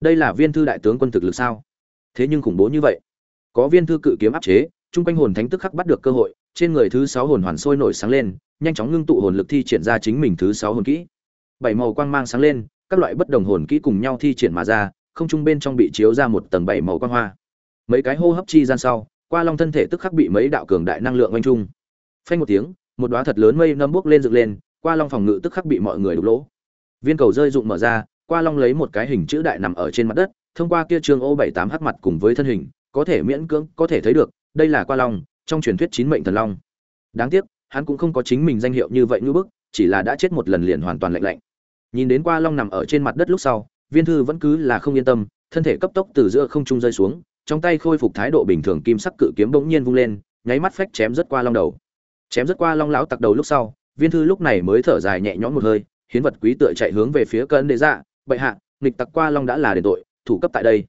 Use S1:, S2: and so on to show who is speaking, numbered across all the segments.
S1: đây là viên thư đại tướng quân thực lực sao? Thế nhưng khủng bố như vậy. Có viên thư cự kiếm áp chế, chung quanh hồn thánh tức khắc bắt được cơ hội, trên người thứ sáu hồn hoàn sôi nổi sáng lên, nhanh chóng ngưng tụ hồn lực thi triển ra chính mình thứ sáu hồn kỹ. Bảy màu quang mang sáng lên, các loại bất đồng hồn kỹ cùng nhau thi triển mà ra, không trung bên trong bị chiếu ra một tầng bảy màu quang hoa. Mấy cái hô hấp chi gian sau, qua long thân thể tức khắc bị mấy đạo cường đại năng lượng oanh trung phanh một tiếng, một đóa thật lớn mây nâm bốc lên dựng lên, qua long phòng ngự tức khắc bị mọi người đục lỗ. Viên cầu rơi rụng mở ra qua long lấy một cái hình chữ đại nằm ở trên mặt đất, thông qua kia trường ô bảy tám h mặt cùng với thân hình, có thể miễn cưỡng có thể thấy được, đây là qua long, trong truyền thuyết chín mệnh thần long. Đáng tiếc, hắn cũng không có chính mình danh hiệu như vậy như bức, chỉ là đã chết một lần liền hoàn toàn lạnh lạnh. Nhìn đến qua long nằm ở trên mặt đất lúc sau, viên thư vẫn cứ là không yên tâm, thân thể cấp tốc từ giữa không trung rơi xuống, trong tay khôi phục thái độ bình thường kim sắc cự kiếm bỗng nhiên vung lên, nháy mắt phách chém rất qua long đầu. Chém rất qua long lão tặc đầu lúc sau, viên thư lúc này mới thở dài nhẹ nhõm một hơi, hiến vật quý tựa chạy hướng về phía cơn đệ dạ bệ hạ, nghịch tặc qua long đã là đền tội, thủ cấp tại đây.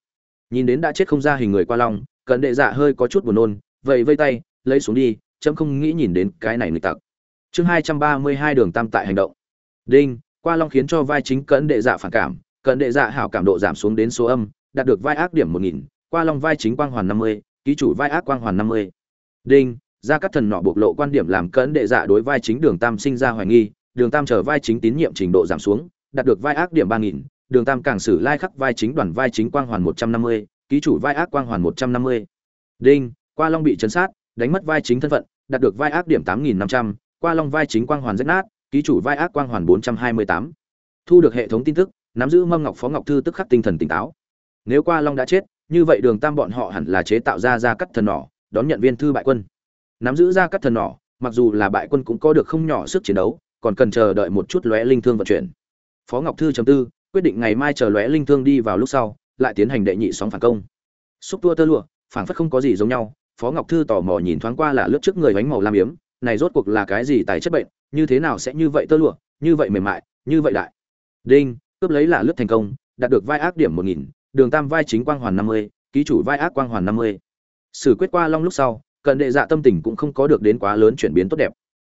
S1: Nhìn đến đã chết không ra hình người qua long cần đệ dạ hơi có chút buồn nôn vậy vây tay, lấy xuống đi, chấm không nghĩ nhìn đến cái này nghịch tặc. Chương hai trăm ba mươi hai đường tam tại hành động. Đinh, qua long khiến cho vai chính cận đệ dạ phản cảm, cận đệ dạ hảo cảm độ giảm xuống đến số âm, đạt được vai ác điểm một nghìn, qua long vai chính quang hoàn năm mươi, ký chủ vai ác quang hoàn năm mươi. Đinh ra các thần nọ bộc lộ quan điểm làm cận đệ dạ đối vai chính đường tam sinh ra hoài nghi, đường tam chờ vai chính tín nhiệm trình độ giảm xuống, đạt được vai ác điểm ba nghìn đường tam càng sử lai khắc vai chính đoàn vai chính quang hoàn một trăm năm mươi, ký chủ vai ác quang hoàn một trăm năm mươi. Đinh, qua long bị chấn sát, đánh mất vai chính thân phận, đạt được vai ác điểm tám nghìn năm trăm, qua long vai chính quang hoàn rách nát, ký chủ vai ác quang hoàn bốn trăm hai mươi tám. Thu được hệ thống tin tức, nắm giữ mâm ngọc phó ngọc thư tức khắc tinh thần tỉnh táo. Nếu qua long đã chết, như vậy đường tam bọn họ hẳn là chế tạo ra ra cắt thần nỏ, đón nhận viên thư bại quân. Nắm giữ ra cắt thần nỏ, mặc dù là bại quân cũng có được không nhỏ sức chiến đấu, còn cần chờ đợi một chút lóe linh thương vận chuyển. Phó ngọc thư chấm tư quyết định ngày mai chờ lóe linh thương đi vào lúc sau, lại tiến hành đệ nhị sóng phản công. Xúc tua tơ lụa phản phất không có gì giống nhau, phó ngọc thư tò mò nhìn thoáng qua là lướt trước người bánh màu lam yếm, này rốt cuộc là cái gì tài chất bệnh, như thế nào sẽ như vậy tơ lụa, như vậy mềm mại, như vậy đại. Đinh, cướp lấy là lướt thành công, đạt được vai ác điểm một nghìn, đường tam vai chính quang hoàn năm mươi, ký chủ vai ác quang hoàn năm mươi. Xử quyết qua long lúc sau, cận đệ dạ tâm tình cũng không có được đến quá lớn chuyển biến tốt đẹp.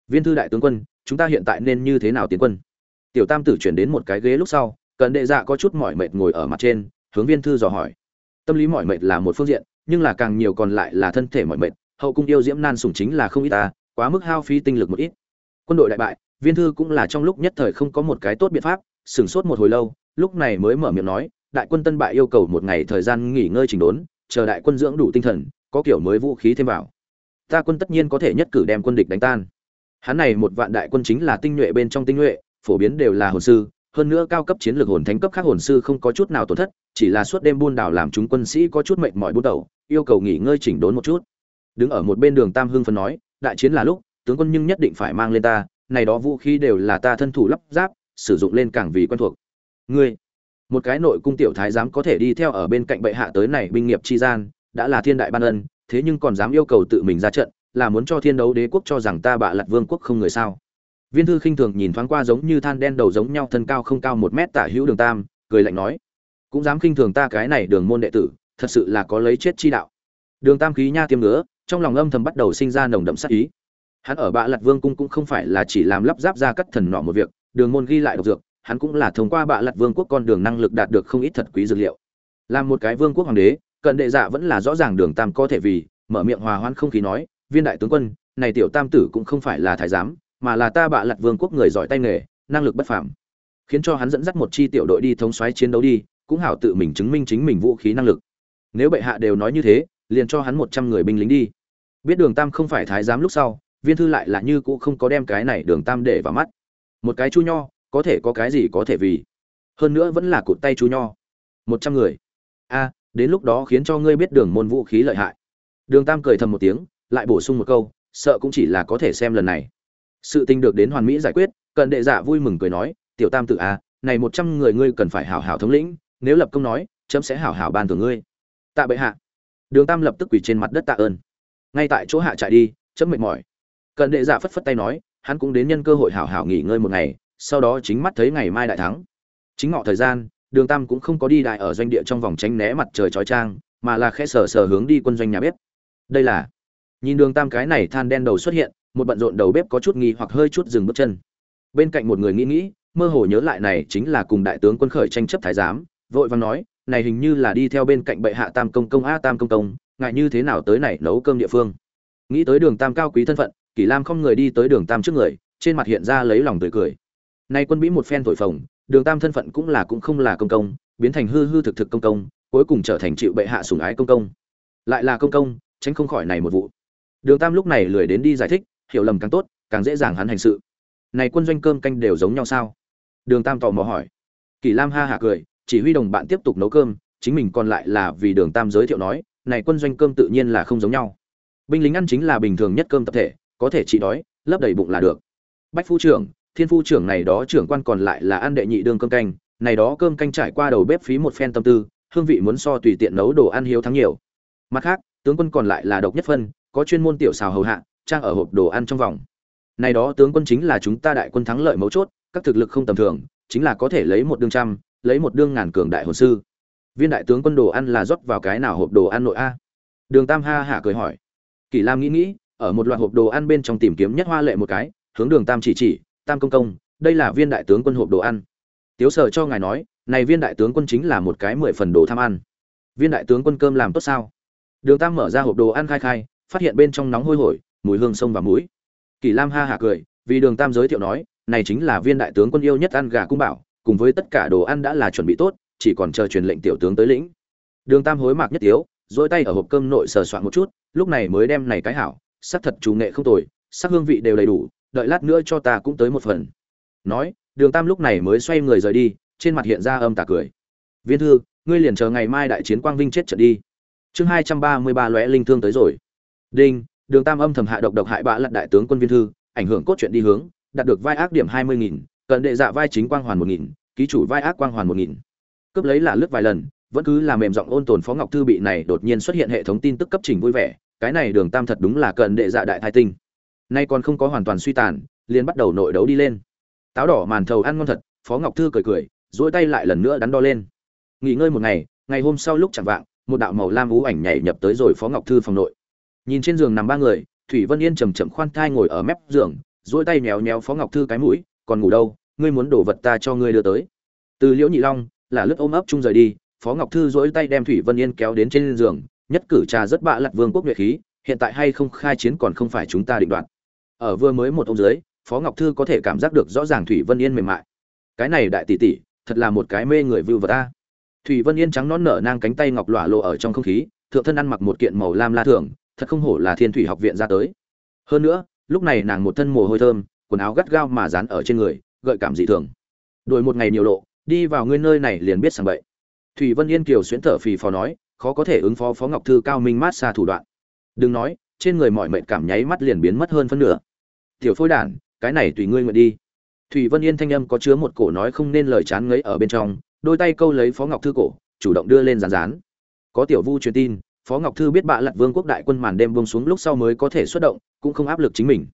S1: Viên thư đại tướng quân, chúng ta hiện tại nên như thế nào tiến quân? Tiểu tam tử chuyển đến một cái ghế lúc sau cận đệ dạ có chút mỏi mệt ngồi ở mặt trên, hướng viên thư dò hỏi. Tâm lý mỏi mệt là một phương diện, nhưng là càng nhiều còn lại là thân thể mỏi mệt, hậu cung yêu diễm nan sủng chính là không ít ta, quá mức hao phí tinh lực một ít. Quân đội đại bại, viên thư cũng là trong lúc nhất thời không có một cái tốt biện pháp, sửng sốt một hồi lâu, lúc này mới mở miệng nói, đại quân tân bại yêu cầu một ngày thời gian nghỉ ngơi chỉnh đốn, chờ đại quân dưỡng đủ tinh thần, có kiểu mới vũ khí thêm vào. Ta quân tất nhiên có thể nhất cử đem quân địch đánh tan. Hắn này một vạn đại quân chính là tinh nhuệ bên trong tinh nhuệ, phổ biến đều là hồn sư hơn nữa cao cấp chiến lược hồn thánh cấp khác hồn sư không có chút nào tổn thất, chỉ là suốt đêm buôn đảo làm chúng quân sĩ có chút mệt mỏi bút đầu, yêu cầu nghỉ ngơi chỉnh đốn một chút. Đứng ở một bên đường tam hưng phân nói, đại chiến là lúc, tướng quân nhưng nhất định phải mang lên ta, này đó vũ khí đều là ta thân thủ lắp ráp, sử dụng lên càng vì quen thuộc. Ngươi, một cái nội cung tiểu thái giám có thể đi theo ở bên cạnh bệ hạ tới này binh nghiệp chi gian, đã là thiên đại ban ân, thế nhưng còn dám yêu cầu tự mình ra trận, là muốn cho thiên đấu đế quốc cho rằng ta bạ lật vương quốc không người sao? Viên thư khinh thường nhìn thoáng qua giống như than đen đầu giống nhau, thân cao không cao một mét tả hữu đường tam, cười lạnh nói, cũng dám khinh thường ta cái này đường môn đệ tử, thật sự là có lấy chết chi đạo. Đường tam khí nha tiêm ngứa, trong lòng âm thầm bắt đầu sinh ra nồng đậm sát ý. Hắn ở bạ lật vương cung cũng không phải là chỉ làm lắp ráp ra cắt thần nọ một việc, đường môn ghi lại độc dược, hắn cũng là thông qua bạ lật vương quốc con đường năng lực đạt được không ít thật quý dược liệu. Làm một cái vương quốc hoàng đế cận đệ dạ vẫn là rõ ràng đường tam có thể vì, mở miệng hòa hoan không khí nói, viên đại tướng quân, này tiểu tam tử cũng không phải là thái giám mà là ta bạ lật vương quốc người giỏi tay nghề, năng lực bất phàm. Khiến cho hắn dẫn dắt một chi tiểu đội đi thống xoáy chiến đấu đi, cũng hảo tự mình chứng minh chính mình vũ khí năng lực. Nếu bệ hạ đều nói như thế, liền cho hắn một trăm người binh lính đi. Biết đường tam không phải thái giám lúc sau, viên thư lại là như cũng không có đem cái này đường tam để vào mắt. Một cái chu nho, có thể có cái gì có thể vì. Hơn nữa vẫn là cụt tay chú nho. Một trăm người. A, đến lúc đó khiến cho ngươi biết đường môn vũ khí lợi hại. Đường tam cười thầm một tiếng, lại bổ sung một câu, sợ cũng chỉ là có thể xem lần này sự tình được đến hoàn mỹ giải quyết, cận đệ dạ vui mừng cười nói, tiểu tam tự a à, này một trăm người ngươi cần phải hảo hảo thống lĩnh, nếu lập công nói, chấm sẽ hảo hảo ban thưởng ngươi. Tạ bệ hạ. Đường tam lập tức quỳ trên mặt đất tạ ơn. Ngay tại chỗ hạ chạy đi, chấm mệt mỏi. Cận đệ dạ phất phất tay nói, hắn cũng đến nhân cơ hội hảo hảo nghỉ ngơi một ngày, sau đó chính mắt thấy ngày mai đại thắng. Chính ngọ thời gian, đường tam cũng không có đi đại ở doanh địa trong vòng tránh né mặt trời chói trang mà là khẽ sờ sờ hướng đi quân doanh nhà bếp. Đây là, nhìn đường tam cái này than đen đầu xuất hiện một bận rộn đầu bếp có chút nghi hoặc hơi chút dừng bước chân. Bên cạnh một người nghĩ nghĩ, mơ hồ nhớ lại này chính là cùng đại tướng quân khởi tranh chấp thái giám, vội vàng nói, này hình như là đi theo bên cạnh bệ hạ tam công công a tam công công ngại như thế nào tới này nấu cơm địa phương? Nghĩ tới đường tam cao quý thân phận, kỷ lam không người đi tới đường tam trước người, trên mặt hiện ra lấy lòng tươi cười. Nay quân bĩ một phen thổi phồng, đường tam thân phận cũng là cũng không là công công, biến thành hư hư thực thực công công, cuối cùng trở thành chịu bệ hạ sủng ái công công. Lại là công công, tránh không khỏi này một vụ. Đường tam lúc này lười đến đi giải thích hiểu lầm càng tốt, càng dễ dàng hắn hành sự. Này quân doanh cơm canh đều giống nhau sao? Đường tam tò mò hỏi. Kỳ lam ha hả cười, chỉ huy đồng bạn tiếp tục nấu cơm, chính mình còn lại là vì đường tam giới thiệu nói, này quân doanh cơm tự nhiên là không giống nhau. Binh lính ăn chính là bình thường nhất cơm tập thể, có thể chỉ đói, lấp đầy bụng là được. Bách phu trưởng, thiên phu trưởng này đó trưởng quan còn lại là ăn đệ nhị đương cơm canh, này đó cơm canh trải qua đầu bếp phí một phen tâm tư, hương vị muốn so tùy tiện nấu đồ ăn hiếu thắng nhiều. Mặt khác, tướng quân còn lại là độc nhất phân, có chuyên môn tiểu xào hầu hạ trang ở hộp đồ ăn trong vòng. Này đó tướng quân chính là chúng ta đại quân thắng lợi mấu chốt, các thực lực không tầm thường, chính là có thể lấy một đương trăm, lấy một đương ngàn cường đại hồn sư. Viên đại tướng quân đồ ăn là rót vào cái nào hộp đồ ăn nội a? Đường tam ha hả cười hỏi. Kỳ lam nghĩ nghĩ, ở một loạt hộp đồ ăn bên trong tìm kiếm nhất hoa lệ một cái, hướng đường tam chỉ chỉ, tam công công, đây là viên đại tướng quân hộp đồ ăn. Tiếu sở cho ngài nói, này viên đại tướng quân chính là một cái mười phần đồ tham ăn. Viên đại tướng quân cơm làm tốt sao? Đường tam mở ra hộp đồ ăn khai khai, phát hiện bên trong nóng hôi hổi mùi hương sông và mũi. Kỳ lam ha hả cười, vì đường tam giới thiệu nói, này chính là viên đại tướng quân yêu nhất ăn gà cung bảo, cùng với tất cả đồ ăn đã là chuẩn bị tốt, chỉ còn chờ truyền lệnh tiểu tướng tới lĩnh. Đường tam hối mạc nhất tiếu, dỗi tay ở hộp cơm nội sờ soạn một chút, lúc này mới đem này cái hảo, sắc thật chủ nghệ không tồi, sắc hương vị đều đầy đủ, đợi lát nữa cho ta cũng tới một phần. Nói, đường tam lúc này mới xoay người rời đi, trên mặt hiện ra âm tà cười. Viên thư, ngươi liền chờ ngày mai đại chiến quang vinh chết trận đi. Chương hai trăm ba mươi ba lóe linh thương tới rồi. Đinh đường tam âm thầm hạ độc độc hại bạ lật đại tướng quân viên thư, ảnh hưởng cốt truyện đi hướng, đạt được vai ác điểm hai mươi nghìn, cận đệ dạ vai chính quang hoàn một nghìn, ký chủ vai ác quang hoàn một nghìn. Cướp lấy là lướt vài lần, vẫn cứ là mềm giọng ôn tồn phó ngọc thư bị này đột nhiên xuất hiện hệ thống tin tức cấp trình vui vẻ, cái này đường tam thật đúng là cận đệ dạ đại thai tinh. Nay còn không có hoàn toàn suy tàn, liền bắt đầu nội đấu đi lên. Táo đỏ màn thầu ăn ngon thật, phó ngọc thư cười cười dỗi tay lại lần nữa đắn đo lên. Nghỉ ngơi một ngày ngày hôm sau lúc chẳng vạng, một đạo màu lam ú ảnh nhảy nhập tới rồi phó ngọc thư phòng nội nhìn trên giường nằm ba người, thủy vân yên chầm chậm khoan thai ngồi ở mép giường dỗi tay méo méo phó ngọc thư cái mũi, còn ngủ đâu? Ngươi muốn đổ vật ta cho ngươi đưa tới. Từ liễu nhị long, là lướt ôm ấp chung rời đi, phó ngọc thư dỗi tay đem thủy vân yên kéo đến trên giường, nhất cử trà rất bạ lặt vương quốc nhuệ khí, hiện tại hay không khai chiến còn không phải chúng ta định đoạt. Ở vừa mới một ông dưới, phó ngọc thư có thể cảm giác được rõ ràng thủy vân yên mềm mại. Cái này đại tỷ tỷ, thật là một cái mê người vưu vật ta. Thủy vân yên trắng nón nở nang cánh tay ngọc lỏa lộ ở trong không khí, thượng thân ăn mặc một kiện màu lam la thường thật không hổ là thiên thủy học viện ra tới. Hơn nữa, lúc này nàng một thân mồ hôi thơm, quần áo gắt gao mà dán ở trên người, gợi cảm dị thường. Đổi một ngày nhiều lộ, đi vào ngươi nơi này liền biết sảng bậy. Thủy vân yên kiều xuyến thở phì phò nói, khó có thể ứng phó phó ngọc thư cao minh mát xa thủ đoạn. Đừng nói, trên người mọi mệnh cảm nháy mắt liền biến mất hơn phân nửa. Tiểu phôi đản, cái này tùy ngươi nguyện đi. Thủy vân yên thanh âm có chứa một cổ nói không nên lời chán ngấy ở bên trong, đôi tay câu lấy phó ngọc thư cổ, chủ động đưa lên rán rán có tiểu vu truyền tin phó ngọc thư biết bạ lặt vương quốc đại quân màn đêm buông xuống lúc sau mới có thể xuất động, cũng không áp lực chính mình.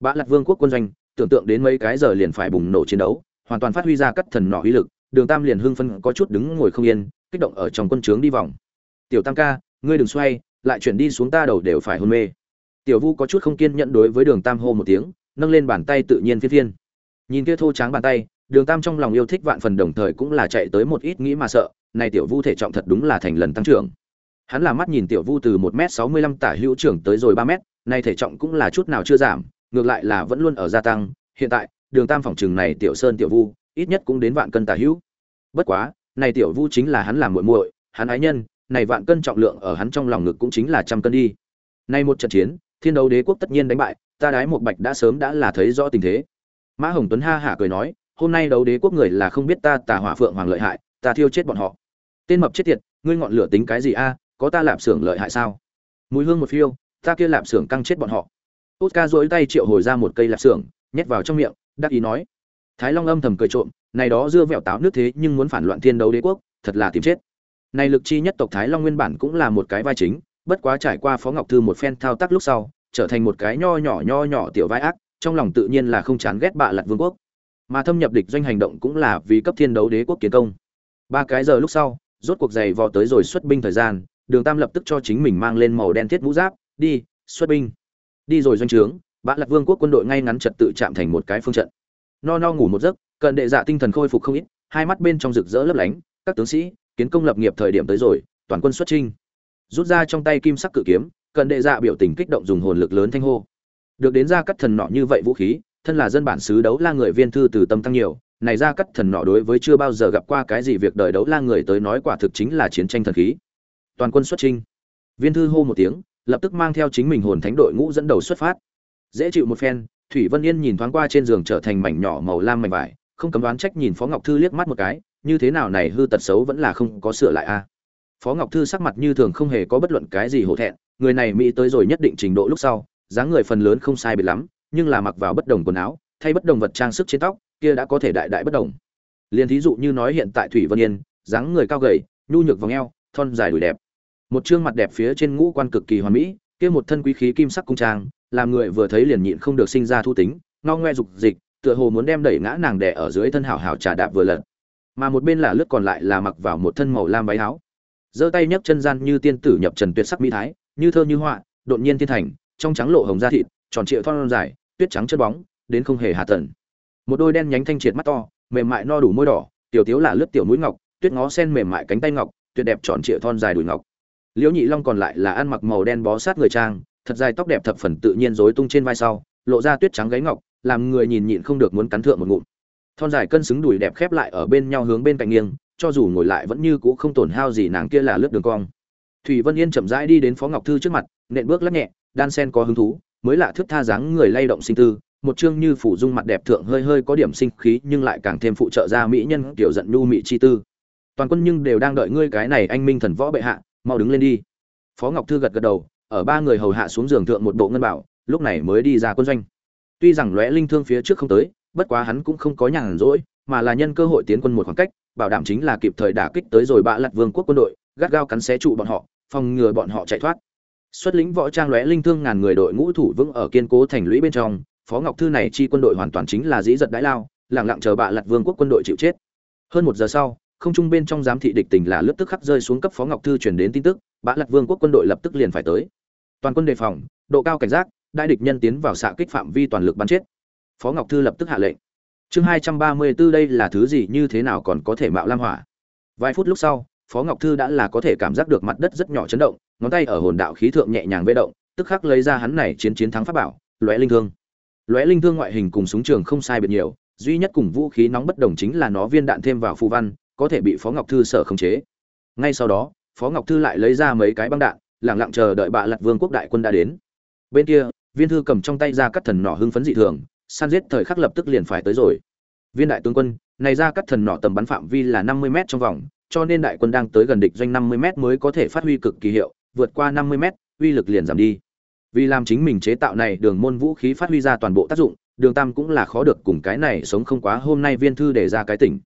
S1: Bạ lặt vương quốc quân doanh, tưởng tượng đến mấy cái giờ liền phải bùng nổ chiến đấu, hoàn toàn phát huy ra cắt thần nỏ uy lực, đường tam liền hưng phân có chút đứng ngồi không yên, kích động ở trong quân trướng đi vòng. Tiểu tam ca, ngươi đừng xoay, lại chuyển đi xuống ta đầu đều phải hôn mê. Tiểu vu có chút không kiên nhẫn đối với đường tam hô một tiếng, nâng lên bàn tay tự nhiên phiên phiên. Nhìn kia thô tráng bàn tay, đường tam trong lòng yêu thích vạn phần đồng thời cũng là chạy tới một ít nghĩ mà sợ, này tiểu vu thể trọng thật đúng là thành lần tăng trưởng hắn là mắt nhìn tiểu vu từ một m sáu mươi lăm tả hữu trưởng tới rồi ba m nay thể trọng cũng là chút nào chưa giảm, ngược lại là vẫn luôn ở gia tăng. Hiện tại, đường tam phòng trừng này tiểu sơn tiểu vu, ít nhất cũng đến vạn cân tả hữu. Bất quá, này tiểu vu chính là hắn làm muội muội, hắn ái nhân, này vạn cân trọng lượng ở hắn trong lòng ngực cũng chính là trăm cân đi. Nay một trận chiến, thiên đấu đế quốc tất nhiên đánh bại, ta đái một bạch đã sớm đã là thấy rõ tình thế. Mã hồng tuấn ha hả cười nói, hôm nay đấu đế quốc người là không biết ta tà hỏa phượng hoàng lợi hại, ta thiêu chết bọn họ. Tên mập chết tiệt, ngươi ngọn lửa tính cái gì a? Có ta lạp xưởng lợi hại sao? Mùi hương một phiêu, ta kia lạp xưởng căng chết bọn họ. Út ca dỗi tay triệu hồi ra một cây lạp xưởng, nhét vào trong miệng, đắc ý nói. Thái long âm thầm cười trộm, này đó dưa vẹo táo nước thế nhưng muốn phản loạn thiên đấu đế quốc, thật là tìm chết. Này lực chi nhất tộc thái long nguyên bản cũng là một cái vai chính, bất quá trải qua phó ngọc thư một phen thao tác lúc sau, trở thành một cái nho nhỏ nho nhỏ tiểu vai ác, trong lòng tự nhiên là không chán ghét bạ lặt vương quốc. Mà thâm nhập địch doanh hành động cũng là vì cấp thiên đấu đế quốc kiến công. Ba cái giờ lúc sau, rốt cuộc giày vò tới rồi xuất binh thời gian đường tam lập tức cho chính mình mang lên màu đen thiết mũ giáp, đi, xuất binh. Đi rồi doanh trướng. Bạ lặt vương quốc quân đội ngay ngắn trật tự chạm thành một cái phương trận. No no ngủ một giấc, cận đệ dạ tinh thần khôi phục không ít, hai mắt bên trong rực rỡ lấp lánh, các tướng sĩ, kiến công lập nghiệp thời điểm tới rồi, toàn quân xuất trinh rút ra trong tay kim sắc cự kiếm, cận đệ dạ biểu tình kích động dùng hồn lực lớn thanh hô. Được đến ra cắt thần nọ như vậy vũ khí, thân là dân bản xứ đấu la người viên thư từ tâm tăng nhiều, này ra cắt thần nọ đối với chưa bao giờ gặp qua cái gì việc đời đấu la người tới nói quả thực chính là chiến tranh thần khí toàn quân xuất trinh viên thư hô một tiếng, lập tức mang theo chính mình hồn thánh đội ngũ dẫn đầu xuất phát. Dễ chịu một phen, thủy vân yên nhìn thoáng qua trên giường trở thành mảnh nhỏ màu lam mảnh vải, không cấm đoán trách nhìn phó ngọc thư liếc mắt một cái, như thế nào này hư tật xấu vẫn là không có sửa lại a. Phó ngọc thư sắc mặt như thường không hề có bất luận cái gì hổ thẹn, người này mỹ tới rồi nhất định trình độ lúc sau, dáng người phần lớn không sai biệt lắm, nhưng là mặc vào bất đồng quần áo, thay bất đồng vật trang sức trên tóc, kia đã có thể đại đại bất đồng. Liền thí dụ như nói hiện tại thủy vân yên, dáng người cao gầy, nhu nhược vòng eo, thon dài đùi đẹp một trương mặt đẹp phía trên ngũ quan cực kỳ hoàn mỹ, kia một thân quý khí kim sắc cung trang, làm người vừa thấy liền nhịn không được sinh ra thu tính, ngao ngoe dục dịch, tựa hồ muốn đem đẩy ngã nàng đẻ ở dưới thân hảo hảo trà đạp vừa lật. Mà một bên là lướt còn lại là mặc vào một thân màu lam váy áo. Giơ tay nhấc chân gian như tiên tử nhập trần tuyệt sắc mỹ thái, như thơ như họa, đột nhiên thiên thành, trong trắng lộ hồng da thịt, tròn trịa thon dài, tuyết trắng chân bóng, đến không hề hạ tận. Một đôi đen nhánh thanh triệt mắt to, mềm mại no đủ môi đỏ, tiểu tiếu là lướt tiểu mũi ngọc, tuyết ngó sen mềm mại cánh tay ngọc, tuyệt đẹp tròn trịa thon dài đùi ngọc liễu nhị long còn lại là ăn mặc màu đen bó sát người trang, thật dài tóc đẹp thập phần tự nhiên rối tung trên vai sau, lộ ra tuyết trắng gáy ngọc, làm người nhìn nhịn không được muốn cắn thượng một ngụm. Thon dài cân xứng đùi đẹp khép lại ở bên nhau hướng bên cạnh nghiêng, cho dù ngồi lại vẫn như cũ không tổn hao gì nàng kia là lướt đường cong. Thủy vân yên chậm rãi đi đến phó ngọc thư trước mặt, nện bước lắc nhẹ, đan sen có hứng thú, mới lạ thước tha dáng người lay động sinh tư, một chương như phủ dung mặt đẹp thượng hơi hơi có điểm sinh khí nhưng lại càng thêm phụ trợ ra mỹ nhân tiểu giận nhu mị chi tư. Toàn quân nhưng đều đang đợi ngươi cái này anh minh thần võ bệ hạ mau đứng lên đi. Phó ngọc thư gật gật đầu, ở ba người hầu hạ xuống giường thượng một bộ ngân bảo, lúc này mới đi ra quân doanh. Tuy rằng lóe linh thương phía trước không tới, bất quá hắn cũng không có nhàn rỗi, mà là nhân cơ hội tiến quân một khoảng cách, bảo đảm chính là kịp thời đả kích tới rồi bạ lật vương quốc quân đội, gắt gao cắn xé trụ bọn họ, phòng ngừa bọn họ chạy thoát. Xuất lĩnh võ trang lóe linh thương ngàn người đội ngũ thủ vững ở kiên cố thành lũy bên trong, phó ngọc thư này chi quân đội hoàn toàn chính là dĩ giật đãi lao lẳng lặng chờ bạ lật vương quốc quân đội chịu chết. Hơn một giờ sau không trung bên trong giám thị địch tình là lướt tức khắc rơi xuống cấp phó ngọc thư truyền đến tin tức bã lật vương quốc quân đội lập tức liền phải tới. Toàn quân đề phòng, độ cao cảnh giác, đại địch nhân tiến vào xạ kích phạm vi toàn lực bắn chết. Phó ngọc thư lập tức hạ lệnh. Chương hai trăm ba mươi 234 đây là thứ gì, như thế nào còn có thể mạo lam hỏa? Vài phút lúc sau, phó ngọc thư đã là có thể cảm giác được mặt đất rất nhỏ chấn động, ngón tay ở hồn đạo khí thượng nhẹ nhàng vê động, tức khắc lấy ra hắn này chiến chiến thắng pháp bảo, lóe linh thương. Lóe linh thương ngoại hình cùng súng trường không sai biệt nhiều, duy nhất cùng vũ khí nóng bất đồng chính là nó viên đạn thêm vào phù văn có thể bị phó ngọc thư sở khống chế. Ngay sau đó, phó ngọc thư lại lấy ra mấy cái băng đạn lẳng lặng chờ đợi bạ lật vương quốc đại quân đã đến. Bên kia, viên thư cầm trong tay ra cắt thần nỏ hưng phấn dị thường, san giết thời khắc lập tức liền phải tới rồi. Viên đại tướng quân, này ra cắt thần nỏ tầm bắn phạm vi là năm mươi m trong vòng, cho nên đại quân đang tới gần địch doanh năm mươi m mới có thể phát huy cực kỳ hiệu, vượt qua năm mươi m uy lực liền giảm đi. Vì làm chính mình chế tạo này đường môn vũ khí phát huy ra toàn bộ tác dụng, đường tam cũng là khó được cùng cái này sống không quá hôm nay viên thư để ra cái tỉnh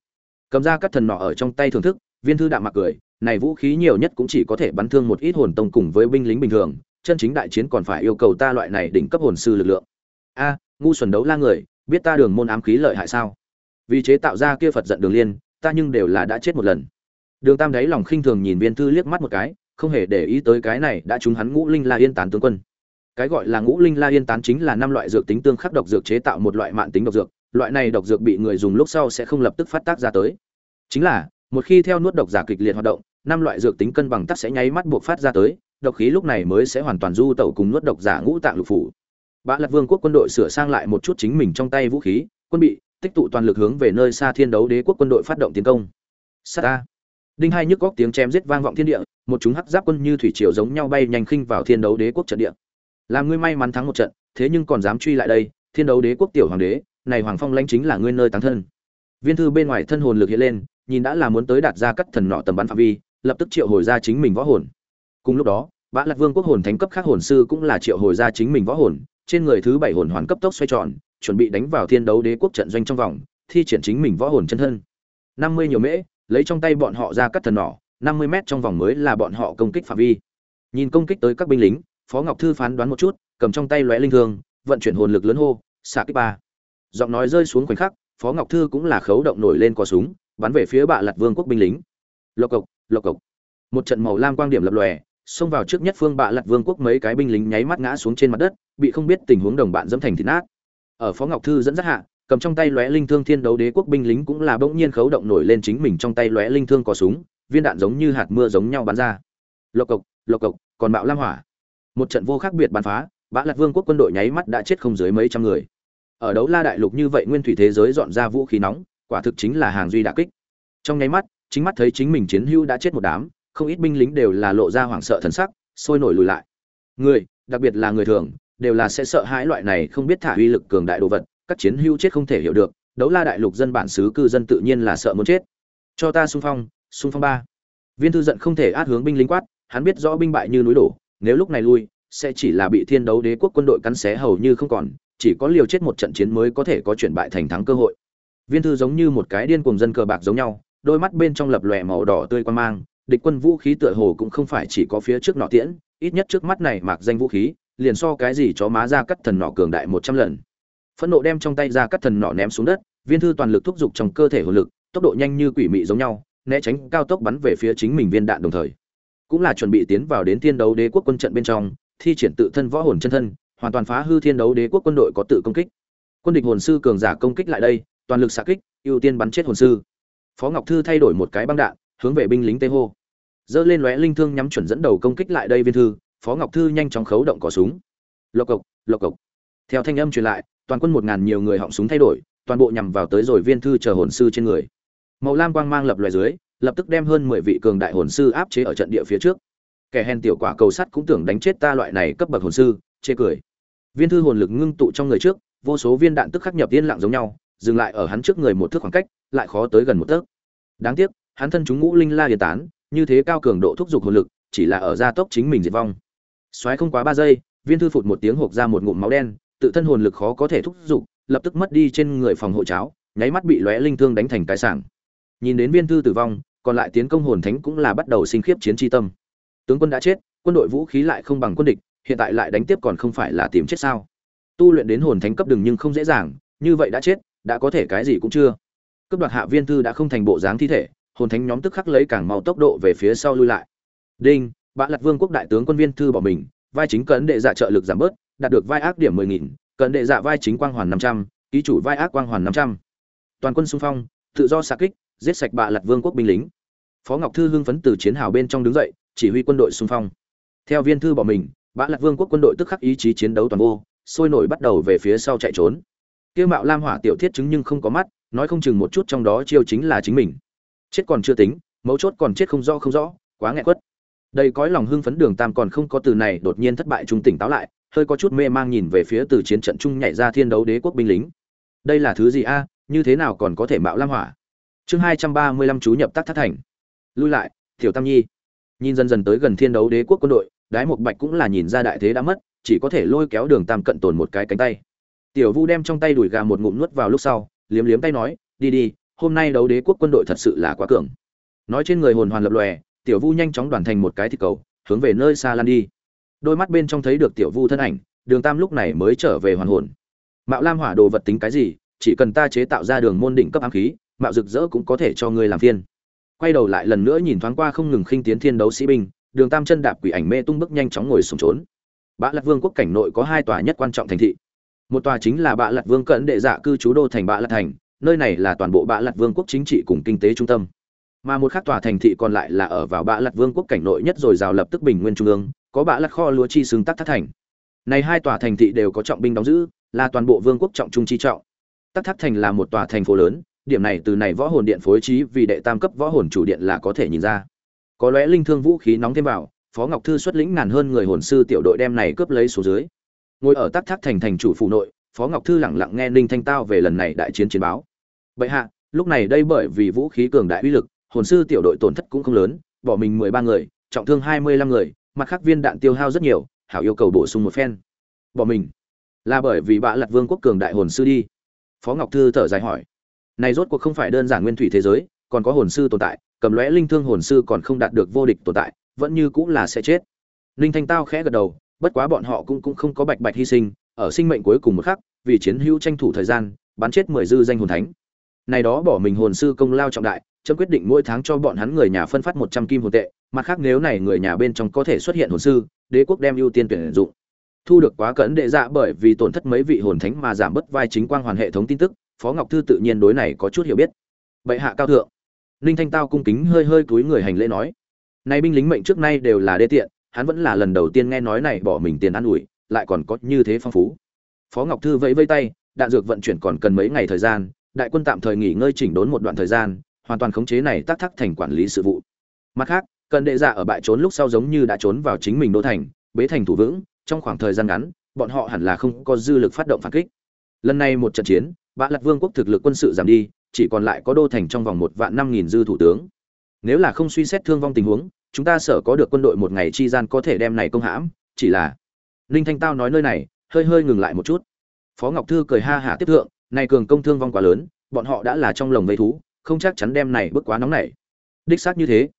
S1: cầm ra các thần nọ ở trong tay thưởng thức, viên thư đạm mặc cười, này vũ khí nhiều nhất cũng chỉ có thể bắn thương một ít hồn tông cùng với binh lính bình thường, chân chính đại chiến còn phải yêu cầu ta loại này đỉnh cấp hồn sư lực lượng. A, ngu xuẩn đấu la người, biết ta đường môn ám khí lợi hại sao? Vì chế tạo ra kia phật giận đường liên, ta nhưng đều là đã chết một lần. Đường tam đáy lòng khinh thường nhìn viên thư liếc mắt một cái, không hề để ý tới cái này đã trúng hắn ngũ linh la yên tán tướng quân. Cái gọi là ngũ linh la yên tán chính là năm loại dược tính tương khắc độc dược chế tạo một loại mạng tính độc dược loại này độc dược bị người dùng lúc sau sẽ không lập tức phát tác ra tới. Chính là, một khi theo nuốt độc giả kịch liệt hoạt động, năm loại dược tính cân bằng tắc sẽ nháy mắt buộc phát ra tới, độc khí lúc này mới sẽ hoàn toàn du tẩu cùng nuốt độc giả ngũ tạng lục phủ. Bạ lật vương quốc quân đội sửa sang lại một chút chính mình trong tay vũ khí, quân bị, tích tụ toàn lực hướng về nơi xa thiên đấu đế quốc quân đội phát động tiến công. Sát a đinh hai nhức góc tiếng chém giết vang vọng thiên địa, một chúng hắc giáp quân như thủy triều giống nhau bay nhanh khinh vào thiên đấu đế quốc trận địa. Làm ngươi may mắn thắng một trận, thế nhưng còn dám truy lại đây, thiên đấu đế quốc tiểu hoàng đế này hoàng phong lãnh chính là ngươi nơi táng thân. Viên thư bên ngoài thân hồn lực hiện lên, nhìn đã là muốn tới đạt ra cắt thần nọ tầm bắn phạm vi, lập tức triệu hồi ra chính mình võ hồn. Cùng lúc đó bã lạc vương quốc hồn thánh cấp khác hồn sư cũng là triệu hồi ra chính mình võ hồn, trên người thứ bảy hồn hoàn cấp tốc xoay tròn, chuẩn bị đánh vào thiên đấu đế quốc trận doanh trong vòng, thi triển chính mình võ hồn chân thân. Năm mươi nhiều mễ, lấy trong tay bọn họ ra cắt thần nỏ năm mươi m trong vòng mới là bọn họ công kích phạm vi. Nhìn công kích tới các binh lính, phó ngọc thư phán đoán một chút, cầm trong tay lóe linh thương, vận chuyển hồn lực lớn hô, xạ kích ba giọng nói rơi xuống khoảnh khắc, phó ngọc thư cũng là khấu động nổi lên cò súng, bắn về phía bạ lặt vương quốc binh lính. Lộc cộc lộc cộc. Một trận màu lam quang điểm lập lòe, xông vào trước nhất phương bạ lặt vương quốc mấy cái binh lính nháy mắt ngã xuống trên mặt đất, bị không biết tình huống đồng bạn dẫm thành thịt nát. Ở phó ngọc thư dẫn dắt hạ, cầm trong tay lóe linh thương thiên đấu đế quốc binh lính cũng là bỗng nhiên khấu động nổi lên chính mình trong tay lóe linh thương có súng, viên đạn giống như hạt mưa giống nhau bắn ra. Lộc cộc lộc cộc, còn bạo lam hỏa. Một trận vô khác biệt bắn phá bã lạt vương quốc quân đội nháy mắt đã chết không dưới mấy trăm người ở đấu la đại lục như vậy nguyên thủy thế giới dọn ra vũ khí nóng, quả thực chính là hàng duy đà kích. Trong nháy mắt, chính mắt thấy chính mình chiến hữu đã chết một đám, không ít binh lính đều là lộ ra hoảng sợ thần sắc, sôi nổi lùi lại. Người, đặc biệt là người thường, đều là sẽ sợ hãi loại này không biết thả uy lực cường đại đồ vật, các chiến hữu chết không thể hiểu được, đấu la đại lục dân bản xứ cư dân tự nhiên là sợ muốn chết. Cho ta xung phong xung phong ba. Viên thư giận không thể át hướng binh lính quát, hắn biết rõ binh bại như núi đổ, nếu lúc này lui, sẽ chỉ là bị thiên đấu đế quốc quân đội cắn xé hầu như không còn chỉ có liều chết một trận chiến mới có thể có chuyển bại thành thắng cơ hội. Viên thư giống như một cái điên cuồng dân cờ bạc giống nhau, đôi mắt bên trong lập lòe màu đỏ tươi quan mang, địch quân vũ khí tựa hồ cũng không phải chỉ có phía trước nọ tiễn, ít nhất trước mắt này mạc danh vũ khí, liền so cái gì chó má ra cắt thần nọ cường đại một trăm lần. Phẫn nộ đem trong tay ra cắt thần nọ ném xuống đất, viên thư toàn lực thúc giục trong cơ thể hồn lực, tốc độ nhanh như quỷ mị giống nhau, né tránh cao tốc bắn về phía chính mình viên đạn đồng thời. Cũng là chuẩn bị tiến vào đến thiên đấu đế quốc quân trận bên trong, thi triển tự thân võ hồn chân thân hoàn toàn phá hư thiên đấu đế quốc quân đội có tự công kích. Quân địch hồn sư cường giả công kích lại đây, toàn lực xạ kích, ưu tiên bắn chết hồn sư. Phó ngọc thư thay đổi một cái băng đạn, hướng về binh lính tây hô. Dơ lên lóe linh thương nhắm chuẩn dẫn đầu công kích lại đây viên thư, phó ngọc thư nhanh chóng khấu động cỏ súng. Lộc cộc lộc cộc. Theo thanh âm truyền lại, toàn quân một ngàn nhiều người họng súng thay đổi, toàn bộ nhằm vào tới rồi viên thư chờ hồn sư trên người. Màu lam quang mang lập loài dưới, lập tức đem hơn mười vị cường đại hồn sư áp chế ở trận địa phía trước. Kẻ hèn tiểu quả cầu sắt cũng tưởng đánh chết ta loại này cấp bậc hồn sư chê cười. Viên thư hồn lực ngưng tụ trong người trước, vô số viên đạn tức khắc nhập yên lặng giống nhau, dừng lại ở hắn trước người một thước khoảng cách, lại khó tới gần một tấc. Đáng tiếc, hắn thân chúng ngũ linh la điền tán, như thế cao cường độ thúc giục hồn lực, chỉ là ở gia tốc chính mình diệt vong. Xoáy không quá ba giây, viên thư phụt một tiếng hộp ra một ngụm máu đen, tự thân hồn lực khó có thể thúc giục, lập tức mất đi trên người phòng hộ cháo, nháy mắt bị lóe linh thương đánh thành cái sảng. Nhìn đến viên thư tử vong, còn lại tiến công hồn thánh cũng là bắt đầu sinh khiếp chiến tri tâm. Tướng quân đã chết, quân đội vũ khí lại không bằng quân địch hiện tại lại đánh tiếp còn không phải là tìm chết sao? Tu luyện đến hồn thánh cấp đừng nhưng không dễ dàng, như vậy đã chết, đã có thể cái gì cũng chưa. Cấp đoạt hạ viên thư đã không thành bộ dáng thi thể, hồn thánh nhóm tức khắc lấy càng mau tốc độ về phía sau lui lại. Đinh, bạ lặt vương quốc đại tướng quân viên thư bỏ mình, vai chính cấn đệ dạ trợ lực giảm bớt, đạt được vai ác điểm mười nghìn, cấn đệ dạ vai chính quang hoàn năm trăm, ký chủ vai ác quang hoàn năm trăm. Toàn quân xung phong, tự do xạ kích, giết sạch bạ lặt vương quốc binh lính. Phó ngọc thư hưng phấn từ chiến hào bên trong đứng dậy, chỉ huy quân đội xung phong. Theo viên thư bỏ mình bã lặt vương quốc quân đội tức khắc ý chí chiến đấu toàn vô, sôi nổi bắt đầu về phía sau chạy trốn. Kia mạo lam hỏa tiểu thiết chứng nhưng không có mắt, nói không chừng một chút trong đó chiêu chính là chính mình. Chết còn chưa tính, mấu chốt còn chết không rõ không rõ, quá nghẹn quất. Đây cõi lòng hưng phấn đường tam còn không có từ này đột nhiên thất bại trung tỉnh táo lại, hơi có chút mê mang nhìn về phía từ chiến trận chung nhảy ra thiên đấu đế quốc binh lính. Đây là thứ gì a? Như thế nào còn có thể mạo lam hỏa? Chương hai trăm ba mươi lăm chú nhập tác thất thành. Lui lại, tiểu tam nhi. Nhìn dần dần tới gần thiên đấu đế quốc quân đội đái một bạch cũng là nhìn ra đại thế đã mất, chỉ có thể lôi kéo đường tam cận tồn một cái cánh tay. Tiểu vu đem trong tay đùi gà một ngụm nuốt vào lúc sau, liếm liếm tay nói, đi đi, hôm nay đấu đế quốc quân đội thật sự là quá cường. Nói trên người hồn hoàn lập lòe, tiểu vu nhanh chóng đoàn thành một cái thịt cầu, hướng về nơi xa lan đi. Đôi mắt bên trong thấy được tiểu vu thân ảnh, đường tam lúc này mới trở về hoàn hồn. Mạo lam hỏa đồ vật tính cái gì? Chỉ cần ta chế tạo ra đường môn đỉnh cấp ám khí, mạo rực rỡ cũng có thể cho ngươi làm phiên. Quay đầu lại lần nữa nhìn thoáng qua không ngừng khinh tiến thiên đấu sĩ binh đường tam chân đạp quỷ ảnh mê tung bước nhanh chóng ngồi sùng trốn. Bạ lạt vương quốc cảnh nội có hai tòa nhất quan trọng thành thị. Một tòa chính là bạ lạt vương cận đệ dạ cư trú đô thành bạ lạt thành, nơi này là toàn bộ bạ lạt vương quốc chính trị cùng kinh tế trung tâm. Mà một khác tòa thành thị còn lại là ở vào bạ lạt vương quốc cảnh nội nhất rồi rào lập tức bình nguyên trung ương, có bạ lạt kho lúa chi xương tắc thất thành. Này hai tòa thành thị đều có trọng binh đóng giữ, là toàn bộ vương quốc trọng trung chi trọng. Tắc thất thành là một tòa thành phố lớn, điểm này từ này võ hồn điện phối trí vì đệ tam cấp võ hồn chủ điện là có thể nhìn ra có lẽ linh thương vũ khí nóng thêm vào, phó ngọc thư xuất lĩnh ngàn hơn người hồn sư tiểu đội đem này cướp lấy số dưới. Ngồi ở tắc thác thành thành chủ phủ nội, phó ngọc thư lẳng lặng nghe ninh thanh tao về lần này đại chiến chiến báo. Bệ hạ, lúc này đây bởi vì vũ khí cường đại uy lực, hồn sư tiểu đội tổn thất cũng không lớn, bỏ mình mười ba người, trọng thương hai mươi lăm người, mặt khác viên đạn tiêu hao rất nhiều, hảo yêu cầu bổ sung một phen. Bỏ mình. Là bởi vì bạ lặt vương quốc cường đại hồn sư đi. Phó ngọc thư thở dài hỏi. Này rốt cuộc không phải đơn giản nguyên thủy thế giới, còn có hồn sư tồn tại cầm lóe linh thương hồn sư còn không đạt được vô địch tồn tại, vẫn như cũng là sẽ chết. Linh thanh tao khẽ gật đầu, bất quá bọn họ cũng cũng không có bạch bạch hy sinh, ở sinh mệnh cuối cùng một khắc, vì chiến hữu tranh thủ thời gian, bắn chết mười dư danh hồn thánh. Này đó bỏ mình hồn sư công lao trọng đại, chấm quyết định mỗi tháng cho bọn hắn người nhà phân phát một trăm kim hồn tệ, mặt khác nếu này người nhà bên trong có thể xuất hiện hồn sư, đế quốc đem ưu tiên tuyển dụng. Thu được quá cẩn đệ dạ bởi vì tổn thất mấy vị hồn thánh mà giảm bớt vai chính quang hoàn hệ thống tin tức, phó ngọc thư tự nhiên đối này có chút hiểu biết. Bệ hạ cao thượng ninh thanh tao cung kính hơi hơi cúi người hành lễ nói, này binh lính mệnh trước nay đều là đê tiện, hắn vẫn là lần đầu tiên nghe nói này bỏ mình tiền ăn ủi, lại còn có như thế phong phú. Phó ngọc thư vẫy vây tay, đạn dược vận chuyển còn cần mấy ngày thời gian, đại quân tạm thời nghỉ ngơi chỉnh đốn một đoạn thời gian, hoàn toàn khống chế này tác thắc thành quản lý sự vụ. Mặt khác, cần đệ dạ ở bại trốn lúc sau giống như đã trốn vào chính mình đô thành, bế thành thủ vững, trong khoảng thời gian ngắn, bọn họ hẳn là không có dư lực phát động phản kích. Lần này một trận chiến, bạ lật vương quốc thực lực quân sự giảm đi chỉ còn lại có đô thành trong vòng một vạn năm nghìn dư thủ tướng. Nếu là không suy xét thương vong tình huống, chúng ta sợ có được quân đội một ngày chi gian có thể đem này công hãm, chỉ là ninh thanh tao nói nơi này, hơi hơi ngừng lại một chút. Phó ngọc thư cười ha hả tiếp thượng, này cường công thương vong quá lớn, bọn họ đã là trong lồng vây thú, không chắc chắn đem này bức quá nóng này đích xác như thế.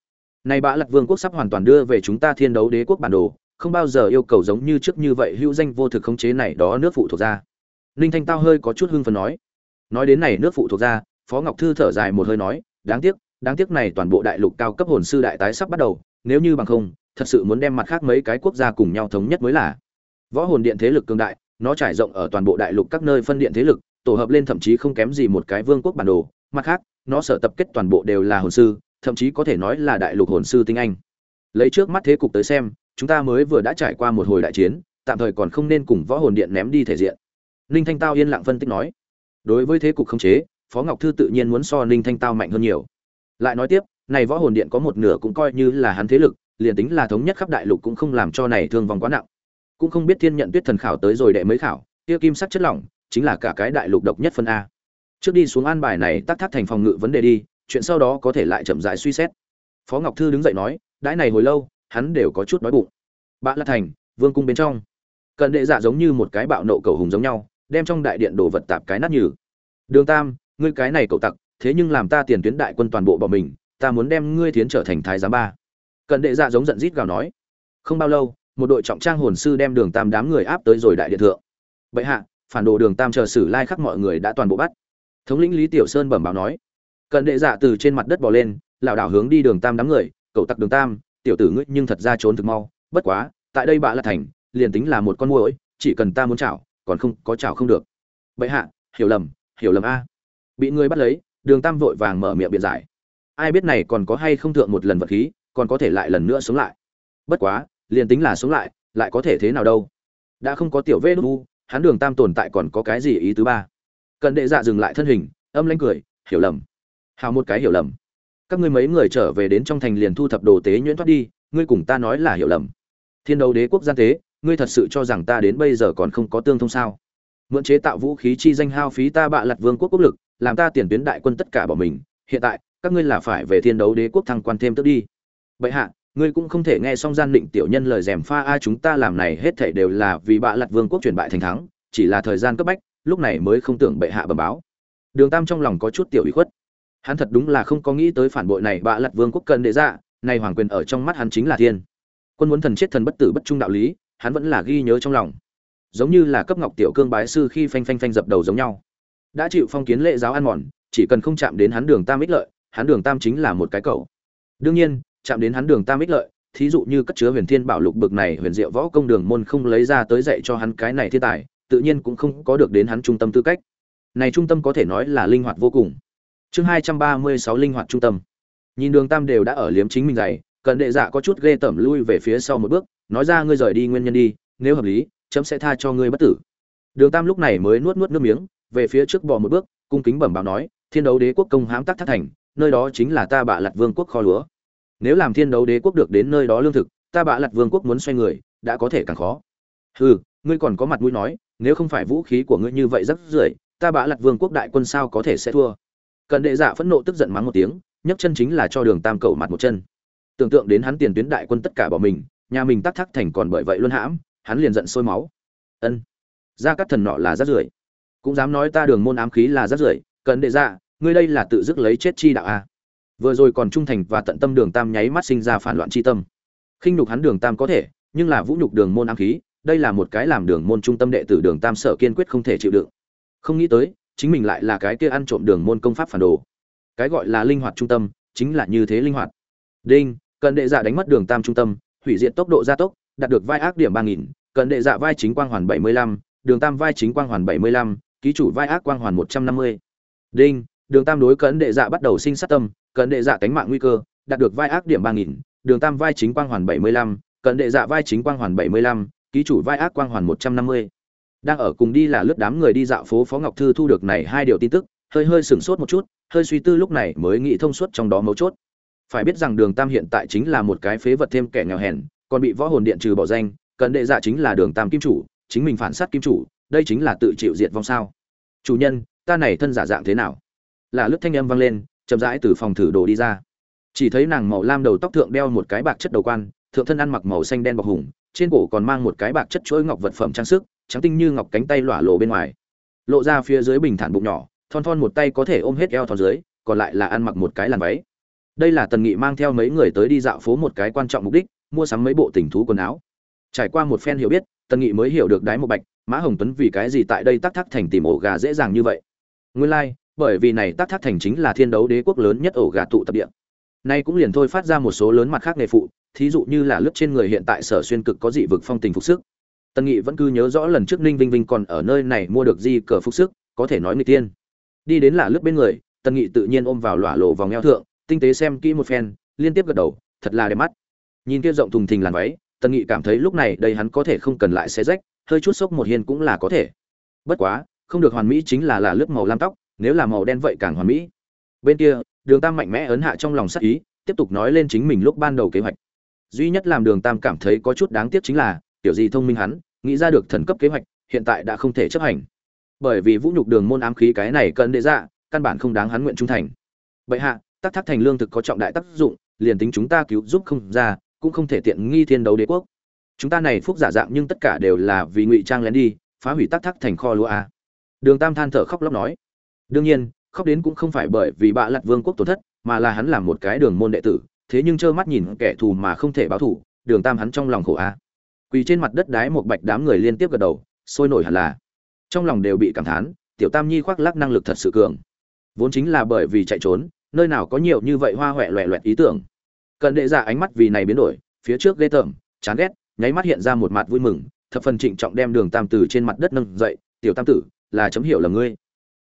S1: Này bã lật vương quốc sắp hoàn toàn đưa về chúng ta thiên đấu đế quốc bản đồ, không bao giờ yêu cầu giống như trước như vậy hữu danh vô thực khống chế này đó nước phụ thuộc ra. Ninh thanh tao hơi có chút hưng phấn nói. Nói đến này nước phụ thuộc ra phó ngọc thư thở dài một hơi nói, đáng tiếc đáng tiếc này toàn bộ đại lục cao cấp hồn sư đại tái sắp bắt đầu, nếu như bằng không, thật sự muốn đem mặt khác mấy cái quốc gia cùng nhau thống nhất mới là. Võ hồn điện thế lực cường đại, nó trải rộng ở toàn bộ đại lục các nơi phân điện thế lực, tổ hợp lên thậm chí không kém gì một cái vương quốc bản đồ. Mặt khác, nó sở tập kết toàn bộ đều là hồn sư, thậm chí có thể nói là đại lục hồn sư tinh anh. Lấy trước mắt thế cục tới xem, chúng ta mới vừa đã trải qua một hồi đại chiến, tạm thời còn không nên cùng võ hồn điện ném đi thể diện. Ninh thanh tao yên lặng phân tích nói, đối với thế cục không chế phó ngọc thư tự nhiên muốn so ninh thanh tao mạnh hơn nhiều. Lại nói tiếp, này võ hồn điện có một nửa cũng coi như là hắn thế lực, liền tính là thống nhất khắp đại lục cũng không làm cho này thương vong quá nặng. Cũng không biết thiên nhận tuyết thần khảo tới rồi đệ mới khảo, kia kim sắc chất lỏng, chính là cả cái đại lục độc nhất phân a. Trước đi xuống an bài này tác thác thành phòng ngự vấn đề đi, chuyện sau đó có thể lại chậm rãi suy xét. Phó ngọc thư đứng dậy nói, đãi này hồi lâu, hắn đều có chút đói bụng. Bạ lạ thành, vương cung bên trong. Cận đệ dạ giống như một cái bạo nộ cầu hùng giống nhau, đem trong đại điện đồ vật tạp cái nát nhừ. Đường tam ngươi cái này cậu tặc, thế nhưng làm ta tiền tuyến đại quân toàn bộ bỏ mình, ta muốn đem ngươi tiến trở thành thái giám ba. Cận đệ dạ giống giận rít gào nói. Không bao lâu, một đội trọng trang hồn sư đem đường tam đám người áp tới rồi đại điện thượng. Bệ hạ, phản đồ đường tam chờ xử lai khắc mọi người đã toàn bộ bắt. Thống lĩnh lý tiểu sơn bẩm báo nói. Cận đệ dạ từ trên mặt đất bò lên, lảo đảo hướng đi đường tam đám người. Cậu tặc đường tam, tiểu tử ngươi nhưng thật ra trốn thực mau, bất quá, tại đây bạ là thành, liền tính là một con muỗi, chỉ cần ta muốn chảo, còn không có chảo không được. Bệ hạ, hiểu lầm hiểu lầm a bị người bắt lấy, đường tam vội vàng mở miệng biện giải. Ai biết này còn có hay không thượng một lần vật khí, còn có thể lại lần nữa sống lại. Bất quá, liền tính là sống lại lại có thể thế nào đâu. Đã không có tiểu vê đu hắn đường tam tồn tại còn có cái gì ý thứ ba? Cần đệ dạ dừng lại thân hình, âm lãnh cười, hiểu lầm. Hào một cái hiểu lầm. Các ngươi mấy người trở về đến trong thành liền thu thập đồ tế nhuyễn thoát đi, ngươi cùng ta nói là hiểu lầm. Thiên đấu đế quốc gian tế, ngươi thật sự cho rằng ta đến bây giờ còn không có tương thông sao? Mượn chế tạo vũ khí chi danh hao phí ta bạ lặt vương quốc quốc lực làm ta tiền tuyến đại quân tất cả bỏ mình, hiện tại, các ngươi là phải về thiên đấu đế quốc thăng quan thêm tức đi. Vậy hạ, ngươi cũng không thể nghe xong gian định tiểu nhân lời dèm pha a chúng ta làm này hết thảy đều là vì bạ lặt vương quốc chuyển bại thành thắng, chỉ là thời gian cấp bách, lúc này mới không tưởng bệ hạ bẩm báo. Đường tam trong lòng có chút tiểu ủy khuất. Hắn thật đúng là không có nghĩ tới phản bội này bạ lặt vương quốc cần đệ dạ, ra này hoàng quyền ở trong mắt hắn chính là thiên. Quân muốn thần chết thần bất tử bất trung đạo lý, hắn vẫn là ghi nhớ trong lòng. Giống như là cấp ngọc tiểu cương bái sư khi phanh phanh phanh dập đầu giống nhau đã chịu phong kiến lệ giáo ăn mòn, chỉ cần không chạm đến hắn đường tam ích lợi, hắn đường tam chính là một cái cầu. Đương nhiên, chạm đến hắn đường tam ích lợi, thí dụ như cất chứa huyền thiên bảo lục bực này huyền diệu võ công đường môn không lấy ra tới dạy cho hắn cái này thiên tài, tự nhiên cũng không có được đến hắn trung tâm tư cách. Này trung tâm có thể nói là linh hoạt vô cùng. Chương hai trăm ba mươi sáu linh hoạt trung tâm. Nhìn đường tam đều đã ở liếm chính mình dày, cần đệ dạ có chút ghê tởm lui về phía sau một bước, nói ra ngươi rời đi nguyên nhân đi, nếu hợp lý, chấm sẽ tha cho ngươi bất tử. Đường tam lúc này mới nuốt nuốt nước miếng về phía trước bò một bước, cung kính bẩm báo nói, thiên đấu đế quốc công hãm tắc thác thành, nơi đó chính là ta bạ lặt vương quốc kho lúa. Nếu làm thiên đấu đế quốc được đến nơi đó lương thực, ta bạ lặt vương quốc muốn xoay người, đã có thể càng khó. Hừ, ngươi còn có mặt mũi nói, nếu không phải vũ khí của ngươi như vậy rất rưởi, ta bạ lặt vương quốc đại quân sao có thể sẽ thua? Cần đệ dạ phẫn nộ tức giận mắng một tiếng, nhấc chân chính là cho đường tam cầu mặt một chân. Tưởng tượng đến hắn tiền tuyến đại quân tất cả bỏ mình, nhà mình tắc thác thành còn bởi vậy luôn hãm, hắn liền giận sôi máu. Ân ra các thần nọ là rát rưởi cũng dám nói ta đường môn ám khí là rất rưởi, cần đệ dạ ngươi đây là tự dứt lấy chết chi đạo a. Vừa rồi còn trung thành và tận tâm đường tam nháy mắt sinh ra phản loạn chi tâm. Khinh nhục hắn đường tam có thể, nhưng là vũ nhục đường môn ám khí, đây là một cái làm đường môn trung tâm đệ tử đường tam sở kiên quyết không thể chịu đựng. Không nghĩ tới, chính mình lại là cái kia ăn trộm đường môn công pháp phản đồ. Cái gọi là linh hoạt trung tâm, chính là như thế linh hoạt. Đinh, cần đệ dạ đánh mất đường tam trung tâm, hủy diệt tốc độ gia tốc, đạt được vai ác điểm ba nghìn, cần đệ dạ vai chính quang hoàn bảy mươi lăm, đường tam vai chính quang hoàn bảy mươi lăm ký chủ vai ác quang hoàn một trăm năm mươi. Đinh, đường tam đối cấn đệ dạ bắt đầu sinh sát tâm cấn đệ dạ cánh mạng nguy cơ, đạt được vai ác điểm ba nghìn, đường tam vai chính quang hoàn bảy mươi lăm cấn đệ dạ vai chính quang hoàn bảy mươi lăm, ký chủ vai ác quang hoàn một trăm năm mươi. Đang ở cùng đi là lướt đám người đi dạo phố phó ngọc thư thu được này hai điều tin tức, hơi hơi sửng sốt một chút, hơi suy tư lúc này mới nghĩ thông suốt trong đó mấu chốt. Phải biết rằng đường tam hiện tại chính là một cái phế vật thêm kẻ nghèo hèn, còn bị võ hồn điện trừ bỏ danh, cận đệ dạ chính là đường tam kim chủ, chính mình phản sát kim chủ đây chính là tự chịu diệt vong sao? Chủ nhân, ta này thân giả dạng thế nào? Là lướt thanh âm vang lên, chậm rãi từ phòng thử đồ đi ra. Chỉ thấy nàng màu lam đầu tóc thượng đeo một cái bạc chất đầu quan, thượng thân ăn mặc màu xanh đen bọc hùng, trên cổ còn mang một cái bạc chất chuỗi ngọc vật phẩm trang sức, trắng tinh như ngọc cánh tay lỏa lộ bên ngoài. Lộ ra phía dưới bình thản bụng nhỏ, thon thon một tay có thể ôm hết eo thon dưới, còn lại là ăn mặc một cái làn váy. Đây là tần nghị mang theo mấy người tới đi dạo phố một cái quan trọng mục đích, mua sắm mấy bộ tình thú quần áo trải qua một phen hiểu biết tần nghị mới hiểu được đái một bạch mã hồng tuấn vì cái gì tại đây tắc thác thành tìm ổ gà dễ dàng như vậy. Nguyên lai、like, bởi vì này tắc thác thành chính là thiên đấu đế quốc lớn nhất ổ gà tụ tập địa. Nay cũng liền thôi phát ra một số lớn mặt khác nghề phụ thí dụ như là lướt trên người hiện tại sở xuyên cực có dị vực phong tình phục sức. Tần nghị vẫn cứ nhớ rõ lần trước ninh vinh vinh còn ở nơi này mua được di cờ phục sức có thể nói người tiên. Đi đến là lướt bên người tần nghị tự nhiên ôm vào lỏa lộ vòng eo thượng tinh tế xem kỹ một phen liên tiếp gật đầu thật là đẹp mắt. Nhìn kia rộng thùng thình làn váy tần nghị cảm thấy lúc này đây hắn có thể không cần lại xé rách, hơi chút sốc một hiên cũng là có thể. Bất quá, không được hoàn mỹ chính là là lớp màu lam tóc, nếu là màu đen vậy càng hoàn mỹ. Bên kia, đường tam mạnh mẽ ấn hạ trong lòng sắc ý, tiếp tục nói lên chính mình lúc ban đầu kế hoạch. Duy nhất làm đường tam cảm thấy có chút đáng tiếc chính là, tiểu gì thông minh hắn, nghĩ ra được thần cấp kế hoạch, hiện tại đã không thể chấp hành. Bởi vì vũ nhục đường môn ám khí cái này cận đệ dạ căn bản không đáng hắn nguyện trung thành. Bệ hạ tác thác thành lương thực có trọng đại tác dụng, liền tính chúng ta cứu giúp không ra cũng không thể tiện nghi thiên đấu đế quốc. Chúng ta này phúc giả dạng nhưng tất cả đều là vì ngụy trang lén đi, phá hủy tắc thắc thành kho lúa a. Đường tam than thở khóc lóc nói. Đương nhiên, khóc đến cũng không phải bởi vì bạ lặt vương quốc tổn thất, mà là hắn làm một cái đường môn đệ tử, thế nhưng trơ mắt nhìn kẻ thù mà không thể báo thù, đường tam hắn trong lòng khổ a. Quỳ trên mặt đất đái một bạch đám người liên tiếp gật đầu, sôi nổi hẳn là. Trong lòng đều bị cảm thán, tiểu tam nhi khoác lác năng lực thật sự cường. Vốn chính là bởi vì chạy trốn, nơi nào có nhiều như vậy hoa huệ loẹ loẹt ý tưởng cận đệ giả ánh mắt vì này biến đổi, phía trước ghê tởm, chán ghét, nháy mắt hiện ra một mặt vui mừng, thập phần trịnh trọng đem đường tam tử trên mặt đất nâng dậy, tiểu tam tử, là chấm hiểu là ngươi.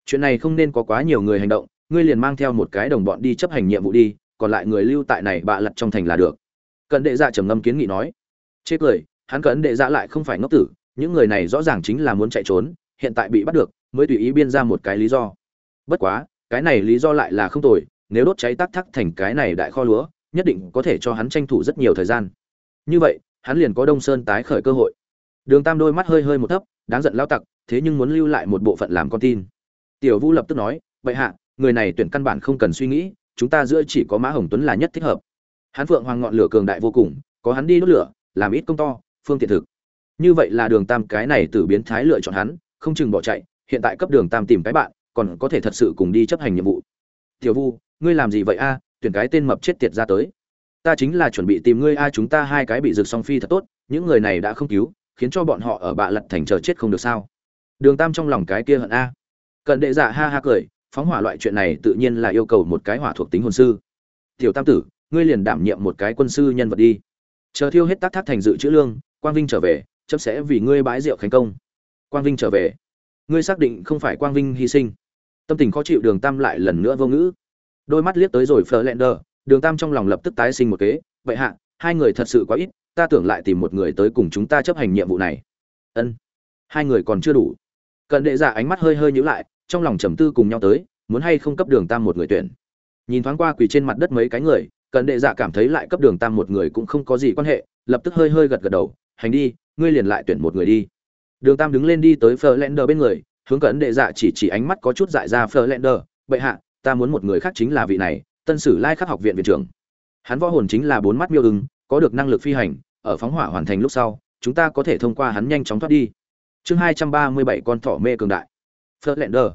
S1: Chuyện này không nên có quá nhiều người hành động, ngươi liền mang theo một cái đồng bọn đi chấp hành nhiệm vụ đi, còn lại người lưu tại này bạ lặt trong thành là được. Cận đệ dạ trầm ngâm kiến nghị nói. Chê cười, hắn cận đệ dạ lại không phải ngốc tử, những người này rõ ràng chính là muốn chạy trốn, hiện tại bị bắt được, mới tùy ý biên ra một cái lý do. Bất quá, cái này lý do lại là không tồi, nếu đốt cháy tắc thắc thành cái này đại kho lúa nhất định có thể cho hắn tranh thủ rất nhiều thời gian. Như vậy, hắn liền có đông sơn tái khởi cơ hội. Đường tam đôi mắt hơi hơi một thấp, đáng giận lao tặc, thế nhưng muốn lưu lại một bộ phận làm con tin. Tiểu vũ lập tức nói vậy hạ, người này tuyển căn bản không cần suy nghĩ, chúng ta giữa chỉ có mã hồng tuấn là nhất thích hợp. Hắn phượng hoàng ngọn lửa cường đại vô cùng, có hắn đi đốt lửa, làm ít công to, phương tiện thực. Như vậy là đường tam cái này từ biến thái lựa chọn hắn, không chừng bỏ chạy, hiện tại cấp đường tam tìm cái bạn, còn có thể thật sự cùng đi chấp hành nhiệm vụ. Tiểu vu, ngươi làm gì vậy a? Tuyển cái tên mập chết tiệt ra tới. Ta chính là chuẩn bị tìm ngươi a chúng ta hai cái bị rực song phi thật tốt, những người này đã không cứu, khiến cho bọn họ ở bạ lật thành chờ chết không được sao? Đường tam trong lòng cái kia hận a. Cận đệ dạ ha ha cười, phóng hỏa loại chuyện này tự nhiên là yêu cầu một cái hỏa thuộc tính hồn sư. Tiểu tam tử, ngươi liền đảm nhiệm một cái quân sư nhân vật đi. Chờ thiêu hết tác thác thành dự chữ lương, quang vinh trở về chấp sẽ vì ngươi bãi rượu khánh công. Quang vinh trở về. Ngươi xác định không phải quang vinh hy sinh. Tâm tình khó chịu đường tam lại lần nữa vô ngữ đôi mắt liếc tới rồi phờ lẹn đờ đường tam trong lòng lập tức tái sinh một kế, vậy hạ, hai người thật sự quá ít, ta tưởng lại tìm một người tới cùng chúng ta chấp hành nhiệm vụ này. Ân. Hai người còn chưa đủ. Cận đệ giả ánh mắt hơi hơi nhíu lại, trong lòng trầm tư cùng nhau tới, muốn hay không cấp đường tam một người tuyển? Nhìn thoáng qua quỳ trên mặt đất mấy cái người, cận đệ dạ cảm thấy lại cấp đường tam một người cũng không có gì quan hệ, lập tức hơi hơi gật gật đầu, hành đi, ngươi liền lại tuyển một người đi. Đường tam đứng lên đi tới phờ lẹn đờ bên người, hướng cận đệ dạ chỉ chỉ ánh mắt có chút dại ra phờ lẹn đờ bệ hạ ta muốn một người khác chính là vị này, tân sử lai khắc học viện viện trưởng. Hắn võ hồn chính là bốn mắt miêu ưng, có được năng lực phi hành, ở phóng hỏa hoàn thành lúc sau, chúng ta có thể thông qua hắn nhanh chóng thoát đi. Chương hai trăm ba mươi bảy con thỏ mê cường đại. Phớt lẹn đờ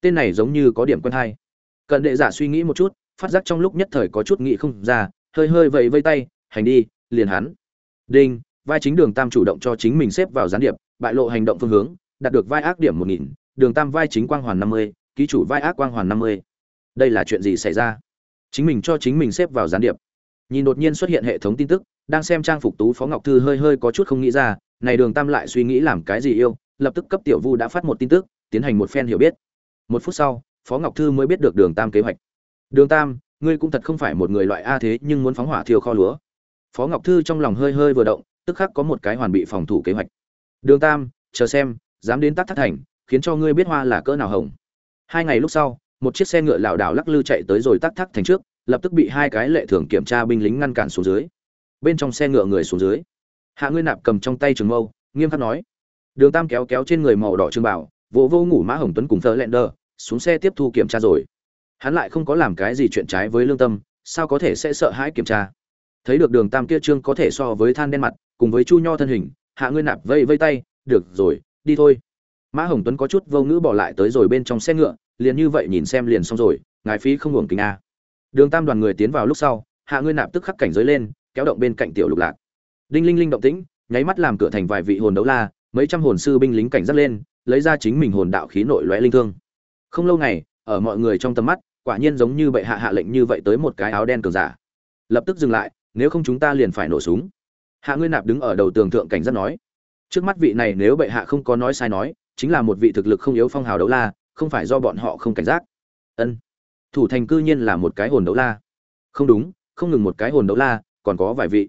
S1: tên này giống như có điểm quen hay. Cận đệ giả suy nghĩ một chút, phát giác trong lúc nhất thời có chút nghĩ không ra, hơi hơi vẫy vây tay, hành đi, liền hắn. Đinh, vai chính đường tam chủ động cho chính mình xếp vào gián điệp, bại lộ hành động phương hướng, đạt được vai ác điểm một nghìn, đường tam vai chính quang hoàn năm mươi, ký chủ vai ác quang hoàn năm mươi đây là chuyện gì xảy ra? Chính mình cho chính mình xếp vào gián điệp. Nhìn đột nhiên xuất hiện hệ thống tin tức, đang xem trang phục tú phó ngọc thư hơi hơi có chút không nghĩ ra, này đường tam lại suy nghĩ làm cái gì yêu, lập tức cấp tiểu vu đã phát một tin tức, tiến hành một phen hiểu biết. Một phút sau, phó ngọc thư mới biết được đường tam kế hoạch. Đường tam, ngươi cũng thật không phải một người loại a thế nhưng muốn phóng hỏa thiêu kho lúa. Phó ngọc thư trong lòng hơi hơi vừa động, tức khắc có một cái hoàn bị phòng thủ kế hoạch. Đường tam, chờ xem, dám đến tắc thất thành, khiến cho ngươi biết hoa là cỡ nào hồng. Hai ngày lúc sau một chiếc xe ngựa lảo đảo lắc lư chạy tới rồi tắc thắc thành trước, lập tức bị hai cái lệ thường kiểm tra binh lính ngăn cản xuống dưới. Bên trong xe ngựa người xuống dưới. Hạ ngươi nạp cầm trong tay trường mâu, nghiêm khắc nói, đường tam kéo kéo trên người màu đỏ trương bảo, vỗ vô ngủ mã hồng tuấn cùng thợ lẹn xuống xe tiếp thu kiểm tra rồi. Hắn lại không có làm cái gì chuyện trái với lương tâm, sao có thể sẽ sợ hãi kiểm tra? Thấy được đường tam kia trương có thể so với than đen mặt, cùng với chu nho thân hình, hạ ngươi nạp vây vây tay, được rồi, đi thôi. Mã hồng tuấn có chút vô ngữ bỏ lại tới rồi bên trong xe ngựa liền như vậy nhìn xem liền xong rồi, ngài phí không hưởng kính a. Đường tam đoàn người tiến vào lúc sau, hạ ngươi nạp tức khắc cảnh giới lên, kéo động bên cạnh tiểu lục lạc. Đinh linh linh động tĩnh, nháy mắt làm cửa thành vài vị hồn đấu la, mấy trăm hồn sư binh lính cảnh giác lên, lấy ra chính mình hồn đạo khí nội lóe linh thương. Không lâu này ở mọi người trong tầm mắt, quả nhiên giống như bệ hạ hạ lệnh như vậy tới một cái áo đen cường giả. Lập tức dừng lại, nếu không chúng ta liền phải nổ súng. Hạ ngươi nạp đứng ở đầu tường thượng cảnh giác nói, trước mắt vị này nếu bệ hạ không có nói sai nói, chính là một vị thực lực không yếu phong hào đấu la không phải do bọn họ không cảnh giác. Ân, thủ thành cư nhiên là một cái hồn đấu la. Không đúng, không ngừng một cái hồn đấu la, còn có vài vị.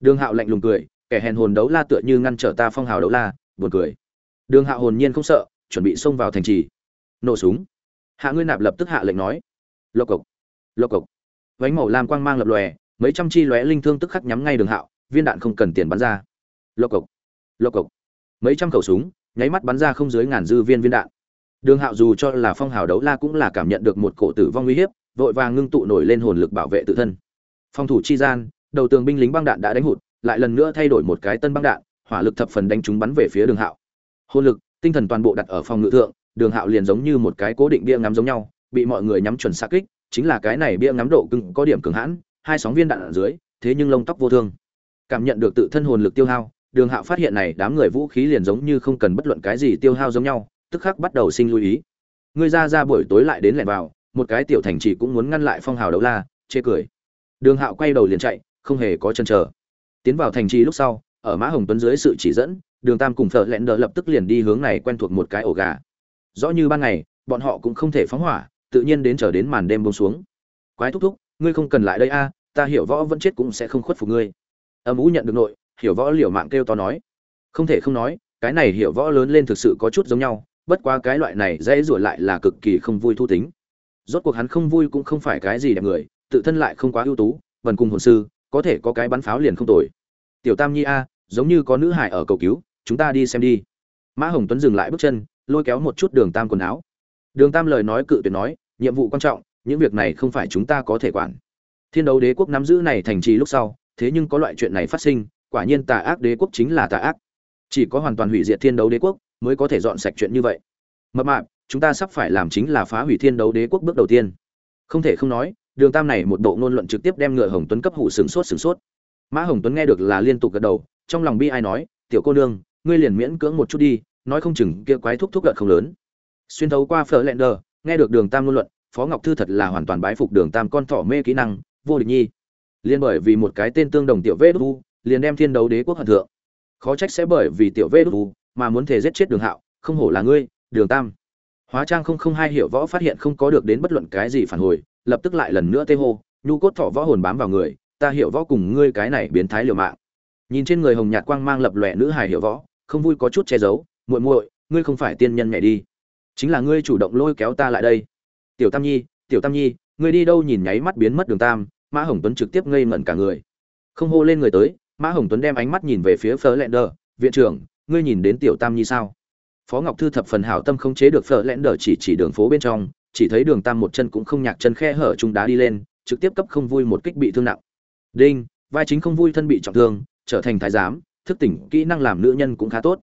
S1: Đường hạo lạnh lùng cười, kẻ hèn hồn đấu la tựa như ngăn trở ta phong hào đấu la, buồn cười. Đường hạo hồn nhiên không sợ, chuẩn bị xông vào thành trì. Nổ súng. Hạ ngươi nạp lập tức hạ lệnh nói. Lộc cộc lộc cộc. Vánh màu lam quang mang lập lòe, mấy trăm chi lóe linh thương tức khắc nhắm ngay đường hạo, viên đạn không cần tiền bắn ra. Lộc cộc lộc cộc. Mấy trăm khẩu súng, nháy mắt bắn ra không dưới ngàn dư viên viên đạn đường hạo dù cho là phong hào đấu la cũng là cảm nhận được một cổ tử vong nguy hiểm, vội vàng ngưng tụ nổi lên hồn lực bảo vệ tự thân. Phòng thủ chi gian đầu tường binh lính băng đạn đã đánh hụt lại lần nữa thay đổi một cái tân băng đạn hỏa lực thập phần đánh chúng bắn về phía đường hạo. Hồn lực tinh thần toàn bộ đặt ở phòng ngự thượng đường hạo liền giống như một cái cố định bia ngắm giống nhau bị mọi người nhắm chuẩn xạ kích chính là cái này bia ngắm độ cứng có điểm cường hãn hai sóng viên đạn ở dưới thế nhưng lông tóc vô thương. Cảm nhận được tự thân hồn lực tiêu hao đường hạo phát hiện này đám người vũ khí liền giống như không cần bất luận cái gì tiêu hao giống nhau tức khắc bắt đầu sinh lưu ý. Người ra ra buổi tối lại đến lẻn vào, một cái tiểu thành chỉ cũng muốn ngăn lại phong hào đấu la, chê cười. Đường hạo quay đầu liền chạy, không hề có chân chờ. Tiến vào thành trì lúc sau, ở mã hồng tuấn dưới sự chỉ dẫn, đường tam cùng phở lẹn đờ lập tức liền đi hướng này quen thuộc một cái ổ gà. Rõ như ban ngày, bọn họ cũng không thể phóng hỏa, tự nhiên đến chờ đến màn đêm bông xuống. Quái thúc thúc, ngươi không cần lại đây a, ta hiểu võ vẫn chết cũng sẽ không khuất phục ngươi. Âm ú nhận được nội, hiểu võ liều mạng kêu to nói. Không thể không nói, cái này hiểu võ lớn lên thực sự có chút giống nhau bất quá cái loại này dễ rủa lại là cực kỳ không vui thu tính. Rốt cuộc hắn không vui cũng không phải cái gì đẹp người, tự thân lại không quá ưu tú, vần cùng hồn sư, có thể có cái bắn pháo liền không tồi. Tiểu tam nhi a, giống như có nữ hải ở cầu cứu, chúng ta đi xem đi. Mã hồng tuấn dừng lại bước chân, lôi kéo một chút đường tam quần áo. Đường tam lời nói cự tuyệt nói, nhiệm vụ quan trọng, những việc này không phải chúng ta có thể quản. Thiên đấu đế quốc nắm giữ này thành trì lúc sau, thế nhưng có loại chuyện này phát sinh, quả nhiên tà ác đế quốc chính là tà ác. Chỉ có hoàn toàn hủy diệt thiên đấu đế quốc mới có thể dọn sạch chuyện như vậy. Mập mạp, chúng ta sắp phải làm chính là phá hủy thiên đấu đế quốc bước đầu tiên. Không thể không nói, đường tam này một bộ ngôn luận trực tiếp đem ngựa hồng tuấn cấp hủ sừng sốt sừng sốt. Mã hồng tuấn nghe được là liên tục gật đầu, trong lòng bi ai nói, tiểu cô nương, ngươi liền miễn cưỡng một chút đi, nói không chừng kia quái thúc thúc gợt không lớn. Xuyên thấu qua phở lẹn đờ nghe được đường tam ngôn luận, phó ngọc thư thật là hoàn toàn bái phục đường tam con thỏ mê kỹ năng, vô địch nhi. Liên bởi vì một cái tên tương đồng tiểu vê đu liền đem thiên đấu đế quốc hận thượng. Khó trách sẽ bởi vì tiểu vê đu mà muốn thể giết chết đường hạo, không hổ là ngươi, đường tam. Hóa trang không không hai hiểu võ phát hiện không có được đến bất luận cái gì phản hồi, lập tức lại lần nữa tê hô, nhu cốt thọ võ hồn bám vào người, ta hiểu võ cùng ngươi cái này biến thái liều mạng. Nhìn trên người hồng nhạt quang mang lập lòe nữ hài hiểu võ, không vui có chút che giấu, muội muội, ngươi không phải tiên nhân nhảy đi. Chính là ngươi chủ động lôi kéo ta lại đây. Tiểu tam nhi, tiểu tam nhi, ngươi đi đâu nhìn nháy mắt biến mất đường tam? Mã hồng tuấn trực tiếp ngây ngẩn cả người. Không hô lên người tới, mã hồng tuấn đem ánh mắt nhìn về phía phở lẹn đờ viện trưởng ngươi nhìn đến tiểu tam nhi sao? Phó ngọc thư thập phần hảo tâm không chế được phở lẹn đờ chỉ chỉ đường phố bên trong, chỉ thấy đường tam một chân cũng không nhạc chân khe hở trung đá đi lên, trực tiếp cấp không vui một kích bị thương nặng. Đinh, vai chính không vui thân bị trọng thương, trở thành thái giám, thức tỉnh, kỹ năng làm nữ nhân cũng khá tốt.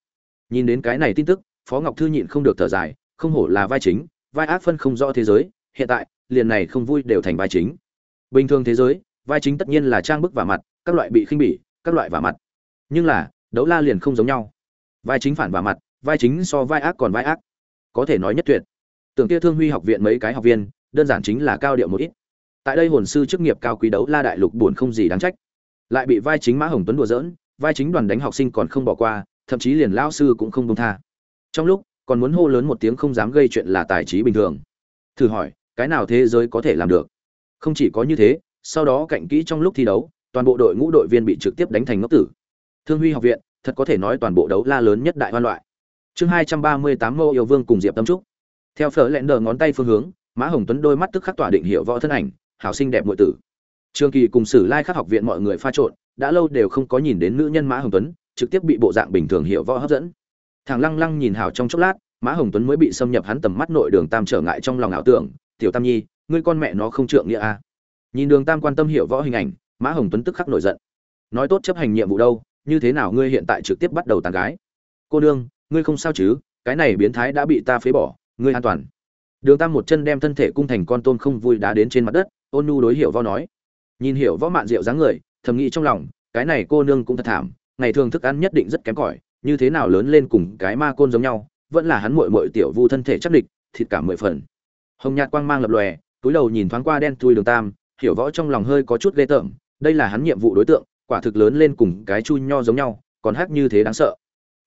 S1: Nhìn đến cái này tin tức, phó ngọc thư nhịn không được thở dài, không hổ là vai chính, vai ác phân không rõ thế giới, hiện tại, liền này không vui đều thành vai chính. Bình thường thế giới, vai chính tất nhiên là trang bức và mặt, các loại bị khinh bỉ, các loại và mặt. Nhưng là, đấu la liền không giống nhau vai chính phản và mặt, vai chính so vai ác còn vai ác. Có thể nói nhất tuyệt. Tưởng kia thương huy học viện mấy cái học viên, đơn giản chính là cao điệu một ít. Tại đây hồn sư chức nghiệp cao quý đấu la đại lục buồn không gì đáng trách. Lại bị vai chính mã hồng tuấn đùa giỡn, vai chính đoàn đánh học sinh còn không bỏ qua, thậm chí liền lao sư cũng không công tha. Trong lúc, còn muốn hô lớn một tiếng không dám gây chuyện là tài trí bình thường. Thử hỏi, cái nào thế giới có thể làm được? Không chỉ có như thế, sau đó cạnh kỹ trong lúc thi đấu, toàn bộ đội ngũ đội viên bị trực tiếp đánh thành ngốc tử. Thương huy học viện thật có thể nói toàn bộ đấu la lớn nhất đại hoan loại. Chương hai trăm ba mươi tám mô yêu vương cùng diệp tâm trúc. Theo phở lẹn đờ ngón tay phương hướng, mã hồng tuấn đôi mắt tức khắc tỏa định hiệu võ thân ảnh, hảo sinh đẹp nội tử. Trường kỳ cùng sử lai khắc học viện mọi người pha trộn, đã lâu đều không có nhìn đến nữ nhân mã hồng tuấn, trực tiếp bị bộ dạng bình thường hiệu võ hấp dẫn. Thằng lăng lăng nhìn hào trong chốc lát, mã hồng tuấn mới bị xâm nhập hắn tầm mắt nội đường tam trở ngại trong lòng ảo tưởng, tiểu tam nhi, ngươi con mẹ nó không trượng nghĩa a à. nhìn đường tam quan tâm hiểu võ hình ảnh, mã hồng tuấn tức khắc nổi giận. Nói tốt chấp hành nhiệm vụ đâu như thế nào ngươi hiện tại trực tiếp bắt đầu tàn gái? Cô nương, ngươi không sao chứ? Cái này biến thái đã bị ta phế bỏ, ngươi an toàn. Đường tam một chân đem thân thể cung thành con tôm không vui đá đến trên mặt đất, ôn nhu đối hiểu võ nói. Nhìn hiểu võ mạn rượu dáng người, thầm nghĩ trong lòng, cái này cô nương cũng thật thảm, ngày thường thức ăn nhất định rất kém cỏi, như thế nào lớn lên cùng cái ma côn giống nhau, vẫn là hắn muội muội tiểu vu thân thể chắc địch, thịt cả mười phần. Hồng nhạt quang mang lập lòe, túi đầu nhìn thoáng qua đen thui đường tam, hiểu võ trong lòng hơi có chút ghê tởm, đây là hắn nhiệm vụ đối tượng quả thực lớn lên cùng cái chu nho giống nhau, còn hát như thế đáng sợ.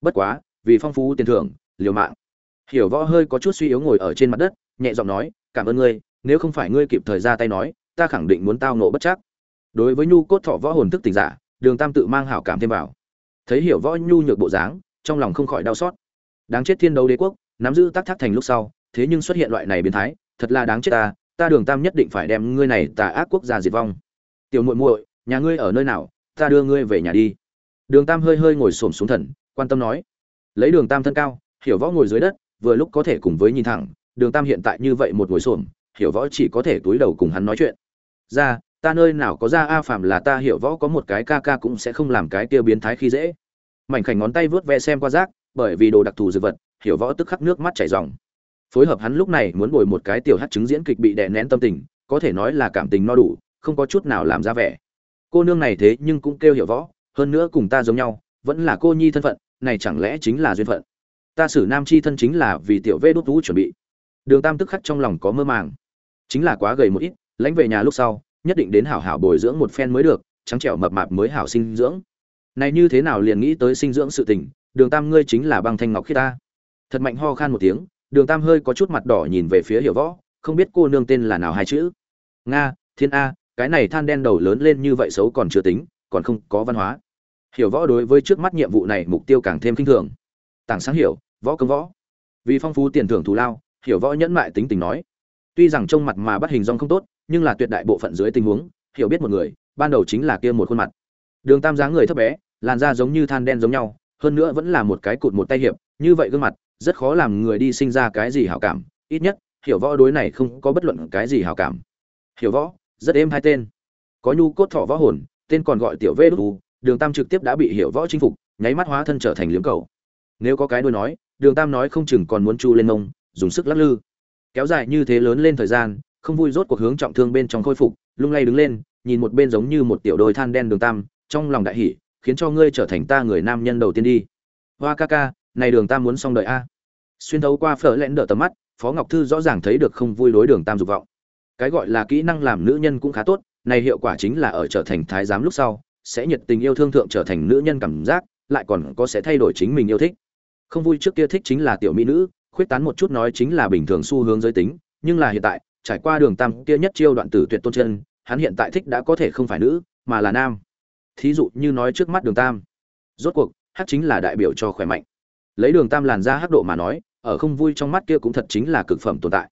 S1: Bất quá, vì phong phú tiền thưởng, liều mạng. Hiểu võ hơi có chút suy yếu ngồi ở trên mặt đất, nhẹ giọng nói, cảm ơn ngươi, nếu không phải ngươi kịp thời ra tay nói, ta khẳng định muốn tao nộ bất chắc. Đối với nhu cốt thọ võ hồn thức tỉnh giả, đường tam tự mang hảo cảm thêm vào. Thấy hiểu võ nhu nhược bộ dáng, trong lòng không khỏi đau xót. Đáng chết thiên đấu đế quốc, nắm giữ tác thác thành lúc sau, thế nhưng xuất hiện loại này biến thái, thật là đáng chết ta ta đường tam nhất định phải đem ngươi này tà ác quốc gia diệt vong. Tiểu muội muội, nhà ngươi ở nơi nào? Ta đưa ngươi về nhà đi. Đường tam hơi hơi ngồi xổm xuống thần, quan tâm nói. Lấy đường tam thân cao, hiểu võ ngồi dưới đất, vừa lúc có thể cùng với nhìn thẳng, đường tam hiện tại như vậy một ngồi xổm, hiểu võ chỉ có thể túi đầu cùng hắn nói chuyện. Ra, ta nơi nào có ra a phàm là ta, hiểu võ có một cái ca ca cũng sẽ không làm cái kia biến thái khi dễ. Mảnh khảnh ngón tay vớt ve xem qua rác, bởi vì đồ đặc thù dược vật, hiểu võ tức khắc nước mắt chảy ròng. Phối hợp hắn lúc này muốn bồi một cái tiểu hát chứng diễn kịch bị đè nén tâm tình, có thể nói là cảm tình no đủ, không có chút nào làm ra vẻ cô nương này thế nhưng cũng kêu hiểu võ, hơn nữa cùng ta giống nhau, vẫn là cô nhi thân phận, này chẳng lẽ chính là duyên phận? Ta xử nam chi thân chính là vì tiểu vê đốt vũ chuẩn bị. Đường tam tức khắc trong lòng có mơ màng. Chính là quá gầy một ít, lãnh về nhà lúc sau, nhất định đến hảo hảo bồi dưỡng một phen mới được, trắng trẻo mập mạp mới hảo sinh dưỡng. Này như thế nào liền nghĩ tới sinh dưỡng sự tình, đường tam ngươi chính là băng thanh ngọc khi ta. Thật mạnh ho khan một tiếng, đường tam hơi có chút mặt đỏ nhìn về phía hiểu võ, không biết cô nương tên là nào hai chữ. Nga, thiên a cái này than đen đầu lớn lên như vậy xấu còn chưa tính, còn không có văn hóa. Hiểu võ đối với trước mắt nhiệm vụ này mục tiêu càng thêm kinh thường. Tảng sáng hiểu, võ công võ. Vì phong phú tiền thưởng thù lao, hiểu võ nhẫn mại tính tình nói. Tuy rằng trông mặt mà bắt hình dong không tốt, nhưng là tuyệt đại bộ phận dưới tình huống, hiểu biết một người, ban đầu chính là kia một khuôn mặt. Đường tam dáng người thấp bé, làn da giống như than đen giống nhau, hơn nữa vẫn là một cái cụt một tay hiệp, như vậy gương mặt, rất khó làm người đi sinh ra cái gì hảo cảm. Ít nhất, hiểu võ đối này không có bất luận cái gì hảo cảm. Hiểu võ rất êm hai tên. Có nhu cốt thọ võ hồn, tên còn gọi tiểu vê đu đường tam trực tiếp đã bị hiểu võ chinh phục, nháy mắt hóa thân trở thành liếm cầu. Nếu có cái đôi nói, đường tam nói không chừng còn muốn chu lên mông, dùng sức lắc lư. Kéo dài như thế lớn lên thời gian, không vui rốt cuộc hướng trọng thương bên trong khôi phục, lung lay đứng lên, nhìn một bên giống như một tiểu đôi than đen đường tam, trong lòng đại hỉ, khiến cho ngươi trở thành ta người nam nhân đầu tiên đi. Hoa ca ca, này đường tam muốn xong đợi a. Xuyên thấu qua phở lẽn đỡ tầm mắt, phó ngọc thư rõ ràng thấy được không vui đối đường tam dục vọng cái gọi là kỹ năng làm nữ nhân cũng khá tốt, này hiệu quả chính là ở trở thành thái giám lúc sau, sẽ nhiệt tình yêu thương thượng trở thành nữ nhân cảm giác, lại còn có sẽ thay đổi chính mình yêu thích. Không vui trước kia thích chính là tiểu mỹ nữ, khuyết tán một chút nói chính là bình thường xu hướng giới tính, nhưng là hiện tại, trải qua đường tam kia nhất chiêu đoạn tử tuyệt tôn chân, hắn hiện tại thích đã có thể không phải nữ, mà là nam. Thí dụ như nói trước mắt đường tam. Rốt cuộc, hát chính là đại biểu cho khỏe mạnh. Lấy đường tam làn ra hát độ mà nói, ở không vui trong mắt kia cũng thật chính là cực phẩm tồn tại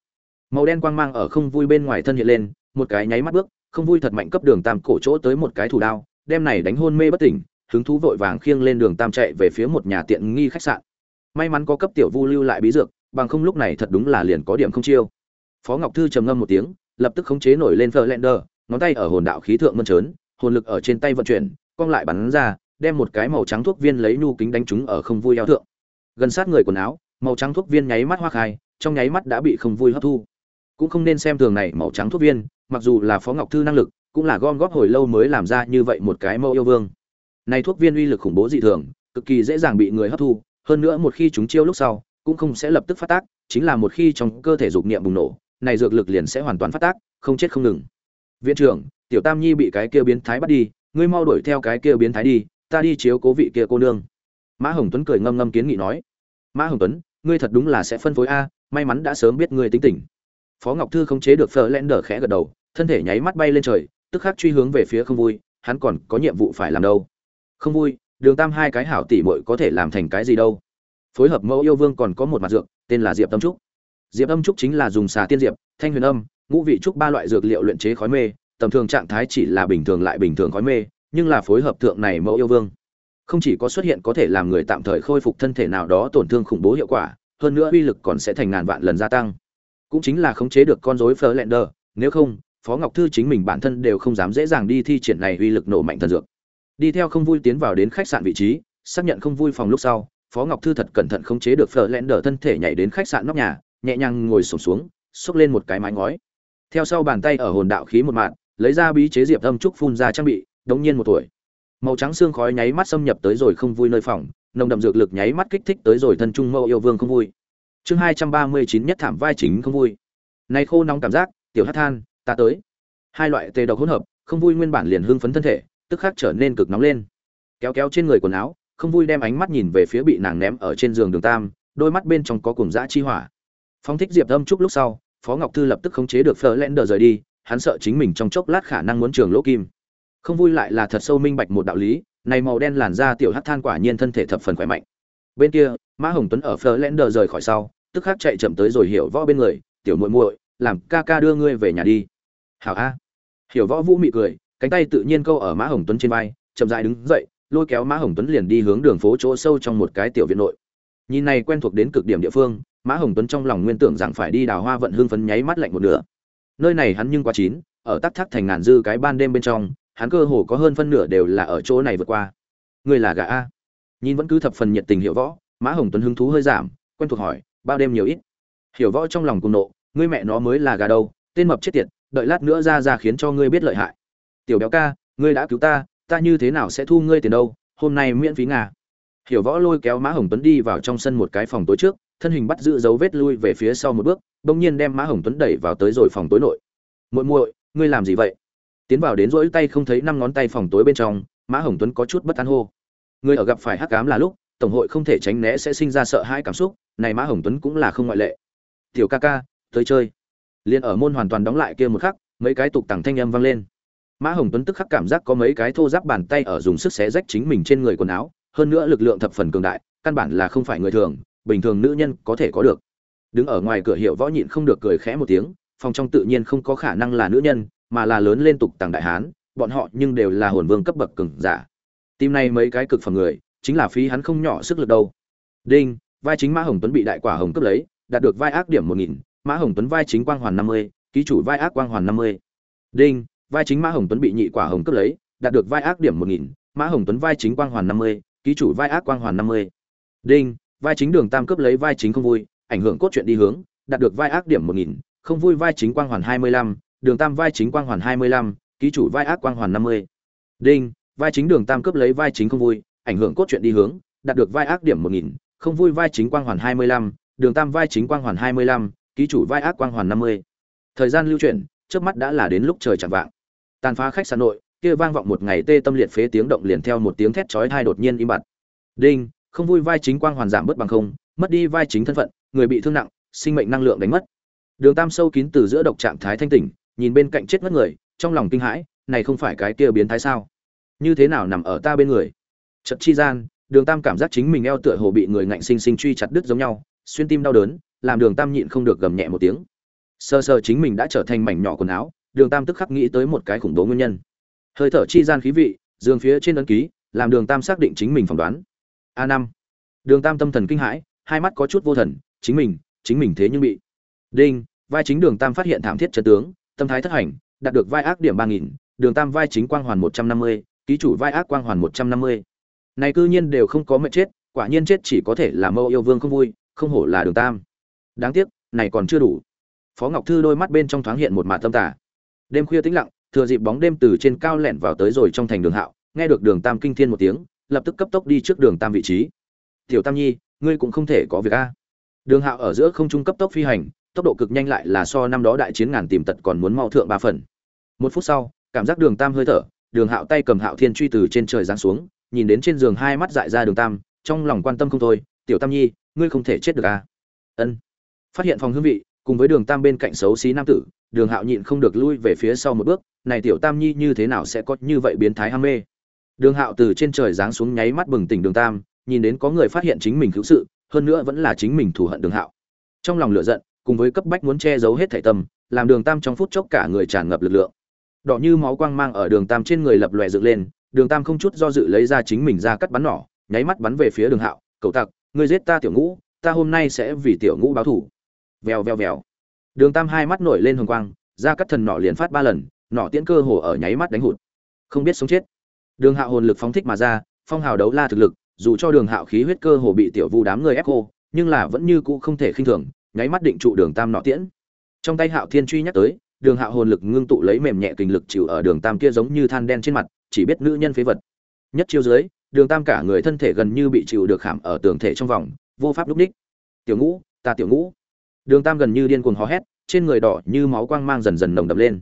S1: màu đen quang mang ở không vui bên ngoài thân hiện lên, một cái nháy mắt bước, không vui thật mạnh cấp đường tam cổ chỗ tới một cái thủ đao, đem này đánh hôn mê bất tỉnh, hứng thú vội vàng khiêng lên đường tam chạy về phía một nhà tiện nghi khách sạn. May mắn có cấp tiểu vu lưu lại bí dược, bằng không lúc này thật đúng là liền có điểm không chiêu. Phó ngọc thư trầm ngâm một tiếng, lập tức khống chế nổi lên phờ lender ngón tay ở hồn đạo khí thượng mơn trớn, hồn lực ở trên tay vận chuyển, cong lại bắn ra, đem một cái màu trắng thuốc viên lấy nhu kính đánh trúng ở không vui eo thượng. Gần sát người quần áo, màu trắng thuốc viên nháy mắt hoa khai, trong nháy mắt đã bị không vui hấp thu cũng không nên xem thường này màu trắng thuốc viên, mặc dù là phó ngọc thư năng lực, cũng là gom góp hồi lâu mới làm ra như vậy một cái mẫu yêu vương. Này thuốc viên uy lực khủng bố dị thường, cực kỳ dễ dàng bị người hấp thu, hơn nữa một khi chúng chiêu lúc sau, cũng không sẽ lập tức phát tác, chính là một khi trong cơ thể dục niệm bùng nổ, này dược lực liền sẽ hoàn toàn phát tác, không chết không ngừng. Viện trưởng, tiểu tam nhi bị cái kia biến thái bắt đi, ngươi mau đuổi theo cái kia biến thái đi, ta đi chiếu cố vị kia cô nương. Mã hồng tuấn cười ngâm ngâm kiến nghị nói. Mã hồng tuấn, ngươi thật đúng là sẽ phân phối a, may mắn đã sớm biết ngươi tính tình phó ngọc thư không chế được phờ len đờ khẽ gật đầu, thân thể nháy mắt bay lên trời, tức khắc truy hướng về phía không vui, hắn còn có nhiệm vụ phải làm đâu. Không vui, đường tam hai cái hảo tỷ muội có thể làm thành cái gì đâu. Phối hợp mẫu yêu vương còn có một mặt dược, tên là diệp tâm trúc. Diệp âm trúc chính là dùng xà tiên diệp, thanh huyền âm, ngũ vị trúc ba loại dược liệu luyện chế khói mê, tầm thường trạng thái chỉ là bình thường lại bình thường khói mê, nhưng là phối hợp thượng này mẫu yêu vương. Không chỉ có xuất hiện có thể làm người tạm thời khôi phục thân thể nào đó tổn thương khủng bố hiệu quả, hơn nữa uy lực còn sẽ thành ngàn vạn lần gia tăng cũng chính là khống chế được con rối Flender, nếu không, Phó Ngọc Thư chính mình bản thân đều không dám dễ dàng đi thi triển này uy lực nổ mạnh thần dược. Đi theo không vui tiến vào đến khách sạn vị trí, xác nhận không vui phòng lúc sau, Phó Ngọc Thư thật cẩn thận khống chế được Flender thân thể nhảy đến khách sạn nóc nhà, nhẹ nhàng ngồi xổm xuống, xốc lên một cái mái ngói. Theo sau bàn tay ở hồn đạo khí một mạng, lấy ra bí chế diệp âm trúc phun ra trang bị, đống nhiên một tuổi. Màu trắng xương khói nháy mắt xâm nhập tới rồi không vui nơi phòng, nồng đậm dược lực nháy mắt kích thích tới rồi thân trung mâu yêu vương không vui chương hai trăm ba mươi chín nhất thảm vai chính không vui. Này khô nóng cảm giác, tiểu hát than, ta tới. Hai loại tê độc hỗn hợp, không vui nguyên bản liền hưng phấn thân thể, tức khắc trở nên cực nóng lên. Kéo kéo trên người quần áo, không vui đem ánh mắt nhìn về phía bị nàng ném ở trên giường đường tam, đôi mắt bên trong có cùng dã chi hỏa. Phong thích diệp âm trúc lúc sau, phó ngọc thư lập tức khống chế được phở lẽn đờ rời đi, hắn sợ chính mình trong chốc lát khả năng muốn trường lỗ kim. Không vui lại là thật sâu minh bạch một đạo lý, này màu đen làn da tiểu hát than quả nhiên thân thể thập phần khỏe mạnh bên kia, mã hồng tuấn ở phờ lẽn đờ rời khỏi sau, tức khắc chạy chậm tới rồi hiểu võ bên người, tiểu muội muội, làm ca ca đưa ngươi về nhà đi. Hảo a. Hiểu võ vũ mị cười, cánh tay tự nhiên câu ở mã hồng tuấn trên vai, chậm rãi đứng dậy, lôi kéo mã hồng tuấn liền đi hướng đường phố chỗ sâu trong một cái tiểu viện nội. Nhìn này quen thuộc đến cực điểm địa phương, mã hồng tuấn trong lòng nguyên tưởng rằng phải đi đào hoa vận hương phấn nháy mắt lạnh một nửa. Nơi này hắn nhưng quá chín, ở tắc thác thành ngàn dư cái ban đêm bên trong, hắn cơ hồ có hơn phân nửa đều là ở chỗ này vượt qua. Ngươi là gà a? Nhìn vẫn cứ thập phần nhiệt tình hiểu võ, mã hồng tuấn hứng thú hơi giảm, quen thuộc hỏi, bao đêm nhiều ít? Hiểu võ trong lòng cùng nộ, ngươi mẹ nó mới là gà đâu, tên mập chết tiệt, đợi lát nữa ra ra khiến cho ngươi biết lợi hại. Tiểu béo ca, ngươi đã cứu ta ta như thế nào sẽ thu ngươi tiền đâu, hôm nay miễn phí ngà. Hiểu võ lôi kéo mã hồng tuấn đi vào trong sân một cái phòng tối trước, thân hình bắt giữ dấu vết lui về phía sau một bước, bỗng nhiên đem mã hồng tuấn đẩy vào tới rồi phòng tối nội. Muội muội, ngươi làm gì vậy? Tiến vào đến rỗi tay không thấy năm ngón tay phòng tối bên trong, mã hồng tuấn có chút bất an hô người ở gặp phải hắc ám là lúc, tổng hội không thể tránh né sẽ sinh ra sợ hãi cảm xúc, này mã hồng tuấn cũng là không ngoại lệ. Tiểu ca ca, tới chơi. Liền ở môn hoàn toàn đóng lại kia một khắc, mấy cái tục tằng thanh âm vang lên. Mã hồng tuấn tức khắc cảm giác có mấy cái thô giáp bàn tay ở dùng sức xé rách chính mình trên người quần áo, hơn nữa lực lượng thập phần cường đại, căn bản là không phải người thường, bình thường nữ nhân có thể có được. Đứng ở ngoài cửa hiệu võ nhịn không được cười khẽ một tiếng, phòng trong tự nhiên không có khả năng là nữ nhân, mà là lớn lên tục tằng đại hán, bọn họ nhưng đều là hồn vương cấp bậc cường giả tim này mấy cái cực phẩm người, chính là phí hắn không nhỏ sức lực đâu. Đinh, vai chính mã hồng tuấn bị đại quả hồng cướp lấy, đạt được vai ác điểm một nghìn, mã hồng tuấn vai chính quang hoàn năm mươi, ký chủ vai ác quang hoàn năm mươi. Đinh, vai chính mã hồng tuấn bị nhị quả hồng cướp lấy, đạt được vai ác điểm một nghìn, mã hồng tuấn vai chính quang hoàn năm mươi, ký chủ vai ác quang hoàn năm mươi. Đinh, vai chính đường tam cướp lấy vai chính không vui, ảnh hưởng cốt truyện đi hướng, đạt được vai ác điểm một nghìn, không vui vai chính quang hoàn hai mươi lăm, đường tam vai chính quang hoàn hai mươi lăm, ký chủ vai ác quang hoàn năm mươi. Đinh vai chính đường tam cướp lấy vai chính không vui ảnh hưởng cốt truyện đi hướng đạt được vai ác điểm một nghìn không vui vai chính quang hoàn 25, đường tam vai chính quang hoàn 25, ký chủ vai ác quang hoàn 50. Thời gian lưu chuyển, trước mắt đã là đến lúc trời chẳng vạng. Tàn phá khách sạn nội, kia vang vọng một ngày tê tâm liệt phế tiếng động liền theo một tiếng thét chói tai đột nhiên im bặt. Đinh, không vui vai chính quang hoàn giảm bớt bằng không, mất đi vai chính thân phận, người bị thương nặng, sinh mệnh năng lượng đánh mất. Đường Tam sâu kín từ giữa độc trạng thái thanh tỉnh, nhìn bên cạnh chết mất người, trong lòng kinh hãi, này không phải cái kia biến thái sao? Như thế nào nằm ở ta bên người? chật chi gian, đường tam cảm giác chính mình eo tựa hồ bị người ngạnh sinh sinh truy chặt đứt giống nhau xuyên tim đau đớn làm đường tam nhịn không được gầm nhẹ một tiếng. Sơ sơ chính mình đã trở thành mảnh nhỏ quần áo đường tam tức khắc nghĩ tới một cái khủng bố nguyên nhân. Hơi thở chi gian khí vị giường phía trên ấn ký làm đường tam xác định chính mình phỏng đoán. A năm. Đường tam tâm thần kinh hãi hai mắt có chút vô thần chính mình chính mình thế nhưng bị. Đinh vai chính đường tam phát hiện thảm thiết chân tướng tâm thái thất hành đạt được vai ác điểm ba nghìn đường tam vai chính quang hoàn một trăm năm mươi ký chủ vai ác quang hoàn một trăm năm mươi. Này cư nhiên đều không có mệnh chết, quả nhiên chết chỉ có thể là mâu yêu vương không vui, không hổ là đường tam. Đáng tiếc, này còn chưa đủ. Phó ngọc thư đôi mắt bên trong thoáng hiện một mạt tâm tả đêm khuya tĩnh lặng, thừa dịp bóng đêm từ trên cao lẻn vào tới rồi trong thành đường hạo, nghe được đường tam kinh thiên một tiếng, lập tức cấp tốc đi trước đường tam vị trí. Tiểu tam nhi, ngươi cũng không thể có việc a. Đường hạo ở giữa không trung cấp tốc phi hành, tốc độ cực nhanh lại là so năm đó đại chiến ngàn tìm tật còn muốn mau thượng ba phần. Một phút sau, cảm giác đường tam hơi thở đường hạo tay cầm hạo thiên truy từ trên trời giáng xuống, nhìn đến trên giường hai mắt dại ra đường tam, trong lòng quan tâm không thôi, tiểu tam nhi, ngươi không thể chết được à? Ân. Phát hiện phòng hương vị, cùng với đường tam bên cạnh xấu xí nam tử, đường hạo nhịn không được lui về phía sau một bước, này tiểu tam nhi như thế nào sẽ có như vậy biến thái ham mê? Đường hạo từ trên trời giáng xuống nháy mắt bừng tỉnh đường tam, nhìn đến có người phát hiện chính mình cứu sự, hơn nữa vẫn là chính mình thù hận đường hạo. Trong lòng lửa giận, cùng với cấp bách muốn che giấu hết thể tâm, làm đường tam trong phút chốc cả người tràn ngập lực lượng đỏ như máu quang mang ở đường tam trên người lập lòe dựng lên, đường tam không chút do dự lấy ra chính mình ra cắt bắn nỏ, nháy mắt bắn về phía đường hạo cậu tặc, ngươi giết ta tiểu ngũ, ta hôm nay sẽ vì tiểu ngũ báo thủ vèo vèo vèo. Đường tam hai mắt nổi lên hồng quang, ra cắt thần nỏ liền phát ba lần, nỏ tiễn cơ hồ ở nháy mắt đánh hụt. Không biết sống chết. Đường hạo hồn lực phóng thích mà ra, phong hào đấu la thực lực, dù cho đường hạo khí huyết cơ hồ bị tiểu vu đám người ép cô nhưng là vẫn như cũ không thể khinh thường, nháy mắt định trụ đường tam nọ tiễn. Trong tay hạo thiên truy nhắc tới đường hạo hồn lực ngưng tụ lấy mềm nhẹ kình lực chịu ở đường tam kia giống như than đen trên mặt, chỉ biết nữ nhân phế vật. Nhất chiêu dưới, đường tam cả người thân thể gần như bị chịu được khảm ở tường thể trong vòng, vô pháp lúc ních tiểu ngũ, ta tiểu ngũ. Đường tam gần như điên cuồng hò hét, trên người đỏ như máu quang mang dần dần nồng đậm lên.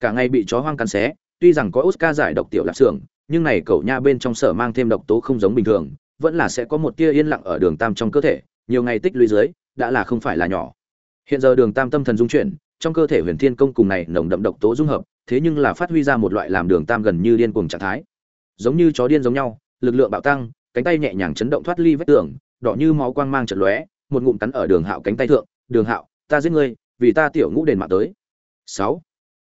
S1: Cả ngày bị chó hoang cắn xé, tuy rằng có oscar giải độc tiểu lạp xưởng, nhưng này cậu nha bên trong sở mang thêm độc tố không giống bình thường, vẫn là sẽ có một tia yên lặng ở đường tam trong cơ thể, nhiều ngày tích lũy dưới, đã là không phải là nhỏ. Hiện giờ đường tam tâm thần dung chuyển trong cơ thể huyền thiên công cùng này nồng đậm độc tố dung hợp, thế nhưng là phát huy ra một loại làm đường tam gần như điên cuồng trạng thái. Giống như chó điên giống nhau, lực lượng bạo tăng, cánh tay nhẹ nhàng chấn động thoát ly vết tường, đỏ như máu quang mang trận lóe, một ngụm cắn ở đường hạo cánh tay thượng, đường hạo, ta giết ngươi, vì ta tiểu ngũ đền mạng tới. Sáu.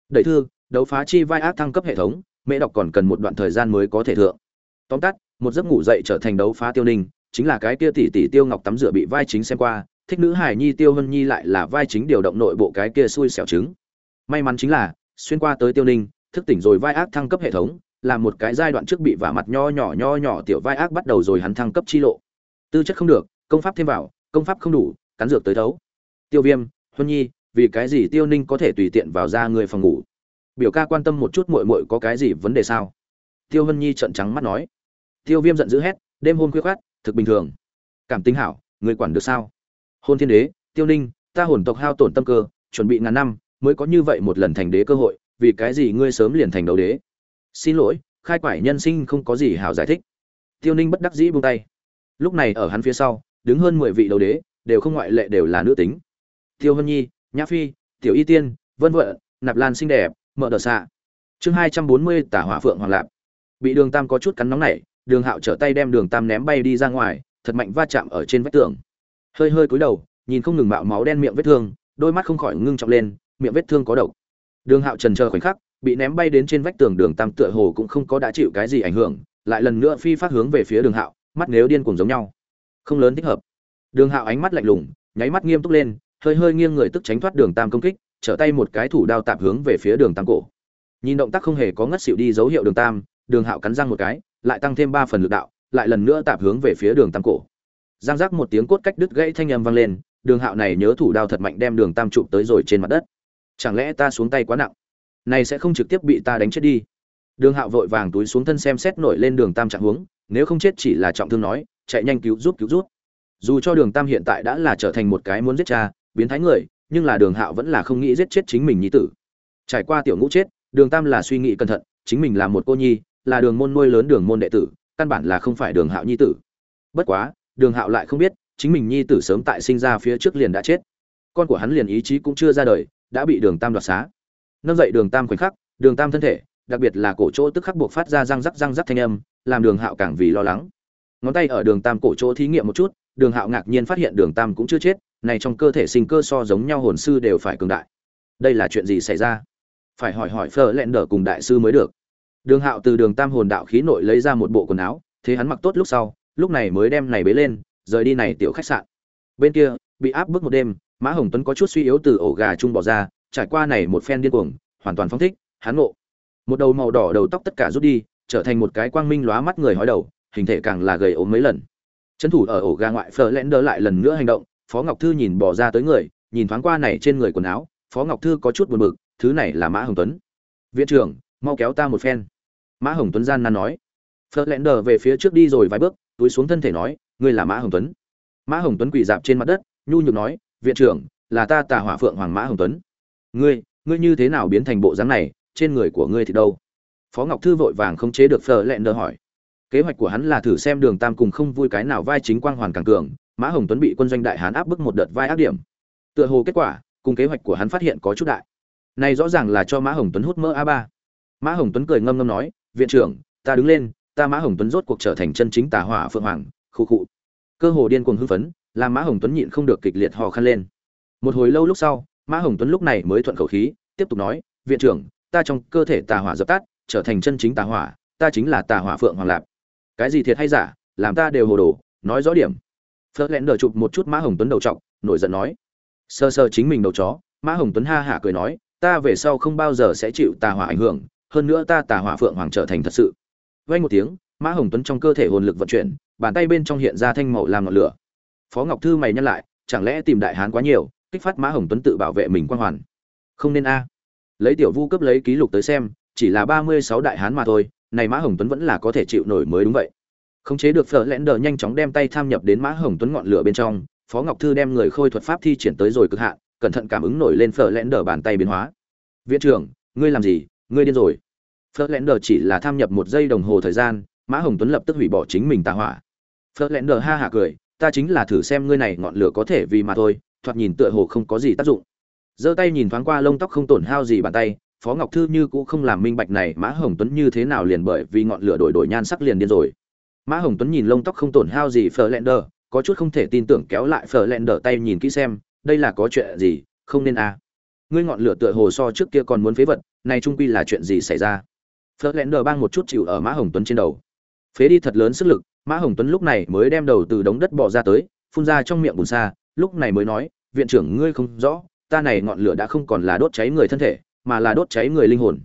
S1: Đẩy thư, đấu phá chi vai ác thăng cấp hệ thống, mẹ đọc còn cần một đoạn thời gian mới có thể thượng. Tóm tắt, một giấc ngủ dậy trở thành đấu phá tiêu ninh, chính là cái kia tỷ tỷ tiêu ngọc tắm rửa bị vai chính xem qua thích nữ hải nhi tiêu hân nhi lại là vai chính điều động nội bộ cái kia xui xẻo trứng. May mắn chính là, xuyên qua tới tiêu ninh, thức tỉnh rồi vai ác thăng cấp hệ thống, là một cái giai đoạn trước bị vả mặt nho nhỏ nho nhỏ tiểu vai ác bắt đầu rồi hắn thăng cấp chi lộ. Tư chất không được, công pháp thêm vào, công pháp không đủ, cắn dược tới thấu. Tiêu viêm huân nhi, vì cái gì tiêu ninh có thể tùy tiện vào ra người phòng ngủ? Biểu ca quan tâm một chút muội muội có cái gì vấn đề sao? Tiêu hân nhi trợn trắng mắt nói. Tiêu viêm giận dữ hét, đêm hôn khuya khoát thực bình thường. Cảm tính hảo, người quản được sao? Hôn thiên đế, tiêu ninh, ta hồn tộc hao tổn tâm cơ, chuẩn bị ngàn năm, mới có như vậy một lần thành đế cơ hội, vì cái gì ngươi sớm liền thành đầu đế? Xin lỗi, khai quải nhân sinh không có gì hảo giải thích. Tiêu ninh bất đắc dĩ buông tay. Lúc này ở hắn phía sau, đứng hơn mười vị đầu đế, đều không ngoại lệ đều là nữ tính. Tiêu hân nhi, nhã phi, tiểu y tiên, vân vợ, nạp lan xinh đẹp mở đờ xạ. Chương hai trăm bốn mươi, tả hỏa phượng hoàng lạp. Bị đường tam có chút cắn nóng nảy, đường hạo trở tay đem đường tam ném bay đi ra ngoài, thật mạnh va chạm ở trên vách tường hơi hơi cúi đầu, nhìn không ngừng mạo máu đen miệng vết thương, đôi mắt không khỏi ngưng trọng lên, miệng vết thương có độc. Đường hạo trần chờ khoảnh khắc, bị ném bay đến trên vách tường đường tam tựa hồ cũng không có đã chịu cái gì ảnh hưởng, lại lần nữa phi phát hướng về phía đường hạo, mắt nếu điên cuồng giống nhau. Không lớn thích hợp. Đường hạo ánh mắt lạnh lùng, nháy mắt nghiêm túc lên, hơi hơi nghiêng người tức tránh thoát đường tam công kích, trở tay một cái thủ đao tạm hướng về phía đường tam cổ. Nhìn động tác không hề có ngất xỉu đi dấu hiệu đường tam, đường hạo cắn răng một cái, lại tăng thêm ba phần lực đạo, lại lần nữa tạm hướng về phía đường tam cổ giang giác một tiếng cốt cách đứt gãy thanh âm vang lên, đường hạo này nhớ thủ đao thật mạnh đem đường tam trụ tới rồi trên mặt đất. Chẳng lẽ ta xuống tay quá nặng? Này sẽ không trực tiếp bị ta đánh chết đi. Đường hạo vội vàng túi xuống thân xem xét nổi lên đường tam trạng huống, nếu không chết chỉ là trọng thương nói, chạy nhanh cứu giúp cứu giúp. Dù cho đường tam hiện tại đã là trở thành một cái muốn giết cha, biến thái người, nhưng là đường hạo vẫn là không nghĩ giết chết chính mình nhi tử. Trải qua tiểu ngũ chết, đường tam là suy nghĩ cẩn thận, chính mình là một cô nhi, là đường môn nuôi lớn đường môn đệ tử, căn bản là không phải đường hạo nhi tử. Bất quá đường hạo lại không biết, chính mình nhi tử sớm tại sinh ra phía trước liền đã chết. Con của hắn liền ý chí cũng chưa ra đời, đã bị đường tam đoạt xá. Nâng dậy đường tam khoảnh khắc, đường tam thân thể, đặc biệt là cổ chỗ tức khắc buộc phát ra răng rắc răng rắc thanh âm, làm đường hạo càng vì lo lắng. Ngón tay ở đường tam cổ chỗ thí nghiệm một chút, đường hạo ngạc nhiên phát hiện đường tam cũng chưa chết, này trong cơ thể sinh cơ so giống nhau hồn sư đều phải cường đại. Đây là chuyện gì xảy ra? Phải hỏi hỏi phờ lẹn đỡ cùng đại sư mới được. Đường hạo từ đường tam hồn đạo khí nội lấy ra một bộ quần áo, thế hắn mặc tốt lúc sau lúc này mới đem này bế lên, rời đi này tiểu khách sạn. Bên kia, bị áp bức một đêm, mã hồng tuấn có chút suy yếu từ ổ gà chung bỏ ra, trải qua này một phen điên cuồng, hoàn toàn phóng thích, hắn ngộ. Một đầu màu đỏ đầu tóc tất cả rút đi, trở thành một cái quang minh lóa mắt người hói đầu, hình thể càng là gầy ốm mấy lần. Trấn thủ ở ổ gà ngoại phở lẽn đỡ lại lần nữa hành động, phó ngọc thư nhìn bỏ ra tới người, nhìn thoáng qua này trên người quần áo, phó ngọc thư có chút buồn bực, thứ này là mã hồng tuấn. Viện trưởng, mau kéo ta một phen. Mã hồng tuấn gian nan nói phớt lẹn đỡ về phía trước đi rồi vài bước, túi xuống thân thể nói, ngươi là mã hồng tuấn. Mã hồng tuấn quỳ dạp trên mặt đất, nhu nhược nói, viện trưởng, là ta tà hỏa phượng hoàng mã hồng tuấn. Ngươi ngươi như thế nào biến thành bộ dáng này, trên người của ngươi thì đâu? Phó ngọc thư vội vàng không chế được phờ lẹn đờ hỏi. Kế hoạch của hắn là thử xem đường tam cùng không vui cái nào vai chính quang hoàn càng cường, mã hồng tuấn bị quân doanh đại hán áp bức một đợt vai ác điểm. Tựa hồ kết quả, cùng kế hoạch của hắn phát hiện có chút đại. Này rõ ràng là cho mã hồng tuấn hút mỡ a ba. Mã hồng tuấn cười ngâm ngâm nói, viện trưởng, ta đứng lên ta mã hồng tuấn rốt cuộc trở thành chân chính tà hỏa phượng hoàng, khu cụ cơ hồ điên cuồng hưng phấn làm mã hồng tuấn nhịn không được kịch liệt hò khăn lên. Một hồi lâu lúc sau, mã hồng tuấn lúc này mới thuận khẩu khí, tiếp tục nói, viện trưởng, ta trong cơ thể tà hỏa dập tắt, trở thành chân chính tà hỏa, ta chính là tà hỏa phượng hoàng lạp. Cái gì thiệt hay giả, làm ta đều hồ đồ, nói rõ điểm. Phớt lẹn đờ chụp một chút mã hồng tuấn đầu t nổi giận nói. Sơ sơ chính mình đầu chó, mã hồng tuấn ha hả cười nói, ta về sau không bao giờ sẽ chịu tà hỏa ảnh hưởng, hơn nữa ta tà hỏa phượng hoàng trở thành thật sự. Vang một tiếng, mã hồng tuấn trong cơ thể hồn lực vận chuyển, bàn tay bên trong hiện ra thanh màu làm ngọn lửa. Phó ngọc thư mày nhắc lại, chẳng lẽ tìm đại hán quá nhiều, kích phát mã hồng tuấn tự bảo vệ mình quan hoàn? Không nên a. Lấy tiểu vu cấp lấy ký lục tới xem, chỉ là ba mươi sáu đại hán mà thôi, này mã hồng tuấn vẫn là có thể chịu nổi mới đúng vậy. Khống chế được phở lẽn đờ nhanh chóng đem tay tham nhập đến mã hồng tuấn ngọn lửa bên trong, phó ngọc thư đem người khôi thuật pháp thi triển tới rồi cực hạn, cẩn thận cảm ứng nổi lên phở lẽn đờ bàn tay biến hóa. Viện trưởng, ngươi làm gì? Ngươi điên rồi phở đờ chỉ là tham nhập một giây đồng hồ thời gian, mã hồng tuấn lập tức hủy bỏ chính mình tà hỏa. Phở đờ ha hả cười, ta chính là thử xem ngươi này ngọn lửa có thể vì mà thôi, thoạt nhìn tựa hồ không có gì tác dụng. Giơ tay nhìn thoáng qua lông tóc không tổn hao gì bàn tay, phó ngọc thư như cũng không làm minh bạch này mã hồng tuấn như thế nào liền bởi vì ngọn lửa đổi đổi nhan sắc liền điên rồi. Mã hồng tuấn nhìn lông tóc không tổn hao gì phờ lẹn đờ có chút không thể tin tưởng kéo lại phờ lẹn đờ tay nhìn kỹ xem, đây là có chuyện gì? Không nên à. ngươi ngọn lửa tựa hồ so trước kia còn muốn phế vật, này trung quy là chuyện gì xảy ra? Phờ lẹn đờ bang một chút chịu ở mã hồng tuấn trên đầu. Phế đi thật lớn sức lực, mã hồng tuấn lúc này mới đem đầu từ đống đất bỏ ra tới, phun ra trong miệng bùn xa lúc này mới nói, viện trưởng, ngươi không rõ, ta này ngọn lửa đã không còn là đốt cháy người thân thể, mà là đốt cháy người linh hồn.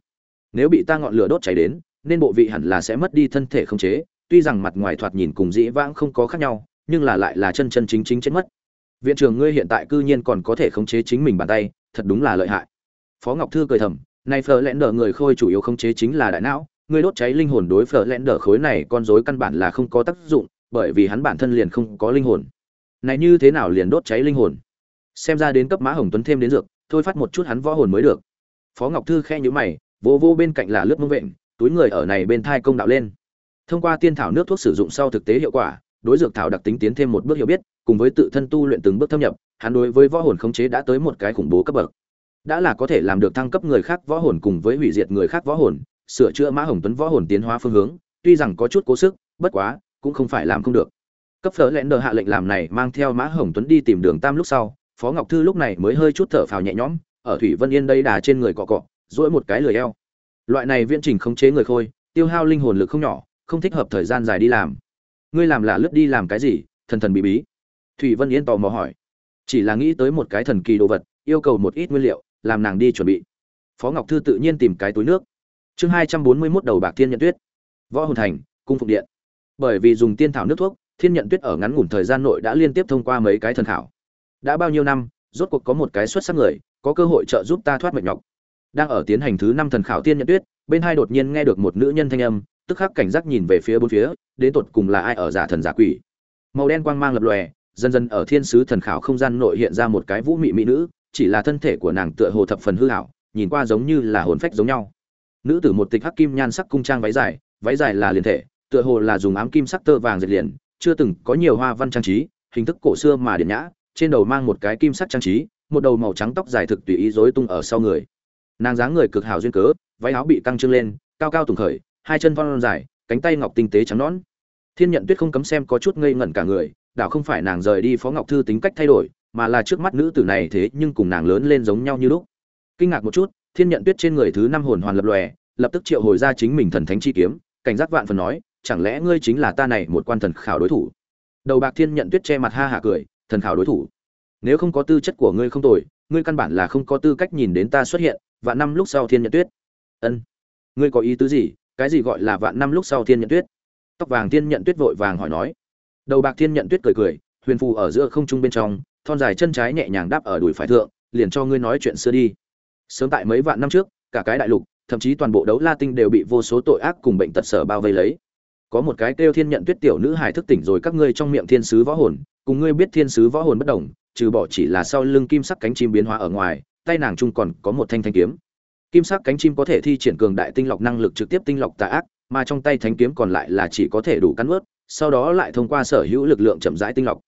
S1: Nếu bị ta ngọn lửa đốt cháy đến, nên bộ vị hẳn là sẽ mất đi thân thể không chế, tuy rằng mặt ngoài thoạt nhìn cùng dĩ vãng không có khác nhau, nhưng là lại là chân chân chính chính chết mất. Viện trưởng, ngươi hiện tại cư nhiên còn có thể khống chế chính mình bàn tay, thật đúng là lợi hại. Phó ngọc thư cười thầm này phở lẹn đờ người khôi chủ yếu khống chế chính là đại não, người đốt cháy linh hồn đối phở lẹn đờ khối này con rối căn bản là không có tác dụng, bởi vì hắn bản thân liền không có linh hồn. Này như thế nào liền đốt cháy linh hồn? Xem ra đến cấp mã hồng tuấn thêm đến dược, thôi phát một chút hắn võ hồn mới được. Phó ngọc thư khe nhữ mày, vô vô bên cạnh là lướt mông vện, túi người ở này bên thai công đạo lên. Thông qua tiên thảo nước thuốc sử dụng sau thực tế hiệu quả, đối dược thảo đặc tính tiến thêm một bước hiểu biết, cùng với tự thân tu luyện từng bước thâm nhập, hắn đối với võ hồn khống chế đã tới một cái khủng bố cấp bậc đã là có thể làm được thăng cấp người khác võ hồn cùng với hủy diệt người khác võ hồn, sửa chữa mã hồng tuấn võ hồn tiến hóa phương hướng, tuy rằng có chút cố sức, bất quá, cũng không phải làm không được. Cấp phở lẽn đờ hạ lệnh làm này mang theo mã hồng tuấn đi tìm đường tam lúc sau, phó ngọc thư lúc này mới hơi chút thở phào nhẹ nhõm, ở thủy vân yên đây đà trên người cọ cọ, duỗi một cái lười eo. Loại này viễn trình khống chế người khôi, tiêu hao linh hồn lực không nhỏ, không thích hợp thời gian dài đi làm. Ngươi làm là lướt đi làm cái gì, thần thần bí bí. Thủy vân yên tò mò hỏi. Chỉ là nghĩ tới một cái thần kỳ đồ vật, yêu cầu một ít nguyên liệu làm nàng đi chuẩn bị. Phó ngọc thư tự nhiên tìm cái túi nước. Chương hai trăm bốn mươi mốt đầu bạc thiên nhận tuyết. Võ hồn thành, cung phục điện. Bởi vì dùng tiên thảo nước thuốc, thiên nhận tuyết ở ngắn ngủn thời gian nội đã liên tiếp thông qua mấy cái thần thảo đã bao nhiêu năm, rốt cuộc có một cái xuất sắc người, có cơ hội trợ giúp ta thoát mệt nhọc. Đang ở tiến hành thứ năm thần khảo tiên nhận tuyết, bên hai đột nhiên nghe được một nữ nhân thanh âm, tức khắc cảnh giác nhìn về phía bốn phía, đến tột cùng là ai ở giả thần giả quỷ. Màu đen quang mang lập lòe, dần dần ở thiên sứ thần khảo không gian nội hiện ra một cái vũ mị mỹ nữ chỉ là thân thể của nàng tựa hồ thập phần hư hảo, nhìn qua giống như là hồn phách giống nhau. Nữ tử một tịch hắc kim nhan sắc cung trang váy dài váy dài là liền thể, tựa hồ là dùng ám kim sắc tơ vàng dệt liền, chưa từng có nhiều hoa văn trang trí, hình thức cổ xưa mà điển nhã, trên đầu mang một cái kim sắc trang trí, một đầu màu trắng tóc dài thực tùy ý rối tung ở sau người. Nàng dáng người cực hảo duyên cớ, váy áo bị căng trưng lên, cao cao tùng khởi, hai chân thon dài, cánh tay ngọc tinh tế trắng nõn. Thiên nhận tuyết không cấm xem có chút ngây ngẩn cả người, đảo không phải nàng rời đi phó ngọc thư tính cách thay đổi mà là trước mắt nữ tử này thế nhưng cùng nàng lớn lên giống nhau như lúc. Kinh ngạc một chút, thiên nhận tuyết trên người thứ năm hồn hoàn lập lòe, lập tức triệu hồi ra chính mình thần thánh chi kiếm, cảnh giác vạn phần nói, chẳng lẽ ngươi chính là ta này một quan thần khảo đối thủ? Đầu bạc thiên nhận tuyết che mặt ha hạ cười, thần khảo đối thủ. Nếu không có tư chất của ngươi không tồi, ngươi căn bản là không có tư cách nhìn đến ta xuất hiện và năm lúc sau thiên nhận tuyết. Ân. Ngươi có ý tứ gì? Cái gì gọi là vạn năm lúc sau thiên nhận tuyết? Tóc vàng thiên nhận tuyết vội vàng hỏi nói. Đầu bạc thiên nhận tuyết cười cười, huyền phù ở giữa không trung bên trong thon dài chân trái nhẹ nhàng đáp ở đùi phải thượng liền cho ngươi nói chuyện xưa đi. Sớm tại mấy vạn năm trước cả cái đại lục thậm chí toàn bộ đấu la tinh đều bị vô số tội ác cùng bệnh tật sở bao vây lấy. Có một cái kêu thiên nhận tuyết tiểu nữ hài thức tỉnh rồi các ngươi trong miệng thiên sứ võ hồn cùng ngươi biết thiên sứ võ hồn bất đồng trừ bỏ chỉ là sau lưng kim sắc cánh chim biến hóa ở ngoài tay nàng chung còn có một thanh thanh kiếm. Kim sắc cánh chim có thể thi triển cường đại tinh lọc năng lực trực tiếp tinh lọc tà ác mà trong tay thánh kiếm còn lại là chỉ có thể đủ cắn nuốt, sau đó lại thông qua sở hữu lực lượng chậm rãi tinh lọc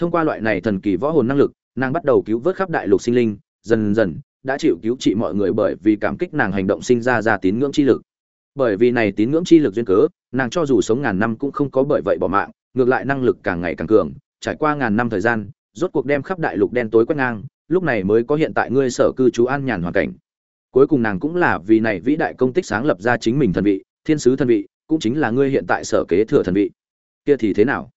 S1: thông qua loại này thần kỳ võ hồn năng lực, nàng bắt đầu cứu vớt khắp đại lục sinh linh, dần dần đã chịu cứu trị mọi người bởi vì cảm kích nàng hành động sinh ra ra tín ngưỡng chi lực. Bởi vì này tín ngưỡng chi lực duyên cớ, nàng cho dù sống ngàn năm cũng không có bởi vậy bỏ mạng, ngược lại năng lực càng ngày càng cường. Trải qua ngàn năm thời gian, rốt cuộc đem khắp đại lục đen tối quét ngang, lúc này mới có hiện tại ngươi sở cư trú an nhàn hoàn cảnh. Cuối cùng nàng cũng là vì này vĩ đại công tích sáng lập ra chính mình thần vị, thiên sứ thần vị, cũng chính là ngươi hiện tại sở kế thừa thần vị. Kia thì thế nào?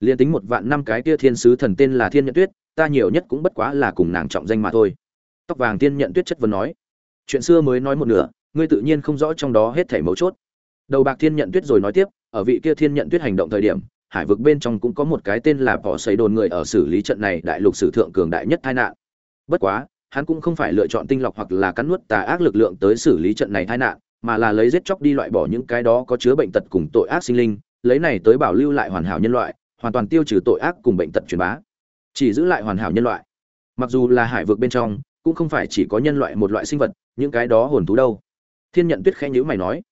S1: Liền tính một vạn năm cái kia thiên sứ thần tên là thiên nhận tuyết, ta nhiều nhất cũng bất quá là cùng nàng trọng danh mà thôi. Tóc vàng tiên nhận tuyết chất vấn nói, chuyện xưa mới nói một nửa, ngươi tự nhiên không rõ trong đó hết thảy mấu chốt. Đầu bạc thiên nhận tuyết rồi nói tiếp, ở vị kia thiên nhận tuyết hành động thời điểm, hải vực bên trong cũng có một cái tên là bỏ sấy đồn người ở xử lý trận này đại lục sử thượng cường đại nhất tai nạn. Bất quá, hắn cũng không phải lựa chọn tinh lọc hoặc là cắn nuốt tà ác lực lượng tới xử lý trận này tai nạn, mà là lấy giết chóc đi loại bỏ những cái đó có chứa bệnh tật cùng tội ác sinh linh, lấy này tới bảo lưu lại hoàn hảo nhân loại hoàn toàn tiêu trừ tội ác cùng bệnh tật truyền bá. Chỉ giữ lại hoàn hảo nhân loại. Mặc dù là hải vực bên trong, cũng không phải chỉ có nhân loại một loại sinh vật, những cái đó hồn thú đâu. Thiên nhận tuyết khẽ nhữ mày nói,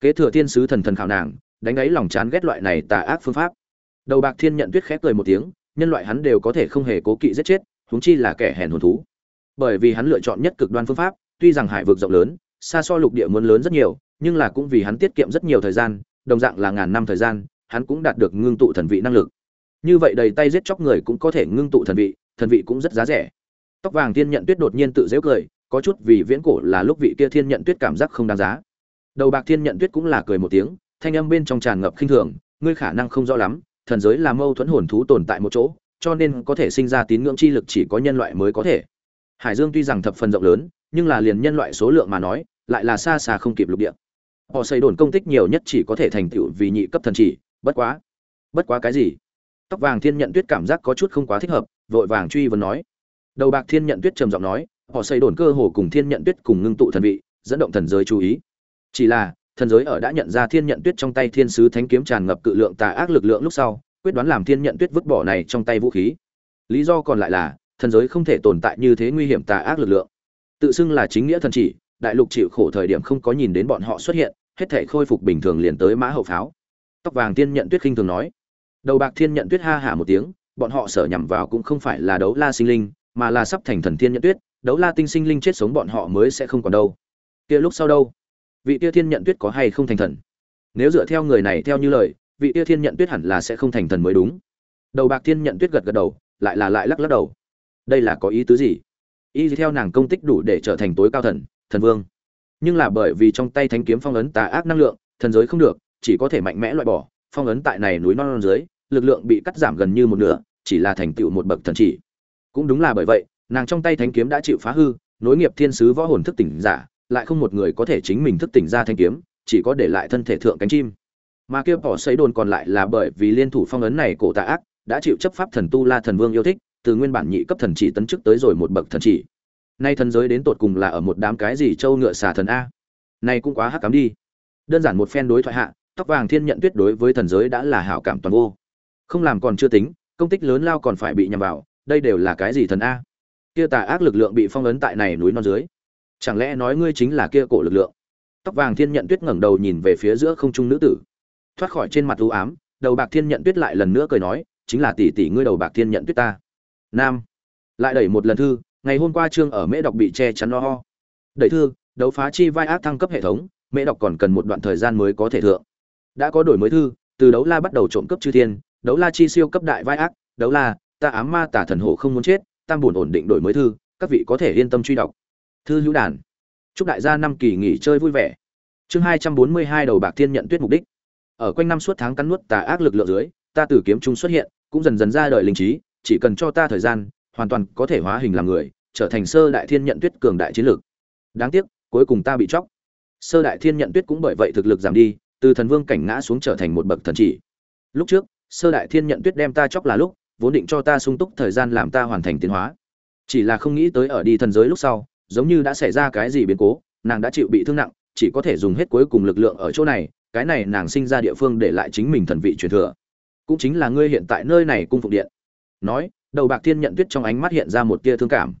S1: kế thừa thiên sứ thần thần khảo nàng, đánh ấy lòng chán ghét loại này tà ác phương pháp. Đầu bạc thiên nhận tuyết khẽ cười một tiếng, nhân loại hắn đều có thể không hề cố kỵ giết chết, huống chi là kẻ hèn hồn thú. Bởi vì hắn lựa chọn nhất cực đoan phương pháp, tuy rằng hải vực rộng lớn, xa so lục địa muốn lớn rất nhiều, nhưng là cũng vì hắn tiết kiệm rất nhiều thời gian, đồng dạng là ngàn năm thời gian hắn cũng đạt được ngưng tụ thần vị năng lực. Như vậy đầy tay giết chóc người cũng có thể ngưng tụ thần vị thần vị cũng rất giá rẻ. Tóc vàng thiên nhận tuyết đột nhiên tự dễu cười, có chút vì viễn cổ là lúc vị kia thiên nhận tuyết cảm giác không đáng giá. Đầu bạc thiên nhận tuyết cũng là cười một tiếng, thanh âm bên trong tràn ngập khinh thường, ngươi khả năng không rõ lắm, thần giới là mâu thuẫn hồn thú tồn tại một chỗ, cho nên có thể sinh ra tín ngưỡng chi lực chỉ có nhân loại mới có thể. Hải dương tuy rằng thập phần rộng lớn, nhưng là liền nhân loại số lượng mà nói, lại là xa xa không kịp lục địa. Họ xây đồn công tích nhiều nhất chỉ có thể thành tựu vì nhị cấp thần chỉ bất quá. Bất quá cái gì? Tóc vàng thiên nhận tuyết cảm giác có chút không quá thích hợp, vội vàng truy vấn nói. Đầu bạc thiên nhận tuyết trầm giọng nói, họ xây đồn cơ hồ cùng thiên nhận tuyết cùng ngưng tụ thần vị, dẫn động thần giới chú ý. Chỉ là, thần giới ở đã nhận ra thiên nhận tuyết trong tay thiên sứ thánh kiếm tràn ngập cự lượng tà ác lực lượng lúc sau, quyết đoán làm thiên nhận tuyết vứt bỏ này trong tay vũ khí. Lý do còn lại là, thần giới không thể tồn tại như thế nguy hiểm tà ác lực lượng. Tự xưng là chính nghĩa thần chỉ, đại lục chịu khổ thời điểm không có nhìn đến bọn họ xuất hiện, hết thể khôi phục bình thường liền tới mã hậu pháo tóc vàng thiên nhận tuyết khinh thường nói. Đầu bạc thiên nhận tuyết ha hả một tiếng, bọn họ sở nhằm vào cũng không phải là đấu la sinh linh, mà là sắp thành thần thiên nhận tuyết, đấu la tinh sinh linh chết sống bọn họ mới sẽ không còn đâu. Kia lúc sau đâu? Vị tia thiên nhận tuyết có hay không thành thần? Nếu dựa theo người này theo như lời, vị tia thiên nhận tuyết hẳn là sẽ không thành thần mới đúng. Đầu bạc thiên nhận tuyết gật gật đầu, lại là lại lắc lắc đầu. Đây là có ý tứ gì? Y theo nàng công tích đủ để trở thành tối cao thần thần vương. Nhưng là bởi vì trong tay thánh kiếm phong ấn tà ác năng lượng, thần giới không được chỉ có thể mạnh mẽ loại bỏ phong ấn tại này núi non, non dưới lực lượng bị cắt giảm gần như một nửa chỉ là thành tựu một bậc thần chỉ. Cũng đúng là bởi vậy nàng trong tay thanh kiếm đã chịu phá hư nối nghiệp thiên sứ võ hồn thức tỉnh giả lại không một người có thể chính mình thức tỉnh ra thanh kiếm chỉ có để lại thân thể thượng cánh chim. Mà kia bỏ xấy đồn còn lại là bởi vì liên thủ phong ấn này cổ tạ ác đã chịu chấp pháp thần tu la thần vương yêu thích từ nguyên bản nhị cấp thần chỉ tấn chức tới rồi một bậc thần chỉ. Nay thần giới đến tột cùng là ở một đám cái gì châu ngựa xà thần a? Nay cũng quá hắc cám đi. Đơn giản một phen đối thoại hạ tóc vàng thiên nhận tuyết đối với thần giới đã là hảo cảm toàn vô. Không làm còn chưa tính, công tích lớn lao còn phải bị nhầm vào, đây đều là cái gì thần a? Kia tà ác lực lượng bị phong ấn tại này núi non dưới. Chẳng lẽ nói ngươi chính là kia cổ lực lượng? Tóc vàng thiên nhận tuyết ngẩng đầu nhìn về phía giữa không trung nữ tử. Thoát khỏi trên mặt u ám, đầu bạc thiên nhận tuyết lại lần nữa cười nói, chính là tỷ tỷ ngươi đầu bạc thiên nhận tuyết ta. Nam. Lại đẩy một lần thư, ngày hôm qua trương ở mễ đọc bị che chắn lo ho. Đẩy thư, đấu phá chi vai ác thăng cấp hệ thống, mễ đọc còn cần một đoạn thời gian mới có thể thượng đã có đổi mới thư, từ đấu la bắt đầu trộm cấp chư thiên, đấu la chi siêu cấp đại vai ác, đấu la, ta ám ma tả thần hộ không muốn chết, tam buồn ổn định đổi mới thư, các vị có thể yên tâm truy đọc. Thư hữu đàn. Chúc đại gia năm kỳ nghỉ chơi vui vẻ. Chương hai trăm bốn mươi hai đầu bạc thiên nhận tuyết mục đích. Ở quanh năm suốt tháng cắn nuốt tà ác lực lượng dưới, ta từ kiếm trung xuất hiện, cũng dần dần ra đời linh trí, chỉ cần cho ta thời gian, hoàn toàn có thể hóa hình làm người, trở thành sơ đại thiên nhận tuyết cường đại chiến lược. Đáng tiếc, cuối cùng ta bị chóc. Sơ đại thiên nhận tuyết cũng bởi vậy thực lực giảm đi từ thần vương cảnh ngã xuống trở thành một bậc thần chỉ. Lúc trước, sơ đại thiên nhận tuyết đem ta chóc là lúc, vốn định cho ta sung túc thời gian làm ta hoàn thành tiến hóa. Chỉ là không nghĩ tới ở đi thần giới lúc sau, giống như đã xảy ra cái gì biến cố, nàng đã chịu bị thương nặng, chỉ có thể dùng hết cuối cùng lực lượng ở chỗ này, cái này nàng sinh ra địa phương để lại chính mình thần vị truyền thừa. Cũng chính là ngươi hiện tại nơi này cung phục điện. Nói, đầu bạc thiên nhận tuyết trong ánh mắt hiện ra một tia thương cảm.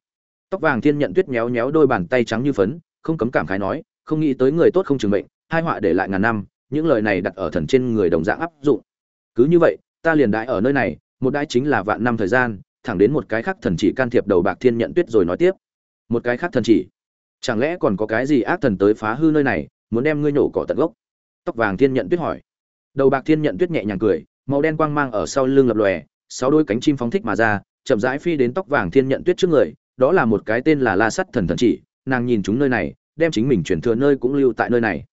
S1: Tóc vàng thiên nhận tuyết méo méo đôi bàn tay trắng như phấn, không cấm cảm khái nói, không nghĩ tới người tốt không chừng bệnh hai họa để lại ngàn năm những lời này đặt ở thần trên người đồng dạng áp dụng. Cứ như vậy, ta liền đại ở nơi này, một đại chính là vạn năm thời gian, thẳng đến một cái khác thần chỉ can thiệp đầu bạc thiên nhận tuyết rồi nói tiếp. Một cái khác thần chỉ? Chẳng lẽ còn có cái gì ác thần tới phá hư nơi này, muốn đem ngươi nổ cỏ tận gốc? Tóc vàng thiên nhận tuyết hỏi. Đầu bạc thiên nhận tuyết nhẹ nhàng cười, màu đen quang mang ở sau lưng lập lòe, sáu đôi cánh chim phóng thích mà ra, chậm rãi phi đến tóc vàng thiên nhận tuyết trước người, đó là một cái tên là la sắt thần thần chỉ, nàng nhìn chúng nơi này, đem chính mình chuyển thừa nơi cũng lưu tại nơi này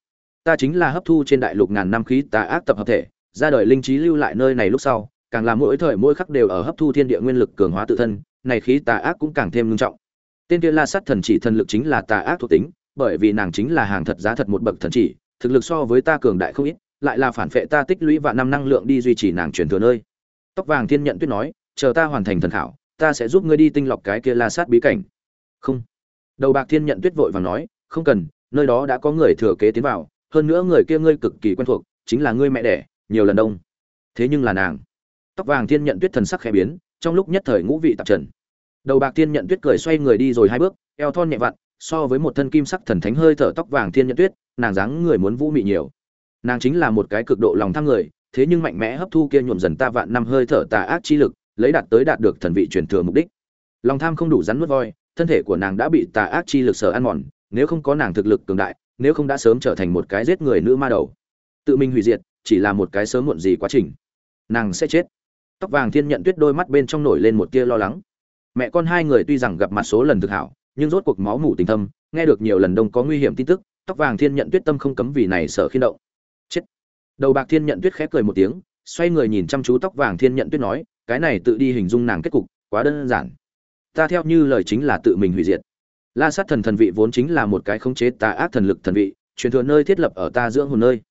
S1: ta chính là hấp thu trên đại lục ngàn năm khí tà ác tập hợp thể, ra đời linh trí lưu lại nơi này lúc sau, càng là mỗi thời mỗi khắc đều ở hấp thu thiên địa nguyên lực cường hóa tự thân, này khí tà ác cũng càng thêm nghiêm trọng. Tên kia la sát thần chỉ thần lực chính là tà ác thuộc tính, bởi vì nàng chính là hàng thật giá thật một bậc thần chỉ, thực lực so với ta cường đại không ít, lại là phản phệ ta tích lũy vạn năm năng lượng đi duy trì nàng truyền thừa nơi. Tóc vàng thiên nhận tuyết nói, chờ ta hoàn thành thần khảo, ta sẽ giúp ngươi đi tinh lọc cái kia la sát bí cảnh. Không. Đầu bạc thiên nhận tuyết vội vàng nói, không cần, nơi đó đã có người thừa kế tiến vào hơn nữa người kia ngươi cực kỳ quen thuộc, chính là ngươi mẹ đẻ, nhiều lần đông. Thế nhưng là nàng. Tóc vàng thiên nhận tuyết thần sắc khẽ biến, trong lúc nhất thời ngũ vị tạp trần. Đầu bạc thiên nhận tuyết cười xoay người đi rồi hai bước, eo thon nhẹ vặn, so với một thân kim sắc thần thánh hơi thở tóc vàng thiên nhận tuyết, nàng dáng người muốn vũ mị nhiều. Nàng chính là một cái cực độ lòng tham người, thế nhưng mạnh mẽ hấp thu kia nhuộm dần ta vạn năm hơi thở tà ác chi lực, lấy đạt tới đạt được thần vị truyền thừa mục đích. Lòng tham không đủ rắn nuốt voi, thân thể của nàng đã bị tà ác chi lực sở ăn mòn nếu không có nàng thực lực cường đại, nếu không đã sớm trở thành một cái giết người nữ ma đầu. Tự mình hủy diệt, chỉ là một cái sớm muộn gì quá trình. Nàng sẽ chết. Tóc vàng thiên nhận tuyết đôi mắt bên trong nổi lên một tia lo lắng. Mẹ con hai người tuy rằng gặp mặt số lần thực hảo, nhưng rốt cuộc máu mủ tình thâm, nghe được nhiều lần đông có nguy hiểm tin tức, tóc vàng thiên nhận tuyết tâm không cấm vì này sợ khiên động. Chết. Đầu bạc thiên nhận tuyết khép cười một tiếng, xoay người nhìn chăm chú tóc vàng thiên nhận tuyết nói, cái này tự đi hình dung nàng kết cục, quá đơn giản. Ta theo như lời chính là tự mình hủy diệt la sát thần thần vị vốn chính là một cái khống chế tà ác thần lực thần vị, truyền thừa nơi thiết lập ở ta dưỡng hồn nơi.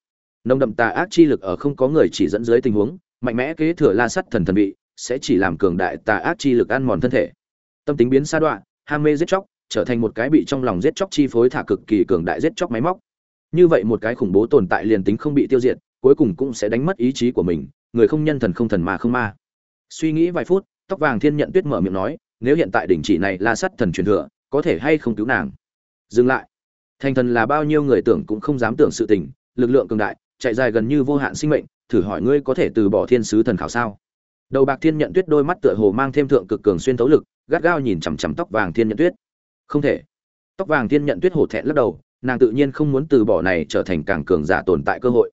S1: Nông đậm tà ác chi lực ở không có người chỉ dẫn dưới tình huống, mạnh mẽ kế thừa la sát thần thần vị, sẽ chỉ làm cường đại tà ác chi lực ăn mòn thân thể. Tâm tính biến xa đoạn ham mê giết chóc, trở thành một cái bị trong lòng giết chóc chi phối thả cực kỳ cường đại giết chóc máy móc. Như vậy một cái khủng bố tồn tại liền tính không bị tiêu diệt, cuối cùng cũng sẽ đánh mất ý chí của mình, người không nhân thần không thần mà không ma. Suy nghĩ vài phút, tóc vàng thiên nhận tuyết mở miệng nói, nếu hiện tại đỉnh chỉ này là sắt thần truyền thừa có thể hay không cứu nàng. Dừng lại. Thành thần là bao nhiêu người tưởng cũng không dám tưởng sự tình, lực lượng cường đại, chạy dài gần như vô hạn sinh mệnh, thử hỏi ngươi có thể từ bỏ thiên sứ thần khảo sao? Đầu bạc thiên nhận tuyết đôi mắt tựa hồ mang thêm thượng cực cường xuyên tấu lực, gắt gao nhìn chằm chằm tóc vàng thiên nhận tuyết. Không thể. Tóc vàng thiên nhận tuyết hổ thẹn lắc đầu, nàng tự nhiên không muốn từ bỏ này trở thành càng cường giả tồn tại cơ hội.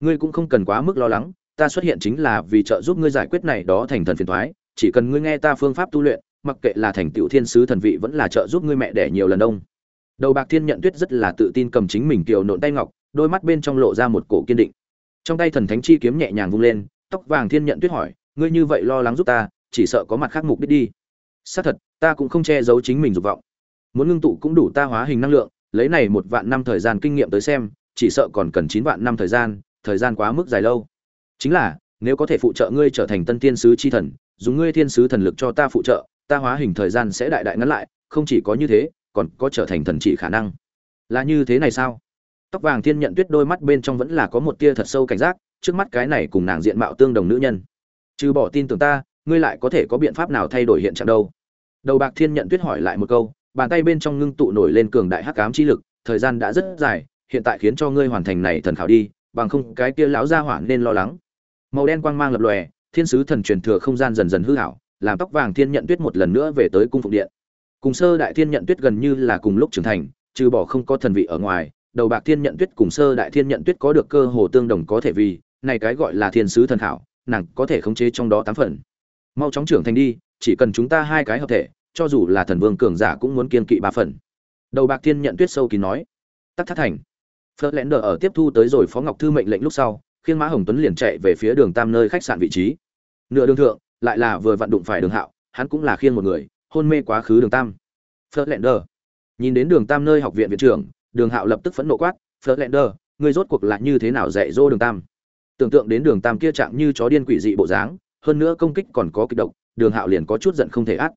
S1: Ngươi cũng không cần quá mức lo lắng, ta xuất hiện chính là vì trợ giúp ngươi giải quyết này đó thành thần phiền thoái, chỉ cần ngươi nghe ta phương pháp tu luyện mặc kệ là thành tựu thiên sứ thần vị vẫn là trợ giúp ngươi mẹ đẻ nhiều lần đông đầu bạc thiên nhận tuyết rất là tự tin cầm chính mình kiều nộn tay ngọc, đôi mắt bên trong lộ ra một cổ kiên định. Trong tay thần thánh chi kiếm nhẹ nhàng vung lên, tóc vàng thiên nhận tuyết hỏi, ngươi như vậy lo lắng giúp ta, chỉ sợ có mặt khác mục đích đi. Xác thật, ta cũng không che giấu chính mình dục vọng. Muốn ngưng tụ cũng đủ ta hóa hình năng lượng, lấy này một vạn năm thời gian kinh nghiệm tới xem, chỉ sợ còn cần chín vạn năm thời gian thời gian quá mức dài lâu. Chính là, nếu có thể phụ trợ ngươi trở thành tân tiên sứ chi thần, dùng ngươi thiên sứ thần lực cho ta phụ trợ ta hóa hình thời gian sẽ đại đại ngắn lại, không chỉ có như thế, còn có trở thành thần chỉ khả năng. Là như thế này sao? Tóc vàng thiên nhận tuyết đôi mắt bên trong vẫn là có một tia thật sâu cảnh giác, trước mắt cái này cùng nàng diện mạo tương đồng nữ nhân. Trừ bỏ tin tưởng ta, ngươi lại có thể có biện pháp nào thay đổi hiện trạng đâu? Đầu bạc thiên nhận tuyết hỏi lại một câu, bàn tay bên trong ngưng tụ nổi lên cường đại hắc ám chi lực, thời gian đã rất dài, hiện tại khiến cho ngươi hoàn thành này thần khảo đi, bằng không cái kia lão gia hỏa nên lo lắng. Màu đen quang mang lập lòe, thiên sứ thần truyền thừa không gian dần dần hư hảo làm tóc vàng thiên nhận tuyết một lần nữa về tới cung phụng điện. Cùng sơ đại thiên nhận tuyết gần như là cùng lúc trưởng thành, trừ bỏ không có thần vị ở ngoài, đầu bạc thiên nhận tuyết cùng sơ đại thiên nhận tuyết có được cơ hồ tương đồng có thể vì, này cái gọi là thiên sứ thần thảo nàng có thể khống chế trong đó tám phần. Mau chóng trưởng thành đi, chỉ cần chúng ta hai cái hợp thể, cho dù là thần vương cường giả cũng muốn kiên kỵ ba phần. Đầu bạc thiên nhận tuyết sâu kín nói. Tắc thất thành. Phớt lẽn đờ ở tiếp thu tới rồi phó ngọc thư mệnh lệnh lúc sau khiến mã hồng tuấn liền chạy về phía đường tam nơi khách sạn vị trí. Nửa đường thượng lại là vừa vặn đụng phải đường hạo, hắn cũng là khiêng một người, hôn mê quá khứ đường tam. Phớt đờ nhìn đến đường tam nơi học viện viện trưởng, đường hạo lập tức phẫn nộ quát phớt lẽn đờ người rốt cuộc lại như thế nào dạy dỗ đường tam? Tưởng tượng đến đường tam kia chạm như chó điên quỷ dị bộ dáng, hơn nữa công kích còn có kịch độc, đường hạo liền có chút giận không thể át.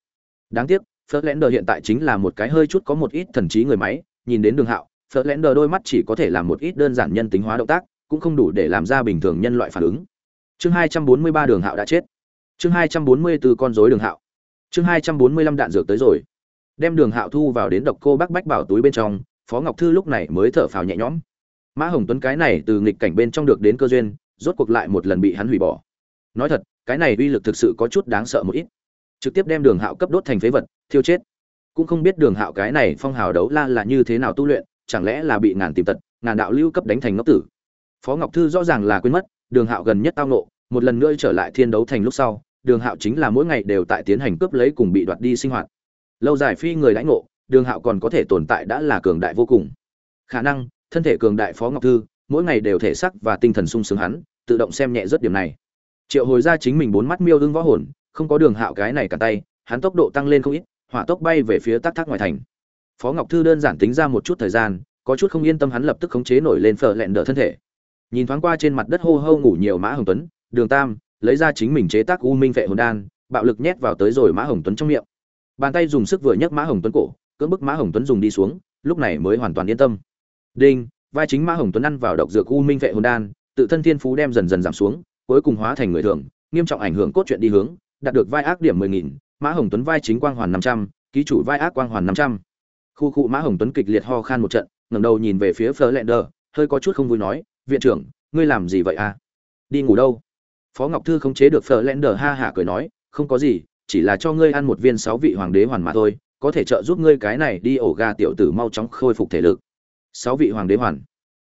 S1: Đáng tiếc phớt đờ hiện tại chính là một cái hơi chút có một ít thần trí người máy, nhìn đến đường hạo phớt đờ đôi mắt chỉ có thể làm một ít đơn giản nhân tính hóa động tác, cũng không đủ để làm ra bình thường nhân loại phản ứng. Chương hai trăm bốn mươi ba đường hạo đã chết chương hai trăm bốn mươi 244 con rối đường hạo. Chương hai trăm bốn mươi lăm đạn dược tới rồi. Đem đường hạo thu vào đến độc cô bác bách bảo túi bên trong, phó ngọc thư lúc này mới thở phào nhẹ nhõm. Mã hồng tuấn cái này từ nghịch cảnh bên trong được đến cơ duyên, rốt cuộc lại một lần bị hắn hủy bỏ. Nói thật, cái này uy lực thực sự có chút đáng sợ một ít. Trực tiếp đem đường hạo cấp đốt thành phế vật, thiêu chết. Cũng không biết đường hạo cái này phong hào đấu la là như thế nào tu luyện, chẳng lẽ là bị ngàn tìm tật, ngàn đạo lưu cấp đánh thành ngốc tử. Phó ngọc thư rõ ràng là quên mất, đường hạo gần nhất tao nộ một lần nữa trở lại thiên đấu thành lúc sau đường hạo chính là mỗi ngày đều tại tiến hành cướp lấy cùng bị đoạt đi sinh hoạt. Lâu dài phi người lãnh ngộ, đường hạo còn có thể tồn tại đã là cường đại vô cùng. Khả năng, thân thể cường đại phó ngọc thư, mỗi ngày đều thể sắc và tinh thần sung sướng hắn, tự động xem nhẹ rất điểm này. Triệu hồi ra chính mình bốn mắt miêu đương võ hồn, không có đường hạo cái này cả tay, hắn tốc độ tăng lên không ít, hỏa tốc bay về phía tắc thác ngoài thành. Phó ngọc thư đơn giản tính ra một chút thời gian, có chút không yên tâm hắn lập tức khống chế nổi lên phở lẹn đỡ thân thể. Nhìn thoáng qua trên mặt đất hô hô ngủ nhiều mã hồng tuấn, đường tam lấy ra chính mình chế tác u minh vệ hồn đan, bạo lực nhét vào tới rồi mã hồng tuấn trong miệng. Bàn tay dùng sức vừa nhấc mã hồng tuấn cổ, cưỡng bức mã hồng tuấn dùng đi xuống, lúc này mới hoàn toàn yên tâm. Đinh, vai chính mã hồng tuấn ăn vào độc dược u minh vệ hồn đan, tự thân thiên phú đem dần dần giảm xuống, cuối cùng hóa thành người thường, nghiêm trọng ảnh hưởng cốt truyện đi hướng, đạt được vai ác điểm mười nghìn, mã hồng tuấn vai chính quang hoàn năm trăm, ký chủ vai ác quang hoàn năm trăm. Khu khu mã hồng tuấn kịch liệt ho khan một trận, ngẩng đầu nhìn về phía phở lẹn đờ hơi có chút không vui nói, viện trưởng, ngươi làm gì vậy à? Đi ngủ đâu? Phó ngọc thư không chế được phở len đờ ha hả cười nói, không có gì, chỉ là cho ngươi ăn một viên sáu vị hoàng đế hoàn mà thôi, có thể trợ giúp ngươi cái này đi ổ gà tiểu tử mau chóng khôi phục thể lực. Sáu vị hoàng đế hoàn.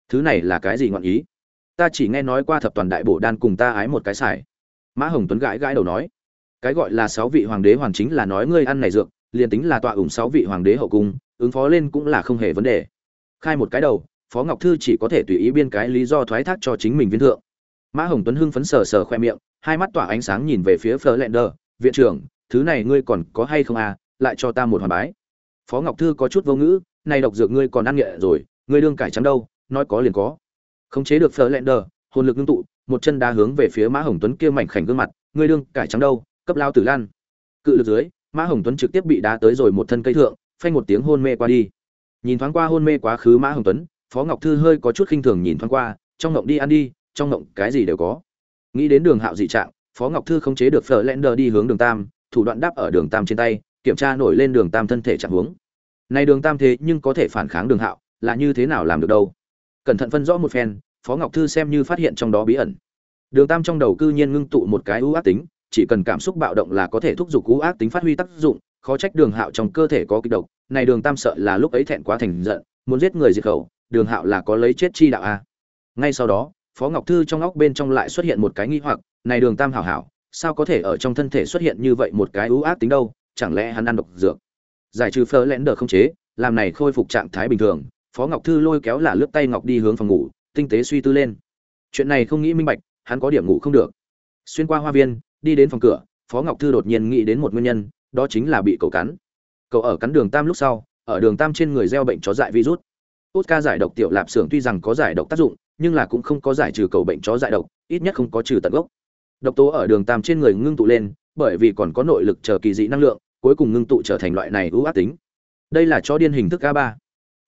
S1: Thứ này là cái gì ngọn ý? Ta chỉ nghe nói qua thập toàn đại bổ đan cùng ta ái một cái xài. Mã hồng tuấn gãi gãi đầu nói, cái gọi là sáu vị hoàng đế hoàn chính là nói ngươi ăn này dược, liền tính là tọa ủng sáu vị hoàng đế hậu cung, ứng phó lên cũng là không hề vấn đề. Khai một cái đầu, phó ngọc thư chỉ có thể tùy ý biên cái lý do thoái thác cho chính mình viên thượng mã hồng tuấn hưng phấn sờ sờ khoe miệng hai mắt tỏa ánh sáng nhìn về phía Flender, viện trưởng thứ này ngươi còn có hay không à? Lại cho ta một hoàn bái. Phó ngọc thư có chút vô ngữ này độc dược ngươi còn ăn nghệ rồi ngươi đương cải trắng đâu nói có liền có. Khống chế được Flender, hồn lực ngưng tụ một chân đá hướng về phía mã hồng tuấn kia mảnh khảnh gương mặt ngươi đương cải trắng đâu cấp lao tử lan cự lực dưới mã hồng tuấn trực tiếp bị đá tới rồi một thân cây thượng phanh một tiếng hôn mê qua đi. Nhìn thoáng qua hôn mê quá khứ mã hồng tuấn phó ngọc thư hơi có chút khinh thường nhìn thoáng qua trong ngộng đi ăn đi trong ngộng cái gì đều có. Nghĩ đến đường hạo dị trạng, phó ngọc thư không chế được phở lẽn đi hướng đường tam, thủ đoạn đáp ở đường tam trên tay, kiểm tra nổi lên đường tam thân thể trạng huống. Này đường tam thế nhưng có thể phản kháng đường hạo, là như thế nào làm được đâu? Cẩn thận phân rõ một phen, phó ngọc thư xem như phát hiện trong đó bí ẩn. Đường tam trong đầu cư nhiên ngưng tụ một cái ưu ác tính, chỉ cần cảm xúc bạo động là có thể thúc giục ưu ác tính phát huy tác dụng, khó trách đường hạo trong cơ thể có kịch độc, này đường tam sợ là lúc ấy thẹn quá thành giận, muốn giết người diệt khẩu, đường hạo là có lấy chết chi đạo a. Ngay sau đó phó ngọc thư trong óc bên trong lại xuất hiện một cái nghi hoặc, này đường tam hảo hảo, sao có thể ở trong thân thể xuất hiện như vậy một cái ưu ác tính đâu? Chẳng lẽ hắn ăn độc dược? Giải trừ phơ lẽn đờ không chế, làm này khôi phục trạng thái bình thường, phó ngọc thư lôi kéo là lướt tay ngọc đi hướng phòng ngủ, tinh tế suy tư lên. Chuyện này không nghĩ minh bạch, hắn có điểm ngủ không được. Xuyên qua hoa viên, đi đến phòng cửa, phó ngọc thư đột nhiên nghĩ đến một nguyên nhân, đó chính là bị cậu cắn. Cậu ở cắn đường tam lúc sau, ở đường tam trên người gieo bệnh chó dại virus. Tốt ca giải độc tiểu lạp xưởng tuy rằng có giải độc tác dụng nhưng là cũng không có giải trừ cầu bệnh chó dại độc, ít nhất không có trừ tận gốc. Độc tố ở đường tam trên người ngưng tụ lên, bởi vì còn có nội lực chờ kỳ dị năng lượng, cuối cùng ngưng tụ trở thành loại này ưu ác tính. Đây là chó điên hình thức a ba.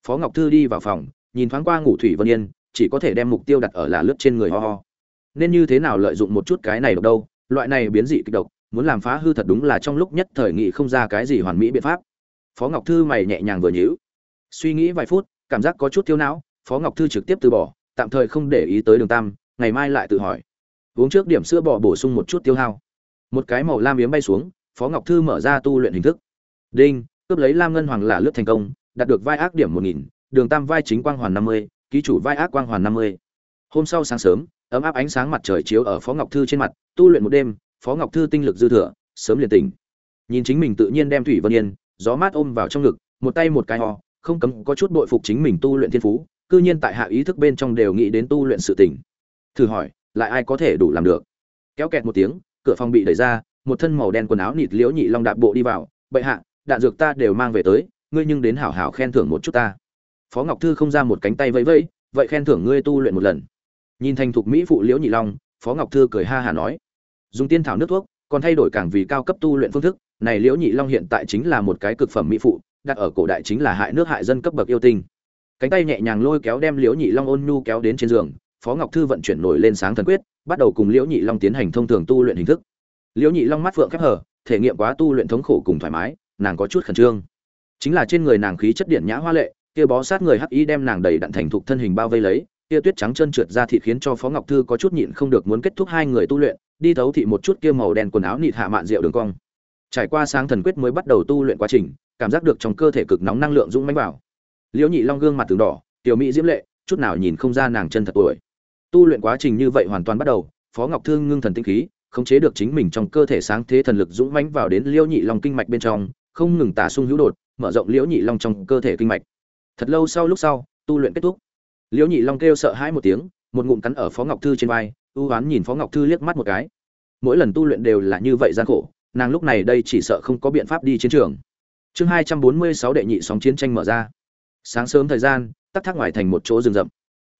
S1: Phó ngọc thư đi vào phòng, nhìn thoáng qua ngủ thủy vân yên, chỉ có thể đem mục tiêu đặt ở là lướt trên người ho ho. Nên như thế nào lợi dụng một chút cái này độc đâu? Loại này biến dị kịch độc, muốn làm phá hư thật đúng là trong lúc nhất thời nghị không ra cái gì hoàn mỹ biện pháp. Phó ngọc thư mày nhẹ nhàng vừa nhíu. Suy nghĩ vài phút, cảm giác có chút thiếu não, phó ngọc thư trực tiếp từ bỏ tạm thời không để ý tới đường tam, ngày mai lại tự hỏi. Uống trước điểm sữa bò bổ sung một chút tiêu hao. Một cái màu lam yếm bay xuống, phó ngọc thư mở ra tu luyện hình thức. Đinh, cướp lấy lam ngân hoàng là lướt thành công, đạt được vai ác điểm một nghìn, đường tam vai chính quang hoàn năm mươi, ký chủ vai ác quang hoàn năm mươi. Hôm sau sáng sớm, ấm áp ánh sáng mặt trời chiếu ở phó ngọc thư trên mặt, tu luyện một đêm, phó ngọc thư tinh lực dư thừa, sớm liền tỉnh. Nhìn chính mình tự nhiên đem thủy vân yên, gió mát ôm vào trong ngực, một tay một cái ho, không cấm có chút bội phục chính mình tu luyện thiên phú cư nhiên tại hạ ý thức bên trong đều nghĩ đến tu luyện sự tỉnh thử hỏi, lại ai có thể đủ làm được? Kéo kẹt một tiếng, cửa phòng bị đẩy ra, một thân màu đen quần áo nịt liễu nhị long đạp bộ đi vào. Bệ hạ, đạn dược ta đều mang về tới, ngươi nhưng đến hảo hảo khen thưởng một chút ta. Phó ngọc thư không ra một cánh tay vẫy vẫy, vậy khen thưởng ngươi tu luyện một lần. Nhìn thành thục mỹ phụ liễu nhị long, phó ngọc thư cười ha hà nói, dùng tiên thảo nước thuốc, còn thay đổi càng vì cao cấp tu luyện phương thức. Này liễu nhị long hiện tại chính là một cái cực phẩm mỹ phụ, đặt ở cổ đại chính là hại nước hại dân cấp bậc yêu tinh cánh tay nhẹ nhàng lôi kéo đem liễu nhị long ôn nhu kéo đến trên giường, phó ngọc thư vận chuyển nổi lên sáng thần quyết, bắt đầu cùng liễu nhị long tiến hành thông thường tu luyện hình thức. Liễu nhị long mắt phượng khép hở thể nghiệm quá tu luyện thống khổ cùng thoải mái, nàng có chút khẩn trương. Chính là trên người nàng khí chất điện nhã hoa lệ, kia bó sát người hắc y đem nàng đầy đặn thành thục thân hình bao vây lấy, kia tuyết trắng chân trượt ra thịt khiến cho phó ngọc thư có chút nhịn không được muốn kết thúc hai người tu luyện, đi thấu thị một chút kia màu đen quần áo nịt hạ mạn rượu đường cong. Trải qua sáng thần quyết mới bắt đầu tu luyện quá trình, cảm giác được trong cơ thể cực nóng năng lượng dũng mãnh vào liễu nhị long gương mặt từng đỏ, tiểu mỹ diễm lệ, chút nào nhìn không ra nàng chân thật tuổi. Tu luyện quá trình như vậy hoàn toàn bắt đầu, phó ngọc thương ngưng thần tinh khí, khống chế được chính mình trong cơ thể sáng thế thần lực dũng mãnh vào đến liễu nhị long kinh mạch bên trong, không ngừng tả sung hữu đột, mở rộng liễu nhị long trong cơ thể kinh mạch. Thật lâu sau lúc sau, tu luyện kết thúc. Liễu nhị long kêu sợ hãi một tiếng, một ngụm cắn ở phó ngọc thư trên vai ưu oán nhìn phó ngọc thư liếc mắt một cái. Mỗi lần tu luyện đều là như vậy gian khổ, nàng lúc này đây chỉ sợ không có biện pháp đi chiến trường. Chương hai trăm bốn mươi sáu đệ nhị sóng chiến tranh mở ra sáng sớm thời gian, tắc thác ngoài thành một chỗ rừng rậm.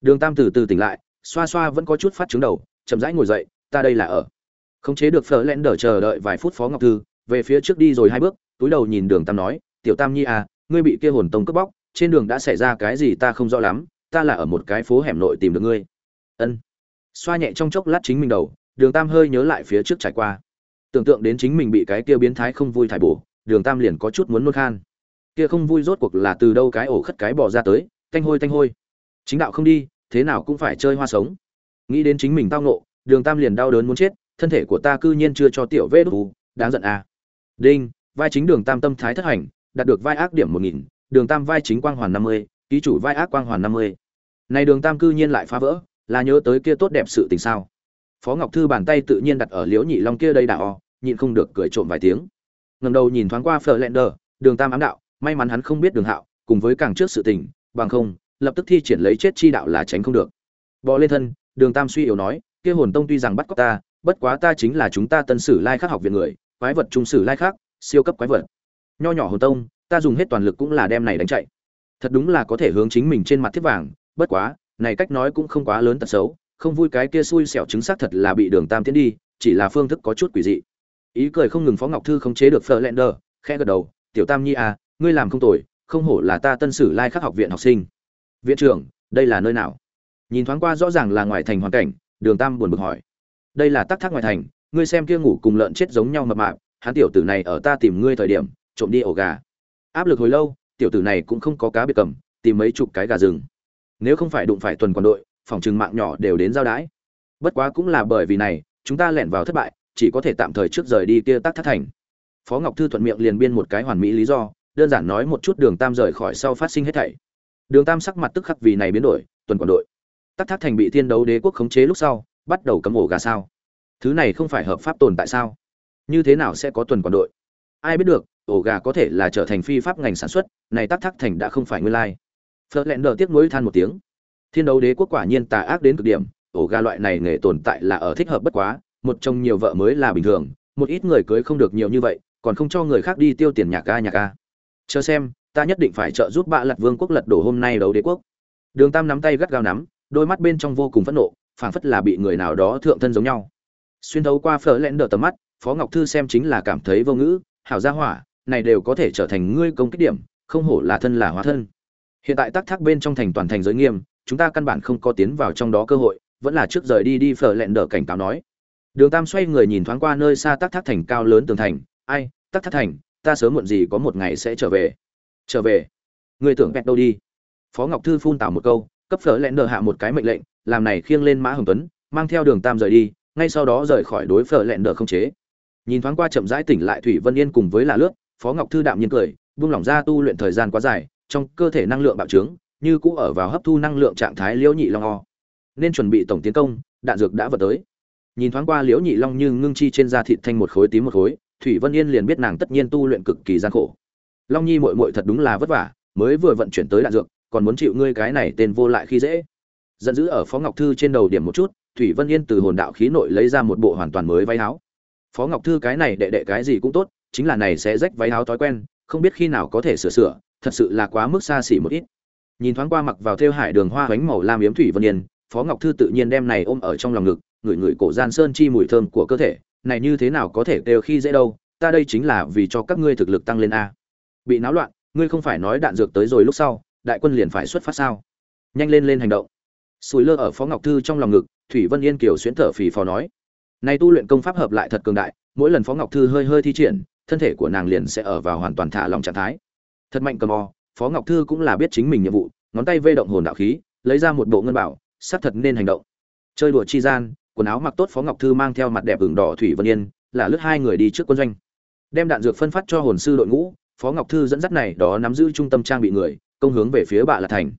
S1: Đường tam từ từ tỉnh lại, xoa xoa vẫn có chút phát chứng đầu, chậm rãi ngồi dậy, ta đây là ở. Khống chế được phở lẽn đờ chờ đợi vài phút phó ngọc thư, về phía trước đi rồi hai bước, túi đầu nhìn đường tam nói, tiểu tam nhi à ngươi bị kia hồn tông cướp bóc, trên đường đã xảy ra cái gì ta không rõ lắm, ta là ở một cái phố hẻm nội tìm được ngươi. Ân. Xoa nhẹ trong chốc lát chính mình đầu, đường tam hơi nhớ lại phía trước trải qua. Tưởng tượng đến chính mình bị cái kia biến thái không vui thải bổ, đường tam liền có chút muốn nuốt khan kia không vui rốt cuộc là từ đâu cái ổ khất cái bỏ ra tới thanh hôi tanh hôi. Chính đạo không đi, thế nào cũng phải chơi hoa sống. Nghĩ đến chính mình tao nộ đường tam liền đau đớn muốn chết, thân thể của ta cư nhiên chưa cho tiểu vê đu đáng giận à. đinh, vai chính đường tam tâm thái thất hành, đạt được vai ác điểm một nghìn, đường tam vai chính quang hoàn năm mươi, ký chủ vai ác quang hoàn năm mươi. Này đường tam cư nhiên lại phá vỡ, là nhớ tới kia tốt đẹp sự tình sao? Phó ngọc thư bàn tay tự nhiên đặt ở liễu nhị long kia đây đảo nhịn không được cười trộm vài tiếng. Ngẩng đầu nhìn thoáng qua phở lẹn đờ đường tam ám đạo may mắn hắn không biết đường hạo, cùng với càng trước sự tình, bằng không, lập tức thi triển lấy chết chi đạo là tránh không được. Bò lên thân, đường tam suy yếu nói, kia hồn tông tuy rằng bắt cóc ta, bất quá ta chính là chúng ta tân sử lai khắc học viện người, quái vật trung sử lai khắc, siêu cấp quái vật. Nho nhỏ hồn tông, ta dùng hết toàn lực cũng là đem này đánh chạy. Thật đúng là có thể hướng chính mình trên mặt thiết vàng, bất quá, này cách nói cũng không quá lớn tật xấu, không vui cái kia xui xẻo chứng xác thật là bị đường tam tiến đi, chỉ là phương thức có chút quỷ dị. Ý cười không ngừng phó ngọc thư không chế được phở lẹn đờ khẽ gật đầu, tiểu tam nhi à ngươi làm không tồi, không hổ là ta tân sử lai khắc học viện học sinh. Viện trưởng, đây là nơi nào? Nhìn thoáng qua rõ ràng là ngoài thành hoàn cảnh, đường tam buồn bực hỏi. Đây là tắc thác ngoài thành, ngươi xem kia ngủ cùng lợn chết giống nhau mập mạp, hắn tiểu tử này ở ta tìm ngươi thời điểm, trộm đi ổ gà. Áp lực hồi lâu, tiểu tử này cũng không có cá biệt cầm, tìm mấy chục cái gà rừng. Nếu không phải đụng phải tuần quân đội, phòng trừng mạng nhỏ đều đến giao đái. Bất quá cũng là bởi vì này, chúng ta lẻn vào thất bại, chỉ có thể tạm thời trước rời đi kia tắc thác thành. Phó ngọc thư thuận miệng liền biên một cái hoàn mỹ lý do đơn giản nói một chút đường tam rời khỏi sau phát sinh hết thảy. Đường tam sắc mặt tức khắc vì này biến đổi, tuần quản đội. Tắc thác thành bị thiên đấu đế quốc khống chế lúc sau, bắt đầu cấm ổ gà sao. Thứ này không phải hợp pháp tồn tại sao? Như thế nào sẽ có tuần quản đội? Ai biết được, ổ gà có thể là trở thành phi pháp ngành sản xuất, này tắc thác thành đã không phải nguyên lai. Phớt lẹn đờ tiếc nuối than một tiếng. Thiên đấu đế quốc quả nhiên tà ác đến cực điểm, ổ gà loại này nghề tồn tại là ở thích hợp bất quá, một trong nhiều vợ mới là bình thường, một ít người cưới không được nhiều như vậy, còn không cho người khác đi tiêu tiền nhạc ca nhạc ca chờ xem, ta nhất định phải trợ giúp bạ lật vương quốc lật đổ hôm nay đấu đế quốc. Đường tam nắm tay gắt gao nắm, đôi mắt bên trong vô cùng phẫn nộ, phảng phất là bị người nào đó thượng thân giống nhau. Xuyên thấu qua phở lẹn đờ tầm mắt, phó ngọc thư xem chính là cảm thấy vô ngữ, hảo gia hỏa, này đều có thể trở thành ngươi công kích điểm, không hổ là thân là hóa thân. Hiện tại tắc thác bên trong thành toàn thành giới nghiêm, chúng ta căn bản không có tiến vào trong đó cơ hội, vẫn là trước rời đi đi, phở lẹn đờ cảnh cáo nói. Đường tam xoay người nhìn thoáng qua nơi xa tắc thác thành cao lớn tường thành, ai, tắc thác thành ta sớm muộn gì có một ngày sẽ trở về. Trở về? Người tưởng bẹt đâu đi. Phó ngọc thư phun tào một câu, cấp phở lẹn đờ hạ một cái mệnh lệnh, làm này khiêng lên mã hồng tuấn, mang theo đường tam rời đi, ngay sau đó rời khỏi đối phở lẹn đờ không chế. Nhìn thoáng qua chậm rãi tỉnh lại thủy vân yên cùng với là lướt phó ngọc thư đạm nhiên cười, buông lỏng ra tu luyện thời gian quá dài, trong cơ thể năng lượng bạo trướng, như cũ ở vào hấp thu năng lượng trạng thái liễu nhị long o. Nên chuẩn bị tổng tiến công, đạn dược đã vật tới. Nhìn thoáng qua liễu nhị long như ngưng chi trên da thịt thanh một khối tím một khối thủy vân yên liền biết nàng tất nhiên tu luyện cực kỳ gian khổ. Long nhi muội muội thật đúng là vất vả, mới vừa vận chuyển tới đạn dược, còn muốn chịu ngươi cái này tên vô lại khi dễ. Giận dữ ở phó ngọc thư trên đầu điểm một chút, thủy vân yên từ hồn đạo khí nội lấy ra một bộ hoàn toàn mới váy áo. Phó ngọc thư cái này đệ đệ cái gì cũng tốt, chính là này sẽ rách váy áo thói quen, không biết khi nào có thể sửa sửa, thật sự là quá mức xa xỉ một ít. Nhìn thoáng qua mặc vào thêu hải đường hoa bánh màu lam yếm thủy vân yên, phó ngọc thư tự nhiên đem này ôm ở trong lòng ngực, ngửi ngửi cổ gian sơn chi mùi thơm của cơ thể này như thế nào có thể đều khi dễ đâu, ta đây chính là vì cho các ngươi thực lực tăng lên a. Bị náo loạn, ngươi không phải nói đạn dược tới rồi lúc sau, đại quân liền phải xuất phát sao? Nhanh lên lên hành động. Sùi lơ ở phó ngọc thư trong lòng ngực, thủy vân yên kiều xuyến thở phì phò nói. Nay tu luyện công pháp hợp lại thật cường đại, mỗi lần phó ngọc thư hơi hơi thi triển, thân thể của nàng liền sẽ ở vào hoàn toàn thả lòng trạng thái. Thật mạnh cầm o, phó ngọc thư cũng là biết chính mình nhiệm vụ, ngón tay vê động hồn đạo khí, lấy ra một bộ ngân bảo, xác thật nên hành động. Chơi đùa chi gian quần áo mặc tốt phó ngọc thư mang theo mặt đẹp ửng đỏ thủy vân yên, là lướt hai người đi trước quân doanh. Đem đạn dược phân phát cho hồn sư đội ngũ, phó ngọc thư dẫn dắt này đó nắm giữ trung tâm trang bị người, công hướng về phía bạ là thành.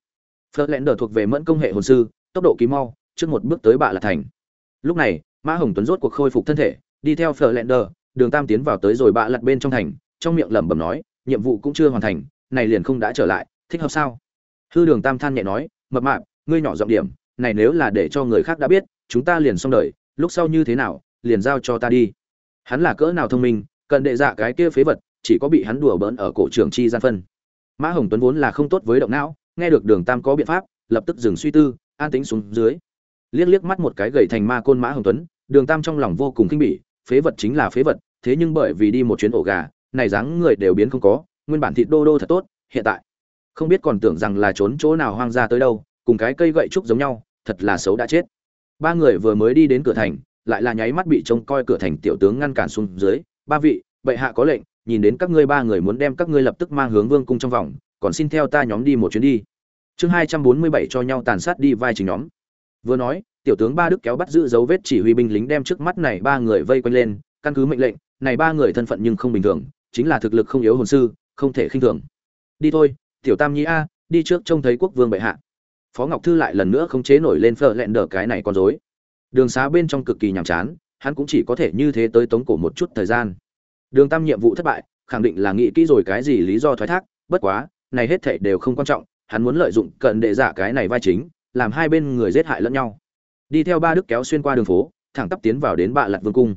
S1: Phớt lẹn đờ thuộc về mẫn công hệ hồn sư, tốc độ ký mau, trước một bước tới bạ là thành. Lúc này, mã hồng tuấn rốt cuộc khôi phục thân thể, đi theo phở lẹn đờ đường tam tiến vào tới rồi bạ lặt bên trong thành, trong miệng lẩm bẩm nói, nhiệm vụ cũng chưa hoàn thành, này liền không đã trở lại, thích hợp sao? Hư đường tam than nhẹ nói, mập mạp, ngươi nhỏ giọng điểm, này nếu là để cho người khác đã biết chúng ta liền xong đời, lúc sau như thế nào, liền giao cho ta đi. Hắn là cỡ nào thông minh, cần đệ dạ cái kia phế vật, chỉ có bị hắn đùa bỡn ở cổ trường chi gian phân. Mã hồng tuấn vốn là không tốt với động não, nghe được đường tam có biện pháp, lập tức dừng suy tư, an tính xuống dưới. Liếc liếc mắt một cái gầy thành ma côn mã hồng tuấn, đường tam trong lòng vô cùng kinh bỉ, phế vật chính là phế vật, thế nhưng bởi vì đi một chuyến ổ gà, này dáng người đều biến không có, nguyên bản thịt đô đô thật tốt, hiện tại không biết còn tưởng rằng là trốn chỗ nào hoang ra tới đâu, cùng cái cây gậy trúc giống nhau, thật là xấu đã chết ba người vừa mới đi đến cửa thành, lại là nháy mắt bị trông coi cửa thành tiểu tướng ngăn cản xuống dưới. Ba vị, bệ hạ có lệnh, nhìn đến các ngươi ba người muốn đem các ngươi lập tức mang hướng vương cung trong vòng, còn xin theo ta nhóm đi một chuyến đi. Chương hai trăm bốn mươi bảy cho nhau tàn sát đi vai chính nhóm. Vừa nói, tiểu tướng ba đức kéo bắt giữ dấu vết chỉ huy binh lính đem trước mắt này ba người vây quanh lên, căn cứ mệnh lệnh, này ba người thân phận nhưng không bình thường, chính là thực lực không yếu hồn sư, không thể khinh thường. Đi thôi, tiểu tam nhĩ a, đi trước trông thấy quốc vương bệ hạ phó ngọc thư lại lần nữa không chế nổi lên phở lẹn đờ cái này con dối đường xá bên trong cực kỳ nhàm chán, hắn cũng chỉ có thể như thế tới tống cổ một chút thời gian. Đường tam nhiệm vụ thất bại, khẳng định là nghĩ kỹ rồi cái gì lý do thoái thác, bất quá, này hết thảy đều không quan trọng, hắn muốn lợi dụng cận đệ giả cái này vai chính, làm hai bên người giết hại lẫn nhau. Đi theo ba đức kéo xuyên qua đường phố, thẳng tắp tiến vào đến bạ lặt vương cung.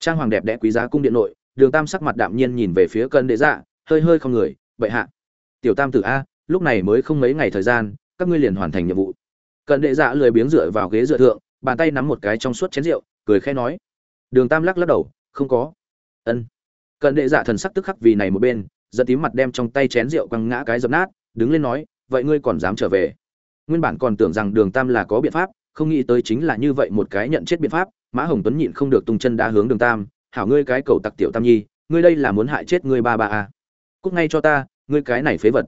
S1: Trang hoàng đẹp đẽ quý giá cung điện nội, đường tam sắc mặt đạm nhiên nhìn về phía cận đệ dạ hơi hơi không người, bệ hạ, tiểu tam tử a, lúc này mới không mấy ngày thời gian các ngươi liền hoàn thành nhiệm vụ. Cận đệ dạ lười biếng dựa vào ghế dựa thượng, bàn tay nắm một cái trong suốt chén rượu, cười khẽ nói. Đường tam lắc lắc đầu, không có. Ân. Cận đệ dạ thần sắc tức khắc vì này một bên dẫn tím mặt đem trong tay chén rượu quăng ngã cái dập nát, đứng lên nói, vậy ngươi còn dám trở về? Nguyên bản còn tưởng rằng đường tam là có biện pháp, không nghĩ tới chính là như vậy một cái nhận chết biện pháp, mã hồng tuấn nhịn không được tung chân đá hướng đường tam, hảo ngươi cái cầu tặc tiểu tam nhi, ngươi đây là muốn hại chết ngươi ba ba à? a cúc ngay cho ta, ngươi cái này phế vật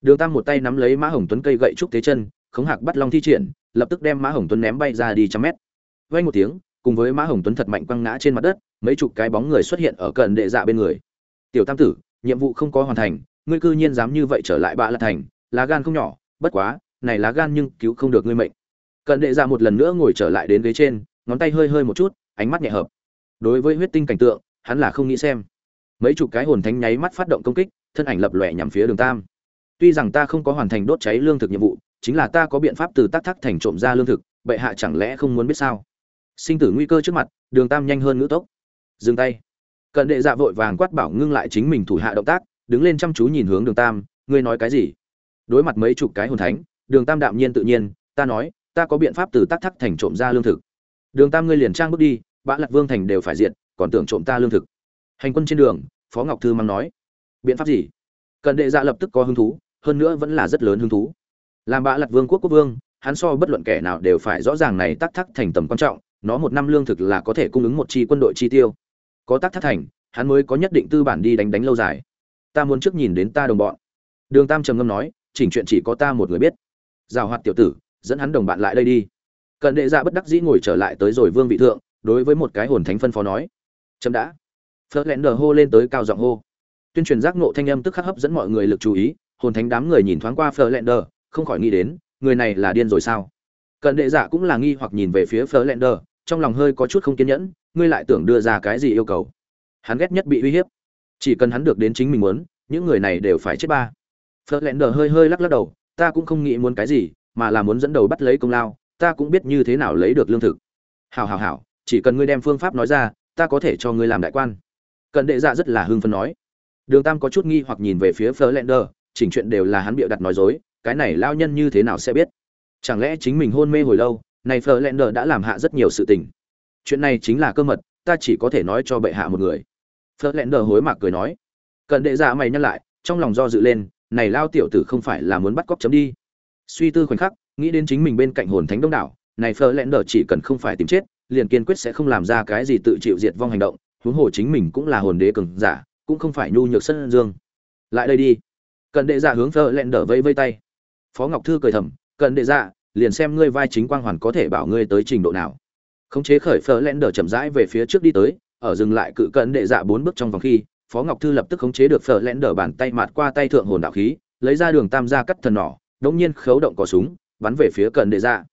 S1: đường tam một tay nắm lấy mã hồng tuấn cây gậy trúc tế chân, khống hạc bắt long thi triển, lập tức đem mã hồng tuấn ném bay ra đi trăm mét. Vang một tiếng, cùng với mã hồng tuấn thật mạnh quăng ngã trên mặt đất, mấy chục cái bóng người xuất hiện ở cận đệ dạ bên người. Tiểu tam tử, nhiệm vụ không có hoàn thành, ngươi cư nhiên dám như vậy trở lại bạ là thành, lá gan không nhỏ, bất quá, này lá gan nhưng cứu không được ngươi mệnh. Cận đệ dạ một lần nữa ngồi trở lại đến ghế trên, ngón tay hơi hơi một chút, ánh mắt nhẹ hợp. Đối với huyết tinh cảnh tượng, hắn là không nghĩ xem. Mấy chục cái hồn thánh nháy mắt phát động công kích, thân ảnh lập lòe nhằm phía đường tam tuy rằng ta không có hoàn thành đốt cháy lương thực nhiệm vụ, chính là ta có biện pháp từ tác thác thành trộm ra lương thực, bệ hạ chẳng lẽ không muốn biết sao? Sinh tử nguy cơ trước mặt, đường tam nhanh hơn ngữ tốc. Dừng tay. Cận đệ dạ vội vàng quát bảo ngưng lại chính mình thủ hạ động tác, đứng lên chăm chú nhìn hướng đường tam, ngươi nói cái gì? Đối mặt mấy chục cái hồn thánh, đường tam đạm nhiên tự nhiên, ta nói, ta có biện pháp từ tác thác thành trộm ra lương thực. Đường tam ngươi liền trang bước đi, bã lạc vương thành đều phải diệt, còn tưởng trộm ta lương thực. Hành quân trên đường, phó ngọc thư mắng nói. Biện pháp gì? Cận đệ dạ lập tức có hứng thú hơn nữa vẫn là rất lớn hứng thú. Làm bạ lặt vương quốc quốc vương, hắn so bất luận kẻ nào đều phải rõ ràng này tác thắc thành tầm quan trọng, nó một năm lương thực là có thể cung ứng một chi quân đội chi tiêu. Có tác thắc thành, hắn mới có nhất định tư bản đi đánh đánh lâu dài. Ta muốn trước nhìn đến ta đồng bọn. Đường tam trầm ngâm nói, chỉnh chuyện chỉ có ta một người biết. Rào hoạt tiểu tử, dẫn hắn đồng bạn lại đây đi. Cận đệ dạ bất đắc dĩ ngồi trở lại tới rồi vương vị thượng, đối với một cái hồn thánh phân phó nói. Chấm đã. Phớt lẹn đờ hô lên tới cao giọng hô. Tuyên truyền giác nộ thanh âm tức khắc hấp dẫn mọi người lực chú ý hồn thánh đám người nhìn thoáng qua phở lẹn đờ không khỏi nghĩ đến, người này là điên rồi sao? Cận đệ giả cũng là nghi hoặc nhìn về phía phở lẹn đờ trong lòng hơi có chút không kiên nhẫn, ngươi lại tưởng đưa ra cái gì yêu cầu? Hắn ghét nhất bị uy hiếp. Chỉ cần hắn được đến chính mình muốn, những người này đều phải chết ba. Phở lẹn đờ hơi hơi lắc lắc đầu, ta cũng không nghĩ muốn cái gì, mà là muốn dẫn đầu bắt lấy công lao, ta cũng biết như thế nào lấy được lương thực. Hảo hảo hảo, chỉ cần ngươi đem phương pháp nói ra, ta có thể cho ngươi làm đại quan. Cận đệ dạ rất là hưng phấn nói. Đường tam có chút nghi hoặc nhìn về phía phở lẹn đờ chỉnh chuyện đều là hắn bịa đặt nói dối, cái này lao nhân như thế nào sẽ biết? Chẳng lẽ chính mình hôn mê hồi lâu, này phờ lẹn đờ đã làm hạ rất nhiều sự tình. Chuyện này chính là cơ mật, ta chỉ có thể nói cho bệ hạ một người. Phờ lẹn đờ hối mạc cười nói. Cận đệ dạ mày nhắc lại, trong lòng do dự lên, này lao tiểu tử không phải là muốn bắt cóc chấm đi. Suy tư khoảnh khắc, nghĩ đến chính mình bên cạnh hồn thánh đông đảo, này phờ lẹn đờ chỉ cần không phải tìm chết, liền kiên quyết sẽ không làm ra cái gì tự chịu diệt vong hành động, huống hồ chính mình cũng là hồn đế cường giả, cũng không phải nhu nhược sân dương. Lại đây đi cần đệ dạ hướng phờ lẹn đỡ vây vây tay. Phó ngọc thư cười thầm, cần đệ dạ liền xem ngươi vai chính quang hoàn có thể bảo ngươi tới trình độ nào. Khống chế khởi phờ lẹn đỡ chậm rãi về phía trước đi tới, ở dừng lại cự cận đệ dạ bốn bước trong vòng khi, phó ngọc thư lập tức khống chế được phở lẹn đỡ bàn tay mạt qua tay thượng hồn đạo khí, lấy ra đường tam gia cắt thần nỏ, đống nhiên khấu động cò súng, bắn về phía cận đệ dạ.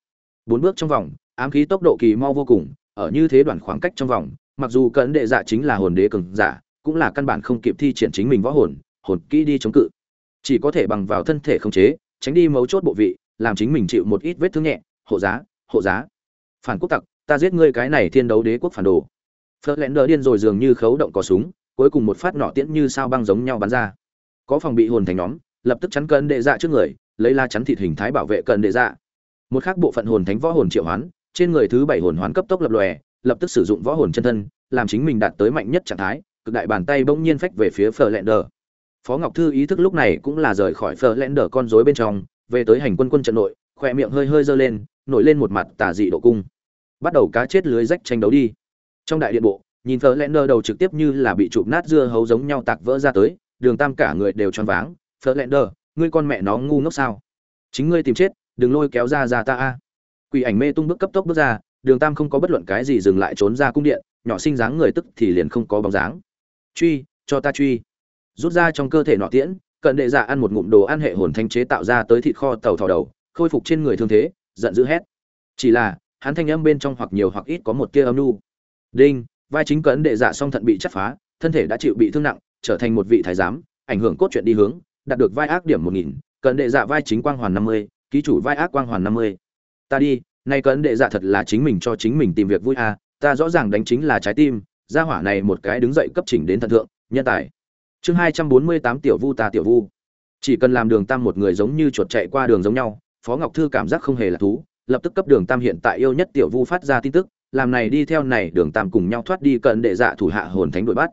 S1: Bốn bước trong vòng, ám khí tốc độ kỳ mau vô cùng, ở như thế đoạn khoảng cách trong vòng, mặc dù cận đệ dạ chính là hồn đế cường giả, cũng là căn bản không kịp thi triển chính mình võ hồn hồn kỹ đi chống cự chỉ có thể bằng vào thân thể khống chế, tránh đi mấu chốt bộ vị, làm chính mình chịu một ít vết thương nhẹ, hộ giá hộ giá. Phản quốc tặc, ta giết ngươi cái này thiên đấu đế quốc phản đồ. Phớt lẽn đỡ điên rồi dường như khấu động có súng, cuối cùng một phát nọ tiễn như sao băng giống nhau bắn ra. Có phòng bị hồn thành nhóm, lập tức chắn cân đệ dạ trước người, lấy la chắn thịt hình thái bảo vệ cân đệ dạ. Một khác bộ phận hồn thánh võ hồn triệu hoán, trên người thứ bảy hồn hoán cấp tốc lập lòe, lập tức sử dụng võ hồn chân thân, làm chính mình đạt tới mạnh nhất trạng thái, cực đại bàn tay bỗng nhiên phách về phía phở lẹn đờ phó ngọc thư ý thức lúc này cũng là rời khỏi phở lẹn đờ con rối bên trong, về tới hành quân quân trận nội, khỏe miệng hơi hơi dơ lên, nổi lên một mặt tà dị độ cung. Bắt đầu cá chết lưới rách tranh đấu đi. Trong đại điện bộ, nhìn phở lẹn đờ đầu trực tiếp như là bị chụp nát dưa hấu giống nhau tạc vỡ ra tới, đường tam cả người đều choáng váng. Phở lẹn đờ ngươi con mẹ nó ngu ngốc sao? Chính ngươi tìm chết, đừng lôi kéo ra ra ta a. Quỷ ảnh mê tung bước cấp tốc bước ra, đường tam không có bất luận cái gì dừng lại trốn ra cung điện, nhỏ sinh dáng người tức thì liền không có bóng dáng. Truy, cho ta truy rút ra trong cơ thể nọ tiễn, cận đệ dạ ăn một ngụm đồ ăn hệ hồn thanh chế tạo ra tới thịt kho tàu thỏ đầu, khôi phục trên người thương thế, giận dữ hét. Chỉ là, hắn thanh âm bên trong hoặc nhiều hoặc ít có một tia âm nu đinh, vai chính cận đệ dạ song thận bị chắt phá, thân thể đã chịu bị thương nặng, trở thành một vị thái giám, ảnh hưởng cốt truyện đi hướng, đạt được vai ác điểm một nghìn, cận đệ dạ vai chính quang hoàn năm mươi, ký chủ vai ác quang hoàn năm mươi. Ta đi, nay cận đệ dạ thật là chính mình cho chính mình tìm việc vui à ta rõ ràng đánh chính là trái tim, gia hỏa này một cái đứng dậy cấp chỉnh đến thần thượng, nhân tài chương hai trăm bốn mươi tám tiểu vu ta tiểu vu. Chỉ cần làm đường tam một người giống như chuột chạy qua đường giống nhau, phó ngọc thư cảm giác không hề là thú, lập tức cấp đường tam hiện tại yêu nhất tiểu vu phát ra tin tức, làm này đi theo này đường tam cùng nhau thoát đi cận đệ dạ thủ hạ hồn thánh đuổi bắt.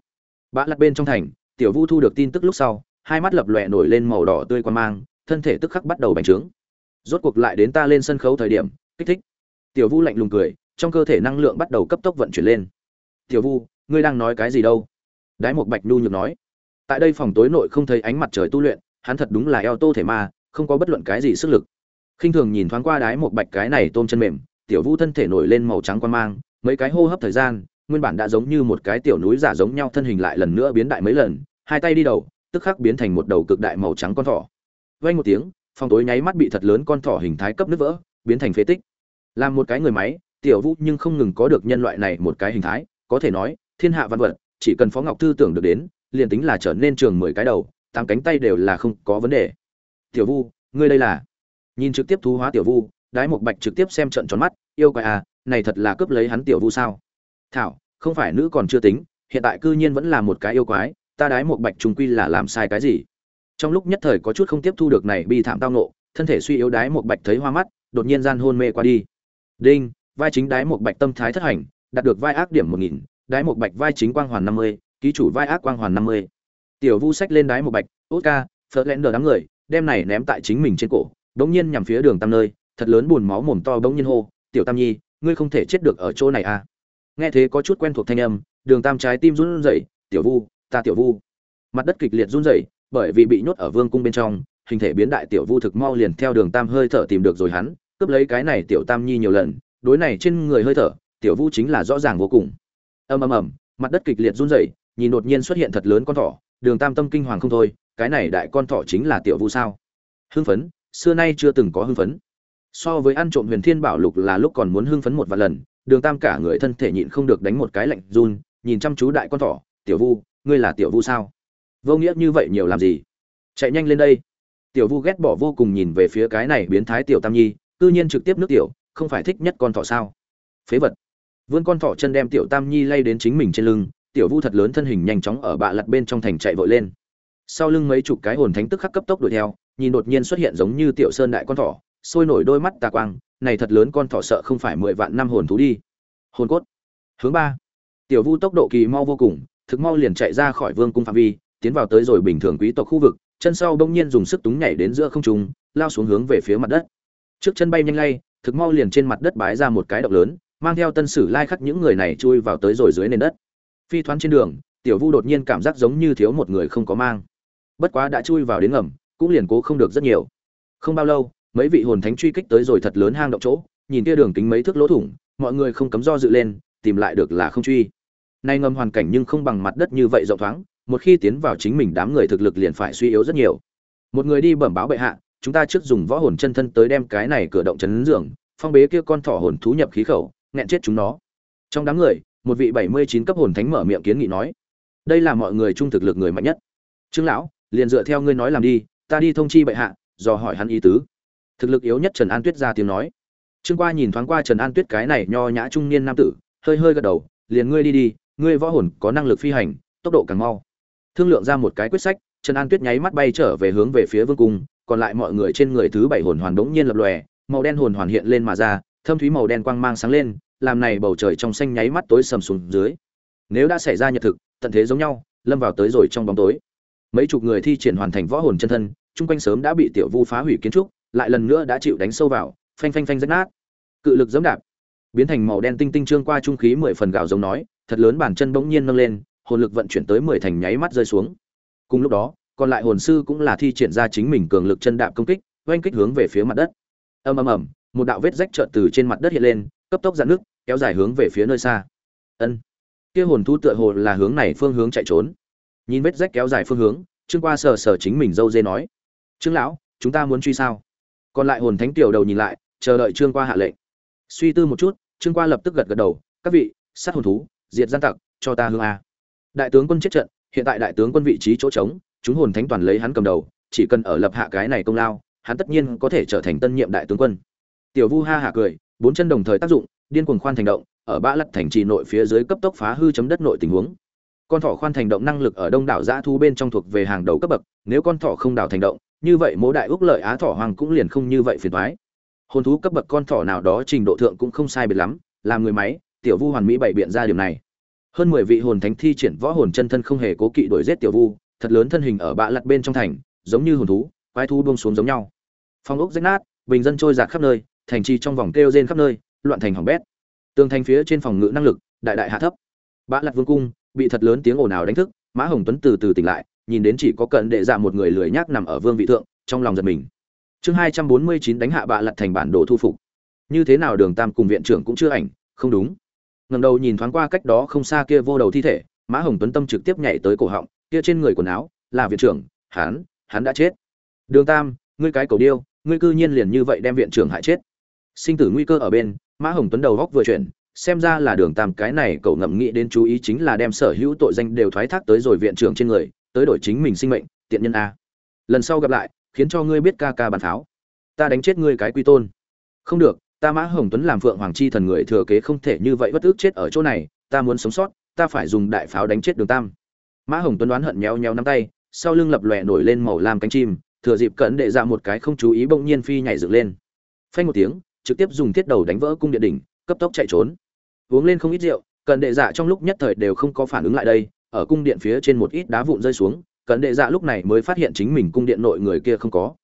S1: Bã lặt bên trong thành, tiểu vu thu được tin tức lúc sau, hai mắt lập lòe nổi lên màu đỏ tươi quan mang, thân thể tức khắc bắt đầu bành trướng. Rốt cuộc lại đến ta lên sân khấu thời điểm, kích thích. Tiểu vu lạnh lùng cười, trong cơ thể năng lượng bắt đầu cấp tốc vận chuyển lên. Tiểu vu, ngươi đang nói cái gì đâu? Đái một bạch nhu nhược nói tại đây phòng tối nội không thấy ánh mặt trời tu luyện, hắn thật đúng là eo tô thể ma, không có bất luận cái gì sức lực. Khinh thường nhìn thoáng qua đái một bạch cái này tôm chân mềm, tiểu vũ thân thể nổi lên màu trắng quan mang, mấy cái hô hấp thời gian, nguyên bản đã giống như một cái tiểu núi giả giống nhau thân hình lại lần nữa biến đại mấy lần, hai tay đi đầu, tức khắc biến thành một đầu cực đại màu trắng con thỏ. Vay một tiếng, phòng tối nháy mắt bị thật lớn con thỏ hình thái cấp nứt vỡ, biến thành phế tích. Làm một cái người máy, tiểu vũ nhưng không ngừng có được nhân loại này một cái hình thái, có thể nói, thiên hạ văn vật, chỉ cần phó ngọc thư tưởng được đến liền tính là trở nên trường mười cái đầu, tám cánh tay đều là không có vấn đề. Tiểu vu, ngươi đây là? Nhìn trực tiếp thú hóa tiểu vu, đái một bạch trực tiếp xem trận tròn mắt, yêu quái à này thật là cướp lấy hắn tiểu vu sao? Thảo, không phải nữ còn chưa tính, hiện tại cư nhiên vẫn là một cái yêu quái, ta đái một bạch trùng quy là làm sai cái gì? Trong lúc nhất thời có chút không tiếp thu được này bi thảm tao nộ thân thể suy yếu đái một bạch thấy hoa mắt, đột nhiên gian hôn mê qua đi. Đinh, vai chính đái một bạch tâm thái thất hành, đạt được vai ác điểm một nghìn, đái một bạch vai chính quang hoàn năm mươi ký chủ vai ác quang hoàn năm mươi. Tiểu vu sách lên đái một bạch, tốt ca phớt lẽn đờ đám người, đem này ném tại chính mình trên cổ, đống nhiên nhằm phía đường tam nơi, thật lớn buồn máu mồm to bỗng nhiên hô, tiểu tam nhi, ngươi không thể chết được ở chỗ này à? Nghe thế có chút quen thuộc thanh âm, đường tam trái tim run rẩy, tiểu vu, ta tiểu vu. Mặt đất kịch liệt run rẩy, bởi vì bị nhốt ở vương cung bên trong, hình thể biến đại tiểu vu thực mau liền theo đường tam hơi thở tìm được rồi hắn, cướp lấy cái này tiểu tam nhi nhiều lần, đối này trên người hơi thở, tiểu vu chính là rõ ràng vô cùng. Ầm ầm ầm, mặt đất kịch liệt run rẩy nhìn đột nhiên xuất hiện thật lớn con thỏ, đường tam tâm kinh hoàng không thôi, cái này đại con thỏ chính là tiểu vu sao? Hưng phấn, xưa nay chưa từng có hưng phấn. So với ăn trộm huyền thiên bảo lục là lúc còn muốn hưng phấn một vài lần, đường tam cả người thân thể nhịn không được đánh một cái lạnh run, nhìn chăm chú đại con thỏ, tiểu vu, ngươi là tiểu vu sao? Vô nghĩa như vậy nhiều làm gì? Chạy nhanh lên đây. Tiểu vu ghét bỏ vô cùng nhìn về phía cái này biến thái tiểu tam nhi, cư nhiên trực tiếp nước tiểu, không phải thích nhất con thỏ sao? Phế vật. Vươn con thỏ chân đem tiểu tam nhi lay đến chính mình trên lưng tiểu vu thật lớn thân hình nhanh chóng ở bạ lặt bên trong thành chạy vội lên. Sau lưng mấy chục cái hồn thánh tức khắc cấp tốc đuổi theo, nhìn đột nhiên xuất hiện giống như tiểu sơn đại con thỏ, sôi nổi đôi mắt tà quang, này thật lớn con thỏ sợ không phải mười vạn năm hồn thú đi. Hồn cốt. Hướng ba. Tiểu vu tốc độ kỳ mau vô cùng, thực mau liền chạy ra khỏi vương cung phạm vi, tiến vào tới rồi bình thường quý tộc khu vực, chân sau bỗng nhiên dùng sức túng nhảy đến giữa không trung, lao xuống hướng về phía mặt đất. Trước chân bay nhanh lay, thực mau liền trên mặt đất bái ra một cái động lớn, mang theo tân sử lai khắc những người này chui vào tới rồi dưới nền đất phi thoáng trên đường, tiểu vu đột nhiên cảm giác giống như thiếu một người không có mang. Bất quá đã chui vào đến ngầm, cũng liền cố không được rất nhiều. Không bao lâu, mấy vị hồn thánh truy kích tới rồi thật lớn hang động chỗ, nhìn kia đường kính mấy thước lỗ thủng, mọi người không cấm do dự lên, tìm lại được là không truy. Nay ngầm hoàn cảnh nhưng không bằng mặt đất như vậy rộng thoáng, một khi tiến vào chính mình đám người thực lực liền phải suy yếu rất nhiều. Một người đi bẩm báo bệ hạ, chúng ta trước dùng võ hồn chân thân tới đem cái này cửa động chấn giường phong bế kia con thỏ hồn thú nhập khí khẩu, nghẹn chết chúng nó. Trong đám người một vị bảy mươi chín cấp hồn thánh mở miệng kiến nghị nói, đây là mọi người trung thực lực người mạnh nhất. Trương lão, liền dựa theo ngươi nói làm đi, ta đi thông chi bệ hạ do hỏi hắn ý tứ. Thực lực yếu nhất trần an tuyết ra tiếng nói. Trương qua nhìn thoáng qua trần an tuyết cái này nho nhã trung niên nam tử, hơi hơi gật đầu, liền ngươi đi đi, ngươi võ hồn có năng lực phi hành, tốc độ càng mau. Thương lượng ra một cái quyết sách, trần an tuyết nháy mắt bay trở về hướng về phía vương cung, còn lại mọi người trên người thứ bảy hồn hoàn đống nhiên lập lòe, màu đen hồn hoàn hiện lên mà ra, thâm thúy màu đen quang mang sáng lên làm này bầu trời trong xanh nháy mắt tối sầm xuống dưới. Nếu đã xảy ra nhật thực, tận thế giống nhau, lâm vào tới rồi trong bóng tối. Mấy chục người thi triển hoàn thành võ hồn chân thân, chung quanh sớm đã bị tiểu vu phá hủy kiến trúc, lại lần nữa đã chịu đánh sâu vào, phanh phanh phanh rách nát. Cự lực dẫm đạp, biến thành màu đen tinh tinh trương qua trung khí mười phần gạo giống nói, thật lớn bàn chân bỗng nhiên nâng lên, hồn lực vận chuyển tới mười thành nháy mắt rơi xuống. Cùng lúc đó, còn lại hồn sư cũng là thi triển ra chính mình cường lực chân đạp công kích, oanh kích hướng về phía mặt đất. Ầm ầm ầm, một đạo vết rách trợn từ trên mặt đất hiện lên, cấp tốc dạn nước kéo dài hướng về phía nơi xa. Ân. Kia hồn thú tựa hồ là hướng này phương hướng chạy trốn. Nhìn vết rách kéo dài phương hướng, trương qua sờ sờ chính mình dâu dê nói, trương lão, chúng ta muốn truy sao? Còn lại hồn thánh tiểu đầu nhìn lại, chờ đợi trương qua hạ lệnh. Suy tư một chút, trương qua lập tức gật gật đầu, các vị, sát hồn thú, diệt gian tặc, cho ta hương a. Đại tướng quân chết trận, hiện tại đại tướng quân vị trí chỗ trống, chúng hồn thánh toàn lấy hắn cầm đầu, chỉ cần ở lập hạ cái này công lao, hắn tất nhiên có thể trở thành tân nhiệm đại tướng quân. Tiểu vu ha hạ cười, bốn chân đồng thời tác dụng điên cuồng khoan thành động, ở bã lật thành trì nội phía dưới cấp tốc phá hư chấm đất nội tình huống. Con thỏ khoan thành động năng lực ở đông đảo giã thu bên trong thuộc về hàng đầu cấp bậc, nếu con thỏ không đảo thành động, như vậy mỗi đại úc lợi á thỏ hoàng cũng liền không như vậy phiền thoái hồn thú cấp bậc con thỏ nào đó trình độ thượng cũng không sai biệt lắm, làm người máy, tiểu vu hoàn mỹ bày biện ra điểm này. Hơn mười vị hồn thánh thi triển võ hồn chân thân không hề cố kỵ đuổi giết tiểu vu, thật lớn thân hình ở bạ lật bên trong thành, giống như hồn thú, quái thú buông xuống giống nhau. Phong ốc rách nát, bình dân trôi giạt khắp nơi, thành trì trong vòng kêu rên khắp nơi loạn thành hỏng bét. Tường thành phía trên phòng ngự năng lực, đại đại hạ thấp. Bã lật vương cung, bị thật lớn tiếng ồn ào đánh thức, mã hồng tuấn từ từ tỉnh lại, nhìn đến chỉ có cận đệ dạ một người lười nhác nằm ở vương vị thượng, trong lòng giật mình. Chương hai trăm bốn mươi chín đánh hạ bạ lật thành bản đồ thu phục. Như thế nào đường tam cùng viện trưởng cũng chưa ảnh, không đúng. Ngầm đầu nhìn thoáng qua cách đó không xa kia vô đầu thi thể, mã hồng tuấn tâm trực tiếp nhảy tới cổ họng, kia trên người quần áo, là viện trưởng, hắn hắn đã chết. Đường tam, ngươi cái cầu điêu, ngươi cư nhiên liền như vậy đem viện trưởng hại chết. Sinh tử nguy cơ ở bên mã hồng tuấn đầu góc vừa chuyển, xem ra là đường tam cái này cậu ngậm nghĩ đến chú ý chính là đem sở hữu tội danh đều thoái thác tới rồi viện trưởng trên người, tới đổi chính mình sinh mệnh, tiện nhân a. Lần sau gặp lại, khiến cho ngươi biết ca ca bàn tháo ta đánh chết ngươi cái quy tôn. Không được, ta mã hồng tuấn làm phượng hoàng chi thần người thừa kế không thể như vậy bất ức chết ở chỗ này, ta muốn sống sót, ta phải dùng đại pháo đánh chết đường tam. Mã hồng tuấn đoán hận nhéo nhéo nắm tay, sau lưng lập lòe nổi lên màu lam cánh chim, thừa dịp cận đệ ra một cái không chú ý bỗng nhiên phi nhảy dựng lên. Phanh một tiếng trực tiếp dùng thiết đầu đánh vỡ cung điện đỉnh, cấp tốc chạy trốn. Uống lên không ít rượu cận đệ dạ trong lúc nhất thời đều không có phản ứng lại đây, ở cung điện phía trên một ít đá vụn rơi xuống cận đệ dạ lúc này mới phát hiện chính mình cung điện nội người kia không có.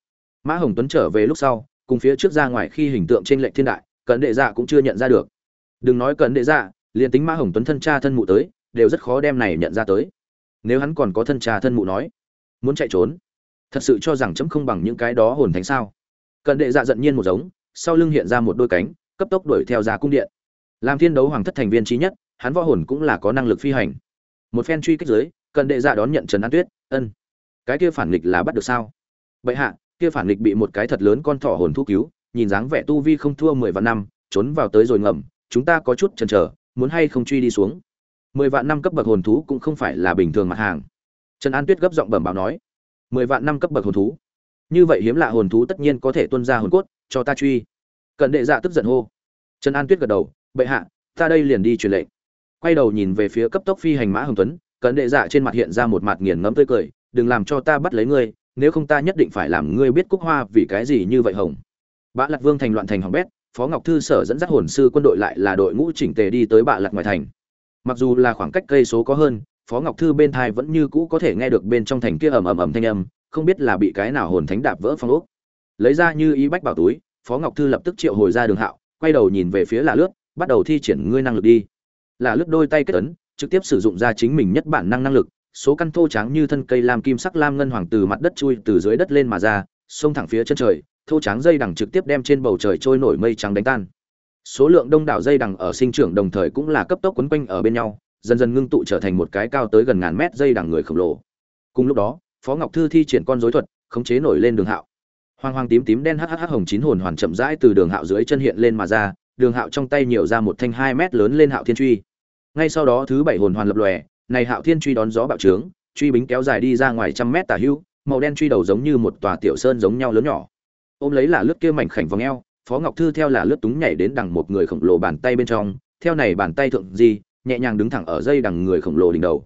S1: Mã hồng tuấn trở về lúc sau, cùng phía trước ra ngoài khi hình tượng trên lệnh thiên đại cận đệ dạ cũng chưa nhận ra được. Đừng nói cận đệ dạ liền tính mã hồng tuấn thân cha thân mụ tới, đều rất khó đem này nhận ra tới. Nếu hắn còn có thân cha thân mụ nói, muốn chạy trốn, thật sự cho rằng chấm không bằng những cái đó hồn thánh sao? Cận đệ dạ giận nhiên một giống sau lưng hiện ra một đôi cánh, cấp tốc đuổi theo ra cung điện. Làm thiên đấu hoàng thất thành viên trí nhất, hắn võ hồn cũng là có năng lực phi hành. Một phen truy kích dưới, cần đệ dạ đón nhận trần an tuyết, ân, cái kia phản nghịch là bắt được sao? Bệ hạ, kia phản nghịch bị một cái thật lớn con thỏ hồn thu cứu, nhìn dáng vẻ tu vi không thua mười vạn năm, trốn vào tới rồi ngầm, chúng ta có chút chần chờ, muốn hay không truy đi xuống? Mười vạn năm cấp bậc hồn thú cũng không phải là bình thường mặt hàng. Trần an tuyết gấp giọng bẩm báo nói. Mười vạn năm cấp bậc hồn thú? Như vậy hiếm lạ hồn thú tất nhiên có thể tuân ra hồn cốt cho ta truy. Cận đệ dạ tức giận hô. Trần an tuyết gật đầu, bệ hạ, ta đây liền đi truyền lệnh. Quay đầu nhìn về phía cấp tốc phi hành mã hồng tuấn, cận đệ dạ trên mặt hiện ra một mặt nghiền ngẫm tươi cười, đừng làm cho ta bắt lấy ngươi, nếu không ta nhất định phải làm ngươi biết cúc hoa vì cái gì như vậy hồng. Bạ lạc vương thành loạn thành hỏng bét, phó ngọc thư sở dẫn dắt hồn sư quân đội lại là đội ngũ chỉnh tề đi tới bạ lạc ngoài thành. Mặc dù là khoảng cách cây số có hơn, phó ngọc thư bên thai vẫn như cũ có thể nghe được bên trong thành kia ầm ầm ầm thanh âm, không biết là bị cái nào hồn thánh đạp vỡ phong ốc lấy ra như ý bách bảo túi, phó ngọc thư lập tức triệu hồi ra đường hạo, quay đầu nhìn về phía là lướt, bắt đầu thi triển ngươi năng lực đi. Là lướt đôi tay kết ấn, trực tiếp sử dụng ra chính mình nhất bản năng năng lực, số căn thô trắng như thân cây lam kim sắc lam ngân hoàng từ mặt đất chui từ dưới đất lên mà ra, xông thẳng phía chân trời, thô trắng dây đằng trực tiếp đem trên bầu trời trôi nổi mây trắng đánh tan. Số lượng đông đảo dây đằng ở sinh trưởng đồng thời cũng là cấp tốc quấn quanh ở bên nhau, dần dần ngưng tụ trở thành một cái cao tới gần ngàn mét dây đằng người khổng lồ. Cùng lúc đó, phó ngọc thư thi triển con dối thuật, khống chế nổi lên đường hạo hoàng hoàng tím tím đen hh hồng chín hồn hoàn chậm rãi từ đường hạo dưới chân hiện lên mà ra, đường hạo trong tay nhiều ra một thanh hai mét lớn lên hạo thiên truy. Ngay sau đó thứ bảy hồn hoàn lập lòe, này hạo thiên truy đón gió bạo trướng, truy bính kéo dài đi ra ngoài trăm mét tả hưu, màu đen truy đầu giống như một tòa tiểu sơn giống nhau lớn nhỏ. Ôm lấy là lướt kia mảnh khảnh vòng eo, phó ngọc thư theo là lướt túng nhảy đến đằng một người khổng lồ bàn tay bên trong, theo này bàn tay thượng di, nhẹ nhàng đứng thẳng ở dây đằng người khổng lồ đỉnh đầu.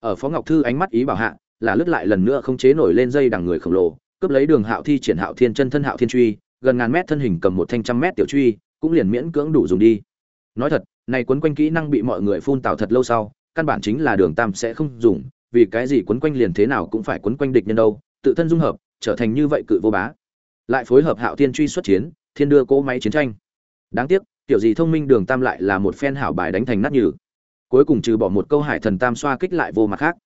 S1: Ở phó ngọc thư ánh mắt ý bảo hạ, là lướt lại lần nữa không chế nổi lên dây đằng người khổng lồ cướp lấy đường hạo thi triển hạo thiên chân thân hạo thiên truy, gần ngàn mét thân hình cầm một thanh trăm mét tiểu truy, cũng liền miễn cưỡng đủ dùng đi. Nói thật, này quấn quanh kỹ năng bị mọi người phun tào thật lâu sau, căn bản chính là đường tam sẽ không dùng, vì cái gì quấn quanh liền thế nào cũng phải quấn quanh địch nhân đâu, tự thân dung hợp, trở thành như vậy cự vô bá. Lại phối hợp hạo thiên truy xuất chiến, thiên đưa cỗ máy chiến tranh. Đáng tiếc, tiểu gì thông minh đường tam lại là một phen hảo bài đánh thành nát nhừ. Cuối cùng trừ bỏ một câu hải thần tam xoa kích lại vô mặt khác.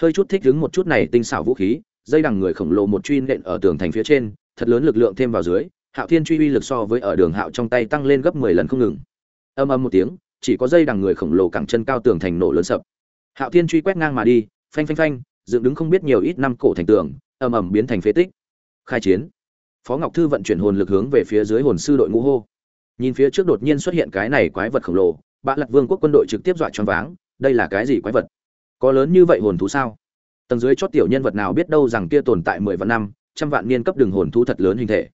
S1: Hơi chút thích đứng một chút này tinh xảo vũ khí dây đằng người khổng lồ một truy nện ở tường thành phía trên, thật lớn lực lượng thêm vào dưới, hạo thiên truy uy lực so với ở đường hạo trong tay tăng lên gấp mười lần không ngừng. Ầm ầm một tiếng, chỉ có dây đằng người khổng lồ cẳng chân cao tường thành nổ lớn sập. Hạo thiên truy quét ngang mà đi, phanh phanh phanh, dựng đứng không biết nhiều ít năm cổ thành tường ầm ầm biến thành phế tích. Khai chiến. Phó ngọc thư vận chuyển hồn lực hướng về phía dưới hồn sư đội ngũ hô. Nhìn phía trước đột nhiên xuất hiện cái này quái vật khổng lồ, bạ lật vương quốc quân đội trực tiếp dọa choáng váng, đây là cái gì quái vật? Có lớn như vậy hồn thú sao? Tầng dưới chót tiểu nhân vật nào biết đâu rằng kia tồn tại mười vạn năm, trăm vạn niên cấp đường hồn thú thật lớn hình thể.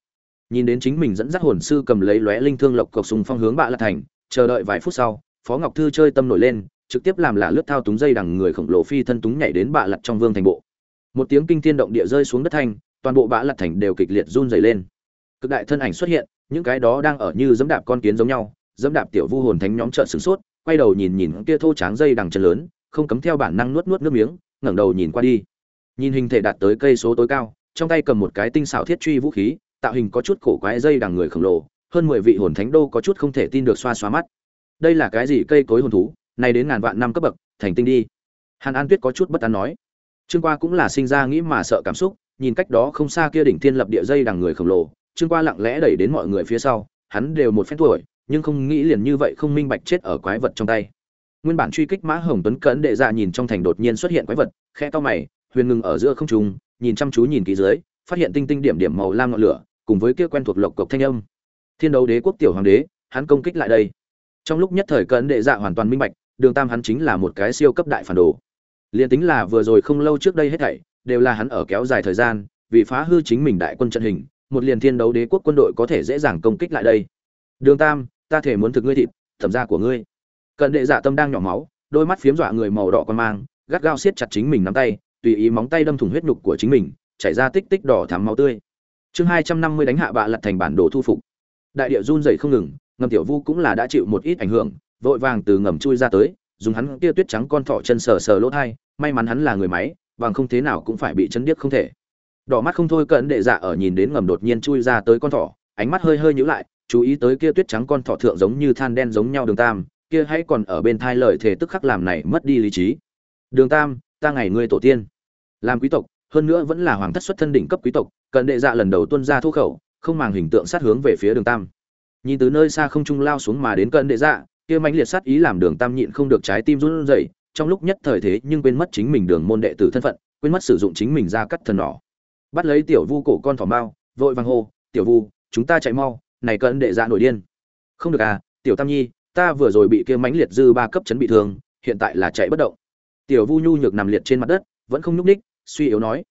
S1: Nhìn đến chính mình dẫn dắt hồn sư cầm lấy lóe linh thương lộc cộc súng phong hướng bạ lật thành, chờ đợi vài phút sau, phó ngọc thư chơi tâm nổi lên, trực tiếp làm là lướt thao túng dây đằng người khổng lồ phi thân túng nhảy đến bạ lật trong vương thành bộ. Một tiếng kinh thiên động địa rơi xuống đất thanh, toàn bộ bạ lật thành đều kịch liệt run dày lên. Cực đại thân ảnh xuất hiện, những cái đó đang ở như dẫm đạp con kiến giống nhau dẫm đạp tiểu vu hồn thánh nhóm trợn sửng sốt, quay đầu nhìn nhìn kia thô tráng dây đằng chân lớn, không cấm theo bản năng nuốt nuốt nước miếng ngẩng đầu nhìn qua đi. Nhìn hình thể đạt tới cây số tối cao, trong tay cầm một cái tinh xảo thiết truy vũ khí, tạo hình có chút cổ quái dây đằng người khổng lồ, hơn mười vị hồn thánh đô có chút không thể tin được xoa xoa mắt. Đây là cái gì cây cối hồn thú? Này đến ngàn vạn năm cấp bậc, thành tinh đi. Hàn an tuyết có chút bất an nói. Trương qua cũng là sinh ra nghĩ mà sợ cảm xúc, nhìn cách đó không xa kia đỉnh thiên lập địa dây đằng người khổng lồ, trương qua lặng lẽ đẩy đến mọi người phía sau, hắn đều một phen tuổi, nhưng không nghĩ liền như vậy không minh bạch chết ở quái vật trong tay nguyên bản truy kích mã hồng tuấn cẩn đệ dạ nhìn trong thành đột nhiên xuất hiện quái vật khe to mày, huyền ngừng ở giữa không trung, nhìn chăm chú nhìn kỹ dưới, phát hiện tinh tinh điểm điểm màu lam ngọn lửa, cùng với kia quen thuộc lộc cộc thanh âm. Thiên đấu đế quốc tiểu hoàng đế, hắn công kích lại đây. Trong lúc nhất thời cẩn đệ dạ hoàn toàn minh bạch, đường tam hắn chính là một cái siêu cấp đại phản đồ. Liền tính là vừa rồi không lâu trước đây hết thảy, đều là hắn ở kéo dài thời gian, vì phá hư chính mình đại quân trận hình, một liền thiên đấu đế quốc quân đội có thể dễ dàng công kích lại đây. Đường tam, ta thể muốn thực ngươi thịt, thẩm gia của ngươi cận đệ dạ tâm đang nhỏ máu, đôi mắt phiếm dọa người màu đỏ con mang, gắt gao siết chặt chính mình nắm tay, tùy ý móng tay đâm thủng huyết nhục của chính mình, chảy ra tích tích đỏ thắm máu tươi. Chương hai trăm năm mươi đánh hạ bạ lật thành bản đồ thu phục. Đại địa run rẩy không ngừng ngầm tiểu vu cũng là đã chịu một ít ảnh hưởng, vội vàng từ ngầm chui ra tới, dùng hắn kia tuyết trắng con thỏ chân sờ sờ lỗ thai, may mắn hắn là người máy, bằng không thế nào cũng phải bị chấn điếc không thể. Đỏ mắt không thôi cận đệ dạ ở nhìn đến ngầm đột nhiên chui ra tới con thỏ, ánh mắt hơi hơi nhữ lại, chú ý tới kia tuyết trắng con thỏ thượng giống như than đen giống nhau đường tam kia hãy còn ở bên thai lời thể tức khắc làm này mất đi lý trí. Đường tam, ta ngày ngươi tổ tiên. Làm quý tộc, hơn nữa vẫn là hoàng thất xuất thân đỉnh cấp quý tộc, cần đệ dạ lần đầu tuân ra thu khẩu, không màng hình tượng sát hướng về phía đường tam. Nhìn từ nơi xa không trung lao xuống mà đến cận đệ dạ kia mãnh liệt sát ý làm đường tam nhịn không được trái tim run rẩy, trong lúc nhất thời thế nhưng quên mất chính mình đường môn đệ tử thân phận, quên mất sử dụng chính mình ra cắt thần nỏ. Bắt lấy tiểu vu cổ con thỏ mao vội vàng hô, tiểu vu, chúng ta chạy mau, này cận đệ dạ nổi điên. Không được à tiểu tam nhi ta vừa rồi bị kia mãnh liệt dư ba cấp chấn bị thương hiện tại là chạy bất động. Tiểu vu nhu nhược nằm liệt trên mặt đất vẫn không nhúc nhích, suy yếu nói.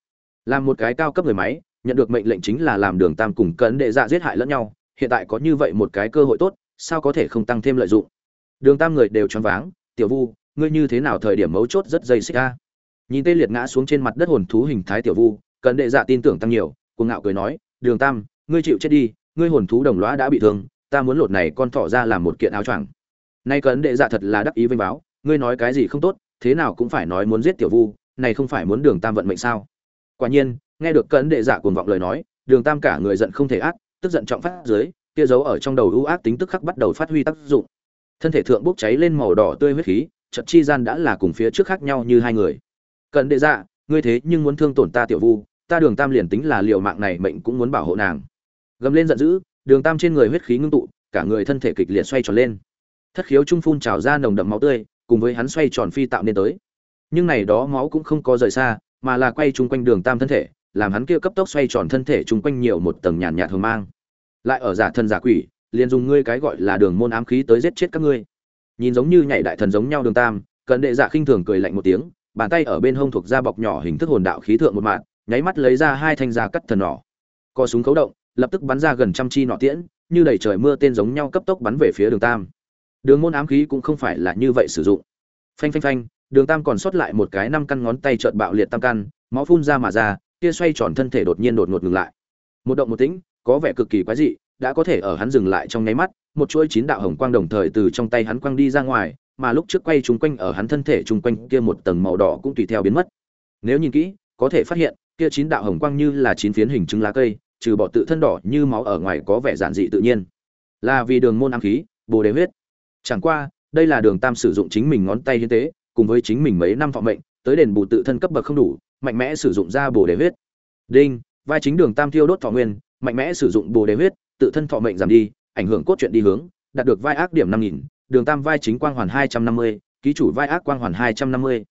S1: Làm một cái cao cấp người máy nhận được mệnh lệnh chính là làm đường tam cùng cấn đệ dạ giết hại lẫn nhau hiện tại có như vậy một cái cơ hội tốt sao có thể không tăng thêm lợi dụng? Đường tam người đều choáng váng tiểu vu ngươi như thế nào thời điểm mấu chốt rất dây xích a. nhìn tê liệt ngã xuống trên mặt đất hồn thú hình thái tiểu vu cấn đệ dạ tin tưởng tăng nhiều cuồng ngạo cười nói đường tam ngươi chịu chết đi ngươi hồn thú đồng lõa đã bị thương ta muốn lột này con thỏ ra làm một kiện áo choàng. Nay cấn đệ dạ thật là đắc ý vinh báo, ngươi nói cái gì không tốt, thế nào cũng phải nói muốn giết tiểu vu, này không phải muốn đường tam vận mệnh sao? Quả nhiên, nghe được cấn đệ dạ cuồng vọng lời nói, đường tam cả người giận không thể ác, tức giận trọng phát dưới kia giấu ở trong đầu ưu ác tính tức khắc bắt đầu phát huy tác dụng. Thân thể thượng bốc cháy lên màu đỏ tươi huyết khí chật chi gian đã là cùng phía trước khác nhau như hai người. Cận đệ dạ ngươi thế nhưng muốn thương tổn ta tiểu vu, ta đường tam liền tính là liều mạng này mệnh cũng muốn bảo hộ nàng. Gầm lên giận dữ đường tam trên người huyết khí ngưng tụ, cả người thân thể kịch liệt xoay tròn lên. Thất khiếu trung phun trào ra nồng đậm máu tươi, cùng với hắn xoay tròn phi tạo nên tới. Nhưng này đó máu cũng không có rời xa, mà là quay chung quanh đường tam thân thể, làm hắn kia cấp tốc xoay tròn thân thể chung quanh nhiều một tầng nhàn nhạt thường mang. Lại ở giả thân giả quỷ, liền dùng ngươi cái gọi là đường môn ám khí tới giết chết các ngươi. Nhìn giống như nhảy đại thần giống nhau đường tam, cận đệ giả khinh thường cười lạnh một tiếng, bàn tay ở bên hông thuộc da bọc nhỏ hình thức hồn đạo khí thượng một mạng nháy mắt lấy ra hai thanh da cắt thần nỏ. Co súng khấu động lập tức bắn ra gần trăm chi nọ tiễn, như đầy trời mưa tên giống nhau cấp tốc bắn về phía đường tam. Đường môn ám khí cũng không phải là như vậy sử dụng. Phanh phanh phanh, đường tam còn sót lại một cái năm căn ngón tay trợn bạo liệt tam căn, máu phun ra mà ra, kia xoay tròn thân thể đột nhiên đột ngột ngừng lại. Một động một tĩnh, có vẻ cực kỳ quái dị, đã có thể ở hắn dừng lại trong nháy mắt, một chuỗi chín đạo hồng quang đồng thời từ trong tay hắn quang đi ra ngoài, mà lúc trước quay chúng quanh ở hắn thân thể chung quanh kia một tầng màu đỏ cũng tùy theo biến mất. Nếu nhìn kỹ, có thể phát hiện, kia chín đạo hồng quang như là chín phiến hình trứng lá cây trừ bỏ tự thân đỏ như máu ở ngoài có vẻ giản dị tự nhiên. Là vì đường môn ám khí, bồ đề huyết. Chẳng qua, đây là đường tam sử dụng chính mình ngón tay hiến tế, cùng với chính mình mấy năm thọ mệnh, tới đền bù tự thân cấp bậc không đủ, mạnh mẽ sử dụng ra bồ đề huyết. Đinh, vai chính đường tam thiêu đốt thọ nguyên, mạnh mẽ sử dụng bồ đề huyết, tự thân thọ mệnh giảm đi, ảnh hưởng cốt truyện đi hướng, đạt được vai ác điểm năm nghìn, đường tam vai chính quang hoàn hai trăm năm mươi, ký chủ vai ác quang hoàn hai trăm năm mươi.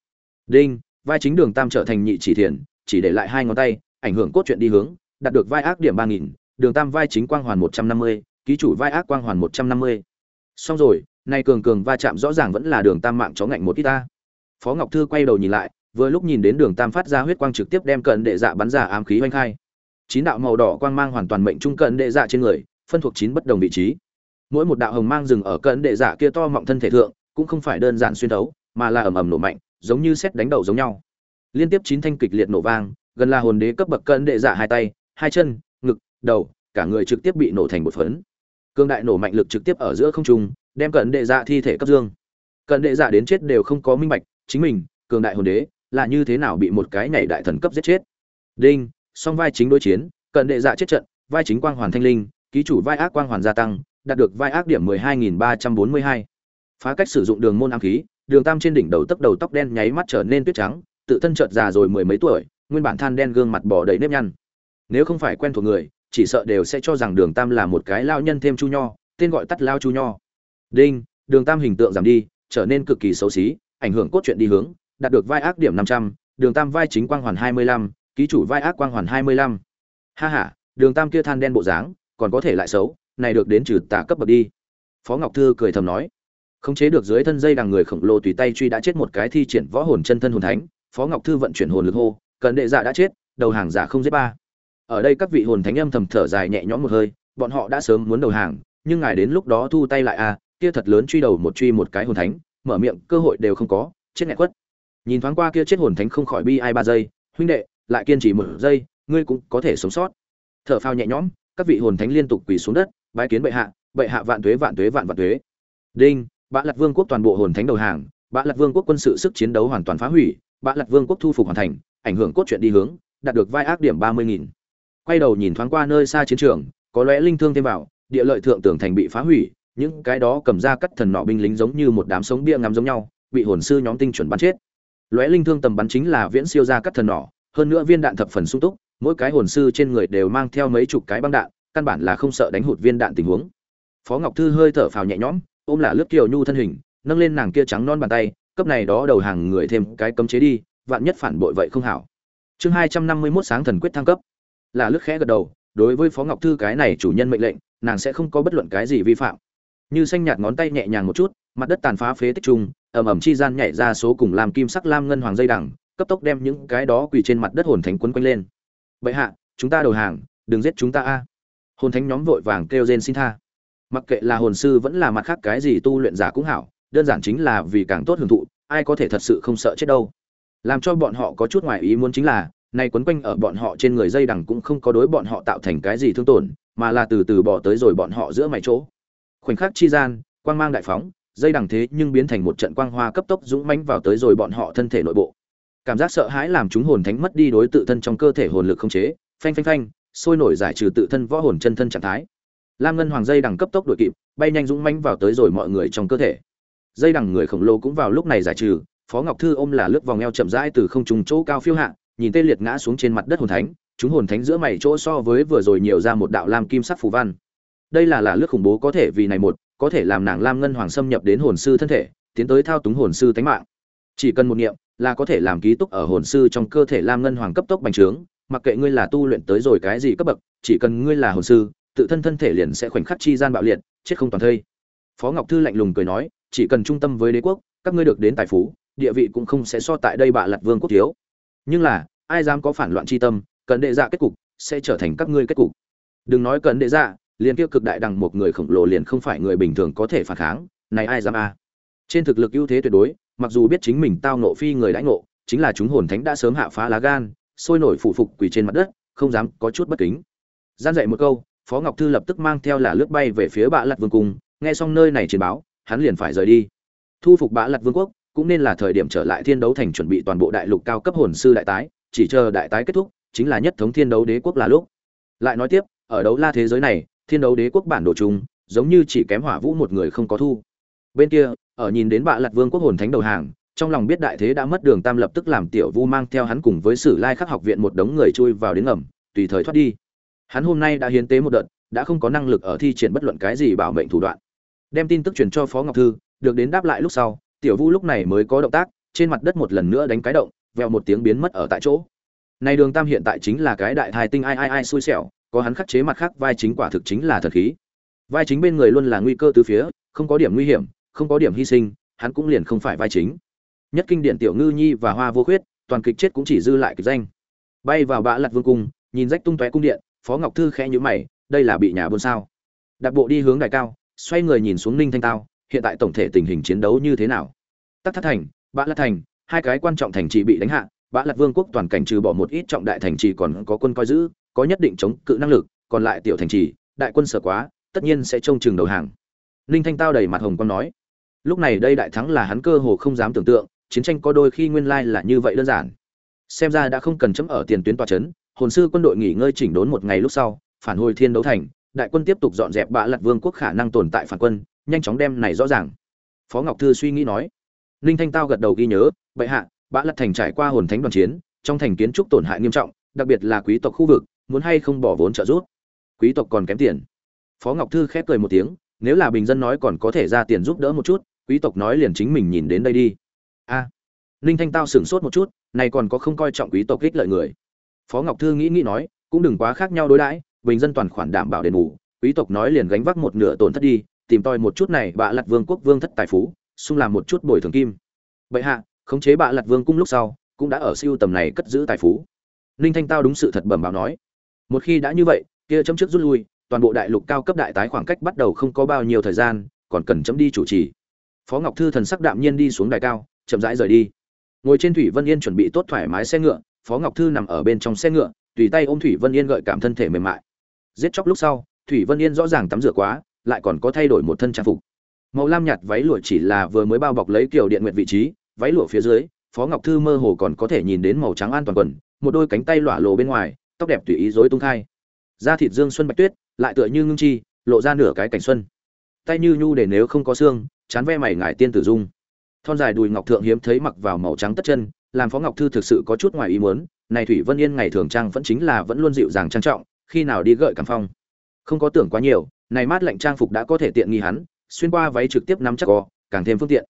S1: Đinh, vai chính đường tam trở thành nhị chỉ thiền, chỉ để lại hai ngón tay, ảnh hưởng cốt truyện đi hướng đạt được vai ác điểm ba nghìn, đường tam vai chính quang hoàn một trăm năm mươi, ký chủ vai ác quang hoàn một trăm năm mươi. Xong rồi, nay cường cường va chạm rõ ràng vẫn là đường tam mạng chó ngạnh một ít ta. Phó ngọc thư quay đầu nhìn lại, vừa lúc nhìn đến đường tam phát ra huyết quang trực tiếp đem cận đệ dạ bắn ra ám khí oanh khai. Chín đạo màu đỏ quang mang hoàn toàn mệnh trung cận đệ dạ trên người, phân thuộc chín bất đồng vị trí. Mỗi một đạo hồng mang dừng ở cận đệ dạ kia to mọng thân thể thượng, cũng không phải đơn giản xuyên thấu, mà là ầm ầm nổ mạnh, giống như xét đánh đầu giống nhau. Liên tiếp chín thanh kịch liệt nổ vang, gần là hồn đế cấp bậc cận đệ dạ hai tay hai chân, ngực, đầu, cả người trực tiếp bị nổ thành một phấn. Cương đại nổ mạnh lực trực tiếp ở giữa không trung, đem cận đệ dạ thi thể cấp dương. Cận đệ dạ đến chết đều không có minh bạch, chính mình, cường đại hồn đế, là như thế nào bị một cái nhảy đại thần cấp giết chết. Đinh, song vai chính đối chiến, cận đệ dạ chết trận, vai chính quang hoàn thanh linh, ký chủ vai ác quang hoàn gia tăng, đạt được vai ác điểm 12.342. phá cách sử dụng đường môn ám khí, đường tam trên đỉnh đầu tốc đầu tóc đen nháy mắt trở nên tuyết trắng, tự thân chợt già rồi mười mấy tuổi, nguyên bản than đen gương mặt bỏ đầy nếp nhăn nếu không phải quen thuộc người chỉ sợ đều sẽ cho rằng đường tam là một cái lao nhân thêm chu nho tên gọi tắt lao chu nho đinh đường tam hình tượng giảm đi trở nên cực kỳ xấu xí ảnh hưởng cốt truyện đi hướng đạt được vai ác điểm 500, đường tam vai chính quang hoàn 25, ký chủ vai ác quang hoàn 25. Ha ha, đường tam kia than đen bộ dáng, còn có thể lại xấu, này được đến trừ tà cấp bậc đi. Phó Ngọc Thư cười thầm nói. Khống chế được dưới thân dây đằng người khổng lồ tùy tay truy đã chết một cái thi triển võ hồn chân thân hồn thánh, Phó Ngọc Thư vận chuyển hồn lực hô, cần đệ dạ đã chết, đầu hàng giả không giết ba. Ở đây các vị hồn thánh âm thầm thở dài nhẹ nhõm một hơi, bọn họ đã sớm muốn đầu hàng, nhưng ngài đến lúc đó thu tay lại à, kia thật lớn truy đầu một truy một cái hồn thánh, mở miệng cơ hội đều không có, chết nghẹn quất. Nhìn thoáng qua kia chết hồn thánh không khỏi bi ai ba giây huynh đệ lại kiên trì một giây ngươi cũng có thể sống sót. Thở phao nhẹ nhõm các vị hồn thánh liên tục quỳ xuống đất bái kiến bệ hạ bệ hạ vạn tuế vạn tuế vạn vạn tuế. Đinh bạ lật vương quốc toàn bộ hồn thánh đầu hàng bạ lật vương quốc quân sự sức chiến đấu hoàn toàn phá hủy bạ lật vương quốc thu phục hoàn thành ảnh hưởng cốt truyện đi hướng đạt được vai ác điểm ba mươi nghìn quay đầu nhìn thoáng qua nơi xa chiến trường, có lẽ linh thương thêm vào, địa lợi thượng tưởng thành bị phá hủy, những cái đó cầm ra cắt thần nọ binh lính giống như một đám sống bia ngắm giống nhau, bị hồn sư nhóm tinh chuẩn bắn chết. Lóe linh thương tầm bắn chính là viễn siêu ra cắt thần nỏ hơn nữa viên đạn thập phần sung túc, mỗi cái hồn sư trên người đều mang theo mấy chục cái băng đạn, căn bản là không sợ đánh hụt viên đạn tình huống. Phó ngọc thư hơi thở phào nhẹ nhõm, ôm là lướt kiều nhu thân hình, nâng lên nàng kia trắng non bàn tay, cấp này đó đầu hàng người thêm cái cấm chế đi, vạn nhất phản bội vậy không hảo. Chương hai trăm năm mươi 251 sáng thần quyết thăng cấp là lướt khẽ gật đầu, đối với phó ngọc thư cái này chủ nhân mệnh lệnh, nàng sẽ không có bất luận cái gì vi phạm. Như xanh nhạt ngón tay nhẹ nhàng một chút, mặt đất tàn phá phế tích trung ầm ầm chi gian nhảy ra số cùng làm kim sắc lam ngân hoàng dây đằng, cấp tốc đem những cái đó quỳ trên mặt đất hồn thánh quấn quanh lên. Vậy hạ, chúng ta đầu hàng, đừng giết chúng ta a. Hồn thánh nhóm vội vàng kêu rên xin tha. Mặc kệ là hồn sư vẫn là mặt khác cái gì tu luyện giả cũng hảo, đơn giản chính là vì càng tốt hưởng thụ, ai có thể thật sự không sợ chết đâu. Làm cho bọn họ có chút ngoài ý muốn chính là nay quấn quanh ở bọn họ trên người dây đằng cũng không có đối bọn họ tạo thành cái gì thương tổn, mà là từ từ bỏ tới rồi bọn họ giữa mày chỗ. Khoảnh khắc chi gian, quang mang đại phóng, dây đằng thế nhưng biến thành một trận quang hoa cấp tốc dũng mãnh vào tới rồi bọn họ thân thể nội bộ. Cảm giác sợ hãi làm chúng hồn thánh mất đi đối tự thân trong cơ thể hồn lực không chế, phanh phanh phanh, sôi nổi giải trừ tự thân võ hồn chân thân trạng thái. Lam ngân hoàng dây đằng cấp tốc đội kịp, bay nhanh dũng mãnh vào tới rồi mọi người trong cơ thể. Dây đằng người khổng lồ cũng vào lúc này giải trừ, phó ngọc thư ôm là lướt vòng eo chậm rãi từ không trung chỗ cao phiêu hạ nhìn tê liệt ngã xuống trên mặt đất hồn thánh, chúng hồn thánh giữa mày chỗ so với vừa rồi nhiều ra một đạo lam kim sắc phù văn. Đây là là lướt khủng bố có thể vì này một, có thể làm nàng lam ngân hoàng xâm nhập đến hồn sư thân thể, tiến tới thao túng hồn sư tánh mạng. Chỉ cần một niệm, là có thể làm ký túc ở hồn sư trong cơ thể lam ngân hoàng cấp tốc bành trướng, mặc kệ ngươi là tu luyện tới rồi cái gì cấp bậc, chỉ cần ngươi là hồn sư, tự thân thân thể liền sẽ khoảnh khắc chi gian bạo liệt, chết không toàn thây. Phó ngọc thư lạnh lùng cười nói, chỉ cần trung tâm với đế quốc, các ngươi được đến tài phú, địa vị cũng không sẽ so tại đây bạ lặt vương quốc thiếu nhưng là, ai dám có phản loạn chi tâm cần đệ dạ kết cục sẽ trở thành các ngươi kết cục. Đừng nói cần đệ dạ liền kia cực đại đằng một người khổng lồ liền không phải người bình thường có thể phản kháng, này ai dám a? Trên thực lực ưu thế tuyệt đối, mặc dù biết chính mình tao nộ phi người đãi ngộ, chính là chúng hồn thánh đã sớm hạ phá lá gan, sôi nổi phủ phục quỳ trên mặt đất, không dám có chút bất kính. Gian dạy một câu, phó ngọc thư lập tức mang theo là lướt bay về phía bạ lặt vương cung, nghe xong nơi này chiến báo, hắn liền phải rời đi. Thu phục bạ lặt vương quốc cũng nên là thời điểm trở lại thiên đấu thành chuẩn bị toàn bộ đại lục cao cấp hồn sư đại tái, chỉ chờ đại tái kết thúc, chính là nhất thống thiên đấu đế quốc là lúc. Lại nói tiếp, ở đấu la thế giới này, thiên đấu đế quốc bản đồ chung, giống như chỉ kém hỏa vũ một người không có thu. Bên kia, ở nhìn đến bạ lặt vương quốc hồn thánh đầu hàng, trong lòng biết đại thế đã mất đường tam lập tức làm tiểu vu mang theo hắn cùng với sử lai khắc học viện một đống người chui vào đến ngầm, tùy thời thoát đi. Hắn hôm nay đã hiến tế một đợt, đã không có năng lực ở thi triển bất luận cái gì bảo mệnh thủ đoạn. Đem tin tức truyền cho phó ngọc thư, được đến đáp lại lúc sau tiểu vu lúc này mới có động tác, trên mặt đất một lần nữa đánh cái động, vèo một tiếng biến mất ở tại chỗ. Này đường tam hiện tại chính là cái đại thai tinh ai ai ai xui xẻo, có hắn khắc chế mặt khác, vai chính quả thực chính là thật khí. Vai chính bên người luôn là nguy cơ từ phía, không có điểm nguy hiểm, không có điểm hy sinh, hắn cũng liền không phải vai chính. Nhất kinh điển tiểu ngư nhi và hoa vô khuyết, toàn kịch chết cũng chỉ dư lại kịch danh. Bay vào bã lặt vương cung, nhìn rách tung tóe cung điện, phó ngọc thư khẽ nhữ mày, đây là bị nhà buôn sao? Đặc bộ đi hướng đại cao, xoay người nhìn xuống ninh thanh tao hiện tại tổng thể tình hình chiến đấu như thế nào? Tắc thất thành bã lặt thành, hai cái quan trọng thành trì bị đánh hạ bã lặt vương quốc toàn cảnh trừ bỏ một ít trọng đại thành trì còn có quân coi giữ, có nhất định chống cự năng lực, còn lại tiểu thành trì, đại quân sở quá, tất nhiên sẽ trông chừng đầu hàng. Ninh thanh tao đầy mặt hồng quang nói, lúc này đây đại thắng là hắn cơ hồ không dám tưởng tượng, chiến tranh có đôi khi nguyên lai là như vậy đơn giản. Xem ra đã không cần chấm ở tiền tuyến tòa chấn, hồn sư quân đội nghỉ ngơi chỉnh đốn một ngày lúc sau, phản hồi thiên đấu thành, đại quân tiếp tục dọn dẹp Bã lặt vương quốc khả năng tồn tại phản quân nhanh chóng đem này rõ ràng. Phó ngọc thư suy nghĩ nói. Ninh thanh tao gật đầu ghi nhớ bệ hạ bã lật thành trải qua hồn thánh đoàn chiến trong thành kiến trúc tổn hại nghiêm trọng đặc biệt là quý tộc khu vực muốn hay không bỏ vốn trợ giúp? Quý tộc còn kém tiền. Phó ngọc thư khép cười một tiếng nếu là bình dân nói còn có thể ra tiền giúp đỡ một chút quý tộc nói liền chính mình nhìn đến đây đi. A. À, ninh thanh tao sửng sốt một chút này còn có không coi trọng quý tộc ích lợi người. Phó ngọc thư nghĩ nghĩ nói cũng đừng quá khác nhau đối đãi bình dân toàn khoản đảm bảo đền bù quý tộc nói liền gánh vác một nửa tổn thất đi tìm tòi một chút này bạ lặt vương quốc vương thất tài phú, xung làm một chút bồi thường kim. Bệ hạ, khống chế bạ lặt vương cung lúc sau, cũng đã ở siêu tầm này cất giữ tài phú. Ninh thanh tao đúng sự thật bẩm báo nói. Một khi đã như vậy, kia chấm trước rút lui, toàn bộ đại lục cao cấp đại tái khoảng cách bắt đầu không có bao nhiêu thời gian, còn cần chấm đi chủ trì. Phó ngọc thư thần sắc đạm nhiên đi xuống đài cao, chậm rãi rời đi. Ngồi trên thủy vân yên chuẩn bị tốt thoải mái xe ngựa, phó ngọc thư nằm ở bên trong xe ngựa, tùy tay ôm thủy vân yên gợi cảm thân thể mềm mại. Giết chóc lúc sau, thủy vân yên rõ ràng tắm rửa quá lại còn có thay đổi một thân trang phục. Màu lam nhạt váy lụa chỉ là vừa mới bao bọc lấy kiểu điện nguyện vị trí, váy lụa phía dưới, phó ngọc thư mơ hồ còn có thể nhìn đến màu trắng an toàn quần, một đôi cánh tay lỏa lộ bên ngoài, tóc đẹp tùy ý rối tung khai. Da thịt dương xuân bạch tuyết, lại tựa như ngưng chi, lộ ra nửa cái cảnh xuân. Tay như nhu để nếu không có xương, chán ve mày ngải tiên tử dung. Thon dài đùi ngọc thượng hiếm thấy mặc vào màu trắng tất chân, làm phó ngọc thư thực sự có chút ngoài ý muốn, này thủy vân yên ngày thường trang vẫn chính là vẫn luôn dịu dàng trang trọng, khi nào đi gợi cảm phong. Không có tưởng quá nhiều này mát lạnh trang phục đã có thể tiện nghi hắn, xuyên qua váy trực tiếp nắm chắc co càng thêm phương tiện.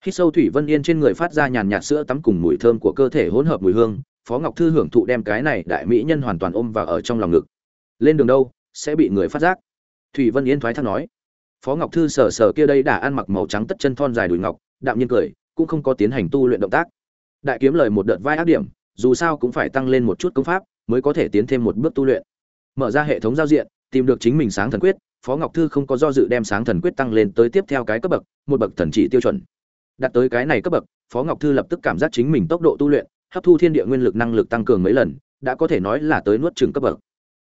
S1: Khi sâu thủy vân yên trên người phát ra nhàn nhạt sữa tắm cùng mùi thơm của cơ thể hỗn hợp mùi hương, phó ngọc thư hưởng thụ đem cái này đại mỹ nhân hoàn toàn ôm vào ở trong lòng ngực. Lên đường đâu, sẽ bị người phát giác. Thủy vân yên thoái thác nói. Phó ngọc thư sờ sờ kia đây đã ăn mặc màu trắng tất chân thon dài đùi ngọc, đạm nhiên cười, cũng không có tiến hành tu luyện động tác. Đại kiếm lời một đợt vai ác điểm, dù sao cũng phải tăng lên một chút công pháp, mới có thể tiến thêm một bước tu luyện. Mở ra hệ thống giao diện, tìm được chính mình sáng thần quyết phó ngọc thư không có do dự đem sáng thần quyết tăng lên tới tiếp theo cái cấp bậc một bậc thần chỉ tiêu chuẩn đạt tới cái này cấp bậc phó ngọc thư lập tức cảm giác chính mình tốc độ tu luyện hấp thu thiên địa nguyên lực năng lực tăng cường mấy lần đã có thể nói là tới nuốt chừng cấp bậc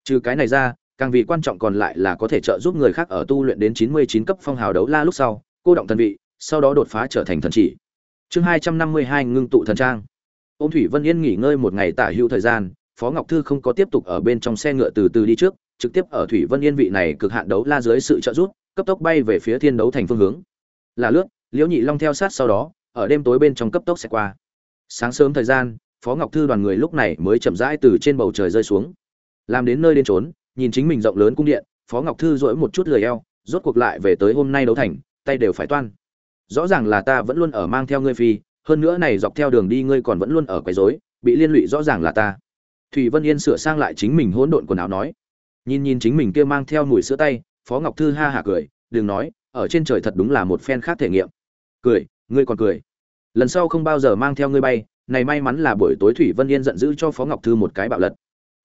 S1: trừ cái này ra càng vì quan trọng còn lại là có thể trợ giúp người khác ở tu luyện đến 99 cấp phong hào đấu la lúc sau, cô động thần vị, sau đó đột phá trở thành thần chỉ. Chương 252 ngưng tụ thần trang. Ôn Thủy Vân Yên nghỉ ngơi một ngày tả hữu thời gian, Phó Ngọc Thư không có tiếp tục ở bên trong xe ngựa từ từ đi trước, trực tiếp ở Thủy Vân Yên vị này cực hạn đấu la dưới sự trợ giúp, cấp tốc bay về phía Thiên đấu thành phương hướng. Là lướt, Liễu Nhị Long theo sát sau đó, ở đêm tối bên trong cấp tốc sẽ qua. Sáng sớm thời gian, Phó Ngọc Thư đoàn người lúc này mới chậm rãi từ trên bầu trời rơi xuống. Làm đến nơi đến trốn, nhìn chính mình rộng lớn cung điện phó ngọc thư dỗi một chút lười eo rốt cuộc lại về tới hôm nay đấu thành tay đều phải toan rõ ràng là ta vẫn luôn ở mang theo ngươi phi hơn nữa này dọc theo đường đi ngươi còn vẫn luôn ở quấy rối bị liên lụy rõ ràng là ta thủy vân yên sửa sang lại chính mình hỗn độn quần áo nói nhìn nhìn chính mình kia mang theo mùi sữa tay, phó ngọc thư ha hả cười, đừng nói, ở trên trời thật đúng là một phen khác thể nghiệm. Cười, ngươi còn cười. Lần sau không bao giờ mang theo ngươi bay, này may mắn là buổi tối thủy vân yên giận dữ cho phó ngọc thư một cái bạo lật.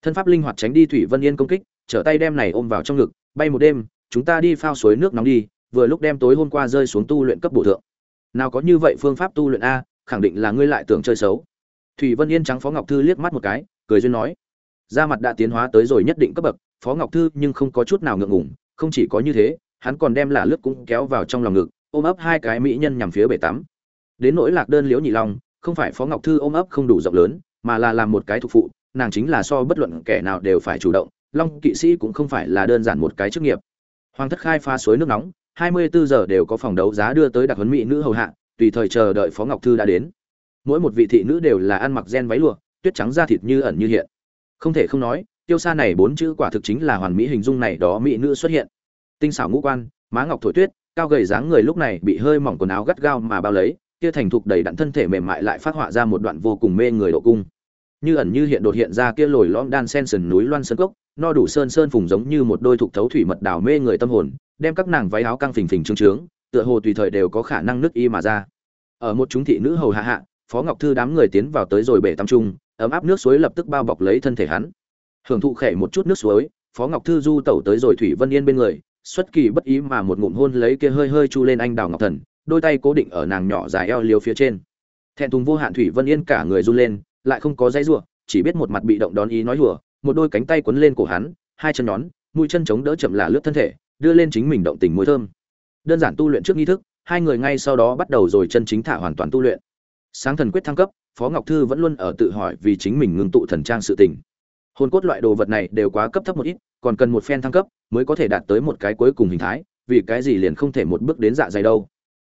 S1: Thân pháp linh hoạt tránh đi thủy vân yên công kích, trở tay đem này ôm vào trong ngực, bay một đêm, chúng ta đi phao suối nước nóng đi, vừa lúc đem tối hôm qua rơi xuống tu luyện cấp bổ thượng. Nào có như vậy phương pháp tu luyện a, khẳng định là ngươi lại tưởng chơi xấu. Thủy vân yên trắng phó ngọc thư liếc mắt một cái, cười duyên nói da mặt đã tiến hóa tới rồi nhất định cấp bậc, phó ngọc thư nhưng không có chút nào ngượng ngùng, không chỉ có như thế, hắn còn đem là lướt cũng kéo vào trong lòng ngực, ôm ấp hai cái mỹ nhân nhằm phía bể tắm. Đến nỗi lạc đơn liễu nhị long, không phải phó ngọc thư ôm ấp không đủ rộng lớn, mà là làm một cái thuộc phụ, nàng chính là so bất luận kẻ nào đều phải chủ động, long kỵ sĩ cũng không phải là đơn giản một cái chức nghiệp. Hoàng thất khai pha suối nước nóng 24 giờ đều có phòng đấu giá đưa tới đặc huấn mỹ nữ hầu hạ, tùy thời chờ đợi phó ngọc thư đã đến. Mỗi một vị thị nữ đều là ăn mặc gen váy lụa, tuyết trắng da thịt như ẩn như hiện không thể không nói, tiêu xa này bốn chữ quả thực chính là hoàn mỹ hình dung này đó mỹ nữ xuất hiện. Tinh xảo ngũ quan, má ngọc thổi tuyết, cao gầy dáng người lúc này bị hơi mỏng quần áo gắt gao mà bao lấy, kia thành thục đầy đặn thân thể mềm mại lại phát họa ra một đoạn vô cùng mê người độ cung. Như ẩn như hiện đột hiện ra kia lồi lõm đan sen sườn núi loan sơn cốc, no đủ sơn sơn phùng giống như một đôi thục thấu thủy mật đảo mê người tâm hồn, đem các nàng váy áo căng phình phình trương trướng, tựa hồ tùy thời đều có khả năng nứt y mà ra. Ở một chúng thị nữ hầu hạ hạ, phó ngọc thư đám người tiến vào tới rồi bể tắm trung ấm áp nước suối lập tức bao bọc lấy thân thể hắn. Hưởng thụ khẽ một chút nước suối phó ngọc thư du tẩu tới rồi thủy vân yên bên người xuất kỳ bất ý mà một ngụm hôn lấy kia hơi hơi chu lên anh đào ngọc thần đôi tay cố định ở nàng nhỏ dài eo liều phía trên. Thẹn thùng vô hạn thủy vân yên cả người run lên lại không có dãy rủa chỉ biết một mặt bị động đón ý nói hùa một đôi cánh tay quấn lên cổ hắn hai chân nón, mũi chân chống đỡ chậm là lướt thân thể đưa lên chính mình động tình mùi thơm. Đơn giản tu luyện trước nghi thức hai người ngay sau đó bắt đầu rồi chân chính thả hoàn toàn tu luyện. Sáng thần quyết thăng cấp phó ngọc thư vẫn luôn ở tự hỏi vì chính mình ngưng tụ thần trang sự tình. Hồn cốt loại đồ vật này đều quá cấp thấp một ít, còn cần một phen thăng cấp mới có thể đạt tới một cái cuối cùng hình thái, vì cái gì liền không thể một bước đến dạ dày đâu.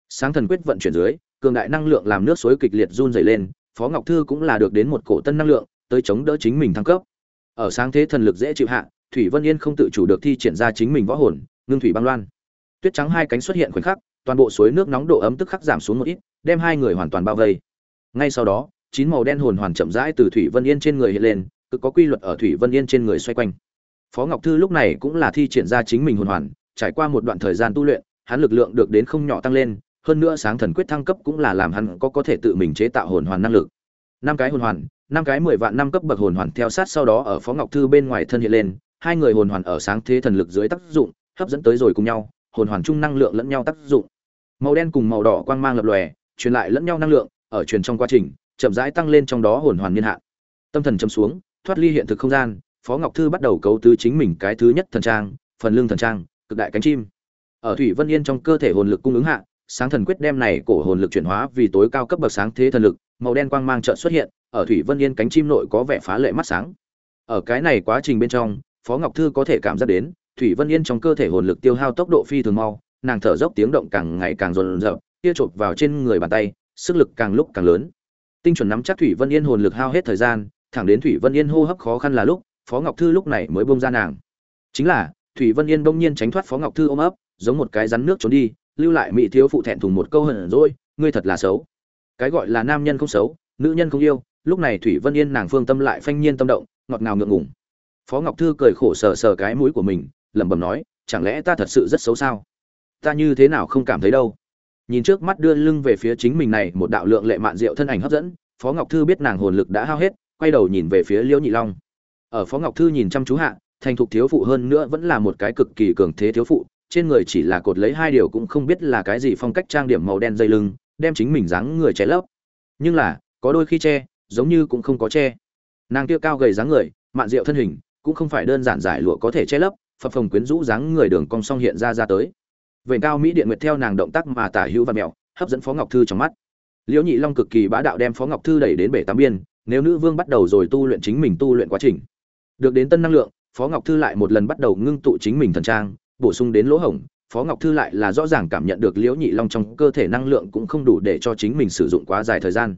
S1: Sáng thần quyết vận chuyển dưới, cường đại năng lượng làm nước suối kịch liệt run dày lên, phó ngọc thư cũng là được đến một cổ tân năng lượng, tới chống đỡ chính mình thăng cấp. Ở sáng thế thần lực dễ chịu hạ, thủy vân yên không tự chủ được thi triển ra chính mình võ hồn, ngưng thủy băng loan. Tuyết trắng hai cánh xuất hiện khoảnh khắc, toàn bộ suối nước nóng độ ấm tức khắc giảm xuống một ít, đem hai người hoàn toàn bao vây ngay sau đó, chín màu đen hồn hoàn chậm rãi từ thủy vân yên trên người hiện lên cực có quy luật ở thủy vân yên trên người xoay quanh. Phó ngọc thư lúc này cũng là thi triển ra chính mình hồn hoàn, trải qua một đoạn thời gian tu luyện, hắn lực lượng được đến không nhỏ tăng lên, hơn nữa sáng thần quyết thăng cấp cũng là làm hắn có có thể tự mình chế tạo hồn hoàn năng lực. Năm cái hồn hoàn, năm cái mười vạn năm cấp bậc hồn hoàn theo sát sau đó ở phó ngọc thư bên ngoài thân hiện lên, hai người hồn hoàn ở sáng thế thần lực dưới tác dụng, hấp dẫn tới rồi cùng nhau, hồn hoàn chung năng lượng lẫn nhau tác dụng. Màu đen cùng màu đỏ quang mang lập lòe, truyền lại lẫn nhau năng lượng ở truyền trong quá trình, chậm rãi tăng lên trong đó hồn hoàn niên hạn. Tâm thần châm xuống, thoát ly hiện thực không gian, phó ngọc thư bắt đầu cấu tứ chính mình cái thứ nhất thần trang, phần lương thần trang, cực đại cánh chim. Ở thủy vân yên trong cơ thể hồn lực cung ứng hạ, sáng thần quyết đem này cổ hồn lực chuyển hóa vì tối cao cấp bậc sáng thế thần lực, màu đen quang mang chợt xuất hiện, ở thủy vân yên cánh chim nội có vẻ phá lệ mắt sáng. Ở cái này quá trình bên trong, phó ngọc thư có thể cảm giác đến, thủy vân yên trong cơ thể hồn lực tiêu hao tốc độ phi thường mau, nàng thở dốc tiếng động càng ngày càng rồn rợp kia chộp vào trên người bàn tay sức lực càng lúc càng lớn. Tinh chuẩn nắm chắc thủy vân yên hồn lực hao hết thời gian, thẳng đến thủy vân yên hô hấp khó khăn là lúc, phó ngọc thư lúc này mới bông ra nàng. Chính là, thủy vân yên bỗng nhiên tránh thoát phó ngọc thư ôm ấp, giống một cái rắn nước trốn đi, lưu lại mỹ thiếu phụ thẹn thùng một câu hận rồi, ngươi thật là xấu. Cái gọi là nam nhân không xấu, nữ nhân không yêu, lúc này thủy vân yên nàng phương tâm lại phanh nhiên tâm động, ngọt ngào ngượng ngùng. Phó ngọc thư cười khổ sờ sờ cái mũi của mình, lẩm bẩm nói, chẳng lẽ ta thật sự rất xấu sao? Ta như thế nào không cảm thấy đâu? Nhìn trước mắt đưa lưng về phía chính mình này, một đạo lượng lệ mạn diệu thân ảnh hấp dẫn, phó ngọc thư biết nàng hồn lực đã hao hết, quay đầu nhìn về phía liễu nhị long. Ở phó ngọc thư nhìn chăm chú hạ, thành thục thiếu phụ hơn nữa vẫn là một cái cực kỳ cường thế thiếu phụ, trên người chỉ là cột lấy hai điều cũng không biết là cái gì phong cách trang điểm màu đen dây lưng, đem chính mình dáng người che lấp. Nhưng là, có đôi khi che, giống như cũng không có che. Nàng kia cao gầy dáng người, mạn diệu thân hình, cũng không phải đơn giản giải lụa có thể che lấp, phập phồng quyến rũ dáng người đường cong song hiện ra ra tới. Vệ cao mỹ điện nguyệt theo nàng động tác mà tả hữu và mèo hấp dẫn phó ngọc thư trong mắt. Liễu nhị long cực kỳ bá đạo đem phó ngọc thư đẩy đến bể tám biên, nếu nữ vương bắt đầu rồi tu luyện chính mình tu luyện quá trình. Được đến tân năng lượng, phó ngọc thư lại một lần bắt đầu ngưng tụ chính mình thần trang, bổ sung đến lỗ hổng. Phó ngọc thư lại là rõ ràng cảm nhận được liễu nhị long trong cơ thể năng lượng cũng không đủ để cho chính mình sử dụng quá dài thời gian.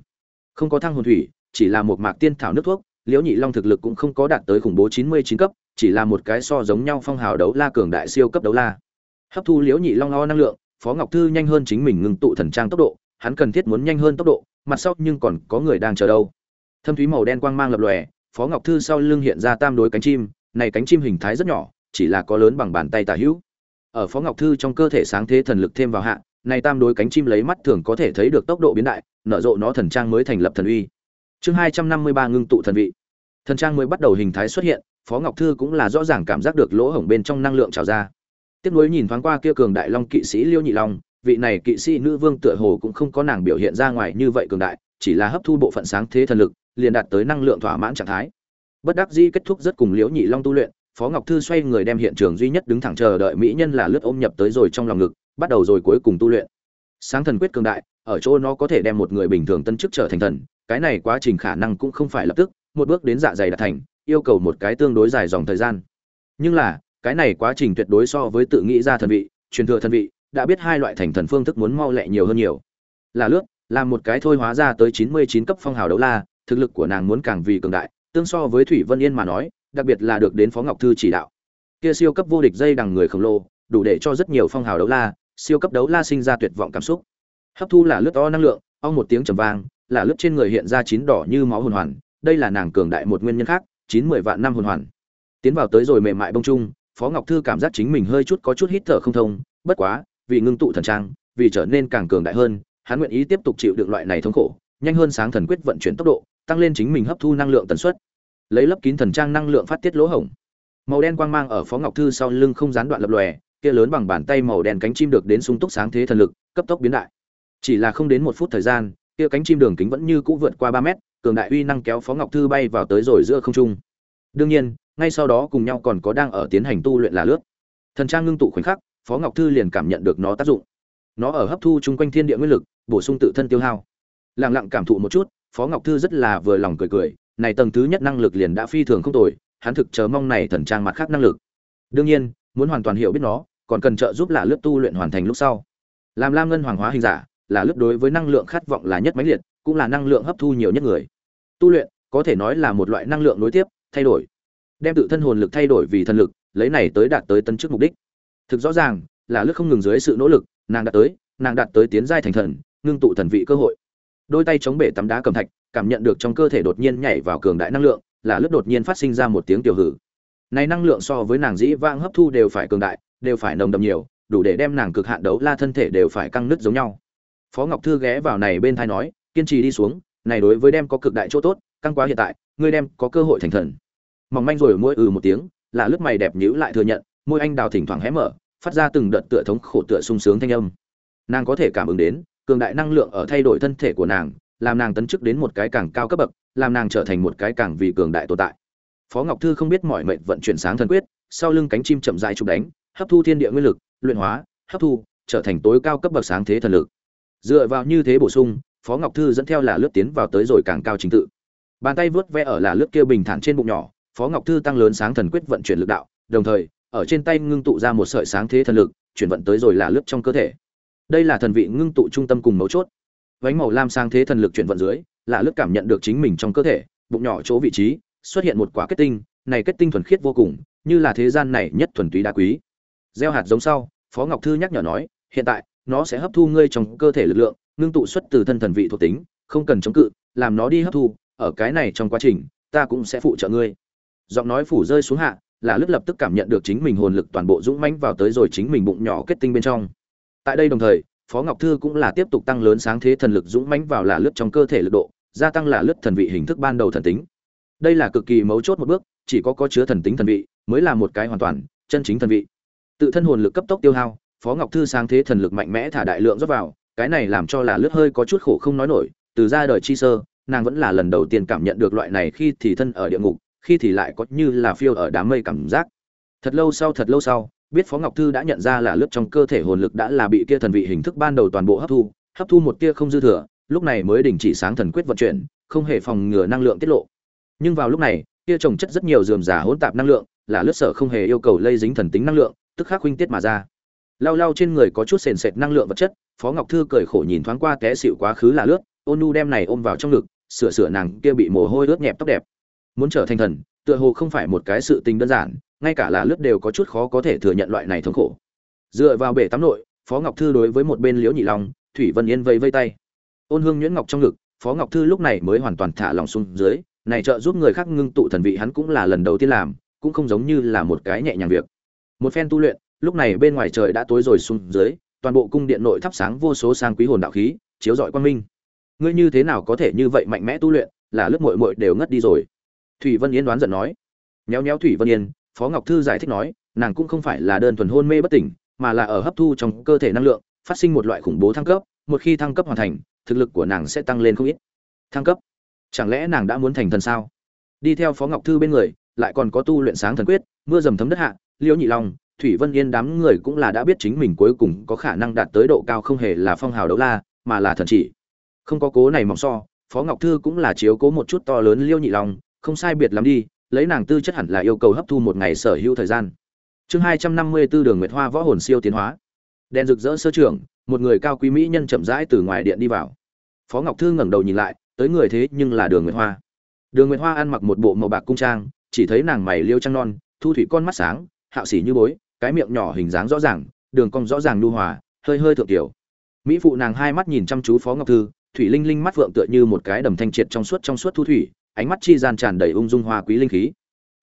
S1: Không có thăng hồn thủy, chỉ là một mạc tiên thảo nước thuốc, liễu nhị long thực lực cũng không có đạt tới khủng bố chín mươi chín cấp, chỉ là một cái so giống nhau phong hào đấu la cường đại siêu cấp đấu la hấp thu liễu nhị long o năng lượng, phó ngọc thư nhanh hơn chính mình ngưng tụ thần trang tốc độ, hắn cần thiết muốn nhanh hơn tốc độ, mặt sau nhưng còn có người đang chờ đâu. Thâm thúy màu đen quang mang lập lòe, phó ngọc thư sau lưng hiện ra tam đối cánh chim, này cánh chim hình thái rất nhỏ, chỉ là có lớn bằng bàn tay tả hữu. Ở phó ngọc thư trong cơ thể sáng thế thần lực thêm vào hạ, này tam đối cánh chim lấy mắt thường có thể thấy được tốc độ biến đại, nở rộ nó thần trang mới thành lập thần uy. Chương hai trăm năm mươi ba ngưng tụ thần vị. Thần trang mới bắt đầu hình thái xuất hiện, phó ngọc thư cũng là rõ ràng cảm giác được lỗ hổng bên trong năng lượng trào ra tiếp nối nhìn thoáng qua kia cường đại long kỵ sĩ liêu nhị long, vị này kỵ sĩ nữ vương tựa hồ cũng không có nàng biểu hiện ra ngoài như vậy cường đại, chỉ là hấp thu bộ phận sáng thế thần lực, liền đạt tới năng lượng thỏa mãn trạng thái. Bất đắc dĩ kết thúc rất cùng liễu nhị long tu luyện, phó ngọc thư xoay người đem hiện trường duy nhất đứng thẳng chờ đợi mỹ nhân là lướt ôm nhập tới rồi trong lòng ngực, bắt đầu rồi cuối cùng tu luyện. Sáng thần quyết cường đại, ở chỗ nó có thể đem một người bình thường tân chức trở thành thần, cái này quá trình khả năng cũng không phải lập tức, một bước đến dạ dày đạt thành, yêu cầu một cái tương đối dài dòng thời gian. Nhưng là cái này quá trình tuyệt đối so với tự nghĩ ra thần vị, truyền thừa thần vị, đã biết hai loại thành thần phương thức muốn mau lẹ nhiều hơn nhiều. Là lướt, là một cái thôi hóa ra tới chín mươi chín cấp phong hào đấu la, thực lực của nàng muốn càng vì cường đại, tương so với thủy vân yên mà nói, đặc biệt là được đến phó ngọc thư chỉ đạo. Kia siêu cấp vô địch dây đằng người khổng lồ, đủ để cho rất nhiều phong hào đấu la, siêu cấp đấu la sinh ra tuyệt vọng cảm xúc. Hấp thu là lướt to năng lượng ong một tiếng trầm vang, là lướt trên người hiện ra chín đỏ như máu hồn hoàn, đây là nàng cường đại một nguyên nhân khác, chín mười vạn năm hồn hoàn. Tiến vào tới rồi mềm mại bông trung phó ngọc thư cảm giác chính mình hơi chút có chút hít thở không thông, bất quá, vì ngưng tụ thần trang, vì trở nên càng cường đại hơn, hắn nguyện ý tiếp tục chịu đựng loại này thống khổ, nhanh hơn sáng thần quyết vận chuyển tốc độ, tăng lên chính mình hấp thu năng lượng tần suất. Lấy lấp kín thần trang năng lượng phát tiết lỗ hổng. Màu đen quang mang ở phó ngọc thư sau lưng không gián đoạn lập lòe, kia lớn bằng bàn tay màu đen cánh chim được đến sung túc sáng thế thần lực, cấp tốc biến đại. Chỉ là không đến một phút thời gian, kia cánh chim đường kính vẫn như cũ vượt qua ba mét, cường đại uy năng kéo phó ngọc thư bay vào tới rồi giữa không trung đương nhiên, ngay sau đó cùng nhau còn có đang ở tiến hành tu luyện là lướt. Thần trang ngưng tụ khoảnh khắc, phó ngọc thư liền cảm nhận được nó tác dụng. Nó ở hấp thu chung quanh thiên địa nguyên lực, bổ sung tự thân tiêu hao. Lặng lặng cảm thụ một chút, phó ngọc thư rất là vừa lòng cười cười, này tầng thứ nhất năng lực liền đã phi thường không tồi, hắn thực chờ mong này thần trang mặt khác năng lực. Đương nhiên, muốn hoàn toàn hiểu biết nó, còn cần trợ giúp là lướt tu luyện hoàn thành lúc sau. Làm lam ngân hoàng hóa hình giả, là lướt đối với năng lượng khát vọng là nhất mãnh liệt, cũng là năng lượng hấp thu nhiều nhất người. Tu luyện, có thể nói là một loại năng lượng nối tiếp thay đổi. Đem tự thân hồn lực thay đổi vì thần lực, lấy này tới đạt tới tân chức mục đích. Thực rõ ràng, là lướt không ngừng dưới sự nỗ lực, nàng đạt tới, nàng đạt tới tiến giai thành thần, ngưng tụ thần vị cơ hội. Đôi tay chống bể tắm đá cầm thạch, cảm nhận được trong cơ thể đột nhiên nhảy vào cường đại năng lượng, là lướt đột nhiên phát sinh ra một tiếng tiểu hử. Này năng lượng so với nàng dĩ vãng hấp thu đều phải cường đại, đều phải nồng đậm nhiều, đủ để đem nàng cực hạn đấu la thân thể đều phải căng nứt giống nhau. Phó ngọc thư ghé vào này bên thai nói, kiên trì đi xuống, này đối với đem có cực đại chỗ tốt, căng quá hiện tại, ngươi đem có cơ hội thành thần mỏng manh rồi môi ừ một tiếng, là lướt mày đẹp nhữ lại thừa nhận, môi anh đào thỉnh thoảng hé mở, phát ra từng đợt tựa thống khổ tựa sung sướng thanh âm. Nàng có thể cảm ứng đến, cường đại năng lượng ở thay đổi thân thể của nàng, làm nàng tấn chức đến một cái càng cao cấp bậc, làm nàng trở thành một cái càng vì cường đại tồn tại. Phó ngọc thư không biết mọi mệnh vận chuyển sáng thần quyết, sau lưng cánh chim chậm rãi chụp đánh, hấp thu thiên địa nguyên lực, luyện hóa, hấp thu, trở thành tối cao cấp bậc sáng thế thần lực. Dựa vào như thế bổ sung, phó ngọc thư dẫn theo là lướt tiến vào tới rồi càng cao trình tự. Bàn tay vớt vẽ ở là lướt kia bình thản trên bụng nhỏ phó ngọc thư tăng lớn sáng thần quyết vận chuyển lực đạo, đồng thời, ở trên tay ngưng tụ ra một sợi sáng thế thần lực, chuyển vận tới rồi là lướt trong cơ thể. Đây là thần vị ngưng tụ trung tâm cùng mấu chốt. Vánh màu lam sáng thế thần lực chuyển vận dưới, là lướt cảm nhận được chính mình trong cơ thể, bụng nhỏ chỗ vị trí, xuất hiện một quả kết tinh, này kết tinh thuần khiết vô cùng, như là thế gian này nhất thuần túy đá quý. Gieo hạt giống sau, phó ngọc thư nhắc nhở nói, hiện tại, nó sẽ hấp thu ngươi trong cơ thể lực lượng, ngưng tụ xuất từ thân thần vị thuộc tính, không cần chống cự, làm nó đi hấp thu, ở cái này trong quá trình, ta cũng sẽ phụ trợ ngươi giọng nói phủ rơi xuống hạ, là lướt lập tức cảm nhận được chính mình hồn lực toàn bộ dũng mãnh vào tới rồi chính mình bụng nhỏ kết tinh bên trong. Tại đây đồng thời, phó ngọc thư cũng là tiếp tục tăng lớn sáng thế thần lực dũng mãnh vào là lướt trong cơ thể lực độ, gia tăng là lướt thần vị hình thức ban đầu thần tính. Đây là cực kỳ mấu chốt một bước, chỉ có có chứa thần tính thần vị, mới là một cái hoàn toàn, chân chính thần vị. Tự thân hồn lực cấp tốc tiêu hao, phó ngọc thư sáng thế thần lực mạnh mẽ thả đại lượng rót vào, cái này làm cho là lướt hơi có chút khổ không nói nổi, từ ra đời chi sơ, nàng vẫn là lần đầu tiên cảm nhận được loại này khi thì thân ở địa ngục khi thì lại có như là phiêu ở đám mây cảm giác. Thật lâu sau, thật lâu sau, biết phó ngọc thư đã nhận ra là lướt trong cơ thể hồn lực đã là bị kia thần vị hình thức ban đầu toàn bộ hấp thu hấp thu một tia không dư thừa, lúc này mới đình chỉ sáng thần quyết vận chuyển, không hề phòng ngừa năng lượng tiết lộ. Nhưng vào lúc này, kia trồng chất rất nhiều dườm giả hỗn tạp năng lượng, là lướt sở không hề yêu cầu lây dính thần tính năng lượng, tức khắc huynh tiết mà ra. Lau lau trên người có chút sền sệt năng lượng vật chất, phó ngọc thư cười khổ nhìn thoáng qua té xịu quá khứ là lướt, ôn nu đem này ôm vào trong ngực, sửa sửa nàng kia bị mồ hôi ướt nhẹp tóc đẹp muốn trở thành thần, tựa hồ không phải một cái sự tình đơn giản, ngay cả là lướt đều có chút khó có thể thừa nhận loại này thống khổ. Dựa vào bể tắm nội, phó ngọc thư đối với một bên liễu nhị long, thủy vân yên vây vây tay. Ôn hương nhuyễn ngọc trong ngực, phó ngọc thư lúc này mới hoàn toàn thả lòng xuống dưới, này trợ giúp người khác ngưng tụ thần vị hắn cũng là lần đầu tiên làm, cũng không giống như là một cái nhẹ nhàng việc. Một phen tu luyện, lúc này bên ngoài trời đã tối rồi xuống dưới, toàn bộ cung điện nội thắp sáng vô số sang quý hồn đạo khí, chiếu rọi quang minh. Ngươi như thế nào có thể như vậy mạnh mẽ tu luyện, là lớp muội muội đều ngất đi rồi thủy vân yên đoán giận nói. Nhéo nhéo thủy vân yên, phó ngọc thư giải thích nói, nàng cũng không phải là đơn thuần hôn mê bất tỉnh, mà là ở hấp thu trong cơ thể năng lượng, phát sinh một loại khủng bố thăng cấp, một khi thăng cấp hoàn thành, thực lực của nàng sẽ tăng lên không ít. Thăng cấp? Chẳng lẽ nàng đã muốn thành thần sao? Đi theo phó ngọc thư bên người, lại còn có tu luyện sáng thần quyết, mưa dầm thấm đất hạ, liễu nhị long, thủy vân yên đám người cũng là đã biết chính mình cuối cùng có khả năng đạt tới độ cao không hề là phong hào đấu la, mà là thần chỉ. Không có cố này mỏng so, phó ngọc thư cũng là chiếu cố một chút to lớn liêu nhị long không sai biệt lắm đi, lấy nàng tư chất hẳn là yêu cầu hấp thu một ngày sở hữu thời gian. Chương hai trăm năm mươi 254 đường nguyệt hoa võ hồn siêu tiến hóa. Đèn rực rỡ sơ trưởng, một người cao quý mỹ nhân chậm rãi từ ngoài điện đi vào. Phó ngọc thư ngẩng đầu nhìn lại, tới người thế nhưng là đường nguyệt hoa. Đường nguyệt hoa ăn mặc một bộ màu bạc cung trang, chỉ thấy nàng mày liêu trăng non, thu thủy con mắt sáng, hạo xỉ như bối, cái miệng nhỏ hình dáng rõ ràng, đường cong rõ ràng nhu hòa, hơi hơi thượng tiểu. Mỹ phụ nàng hai mắt nhìn chăm chú phó ngọc thư, thủy linh linh mắt vượng tựa như một cái đầm thanh triệt trong suốt trong suốt thu thủy ánh mắt chi gian tràn đầy ung dung hoa quý linh khí.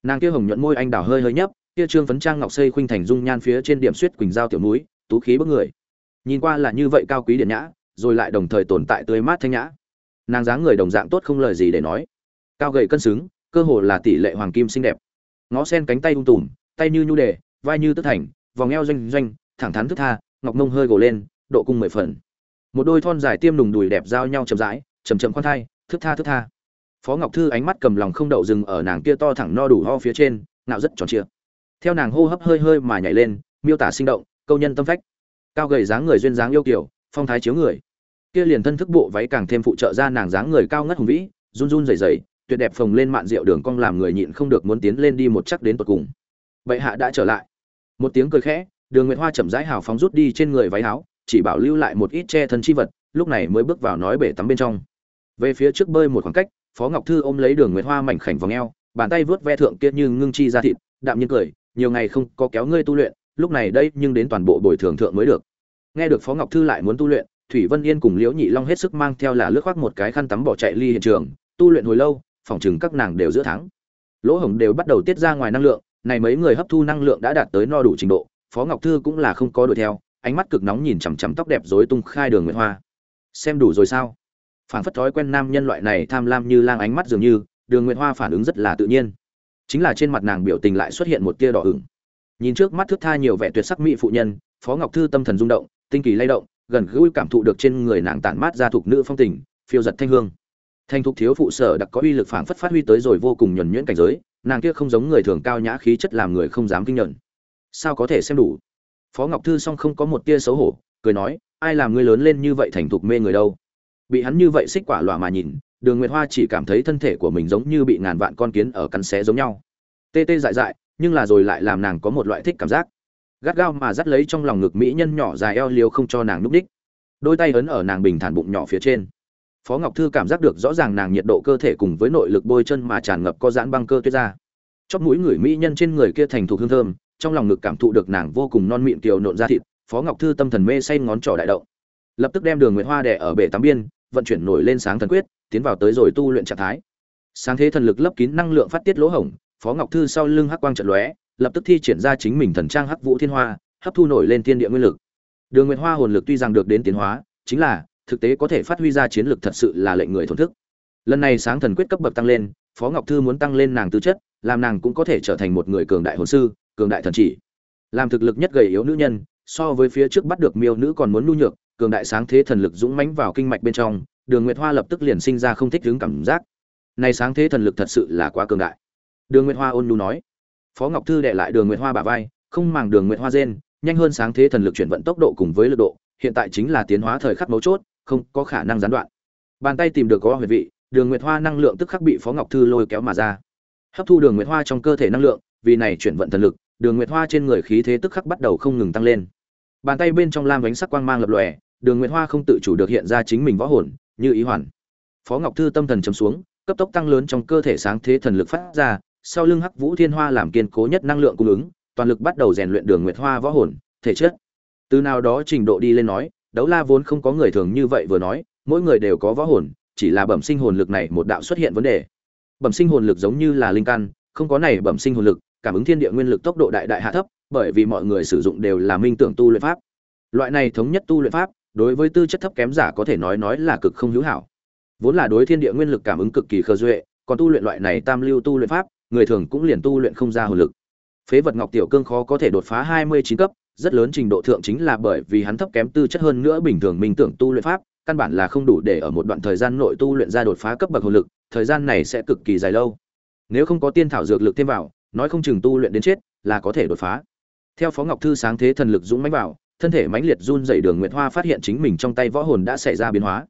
S1: Nàng kia hồng nhuận môi anh đào hơi hơi nhấp, kia trương phấn trang ngọc xây khuynh thành dung nhan phía trên điểm suýt quỳnh giao tiểu núi, tú khí bức người. Nhìn qua là như vậy cao quý điện nhã, rồi lại đồng thời tồn tại tươi mát thanh nhã. Nàng dáng người đồng dạng tốt không lời gì để nói. Cao gầy cân xứng, cơ hồ là tỷ lệ hoàng kim xinh đẹp. Ngó sen cánh tay ung tùm, tay như nhu đề, vai như tức thành, vòng eo doanh doanh, thẳng thắn thức tha, ngọc nông hơi gồ lên, độ cung mười phần. Một đôi thon dài tiêm nùng đùi đẹp giao nhau chậm rãi chầm chậm khoan thai, thức tha thức tha phó ngọc thư ánh mắt cầm lòng không đậu dừng ở nàng kia to thẳng no đủ ho phía trên nạo rất tròn trịa. Theo nàng hô hấp hơi hơi mà nhảy lên, miêu tả sinh động, câu nhân tâm phách. Cao gầy dáng người duyên dáng yêu kiểu phong thái chiếu người. Kia liền thân thức bộ váy càng thêm phụ trợ ra nàng dáng người cao ngất hùng vĩ, run run rẩy rẩy, tuyệt đẹp phồng lên mạn rượu đường cong làm người nhịn không được muốn tiến lên đi một chắc đến tột cùng. Bệ hạ đã trở lại. Một tiếng cười khẽ, đường nguyệt hoa chậm rãi hào phóng rút đi trên người váy áo, chỉ bảo lưu lại một ít che thân chi vật, lúc này mới bước vào nói bể tắm bên trong. Về phía trước bơi một khoảng cách phó ngọc thư ôm lấy đường nguyệt hoa mảnh khảnh vòng eo, bàn tay vớt ve thượng kia như ngưng chi ra thịt, đạm nhiên cười, nhiều ngày không có kéo ngươi tu luyện, lúc này đây nhưng đến toàn bộ bồi thường thượng mới được. Nghe được phó ngọc thư lại muốn tu luyện, thủy vân yên cùng liễu nhị long hết sức mang theo là lướt khoác một cái khăn tắm bỏ chạy ly hiện trường, tu luyện hồi lâu, phòng chừng các nàng đều giữa tháng. Lỗ hổng đều bắt đầu tiết ra ngoài năng lượng, này mấy người hấp thu năng lượng đã đạt tới no đủ trình độ, phó ngọc thư cũng là không có đuổi theo, ánh mắt cực nóng nhìn chằm chằm tóc đẹp rối tung khai đường nguyệt hoa. Xem đủ rồi sao? Phản phất thói quen nam nhân loại này tham lam như lang ánh mắt dường như, đường nguyệt hoa phản ứng rất là tự nhiên. Chính là trên mặt nàng biểu tình lại xuất hiện một tia đỏ ửng. Nhìn trước mắt thước tha nhiều vẻ tuyệt sắc mỹ phụ nhân, phó ngọc thư tâm thần rung động, tinh kỳ lay động, gần gũi cảm thụ được trên người nàng tản mát ra thuộc nữ phong tình, phiêu giật thanh hương. Thanh thục thiếu phụ sở đặc có uy lực phảng phất phát huy tới rồi vô cùng nhuẩn nhuyễn cảnh giới, nàng kia không giống người thường cao nhã khí chất làm người không dám kinh nhận sao có thể xem đủ? Phó ngọc thư song không có một tia xấu hổ, cười nói, ai làm ngươi lớn lên như vậy thành thục mê người đâu? Bị hắn như vậy xích quả lòa mà nhìn, đường nguyệt hoa chỉ cảm thấy thân thể của mình giống như bị ngàn vạn con kiến ở cắn xé giống nhau. Tê tê dại dại, nhưng là rồi lại làm nàng có một loại thích cảm giác. Gắt gao mà dắt lấy trong lòng ngực mỹ nhân nhỏ dài eo liều không cho nàng núp đích. Đôi tay ấn ở nàng bình thản bụng nhỏ phía trên. Phó ngọc thư cảm giác được rõ ràng nàng nhiệt độ cơ thể cùng với nội lực bôi chân mà tràn ngập có giãn băng cơ tuyết ra. Chóp mũi người mỹ nhân trên người kia thành thục hương thơm, trong lòng ngực cảm thụ được nàng vô cùng non mịn kiều nộn ra thịt, phó ngọc thư tâm thần mê say ngón trỏ đại động. Lập tức đem đường nguyệt hoa đẻ ở bể tắm biên vận chuyển nổi lên sáng thần quyết, tiến vào tới rồi tu luyện trạng thái. Sáng thế thần lực lấp kín năng lượng phát tiết lỗ hổng, phó ngọc thư sau lưng hắc quang trận lóe, lập tức thi triển ra chính mình thần trang hắc vũ thiên hoa, hấp thu nổi lên thiên địa nguyên lực. Đường nguyệt hoa hồn lực tuy rằng được đến tiến hóa, chính là, thực tế có thể phát huy ra chiến lực thật sự là lệnh người thổn thức. Lần này sáng thần quyết cấp bậc tăng lên, phó ngọc thư muốn tăng lên nàng tư chất, làm nàng cũng có thể trở thành một người cường đại hồn sư, cường đại thần chỉ. Làm thực lực nhất gầy yếu nữ nhân, so với phía trước bắt được miêu nữ còn muốn nhu nhược cường đại sáng thế thần lực dũng mãnh vào kinh mạch bên trong, đường nguyệt hoa lập tức liền sinh ra không thích ứng cảm giác. Này sáng thế thần lực thật sự là quá cường đại. Đường nguyệt hoa ôn nhu nói. Phó ngọc thư đệ lại đường nguyệt hoa bả vai, không màng đường nguyệt hoa rên, nhanh hơn sáng thế thần lực chuyển vận tốc độ cùng với lực độ, hiện tại chính là tiến hóa thời khắc mấu chốt, không có khả năng gián đoạn. Bàn tay tìm được có huyệt vị, đường nguyệt hoa năng lượng tức khắc bị phó ngọc thư lôi kéo mà ra. Hấp thu đường nguyệt hoa trong cơ thể năng lượng, vì này chuyển vận thần lực, đường nguyệt hoa trên người khí thế tức khắc bắt đầu không ngừng tăng lên. Bàn tay bên trong lam bánh sắc quang mang lập lòe đường nguyệt hoa không tự chủ được hiện ra chính mình võ hồn, như ý hoàn. Phó ngọc thư tâm thần chấm xuống, cấp tốc tăng lớn trong cơ thể sáng thế thần lực phát ra, sau lưng hắc vũ thiên hoa làm kiên cố nhất năng lượng cung ứng, toàn lực bắt đầu rèn luyện đường nguyệt hoa võ hồn, thể chất. Từ nào đó trình độ đi lên nói, đấu la vốn không có người thường như vậy vừa nói, mỗi người đều có võ hồn, chỉ là bẩm sinh hồn lực này một đạo xuất hiện vấn đề. Bẩm sinh hồn lực giống như là linh căn, không có này bẩm sinh hồn lực, cảm ứng thiên địa nguyên lực tốc độ đại đại hạ thấp, bởi vì mọi người sử dụng đều là minh tưởng tu luyện pháp. Loại này thống nhất tu luyện pháp đối với tư chất thấp kém giả có thể nói nói là cực không hữu hảo. Vốn là đối thiên địa nguyên lực cảm ứng cực kỳ khờ duệ, còn tu luyện loại này tam lưu tu luyện pháp, người thường cũng liền tu luyện không ra hồn lực. Phế vật ngọc tiểu cương khó có thể đột phá hai mươi chín cấp, rất lớn trình độ thượng chính là bởi vì hắn thấp kém tư chất hơn nữa bình thường minh tưởng tu luyện pháp, căn bản là không đủ để ở một đoạn thời gian nội tu luyện ra đột phá cấp bậc hồn lực, thời gian này sẽ cực kỳ dài lâu. Nếu không có tiên thảo dược lực thêm vào, nói không chừng tu luyện đến chết là có thể đột phá. Theo phó ngọc thư sáng thế thần lực dũng mãnh vào thân thể mãnh liệt run dậy đường nguyệt hoa phát hiện chính mình trong tay võ hồn đã xảy ra biến hóa.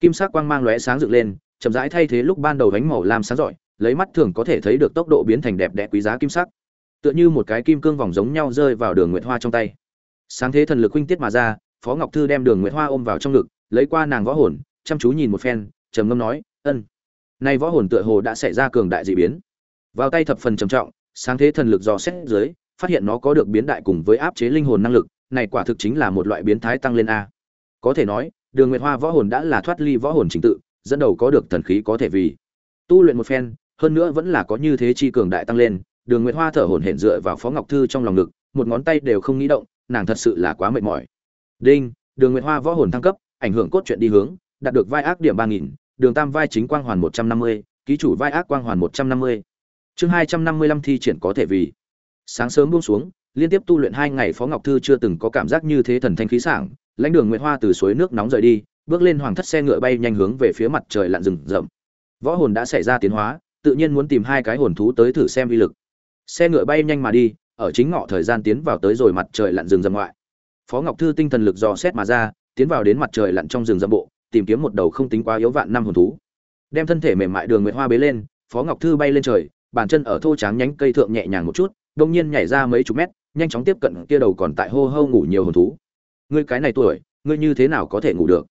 S1: Kim sắc quang mang lóe sáng dựng lên, chậm rãi thay thế lúc ban đầu bánh màu lam sáng rọi, lấy mắt thường có thể thấy được tốc độ biến thành đẹp đẽ quý giá kim sắc. Tựa như một cái kim cương vòng giống nhau rơi vào đường nguyệt hoa trong tay. Sáng thế thần lực huynh tiết mà ra, phó ngọc thư đem đường nguyệt hoa ôm vào trong ngực, lấy qua nàng võ hồn, chăm chú nhìn một phen, trầm ngâm nói, ân, nay võ hồn tựa hồ đã xảy ra cường đại dị biến. Vào tay thập phần trầm trọng, sáng thế thần lực dò xét dưới, phát hiện nó có được biến đại cùng với áp chế linh hồn năng lực này quả thực chính là một loại biến thái tăng lên a. Có thể nói, đường nguyệt hoa võ hồn đã là thoát ly võ hồn chính tự, dẫn đầu có được thần khí có thể vì. Tu luyện một phen, hơn nữa vẫn là có như thế chi cường đại tăng lên, đường nguyệt hoa thở hổn hển dựa vào phó ngọc thư trong lòng ngực, một ngón tay đều không nghĩ động, nàng thật sự là quá mệt mỏi. Đinh, đường nguyệt hoa võ hồn thăng cấp, ảnh hưởng cốt truyện đi hướng, đạt được vai ác điểm ba nghìn, đường tam vai chính quang hoàn một trăm năm mươi, ký chủ vai ác quang hoàn một trăm năm mươi. Chương hai trăm năm mươi lăm thi triển có thể vì. Sáng sớm buông xuống liên tiếp tu luyện hai ngày phó ngọc thư chưa từng có cảm giác như thế thần thanh khí sảng, lãnh đường nguyệt hoa từ suối nước nóng rời đi, bước lên hoàng thất xe ngựa bay nhanh hướng về phía mặt trời lặn rừng rậm. Võ hồn đã xảy ra tiến hóa, tự nhiên muốn tìm hai cái hồn thú tới thử xem uy lực. Xe ngựa bay nhanh mà đi, ở chính ngọ thời gian tiến vào tới rồi mặt trời lặn rừng rậm ngoại. Phó ngọc thư tinh thần lực dò xét mà ra, tiến vào đến mặt trời lặn trong rừng rậm bộ, tìm kiếm một đầu không tính quá yếu vạn năm hồn thú. Đem thân thể mềm mại đường nguyệt hoa bế lên, phó ngọc thư bay lên trời, bàn chân ở thô tráng nhánh cây thượng nhẹ nhàng một chút, đông nhiên nhảy ra mấy chục mét nhanh chóng tiếp cận kia đầu còn tại hô hô ngủ nhiều hồn thú. Ngươi cái này tuổi, ngươi như thế nào có thể ngủ được?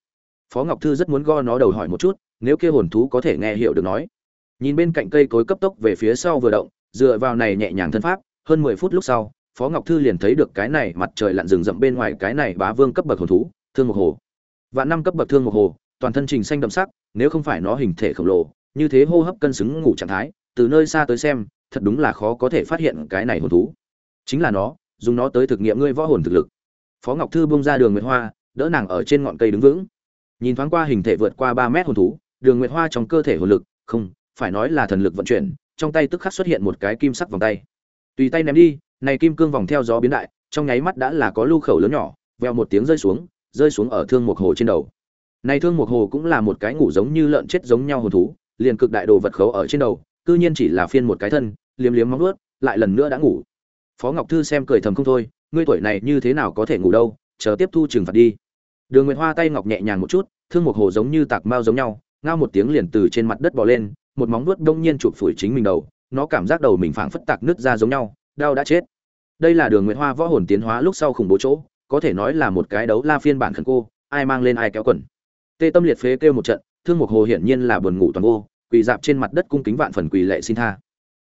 S1: Phó ngọc thư rất muốn go nó đầu hỏi một chút, nếu kia hồn thú có thể nghe hiểu được nói. Nhìn bên cạnh cây cối cấp tốc về phía sau vừa động, dựa vào này nhẹ nhàng thân pháp, hơn mười phút lúc sau, phó ngọc thư liền thấy được cái này mặt trời lặn rừng rậm bên ngoài cái này bá vương cấp bậc hồn thú, thương một hồ. Vạn năm cấp bậc thương một hồ, toàn thân trình xanh đậm sắc, nếu không phải nó hình thể khổng lồ, như thế hô hấp cân xứng ngủ trạng thái, từ nơi xa tới xem, thật đúng là khó có thể phát hiện cái này hồn thú chính là nó, dùng nó tới thực nghiệm ngươi võ hồn thực lực. Phó ngọc thư bung ra đường nguyệt hoa, đỡ nàng ở trên ngọn cây đứng vững. Nhìn thoáng qua hình thể vượt qua ba mét hồn thú, đường nguyệt hoa trong cơ thể hồn lực, không, phải nói là thần lực vận chuyển, trong tay tức khắc xuất hiện một cái kim sắc vòng tay. Tùy tay ném đi, này kim cương vòng theo gió biến đại, trong nháy mắt đã là có lưu khẩu lớn nhỏ, veo một tiếng rơi xuống rơi xuống ở thương một hồ trên đầu. Này thương một hồ cũng là một cái ngủ giống như lợn chết giống nhau hồn thú, liền cực đại đồ vật khấu ở trên đầu, cư nhiên chỉ là phiên một cái thân, liếm liếm móng nuốt lại lần nữa đã ngủ phó ngọc thư xem cười thầm không thôi, ngươi tuổi này như thế nào có thể ngủ đâu, chờ tiếp thu trừng phạt đi. Đường nguyệt hoa tay ngọc nhẹ nhàng một chút, thương một hồ giống như tạc mao giống nhau, ngao một tiếng liền từ trên mặt đất bò lên, một móng nuốt đông nhiên chụp phủi chính mình đầu, nó cảm giác đầu mình phảng phất tạc nứt ra giống nhau, đau đã chết. Đây là đường nguyệt hoa võ hồn tiến hóa lúc sau khủng bố chỗ, có thể nói là một cái đấu la phiên bản khẩn cô, ai mang lên ai kéo quần. Tê tâm liệt phế kêu một trận, thương một hồ hiển nhiên là buồn ngủ toàn vô, quỳ dạp trên mặt đất cung kính vạn phần quỳ lệ xin tha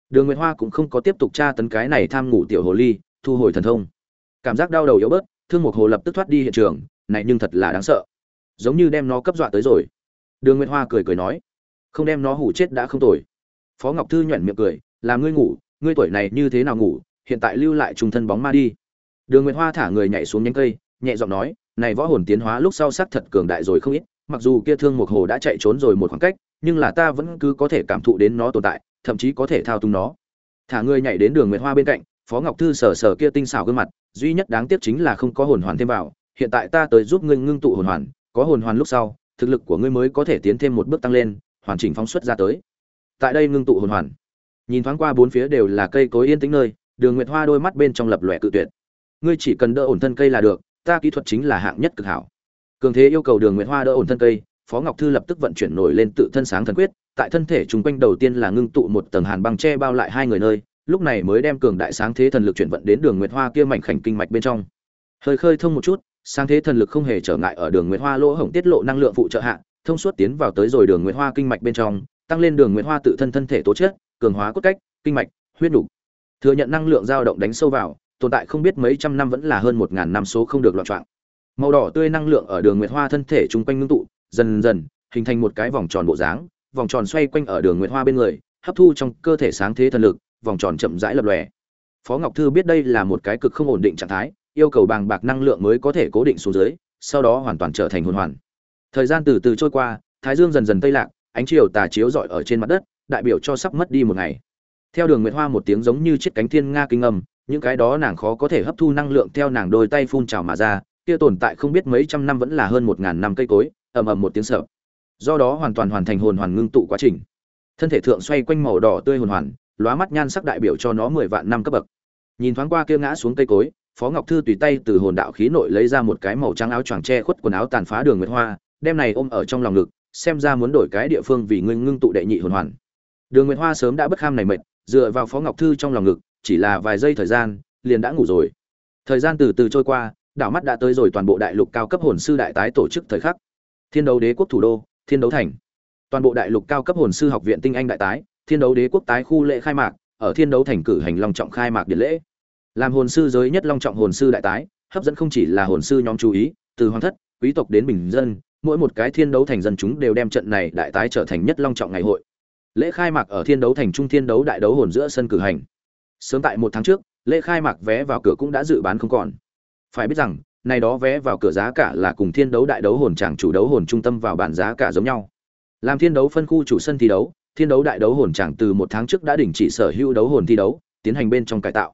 S1: đường nguyệt hoa cũng không có tiếp tục tra tấn cái này tham ngủ tiểu hồ ly, thu hồi thần thông. Cảm giác đau đầu yếu bớt, thương một hồ lập tức thoát đi hiện trường, này nhưng thật là đáng sợ. Giống như đem nó cấp dọa tới rồi. Đường nguyệt hoa cười cười nói, không đem nó hủ chết đã không tồi. Phó ngọc thư nhuyễn miệng cười làm ngươi ngủ, ngươi tuổi này như thế nào ngủ, hiện tại lưu lại trung thân bóng ma đi. Đường nguyệt hoa thả người nhảy xuống nhánh cây, nhẹ giọng nói, này võ hồn tiến hóa lúc sau sắc thật cường đại rồi không ít, mặc dù kia thương một hồ đã chạy trốn rồi một khoảng cách, nhưng là ta vẫn cứ có thể cảm thụ đến nó tồn tại thậm chí có thể thao túng nó. Thả người nhảy đến đường nguyệt hoa bên cạnh, phó ngọc thư sờ sờ kia tinh xảo gương mặt, duy nhất đáng tiếc chính là không có hồn hoàn thêm vào. Hiện tại ta tới giúp ngươi ngưng tụ hồn hoàn, có hồn hoàn lúc sau, thực lực của ngươi mới có thể tiến thêm một bước tăng lên, hoàn chỉnh phóng xuất ra tới. Tại đây ngưng tụ hồn hoàn. Nhìn thoáng qua bốn phía đều là cây cối yên tĩnh nơi, đường nguyệt hoa đôi mắt bên trong lập lòe cự tuyệt. Ngươi chỉ cần đỡ ổn thân cây là được, ta kỹ thuật chính là hạng nhất cực hảo. Cường thế yêu cầu đường nguyệt hoa đỡ ổn thân cây phó ngọc thư lập tức vận chuyển nổi lên tự thân sáng thần quyết, tại thân thể chúng quanh đầu tiên là ngưng tụ một tầng hàn băng che bao lại hai người nơi, lúc này mới đem cường đại sáng thế thần lực chuyển vận đến đường nguyệt hoa kia mảnh khảnh kinh mạch bên trong. Hơi khơi thông một chút, sáng thế thần lực không hề trở ngại ở đường nguyệt hoa lỗ hổng tiết lộ năng lượng phụ trợ hạ, thông suốt tiến vào tới rồi đường nguyệt hoa kinh mạch bên trong, tăng lên đường nguyệt hoa tự thân thân thể tố chất, cường hóa cốt cách, kinh mạch, huyết đủ thừa nhận năng lượng dao động đánh sâu vào, tồn tại không biết mấy trăm năm vẫn là hơn một ngàn năm số không được loạn trọng màu đỏ tươi năng lượng ở đường nguyệt hoa thân thể chung quanh ngưng tụ dần dần hình thành một cái vòng tròn bộ dáng, vòng tròn xoay quanh ở đường nguyệt hoa bên người, hấp thu trong cơ thể sáng thế thần lực, vòng tròn chậm rãi lập lòe. Phó ngọc thư biết đây là một cái cực không ổn định trạng thái, yêu cầu bàng bạc năng lượng mới có thể cố định xuống dưới, sau đó hoàn toàn trở thành hồn hoàn. Thời gian từ từ trôi qua, thái dương dần dần tây lạc, ánh chiều tà chiếu rọi ở trên mặt đất, đại biểu cho sắp mất đi một ngày. Theo đường nguyệt hoa một tiếng giống như chiếc cánh thiên nga kinh âm, những cái đó nàng khó có thể hấp thu năng lượng theo nàng đôi tay phun trào mà ra, kia tồn tại không biết mấy trăm năm vẫn là hơn một ngàn năm cây cối ầm ầm một tiếng sợ. Do đó hoàn toàn hoàn thành hồn hoàn ngưng tụ quá trình. Thân thể thượng xoay quanh màu đỏ tươi hồn hoàn, lóa mắt nhan sắc đại biểu cho nó mười vạn năm cấp bậc. Nhìn thoáng qua kia ngã xuống cây cối, phó ngọc thư tùy tay từ hồn đạo khí nội lấy ra một cái màu trắng áo choàng che khuất quần áo tàn phá đường nguyệt hoa, đem này ôm ở trong lòng ngực, xem ra muốn đổi cái địa phương vì ngưng ngưng tụ đệ nhị hồn hoàn. Đường nguyệt hoa sớm đã bất kham này mệt, dựa vào phó ngọc thư trong lòng ngực, chỉ là vài giây thời gian, liền đã ngủ rồi. Thời gian từ từ trôi qua, đảo mắt đã tới rồi toàn bộ đại lục cao cấp hồn sư đại tái tổ chức thời khắc thiên đấu đế quốc thủ đô, thiên đấu thành. Toàn bộ đại lục cao cấp hồn sư học viện tinh anh đại tái, thiên đấu đế quốc tái khu lễ khai mạc, ở thiên đấu thành cử hành long trọng khai mạc điện lễ. Làm hồn sư giới nhất long trọng hồn sư đại tái, hấp dẫn không chỉ là hồn sư nhóm chú ý, từ hoàng thất, quý tộc đến bình dân, mỗi một cái thiên đấu thành dân chúng đều đem trận này đại tái trở thành nhất long trọng ngày hội. Lễ khai mạc ở thiên đấu thành trung thiên đấu đại đấu hồn giữa sân cử hành. Sớm tại một tháng trước, lễ khai mạc vé vào cửa cũng đã dự bán không còn. Phải biết rằng này đó vé vào cửa giá cả là cùng thiên đấu đại đấu hồn chẳng chủ đấu hồn trung tâm vào bản giá cả giống nhau. Làm thiên đấu phân khu chủ sân thi đấu, thiên đấu đại đấu hồn chẳng từ một tháng trước đã đình chỉ sở hữu đấu hồn thi đấu, tiến hành bên trong cải tạo.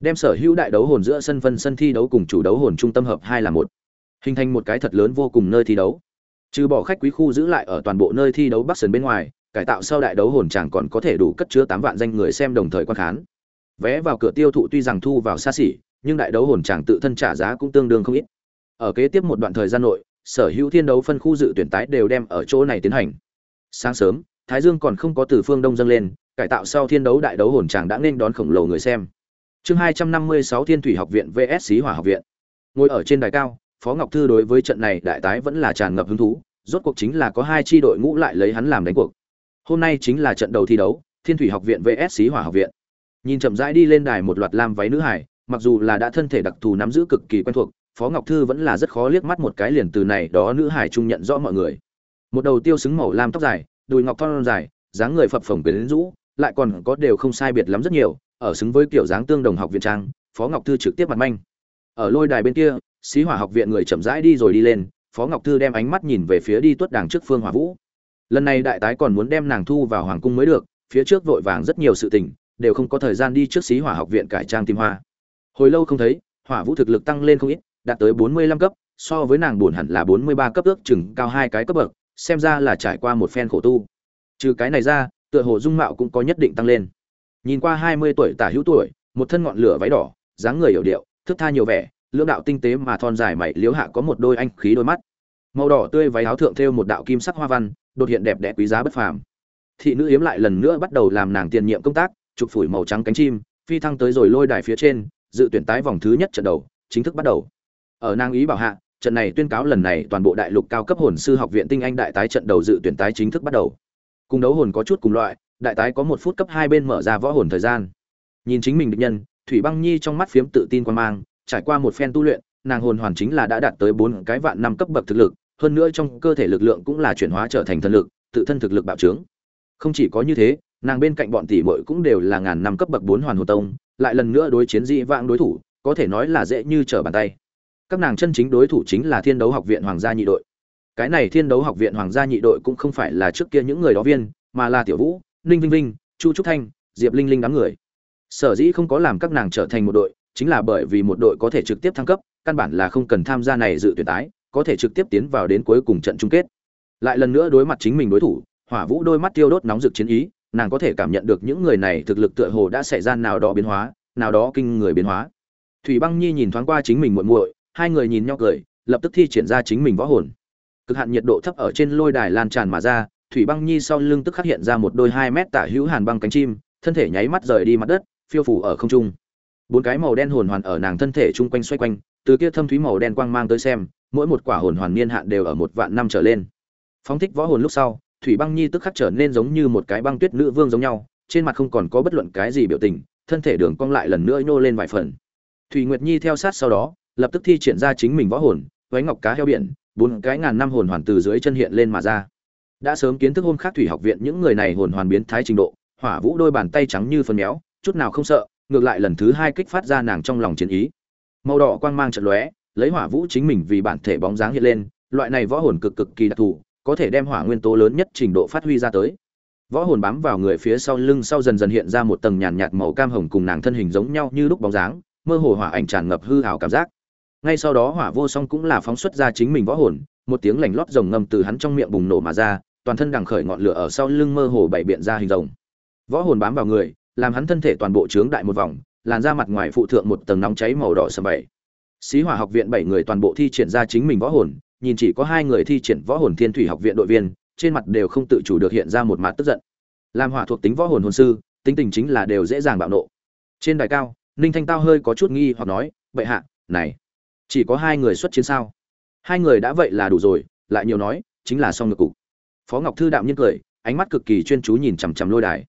S1: Đem sở hữu đại đấu hồn giữa sân phân sân thi đấu cùng chủ đấu hồn trung tâm hợp hai là một. Hình thành một cái thật lớn vô cùng nơi thi đấu. Trừ bỏ khách quý khu giữ lại ở toàn bộ nơi thi đấu bắc sơn bên ngoài, cải tạo sau đại đấu hồn chẳng còn có thể đủ cất chứa tám vạn danh người xem đồng thời quan khán. Vé vào cửa tiêu thụ tuy rằng thu vào xa xỉ nhưng đại đấu hồn chàng tự thân trả giá cũng tương đương không ít. Ở kế tiếp một đoạn thời gian nội, sở hữu thiên đấu phân khu dự tuyển tái đều đem ở chỗ này tiến hành. Sáng sớm, thái dương còn không có từ phương đông dâng lên, cải tạo sau thiên đấu đại đấu hồn chàng đã nên đón khổng lồ người xem. Chương hai trăm năm mươi sáu thiên thủy học viện vs. Xí hỏa học viện. Ngồi ở trên đài cao, phó ngọc thư đối với trận này đại tái vẫn là tràn ngập hứng thú, rốt cuộc chính là có hai chi đội ngũ lại lấy hắn làm đánh cuộc. Hôm nay chính là trận đầu thi đấu, thiên thủy học viện vs. Xí hỏa học viện. Nhìn chậm rãi đi lên đài một loạt lam váy nữ hải mặc dù là đã thân thể đặc thù nắm giữ cực kỳ quen thuộc, phó ngọc thư vẫn là rất khó liếc mắt một cái liền từ này đó nữ hải trung nhận rõ mọi người. Một đầu tiêu xứng màu lam tóc dài, đùi ngọc thon dài, dáng người phập phồng quyến rũ, lại còn có đều không sai biệt lắm rất nhiều, ở xứng với kiểu dáng tương đồng học viện trang, phó ngọc thư trực tiếp mặt manh. Ở lôi đài bên kia, xí hỏa học viện người chậm rãi đi rồi đi lên, phó ngọc thư đem ánh mắt nhìn về phía đi tuất đàng trước phương hỏa vũ. Lần này đại tái còn muốn đem nàng thu vào hoàng cung mới được, phía trước vội vàng rất nhiều sự tình, đều không có thời gian đi trước xí hỏa học viện cải trang tìm hoa hồi lâu không thấy, hỏa vũ thực lực tăng lên không ít, đạt tới bốn mươi lăm cấp, so với nàng buồn hẳn là bốn mươi ba cấp ước chừng cao hai cái cấp bậc, xem ra là trải qua một phen khổ tu. Trừ cái này ra, tựa hồ dung mạo cũng có nhất định tăng lên. Nhìn qua hai mươi tuổi tả hữu tuổi, một thân ngọn lửa váy đỏ, dáng người hiểu điệu, thức tha nhiều vẻ, lưỡng đạo tinh tế mà thon dài mày liếu hạ có một đôi anh khí đôi mắt. Màu đỏ tươi váy áo thượng thêu một đạo kim sắc hoa văn, đột hiện đẹp đẽ quý giá bất phàm. Thị nữ yếm lại lần nữa bắt đầu làm nàng tiền nhiệm công tác, chụp phủi màu trắng cánh chim, phi thăng tới rồi lôi đài phía trên dự tuyển tái vòng thứ nhất trận đầu, chính thức bắt đầu. Ở Nang ý bảo hạ, trận này tuyên cáo lần này toàn bộ đại lục cao cấp hồn sư học viện tinh anh đại tái trận đầu dự tuyển tái chính thức bắt đầu. Cùng đấu hồn có chút cùng loại, đại tái có một phút cấp hai bên mở ra võ hồn thời gian. Nhìn chính mình địch nhân, thủy băng nhi trong mắt phiếm tự tin quan mang, trải qua một phen tu luyện, nàng hồn hoàn chính là đã đạt tới bốn cái vạn năm cấp bậc thực lực, hơn nữa trong cơ thể lực lượng cũng là chuyển hóa trở thành thần lực, tự thân thực lực bạo trướng. Không chỉ có như thế nàng bên cạnh bọn tỷ muội cũng đều là ngàn năm cấp bậc bốn hoàn hồn tông, lại lần nữa đối chiến dị vãng đối thủ, có thể nói là dễ như trở bàn tay. Các nàng chân chính đối thủ chính là thiên đấu học viện hoàng gia nhị đội. Cái này thiên đấu học viện hoàng gia nhị đội cũng không phải là trước kia những người đó viên, mà là tiểu vũ, ninh vinh vinh, chu trúc thanh, diệp linh linh đám người. Sở dĩ không có làm các nàng trở thành một đội, chính là bởi vì một đội có thể trực tiếp thăng cấp, căn bản là không cần tham gia này dự tuyển tái, có thể trực tiếp tiến vào đến cuối cùng trận chung kết. Lại lần nữa đối mặt chính mình đối thủ, hỏa vũ đôi mắt tiêu đốt nóng rực chiến ý nàng có thể cảm nhận được những người này thực lực tựa hồ đã xảy ra nào đó biến hóa, nào đó kinh người biến hóa. Thủy băng nhi nhìn thoáng qua chính mình muội muội, hai người nhìn nhau cười, lập tức thi triển ra chính mình võ hồn. Cực hạn nhiệt độ thấp ở trên lôi đài lan tràn mà ra, thủy băng nhi sau lưng tức khắc hiện ra một đôi hai mét tả hữu hàn băng cánh chim, thân thể nháy mắt rời đi mặt đất, phiêu phủ ở không trung. Bốn cái màu đen hồn hoàn ở nàng thân thể chung quanh xoay quanh, từ kia thâm thúy màu đen quang mang tới xem, mỗi một quả hồn hoàn niên hạn đều ở một vạn năm trở lên. Phóng thích võ hồn lúc sau thủy băng nhi tức khắc trở nên giống như một cái băng tuyết nữ vương giống nhau, trên mặt không còn có bất luận cái gì biểu tình, thân thể đường cong lại lần nữa nhô lên vài phần. Thủy nguyệt nhi theo sát sau đó, lập tức thi triển ra chính mình võ hồn váy ngọc cá heo biển, bốn cái ngàn năm hồn hoàn từ dưới chân hiện lên mà ra. Đã sớm kiến thức hôm khác thủy học viện những người này hồn hoàn biến thái trình độ, hỏa vũ đôi bàn tay trắng như phân méo, chút nào không sợ, ngược lại lần thứ hai kích phát ra nàng trong lòng chiến ý. Màu đỏ quang mang trận lóe, lấy hỏa vũ chính mình vì bản thể bóng dáng hiện lên, loại này võ hồn cực cực kỳ đặc thù có thể đem hỏa nguyên tố lớn nhất trình độ phát huy ra tới. Võ hồn bám vào người phía sau lưng sau dần dần hiện ra một tầng nhàn nhạt màu cam hồng cùng nàng thân hình giống nhau như lúc bóng dáng, mơ hồ hỏa ảnh tràn ngập hư hào cảm giác. Ngay sau đó hỏa vô song cũng là phóng xuất ra chính mình võ hồn, một tiếng lảnh lót rồng ngầm từ hắn trong miệng bùng nổ mà ra, toàn thân đằng khởi ngọn lửa ở sau lưng mơ hồ bảy biện ra hình rồng. Võ hồn bám vào người, làm hắn thân thể toàn bộ trướng đại một vòng, làn da mặt ngoài phụ thượng một tầng nóng cháy màu đỏ sầm bảy. Xí hỏa học viện bảy người toàn bộ thi triển ra chính mình võ hồn nhìn chỉ có hai người thi triển võ hồn thiên thủy học viện đội viên, trên mặt đều không tự chủ được hiện ra một mặt tức giận. Làm hỏa thuộc tính võ hồn hồn sư, tính tình chính là đều dễ dàng bạo nộ. Trên đài cao, ninh thanh tao hơi có chút nghi hoặc nói, bệ hạ, này, chỉ có hai người xuất chiến sao? Hai người đã vậy là đủ rồi, lại nhiều nói, chính là xong ngược cục. Phó ngọc thư đạm nhiên cười, ánh mắt cực kỳ chuyên chú nhìn chằm chằm lôi đài.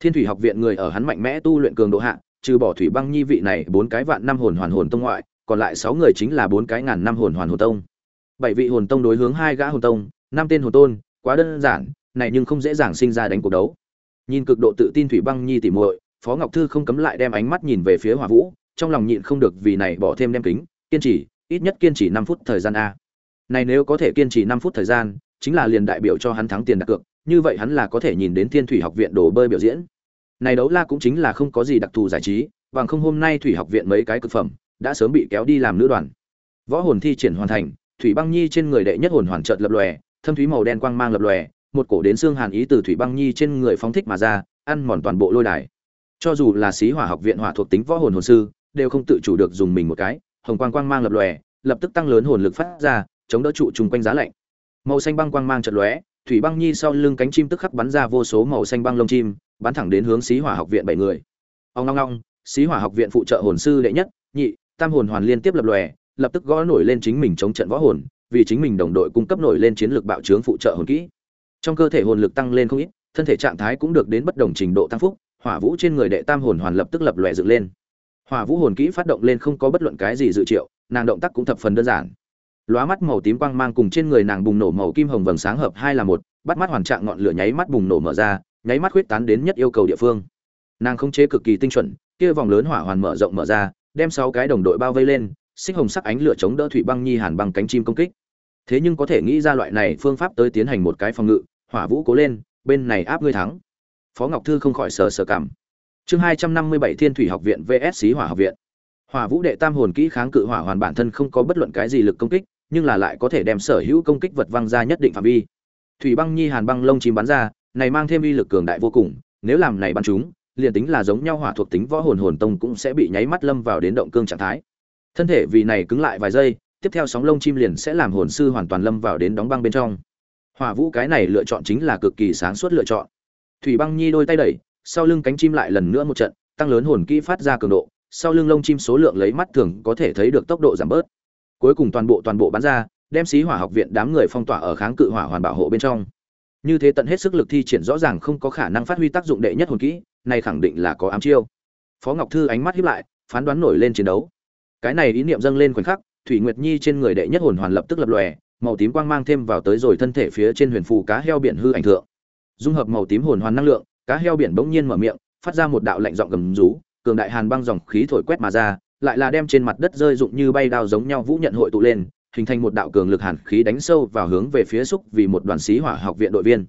S1: Thiên thủy học viện người ở hắn mạnh mẽ tu luyện cường độ hạ, trừ bỏ thủy băng nhi vị này bốn cái vạn năm hồn hoàn hồn tông ngoại, còn lại sáu người chính là bốn cái ngàn năm hồn hoàn hồn tông bảy vị hồn tông đối hướng hai gã hồn tông, năm tên hồn tôn, quá đơn giản, này nhưng không dễ dàng sinh ra đánh cuộc đấu. Nhìn cực độ tự tin thủy băng nhi tỉ muội, phó ngọc thư không cấm lại đem ánh mắt nhìn về phía hỏa vũ, trong lòng nhịn không được vì này bỏ thêm đem kính, kiên trì, ít nhất kiên trì năm phút thời gian a. Này nếu có thể kiên trì năm phút thời gian, chính là liền đại biểu cho hắn thắng tiền đặt cược, như vậy hắn là có thể nhìn đến thiên thủy học viện đồ bơi biểu diễn. Này đấu la cũng chính là không có gì đặc thù giải trí, bằng không hôm nay thủy học viện mấy cái cực phẩm, đã sớm bị kéo đi làm nữ đoàn. Võ hồn thi triển hoàn thành thủy băng nhi trên người đệ nhất hồn hoàn chợt lập lòe, thâm thúy màu đen quang mang lập lòe, một cổ đến xương hàn ý từ thủy băng nhi trên người phóng thích mà ra, ăn mòn toàn bộ lôi đài. Cho dù là sĩ hỏa học viện hỏa thuộc tính võ hồn hồn sư, đều không tự chủ được dùng mình một cái, hồng quang quang mang lập lòe, lập tức tăng lớn hồn lực phát ra, chống đỡ trụ chung quanh giá lạnh. Màu xanh băng quang mang chợt lóe, thủy băng nhi sau lưng cánh chim tức khắc bắn ra vô số màu xanh băng lông chim, bắn thẳng đến hướng sĩ hỏa học viện bảy người. Ông long long sĩ hỏa học viện phụ trợ hồn sư đệ nhất, nhị, tam hồn hoàn liên tiếp lập lòe lập tức gõ nổi lên chính mình chống trận võ hồn, vì chính mình đồng đội cung cấp nổi lên chiến lược bạo trướng phụ trợ hồn kỹ. Trong cơ thể hồn lực tăng lên không ít, thân thể trạng thái cũng được đến bất đồng trình độ tăng phúc, hỏa vũ trên người đệ tam hồn hoàn lập tức lập lòe dựng lên. Hỏa vũ hồn kỹ phát động lên không có bất luận cái gì dự triệu, nàng động tác cũng thập phần đơn giản. Lóa mắt màu tím quang mang cùng trên người nàng bùng nổ màu kim hồng vầng sáng hợp hai là một, bắt mắt hoàn trạng ngọn lửa nháy mắt bùng nổ mở ra, nháy mắt huyết tán đến nhất yêu cầu địa phương. Nàng không chế cực kỳ tinh chuẩn, kia vòng lớn hỏa hoàn mở rộng mở ra, đem sáu cái đồng đội bao vây lên xích hồng sắc ánh lửa chống đỡ thủy băng nhi hàn bằng cánh chim công kích. Thế nhưng có thể nghĩ ra loại này phương pháp tới tiến hành một cái phòng ngự, hỏa vũ cố lên, bên này áp ngươi thắng. Phó ngọc thư không khỏi sờ sờ cảm. Chương hai trăm năm mươi bảy thiên thủy học viện vs. Xí hỏa học viện. Hỏa vũ đệ tam hồn kỹ kháng cự hỏa hoàn bản thân không có bất luận cái gì lực công kích, nhưng là lại có thể đem sở hữu công kích vật văng ra nhất định phạm vi. Thủy băng nhi hàn băng lông chim bắn ra, này mang thêm uy lực cường đại vô cùng, nếu làm này bắn chúng, liền tính là giống nhau hỏa thuộc tính võ hồn hồn tông cũng sẽ bị nháy mắt lâm vào đến động cương trạng thái thân thể vì này cứng lại vài giây, tiếp theo sóng lông chim liền sẽ làm hồn sư hoàn toàn lâm vào đến đóng băng bên trong. Hỏa vũ cái này lựa chọn chính là cực kỳ sáng suốt lựa chọn. Thủy băng nhi đôi tay đẩy, sau lưng cánh chim lại lần nữa một trận, tăng lớn hồn kỹ phát ra cường độ, sau lưng lông chim số lượng lấy mắt thường có thể thấy được tốc độ giảm bớt. Cuối cùng toàn bộ toàn bộ bắn ra, đem xí hỏa học viện đám người phong tỏa ở kháng cự hỏa hoàn bảo hộ bên trong. Như thế tận hết sức lực thi triển rõ ràng không có khả năng phát huy tác dụng đệ nhất hồn kỹ, này khẳng định là có ám chiêu. Phó ngọc thư ánh mắt hiếp lại, phán đoán nổi lên chiến đấu cái này ý niệm dâng lên khoảnh khắc, thủy nguyệt nhi trên người đệ nhất hồn hoàn lập tức lập lòe, màu tím quang mang thêm vào tới rồi thân thể phía trên huyền phù cá heo biển hư ảnh thượng. Dung hợp màu tím hồn hoàn năng lượng, cá heo biển bỗng nhiên mở miệng, phát ra một đạo lạnh giọng gầm rú, cường đại hàn băng dòng khí thổi quét mà ra, lại là đem trên mặt đất rơi dụng như bay đao giống nhau vũ nhận hội tụ lên, hình thành một đạo cường lực hàn khí đánh sâu vào hướng về phía xúc vì một đoàn sĩ hỏa học viện đội viên.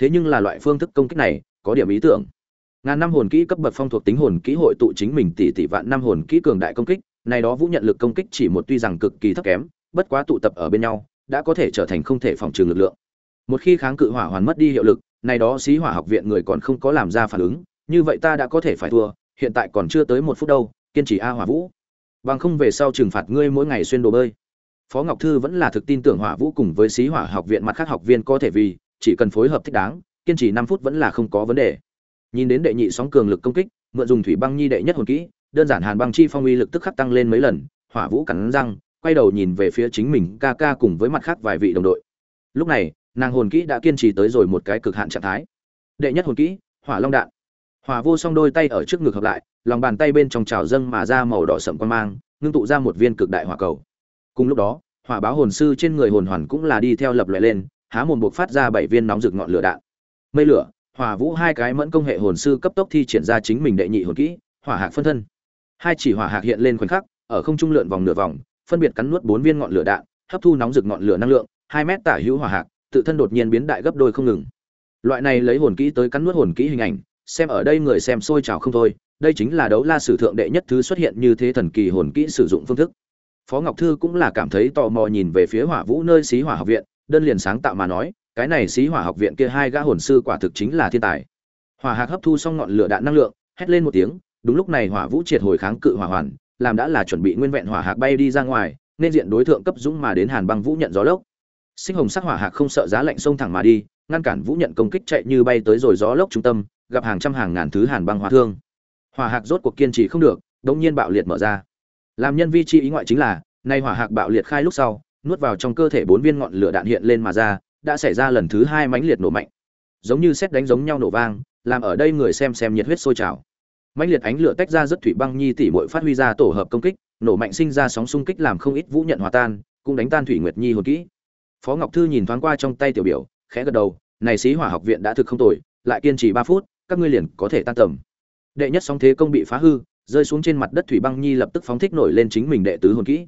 S1: Thế nhưng là loại phương thức công kích này, có điểm ý tưởng. Ngàn năm hồn kỹ cấp bậc phong thuộc tính hồn kỹ hội tụ chính mình tỷ tỷ vạn năm hồn kỹ cường đại công kích này đó vũ nhận lực công kích chỉ một tuy rằng cực kỳ thấp kém, bất quá tụ tập ở bên nhau, đã có thể trở thành không thể phòng trừ lực lượng. Một khi kháng cự hỏa hoàn mất đi hiệu lực, này đó sĩ hỏa học viện người còn không có làm ra phản ứng, như vậy ta đã có thể phải thua, hiện tại còn chưa tới một phút đâu, kiên trì a hỏa vũ. Bằng không về sau trừng phạt ngươi mỗi ngày xuyên đồ bơi. Phó ngọc thư vẫn là thực tin tưởng hỏa vũ cùng với sĩ hỏa học viện mặt khác học viên có thể vì, chỉ cần phối hợp thích đáng, kiên trì năm phút vẫn là không có vấn đề. Nhìn đến đệ nhị sóng cường lực công kích, mượn dùng thủy băng nhi đệ nhất hồn kỹ đơn giản hàn băng chi phong uy lực tức khắc tăng lên mấy lần, hỏa vũ cắn răng, quay đầu nhìn về phía chính mình ca ca cùng với mặt khác vài vị đồng đội. Lúc này, nàng hồn kỹ đã kiên trì tới rồi một cái cực hạn trạng thái. Đệ nhất hồn kỹ, hỏa long đạn. Hỏa vô song đôi tay ở trước ngực hợp lại, lòng bàn tay bên trong trào dâng mà ra màu đỏ sậm quan mang, ngưng tụ ra một viên cực đại hỏa cầu. Cùng lúc đó, hỏa báo hồn sư trên người hồn hoàn cũng là đi theo lập loại lên, há mồm buộc phát ra bảy viên nóng rực ngọn lửa đạn. Mây lửa, hỏa vũ hai cái mẫn công hệ hồn sư cấp tốc thi triển ra chính mình đệ nhị hồn kỹ, hỏa hạc phân thân hai chỉ hỏa hạc hiện lên khoảnh khắc, ở không trung lượn vòng nửa vòng, phân biệt cắn nuốt bốn viên ngọn lửa đạn, hấp thu nóng rực ngọn lửa năng lượng, hai mét tả hữu hỏa hạc, tự thân đột nhiên biến đại gấp đôi không ngừng. Loại này lấy hồn kỹ tới cắn nuốt hồn kỹ hình ảnh, xem ở đây người xem sôi trào không thôi, đây chính là đấu la sử thượng đệ nhất thứ xuất hiện như thế thần kỳ hồn kỹ sử dụng phương thức. Phó ngọc thư cũng là cảm thấy tò mò nhìn về phía hỏa vũ nơi xí hỏa học viện, đơn liền sáng tạo mà nói, cái này xí hỏa học viện kia hai gã hồn sư quả thực chính là thiên tài. Hỏa hạc hấp thu xong ngọn lửa đạn năng lượng, hét lên một tiếng đúng lúc này hỏa vũ triệt hồi kháng cự hỏa hoàn, làm đã là chuẩn bị nguyên vẹn hỏa hạc bay đi ra ngoài, nên diện đối tượng cấp dũng mà đến hàn băng vũ nhận gió lốc. Sinh hồng sắc hỏa hạc không sợ giá lạnh sông thẳng mà đi, ngăn cản vũ nhận công kích chạy như bay tới rồi gió lốc trung tâm, gặp hàng trăm hàng ngàn thứ hàn băng hỏa thương. Hỏa hạc rốt cuộc kiên trì không được đống nhiên bạo liệt mở ra. Làm nhân vi chi ý ngoại chính là, nay hỏa hạc bạo liệt khai lúc sau, nuốt vào trong cơ thể bốn viên ngọn lửa đạn hiện lên mà ra, đã xảy ra lần thứ hai mãnh liệt nổ mạnh. Giống như xét đánh giống nhau nổ vang, làm ở đây người xem xem nhiệt huyết sôi trào mãnh liệt ánh lửa tách ra rất thủy băng nhi tỷ muội phát huy ra tổ hợp công kích, nổ mạnh sinh ra sóng xung kích làm không ít vũ nhận hòa tan, cũng đánh tan thủy nguyệt nhi hồn kỹ. Phó ngọc thư nhìn thoáng qua trong tay tiểu biểu, khẽ gật đầu, này sĩ hỏa học viện đã thực không tồi, lại kiên trì ba phút, các ngươi liền có thể tan tầm. Đệ nhất sóng thế công bị phá hư, rơi xuống trên mặt đất thủy băng nhi lập tức phóng thích nổi lên chính mình đệ tứ hồn kỹ.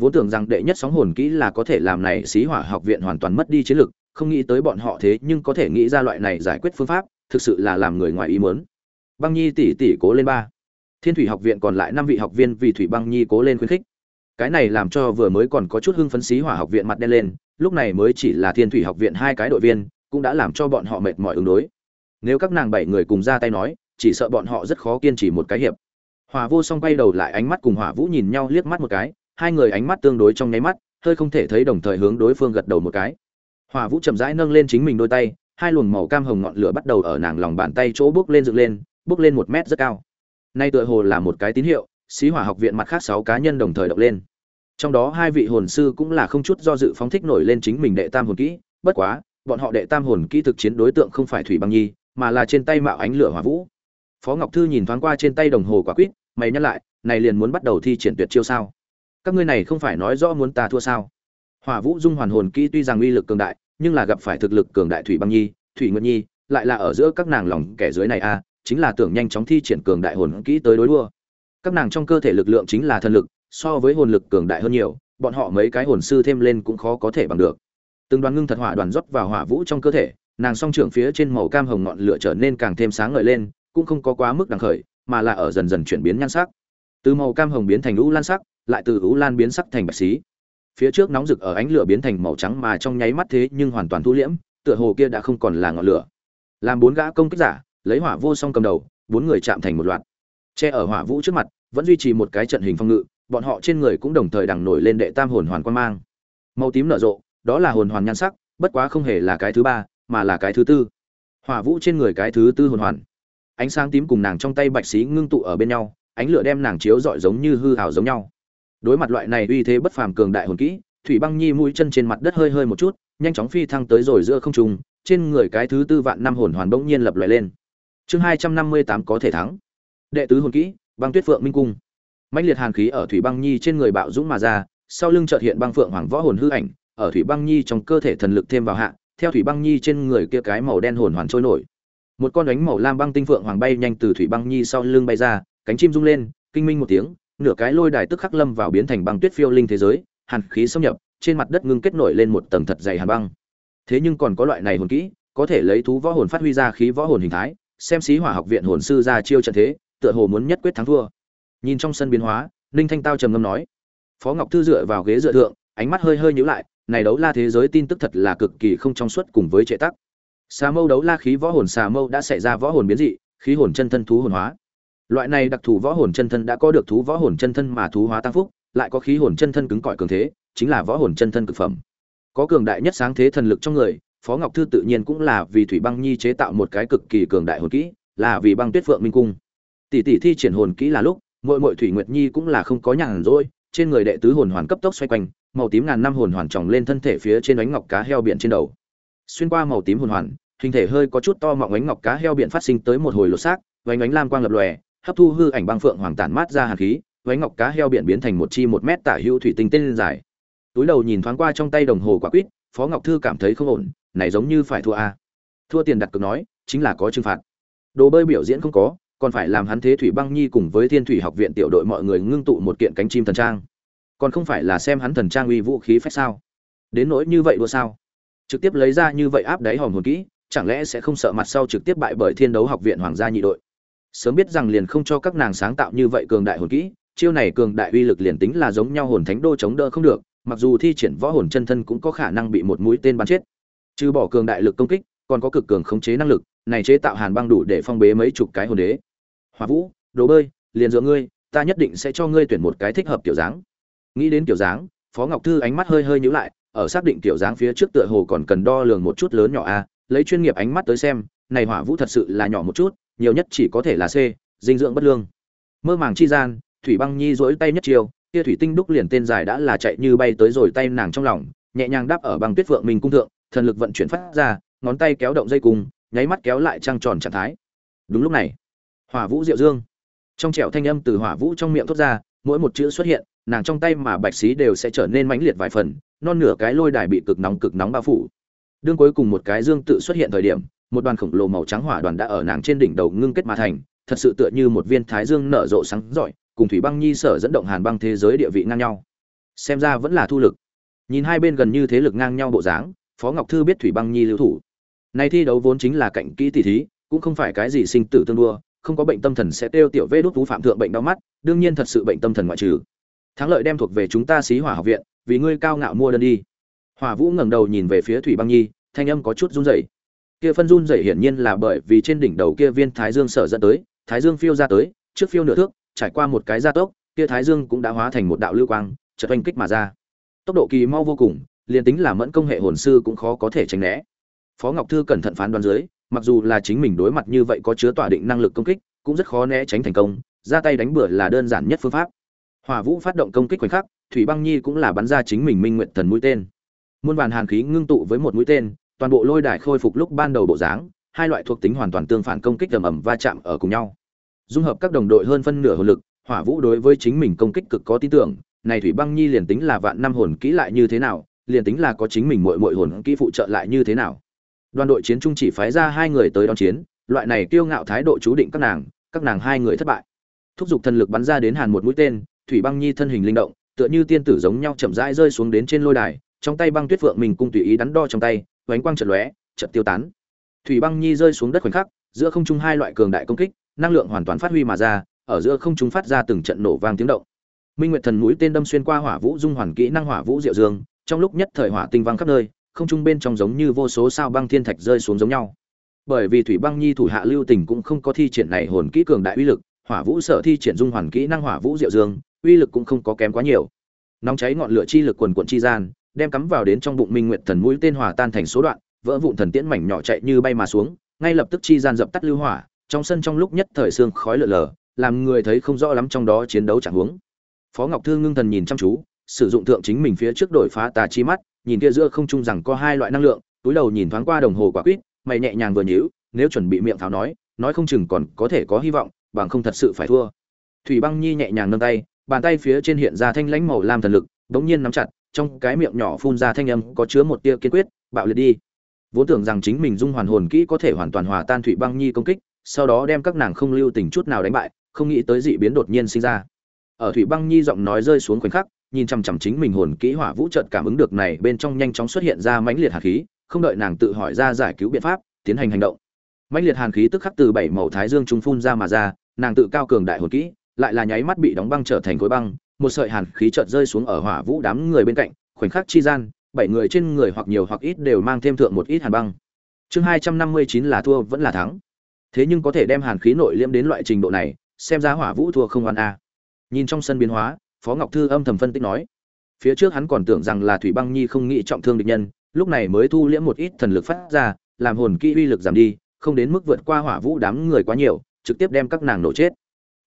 S1: Vốn tưởng rằng đệ nhất sóng hồn kỹ là có thể làm này sĩ hỏa học viện hoàn toàn mất đi chiến lực, không nghĩ tới bọn họ thế nhưng có thể nghĩ ra loại này giải quyết phương pháp, thực sự là làm người ngoài ý muốn băng nhi tỷ tỷ cố lên ba. Thiên thủy học viện còn lại năm vị học viên vì thủy băng nhi cố lên khuyến khích. Cái này làm cho vừa mới còn có chút hưng phấn xí hỏa học viện mặt đen lên, lúc này mới chỉ là thiên thủy học viện hai cái đội viên, cũng đã làm cho bọn họ mệt mỏi ứng đối. Nếu các nàng bảy người cùng ra tay nói, chỉ sợ bọn họ rất khó kiên trì một cái hiệp. Hòa vô song quay đầu lại ánh mắt cùng hỏa vũ nhìn nhau liếc mắt một cái, hai người ánh mắt tương đối trong nháy mắt, hơi không thể thấy đồng thời hướng đối phương gật đầu một cái. Hòa vũ chậm rãi nâng lên chính mình đôi tay, hai luồng màu cam hồng ngọn lửa bắt đầu ở nàng lòng bàn tay chỗ bước lên dựng lên bước lên một mét rất cao. Nay tựa hồ là một cái tín hiệu, xí hỏa học viện mặt khác sáu cá nhân đồng thời động lên. Trong đó hai vị hồn sư cũng là không chút do dự phóng thích nổi lên chính mình đệ tam hồn kỹ, bất quá, bọn họ đệ tam hồn kỹ thực chiến đối tượng không phải thủy băng nhi, mà là trên tay mạo ánh lửa hỏa vũ. Phó ngọc thư nhìn thoáng qua trên tay đồng hồ quả quýt, mày nhắc lại, này liền muốn bắt đầu thi triển tuyệt chiêu sao? Các ngươi này không phải nói rõ muốn ta thua sao? Hỏa vũ dung hoàn hồn kỹ tuy rằng uy lực cường đại, nhưng là gặp phải thực lực cường đại thủy băng nhi, thủy nguyệt nhi, lại là ở giữa các nàng lòng kẻ dưới này a chính là tưởng nhanh chóng thi triển cường đại hồn kỹ tới đối đua. Các nàng trong cơ thể lực lượng chính là thần lực, so với hồn lực cường đại hơn nhiều, bọn họ mấy cái hồn sư thêm lên cũng khó có thể bằng được. Từng đoàn ngưng thật hỏa đoàn rót vào hỏa vũ trong cơ thể, nàng song trưởng phía trên màu cam hồng ngọn lửa trở nên càng thêm sáng ngời lên, cũng không có quá mức đằng khởi, mà là ở dần dần chuyển biến nhan sắc. Từ màu cam hồng biến thành lũ lan sắc, lại từ lũ lan biến sắc thành bạch xí. Phía trước nóng rực ở ánh lửa biến thành màu trắng mà trong nháy mắt thế nhưng hoàn toàn thu liễm, tựa hồ kia đã không còn là ngọn lửa. Làm bốn gã công kích giả lấy hỏa vô song cầm đầu, bốn người chạm thành một loạt. Che ở hỏa vũ trước mặt, vẫn duy trì một cái trận hình phong ngự, bọn họ trên người cũng đồng thời đằng nổi lên đệ tam hồn hoàn quan mang. Màu tím nở rộ, đó là hồn hoàn nhan sắc, bất quá không hề là cái thứ ba, mà là cái thứ tư. Hỏa vũ trên người cái thứ tư hồn hoàn. Ánh sáng tím cùng nàng trong tay bạch xí ngưng tụ ở bên nhau, ánh lửa đem nàng chiếu rọi giống như hư hào giống nhau. Đối mặt loại này uy thế bất phàm cường đại hồn kỹ, thủy băng nhi mũi chân trên mặt đất hơi hơi một chút, nhanh chóng phi thăng tới rồi giữa không trung, trên người cái thứ tư vạn năm hồn hoàn bỗng nhiên lập loại lên chương hai trăm năm mươi tám có thể thắng. Đệ tứ hồn kỹ, băng tuyết phượng minh cung. Mãnh liệt hàn khí ở thủy băng nhi trên người bạo dũng mà ra, sau lưng chợt hiện băng phượng hoàng võ hồn hư ảnh, ở thủy băng nhi trong cơ thể thần lực thêm vào hạ, theo thủy băng nhi trên người kia cái màu đen hồn hoàn trôi nổi. Một con đánh màu lam băng tinh phượng hoàng bay nhanh từ thủy băng nhi sau lưng bay ra, cánh chim rung lên, kinh minh một tiếng, nửa cái lôi đài tức khắc lâm vào biến thành băng tuyết phiêu linh thế giới, hàn khí xâm nhập, trên mặt đất ngưng kết nổi lên một tầng thật dày hàn băng. Thế nhưng còn có loại này hồn kỹ, có thể lấy thú võ hồn phát huy ra khí võ hồn hình thái xem xí hỏa học viện hồn sư ra chiêu trận thế, tựa hồ muốn nhất quyết thắng thua. Nhìn trong sân biến hóa, ninh thanh tao trầm ngâm nói, phó ngọc thư dựa vào ghế dựa thượng, ánh mắt hơi hơi nhíu lại, này đấu la thế giới tin tức thật là cực kỳ không trong suốt cùng với trệ tắc. Xà mâu đấu la khí võ hồn xà mâu đã xảy ra võ hồn biến dị, khí hồn chân thân thú hồn hóa. Loại này đặc thù võ hồn chân thân đã có được thú võ hồn chân thân mà thú hóa tăng phúc, lại có khí hồn chân thân cứng cỏi cường thế, chính là võ hồn chân thân cực phẩm. Có cường đại nhất sáng thế thần lực trong người phó ngọc thư tự nhiên cũng là vì thủy băng nhi chế tạo một cái cực kỳ cường đại hồn kỹ, là vì băng tuyết phượng minh cung. Tỷ tỷ thi triển hồn kỹ là lúc mỗi mỗi thủy nguyệt nhi cũng là không có nhàn rỗi, trên người đệ tứ hồn hoàn cấp tốc xoay quanh, màu tím ngàn năm hồn hoàn tròng lên thân thể phía trên ánh ngọc cá heo biển trên đầu. Xuyên qua màu tím hồn hoàn, hình thể hơi có chút to mọng ánh ngọc cá heo biển phát sinh tới một hồi lột xác vánh ánh lam quang lập lòe, hấp thu hư ảnh băng phượng hoàng tản mát ra hàn khí vánh ngọc cá heo biển biến thành một chi một mét tả hữu thủy tinh tên dài. Túi đầu nhìn thoáng qua trong tay đồng hồ quả quýt, phó ngọc thư cảm thấy không ổn này giống như phải thua a. Thua tiền đặt cược nói, chính là có trừng phạt. Đồ bơi biểu diễn không có, còn phải làm hắn thế thủy băng nhi cùng với thiên thủy học viện tiểu đội mọi người ngưng tụ một kiện cánh chim thần trang. Còn không phải là xem hắn thần trang uy vũ khí phép sao? Đến nỗi như vậy đua sao? Trực tiếp lấy ra như vậy áp đáy hòm hồn kỹ, chẳng lẽ sẽ không sợ mặt sau trực tiếp bại bởi thiên đấu học viện hoàng gia nhị đội? Sớm biết rằng liền không cho các nàng sáng tạo như vậy cường đại hồn kỹ, chiêu này cường đại uy lực liền tính là giống nhau hồn thánh đô chống đỡ không được, mặc dù thi triển võ hồn chân thân cũng có khả năng bị một mũi tên bắn chết trừ bỏ cường đại lực công kích, còn có cực cường khống chế năng lực, này chế tạo hàn băng đủ để phong bế mấy chục cái hồn đế. Hòa vũ, đồ bơi, liền giữa ngươi, ta nhất định sẽ cho ngươi tuyển một cái thích hợp kiểu dáng. Nghĩ đến kiểu dáng, phó ngọc thư ánh mắt hơi hơi nhíu lại, ở xác định kiểu dáng phía trước tựa hồ còn cần đo lường một chút lớn nhỏ a, lấy chuyên nghiệp ánh mắt tới xem, này hỏa vũ thật sự là nhỏ một chút, nhiều nhất chỉ có thể là c, dinh dưỡng bất lương. Mơ màng chi gian, thủy băng nhi dỗi tay nhất chiều kia thủy tinh đúc liền tên dài đã là chạy như bay tới rồi tay nàng trong lòng, nhẹ nhàng đáp ở băng tuyết phượng mình cung thượng thần lực vận chuyển phát ra, ngón tay kéo động dây cung nháy mắt kéo lại trăng tròn trạng thái. Đúng lúc này, hỏa vũ diệu dương. Trong trẻo thanh âm từ hỏa vũ trong miệng thốt ra, mỗi một chữ xuất hiện, nàng trong tay mà bạch xí đều sẽ trở nên mãnh liệt vài phần, non nửa cái lôi đài bị cực nóng cực nóng bao phủ. Đương cuối cùng một cái dương tự xuất hiện thời điểm, một đoàn khổng lồ màu trắng hỏa đoàn đã ở nàng trên đỉnh đầu ngưng kết mà thành, thật sự tựa như một viên thái dương nở rộ sáng rọi, cùng thủy băng nhi sở dẫn động hàn băng thế giới địa vị ngang nhau. Xem ra vẫn là thu lực. Nhìn hai bên gần như thế lực ngang nhau bộ dáng phó ngọc thư biết thủy băng nhi lưu thủ. Này thi đấu vốn chính là cạnh kỹ tỷ thí, cũng không phải cái gì sinh tử tương đua, không có bệnh tâm thần sẽ tiêu tiểu vê đốt tú phạm thượng bệnh đau mắt, đương nhiên thật sự bệnh tâm thần ngoại trừ. Thắng lợi đem thuộc về chúng ta xí hỏa học viện, vì ngươi cao ngạo mua đơn đi. Hỏa vũ ngẩng đầu nhìn về phía thủy băng nhi, thanh âm có chút run rẩy. Kia phân run rẩy hiển nhiên là bởi vì trên đỉnh đầu kia viên thái dương sở dẫn tới, thái dương phiêu ra tới, trước phiêu nửa thước, trải qua một cái gia tốc, kia thái dương cũng đã hóa thành một đạo lưu quang, chợt oanh kích mà ra. Tốc độ kỳ mau vô cùng liền tính là mẫn công hệ hồn sư cũng khó có thể tránh né. Phó ngọc thư cẩn thận phán đoán dưới, mặc dù là chính mình đối mặt như vậy có chứa tỏa định năng lực công kích, cũng rất khó né tránh thành công, ra tay đánh bừa là đơn giản nhất phương pháp. Hỏa vũ phát động công kích khoảnh khắc, thủy băng nhi cũng là bắn ra chính mình minh nguyện thần mũi tên. Muôn vàn hàn khí ngưng tụ với một mũi tên, toàn bộ lôi đài khôi phục lúc ban đầu bộ dáng, hai loại thuộc tính hoàn toàn tương phản công kích ầm ầm va chạm ở cùng nhau. Dung hợp các đồng đội hơn phân nửa hồn lực, hỏa vũ đối với chính mình công kích cực có tin tưởng, này thủy băng nhi liền tính là vạn năm hồn kỹ lại như thế nào liền tính là có chính mình muội muội hồn kỹ phụ trợ lại như thế nào. Đoàn đội chiến trung chỉ phái ra hai người tới đón chiến, loại này kiêu ngạo thái độ chú định các nàng các nàng hai người thất bại. Thúc giục thần lực bắn ra đến hàn một mũi tên, thủy băng nhi thân hình linh động, tựa như tiên tử giống nhau chậm rãi rơi xuống đến trên lôi đài, trong tay băng tuyết vượng mình cung tùy ý đắn đo trong tay vánh quang chợt lóe, chợt tiêu tán. Thủy băng nhi rơi xuống đất khoảnh khắc, giữa không trung hai loại cường đại công kích, năng lượng hoàn toàn phát huy mà ra, ở giữa không trung phát ra từng trận nổ vang tiếng động. Minh nguyệt thần mũi tên đâm xuyên qua hỏa vũ dung hoàn kỹ năng hỏa vũ diệu dương trong lúc nhất thời hỏa tinh vang khắp nơi, không trung bên trong giống như vô số sao băng thiên thạch rơi xuống giống nhau. Bởi vì thủy băng nhi thủ hạ lưu tình cũng không có thi triển này hồn kỹ cường đại uy lực, hỏa vũ sở thi triển dung hoàn kỹ năng hỏa vũ diệu dương, uy lực cũng không có kém quá nhiều. Nóng cháy ngọn lửa chi lực quần quận chi gian, đem cắm vào đến trong bụng minh nguyệt thần mũi tên hỏa tan thành số đoạn, vỡ vụn thần tiễn mảnh nhỏ chạy như bay mà xuống, ngay lập tức chi gian dập tắt lưu hỏa, trong sân trong lúc nhất thời xương khói lở lở, làm người thấy không rõ lắm trong đó chiến đấu chẳng huống. Phó ngọc thương ngưng thần nhìn chăm chú sử dụng thượng chính mình phía trước đổi phá tà chi mắt, nhìn kia giữa không trung rằng có hai loại năng lượng, túi đầu nhìn thoáng qua đồng hồ quả quýt, mày nhẹ nhàng vừa nhíu, nếu chuẩn bị miệng pháo nói nói không chừng còn có thể có hy vọng, bằng không thật sự phải thua. Thủy băng nhi nhẹ nhàng nâng tay, bàn tay phía trên hiện ra thanh lãnh màu lam thần lực, đống nhiên nắm chặt, trong cái miệng nhỏ phun ra thanh âm có chứa một tia kiên quyết, bạo liệt đi. Vốn tưởng rằng chính mình dung hoàn hồn kỹ có thể hoàn toàn hòa tan thủy băng nhi công kích, sau đó đem các nàng không lưu tình chút nào đánh bại, không nghĩ tới dị biến đột nhiên sinh ra. Ở thủy băng nhi giọng nói rơi xuống khoảnh khắc nhìn chằm chằm chính mình hồn kỹ hỏa vũ trận cảm ứng được này bên trong nhanh chóng xuất hiện ra mãnh liệt hàn khí, không đợi nàng tự hỏi ra giải cứu biện pháp, tiến hành hành động. Mãnh liệt hàn khí tức khắc từ bảy màu thái dương trung phun ra mà ra, nàng tự cao cường đại hồn kỹ, lại là nháy mắt bị đóng băng trở thành khối băng, một sợi hàn khí chợt rơi xuống ở hỏa vũ đám người bên cạnh, khoảnh khắc chi gian, bảy người trên người hoặc nhiều hoặc ít đều mang thêm thượng một ít hàn băng. Chương hai trăm năm mươi chín là thua vẫn là thắng. Thế nhưng có thể đem hàn khí nội liễm đến loại trình độ này, xem ra hỏa vũ thua không oan a. Nhìn trong sân biến hóa phó ngọc thư âm thầm phân tích nói. Phía trước hắn còn tưởng rằng là thủy băng nhi không nghĩ trọng thương địch nhân, lúc này mới thu liễm một ít thần lực phát ra, làm hồn kỹ uy lực giảm đi, không đến mức vượt qua hỏa vũ đám người quá nhiều, trực tiếp đem các nàng nổ chết.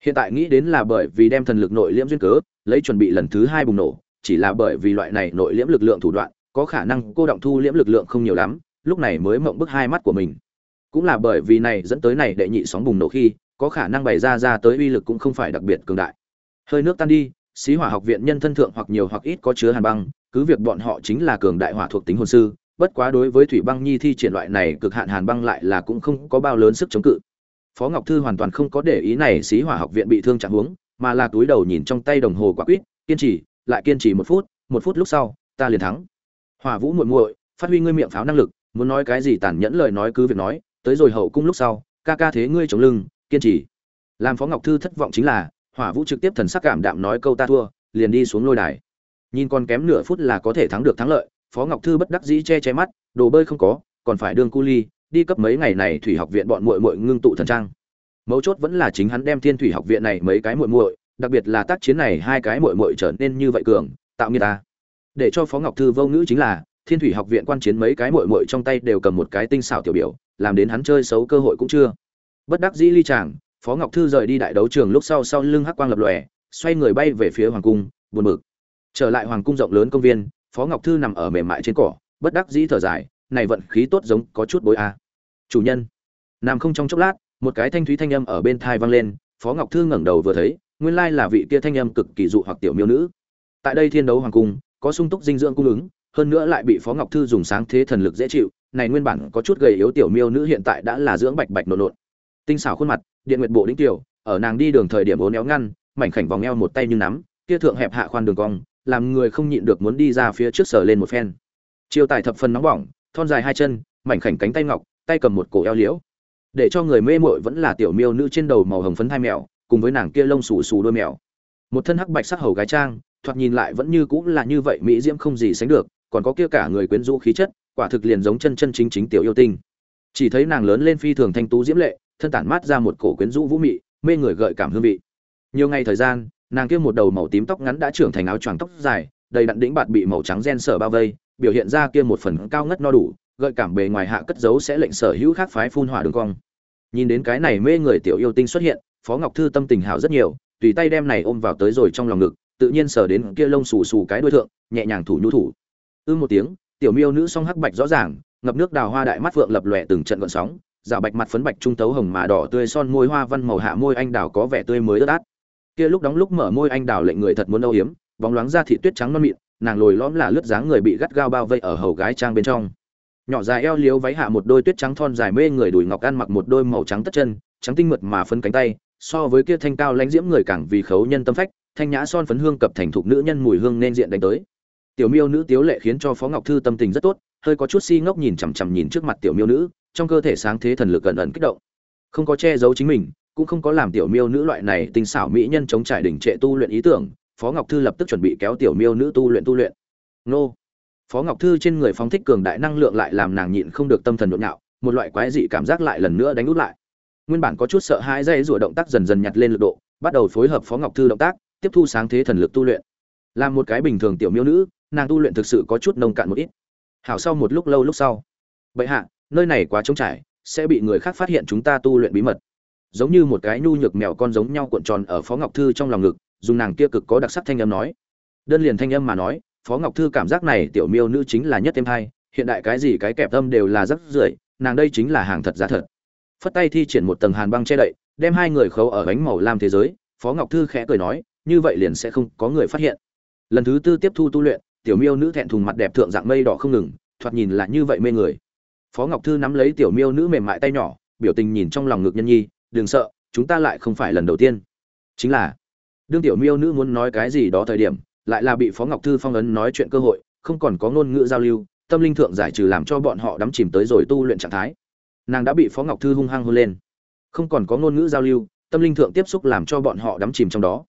S1: Hiện tại nghĩ đến là bởi vì đem thần lực nội liễm duyên cớ, lấy chuẩn bị lần thứ hai bùng nổ, chỉ là bởi vì loại này nội liễm lực lượng thủ đoạn, có khả năng cô động thu liễm lực lượng không nhiều lắm, lúc này mới mộng bức hai mắt của mình. Cũng là bởi vì này dẫn tới này đệ nhị sóng bùng nổ khi, có khả năng bày ra ra tới uy lực cũng không phải đặc biệt cường đại. Hơi nước tan đi xí hỏa học viện nhân thân thượng hoặc nhiều hoặc ít có chứa hàn băng, cứ việc bọn họ chính là cường đại hỏa thuộc tính hồn sư, bất quá đối với thủy băng nhi thi triển loại này cực hạn hàn băng lại là cũng không có bao lớn sức chống cự. Phó ngọc thư hoàn toàn không có để ý này xí hỏa học viện bị thương trạng huống, mà là túi đầu nhìn trong tay đồng hồ quả quýt, kiên trì, lại kiên trì một phút một phút lúc sau, ta liền thắng. Hỏa vũ muội muội, phát huy ngươi miệng pháo năng lực, muốn nói cái gì tàn nhẫn lời nói cứ việc nói, tới rồi hậu cung lúc sau, ca ca thế ngươi chống lưng, kiên trì. Làm phó ngọc thư thất vọng chính là hỏa vũ trực tiếp thần sắc cảm đạm nói câu ta thua, liền đi xuống lôi đài. Nhìn còn kém nửa phút là có thể thắng được thắng lợi, phó ngọc thư bất đắc dĩ che che mắt, đồ bơi không có, còn phải đương cu ly, đi cấp mấy ngày này thủy học viện bọn muội muội ngưng tụ thần trang. Mấu chốt vẫn là chính hắn đem thiên thủy học viện này mấy cái muội muội, đặc biệt là tác chiến này hai cái muội muội trở nên như vậy cường, tạo nghiệt ta. Để cho phó ngọc thư vô ngữ chính là, thiên thủy học viện quan chiến mấy cái muội muội trong tay đều cầm một cái tinh xảo tiểu biểu, làm đến hắn chơi xấu cơ hội cũng chưa. Bất đắc dĩ ly chàng phó ngọc thư rời đi đại đấu trường lúc sau sau lưng hắc quang lập lòe, xoay người bay về phía hoàng cung, buồn bực. Trở lại hoàng cung rộng lớn công viên, phó ngọc thư nằm ở mềm mại trên cỏ, bất đắc dĩ thở dài, này vận khí tốt giống có chút bối a. Chủ nhân. Nằm không trong chốc lát, một cái thanh thúy thanh âm ở bên thai vang lên, phó ngọc thư ngẩng đầu vừa thấy, nguyên lai là vị kia thanh âm cực kỳ dụ hoặc tiểu miêu nữ. Tại đây thiên đấu hoàng cung, có sung túc dinh dưỡng cung ứng, hơn nữa lại bị phó ngọc thư dùng sáng thế thần lực dễ chịu, này nguyên bản có chút gầy yếu tiểu miêu nữ hiện tại đã là dưỡng bạch bạch nộn nộn tinh xảo khuôn mặt, điện nguyệt bộ đĩnh tiểu, ở nàng đi đường thời điểm ố néo ngăn, mảnh khảnh vòng eo một tay như nắm, kia thượng hẹp hạ khoan đường cong, làm người không nhịn được muốn đi ra phía trước sở lên một phen. Chiêu tài thập phần nóng bỏng, thon dài hai chân, mảnh khảnh cánh tay ngọc, tay cầm một cổ eo liễu. Để cho người mê mội vẫn là tiểu miêu nữ trên đầu màu hồng phấn hai mèo, cùng với nàng kia lông xù xù đôi mèo. Một thân hắc bạch sắc hầu gái trang, thoạt nhìn lại vẫn như cũng là như vậy mỹ diễm không gì sánh được, còn có kia cả người quyến rũ khí chất, quả thực liền giống chân chân chính chính tiểu yêu tinh. Chỉ thấy nàng lớn lên phi thường thanh tú diễm lệ thân tản mát ra một cổ quyến rũ vũ mị, mê người gợi cảm hương vị. Nhiều ngày thời gian, nàng kia một đầu màu tím tóc ngắn đã trưởng thành áo choàng tóc dài, đầy đặn đĩnh bạt bị màu trắng gen sở bao vây, biểu hiện ra kia một phần cao ngất no đủ, gợi cảm bề ngoài hạ cất giấu sẽ lệnh sở hữu khác phái phun hỏa đường cong. Nhìn đến cái này mê người tiểu yêu tinh xuất hiện, phó ngọc thư tâm tình hảo rất nhiều, tùy tay đem này ôm vào tới rồi trong lòng ngực, tự nhiên sờ đến kia lông xù xù cái đuôi thượng, nhẹ nhàng thủ nhu thủ. Ư một tiếng, tiểu miêu nữ song hắc bạch rõ ràng, ngập nước đào hoa đại mắt vượng lập lòe từng trận gợn sóng rào bạch mặt phấn bạch trung tấu hồng mà đỏ tươi son môi hoa văn màu hạ môi anh đào có vẻ tươi mới ướt át. Kia lúc đóng lúc mở môi anh đào lệnh người thật muốn âu hiếm bóng loáng ra thị tuyết trắng non mịn, nàng lồi lõm là lướt dáng người bị gắt gao bao vây ở hầu gái trang bên trong. Nhỏ dài eo liếu váy hạ một đôi tuyết trắng thon dài mê người đùi ngọc ăn mặc một đôi màu trắng tất chân, trắng tinh mượt mà phân cánh tay, so với kia thanh cao lãnh diễm người càng vì khấu nhân tâm phách, thanh nhã son phấn hương cập thành thục nữ nhân mùi hương nên diện đánh tới. Tiểu miêu nữ tiếu lệ khiến cho phó ngọc thư tâm tình rất tốt, hơi có chút si ngốc nhìn chằm chằm nhìn trước mặt tiểu miêu nữ trong cơ thể sáng thế thần lực gần ẩn kích động. Không có che giấu chính mình, cũng không có làm tiểu miêu nữ loại này tinh xảo mỹ nhân chống trải đỉnh trệ tu luyện ý tưởng, phó ngọc thư lập tức chuẩn bị kéo tiểu miêu nữ tu luyện tu luyện. Nô. Phó ngọc thư trên người phóng thích cường đại năng lượng lại làm nàng nhịn không được tâm thần nhộn nhạo, một loại quái dị cảm giác lại lần nữa đánh út lại. Nguyên bản có chút sợ hãi dây rủa động tác dần dần nhặt lên lực độ, bắt đầu phối hợp phó ngọc thư động tác, tiếp thu sáng thế thần lực tu luyện. Làm một cái bình thường tiểu miêu nữ, nàng tu luyện thực sự có chút nông cạn một ít. Hảo sau một lúc lâu lúc sau. Bệ hạ nơi này quá trống trải, sẽ bị người khác phát hiện chúng ta tu luyện bí mật. Giống như một cái nhu nhược mèo con giống nhau cuộn tròn ở phó ngọc thư trong lòng ngực, dùng nàng kia cực có đặc sắc thanh âm nói. Đơn liền thanh âm mà nói, phó ngọc thư cảm giác này tiểu miêu nữ chính là nhất thêm hai, hiện đại cái gì cái kẹp tâm đều là rất rưởi, nàng đây chính là hàng thật giá thật. Phất tay thi triển một tầng hàn băng che đậy, đem hai người khấu ở bánh màu lam thế giới, phó ngọc thư khẽ cười nói, như vậy liền sẽ không có người phát hiện. Lần thứ tư tiếp thu tu luyện, tiểu miêu nữ thẹn thùng mặt đẹp thượng dạng mây đỏ không ngừng, thoạt nhìn là như vậy mê người phó ngọc thư nắm lấy tiểu miêu nữ mềm mại tay nhỏ, biểu tình nhìn trong lòng ngực nhân nhi, đừng sợ, chúng ta lại không phải lần đầu tiên. Chính là, đương tiểu miêu nữ muốn nói cái gì đó thời điểm, lại là bị phó ngọc thư phong ấn nói chuyện cơ hội, không còn có ngôn ngữ giao lưu, tâm linh thượng giải trừ làm cho bọn họ đắm chìm tới rồi tu luyện trạng thái. Nàng đã bị phó ngọc thư hung hăng hôn lên. Không còn có ngôn ngữ giao lưu, tâm linh thượng tiếp xúc làm cho bọn họ đắm chìm trong đó.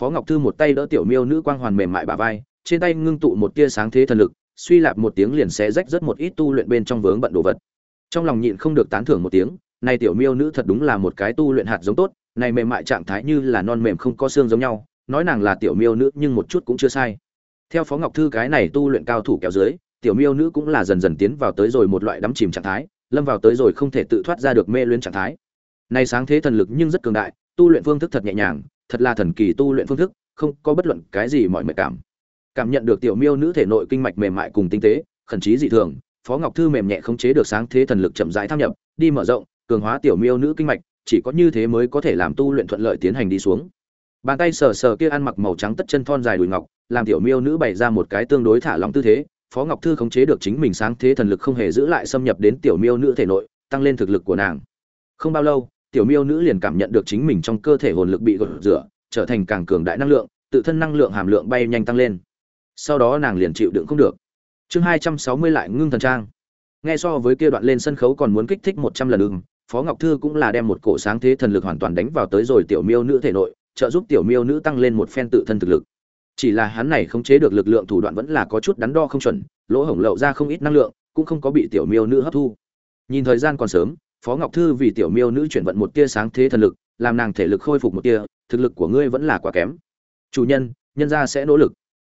S1: Phó ngọc thư một tay đỡ tiểu miêu nữ quang hoàn mềm mại bà vai, trên tay ngưng tụ một tia sáng thế thần lực suy lạp một tiếng liền xé rách rất một ít tu luyện bên trong vướng bận đồ vật. Trong lòng nhịn không được tán thưởng một tiếng, này tiểu miêu nữ thật đúng là một cái tu luyện hạt giống tốt, này mềm mại trạng thái như là non mềm không có xương giống nhau, nói nàng là tiểu miêu nữ nhưng một chút cũng chưa sai. Theo phó ngọc thư cái này tu luyện cao thủ kéo dưới, tiểu miêu nữ cũng là dần dần tiến vào tới rồi một loại đắm chìm trạng thái, lâm vào tới rồi không thể tự thoát ra được mê luyến trạng thái. Này sáng thế thần lực nhưng rất cường đại, tu luyện phương thức thật nhẹ nhàng, thật là thần kỳ tu luyện phương thức, không có bất luận cái gì mọi mệt cảm cảm nhận được tiểu miêu nữ thể nội kinh mạch mềm mại cùng tinh tế, khẩn trí dị thường, phó ngọc thư mềm nhẹ khống chế được sáng thế thần lực chậm rãi tham nhập, đi mở rộng, cường hóa tiểu miêu nữ kinh mạch, chỉ có như thế mới có thể làm tu luyện thuận lợi tiến hành đi xuống. Bàn tay sờ sờ kia ăn mặc màu trắng tất chân thon dài đùi ngọc, làm tiểu miêu nữ bày ra một cái tương đối thả lỏng tư thế, phó ngọc thư khống chế được chính mình sáng thế thần lực không hề giữ lại xâm nhập đến tiểu miêu nữ thể nội, tăng lên thực lực của nàng. Không bao lâu, tiểu miêu nữ liền cảm nhận được chính mình trong cơ thể hồn lực bị gột rửa, trở thành càng cường đại năng lượng, tự thân năng lượng hàm lượng bay nhanh tăng lên sau đó nàng liền chịu đựng không được. Chương hai trăm sáu mươi lại ngưng thần trang. Nghe so với kia đoạn lên sân khấu còn muốn kích thích một trăm lần ưng, phó ngọc thư cũng là đem một cổ sáng thế thần lực hoàn toàn đánh vào tới rồi tiểu miêu nữ thể nội, trợ giúp tiểu miêu nữ tăng lên một phen tự thân thực lực. Chỉ là hắn này khống chế được lực lượng thủ đoạn vẫn là có chút đắn đo không chuẩn, lỗ hổng lậu ra không ít năng lượng, cũng không có bị tiểu miêu nữ hấp thu. Nhìn thời gian còn sớm, phó ngọc thư vì tiểu miêu nữ chuyển vận một tia sáng thế thần lực, làm nàng thể lực khôi phục một tia, thực lực của ngươi vẫn là quá kém. Chủ nhân nhân gia sẽ nỗ lực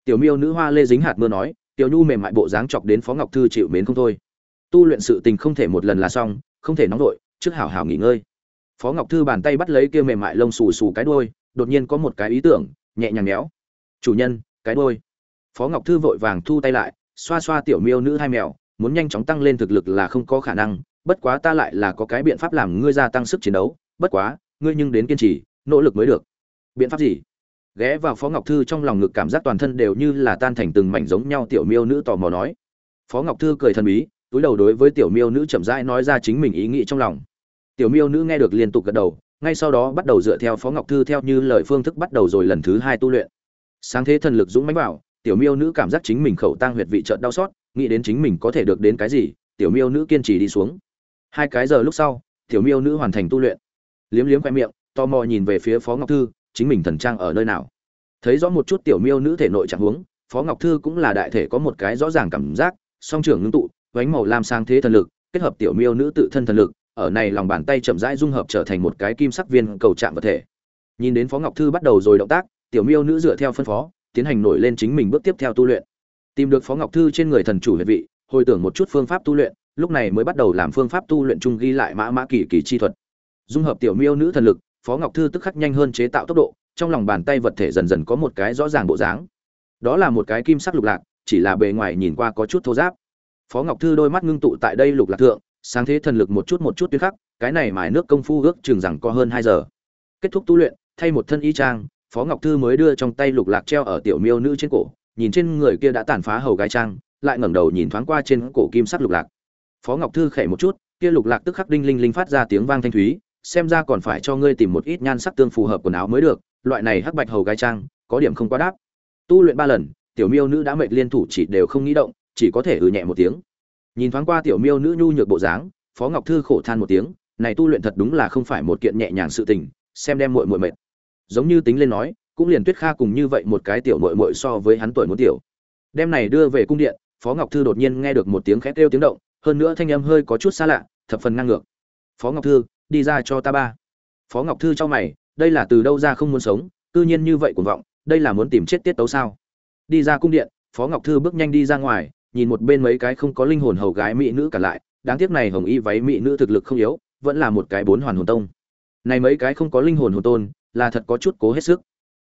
S1: tiểu miêu nữ hoa lê dính hạt mưa nói, tiểu nhu mềm mại bộ dáng chọc đến phó ngọc thư chịu mến không thôi. Tu luyện sự tình không thể một lần là xong, không thể nóng vội, trước hảo hảo nghỉ ngơi. Phó ngọc thư bàn tay bắt lấy kia mềm mại lông xù xù cái đuôi, đột nhiên có một cái ý tưởng, nhẹ nhàng méo. Chủ nhân, cái đuôi. Phó ngọc thư vội vàng thu tay lại, xoa xoa tiểu miêu nữ hai mèo, muốn nhanh chóng tăng lên thực lực là không có khả năng, bất quá ta lại là có cái biện pháp làm ngươi gia tăng sức chiến đấu, bất quá, ngươi nhưng đến kiên trì, nỗ lực mới được. Biện pháp gì? Ghé vào phó ngọc thư trong lòng ngực cảm giác toàn thân đều như là tan thành từng mảnh giống nhau tiểu miêu nữ tò mò nói. Phó ngọc thư cười thần bí, túi đầu đối với tiểu miêu nữ chậm rãi nói ra chính mình ý nghĩ trong lòng. Tiểu miêu nữ nghe được liên tục gật đầu, ngay sau đó bắt đầu dựa theo phó ngọc thư theo như lời phương thức bắt đầu rồi lần thứ hai tu luyện. Sáng thế thần lực dũng mãnh bảo tiểu miêu nữ cảm giác chính mình khẩu tang huyệt vị trợn đau xót, nghĩ đến chính mình có thể được đến cái gì, tiểu miêu nữ kiên trì đi xuống. Hai cái giờ lúc sau, tiểu miêu nữ hoàn thành tu luyện. Liếm liếm khoe miệng, tò mò nhìn về phía phó ngọc thư chính mình thần trang ở nơi nào. Thấy rõ một chút tiểu miêu nữ thể nội trạng huống, phó ngọc thư cũng là đại thể có một cái rõ ràng cảm giác, song trưởng ngưng tụ vánh màu lam sang thế thần lực, kết hợp tiểu miêu nữ tự thân thần lực, ở này lòng bàn tay chậm rãi dung hợp trở thành một cái kim sắc viên cầu trạng vật thể. Nhìn đến phó ngọc thư bắt đầu rồi động tác, tiểu miêu nữ dựa theo phân phó, tiến hành nổi lên chính mình bước tiếp theo tu luyện. Tìm được phó ngọc thư trên người thần chủ huyệt vị, hồi tưởng một chút phương pháp tu luyện, lúc này mới bắt đầu làm phương pháp tu luyện chung ghi lại mã mã kỳ kỳ chi thuật. Dung hợp tiểu miêu nữ thần lực phó ngọc thư tức khắc nhanh hơn chế tạo tốc độ, trong lòng bàn tay vật thể dần dần có một cái rõ ràng bộ dáng. Đó là một cái kim sắc lục lạc, chỉ là bề ngoài nhìn qua có chút thô giáp phó ngọc thư đôi mắt ngưng tụ tại đây lục lạc thượng, sáng thế thần lực một chút một chút tuyến khắc, cái này mài nước công phu ước chừng rằng có hơn hai giờ. Kết thúc tu luyện, thay một thân y trang, phó ngọc thư mới đưa trong tay lục lạc treo ở tiểu miêu nữ trên cổ, nhìn trên người kia đã tàn phá hầu gái trang, lại ngẩng đầu nhìn thoáng qua trên cổ kim sắc lục lạc. Phó ngọc thư khẽ một chút, kia lục lạc tức khắc đinh linh linh phát ra tiếng vang thanh thúy xem ra còn phải cho ngươi tìm một ít nhan sắc tương phù hợp quần áo mới được, loại này hắc bạch hầu gai trang, có điểm không quá đáp. Tu luyện ba lần, tiểu miêu nữ đã mệt liên thủ chỉ đều không nghĩ động, chỉ có thể ừ nhẹ một tiếng. Nhìn thoáng qua tiểu miêu nữ nhu nhược bộ dáng, phó ngọc thư khổ than một tiếng, này tu luyện thật đúng là không phải một kiện nhẹ nhàng sự tình, xem đem muội muội mệt. Giống như tính lên nói, cũng liền tuyết kha cùng như vậy một cái tiểu muội muội so với hắn tuổi muốn tiểu. Đem này đưa về cung điện, phó ngọc thư đột nhiên nghe được một tiếng khét kêu tiếng động, hơn nữa thanh âm hơi có chút xa lạ, thập phần ngang ngược. Phó ngọc thư đi ra cho ta ba. Phó ngọc thư cho mày, đây là từ đâu ra không muốn sống, cư nhiên như vậy cuồng vọng, đây là muốn tìm chết tiết tấu sao? Đi ra cung điện, phó ngọc thư bước nhanh đi ra ngoài, nhìn một bên mấy cái không có linh hồn hầu gái mỹ nữ cả lại, đáng tiếc này hồng y váy mỹ nữ thực lực không yếu, vẫn là một cái bốn hoàn hồn tông. Này mấy cái không có linh hồn hồn tôn, là thật có chút cố hết sức.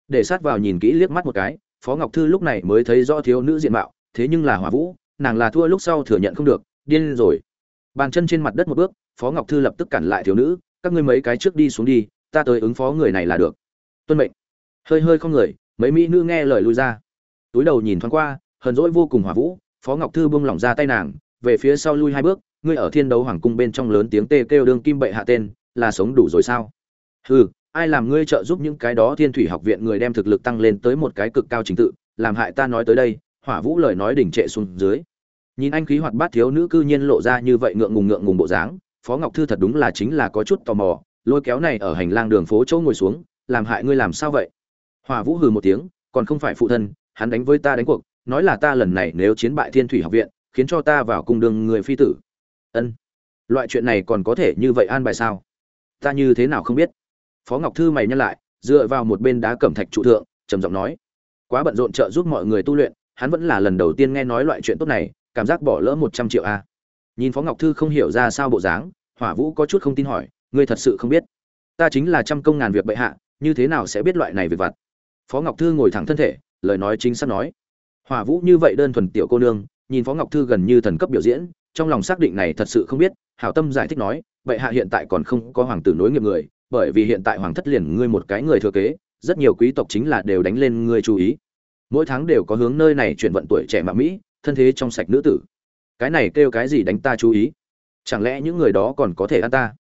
S1: Để sát vào nhìn kỹ liếc mắt một cái, phó ngọc thư lúc này mới thấy rõ thiếu nữ diện mạo, thế nhưng là hỏa vũ, nàng là thua lúc sau thừa nhận không được, điên rồi. Bàn chân trên mặt đất một bước phó ngọc thư lập tức cản lại thiếu nữ, các ngươi mấy cái trước đi xuống đi, ta tới ứng phó người này là được. Tuân mệnh. Hơi hơi không người, mấy mỹ nữ nghe lời lui ra. Túi đầu nhìn thoáng qua, hờn dỗi vô cùng hỏa vũ, phó ngọc thư buông lỏng ra tay nàng, về phía sau lui hai bước, ngươi ở thiên đấu hoàng cung bên trong lớn tiếng tê kêu đương kim bệ hạ tên, là sống đủ rồi sao? Hừ, ai làm ngươi trợ giúp những cái đó thiên thủy học viện người đem thực lực tăng lên tới một cái cực cao trình tự, làm hại ta nói tới đây. Hỏa vũ lời nói đỉnh trệ xuống dưới. Nhìn anh khí hoạt bát thiếu nữ cư nhiên lộ ra như vậy ngượng ngùng ngượng ngùng bộ dáng phó ngọc thư thật đúng là chính là có chút tò mò, lôi kéo này ở hành lang đường phố chỗ ngồi xuống, làm hại ngươi làm sao vậy? Hòa vũ hừ một tiếng, còn không phải phụ thân, hắn đánh với ta đánh cuộc, nói là ta lần này nếu chiến bại thiên thủy học viện, khiến cho ta vào cung đường người phi tử. Ân. Loại chuyện này còn có thể như vậy an bài sao? Ta như thế nào không biết? Phó ngọc thư mày nhắc lại, dựa vào một bên đá cẩm thạch trụ thượng, trầm giọng nói. Quá bận rộn trợ giúp mọi người tu luyện, hắn vẫn là lần đầu tiên nghe nói loại chuyện tốt này, cảm giác bỏ lỡ một trăm triệu a nhìn phó ngọc thư không hiểu ra sao bộ dáng, hỏa vũ có chút không tin hỏi, ngươi thật sự không biết? Ta chính là trăm công ngàn việc bệ hạ, như thế nào sẽ biết loại này việc vặt? Phó ngọc thư ngồi thẳng thân thể, lời nói chính xác nói. Hỏa vũ như vậy đơn thuần tiểu cô nương, nhìn phó ngọc thư gần như thần cấp biểu diễn, trong lòng xác định này thật sự không biết, hảo tâm giải thích nói, bệ hạ hiện tại còn không có hoàng tử nối nghiệp người, bởi vì hiện tại hoàng thất liền ngươi một cái người thừa kế, rất nhiều quý tộc chính là đều đánh lên ngươi chú ý. Mỗi tháng đều có hướng nơi này chuyển vận tuổi trẻ mạ mỹ, thân thế trong sạch nữ tử cái này kêu cái gì đánh ta chú ý? Chẳng lẽ những người đó còn có thể ăn ta?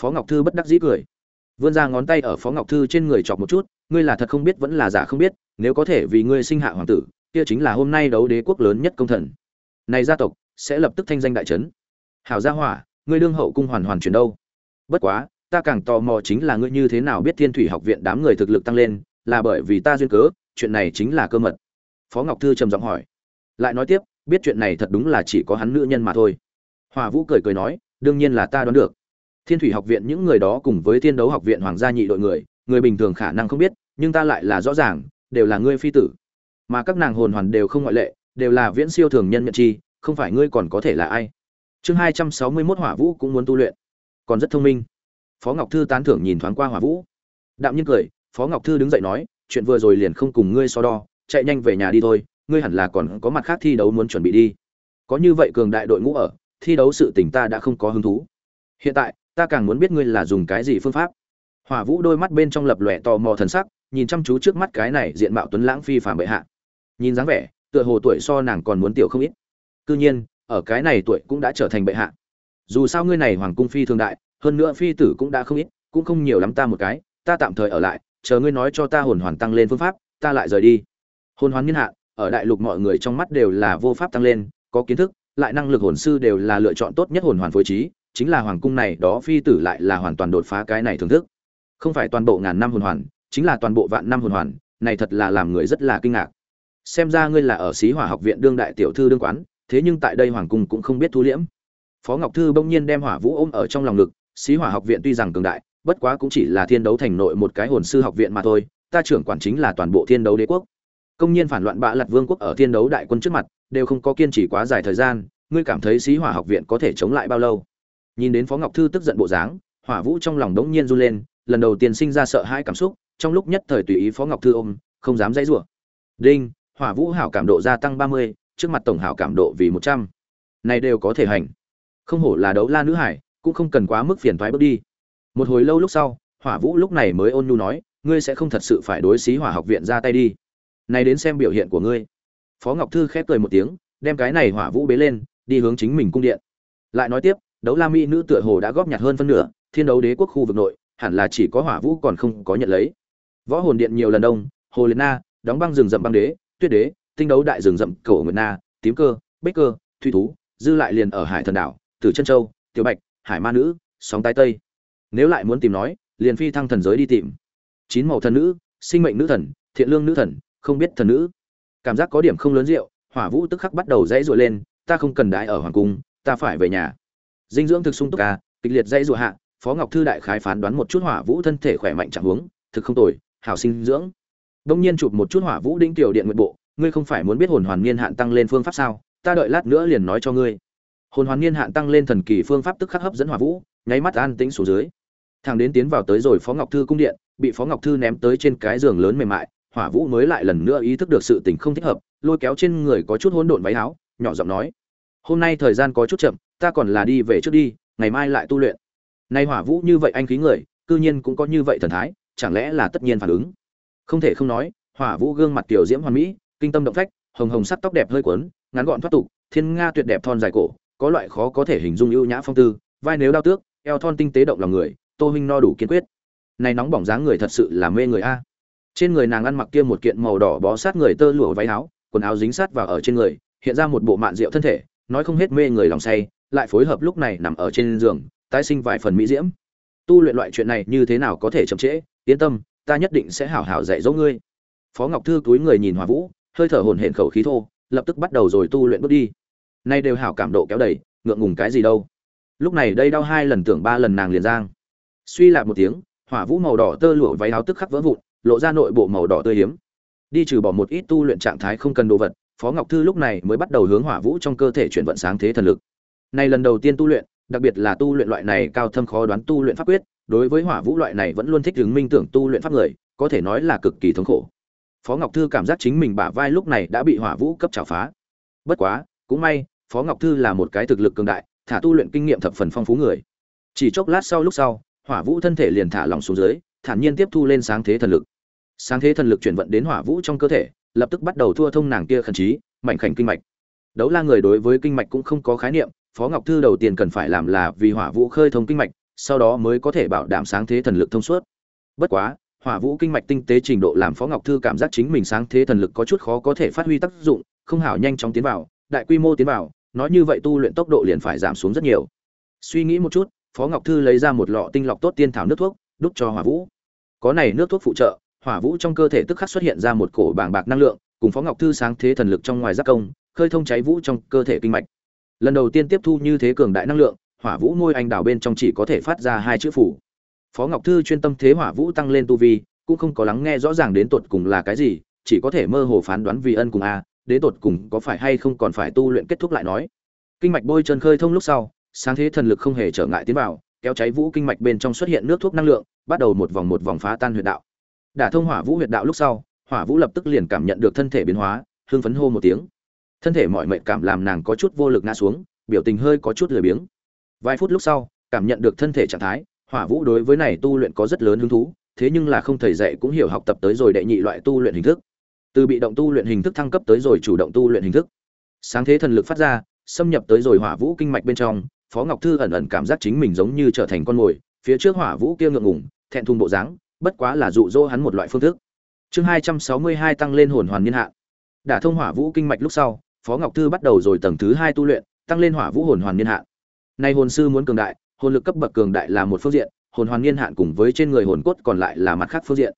S1: Phó ngọc thư bất đắc dĩ cười. Vươn ra ngón tay ở phó ngọc thư trên người chọc một chút, ngươi là thật không biết vẫn là giả không biết, nếu có thể vì ngươi sinh hạ hoàng tử, kia chính là hôm nay đấu đế quốc lớn nhất công thần. Này gia tộc, sẽ lập tức thanh danh đại trấn hảo gia hỏa, ngươi đương hậu cung hoàn hoàn chuyển đâu? Bất quá, ta càng tò mò chính là ngươi như thế nào biết thiên thủy học viện đám người thực lực tăng lên, là bởi vì ta duyên cớ, chuyện này chính là cơ mật. Phó ngọc thư trầm giọng hỏi. Lại nói tiếp biết chuyện này thật đúng là chỉ có hắn nữ nhân mà thôi. Hòa vũ cười cười nói, đương nhiên là ta đoán được. Thiên thủy học viện những người đó cùng với thiên đấu học viện hoàng gia nhị đội người người bình thường khả năng không biết, nhưng ta lại là rõ ràng, đều là ngươi phi tử. Mà các nàng hồn hoàn đều không ngoại lệ, đều là viễn siêu thường nhân nhận chi, không phải ngươi còn có thể là ai? Chương hai trăm sáu mươi mốt hỏa vũ cũng muốn tu luyện. Còn rất thông minh. Phó ngọc thư tán thưởng nhìn thoáng qua hỏa vũ. Đạm nhiên cười, phó ngọc thư đứng dậy nói, chuyện vừa rồi liền không cùng ngươi so đo, chạy nhanh về nhà đi thôi ngươi hẳn là còn có mặt khác thi đấu muốn chuẩn bị đi. Có như vậy cường đại đội ngũ ở, thi đấu sự tình ta đã không có hứng thú. Hiện tại, ta càng muốn biết ngươi là dùng cái gì phương pháp. Hỏa vũ đôi mắt bên trong lập lòe tò mò thần sắc, nhìn chăm chú trước mắt cái này diện mạo tuấn lãng phi phàm bệ hạ. Nhìn dáng vẻ, tựa hồ tuổi so nàng còn muốn tiểu không ít. Cư nhiên, ở cái này tuổi cũng đã trở thành bệ hạ. Dù sao ngươi này hoàng cung phi thường đại, hơn nữa phi tử cũng đã không ít, cũng không nhiều lắm ta một cái, ta tạm thời ở lại, chờ ngươi nói cho ta hồn hoàn tăng lên phương pháp, ta lại rời đi. Hồn hoàn niên hạ ở đại lục mọi người trong mắt đều là vô pháp tăng lên, có kiến thức, lại năng lực hồn sư đều là lựa chọn tốt nhất hồn hoàn phối trí, chính là hoàng cung này đó phi tử lại là hoàn toàn đột phá cái này thưởng thức. Không phải toàn bộ ngàn năm hồn hoàn, chính là toàn bộ vạn năm hồn hoàn, này thật là làm người rất là kinh ngạc. Xem ra ngươi là ở xí hỏa học viện đương đại tiểu thư đương quán, thế nhưng tại đây hoàng cung cũng không biết thu liễm. Phó ngọc thư bỗng nhiên đem hỏa vũ ôm ở trong lòng ngực, xí hỏa học viện tuy rằng cường đại, bất quá cũng chỉ là thiên đấu thành nội một cái hồn sư học viện mà thôi, ta trưởng quản chính là toàn bộ thiên đấu đế quốc công nhiên phản loạn bạ lật vương quốc ở thiên đấu đại quân trước mặt, đều không có kiên trì quá dài thời gian, ngươi cảm thấy sĩ hỏa học viện có thể chống lại bao lâu? Nhìn đến phó ngọc thư tức giận bộ dáng, hỏa vũ trong lòng đống nhiên run lên, lần đầu tiên sinh ra sợ hãi cảm xúc, trong lúc nhất thời tùy ý phó ngọc thư ôm, không dám dãy rủa. Đinh, hỏa vũ hảo cảm độ gia tăng ba mươi, trước mặt tổng hảo cảm độ vì một trăm. Này đều có thể hành. Không hổ là đấu la nữ hải, cũng không cần quá mức phiền thoái bước đi. Một hồi lâu lúc sau, hỏa vũ lúc này mới ôn nhu nói, ngươi sẽ không thật sự phải đối xí hỏa học viện ra tay đi này đến xem biểu hiện của ngươi. Phó ngọc thư khép cười một tiếng, đem cái này hỏa vũ bế lên, đi hướng chính mình cung điện. Lại nói tiếp, đấu la mỹ nữ tựa hồ đã góp nhặt hơn phân nửa, thiên đấu đế quốc khu vực nội, hẳn là chỉ có hỏa vũ còn không có nhận lấy. Võ hồn điện nhiều lần đông, hồ liệt na, đóng băng rừng rậm băng đế, tuyết đế, tinh đấu đại rừng rậm cổ nguyệt na, tím cơ, bích cơ, thủy thú, dư lại liền ở hải thần đảo, tử chân châu, tiểu bạch, hải ma nữ, sóng tái tây. Nếu lại muốn tìm nói, liền phi thăng thần giới đi tìm. Chín màu thần nữ, sinh mệnh nữ thần, thiện lương nữ thần không biết thần nữ. Cảm giác có điểm không lớn rượu, hỏa vũ tức khắc bắt đầu dãy rụa lên, ta không cần đái ở hoàng cung, ta phải về nhà. Dinh dưỡng thực sung túc ca kịch liệt dãy rụa hạ, phó ngọc thư đại khái phán đoán một chút hỏa vũ thân thể khỏe mạnh chẳng huống, thực không tồi, hảo sinh dưỡng. Đông nhiên chụp một chút hỏa vũ đinh tiểu điện nguyện bộ, ngươi không phải muốn biết hồn hoàn niên hạn tăng lên phương pháp sao, ta đợi lát nữa liền nói cho ngươi. Hồn hoàn niên hạn tăng lên thần kỳ phương pháp tức khắc hấp dẫn hỏa vũ, nháy mắt an tĩnh xuống dưới. Thằng đến tiến vào tới rồi phó ngọc thư cung điện, bị phó ngọc thư ném tới trên cái giường lớn mềm mại hỏa vũ mới lại lần nữa ý thức được sự tình không thích hợp, lôi kéo trên người có chút hỗn độn váy áo, nhỏ giọng nói, hôm nay thời gian có chút chậm, ta còn là đi về trước đi, ngày mai lại tu luyện. Nay hỏa vũ như vậy anh khí người, cư nhiên cũng có như vậy thần thái, chẳng lẽ là tất nhiên phản ứng? Không thể không nói, hỏa vũ gương mặt tiểu diễm hoàn mỹ, kinh tâm động phách, hồng hồng sắt tóc đẹp hơi quấn ngắn gọn thoát tục, thiên nga tuyệt đẹp thon dài cổ, có loại khó có thể hình dung ưu nhã phong tư, vai nếu đao tước, eo thon tinh tế động lòng người, tô huynh no đủ kiên quyết. Này nóng bỏng dáng người thật sự là mê người a trên người nàng ăn mặc kia một kiện màu đỏ bó sát người tơ lụa váy áo, quần áo dính sát vào ở trên người, hiện ra một bộ mạn rượu thân thể, nói không hết mê người lòng say, lại phối hợp lúc này nằm ở trên giường, tái sinh vài phần mỹ diễm. Tu luyện loại chuyện này như thế nào có thể chậm trễ? Yên tâm, ta nhất định sẽ hảo hảo dạy dỗ ngươi. Phó ngọc thư túi người nhìn hòa vũ, hơi thở hồn hển khẩu khí thô, lập tức bắt đầu rồi tu luyện bước đi. Nay đều hảo cảm độ kéo đầy, ngượng ngùng cái gì đâu. Lúc này đây đau hai lần tưởng ba lần nàng liền giang. Suy lại một tiếng, hỏa vũ màu đỏ tơ lụa váy áo tức khắc vỡ vụn lộ ra nội bộ màu đỏ tươi hiếm. Đi trừ bỏ một ít tu luyện trạng thái không cần đồ vật, phó ngọc thư lúc này mới bắt đầu hướng hỏa vũ trong cơ thể chuyển vận sáng thế thần lực. Này lần đầu tiên tu luyện, đặc biệt là tu luyện loại này cao thâm khó đoán tu luyện pháp quyết, đối với hỏa vũ loại này vẫn luôn thích hướng minh tưởng tu luyện pháp người, có thể nói là cực kỳ thống khổ. Phó ngọc thư cảm giác chính mình bả vai lúc này đã bị hỏa vũ cấp trào phá. Bất quá, cũng may, phó ngọc thư là một cái thực lực cường đại, thả tu luyện kinh nghiệm thập phần phong phú người. Chỉ chốc lát sau lúc sau, hỏa vũ thân thể liền thả lỏng xuống dưới, thản nhiên tiếp thu lên sáng thế thần lực sáng thế thần lực chuyển vận đến hỏa vũ trong cơ thể, lập tức bắt đầu thua thông nàng kia khẩn trí mạnh khảnh kinh mạch. Đấu la người đối với kinh mạch cũng không có khái niệm, phó ngọc thư đầu tiên cần phải làm là vì hỏa vũ khơi thông kinh mạch, sau đó mới có thể bảo đảm sáng thế thần lực thông suốt. Bất quá, hỏa vũ kinh mạch tinh tế trình độ làm phó ngọc thư cảm giác chính mình sáng thế thần lực có chút khó có thể phát huy tác dụng, không hảo nhanh chóng tiến vào, đại quy mô tiến vào, nói như vậy tu luyện tốc độ liền phải giảm xuống rất nhiều. Suy nghĩ một chút, phó ngọc thư lấy ra một lọ tinh lọc tốt tiên thảo nước thuốc đút cho hỏa vũ. Có này nước thuốc phụ trợ hỏa vũ trong cơ thể tức khắc xuất hiện ra một cổ bảng bạc năng lượng, cùng phó ngọc thư sáng thế thần lực trong ngoài giác công, khơi thông cháy vũ trong cơ thể kinh mạch. Lần đầu tiên tiếp thu như thế cường đại năng lượng, hỏa vũ môi anh đào bên trong chỉ có thể phát ra hai chữ phủ. Phó ngọc thư chuyên tâm thế hỏa vũ tăng lên tu vi, cũng không có lắng nghe rõ ràng đến tột cùng là cái gì, chỉ có thể mơ hồ phán đoán vì ân cùng a, đến tột cùng có phải hay không còn phải tu luyện kết thúc lại nói. Kinh mạch bôi chân khơi thông lúc sau, sáng thế thần lực không hề trở ngại tiến vào, kéo cháy vũ kinh mạch bên trong xuất hiện nước thuốc năng lượng, bắt đầu một vòng một vòng phá tan huyệt đạo đả thông hỏa vũ huyệt đạo lúc sau, hỏa vũ lập tức liền cảm nhận được thân thể biến hóa, hưng phấn hô một tiếng. Thân thể mọi mệnh cảm làm nàng có chút vô lực ngã xuống, biểu tình hơi có chút lười biếng. Vài phút lúc sau, cảm nhận được thân thể trạng thái, hỏa vũ đối với này tu luyện có rất lớn hứng thú, thế nhưng là không thầy dạy cũng hiểu học tập tới rồi đệ nhị loại tu luyện hình thức. Từ bị động tu luyện hình thức thăng cấp tới rồi chủ động tu luyện hình thức. Sáng thế thần lực phát ra, xâm nhập tới rồi hỏa vũ kinh mạch bên trong, phó ngọc thư ẩn ẩn cảm giác chính mình giống như trở thành con mồi, phía trước hỏa vũ kia ngượng ngùng, thẹn thùng bộ dáng bất quá là dụ dỗ hắn một loại phương thức. Chương hai trăm sáu mươi hai tăng lên hồn hoàn niên hạn. Đả thông hỏa vũ kinh mạch lúc sau, phó ngọc thư bắt đầu rồi tầng thứ hai tu luyện, tăng lên hỏa vũ hồn hoàn niên hạn. Nay hồn sư muốn cường đại, hồn lực cấp bậc cường đại là một phương diện, hồn hoàn niên hạn cùng với trên người hồn cốt còn lại là mặt khác phương diện.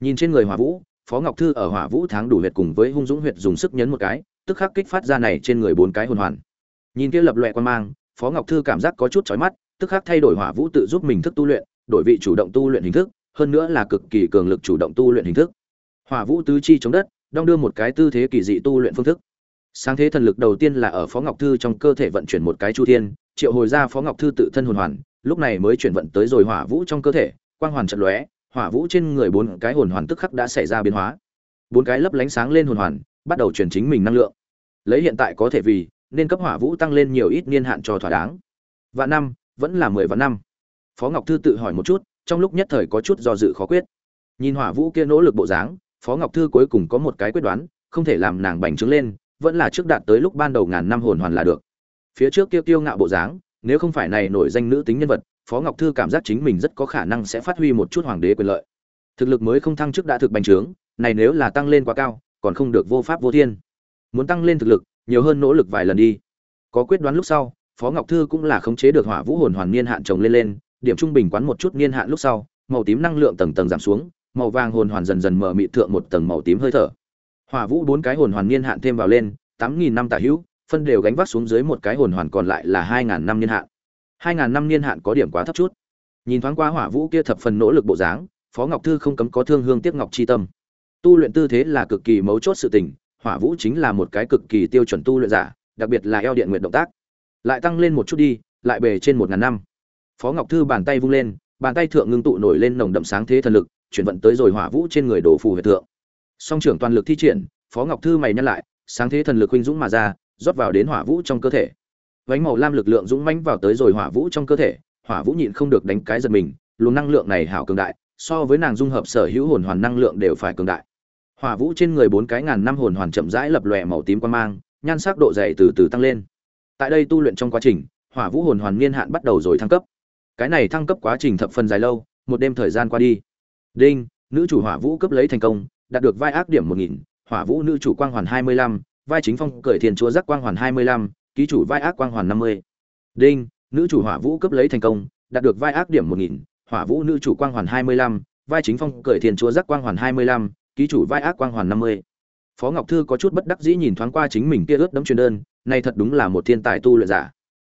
S1: Nhìn trên người hỏa vũ, phó ngọc thư ở hỏa vũ tháng đủ huyệt cùng với hung dũng huyệt dùng sức nhấn một cái, tức khắc kích phát ra này trên người bốn cái hồn hoàn. Nhìn kia lập loè quan mang, phó ngọc thư cảm giác có chút chói mắt, tức khắc thay đổi hỏa vũ tự giúp mình thức tu luyện, đổi vị chủ động tu luyện hình thức hơn nữa là cực kỳ cường lực chủ động tu luyện hình thức. Hỏa vũ tứ chi chống đất, đong đưa một cái tư thế kỳ dị tu luyện phương thức. Sáng thế thần lực đầu tiên là ở phó ngọc thư trong cơ thể vận chuyển một cái chu thiên, triệu hồi ra phó ngọc thư tự thân hồn hoàn, lúc này mới chuyển vận tới rồi hỏa vũ trong cơ thể, quang hoàn trận lóe, hỏa vũ trên người bốn cái hồn hoàn tức khắc đã xảy ra biến hóa. Bốn cái lấp lánh sáng lên hồn hoàn, bắt đầu chuyển chính mình năng lượng. Lấy hiện tại có thể vì, nên cấp hỏa vũ tăng lên nhiều ít niên hạn cho thỏa đáng. Vạn năm, vẫn là mười vạn năm. Phó ngọc thư tự hỏi một chút trong lúc nhất thời có chút do dự khó quyết. Nhìn hỏa vũ kia nỗ lực bộ dáng, phó ngọc thư cuối cùng có một cái quyết đoán, không thể làm nàng bành trướng lên, vẫn là trước đạt tới lúc ban đầu ngàn năm hồn hoàn là được. Phía trước kia kiêu ngạo bộ dáng, nếu không phải này nổi danh nữ tính nhân vật, phó ngọc thư cảm giác chính mình rất có khả năng sẽ phát huy một chút hoàng đế quyền lợi. Thực lực mới không thăng trước đã thực bành trướng, này nếu là tăng lên quá cao, còn không được vô pháp vô thiên. Muốn tăng lên thực lực, nhiều hơn nỗ lực vài lần đi. Có quyết đoán lúc sau, phó ngọc thư cũng là khống chế được hỏa vũ hồn hoàn niên hạn chồng lên lên điểm trung bình quán một chút niên hạn lúc sau, màu tím năng lượng tầng tầng giảm xuống, màu vàng hồn hoàn dần dần mở mịt thượng một tầng màu tím hơi thở. Hỏa vũ bốn cái hồn hoàn niên hạn thêm vào lên, tám nghìn năm tả hữu, phân đều gánh vác xuống dưới một cái hồn hoàn còn lại là hai năm niên hạn. hai năm niên hạn có điểm quá thấp chút. Nhìn thoáng qua hỏa vũ kia thập phần nỗ lực bộ dáng, phó ngọc thư không cấm có thương hương tiếc ngọc chi tâm. Tu luyện tư thế là cực kỳ mấu chốt sự tình, hỏa vũ chính là một cái cực kỳ tiêu chuẩn tu luyện giả, đặc biệt là eo điện nguyện động tác. Lại tăng lên một chút đi, lại bề trên một ngàn năm phó ngọc thư bàn tay vung lên, bàn tay thượng ngưng tụ nổi lên nồng đậm sáng thế thần lực, chuyển vận tới rồi hỏa vũ trên người đổ phù huyệt thượng. Song trưởng toàn lực thi triển, phó ngọc thư mày nhắc lại, sáng thế thần lực huynh dũng mà ra, rót vào đến hỏa vũ trong cơ thể. Vánh màu lam lực lượng dũng mãnh vào tới rồi hỏa vũ trong cơ thể, hỏa vũ nhịn không được đánh cái giật mình, luồng năng lượng này hảo cường đại, so với nàng dung hợp sở hữu hồn hoàn năng lượng đều phải cường đại. Hỏa vũ trên người bốn cái ngàn năm hồn hoàn chậm rãi lập lòe màu tím quan mang, nhan sắc độ dày từ từ tăng lên. Tại đây tu luyện trong quá trình, hỏa vũ hồn hoàn niên hạn bắt đầu rồi thăng cấp cái này thăng cấp quá trình thập phần dài lâu, một đêm thời gian qua đi. Đinh, nữ chủ hỏa vũ cấp lấy thành công, đạt được vai ác điểm một nghìn, hỏa vũ nữ chủ quang hoàn hai mươi lăm, vai chính phong cởi thiền chúa giác quang hoàn hai mươi lăm, ký chủ vai ác quang hoàn năm mươi. Đinh, nữ chủ hỏa vũ cấp lấy thành công, đạt được vai ác điểm một nghìn, hỏa vũ nữ chủ quang hoàn hai mươi lăm, vai chính phong cởi thiền chúa giác quang hoàn hai mươi lăm, ký chủ vai ác quang hoàn năm mươi. Phó ngọc thư có chút bất đắc dĩ nhìn thoáng qua chính mình kia ướt đấm truyền đơn, này thật đúng là một thiên tài tu luyện giả.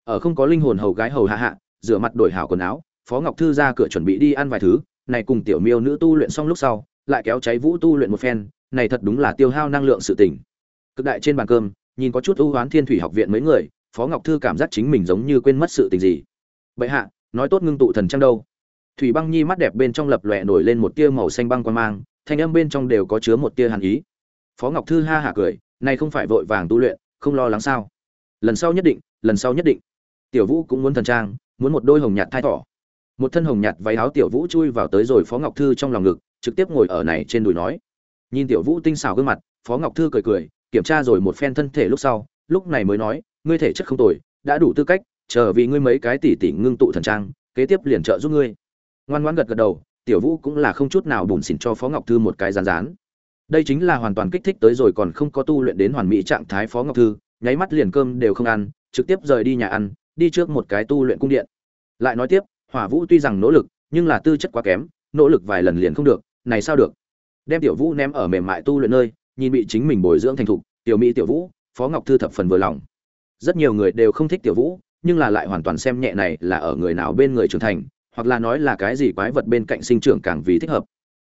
S1: Ở không có linh hồn hầu gái hầu hạ hạ rửa mặt đổi hảo quần áo, phó ngọc thư ra cửa chuẩn bị đi ăn vài thứ, này cùng tiểu miêu nữ tu luyện xong lúc sau, lại kéo cháy vũ tu luyện một phen, này thật đúng là tiêu hao năng lượng sự tỉnh. Cực đại trên bàn cơm, nhìn có chút ưu hoán thiên thủy học viện mấy người, phó ngọc thư cảm giác chính mình giống như quên mất sự tình gì. Bệ hạ, nói tốt ngưng tụ thần trăng đâu. Thủy băng nhi mắt đẹp bên trong lập lòe nổi lên một tia màu xanh băng quan mang, thanh âm bên trong đều có chứa một tia hàn ý. Phó ngọc thư ha hả cười nay không phải vội vàng tu luyện, không lo lắng sao? Lần sau nhất định, lần sau nhất định. Tiểu vũ cũng muốn thần trang muốn một đôi hồng nhạt thai thỏ. Một thân hồng nhạt váy áo tiểu vũ chui vào tới rồi phó ngọc thư trong lòng ngực, trực tiếp ngồi ở này trên đùi nói. Nhìn tiểu vũ tinh xảo gương mặt, phó ngọc thư cười cười, kiểm tra rồi một phen thân thể lúc sau, lúc này mới nói, ngươi thể chất không tồi, đã đủ tư cách, chờ vì ngươi mấy cái tỷ tỷ ngưng tụ thần trang, kế tiếp liền trợ giúp ngươi. Ngoan ngoãn gật gật đầu, tiểu vũ cũng là không chút nào bùn xỉn cho phó ngọc thư một cái rán rán đây chính là hoàn toàn kích thích tới rồi còn không có tu luyện đến hoàn mỹ trạng thái phó ngọc thư, nháy mắt liền cơm đều không ăn, trực tiếp rời đi nhà ăn, đi trước một cái tu luyện cung điện lại nói tiếp, hỏa vũ tuy rằng nỗ lực, nhưng là tư chất quá kém, nỗ lực vài lần liền không được, này sao được? Đem tiểu vũ ném ở mềm mại tu luyện nơi, nhìn bị chính mình bồi dưỡng thành thục, tiểu mỹ, tiểu vũ, phó ngọc thư thập phần vừa lòng. Rất nhiều người đều không thích tiểu vũ, nhưng là lại hoàn toàn xem nhẹ này là ở người nào bên người trưởng thành, hoặc là nói là cái gì quái vật bên cạnh sinh trưởng càng vì thích hợp.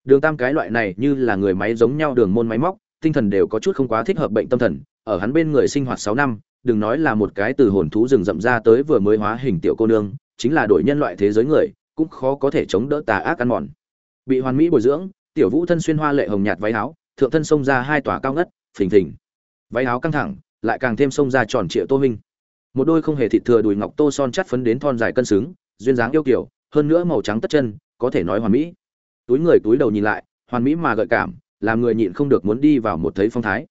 S1: Đường tam cái loại này như là người máy giống nhau đường môn máy móc, tinh thần đều có chút không quá thích hợp bệnh tâm thần, ở hắn bên người sinh hoạt sáu năm, đừng nói là một cái từ hồn thú rừng rậm ra tới vừa mới hóa hình tiểu cô nương chính là đổi nhân loại thế giới người, cũng khó có thể chống đỡ tà ác ăn mòn. Bị hoàn mỹ bồi dưỡng, tiểu vũ thân xuyên hoa lệ hồng nhạt váy áo, thượng thân xông ra hai tòa cao ngất, phình thình. Váy áo căng thẳng, lại càng thêm xông ra tròn trịa tô minh một đôi không hề thịt thừa đùi ngọc tô son chắt phấn đến thon dài cân xứng, duyên dáng yêu kiểu hơn nữa màu trắng tất chân, có thể nói hoàn mỹ. Túi người túi đầu nhìn lại, hoàn mỹ mà gợi cảm, làm người nhịn không được muốn đi vào một thấy phong thái.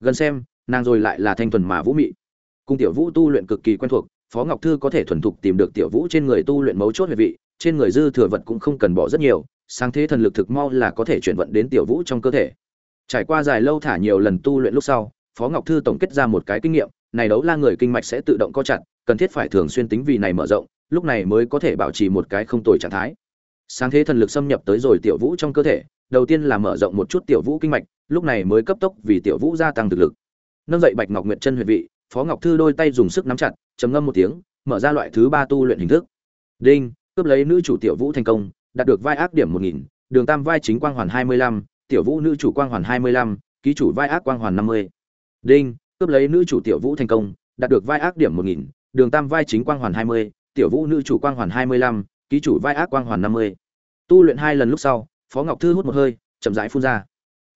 S1: Gần xem, nàng rồi lại là thanh thuần mà vũ mị. Cùng tiểu vũ tu luyện cực kỳ quen thuộc phó ngọc thư có thể thuần thục tìm được tiểu vũ trên người tu luyện mấu chốt huyệt vị, trên người dư thừa vật cũng không cần bỏ rất nhiều, sáng thế thần lực thực mau là có thể chuyển vận đến tiểu vũ trong cơ thể. Trải qua dài lâu thả nhiều lần tu luyện lúc sau, phó ngọc thư tổng kết ra một cái kinh nghiệm, này đấu la người kinh mạch sẽ tự động co chặt, cần thiết phải thường xuyên tính vì này mở rộng, lúc này mới có thể bảo trì một cái không tồi trạng thái. Sáng thế thần lực xâm nhập tới rồi tiểu vũ trong cơ thể, đầu tiên là mở rộng một chút tiểu vũ kinh mạch, lúc này mới cấp tốc vì tiểu vũ gia tăng thực lực. Nâng dậy bạch ngọc nguyệt chân huyệt vị phó ngọc thư đôi tay dùng sức nắm chặt, trầm ngâm một tiếng, mở ra loại thứ ba tu luyện hình thức. Đinh, cướp lấy nữ chủ tiểu vũ thành công, đạt được vai ác điểm một nghìn, đường tam vai chính quang hoàn hai mươi lăm, tiểu vũ nữ chủ quang hoàn hai mươi lăm, ký chủ vai ác quang hoàn năm mươi. Đinh, cướp lấy nữ chủ tiểu vũ thành công, đạt được vai ác điểm một nghìn, đường tam vai chính quang hoàn hai mươi, tiểu vũ nữ chủ quang hoàn hai mươi lăm, ký chủ vai ác quang hoàn năm mươi. Tu luyện hai lần lúc sau, phó ngọc thư hút một hơi, chậm rãi phun ra.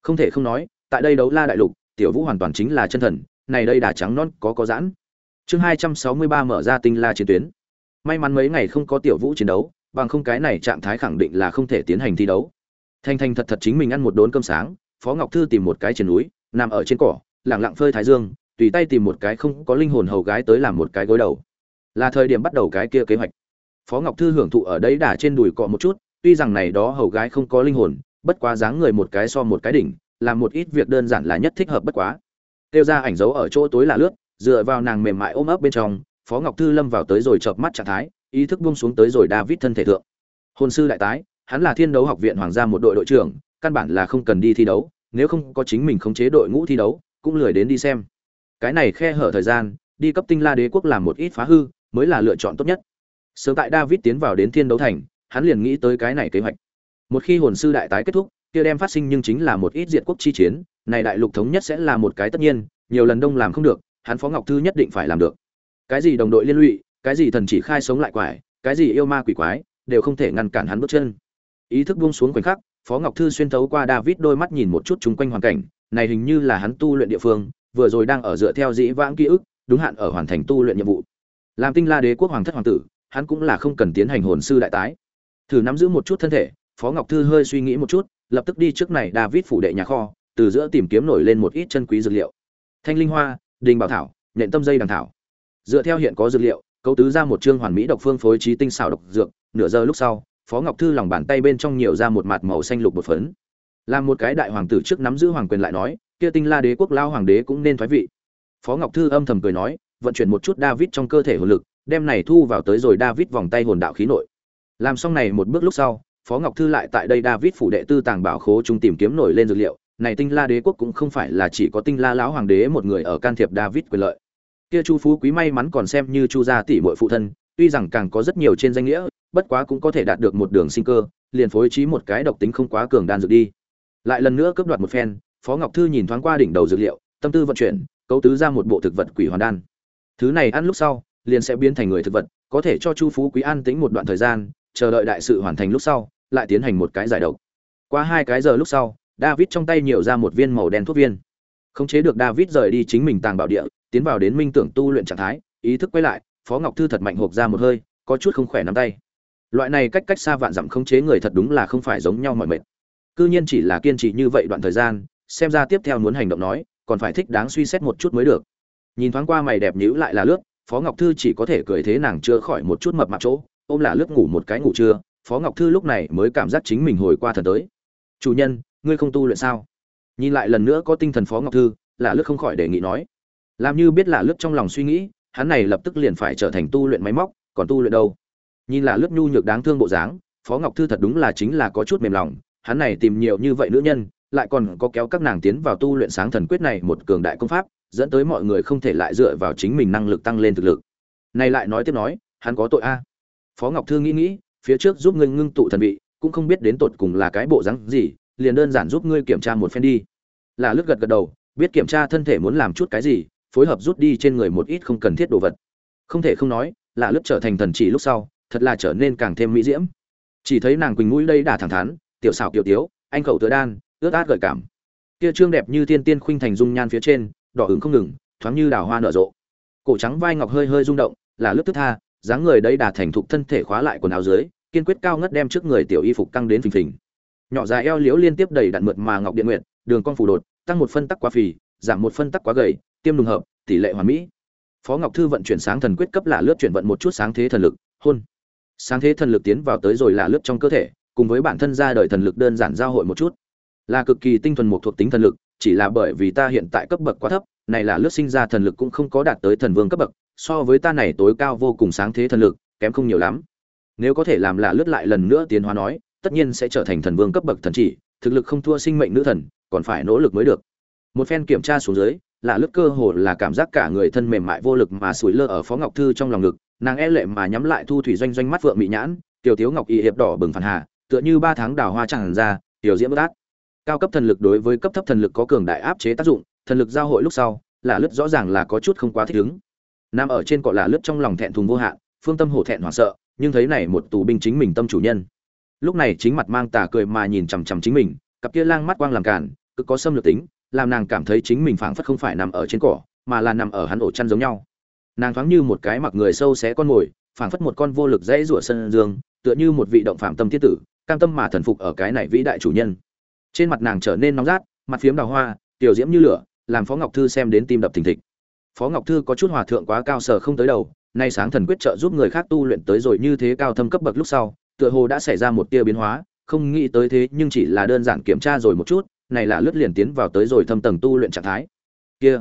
S1: Không thể không nói, tại đây đấu la đại lục, tiểu vũ hoàn toàn chính là chân thần này đây đà trắng non có có giãn. Chương hai trăm sáu mươi ba mở ra tinh la chiến tuyến. May mắn mấy ngày không có tiểu vũ chiến đấu, bằng không cái này trạng thái khẳng định là không thể tiến hành thi đấu. Thanh thanh thật thật chính mình ăn một đốn cơm sáng, phó ngọc thư tìm một cái trên núi, nằm ở trên cỏ lẳng lặng phơi thái dương, tùy tay tìm một cái không có linh hồn hầu gái tới làm một cái gối đầu. Là thời điểm bắt đầu cái kia kế hoạch. Phó ngọc thư hưởng thụ ở đấy đả trên đùi cọ một chút, tuy rằng này đó hầu gái không có linh hồn, bất quá dáng người một cái so một cái đỉnh, làm một ít việc đơn giản là nhất thích hợp bất quá tiêu ra ảnh dấu ở chỗ tối là lướt, dựa vào nàng mềm mại ôm ấp bên trong, phó ngọc thư lâm vào tới rồi chợp mắt trạng thái, ý thức buông xuống tới rồi david thân thể thượng. Hồn sư đại tái, hắn là thiên đấu học viện hoàng gia một đội đội trưởng, căn bản là không cần đi thi đấu, nếu không có chính mình khống chế đội ngũ thi đấu, cũng lười đến đi xem. Cái này khe hở thời gian, đi cấp tinh la đế quốc làm một ít phá hư, mới là lựa chọn tốt nhất. Sớm tại david tiến vào đến thiên đấu thành, hắn liền nghĩ tới cái này kế hoạch. Một khi hồn sư đại tái kết thúc kia đem phát sinh nhưng chính là một ít diện quốc chi chiến, này đại lục thống nhất sẽ là một cái tất nhiên, nhiều lần đông làm không được, hắn phó ngọc thư nhất định phải làm được. Cái gì đồng đội liên lụy, cái gì thần chỉ khai sống lại quải, cái gì yêu ma quỷ quái, đều không thể ngăn cản hắn bước chân. Ý thức buông xuống khoảnh khắc, phó ngọc thư xuyên thấu qua david đôi mắt nhìn một chút chung quanh hoàn cảnh, này hình như là hắn tu luyện địa phương, vừa rồi đang ở dựa theo dĩ vãng ký ức, đúng hạn ở hoàn thành tu luyện nhiệm vụ. Làm tinh la đế quốc hoàng thất hoàng tử, hắn cũng là không cần tiến hành hồn sư đại tái. Thử nắm giữ một chút thân thể, phó ngọc thư hơi suy nghĩ một chút lập tức đi trước này david phủ đệ nhà kho, từ giữa tìm kiếm nổi lên một ít chân quý dược liệu. Thanh linh hoa, đình bảo thảo, nhện tâm dây đằng thảo. Dựa theo hiện có dược liệu, cấu tứ ra một chương hoàn mỹ độc phương phối trí tinh xảo độc dược, nửa giờ lúc sau, phó ngọc thư lòng bàn tay bên trong nhiều ra một mặt màu xanh lục bột phấn. Làm một cái đại hoàng tử trước nắm giữ hoàng quyền lại nói, kia tinh la đế quốc lao hoàng đế cũng nên thoái vị. Phó ngọc thư âm thầm cười nói, vận chuyển một chút david trong cơ thể hồn lực, đem này thu vào tới rồi david vòng tay hồn đạo khí nội. Làm xong này một bước lúc sau phó ngọc thư lại tại đây david phủ đệ tư tàng bảo khố trung tìm kiếm nổi lên dược liệu. Này tinh la đế quốc cũng không phải là chỉ có tinh la lão hoàng đế một người ở can thiệp david quyền lợi. Kia chu phú quý may mắn còn xem như chu gia tỷ muội phụ thân, tuy rằng càng có rất nhiều trên danh nghĩa, bất quá cũng có thể đạt được một đường sinh cơ, liền phối trí một cái độc tính không quá cường đan dược đi. Lại lần nữa cướp đoạt một phen, phó ngọc thư nhìn thoáng qua đỉnh đầu dược liệu, tâm tư vận chuyển, cấu tứ ra một bộ thực vật quỷ hoàn đan. Thứ này ăn lúc sau, liền sẽ biến thành người thực vật, có thể cho chu phú quý an tính một đoạn thời gian, chờ đợi đại sự hoàn thành lúc sau lại tiến hành một cái giải độc. Qua hai cái giờ lúc sau, david trong tay nhiều ra một viên màu đen thuốc viên. Khống chế được david rời đi chính mình tàng bảo địa, tiến vào đến minh tưởng tu luyện trạng thái, ý thức quay lại, phó ngọc thư thật mạnh hộp ra một hơi, có chút không khỏe nắm tay. Loại này cách cách xa vạn dặm khống chế người thật đúng là không phải giống nhau mọi mệt. Cư nhiên chỉ là kiên trì như vậy đoạn thời gian, xem ra tiếp theo muốn hành động nói, còn phải thích đáng suy xét một chút mới được. Nhìn thoáng qua mày đẹp nhíu lại là lướt, phó ngọc thư chỉ có thể cười thế nàng chưa khỏi một chút mập mạp chỗ, ôm là lướt ngủ một cái ngủ trưa phó ngọc thư lúc này mới cảm giác chính mình hồi qua thần tới. Chủ nhân, ngươi không tu luyện sao? Nhìn lại lần nữa có tinh thần phó ngọc thư là lướt không khỏi đề nghị nói. Làm như biết là lướt trong lòng suy nghĩ, hắn này lập tức liền phải trở thành tu luyện máy móc, còn tu luyện đâu? Nhìn là lướt nhu nhược đáng thương bộ dáng, phó ngọc thư thật đúng là chính là có chút mềm lòng, hắn này tìm nhiều như vậy nữ nhân, lại còn có kéo các nàng tiến vào tu luyện sáng thần quyết này một cường đại công pháp, dẫn tới mọi người không thể lại dựa vào chính mình năng lực tăng lên thực lực. Này lại nói tiếp nói, hắn có tội a. Phó ngọc thư nghĩ nghĩ phía trước giúp ngươi ngưng tụ thần vị, cũng không biết đến tột cùng là cái bộ dáng gì, liền đơn giản giúp ngươi kiểm tra một phen đi. Là lướt gật gật đầu, biết kiểm tra thân thể muốn làm chút cái gì, phối hợp rút đi trên người một ít không cần thiết đồ vật. Không thể không nói, là lướt trở thành thần chỉ lúc sau, thật là trở nên càng thêm mỹ diễm. Chỉ thấy nàng quỳnh mũi đây đà thẳng thắn, tiểu xảo tiểu tiếu, anh khẩu tựa đan, ướt át gợi cảm. Kia trương đẹp như tiên tiên khuynh thành dung nhan phía trên, đỏ hứng không ngừng, thoáng như đào hoa nở rộ. Cổ trắng vai ngọc hơi hơi rung động, là lướt tức tha, dáng người đây đà thành thục thân thể khóa lại quần áo dưới kiên quyết cao ngất đem trước người tiểu y phục căng đến phình phình. Nhỏ dài eo liễu liên tiếp đầy đạn mượt mà ngọc điện nguyện đường con phủ đột, tăng một phân tắc quá phì, giảm một phân tắc quá gầy, tiêm đùng hợp, tỷ lệ hoàn mỹ. Phó ngọc thư vận chuyển sáng thần quyết cấp là lướt chuyển vận một chút sáng thế thần lực, hôn. Sáng thế thần lực tiến vào tới rồi là lướt trong cơ thể, cùng với bản thân ra đời thần lực đơn giản giao hội một chút. Là cực kỳ tinh thuần một thuộc tính thần lực, chỉ là bởi vì ta hiện tại cấp bậc quá thấp, này là lướt sinh ra thần lực cũng không có đạt tới thần vương cấp bậc, so với ta này tối cao vô cùng sáng thế thần lực, kém không nhiều lắm nếu có thể làm lạ lướt lại lần nữa tiến hóa nói, tất nhiên sẽ trở thành thần vương cấp bậc thần chỉ, thực lực không thua sinh mệnh nữ thần, còn phải nỗ lực mới được. Một phen kiểm tra xuống dưới, lạ lướt cơ hồ là cảm giác cả người thân mềm mại vô lực mà sủi lơ ở phó ngọc thư trong lòng ngực, nàng e lệ mà nhắm lại thu thủy doanh doanh mắt vượng mị nhãn, tiểu thiếu ngọc y hiệp đỏ bừng phản hà tựa như ba tháng đào hoa tràn ra, tiểu diễm bất át cao cấp thần lực đối với cấp thấp thần lực có cường đại áp chế tác dụng, thần lực giao hội lúc sau, lạ lướt rõ ràng là có chút không quá thích ứng. Nằm ở trên cọ lạ lướt trong lòng thẹn thùng vô hạn, phương tâm hổ thẹn hoảng sợ nhưng thấy này một tù binh chính mình tâm chủ nhân. Lúc này chính mặt mang tà cười mà nhìn chằm chằm chính mình, cặp kia lang mắt quang làm cản, cực có xâm lược tính, làm nàng cảm thấy chính mình phảng phất không phải nằm ở trên cỏ, mà là nằm ở hắn ổ chăn giống nhau. Nàng thoáng như một cái mặc người sâu xé con mồi, phảng phất một con vô lực dãy rủa sân dương, tựa như một vị động phạm tâm thiết tử, cam tâm mà thần phục ở cái này vĩ đại chủ nhân. Trên mặt nàng trở nên nóng rát, mặt phiếm đào hoa, tiểu diễm như lửa, làm phó ngọc thư xem đến tim đập thình thịch. Phó ngọc thư có chút hòa thượng quá cao sở không tới đầu nay sáng thần quyết trợ giúp người khác tu luyện tới rồi như thế cao thâm cấp bậc lúc sau, tựa hồ đã xảy ra một tia biến hóa, không nghĩ tới thế nhưng chỉ là đơn giản kiểm tra rồi một chút, này là lướt liền tiến vào tới rồi thâm tầng tu luyện trạng thái. Kia,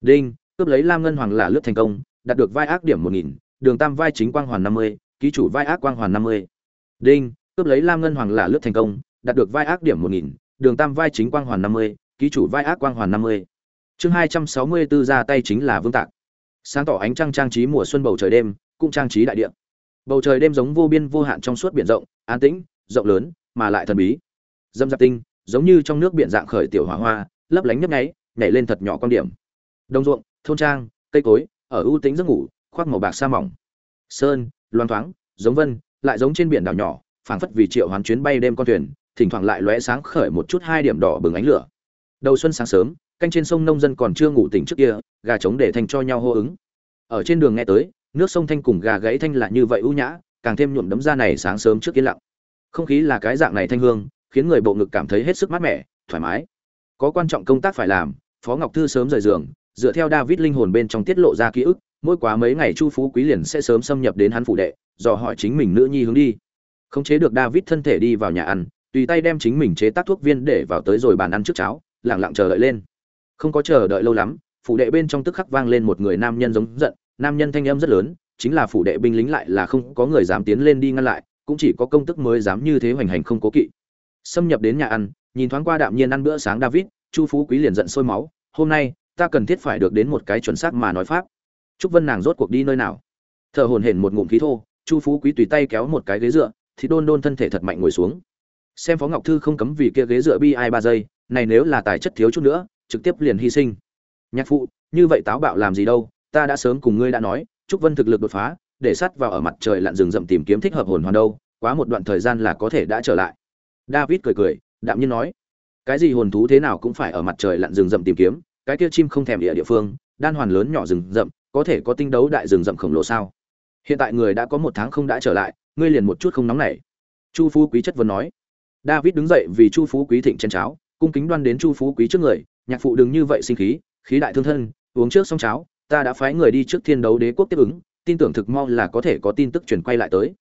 S1: đinh, cướp lấy lam ngân hoàng là lướt thành công, đạt được vai ác điểm một nghìn, đường tam vai chính quang hoàn năm mươi, ký chủ vai ác quang hoàn năm mươi. Đinh, cướp lấy lam ngân hoàng là lướt thành công, đạt được vai ác điểm một nghìn, đường tam vai chính quang hoàn năm mươi, ký chủ vai ác quang hoàn năm mươi. Chương hai trăm sáu mươi 264 ra tay chính là vương tạc sáng tỏ ánh trăng trang trí mùa xuân bầu trời đêm, cũng trang trí đại địa. Bầu trời đêm giống vô biên vô hạn trong suốt biển rộng, an tĩnh, rộng lớn, mà lại thần bí. Dâm dạp tinh, giống như trong nước biển dạng khởi tiểu hỏa hoa, lấp lánh nhấp nháy, nhảy lên thật nhỏ quan điểm. Đồng ruộng, thôn trang, cây cối, ở ưu tính giấc ngủ, khoác màu bạc sa mỏng. Sơn loan thoáng, giống vân, lại giống trên biển đảo nhỏ, phảng phất vì triệu hoán chuyến bay đêm con thuyền, thỉnh thoảng lại lóe sáng khởi một chút hai điểm đỏ bừng ánh lửa. Đầu xuân sáng sớm canh trên sông nông dân còn chưa ngủ tỉnh trước kia, gà trống để thành cho nhau hô ứng. Ở trên đường nghe tới, nước sông thanh cùng gà gãy thanh là như vậy ưu nhã, càng thêm nhuộm đấm ra này sáng sớm trước yên lặng. Không khí là cái dạng này thanh hương, khiến người bộ ngực cảm thấy hết sức mát mẻ, thoải mái. Có quan trọng công tác phải làm, phó ngọc thư sớm rời giường, dựa theo david linh hồn bên trong tiết lộ ra ký ức, mỗi quá mấy ngày chu phú quý liền sẽ sớm xâm nhập đến hắn phụ đệ, dò hỏi chính mình nữ nhi hướng đi. Khống chế được david thân thể đi vào nhà ăn, tùy tay đem chính mình chế tác thuốc viên để vào tới rồi bàn ăn trước cháo, lặng lặng chờ đợi lên không có chờ đợi lâu lắm phụ đệ bên trong tức khắc vang lên một người nam nhân giống giận, nam nhân thanh âm rất lớn, chính là phụ đệ binh lính lại là không có người dám tiến lên đi ngăn lại, cũng chỉ có công tức mới dám như thế hoành hành không cố kỵ. Xâm nhập đến nhà ăn, nhìn thoáng qua đạm nhiên ăn bữa sáng david, chu phú quý liền giận sôi máu, hôm nay, ta cần thiết phải được đến một cái chuẩn xác mà nói pháp. Trúc vân nàng rốt cuộc đi nơi nào? Thở hổn hển một ngụm khí thô, chu phú quý tùy tay kéo một cái ghế dựa, thì đôn đôn thân thể thật mạnh ngồi xuống. Xem phó ngọc thư không cấm vì kia ghế dựa bi ai ba giây, này nếu là tài chất thiếu chút nữa trực tiếp liền hy sinh. Nhạc phụ, như vậy táo bạo làm gì đâu, ta đã sớm cùng ngươi đã nói trúc vân thực lực đột phá, để sắt vào ở mặt trời lặn rừng rậm tìm kiếm thích hợp hồn hoàn đâu, quá một đoạn thời gian là có thể đã trở lại. David cười cười, đạm nhiên nói, cái gì hồn thú thế nào cũng phải ở mặt trời lặn rừng rậm tìm kiếm, cái kia chim không thèm địa địa phương, đan hoàn lớn nhỏ rừng rậm, có thể có tinh đấu đại rừng rậm khổng lồ sao? Hiện tại người đã có một tháng không đã trở lại, ngươi liền một chút không nóng nảy. Chu phú quý chất vấn nói. David đứng dậy vì chu phú quý thịnh chén cháo, cung kính đoan đến chu phú quý trước người nhạc phụ đừng như vậy sinh khí khí đại thương thân, uống trước xong cháo, ta đã phái người đi trước thiên đấu đế quốc tiếp ứng, tin tưởng thực mau là có thể có tin tức truyền quay lại tới.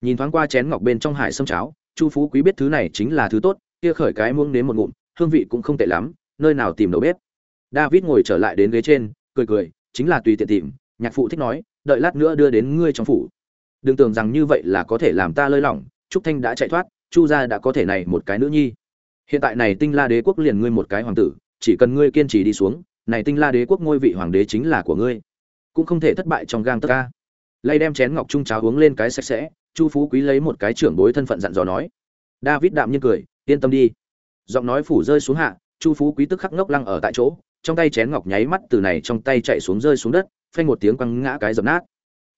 S1: Nhìn thoáng qua chén ngọc bên trong hải sâm cháo, chu phú quý biết thứ này chính là thứ tốt, kia khởi cái muỗng nếm một ngụm, hương vị cũng không tệ lắm, nơi nào tìm đầu bếp. David ngồi trở lại đến ghế trên, cười cười, chính là tùy tiện tìm, nhạc phụ thích nói, đợi lát nữa đưa đến ngươi trong phủ. Đừng tưởng rằng như vậy là có thể làm ta lơi lỏng, trúc thanh đã chạy thoát, chu gia đã có thể này một cái nữ nhi. Hiện tại này tinh la đế quốc liền ngươi một cái hoàng tử chỉ cần ngươi kiên trì đi xuống, này tinh la đế quốc ngôi vị hoàng đế chính là của ngươi. Cũng không thể thất bại trong gang tất ca lay đem chén ngọc trung cháo uống lên cái sạch sẽ, chu phú quý lấy một cái trưởng bối thân phận dặn dò nói. David đạm nhiên cười, yên tâm đi. Giọng nói phủ rơi xuống hạ, chu phú quý tức khắc ngốc lăng ở tại chỗ, trong tay chén ngọc nháy mắt từ này trong tay chạy xuống rơi xuống đất, phanh một tiếng quăng ngã cái dập nát.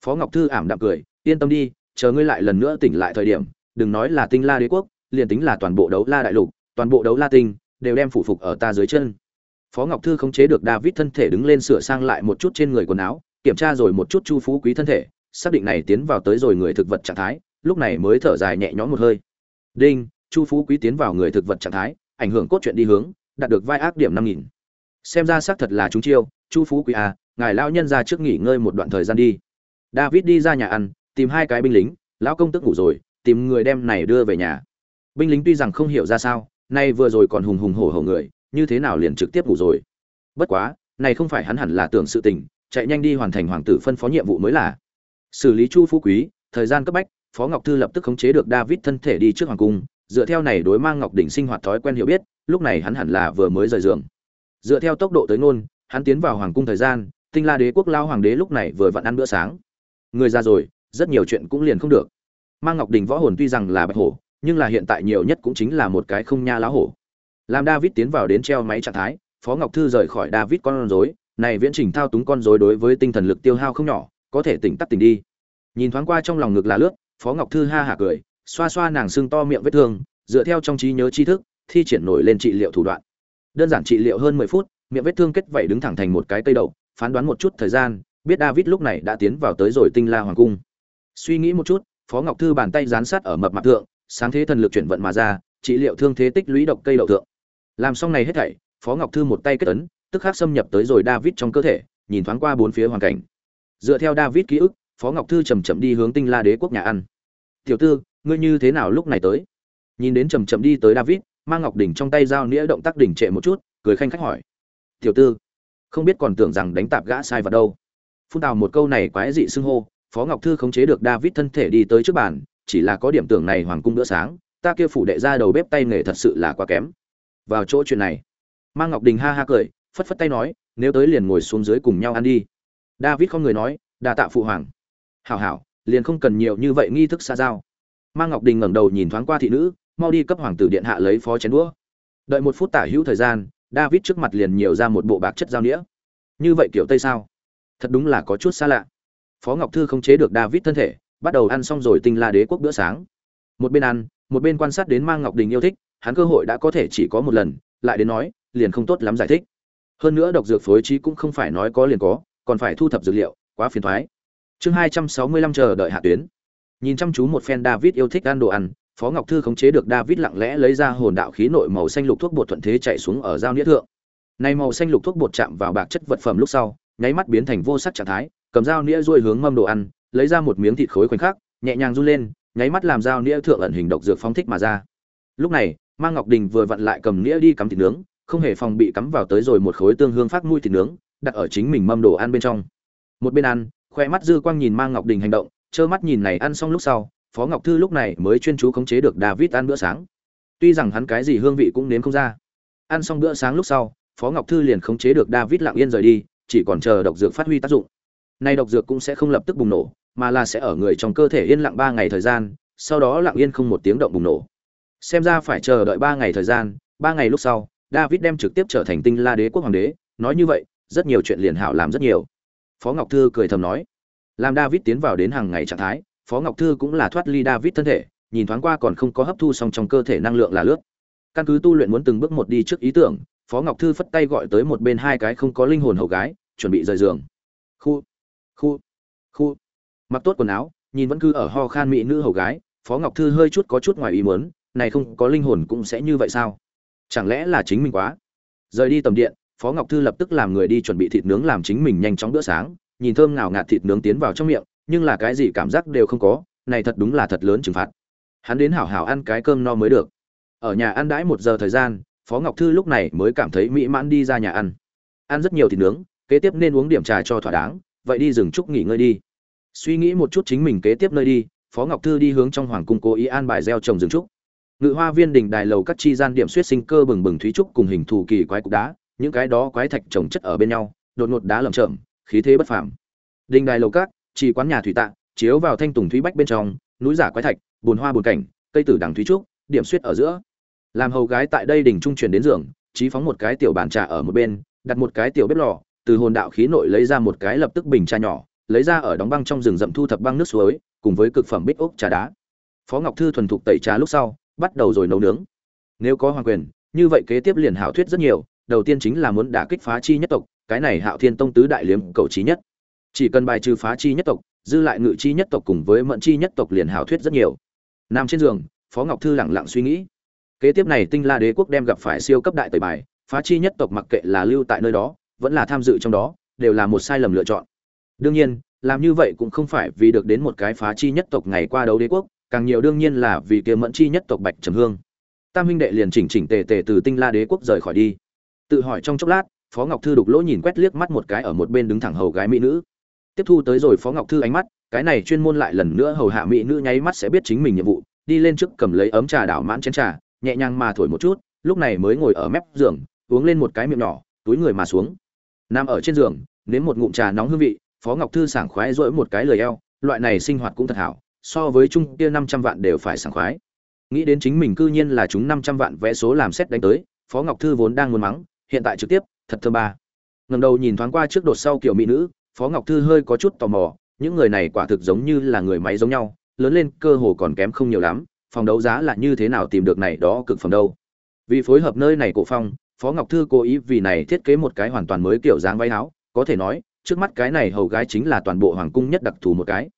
S1: Phó ngọc thư ảm đạm cười, yên tâm đi, chờ ngươi lại lần nữa tỉnh lại thời điểm, đừng nói là tinh la đế quốc, liền tính là toàn bộ đấu la đại lục, toàn bộ đấu la tinh đều đem phủ phục ở ta dưới chân. Phó ngọc thư khống chế được david thân thể đứng lên sửa sang lại một chút trên người quần áo, kiểm tra rồi một chút chu phú quý thân thể, xác định này tiến vào tới rồi người thực vật trạng thái, lúc này mới thở dài nhẹ nhõm một hơi. Đinh, chu phú quý tiến vào người thực vật trạng thái, ảnh hưởng cốt truyện đi hướng, đạt được vai ác điểm năm nghìn. Xem ra xác thật là chúng chiêu, chu phú quý à ngài lão nhân ra trước nghỉ ngơi một đoạn thời gian đi. David đi ra nhà ăn, tìm hai cái binh lính, lão công tức ngủ rồi, tìm người đem này đưa về nhà. Binh lính tuy rằng không hiểu ra sao nay vừa rồi còn hùng hùng hổ hổ người, như thế nào liền trực tiếp ngủ rồi? Bất quá, này không phải hắn hẳn là tưởng sự tình, chạy nhanh đi hoàn thành hoàng tử phân phó nhiệm vụ mới là. Xử lý chu phú quý, thời gian cấp bách, phó ngọc thư lập tức khống chế được david thân thể đi trước hoàng cung, dựa theo này đối mang ngọc đỉnh sinh hoạt thói quen hiểu biết, lúc này hắn hẳn là vừa mới rời giường. Dựa theo tốc độ tới nôn hắn tiến vào hoàng cung thời gian, tinh la đế quốc lao hoàng đế lúc này vừa vặn ăn bữa sáng. Người ra rồi, rất nhiều chuyện cũng liền không được. Mang ngọc đình võ hồn tuy rằng là bạch hổ nhưng là hiện tại nhiều nhất cũng chính là một cái không nha lá hổ. Làm david tiến vào đến treo máy trạng thái, phó ngọc thư rời khỏi david con rối, này viễn trình thao túng con rối đối với tinh thần lực tiêu hao không nhỏ, có thể tỉnh tắt tỉnh đi. Nhìn thoáng qua trong lòng ngực là lướt, phó ngọc thư ha hả cười, xoa xoa nàng xương to miệng vết thương, dựa theo trong trí nhớ tri thức, thi triển nổi lên trị liệu thủ đoạn. Đơn giản trị liệu hơn mười phút, miệng vết thương kết vảy đứng thẳng thành một cái cây đậu, phán đoán một chút thời gian, biết david lúc này đã tiến vào tới rồi tinh la hoàng cung. Suy nghĩ một chút, phó ngọc thư bàn tay dán sát ở mập mạp thượng sáng thế thần lực chuyển vận mà ra, trị liệu thương thế tích lũy độc cây đậu thượng. Làm xong này hết thảy, phó ngọc thư một tay kết ấn, tức khắc xâm nhập tới rồi david trong cơ thể, nhìn thoáng qua bốn phía hoàn cảnh. Dựa theo david ký ức, phó ngọc thư chầm chậm đi hướng tinh la đế quốc nhà ăn. Tiểu tư, ngươi như thế nào lúc này tới? Nhìn đến chầm chậm đi tới david mang ngọc đỉnh trong tay dao nĩa động tác đỉnh trệ một chút, cười khanh khách hỏi. Tiểu tư, không biết còn tưởng rằng đánh tạp gã sai vào đâu. Phun tào một câu này quái dị xưng hô, phó ngọc thư khống chế được david thân thể đi tới trước bàn chỉ là có điểm tưởng này hoàng cung bữa sáng, ta kia phủ đệ ra đầu bếp tay nghề thật sự là quá kém. Vào chỗ chuyện này, mang ngọc đình ha ha cười, phất phất tay nói, nếu tới liền ngồi xuống dưới cùng nhau ăn đi. David không người nói, đa tạ phụ hoàng. Hảo hảo, liền không cần nhiều như vậy nghi thức xa giao. Mang ngọc đình ngẩng đầu nhìn thoáng qua thị nữ, mau đi cấp hoàng tử điện hạ lấy phó chén đũa. Đợi một phút tả hữu thời gian, david trước mặt liền nhiều ra một bộ bạc chất giao nghĩa. như vậy kiểu tây sao? Thật đúng là có chút xa lạ. Phó ngọc thư không chế được david thân thể bắt đầu ăn xong rồi tinh la đế quốc bữa sáng. Một bên ăn, một bên quan sát đến mang ngọc đình yêu thích, hắn cơ hội đã có thể chỉ có một lần, lại đến nói, liền không tốt lắm giải thích. Hơn nữa độc dược phối trí cũng không phải nói có liền có, còn phải thu thập dược liệu, quá phiền thoái. Chương hai trăm sáu mươi lăm chờ đợi hạ tuyến. Nhìn chăm chú một phen david yêu thích ăn đồ ăn, phó ngọc thư khống chế được david lặng lẽ lấy ra hồn đạo khí nội màu xanh lục thuốc bột thuận thế chạy xuống ở giao nghĩa thượng. Nay màu xanh lục thuốc bột chạm vào bạc chất vật phẩm lúc sau, nháy mắt biến thành vô sắc trạng thái, cầm dao nĩa ruôi hướng mâm đồ ăn lấy ra một miếng thịt khối khoảnh khắc, nhẹ nhàng run lên, nháy mắt làm dao nĩa thượng ẩn hình độc dược phóng thích mà ra. Lúc này mang ngọc đình vừa vặn lại cầm nĩa đi cắm thịt nướng, không hề phòng bị cắm vào tới rồi một khối tương hương phát mùi thịt nướng, đặt ở chính mình mâm đồ ăn bên trong. Một bên ăn khoe mắt dư quang nhìn mang ngọc đình hành động, trơ mắt nhìn này ăn xong lúc sau, phó ngọc thư lúc này mới chuyên chú khống chế được david ăn bữa sáng. Tuy rằng hắn cái gì hương vị cũng nếm không ra. Ăn xong bữa sáng lúc sau, phó ngọc thư liền khống chế được david lặng yên rời đi, chỉ còn chờ độc dược phát huy tác dụng. Nay độc dược cũng sẽ không lập tức bùng nổ mà là sẽ ở người trong cơ thể yên lặng ba ngày thời gian, sau đó lặng yên không một tiếng động bùng nổ. Xem ra phải chờ đợi ba ngày thời gian, ba ngày lúc sau, david đem trực tiếp trở thành tinh la đế quốc hoàng đế, nói như vậy, rất nhiều chuyện liền hảo làm rất nhiều. Phó ngọc thư cười thầm nói, làm david tiến vào đến hàng ngày trạng thái, phó ngọc thư cũng là thoát ly david thân thể, nhìn thoáng qua còn không có hấp thu xong trong cơ thể năng lượng là lướt. Căn cứ tu luyện muốn từng bước một đi trước ý tưởng, phó ngọc thư phất tay gọi tới một bên hai cái không có linh hồn hậu gái, chuẩn bị rời giường. Khu khu khu mặc tốt quần áo, nhìn vẫn cứ ở ho khan mỹ nữ hầu gái, phó ngọc thư hơi chút có chút ngoài ý muốn, này không có linh hồn cũng sẽ như vậy sao? Chẳng lẽ là chính mình quá? Rời đi tầm điện, phó ngọc thư lập tức làm người đi chuẩn bị thịt nướng làm chính mình nhanh chóng bữa sáng, nhìn thơm ngào ngạt thịt nướng tiến vào trong miệng, nhưng là cái gì cảm giác đều không có, này thật đúng là thật lớn trừng phạt. Hắn đến hảo hảo ăn cái cơm no mới được. Ở nhà ăn đãi một giờ thời gian, phó ngọc thư lúc này mới cảm thấy mỹ mãn đi ra nhà ăn. Ăn rất nhiều thịt nướng, kế tiếp nên uống điểm trà cho thỏa đáng, vậy đi dừng chút nghỉ ngơi đi suy nghĩ một chút chính mình kế tiếp nơi đi, phó ngọc thư đi hướng trong hoàng cung cố ý an bài gieo trồng rừng trúc. Ngự hoa viên đình đài lầu các chi gian điểm suyết sinh cơ bừng bừng thúy trúc cùng hình thù kỳ quái cục đá, những cái đó quái thạch trồng chất ở bên nhau, đột ngột đá lởm chởm, khí thế bất phàm. Đình đài lầu các, chỉ quán nhà thủy tạ chiếu vào thanh tùng thúy bách bên trong, núi giả quái thạch, bùn hoa bùn cảnh, cây tử đằng thúy trúc, điểm suyết ở giữa. Làm hầu gái tại đây đỉnh trung truyền đến giường trí phóng một cái tiểu bàn trà ở một bên, đặt một cái tiểu bếp lò, từ hồn đạo khí nội lấy ra một cái lập tức bình trà nhỏ lấy ra ở đóng băng trong rừng rậm thu thập băng nước suối, cùng với cực phẩm bích ốc trà đá. Phó ngọc thư thuần thục tẩy trà lúc sau, bắt đầu rồi nấu nướng. Nếu có hoàng quyền, như vậy kế tiếp liền hảo thuyết rất nhiều, đầu tiên chính là muốn đả kích phá chi nhất tộc, cái này hạo thiên tông tứ đại liếm cầu trí nhất. Chỉ cần bài trừ phá chi nhất tộc dư lại ngự chi nhất tộc cùng với mận chi nhất tộc liền hảo thuyết rất nhiều. Nằm trên giường, phó ngọc thư lẳng lặng suy nghĩ. Kế tiếp này tinh la đế quốc đem gặp phải siêu cấp đại tẩy bài, phá chi nhất tộc mặc kệ là lưu tại nơi đó, vẫn là tham dự trong đó, đều là một sai lầm lựa chọn đương nhiên, làm như vậy cũng không phải vì được đến một cái phá chi nhất tộc ngày qua đấu đế quốc, càng nhiều đương nhiên là vì kia mẫn chi nhất tộc bạch trầm hương. Tam huynh đệ liền chỉnh chỉnh tề tề từ tinh la đế quốc rời khỏi đi. Tự hỏi trong chốc lát, phó ngọc thư đục lỗ nhìn quét liếc mắt một cái ở một bên đứng thẳng hầu gái mỹ nữ. Tiếp thu tới rồi phó ngọc thư ánh mắt, cái này chuyên môn lại lần nữa hầu hạ mỹ nữ nháy mắt sẽ biết chính mình nhiệm vụ, đi lên trước cầm lấy ấm trà đảo mãn chén trà, nhẹ nhàng mà thổi một chút, lúc này mới ngồi ở mép giường, uống lên một cái miệng nhỏ, túi người mà xuống. Nằm ở trên giường, nếm một ngụm trà nóng hương vị phó ngọc thư sảng khoái rỗi một cái lời eo, loại này sinh hoạt cũng thật hảo, so với trung kia năm trăm vạn đều phải sảng khoái. Nghĩ đến chính mình cư nhiên là chúng năm trăm vạn vé số làm xét đánh tới, phó ngọc thư vốn đang muốn mắng, hiện tại trực tiếp, thật thơ ba. Ngầm đầu nhìn thoáng qua trước đột sau kiểu mỹ nữ, phó ngọc thư hơi có chút tò mò, những người này quả thực giống như là người máy giống nhau, lớn lên cơ hồ còn kém không nhiều lắm, phòng đấu giá là như thế nào tìm được này đó cực phẩm đâu. Vì phối hợp nơi này cổ phong, phó ngọc thư cố ý vì này thiết kế một cái hoàn toàn mới kiểu dáng váy áo, có thể nói trước mắt cái này hầu gái chính là toàn bộ hoàng cung nhất đặc thù một cái.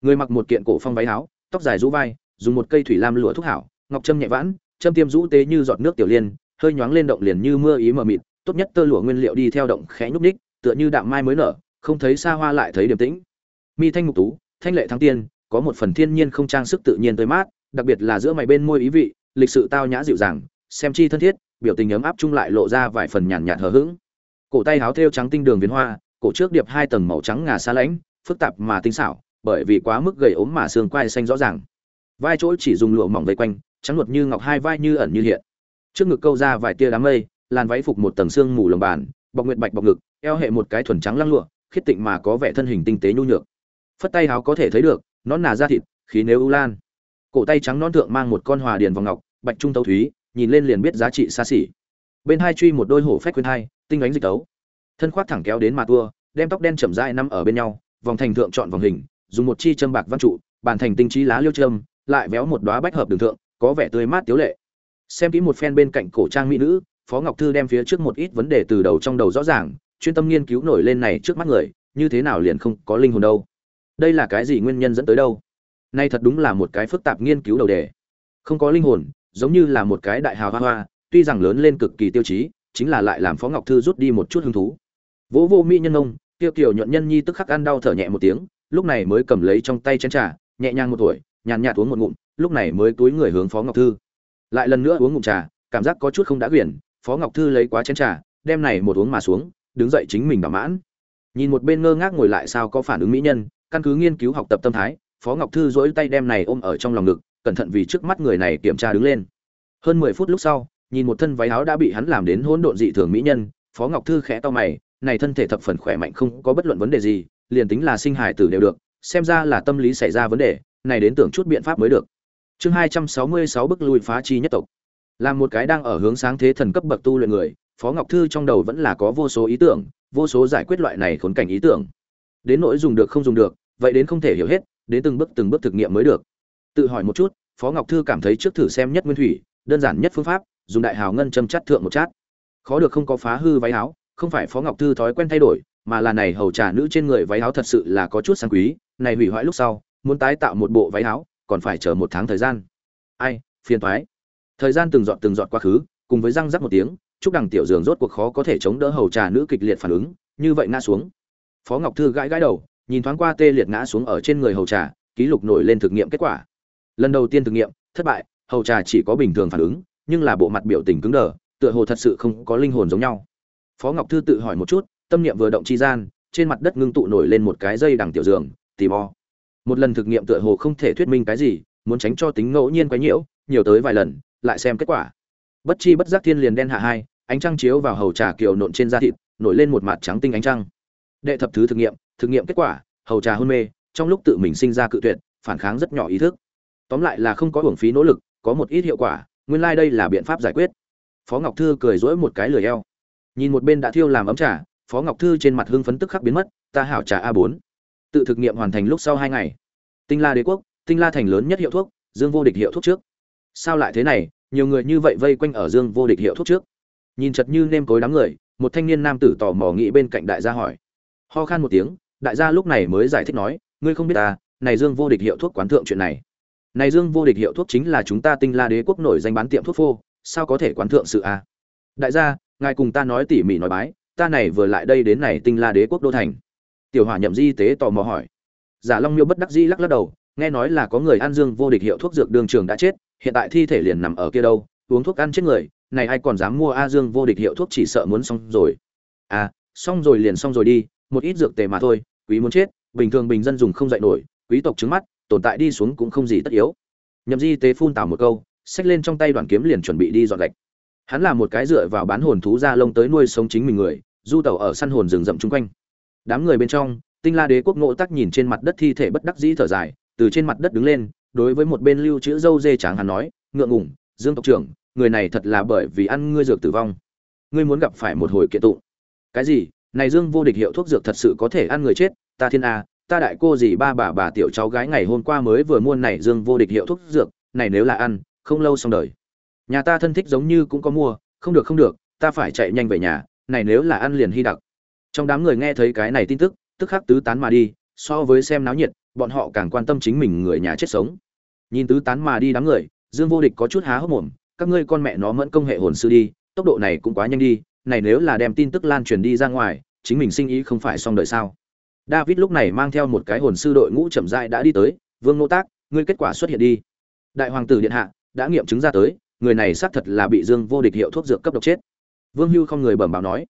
S1: Người mặc một kiện cổ phong váy áo, tóc dài rũ vai, dùng một cây thủy lam lụa thuốc hảo, ngọc trâm nhẹ vãn, châm tiêm rũ tế như giọt nước tiểu liên, hơi nhoáng lên động liền như mưa ý mờ mịt, tốt nhất tơ lụa nguyên liệu đi theo động khẽ nhúc ních tựa như đạm mai mới nở, không thấy xa hoa lại thấy điềm tĩnh. Mi thanh mục tú, thanh lệ thắng tiên, có một phần thiên nhiên không trang sức tự nhiên tới mát, đặc biệt là giữa mày bên môi ý vị, lịch sự tao nhã dịu dàng, xem chi thân thiết, biểu tình ấm áp chung lại lộ ra vài phần nhàn nhạt hờ hững. Cổ tay háo thêu trắng tinh đường viền hoa cổ trước điệp hai tầng màu trắng ngà xa lãnh, phức tạp mà tinh xảo, bởi vì quá mức gầy ốm mà xương quai xanh rõ ràng. Vai chỗ chỉ dùng lụa mỏng vây quanh, trắng luật như ngọc hai vai như ẩn như hiện. Trước ngực câu ra vài tia đám mây, làn váy phục một tầng xương mù lồng bàn, bọc nguyệt bạch bọc ngực, eo hệ một cái thuần trắng lăng lụa, khiết tịnh mà có vẻ thân hình tinh tế nhu nhược. Phất tay háo có thể thấy được nón nà da thịt, khí nếu ưu lan. Cổ tay trắng non thượng mang một con hòa điền vòng ngọc, bạch trung tấu thúy, nhìn lên liền biết giá trị xa xỉ. Bên hai truy một đôi hổ phách khuyên hai, tinh ánh dịch tấu thân khoác thẳng kéo đến mà tua, đem tóc đen chậm rãi nằm ở bên nhau, vòng thành thượng chọn vòng hình, dùng một chi châm bạc văn trụ, bàn thành tinh trí lá liêu châm, lại véo một đóa bách hợp đường thượng, có vẻ tươi mát tiếu lệ. Xem kỹ một phen bên cạnh cổ trang mỹ nữ, phó ngọc thư đem phía trước một ít vấn đề từ đầu trong đầu rõ ràng, chuyên tâm nghiên cứu nổi lên này trước mắt người, như thế nào liền không có linh hồn đâu. Đây là cái gì nguyên nhân dẫn tới đâu? Nay thật đúng là một cái phức tạp nghiên cứu đầu đề. Không có linh hồn, giống như là một cái đại hào hoa hoa, tuy rằng lớn lên cực kỳ tiêu chí, chính là lại làm phó ngọc thư rút đi một chút hứng thú vỗ vô mỹ nhân ông tiêu kiểu nhuận nhân nhi tức khắc ăn đau thở nhẹ một tiếng, lúc này mới cầm lấy trong tay chén trà, nhẹ nhàng một tuổi, nhàn nhạt uống một ngụm, lúc này mới túi người hướng phó ngọc thư. Lại lần nữa uống ngụm trà, cảm giác có chút không đã quyển, phó ngọc thư lấy quá chén trà, đem này một uống mà xuống, đứng dậy chính mình bảo mãn. Nhìn một bên ngơ ngác ngồi lại sao có phản ứng mỹ nhân, căn cứ nghiên cứu học tập tâm thái, phó ngọc thư dỗi tay đem này ôm ở trong lòng ngực, cẩn thận vì trước mắt người này kiểm tra đứng lên. Hơn mười phút lúc sau, nhìn một thân váy áo đã bị hắn làm đến hỗn độn dị thường mỹ nhân, phó ngọc thư khẽ to mày này thân thể thập phần khỏe mạnh không có bất luận vấn đề gì, liền tính là sinh hài tử đều được, xem ra là tâm lý xảy ra vấn đề, này đến tưởng chút biện pháp mới được. Chương hai trăm sáu mươi sáu bức lùi phá chi nhất tộc. Là một cái đang ở hướng sáng thế thần cấp bậc tu luyện người, phó ngọc thư trong đầu vẫn là có vô số ý tưởng, vô số giải quyết loại này khốn cảnh ý tưởng. Đến nỗi dùng được không dùng được, vậy đến không thể hiểu hết, đến từng bước từng bước thực nghiệm mới được. Tự hỏi một chút, phó ngọc thư cảm thấy trước thử xem nhất nguyên thủy, đơn giản nhất phương pháp, dùng đại hào ngân châm chắt thượng một chát. Khó được không có phá hư váy áo không phải phó ngọc thư thói quen thay đổi, mà là này hầu trà nữ trên người váy áo thật sự là có chút sang quý, này hủy hoại lúc sau, muốn tái tạo một bộ váy áo, còn phải chờ một tháng thời gian. Ai, phiền thoái thời gian từng dọn từng dọn quá khứ, cùng với răng rắc một tiếng chúc đằng tiểu giường rốt cuộc khó có thể chống đỡ hầu trà nữ kịch liệt phản ứng, như vậy ngã xuống. Phó ngọc thư gãi gãi đầu, nhìn thoáng qua tê liệt ngã xuống ở trên người hầu trà, ký lục nổi lên thực nghiệm kết quả. Lần đầu tiên thực nghiệm, thất bại, hầu trà chỉ có bình thường phản ứng, nhưng là bộ mặt biểu tình cứng đờ, tựa hồ thật sự không có linh hồn giống nhau phó ngọc thư tự hỏi một chút, tâm niệm vừa động chi gian, trên mặt đất ngưng tụ nổi lên một cái dây đằng tiểu giường tìm o một lần thực nghiệm tựa hồ không thể thuyết minh cái gì, muốn tránh cho tính ngẫu nhiên quấy nhiễu, nhiều tới vài lần, lại xem kết quả. Bất chi bất giác thiên liền đen hạ hai, ánh trăng chiếu vào hầu trà kiều nộn trên da thịt, nổi lên một mặt trắng tinh ánh trăng. Đệ thập thứ thực nghiệm thực nghiệm kết quả, hầu trà hôn mê, trong lúc tự mình sinh ra cự tuyệt, phản kháng rất nhỏ ý thức. Tóm lại là không có hưởng phí nỗ lực, có một ít hiệu quả, nguyên lai đây là biện pháp giải quyết. Phó ngọc thư cười dỗi một cái lười eo nhìn một bên đã thiêu làm ấm trà, phó ngọc thư trên mặt hưng phấn tức khắc biến mất, ta hảo trà a bốn. Tự thực nghiệm hoàn thành lúc sau hai ngày. Tinh la đế quốc, tinh la thành lớn nhất hiệu thuốc, dương vô địch hiệu thuốc trước. Sao lại thế này? Nhiều người như vậy vây quanh ở dương vô địch hiệu thuốc trước. Nhìn chật như nêm cối đám người, một thanh niên nam tử tò mò nghĩ bên cạnh đại gia hỏi. Ho khan một tiếng, đại gia lúc này mới giải thích nói, ngươi không biết ta, này dương vô địch hiệu thuốc quán thượng chuyện này. Này dương vô địch hiệu thuốc chính là chúng ta tinh la đế quốc nổi danh bán tiệm thuốc phô, sao có thể quán thượng sự a? Đại gia ngài cùng ta nói tỉ mỉ nói bái, ta này vừa lại đây đến này tinh la đế quốc đô thành. Tiểu hỏa nhậm di tế tò mò hỏi. Giả long miêu bất đắc di lắc lắc đầu, nghe nói là có người ăn dương vô địch hiệu thuốc dược đường trường đã chết, hiện tại thi thể liền nằm ở kia đâu, uống thuốc ăn chết người, này ai còn dám mua a dương vô địch hiệu thuốc chỉ sợ muốn xong rồi. À xong rồi liền xong rồi đi, một ít dược tề mà thôi, quý muốn chết, bình thường bình dân dùng không dạy nổi, quý tộc trứng mắt, tồn tại đi xuống cũng không gì tất yếu. Nhậm di tế phun tào một câu, xách lên trong tay đoàn kiếm liền chuẩn bị đi dọn gạch hắn là một cái dựa vào bán hồn thú ra lông tới nuôi sống chính mình người, du tàu ở săn hồn rừng rậm chung quanh. Đám người bên trong, tinh la đế quốc ngộ tắc nhìn trên mặt đất thi thể bất đắc dĩ thở dài, từ trên mặt đất đứng lên, đối với một bên lưu chữ dâu dê tráng hắn nói, ngượng ngủng dương tộc trưởng, người này thật là bởi vì ăn ngươi dược tử vong. Ngươi muốn gặp phải một hồi kiện tụng cái gì? Này dương vô địch hiệu thuốc dược thật sự có thể ăn người chết? Ta thiên a, ta đại cô gì ba bà bà tiểu cháu gái ngày hôm qua mới vừa mua này dương vô địch hiệu thuốc dược, này nếu là ăn, không lâu xong đời nhà ta thân thích giống như cũng có mua, không được không được, ta phải chạy nhanh về nhà, này nếu là ăn liền hy đặc. Trong đám người nghe thấy cái này tin tức tức khắc tứ tán mà đi, so với xem náo nhiệt, bọn họ càng quan tâm chính mình người nhà chết sống. Nhìn tứ tán mà đi đám người, dương vô địch có chút há hốc mồm, các ngươi con mẹ nó mẫn công hệ hồn sư đi, tốc độ này cũng quá nhanh đi, này nếu là đem tin tức lan truyền đi ra ngoài, chính mình sinh ý không phải xong đời sao. David lúc này mang theo một cái hồn sư đội ngũ chậm dại đã đi tới, vương nô tác, ngươi kết quả xuất hiện đi. Đại hoàng tử điện hạ, đã nghiệm chứng ra tới người này xác thật là bị dương vô địch hiệu thuốc dược cấp độc chết. Vương hưu không người bẩm báo nói.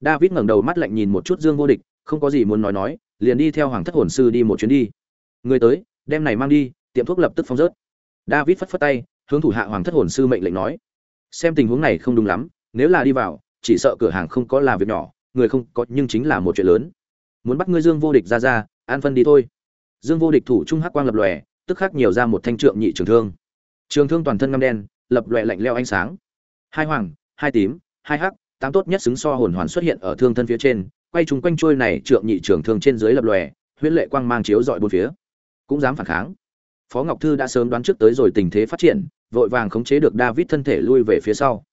S1: David ngẩng đầu mắt lạnh nhìn một chút dương vô địch, không có gì muốn nói nói, liền đi theo hoàng thất hồn sư đi một chuyến đi. Người tới, đem này mang đi, tiệm thuốc lập tức phong rớt. David phất phất tay, hướng thủ hạ hoàng thất hồn sư mệnh lệnh nói. Xem tình huống này không đúng lắm, nếu là đi vào, chỉ sợ cửa hàng không có là việc nhỏ, người không có nhưng chính là một chuyện lớn. Muốn bắt ngươi dương vô địch ra ra, an phân đi thôi. Dương vô địch thủ trung hắc quang lập lòe, tức khắc nhiều ra một thanh trượng nhị trường thương. Trường thương toàn thân ngăm đen lập loè lạnh leo ánh sáng hai hoàng hai tím hai hắc tám tốt nhất xứng so hồn hoàn xuất hiện ở thương thân phía trên quay chúng quanh trôi này trượng nhị trưởng thương trên dưới lập lòe huyễn lệ quang mang chiếu dọi bốn phía cũng dám phản kháng phó ngọc thư đã sớm đoán trước tới rồi tình thế phát triển vội vàng khống chế được david thân thể lui về phía sau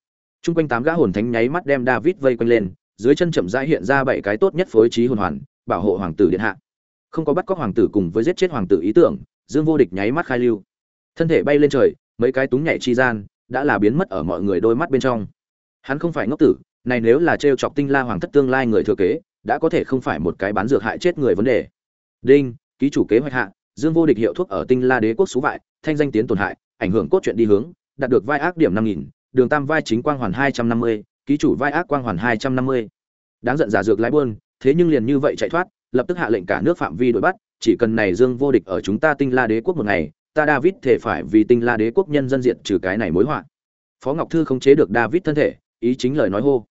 S1: Trung quanh tám gã hồn thánh nháy mắt đem David vây quanh lên, dưới chân chậm rãi hiện ra bảy cái tốt nhất phối trí hồn hoàn, bảo hộ hoàng tử điện hạ. Không có bắt cóc hoàng tử cùng với giết chết hoàng tử ý tưởng, Dương Vô Địch nháy mắt khai lưu. Thân thể bay lên trời, mấy cái túng nhảy chi gian, đã là biến mất ở mọi người đôi mắt bên trong. Hắn không phải ngốc tử, này nếu là trêu chọc Tinh La hoàng thất tương lai người thừa kế, đã có thể không phải một cái bán dược hại chết người vấn đề. Đinh, ký chủ kế hoạch hạ, Dương Vô Địch hiệu thuốc ở Tinh La đế quốc xú vại, thanh danh tiến tổn hại, ảnh hưởng cốt truyện đi hướng, đạt được vai ác điểm năm nghìn đường tam vai chính quang hoàn hai trăm năm mươi ký chủ vai ác quang hoàn hai trăm năm mươi đáng giận giả dược lái buôn thế nhưng liền như vậy chạy thoát lập tức hạ lệnh cả nước phạm vi đuổi bắt chỉ cần này dương vô địch ở chúng ta tinh la đế quốc một ngày ta david thể phải vì tinh la đế quốc nhân dân diện trừ cái này mối họa. Phó ngọc thư khống chế được david thân thể, ý chính lời nói hô.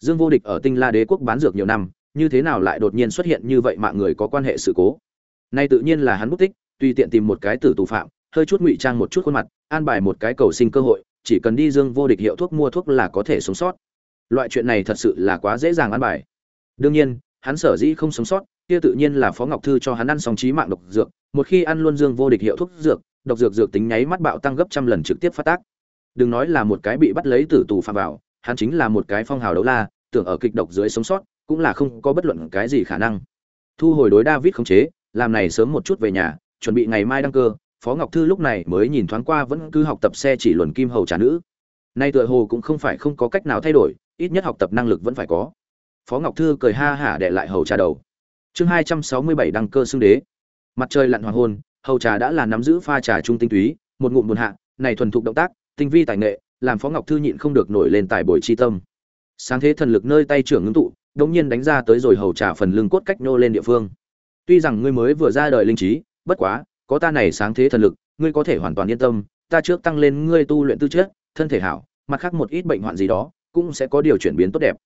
S1: Dương vô địch ở tinh la đế quốc bán dược nhiều năm, như thế nào lại đột nhiên xuất hiện như vậy mạng người có quan hệ sự cố? Nay tự nhiên là hắn bút tích, tùy tiện tìm một cái tử tù phạm, hơi chút ngụy trang một chút khuôn mặt, an bài một cái cầu sinh cơ hội, chỉ cần đi dương vô địch hiệu thuốc mua thuốc là có thể sống sót. Loại chuyện này thật sự là quá dễ dàng ăn bài. Đương nhiên, hắn sở dĩ không sống sót kia tự nhiên là phó ngọc thư cho hắn ăn xong trí mạng độc dược, một khi ăn luôn dương vô địch hiệu thuốc dược, độc dược dược tính nháy mắt bạo tăng gấp trăm lần trực tiếp phát tác. Đừng nói là một cái bị bắt lấy tử tù phạm vào, hắn chính là một cái phong hào đấu la, tưởng ở kịch độc dưới sống sót, cũng là không có bất luận cái gì khả năng. Thu hồi đối david khống chế, làm này sớm một chút về nhà, chuẩn bị ngày mai đăng cơ, phó ngọc thư lúc này mới nhìn thoáng qua vẫn cứ học tập xe chỉ luồn kim hầu trà nữ. Nay tựa hồ cũng không phải không có cách nào thay đổi, ít nhất học tập năng lực vẫn phải có. Phó ngọc thư cười ha hả để lại hầu trà đầu chương hai trăm sáu mươi bảy đăng cơ xưng đế. Mặt trời lặn hoàng hôn, hầu trà đã là nắm giữ pha trà trung tinh túy, một ngụm buồn hạ, này thuần thục động tác, tinh vi tài nghệ, làm phó ngọc thư nhịn không được nổi lên tài bồi chi tâm. Sáng thế thần lực nơi tay trưởng ngưng tụ, đống nhiên đánh ra tới rồi hầu trà phần lưng cốt cách nô lên địa phương. Tuy rằng ngươi mới vừa ra đời linh trí, bất quá, có ta này sáng thế thần lực, ngươi có thể hoàn toàn yên tâm, ta trước tăng lên ngươi tu luyện tư chất, thân thể hảo, mặt khác một ít bệnh hoạn gì đó, cũng sẽ có điều chuyển biến tốt đẹp.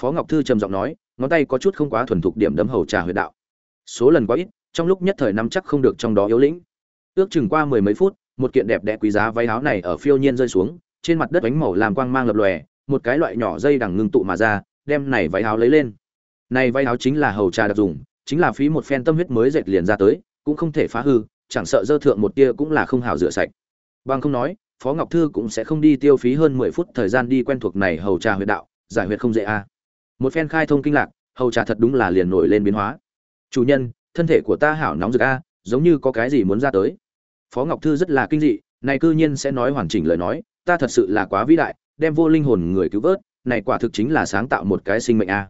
S1: Phó ngọc thư trầm giọng nói ngón tay có chút không quá thuần thục điểm đấm hầu trà huyệt đạo. Số lần quá ít, trong lúc nhất thời nắm chắc không được trong đó yếu lĩnh. Ước chừng qua mười mấy phút, một kiện đẹp đẽ quý giá váy áo này ở phiêu nhiên rơi xuống, trên mặt đất bánh màu làm quang mang lập lòe, một cái loại nhỏ dây đằng ngưng tụ mà ra, đem này váy áo lấy lên. Này váy áo chính là hầu trà đặc dùng, chính là phí một phen tâm huyết mới dệt liền ra tới, cũng không thể phá hư, chẳng sợ dơ thượng một tia cũng là không hảo rửa sạch. Bằng không nói, phó ngọc thư cũng sẽ không đi tiêu phí hơn mười phút thời gian đi quen thuộc này hầu trà huyệt đạo, giải huyệt không dễ a một phen khai thông kinh lạc, hầu trà thật đúng là liền nổi lên biến hóa. Chủ nhân, thân thể của ta hảo nóng rực a, giống như có cái gì muốn ra tới. Phó ngọc thư rất là kinh dị, này cư nhiên sẽ nói hoàn chỉnh lời nói, ta thật sự là quá vĩ đại, đem vô linh hồn người cứu vớt, này quả thực chính là sáng tạo một cái sinh mệnh a.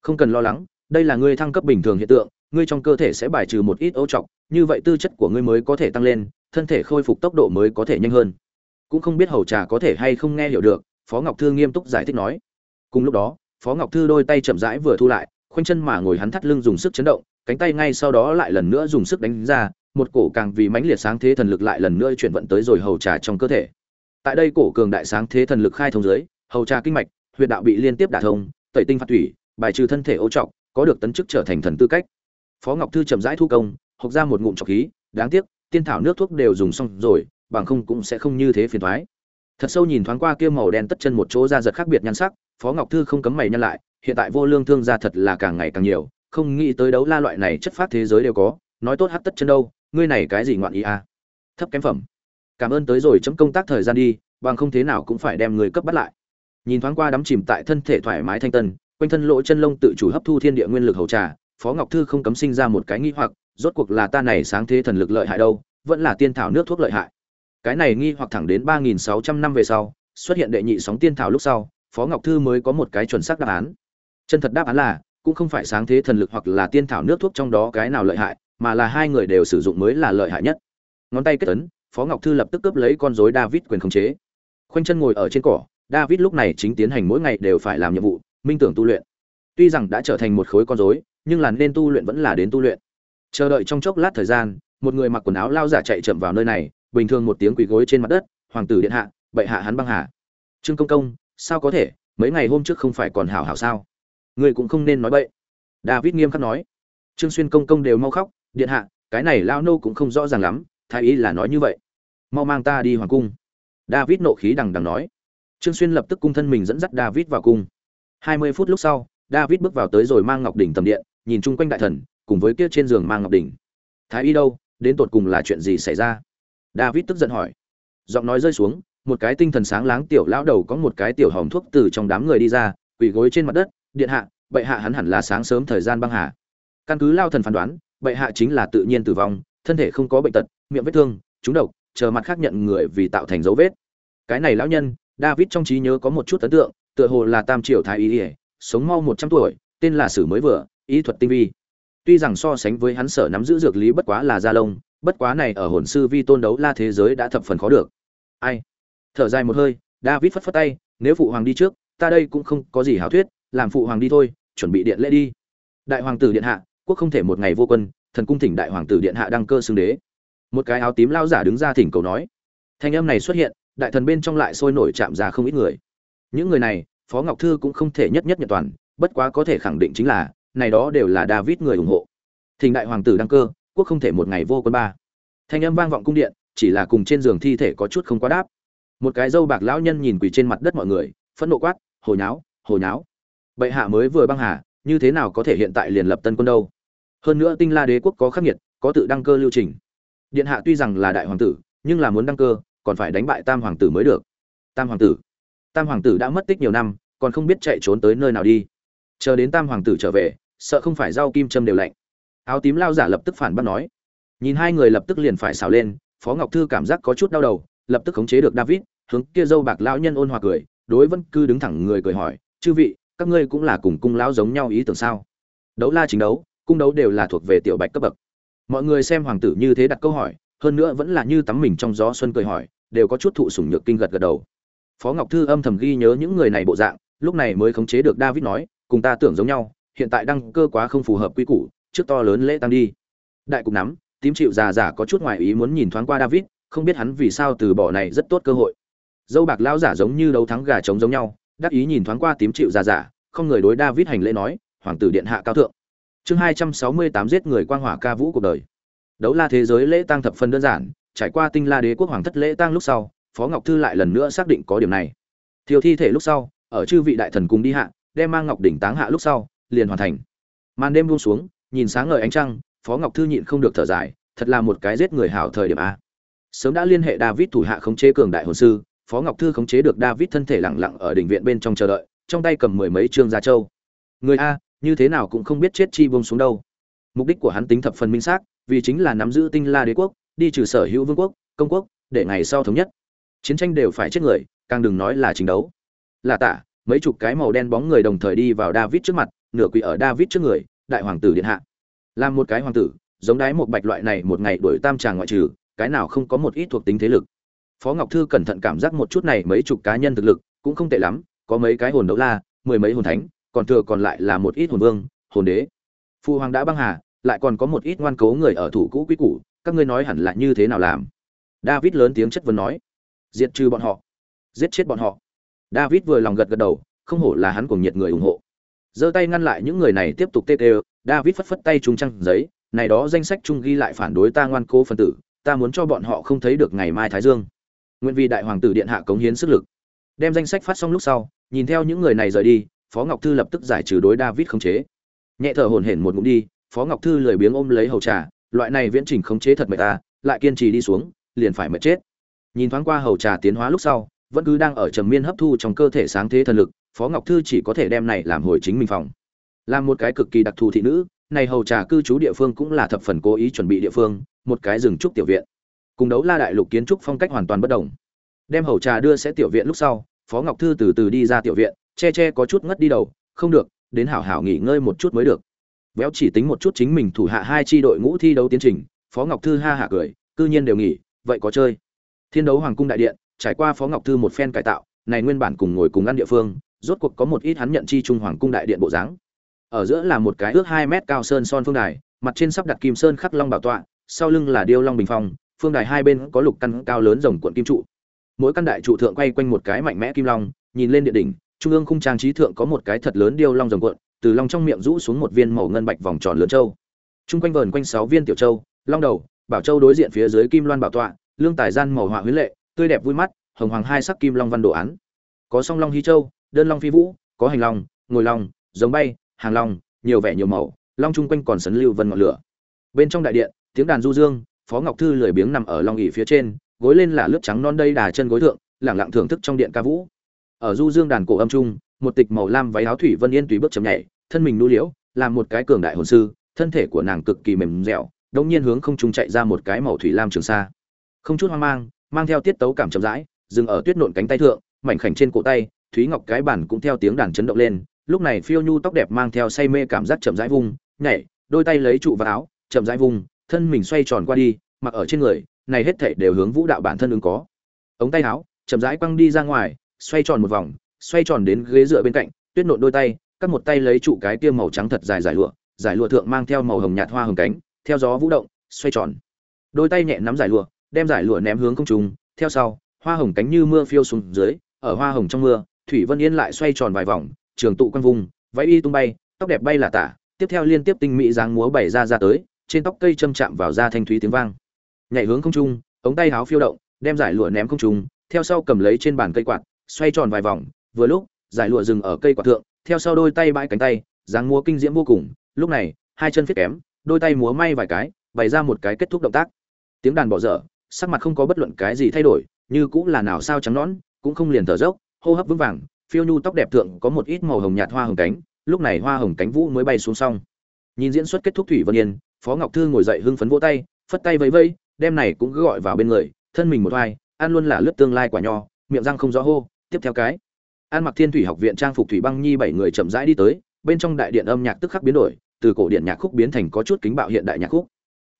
S1: Không cần lo lắng, đây là ngươi thăng cấp bình thường hiện tượng, ngươi trong cơ thể sẽ bài trừ một ít ấu trọng như vậy tư chất của ngươi mới có thể tăng lên, thân thể khôi phục tốc độ mới có thể nhanh hơn. Cũng không biết hầu trà có thể hay không nghe hiểu được, phó ngọc thư nghiêm túc giải thích nói. Cùng lúc đó phó ngọc thư đôi tay chậm rãi vừa thu lại, khoanh chân mà ngồi hắn thắt lưng dùng sức chấn động, cánh tay ngay sau đó lại lần nữa dùng sức đánh ra, một cổ càng vì mãnh liệt sáng thế thần lực lại lần nữa chuyển vận tới rồi hầu trà trong cơ thể. Tại đây cổ cường đại sáng thế thần lực khai thông dưới, hầu trà kinh mạch, huyệt đạo bị liên tiếp đả thông, tẩy tinh phạt thủy, bài trừ thân thể ô trọc, có được tấn chức trở thành thần tư cách. Phó ngọc thư chậm rãi thu công, hộc ra một ngụm trọc khí, đáng tiếc, tiên thảo nước thuốc đều dùng xong rồi, bằng không cũng sẽ không như thế phiền thoái. Thật sâu nhìn thoáng qua kia màu đen tất chân một chỗ ra giật khác biệt nhan sắc phó ngọc thư không cấm mày nhăn lại, hiện tại vô lương thương gia thật là càng ngày càng nhiều, không nghĩ tới đấu la loại này chất phát thế giới đều có, nói tốt hát tất chân đâu, ngươi này cái gì ngoạn ý à? thấp kém phẩm. Cảm ơn tới rồi chấm công tác thời gian đi, bằng không thế nào cũng phải đem người cấp bắt lại. Nhìn thoáng qua đắm chìm tại thân thể thoải mái thanh tân, quanh thân lỗ chân lông tự chủ hấp thu thiên địa nguyên lực hầu trà, phó ngọc thư không cấm sinh ra một cái nghi hoặc, rốt cuộc là ta này sáng thế thần lực lợi hại đâu, vẫn là tiên thảo nước thuốc lợi hại. Cái này nghi hoặc thẳng đến ba nghìn sáu trăm năm về sau, xuất hiện đệ nhị sóng tiên thảo lúc sau phó ngọc thư mới có một cái chuẩn xác đáp án. Chân thật đáp án là, cũng không phải sáng thế thần lực hoặc là tiên thảo nước thuốc trong đó cái nào lợi hại, mà là hai người đều sử dụng mới là lợi hại nhất. Ngón tay kết tấn phó ngọc thư lập tức cướp lấy con rối david quyền khống chế. Khoanh chân ngồi ở trên cỏ, david lúc này chính tiến hành mỗi ngày đều phải làm nhiệm vụ, minh tưởng tu luyện. Tuy rằng đã trở thành một khối con rối, nhưng là nên tu luyện vẫn là đến tu luyện. Chờ đợi trong chốc lát thời gian, một người mặc quần áo lao giả chạy chậm vào nơi này, bình thường một tiếng quỳ gối trên mặt đất, hoàng tử điện hạ, bệ hạ hắn băng hà. Trương công công sao có thể? Mấy ngày hôm trước không phải còn hảo hảo sao? Người cũng không nên nói bậy. David nghiêm khắc nói. Trương xuyên công công đều mau khóc, điện hạ, cái này lao nô cũng không rõ ràng lắm, thái ý là nói như vậy. Mau mang ta đi hoàng cung. David nộ khí đằng đằng nói. Trương xuyên lập tức cung thân mình dẫn dắt david vào cung. Hai mươi phút lúc sau, david bước vào tới rồi mang ngọc đỉnh tầm điện, nhìn chung quanh đại thần, cùng với kia trên giường mang ngọc đỉnh. Thái y đâu? Đến tột cùng là chuyện gì xảy ra? David tức giận hỏi. Giọng nói rơi xuống một cái tinh thần sáng láng tiểu lão đầu có một cái tiểu hòm thuốc từ trong đám người đi ra, quỳ gối trên mặt đất, điện hạ, bệ hạ hắn hẳn là sáng sớm thời gian băng hà. Căn cứ lao thần phán đoán, bệ hạ chính là tự nhiên tử vong, thân thể không có bệnh tật, miệng vết thương, trúng độc, chờ mặt khác nhận người vì tạo thành dấu vết. Cái này lão nhân, david trong trí nhớ có một chút ấn tượng, tựa hồ là tam triều thái y ỉa sống mau một trăm tuổi, tên là sử mới vừa ý thuật tinh vi. Tuy rằng so sánh với hắn sở nắm giữ dược lý bất quá là gia lông, bất quá này ở hồn sư vi tôn đấu la thế giới đã thập phần khó được. Ai? Thở dài một hơi, david phất phất tay, nếu phụ hoàng đi trước, ta đây cũng không có gì hảo thuyết, làm phụ hoàng đi thôi, chuẩn bị điện lễ đi. Đại hoàng tử điện hạ, quốc không thể một ngày vô quân, thần cung thỉnh đại hoàng tử điện hạ đăng cơ xưng đế. Một cái áo tím lao giả đứng ra thỉnh cầu nói. Thanh âm này xuất hiện, đại thần bên trong lại sôi nổi chạm ra không ít người. Những người này, phó ngọc thư cũng không thể nhất nhất nhận toàn, bất quá có thể khẳng định chính là, này đó đều là david người ủng hộ. Thỉnh đại hoàng tử đăng cơ, quốc không thể một ngày vô quân ba. Thanh âm vang vọng cung điện, chỉ là cùng trên giường thi thể có chút không quá đáp một cái dâu bạc lão nhân nhìn quỳ trên mặt đất mọi người, phẫn nộ quát hồi nháo hồi nháo. Bệ hạ mới vừa băng hà, như thế nào có thể hiện tại liền lập tân quân đâu? Hơn nữa tinh la đế quốc có khắc nghiệt, có tự đăng cơ lưu trình. Điện hạ tuy rằng là đại hoàng tử, nhưng là muốn đăng cơ, còn phải đánh bại tam hoàng tử mới được. Tam hoàng tử. Tam hoàng tử đã mất tích nhiều năm, còn không biết chạy trốn tới nơi nào đi. Chờ đến tam hoàng tử trở về, sợ không phải rau kim châm đều lạnh. Áo tím lao giả lập tức phản bác nói. Nhìn hai người lập tức liền phải xào lên, phó ngọc thư cảm giác có chút đau đầu lập tức khống chế được david, hướng kia dâu bạc lão nhân ôn hòa cười, đối vẫn cứ đứng thẳng người cười hỏi, chư vị, các ngươi cũng là cùng cung lão giống nhau ý tưởng sao? Đấu la chính đấu, cung đấu đều là thuộc về tiểu bạch cấp bậc. Mọi người xem hoàng tử như thế đặt câu hỏi, hơn nữa vẫn là như tắm mình trong gió xuân cười hỏi, đều có chút thụ sủng nhược kinh gật gật đầu. Phó ngọc thư âm thầm ghi nhớ những người này bộ dạng, lúc này mới khống chế được david nói, cùng ta tưởng giống nhau, hiện tại đăng cơ quá không phù hợp quy củ, trước to lớn lễ tăng đi. Đại cục nắm, tím chịu già giả có chút ngoài ý muốn nhìn thoáng qua david không biết hắn vì sao từ bỏ này rất tốt cơ hội. Dâu bạc lão giả giống như đấu thắng gà trống giống nhau, đắc ý nhìn thoáng qua tím chịu già giả không người đối david hành lễ nói, hoàng tử điện hạ cao thượng. Chương hai trăm sáu mươi tám giết người quang hỏa ca vũ cuộc đời. Đấu la thế giới lễ tang thập phần đơn giản, trải qua tinh la đế quốc hoàng thất lễ tang lúc sau, phó ngọc thư lại lần nữa xác định có điểm này. Thiêu thi thể lúc sau, ở chư vị đại thần cùng đi hạ, đem mang ngọc đỉnh táng hạ lúc sau, liền hoàn thành. Màn đêm buông xuống, nhìn sáng ngời ánh trăng, phó ngọc thư nhịn không được thở dài, thật là một cái giết người hảo thời điểm a sớm đã liên hệ david thủ hạ khống chế cường đại hồn sư, phó ngọc thư khống chế được david thân thể lặng lặng ở đỉnh viện bên trong chờ đợi, trong tay cầm mười mấy trương gia châu. Người a, như thế nào cũng không biết chết chi bông xuống đâu. Mục đích của hắn tính thập phần minh xác, vì chính là nắm giữ tinh la đế quốc, đi trừ sở hữu vương quốc, công quốc, để ngày sau thống nhất. Chiến tranh đều phải chết người, càng đừng nói là chiến đấu. Là tả, mấy chục cái màu đen bóng người đồng thời đi vào david trước mặt, nửa quỳ ở david trước người, đại hoàng tử điện hạ. Làm một cái hoàng tử, giống đái một bạch loại này một ngày đuổi tam tràng ngoại trừ cái nào không có một ít thuộc tính thế lực. Phó ngọc thư cẩn thận cảm giác một chút này mấy chục cá nhân thực lực, cũng không tệ lắm, có mấy cái hồn đấu la, mười mấy hồn thánh, còn thừa còn lại là một ít hồn vương, hồn đế. Phu hoàng đã băng hà, lại còn có một ít ngoan cố người ở thủ cũ quý cũ các ngươi nói hẳn là như thế nào làm? David lớn tiếng chất vấn nói. Diệt trừ bọn họ. Giết chết bọn họ. David vừa lòng gật gật đầu, không hổ là hắn cùng nhiệt người ủng hộ. Giơ tay ngăn lại những người này tiếp tục tê tê david phất phất tay trung trăng giấy, này đó danh sách trung ghi lại phản đối ta ngoan cố phân tử ta muốn cho bọn họ không thấy được ngày mai thái dương. Nguyện vì đại hoàng tử điện hạ cống hiến sức lực. Đem danh sách phát xong lúc sau, nhìn theo những người này rời đi, phó ngọc thư lập tức giải trừ đối david khống chế. Nhẹ thở hổn hển một ngụm đi, phó ngọc thư lười biếng ôm lấy hầu trà, loại này viễn trình khống chế thật mệt ta lại kiên trì đi xuống, liền phải mệt chết. Nhìn thoáng qua hầu trà tiến hóa lúc sau, vẫn cứ đang ở trầm miên hấp thu trong cơ thể sáng thế thần lực, phó ngọc thư chỉ có thể đem này làm hồi chính mình phòng. Làm một cái cực kỳ đặc thù thị nữ, này hầu trà cư trú địa phương cũng là thập phần cố ý chuẩn bị địa phương một cái rừng trúc tiểu viện. Cùng đấu la đại lục kiến trúc phong cách hoàn toàn bất đồng. Đem hầu trà đưa sẽ tiểu viện lúc sau, phó ngọc thư từ từ đi ra tiểu viện, che che có chút ngất đi đầu, không được, đến hảo hảo nghỉ ngơi một chút mới được. Véo chỉ tính một chút chính mình thủ hạ hai tri đội ngũ thi đấu tiến trình, phó ngọc thư ha hạ cười, cư nhiên đều nghỉ, vậy có chơi. Thiên đấu hoàng cung đại điện, trải qua phó ngọc thư một phen cải tạo, này nguyên bản cùng ngồi cùng ăn địa phương, rốt cuộc có một ít hắn nhận chi trung hoàng cung đại điện bộ dáng. Ở giữa là một cái ước hai mét cao sơn son phương đài, mặt trên sắp đặt kim sơn khắc long bảo tọa sau lưng là điêu long bình phong, phương đài hai bên có lục căn cao lớn rồng cuộn kim trụ. Mỗi căn đại trụ thượng quay quanh một cái mạnh mẽ kim long, nhìn lên địa đỉnh, trung ương khung trang trí thượng có một cái thật lớn điêu long rồng cuộn, từ long trong miệng rũ xuống một viên màu ngân bạch vòng tròn lớn châu. Trung quanh vờn quanh sáu viên tiểu châu, long đầu, bảo châu đối diện phía dưới kim loan bảo tọa, lương tài gian màu họa huyến lệ, tươi đẹp vui mắt, hồng hoàng hai sắc kim long văn đồ án. Có song long hy châu, đơn long phi vũ, có hành long, ngồi long, giống bay, hàng long, nhiều vẻ nhiều màu, long chung quanh còn sấn lưu vân ngọn lửa. Bên trong đại điện tiếng đàn du dương, phó ngọc thư lười biếng nằm ở long ỉ phía trên, gối lên là lướt trắng non đây đà chân gối thượng, lẳng lặng thưởng thức trong điện ca vũ. Ở du dương đàn cổ âm trung, một tịch màu lam váy áo thủy vân yên tùy bước chậm nhảy, thân mình nu liễu làm một cái cường đại hồn sư, thân thể của nàng cực kỳ mềm dẻo đông nhiên hướng không trung chạy ra một cái màu thủy lam trường xa không chút hoang mang mang theo tiết tấu cảm chậm rãi, dừng ở tuyết nộn cánh tay thượng, mảnh khảnh trên cổ tay, thúy ngọc cái bản cũng theo tiếng đàn chấn động lên, lúc này phiêu nhu tóc đẹp mang theo say mê cảm giác chậm rãi vung, nhảy, đôi tay lấy trụ vào áo, chậm rãi vung thân mình xoay tròn qua đi, mặc ở trên người, này hết thảy đều hướng vũ đạo bản thân ứng có. Ống tay áo, chậm rãi quăng đi ra ngoài, xoay tròn một vòng, xoay tròn đến ghế dựa bên cạnh, tuyết nộn đôi tay cắt một tay lấy trụ cái kia màu trắng thật dài dài lụa, giải lụa thượng mang theo màu hồng nhạt hoa hồng cánh, theo gió vũ động, xoay tròn. Đôi tay nhẹ nắm giải lụa, đem giải lụa ném hướng không trùng theo sau, hoa hồng cánh như mưa phiêu xuống dưới, ở hoa hồng trong mưa, thủy vân yên lại xoay tròn vài vòng, trường tụ quanh vùng, váy y tung bay, tóc đẹp bay là tả, tiếp theo liên tiếp tinh mỹ dáng múa bày ra ra tới trên tóc cây châm chạm vào da thanh thúy tiếng vang. Nhảy hướng không trung, ống tay háo phiêu động, đem giải lụa ném không trung, theo sau cầm lấy trên bàn cây quạt, xoay tròn vài vòng, vừa lúc, giải lụa dừng ở cây quạt thượng, theo sau đôi tay bãi cánh tay, dáng múa kinh diễm vô cùng, lúc này, hai chân phiết kém, đôi tay múa may vài cái, bày ra một cái kết thúc động tác. Tiếng đàn bỏ dở, sắc mặt không có bất luận cái gì thay đổi, như cũng là nào sao trắng nõn, cũng không liền thở dốc, hô hấp vững vàng, phiêu nhu tóc đẹp thượng có một ít màu hồng nhạt hoa hồng cánh, lúc này hoa hồng cánh vũ mới bay xuống xong nhìn diễn xuất kết thúc thủy vân yên phó ngọc thư ngồi dậy hưng phấn vỗ tay, phất tay vẫy vẫy, đem này cũng cứ gọi vào bên người, thân mình một vai ăn luôn là lướt tương lai quả nho, miệng răng không rõ hô, tiếp theo cái. An mặc thiên thủy học viện trang phục thủy băng nhi bảy người chậm rãi đi tới, bên trong đại điện âm nhạc tức khắc biến đổi, từ cổ điện nhạc khúc biến thành có chút kính bạo hiện đại nhạc khúc.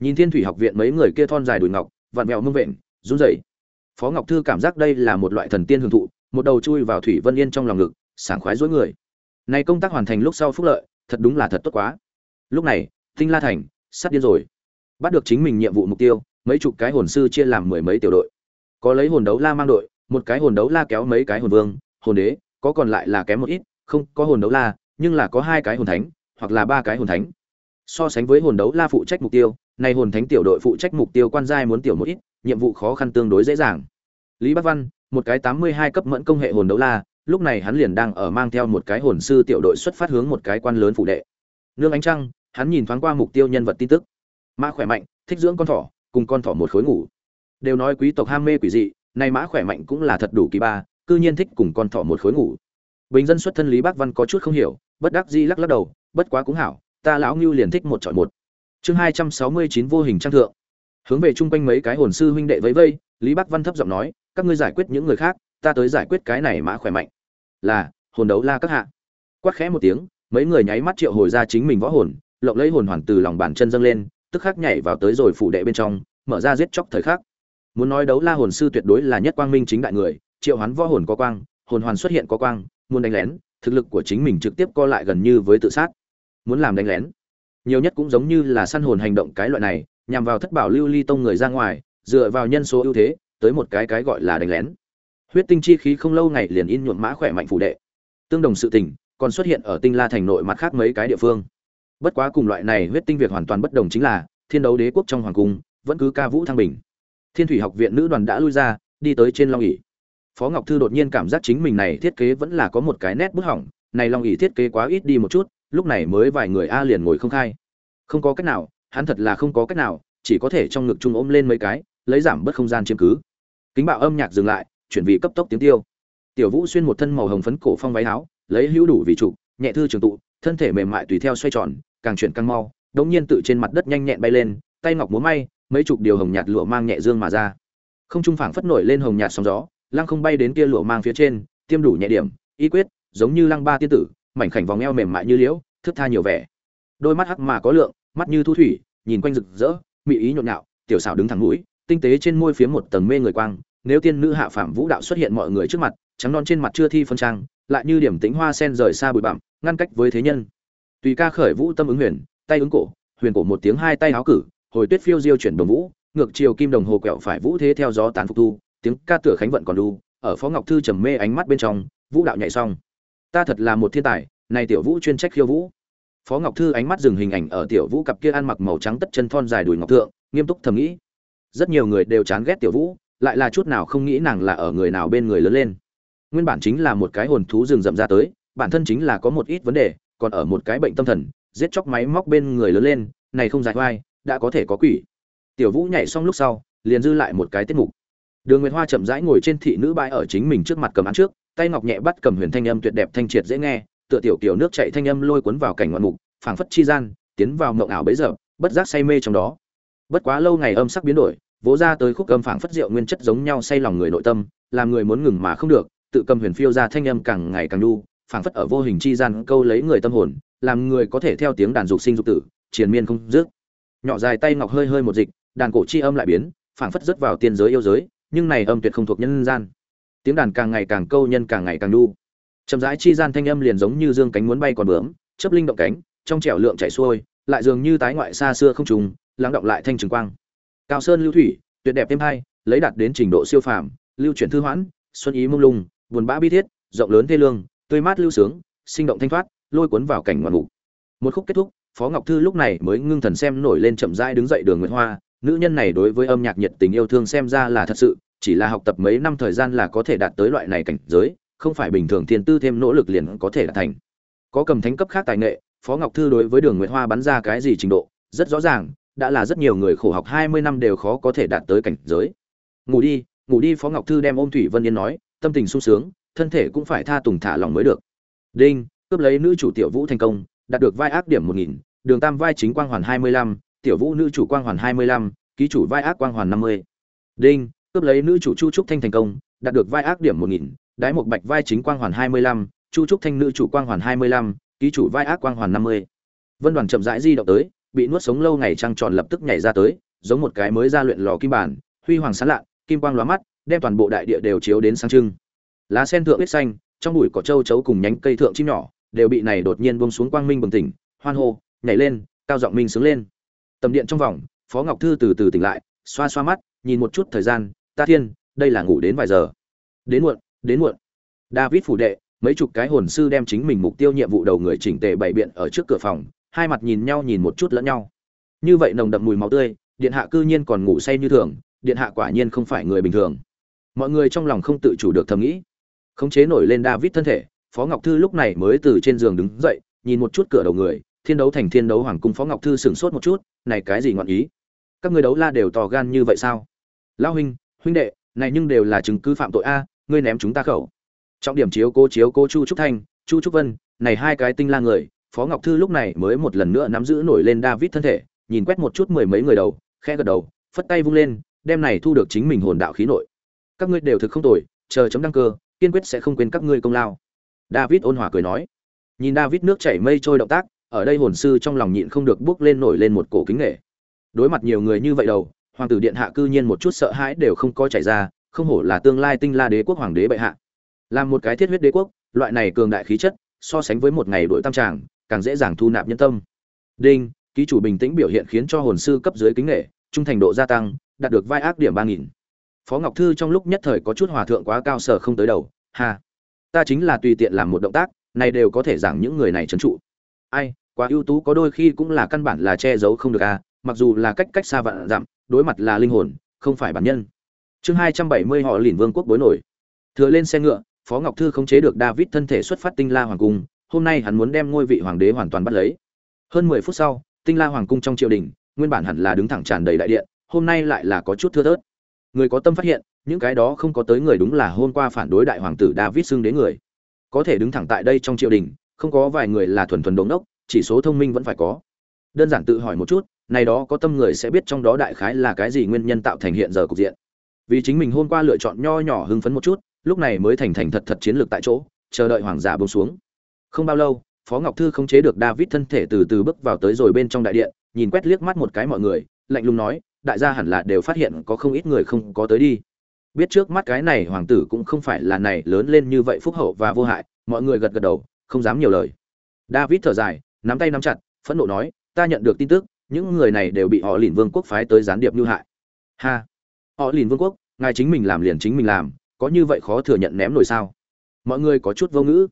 S1: Nhìn thiên thủy học viện mấy người kia thon dài đùi ngọc, vặn vẹo mông vện, run rẩy. Phó ngọc thư cảm giác đây là một loại thần tiên hưởng thụ, một đầu chui vào thủy vân yên trong lòng ngực, sảng khoái dối người. Này công tác hoàn thành lúc sau phúc lợi, thật đúng là thật tốt quá. Lúc này, tinh la thành sắp điên rồi. Bắt được chính mình nhiệm vụ mục tiêu, mấy chục cái hồn sư chia làm mười mấy tiểu đội. Có lấy hồn đấu la mang đội, một cái hồn đấu la kéo mấy cái hồn vương, hồn đế, có còn lại là kém một ít, không, có hồn đấu la, nhưng là có hai cái hồn thánh, hoặc là ba cái hồn thánh. So sánh với hồn đấu la phụ trách mục tiêu nay hồn thánh tiểu đội phụ trách mục tiêu quan giai muốn tiểu một ít, nhiệm vụ khó khăn tương đối dễ dàng. Lý bắc văn, một cái tám mươi hai cấp mẫn công hệ hồn đấu la, lúc này hắn liền đang ở mang theo một cái hồn sư tiểu đội xuất phát hướng một cái quan lớn phụ đệ. Nương ánh trăng hắn nhìn thoáng qua mục tiêu nhân vật tin tức. Mã khỏe mạnh, thích dưỡng con thỏ, cùng con thỏ một khối ngủ. Đều nói quý tộc ham mê quỷ dị, nay mã khỏe mạnh cũng là thật đủ kỳ ba, cư nhiên thích cùng con thỏ một khối ngủ. Bình dân xuất thân lý bác văn có chút không hiểu, bất đắc dĩ lắc lắc đầu, bất quá cũng hảo, ta lão ngưu liền thích một chọn một. Chương hai trăm sáu mươi chín vô hình trang thượng. Hướng về chung quanh mấy cái hồn sư huynh đệ vẫy vây, lý bác văn thấp giọng nói, các ngươi giải quyết những người khác, ta tới giải quyết cái này mã khỏe mạnh. Là, hồn đấu la các hạ. Quát khẽ một tiếng, mấy người nháy mắt triệu hồi ra chính mình võ hồn lộng lấy hồn hoàn từ lòng bàn chân dâng lên, tức khắc nhảy vào tới rồi phủ đệ bên trong, mở ra giết chóc thời khắc. Muốn nói đấu la hồn sư tuyệt đối là nhất quang minh chính đại người, triệu hoán võ hồn có quang, hồn hoàn xuất hiện có quang, muốn đánh lén, thực lực của chính mình trực tiếp co lại gần như với tự sát. Muốn làm đánh lén, nhiều nhất cũng giống như là săn hồn hành động cái loại này, nhằm vào thất bảo lưu ly tông người ra ngoài, dựa vào nhân số ưu thế, tới một cái cái gọi là đánh lén. Huyết tinh chi khí không lâu ngày liền in nhuộm mã khỏe mạnh phủ đệ. Tương đồng sự tình, còn xuất hiện ở tinh la thành nội mặt khác mấy cái địa phương bất quá cùng loại này huyết tinh việc hoàn toàn bất đồng chính là, thiên đấu đế quốc trong hoàng cung, vẫn cứ ca vũ thăng bình. Thiên thủy học viện nữ đoàn đã lui ra, đi tới trên long ỉ phó ngọc thư đột nhiên cảm giác chính mình này thiết kế vẫn là có một cái nét bút hỏng, này long ỉ thiết kế quá ít đi một chút, lúc này mới vài người a liền ngồi không khai. Không có cách nào, hắn thật là không có cách nào, chỉ có thể trong ngực chung ôm lên mấy cái, lấy giảm bớt không gian chiếm cứ. Kính bạo âm nhạc dừng lại, chuyển vị cấp tốc tiếng tiêu. Tiểu vũ xuyên một thân màu hồng phấn cổ phong váy áo, lấy hữu đủ vị trụ, nhẹ thư trường tụ, thân thể mềm mại tùy theo xoay tròn càng chuyển càng mau, đống nhiên tự trên mặt đất nhanh nhẹn bay lên, tay ngọc múa may, mấy chục điều hồng nhạt lụa mang nhẹ dương mà ra. Không trung phảng phất nổi lên hồng nhạt sóng gió, lăng không bay đến kia lụa mang phía trên, tiêm đủ nhẹ điểm, y quyết, giống như lăng ba tiên tử, mảnh khảnh vòng eo mềm mại như liễu, thức tha nhiều vẻ. Đôi mắt hắc mà có lượng, mắt như thu thủy, nhìn quanh rực rỡ, mị ý nhộn nhạo, tiểu xảo đứng thẳng mũi, tinh tế trên môi phía một tầng mê người quang, nếu tiên nữ hạ phạm vũ đạo xuất hiện mọi người trước mặt, trắng non trên mặt chưa thi phân trang, lại như điểm tính hoa sen rời xa bụi bặm, ngăn cách với thế nhân tùy ca khởi vũ tâm ứng huyền, tay ứng cổ, huyền cổ một tiếng hai tay áo cử, hồi tuyết phiêu diêu chuyển đồng vũ, ngược chiều kim đồng hồ quẹo phải vũ thế theo gió tán phục thu, tiếng ca tựa khánh vận còn đu ở phó ngọc thư trầm mê ánh mắt bên trong, vũ đạo nhảy xong. Ta thật là một thiên tài, này tiểu vũ chuyên trách khiêu vũ. Phó ngọc thư ánh mắt dừng hình ảnh ở tiểu vũ cặp kia ăn mặc màu trắng tất chân thon dài đùi ngọc thượng, nghiêm túc thầm nghĩ. Rất nhiều người đều chán ghét tiểu vũ, lại là chút nào không nghĩ nàng là ở người nào bên người lớn lên. Nguyên bản chính là một cái hồn thú rừng rậm ra tới, bản thân chính là có một ít vấn đề còn ở một cái bệnh tâm thần, giết chóc máy móc bên người lớn lên, này không dài vai đã có thể có quỷ. Tiểu vũ nhảy xong lúc sau, liền dư lại một cái tiết mục. Đường nguyệt hoa chậm rãi ngồi trên thị nữ bãi ở chính mình trước mặt cầm án trước, tay ngọc nhẹ bắt cầm huyền thanh âm tuyệt đẹp thanh triệt dễ nghe, tựa tiểu kiểu nước chảy thanh âm lôi cuốn vào cảnh ngoạn mục, phảng phất chi gian, tiến vào mộng ảo bấy giờ, bất giác say mê trong đó. Bất quá lâu ngày âm sắc biến đổi, vỗ ra tới khúc âm phảng phất rượu nguyên chất giống nhau say lòng người nội tâm, làm người muốn ngừng mà không được, tự cầm huyền phiêu ra thanh âm càng ngày càng nhu phảng phất ở vô hình chi gian câu lấy người tâm hồn, làm người có thể theo tiếng đàn dục sinh dục tử, triền miên không dứt. Nhỏ dài tay ngọc hơi hơi một dịch, đàn cổ chi âm lại biến, phảng phất rất vào tiên giới yêu giới, nhưng này âm tuyệt không thuộc nhân gian. Tiếng đàn càng ngày càng câu nhân càng ngày càng đu chậm rãi chi gian thanh âm liền giống như dương cánh muốn bay còn bướm chấp linh động cánh, trong trẻo lượng chảy xuôi, lại dường như tái ngoại xa xưa không trùng, lắng động lại thanh trường quang. Cao sơn lưu thủy, tuyệt đẹp thêm hay lấy đạt đến trình độ siêu phàm, lưu chuyển thư hoãn, xuân ý mông lung, buồn bã bi thiết, rộng lớn thê lương tươi mát lưu sướng, sinh động thanh thoát, lôi cuốn vào cảnh ngoạn mục. Một khúc kết thúc, phó ngọc thư lúc này mới ngưng thần xem nổi lên chậm rãi đứng dậy đường nguyễn hoa. Nữ nhân này đối với âm nhạc nhiệt tình yêu thương xem ra là thật sự, chỉ là học tập mấy năm thời gian là có thể đạt tới loại này cảnh giới, không phải bình thường thiên tư thêm nỗ lực liền có thể đạt thành. Có cầm thánh cấp khác tài nghệ, phó ngọc thư đối với đường nguyễn hoa bắn ra cái gì trình độ, rất rõ ràng, đã là rất nhiều người khổ học hai mươi năm đều khó có thể đạt tới cảnh giới. Ngủ đi ngủ đi, phó ngọc thư đem ôm thủy vân yên nói, tâm tình sung sướng thân thể cũng phải tha tùng thả lòng mới được. Đinh, cướp lấy nữ chủ tiểu vũ thành công, đạt được vai ác điểm một nghìn, đường tam vai chính quang hoàn hai mươi lăm, tiểu vũ nữ chủ quang hoàn hai mươi lăm, ký chủ vai ác quang hoàn năm mươi. Đinh, cướp lấy nữ chủ chu trúc thanh thành công, đạt được vai ác điểm một nghìn, đái một bạch vai chính quang hoàn hai mươi lăm, chu trúc thanh nữ chủ quang hoàn hai mươi lăm, ký chủ vai ác quang hoàn năm mươi. Vân đoàn chậm rãi di động tới, bị nuốt sống lâu ngày trăng tròn lập tức nhảy ra tới, giống một cái mới ra luyện lò kim bản, huy hoàng sáng lạ, kim quang lóa mắt, đem toàn bộ đại địa đều chiếu đến sáng trưng lá sen thượng huyết xanh, trong bụi cỏ châu chấu cùng nhánh cây thượng chim nhỏ, đều bị này đột nhiên buông xuống quang minh bừng tỉnh, hoan hô, nhảy lên, cao giọng minh sướng lên. Tầm điện trong vòng, phó ngọc thư từ từ tỉnh lại, xoa xoa mắt, nhìn một chút thời gian, ta thiên, đây là ngủ đến vài giờ? Đến muộn đến muộn. David phủ đệ, mấy chục cái hồn sư đem chính mình mục tiêu nhiệm vụ đầu người chỉnh tề bày biện ở trước cửa phòng, hai mặt nhìn nhau nhìn một chút lẫn nhau. Như vậy nồng đậm mùi máu tươi, điện hạ cư nhiên còn ngủ say như thường, điện hạ quả nhiên không phải người bình thường. Mọi người trong lòng không tự chủ được thầm nghĩ khống chế nổi lên david thân thể, phó ngọc thư lúc này mới từ trên giường đứng dậy, nhìn một chút cửa đầu người, thiên đấu thành thiên đấu hoàng cung phó ngọc thư sửng sốt một chút, này cái gì ngọn ý? Các người đấu la đều to gan như vậy sao? Lao huynh huynh đệ, này nhưng đều là chứng cứ phạm tội a, ngươi ném chúng ta khẩu. Trọng điểm chiếu cố chiếu cố chu trúc thanh, chu trúc vân, này hai cái tinh la người, phó ngọc thư lúc này mới một lần nữa nắm giữ nổi lên david thân thể, nhìn quét một chút mười mấy người đầu khe gật đầu, phất tay vung lên, đem này thu được chính mình hồn đạo khí nội. Các ngươi đều thực không tồi, chờ chấm đăng cơ kiên quyết sẽ không quên các ngươi công lao. David ôn hòa cười nói. Nhìn david nước chảy mây trôi động tác, ở đây hồn sư trong lòng nhịn không được bước lên nổi lên một cổ kính nghệ. Đối mặt nhiều người như vậy đầu, hoàng tử điện hạ cư nhiên một chút sợ hãi đều không có chảy ra, không hổ là tương lai tinh la đế quốc hoàng đế bệ hạ. Làm một cái thiết huyết đế quốc, loại này cường đại khí chất, so sánh với một ngày đội tam tràng, càng dễ dàng thu nạp nhân tâm. Đinh, ký chủ bình tĩnh biểu hiện khiến cho hồn sư cấp dưới kính nghệ, trung thành độ gia tăng, đạt được vai ác điểm ba nghìn phó ngọc thư trong lúc nhất thời có chút hòa thượng quá cao sở không tới đầu, ha, ta chính là tùy tiện làm một động tác, này đều có thể giảng những người này trấn trụ. Ai, quá ưu tú có đôi khi cũng là căn bản là che giấu không được à mặc dù là cách cách xa vạn dặm, đối mặt là linh hồn, không phải bản nhân. Chương hai trăm bảy mươi họ lìn vương quốc bối nổi. Thừa lên xe ngựa, phó ngọc thư khống chế được david thân thể xuất phát tinh la hoàng cung, hôm nay hắn muốn đem ngôi vị hoàng đế hoàn toàn bắt lấy. Hơn mười phút sau, tinh la hoàng cung trong triều đình, nguyên bản hẳn là đứng thẳng tràn đầy đại điện, hôm nay lại là có chút thưa thớt người có tâm phát hiện, những cái đó không có tới người đúng là hôm qua phản đối đại hoàng tử david xưng đến người. Có thể đứng thẳng tại đây trong triều đình, không có vài người là thuần thuần đống đốc, chỉ số thông minh vẫn phải có. Đơn giản tự hỏi một chút, này đó có tâm người sẽ biết trong đó đại khái là cái gì nguyên nhân tạo thành hiện giờ cục diện. Vì chính mình hôm qua lựa chọn nho nhỏ hưng phấn một chút, lúc này mới thành thành thật thật chiến lược tại chỗ, chờ đợi hoàng giả bông xuống. Không bao lâu, phó ngọc thư không chế được david thân thể từ từ bước vào tới rồi bên trong đại điện, nhìn quét liếc mắt một cái mọi người, lạnh lùng nói đại gia hẳn là đều phát hiện có không ít người không có tới đi. Biết trước mắt cái này hoàng tử cũng không phải là này lớn lên như vậy phúc hậu và vô hại, mọi người gật gật đầu, không dám nhiều lời. David thở dài, nắm tay nắm chặt, phẫn nộ nói, ta nhận được tin tức, những người này đều bị họ lìn vương quốc phái tới gián điệp như hại. Ha, họ lìn vương quốc, ngài chính mình làm liền chính mình làm, có như vậy khó thừa nhận ném nổi sao? Mọi người có chút vô ngữ.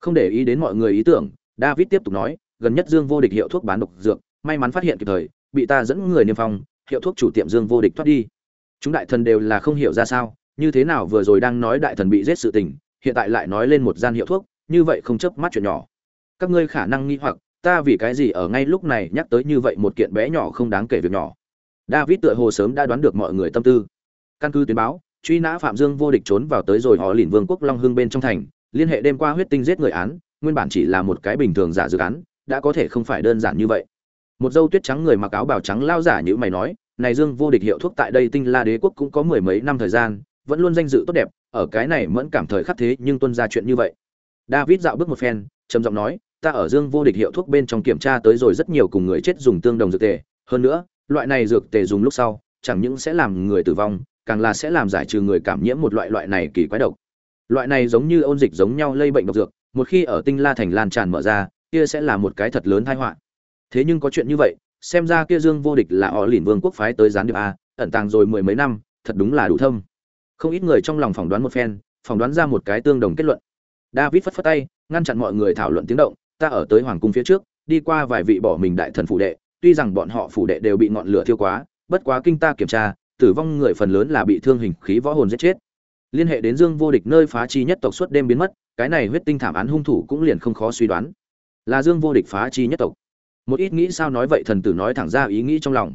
S1: Không để ý đến mọi người ý tưởng, david tiếp tục nói, gần nhất dương vô địch hiệu thuốc bán độc dược, may mắn phát hiện kịp thời, bị ta dẫn người niêm phong hiệu thuốc chủ tiệm dương vô địch thoát đi. Chúng đại thần đều là không hiểu ra sao, như thế nào vừa rồi đang nói đại thần bị giết sự tình, hiện tại lại nói lên một gian hiệu thuốc, như vậy không chớp mắt chuyện nhỏ. Các ngươi khả năng nghi hoặc, ta vì cái gì ở ngay lúc này nhắc tới như vậy một kiện bé nhỏ không đáng kể việc nhỏ. David tựa hồ sớm đã đoán được mọi người tâm tư. Căn cứ tuyên báo, truy nã phạm dương vô địch trốn vào tới rồi họ lìn vương quốc long hưng bên trong thành, liên hệ đêm qua huyết tinh giết người án, nguyên bản chỉ là một cái bình thường giả dự án, đã có thể không phải đơn giản như vậy một dâu tuyết trắng người mặc áo bào trắng lao giả như mày nói, này dương, vô địch hiệu thuốc tại đây tinh la đế quốc cũng có mười mấy năm thời gian, vẫn luôn danh dự tốt đẹp, ở cái này mẫn cảm thời khắc thế nhưng tuân ra chuyện như vậy. David dạo bước một phen, trầm giọng nói, ta ở dương vô địch hiệu thuốc bên trong kiểm tra tới rồi rất nhiều cùng người chết dùng tương đồng dược tề. Hơn nữa, loại này dược tề dùng lúc sau, chẳng những sẽ làm người tử vong, càng là sẽ làm giải trừ người cảm nhiễm một loại loại này kỳ quái độc. Loại này giống như ôn dịch giống nhau lây bệnh độc dược, một khi ở tinh la thành lan tràn mở ra, kia sẽ là một cái thật lớn tai họa thế nhưng có chuyện như vậy, xem ra kia dương vô địch là họ lìn vương quốc phái tới gián điệp a, ẩn tàng rồi mười mấy năm, thật đúng là đủ thâm. Không ít người trong lòng phỏng đoán một phen, phỏng đoán ra một cái tương đồng kết luận. David phất phất tay, ngăn chặn mọi người thảo luận tiếng động, ta ở tới hoàng cung phía trước, đi qua vài vị bỏ mình đại thần phủ đệ, tuy rằng bọn họ phủ đệ đều bị ngọn lửa thiêu quá, bất quá kinh ta kiểm tra, tử vong người phần lớn là bị thương hình khí võ hồn giết chết. Liên hệ đến dương vô địch nơi phá chi nhất tộc suốt đêm biến mất, cái này huyết tinh thảm án hung thủ cũng liền không khó suy đoán. Là dương vô địch phá chi nhất tộc một ít nghĩ sao nói vậy thần tử nói thẳng ra ý nghĩ trong lòng.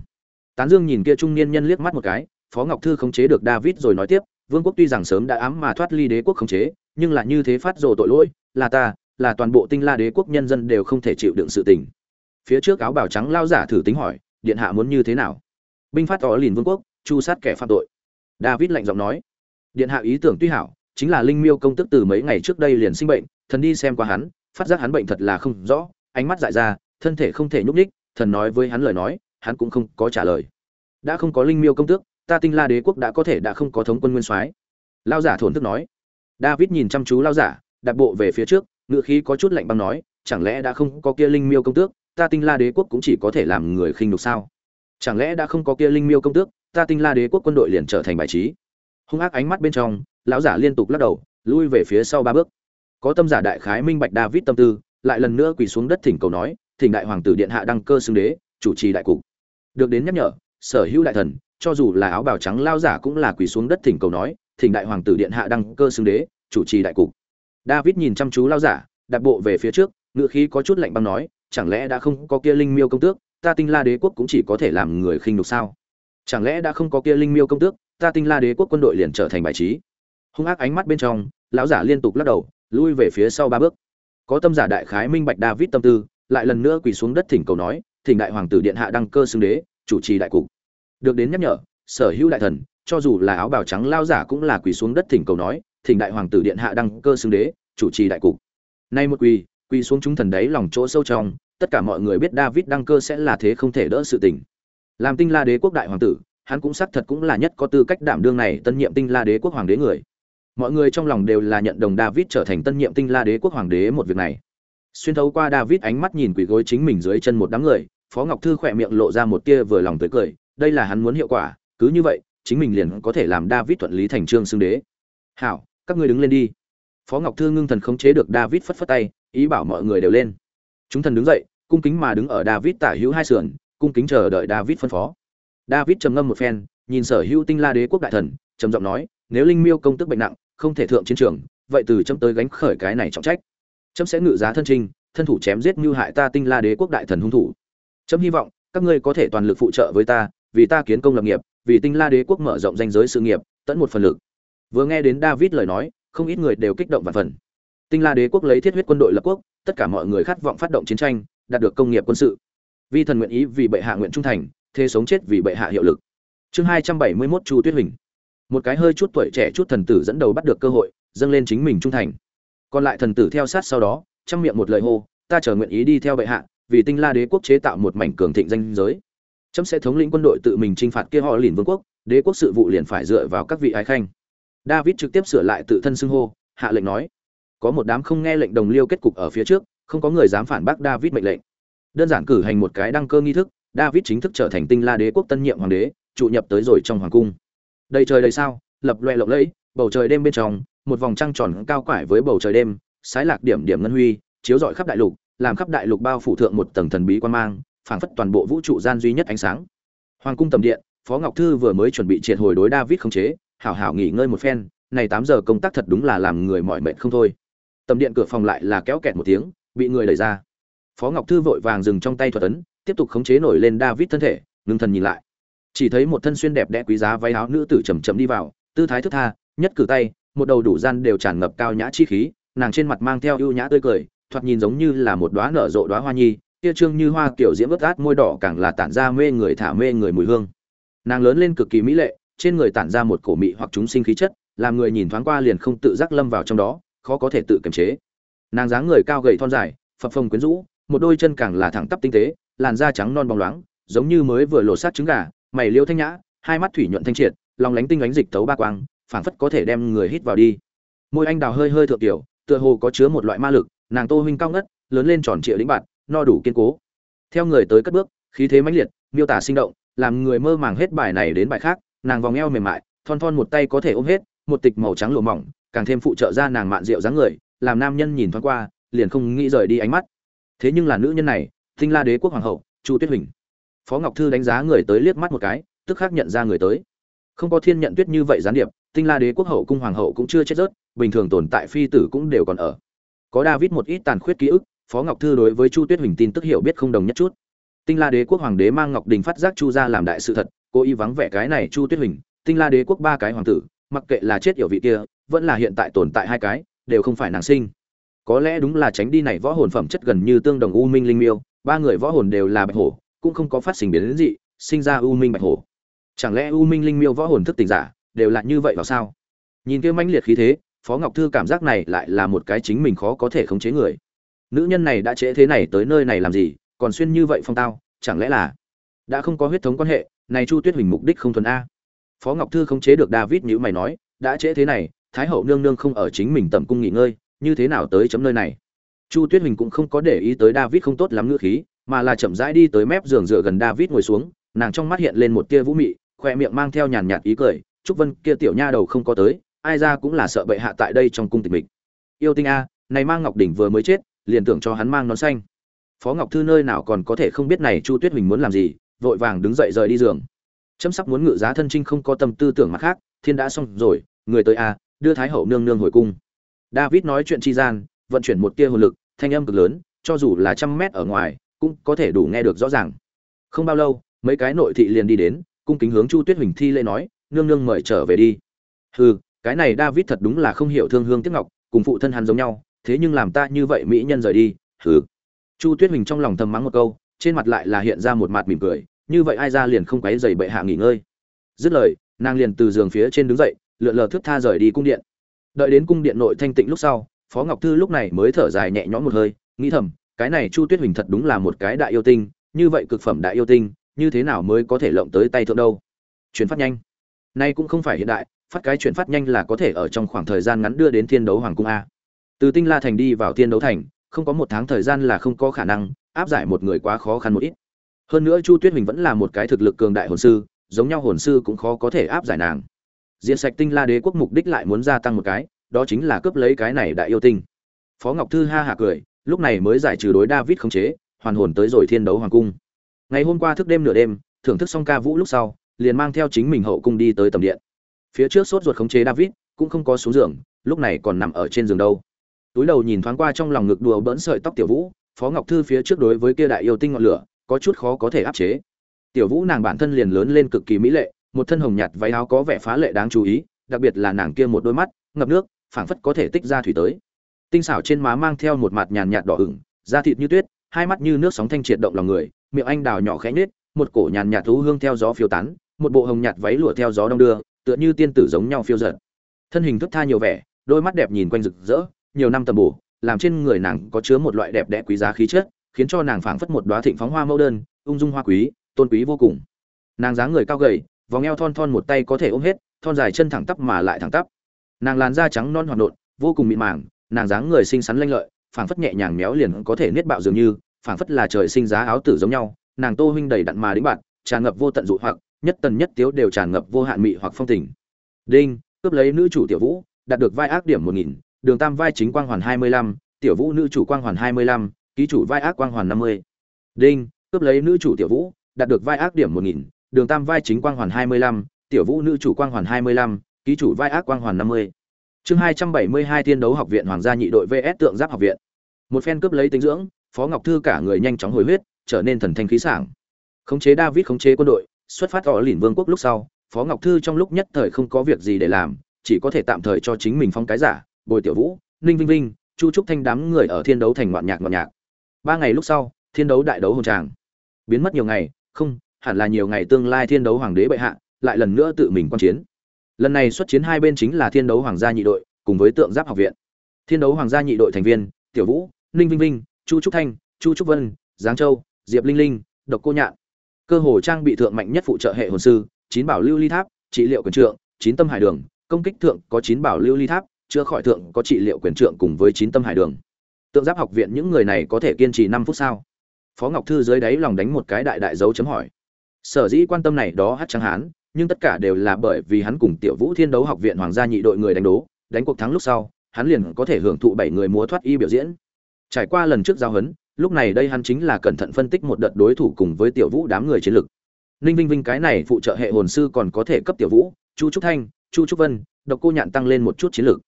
S1: Tán dương nhìn kia trung niên nhân liếc mắt một cái, phó ngọc thư khống chế được david rồi nói tiếp, vương quốc tuy rằng sớm đã ám mà thoát ly đế quốc khống chế, nhưng là như thế phát rồ tội lỗi, là ta, là toàn bộ tinh la đế quốc nhân dân đều không thể chịu đựng sự tình. Phía trước áo bào trắng lao giả thử tính hỏi, điện hạ muốn như thế nào? Binh phát tỏ lìn vương quốc, chu sát kẻ phạm tội. David lạnh giọng nói, điện hạ ý tưởng tuy hảo, chính là linh miêu công tức từ mấy ngày trước đây liền sinh bệnh, thần đi xem qua hắn, phát giác hắn bệnh thật là không rõ, ánh mắt dại ra thân thể không thể nhúc nhích, thần nói với hắn lời nói, hắn cũng không có trả lời. Đã không có linh miêu công tước, ta tinh la đế quốc đã có thể đã không có thống quân nguyên soái. Lão giả thốn thức nói. David nhìn chăm chú lão giả đạp bộ về phía trước ngựa khí có chút lạnh băng nói, chẳng lẽ đã không có kia linh miêu công tước, ta tinh la đế quốc cũng chỉ có thể làm người khinh nhục sao? Chẳng lẽ đã không có kia linh miêu công tước, ta tinh la đế quốc quân đội liền trở thành bài trí? Hung ác ánh mắt bên trong, lão giả liên tục lắc đầu, lui về phía sau ba bước. Có tâm giả đại khái minh bạch david tâm tư, lại lần nữa quỳ xuống đất thỉnh cầu nói thỉnh đại hoàng tử điện hạ đăng cơ xưng đế, chủ trì đại cục. Được đến nhắc nhở, sở hữu đại thần, cho dù là áo bào trắng lao giả cũng là quỳ xuống đất thỉnh cầu nói, thỉnh đại hoàng tử điện hạ đăng cơ xưng đế, chủ trì đại cục. David nhìn chăm chú lao giả, đặt bộ về phía trước ngựa khí có chút lạnh băng nói, chẳng lẽ đã không có kia linh miêu công tước, ta tinh la đế quốc cũng chỉ có thể làm người khinh đục sao? Chẳng lẽ đã không có kia linh miêu công tước, ta tinh la đế quốc quân đội liền trở thành bài trí? Hung ác ánh mắt bên trong, lão giả liên tục lắc đầu, lui về phía sau ba bước. Có tâm giả đại khái minh bạch david tâm tư lại lần nữa quỳ xuống đất thỉnh cầu nói, thỉnh đại hoàng tử điện hạ đăng cơ xưng đế, chủ trì đại cục. Được đến nhắc nhở, sở hữu đại thần, cho dù là áo bào trắng lao giả cũng là quỳ xuống đất thỉnh cầu nói, thỉnh đại hoàng tử điện hạ đăng cơ xưng đế, chủ trì đại cục. Nay một quỳ quỳ xuống chúng thần đấy lòng chỗ sâu trong, tất cả mọi người biết david đăng cơ sẽ là thế không thể đỡ sự tình. Làm tinh la đế quốc đại hoàng tử, hắn cũng xác thật cũng là nhất có tư cách đảm đương này tân nhiệm tinh la đế quốc hoàng đế người. Mọi người trong lòng đều là nhận đồng david trở thành tân nhiệm tinh la đế quốc hoàng đế một việc này xuyên thấu qua david ánh mắt nhìn quỷ gối chính mình dưới chân một đám người, phó ngọc thư khỏe miệng lộ ra một tia vừa lòng tới cười, đây là hắn muốn hiệu quả, cứ như vậy, chính mình liền có thể làm david thuận lý thành trương xưng đế. Hảo, các ngươi đứng lên đi. Phó ngọc thư ngưng thần khống chế được david phất phất tay, ý bảo mọi người đều lên. Chúng thần đứng dậy, cung kính mà đứng ở david tả hữu hai sườn, cung kính chờ đợi david phân phó. David trầm ngâm một phen, nhìn sở hữu tinh la đế quốc đại thần, trầm giọng nói, nếu linh miêu công tức bệnh nặng, không thể thượng chiến trường, vậy từ chấm tới gánh khởi cái này trọng trách chấm sẽ ngự giá thân trinh thân thủ chém giết mưu hại ta tinh la đế quốc đại thần hung thủ. Chấm hy vọng các ngươi có thể toàn lực phụ trợ với ta vì ta kiến công lập nghiệp vì tinh la đế quốc mở rộng danh giới sự nghiệp tận một phần lực. Vừa nghe đến david lời nói không ít người đều kích động và phần. Tinh la đế quốc lấy thiết huyết quân đội lập quốc tất cả mọi người khát vọng phát động chiến tranh đạt được công nghiệp quân sự. Vi thần nguyện ý vì bệ hạ nguyện trung thành thế sống chết vì bệ hạ hiệu lực. Chương hai trăm bảy mươi mốt chu tuyết huỳnh, một cái hơi chút tuổi trẻ chút thần tử dẫn đầu bắt được cơ hội dâng lên chính mình trung thành còn lại thần tử theo sát sau đó trong miệng một lời hô, ta chờ nguyện ý đi theo bệ hạ, vì tinh la đế quốc chế tạo một mảnh cường thịnh danh giới. Chấm sẽ thống lĩnh quân đội tự mình chinh phạt kia họ liền vương quốc, đế quốc sự vụ liền phải dựa vào các vị ái khanh. David trực tiếp sửa lại tự thân xưng hô, hạ lệnh nói, có một đám không nghe lệnh đồng liêu kết cục ở phía trước, không có người dám phản bác david mệnh lệnh. Đơn giản cử hành một cái đăng cơ nghi thức, david chính thức trở thành tinh la đế quốc tân nhiệm hoàng đế, trụ nhập tới rồi trong hoàng cung. Đầy trời đầy sao, lập loè lộng lẫy bầu trời đêm bên trong, một vòng trăng tròn cao quải với bầu trời đêm, sái lạc điểm điểm ngân huy, chiếu rọi khắp đại lục, làm khắp đại lục bao phủ thượng một tầng thần bí quan mang, phảng phất toàn bộ vũ trụ gian duy nhất ánh sáng. Hoàng cung tầm điện, phó ngọc thư vừa mới chuẩn bị triệt hồi đối david khống chế, hảo hảo nghỉ ngơi một phen, này tám giờ công tác thật đúng là làm người mỏi mệt không thôi. Tầm điện cửa phòng lại là kéo kẹt một tiếng, bị người đẩy ra. Phó ngọc thư vội vàng dừng trong tay thuật ấn, tiếp tục khống chế nổi lên david thân thể, ngưng thần nhìn lại. Chỉ thấy một thân xuyên đẹp đẽ quý giá váy áo nữ tử chầm chậm đi vào, tư thái thức tha nhất cử tay, một đầu đủ gian đều tràn ngập cao nhã chi khí, nàng trên mặt mang theo ưu nhã tươi cười, thoạt nhìn giống như là một đóa nở rộ đóa hoa nhi, kia trương như hoa kiểu diễm ướt át môi đỏ càng là tản ra mê người thả mê người mùi hương. Nàng lớn lên cực kỳ mỹ lệ, trên người tản ra một cổ mị hoặc chúng sinh khí chất, làm người nhìn thoáng qua liền không tự giác lâm vào trong đó, khó có thể tự kiềm chế. Nàng dáng người cao gầy thon dài, phập phồng quyến rũ, một đôi chân càng là thẳng tắp tinh tế, làn da trắng non bóng loáng, giống như mới vừa lột sát trứng gà, mày liêu thanh nhã, hai mắt thủy nhuận thanh triệt, lòng lánh tinh ánh dịch tấu ba quang phảng phất có thể đem người hít vào đi. Môi anh đào hơi hơi thượng tiểu, tựa hồ có chứa một loại ma lực, nàng tô huynh cao ngất, lớn lên tròn trịa lĩnh bạn no đủ kiên cố. Theo người tới cất bước, khí thế mãnh liệt, miêu tả sinh động, làm người mơ màng hết bài này đến bài khác, nàng vòng eo mềm mại, thon thon một tay có thể ôm hết, một tịch màu trắng lụa mỏng, càng thêm phụ trợ ra nàng mạn rượu dáng người, làm nam nhân nhìn thoáng qua, liền không nghĩ rời đi ánh mắt. Thế nhưng là nữ nhân này, tinh la đế quốc hoàng hậu, chu tuyết huỳnh. Phó ngọc thư đánh giá người tới liếc mắt một cái, tức khắc nhận ra người tới. Không có thiên nhận tuyết như vậy gián điệp tinh la đế quốc hậu cung hoàng hậu cũng chưa chết rớt, bình thường tồn tại phi tử cũng đều còn ở. Có david một ít tàn khuyết ký ức, phó ngọc thư đối với chu tuyết huỳnh tin tức hiểu biết không đồng nhất chút. Tinh la đế quốc hoàng đế mang ngọc đình phát giác chu ra làm đại sự thật, cố ý vắng vẻ cái này chu tuyết huỳnh, tinh la đế quốc ba cái hoàng tử, mặc kệ là chết yểu vị kia, vẫn là hiện tại tồn tại hai cái, đều không phải nàng sinh. Có lẽ đúng là tránh đi này võ hồn phẩm chất gần như tương đồng u minh linh miêu, ba người võ hồn đều là bạch hổ, cũng không có phát sinh biến đến gì sinh ra u minh bạch hổ. Chẳng lẽ u minh linh miêu võ hồn thức tỉnh giả đều là như vậy vào sao? Nhìn kia mãnh liệt khí thế, phó ngọc thư cảm giác này lại là một cái chính mình khó có thể khống chế người. Nữ nhân này đã trễ thế này tới nơi này làm gì, còn xuyên như vậy phong tao, chẳng lẽ là đã không có huyết thống quan hệ, này chu tuyết huỳnh mục đích không thuần a. Phó ngọc thư khống chế được david như mày nói, đã trễ thế này, thái hậu nương nương không ở chính mình tầm cung nghỉ ngơi, như thế nào tới chấm nơi này? Chu tuyết huỳnh cũng không có để ý tới david không tốt lắm ngữ khí, mà là chậm rãi đi tới mép giường dựa gần david ngồi xuống, nàng trong mắt hiện lên một tia vũ mị, khoe miệng mang theo nhàn nhạt ý cười trúc vân, kia tiểu nha đầu không có tới, ai ra cũng là sợ bệ hạ tại đây trong cung tịch mịch. Yêu tinh a, này mang ngọc đỉnh vừa mới chết, liền tưởng cho hắn mang nón xanh. Phó ngọc thư nơi nào còn có thể không biết này chu tuyết huỳnh muốn làm gì, vội vàng đứng dậy rời đi giường. Chấm sắp muốn ngự giá thân trinh không có tâm tư tưởng mặt khác, thiên đã xong rồi, người tới a, đưa thái hậu nương nương hồi cung. David nói chuyện chi gian, vận chuyển một tia hồn lực, thanh âm cực lớn, cho dù là trăm mét ở ngoài, cũng có thể đủ nghe được rõ ràng. Không bao lâu, mấy cái nội thị liền đi đến, cung kính hướng chu tuyết huỳnh thi lễ nói nương nương mời trở về đi. Hừ, cái này david thật đúng là không hiểu thương hương tiếc ngọc, cùng phụ thân hắn giống nhau, thế nhưng làm ta như vậy mỹ nhân rời đi, hừ. Chu tuyết huỳnh trong lòng thầm mắng một câu, trên mặt lại là hiện ra một mặt mỉm cười, như vậy ai ra liền không quấy dày bệ hạ nghỉ ngơi. Dứt lời, nàng liền từ giường phía trên đứng dậy, lượn lờ thước tha rời đi cung điện. Đợi đến cung điện nội thanh tịnh lúc sau, phó ngọc thư lúc này mới thở dài nhẹ nhõm một hơi, nghĩ thầm, cái này chu tuyết huỳnh thật đúng là một cái đại yêu tinh, như vậy cực phẩm đại yêu tinh, như thế nào mới có thể lộng tới tay thượng đâu? Chuyển phát nhanh nay cũng không phải hiện đại, phát cái chuyển phát nhanh là có thể ở trong khoảng thời gian ngắn đưa đến thiên đấu hoàng cung a. Từ tinh la thành đi vào thiên đấu thành, không có một tháng thời gian là không có khả năng, áp giải một người quá khó khăn một ít. Hơn nữa chu tuyết huỳnh vẫn là một cái thực lực cường đại hồn sư, giống nhau hồn sư cũng khó có thể áp giải nàng. Diện sạch tinh la đế quốc mục đích lại muốn gia tăng một cái, đó chính là cướp lấy cái này đại yêu tinh. Phó ngọc thư ha hạ cười, lúc này mới giải trừ đối david khống chế, hoàn hồn tới rồi thiên đấu hoàng cung. Ngày hôm qua thức đêm nửa đêm, thưởng thức xong ca vũ lúc sau liền mang theo chính mình hậu cung đi tới tầm điện. Phía trước sốt ruột khống chế david, cũng không có xuống giường, lúc này còn nằm ở trên giường đâu. Túi đầu nhìn thoáng qua trong lòng ngực đùa bỡn sợi tóc tiểu vũ, phó ngọc thư phía trước đối với kia đại yêu tinh ngọn lửa, có chút khó có thể áp chế. Tiểu vũ nàng bản thân liền lớn lên cực kỳ mỹ lệ, một thân hồng nhạt váy áo có vẻ phá lệ đáng chú ý, đặc biệt là nàng kia một đôi mắt, ngập nước, phảng phất có thể tích ra thủy tới. Tinh xảo trên má mang theo một mặt nhàn nhạt đỏ ửng, da thịt như tuyết, hai mắt như nước sóng thanh triệt động lòng người, miệng anh đào nhỏ khẽ nhếch, một cổ nhàn nhạt thú hương theo gió phiêu tán một bộ hồng nhạt váy lụa theo gió đông đưa, tựa như tiên tử giống nhau phiêu dật. Thân hình thướt tha nhiều vẻ, đôi mắt đẹp nhìn quanh rực rỡ, nhiều năm tầm bổ, làm trên người nàng có chứa một loại đẹp đẽ quý giá khí chất, khiến cho nàng phảng phất một đóa thịnh phóng hoa mẫu đơn, ung dung hoa quý, tôn quý vô cùng. Nàng dáng người cao gầy, vòng eo thon thon một tay có thể ôm hết, thon dài chân thẳng tắp mà lại thẳng tắp. Nàng làn da trắng non hoạt nộn, vô cùng mịn màng, nàng dáng người xinh xắn lanh lợi, phảng phất nhẹ nhàng méo liền có thể niết bạo dường như, phảng phất là trời sinh giá áo tử giống nhau. Nàng tô huynh đầy đặn mà đến bạn, tràn ngập vô tận dụ hoặc nhất tần nhất tiếu đều tràn ngập vô hạn mị hoặc phong tình. Đinh, cướp lấy nữ chủ tiểu vũ, đạt được vai ác điểm một nghìn, đường tam vai chính quang hoàn hai mươi lăm, tiểu vũ nữ chủ quang hoàn hai mươi lăm, ký chủ vai ác quang hoàn năm mươi. Đinh, cướp lấy nữ chủ tiểu vũ, đạt được vai ác điểm một nghìn, đường tam vai chính quang hoàn hai mươi lăm, tiểu vũ nữ chủ quang hoàn hai mươi lăm, ký chủ vai ác quang hoàn năm mươi. Chương hai trăm bảy mươi hai thiên đấu học viện hoàng gia nhị đội vs tượng giáp học viện. Một phen cướp lấy tính dưỡng, phó ngọc thư cả người nhanh chóng hồi huyết, trở nên thần thanh khí sảng. Khống chế david khống chế quân đội xuất phát ở lìn vương quốc lúc sau, phó ngọc thư trong lúc nhất thời không có việc gì để làm, chỉ có thể tạm thời cho chính mình phong cái giả, bồi tiểu vũ, ninh vinh vinh, chu trúc thanh đám người ở thiên đấu thành ngoạn nhạc ngoạn nhạc. Ba ngày lúc sau, thiên đấu đại đấu hồn tràng. Biến mất nhiều ngày, không, hẳn là nhiều ngày tương lai thiên đấu hoàng đế bệ hạ, lại lần nữa tự mình quan chiến. Lần này xuất chiến hai bên chính là thiên đấu hoàng gia nhị đội, cùng với tượng giáp học viện. Thiên đấu hoàng gia nhị đội thành viên, tiểu vũ, ninh vinh vinh, chu trúc thanh, chu trúc vân, giáng châu, diệp linh linh, độc cô nhạn cơ hồ trang bị thượng mạnh nhất phụ trợ hệ hồn sư, chín bảo lưu ly tháp, trị liệu quyền trượng, chín tâm hải đường, công kích thượng có chín bảo lưu ly tháp, chữa khỏi thượng có trị liệu quyền trượng cùng với chín tâm hải đường. Tượng giáp học viện những người này có thể kiên trì năm phút sao? Phó ngọc thư dưới đáy lòng đánh một cái đại đại dấu chấm hỏi. Sở dĩ quan tâm này đó hát trắng hán, nhưng tất cả đều là bởi vì hắn cùng tiểu vũ thiên đấu học viện hoàng gia nhị đội người đánh đố, đánh cuộc thắng lúc sau, hắn liền có thể hưởng thụ bảy người múa thoát y biểu diễn. Trải qua lần trước giao hấn lúc này đây hắn chính là cẩn thận phân tích một đợt đối thủ cùng với tiểu vũ đám người chiến lực ninh vinh vinh cái này phụ trợ hệ hồn sư còn có thể cấp tiểu vũ, chu trúc thanh, chu trúc vân, độc cô nhạn tăng lên một chút chiến lược.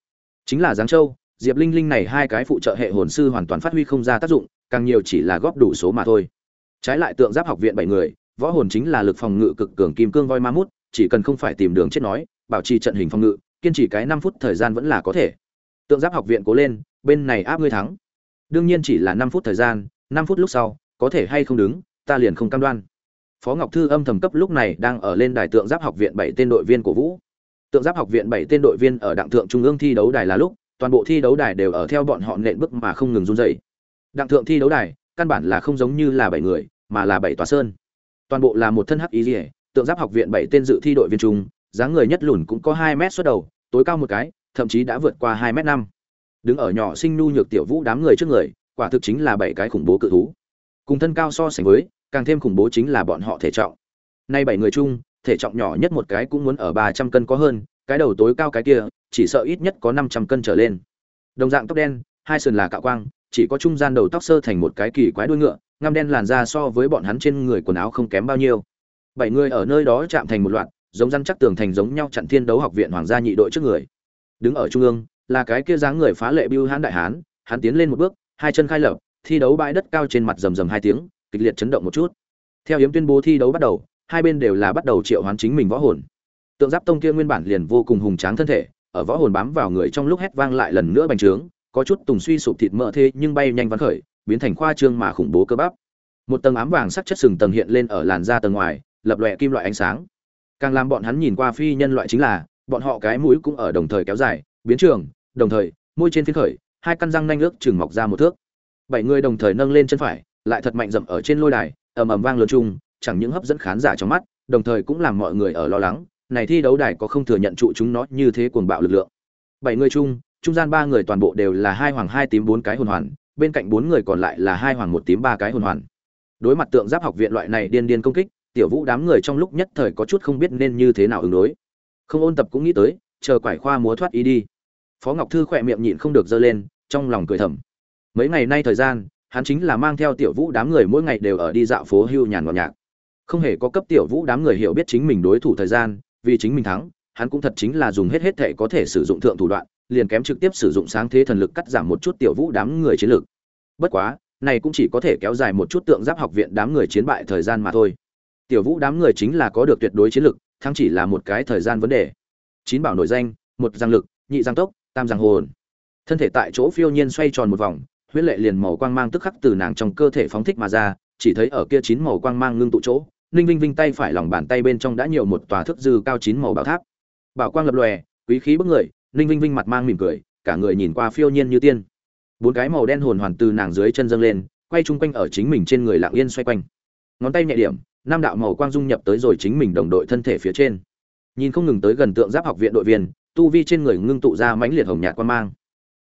S1: Chính là giáng châu, diệp linh linh này hai cái phụ trợ hệ hồn sư hoàn toàn phát huy không ra tác dụng, càng nhiều chỉ là góp đủ số mà thôi. Trái lại tượng giáp học viện bảy người, võ hồn chính là lực phòng ngự cực cường kim cương voi ma mút, chỉ cần không phải tìm đường chết nói, bảo trì trận hình phòng ngự, kiên trì cái năm phút thời gian vẫn là có thể. Tượng giáp học viện cố lên, bên này áp ngươi thắng đương nhiên chỉ là năm phút thời gian, năm phút lúc sau, có thể hay không đứng, ta liền không cam đoan. Phó ngọc thư âm thầm cấp lúc này đang ở lên đài tượng giáp học viện bảy tên đội viên của vũ. Tượng giáp học viện bảy tên đội viên ở đặng thượng trung ương thi đấu đài là lúc, toàn bộ thi đấu đài đều ở theo bọn họ nện bước mà không ngừng run rẩy. Đặng thượng thi đấu đài, căn bản là không giống như là bảy người, mà là bảy tòa sơn. Toàn bộ là một thân hắc ý rỉa tượng giáp học viện bảy tên dự thi đội viên trung dáng người nhất lùn cũng có hai mét xuất đầu, tối cao một cái, thậm chí đã vượt qua hai mét năm đứng ở nhỏ sinh nu nhược tiểu vũ đám người trước người, quả thực chính là bảy cái khủng bố cự thú. Cùng thân cao so sánh với, càng thêm khủng bố chính là bọn họ thể trọng. Nay bảy người chung, thể trọng nhỏ nhất một cái cũng muốn ở ba trăm cân có hơn, cái đầu tối cao cái kia, chỉ sợ ít nhất có năm trăm cân trở lên. Đồng dạng tóc đen, hai sườn là cạo quang, chỉ có trung gian đầu tóc sơ thành một cái kỳ quái đuôi ngựa, ngăm đen làn da so với bọn hắn trên người quần áo không kém bao nhiêu. Bảy người ở nơi đó chạm thành một loạt, giống răn chắc tường thành giống nhau chặn thiên đấu học viện hoàng gia nhị đội trước người. Đứng ở trung ương là cái kia dáng người phá lệ bưu hán đại hán, hắn tiến lên một bước, hai chân khai lập, thi đấu bãi đất cao trên mặt rầm rầm hai tiếng, kịch liệt chấn động một chút. Theo hiếm tuyên bố thi đấu bắt đầu, hai bên đều là bắt đầu triệu hoán chính mình võ hồn. Tượng giáp tông kia nguyên bản liền vô cùng hùng tráng thân thể, ở võ hồn bám vào người trong lúc hét vang lại lần nữa bành trướng, có chút tùng suy sụp thịt mỡ thế nhưng bay nhanh vắn khởi, biến thành khoa trương mà khủng bố cơ bắp. Một tầng ám vàng sắc chất sừng tầng hiện lên ở làn da tầng ngoài, lập lòe kim loại ánh sáng. Càng làm bọn hắn nhìn qua phi nhân loại chính là, bọn họ cái mũi cũng ở đồng thời kéo dài biến trường, đồng thời, môi trên phiến khởi, hai căn răng nanh ước chừng mọc ra một thước. Bảy người đồng thời nâng lên chân phải, lại thật mạnh dậm ở trên lôi đài, ầm ầm vang lớn chung, chẳng những hấp dẫn khán giả trong mắt, đồng thời cũng làm mọi người ở lo lắng, này thi đấu đài có không thừa nhận trụ chúng nó như thế cuồng bạo lực lượng. Bảy người chung, trung gian ba người toàn bộ đều là hai hoàng hai tím bốn cái hồn hoàn, bên cạnh bốn người còn lại là hai hoàng một tím ba cái hồn hoàn. Đối mặt tượng giáp học viện loại này điên điên công kích, tiểu vũ đám người trong lúc nhất thời có chút không biết nên như thế nào ứng đối. Không ôn tập cũng nghĩ tới, chờ quải khoa múa thoát ý đi phó ngọc thư khỏe miệng nhịn không được giơ lên, trong lòng cười thầm. Mấy ngày nay thời gian, hắn chính là mang theo tiểu vũ đám người mỗi ngày đều ở đi dạo phố hưu nhàn ngọt nhạc. Không hề có cấp tiểu vũ đám người hiểu biết chính mình đối thủ thời gian, vì chính mình thắng, hắn cũng thật chính là dùng hết hết thể có thể sử dụng thượng thủ đoạn, liền kém trực tiếp sử dụng sáng thế thần lực cắt giảm một chút tiểu vũ đám người chiến lược bất quá, này cũng chỉ có thể kéo dài một chút tượng giáp học viện đám người chiến bại thời gian mà thôi. Tiểu vũ đám người chính là có được tuyệt đối chiến lực, thắng chỉ là một cái thời gian vấn đề. Chín bảo nổi danh, một giang lực, nhị giang tốc tam giang hồn. Thân thể tại chỗ phiêu nhiên xoay tròn một vòng, huyết lệ liền màu quang mang tức khắc từ nàng trong cơ thể phóng thích mà ra, chỉ thấy ở kia chín màu quang mang ngưng tụ chỗ, ninh vinh vinh tay phải lòng bàn tay bên trong đã nhiều một tòa thức dư cao chín màu bảo tháp. Bảo quang lập lòe, quý khí bức người, ninh vinh vinh mặt mang mỉm cười, cả người nhìn qua phiêu nhiên như tiên. Bốn cái màu đen hồn hoàn từ nàng dưới chân dâng lên, quay chung quanh ở chính mình trên người lạng yên xoay quanh. Ngón tay nhẹ điểm, năm đạo màu quang dung nhập tới rồi chính mình đồng đội thân thể phía trên. Nhìn không ngừng tới gần tượng giáp học viện đội viên tu vi trên người ngưng tụ ra mãnh liệt hồng nhạt quan mang.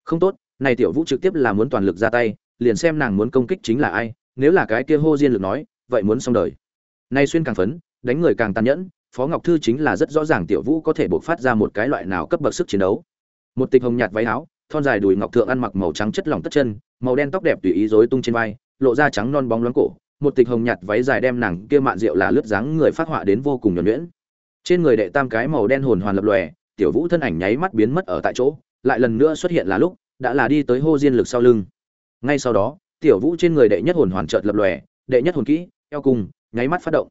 S1: Không tốt, này tiểu vũ trực tiếp là muốn toàn lực ra tay, liền xem nàng muốn công kích chính là ai, nếu là cái kia hô diên lực nói, vậy muốn xong đời. Nay xuyên càng phấn, đánh người càng tàn nhẫn, phó ngọc thư chính là rất rõ ràng tiểu vũ có thể bộc phát ra một cái loại nào cấp bậc sức chiến đấu. Một tịch hồng nhạt váy áo, thon dài đùi ngọc thượng ăn mặc màu trắng chất lỏng tất chân, màu đen tóc đẹp tùy ý rối tung trên vai, lộ ra trắng non bóng loáng cổ. Một tịch hồng nhạt váy dài đem nàng kia mạn rượu là lướt dáng người phát họa đến vô cùng nhuần nhuyễn. Trên người đệ tam cái màu đen hồn hoàn lập lòe tiểu vũ thân ảnh nháy mắt biến mất ở tại chỗ, lại lần nữa xuất hiện là lúc, đã là đi tới hô diên lực sau lưng. Ngay sau đó, tiểu vũ trên người đệ nhất hồn hoàn chợt lập lòe, đệ nhất hồn kỹ, eo cùng nháy mắt phát động.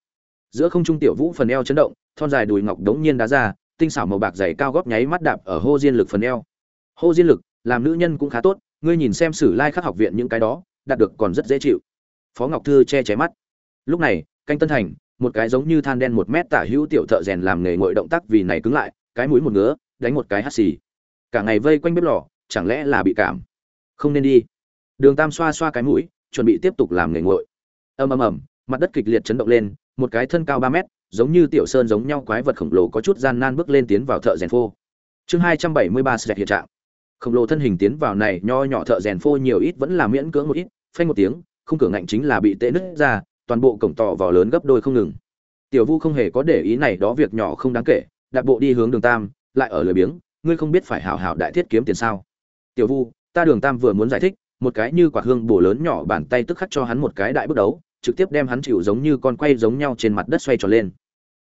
S1: Giữa không trung tiểu vũ phần eo chấn động, thon dài đùi ngọc đống nhiên đá ra, tinh xảo màu bạc dày cao góp nháy mắt đạp ở hô diên lực phần eo. Hô diên lực, làm nữ nhân cũng khá tốt, ngươi nhìn xem sử lai khắc học viện những cái đó, đạt được còn rất dễ chịu. Phó ngọc thư che cháy mắt. Lúc này, canh tân thành, một cái giống như than đen một mét tả hữu tiểu thợ rèn làm nghề ngội động tác vì này cứng lại cái mũi một ngứa, đánh một cái hắt xì. Cả ngày vây quanh bếp lò, chẳng lẽ là bị cảm? Không nên đi. Đường tam xoa xoa cái mũi, chuẩn bị tiếp tục làm nghề ngội ầm ầm ầm, mặt đất kịch liệt chấn động lên, một cái thân cao ba mét, giống như tiểu sơn giống nhau quái vật khổng lồ có chút gian nan bước lên tiến vào thợ rèn phô. Chương hai trăm bảy mươi ba hiện trạng. Khổng lồ thân hình tiến vào này, nho nhỏ thợ rèn phô nhiều ít vẫn là miễn cưỡng một ít, phanh một tiếng, khung cửa ngạnh chính là bị tệ nứt ra, toàn bộ cổng tỏ vò lớn gấp đôi không ngừng. Tiểu vu không hề có để ý này, đó việc nhỏ không đáng kể đạp bộ đi hướng đường tam, lại ở lười biếng, ngươi không biết phải hảo hảo đại thiết kiếm tiền sao? Tiểu vu, ta đường tam vừa muốn giải thích, một cái như quả hương bổ lớn nhỏ bàn tay tức khắc cho hắn một cái đại bước đấu, trực tiếp đem hắn chịu giống như con quay giống nhau trên mặt đất xoay tròn lên.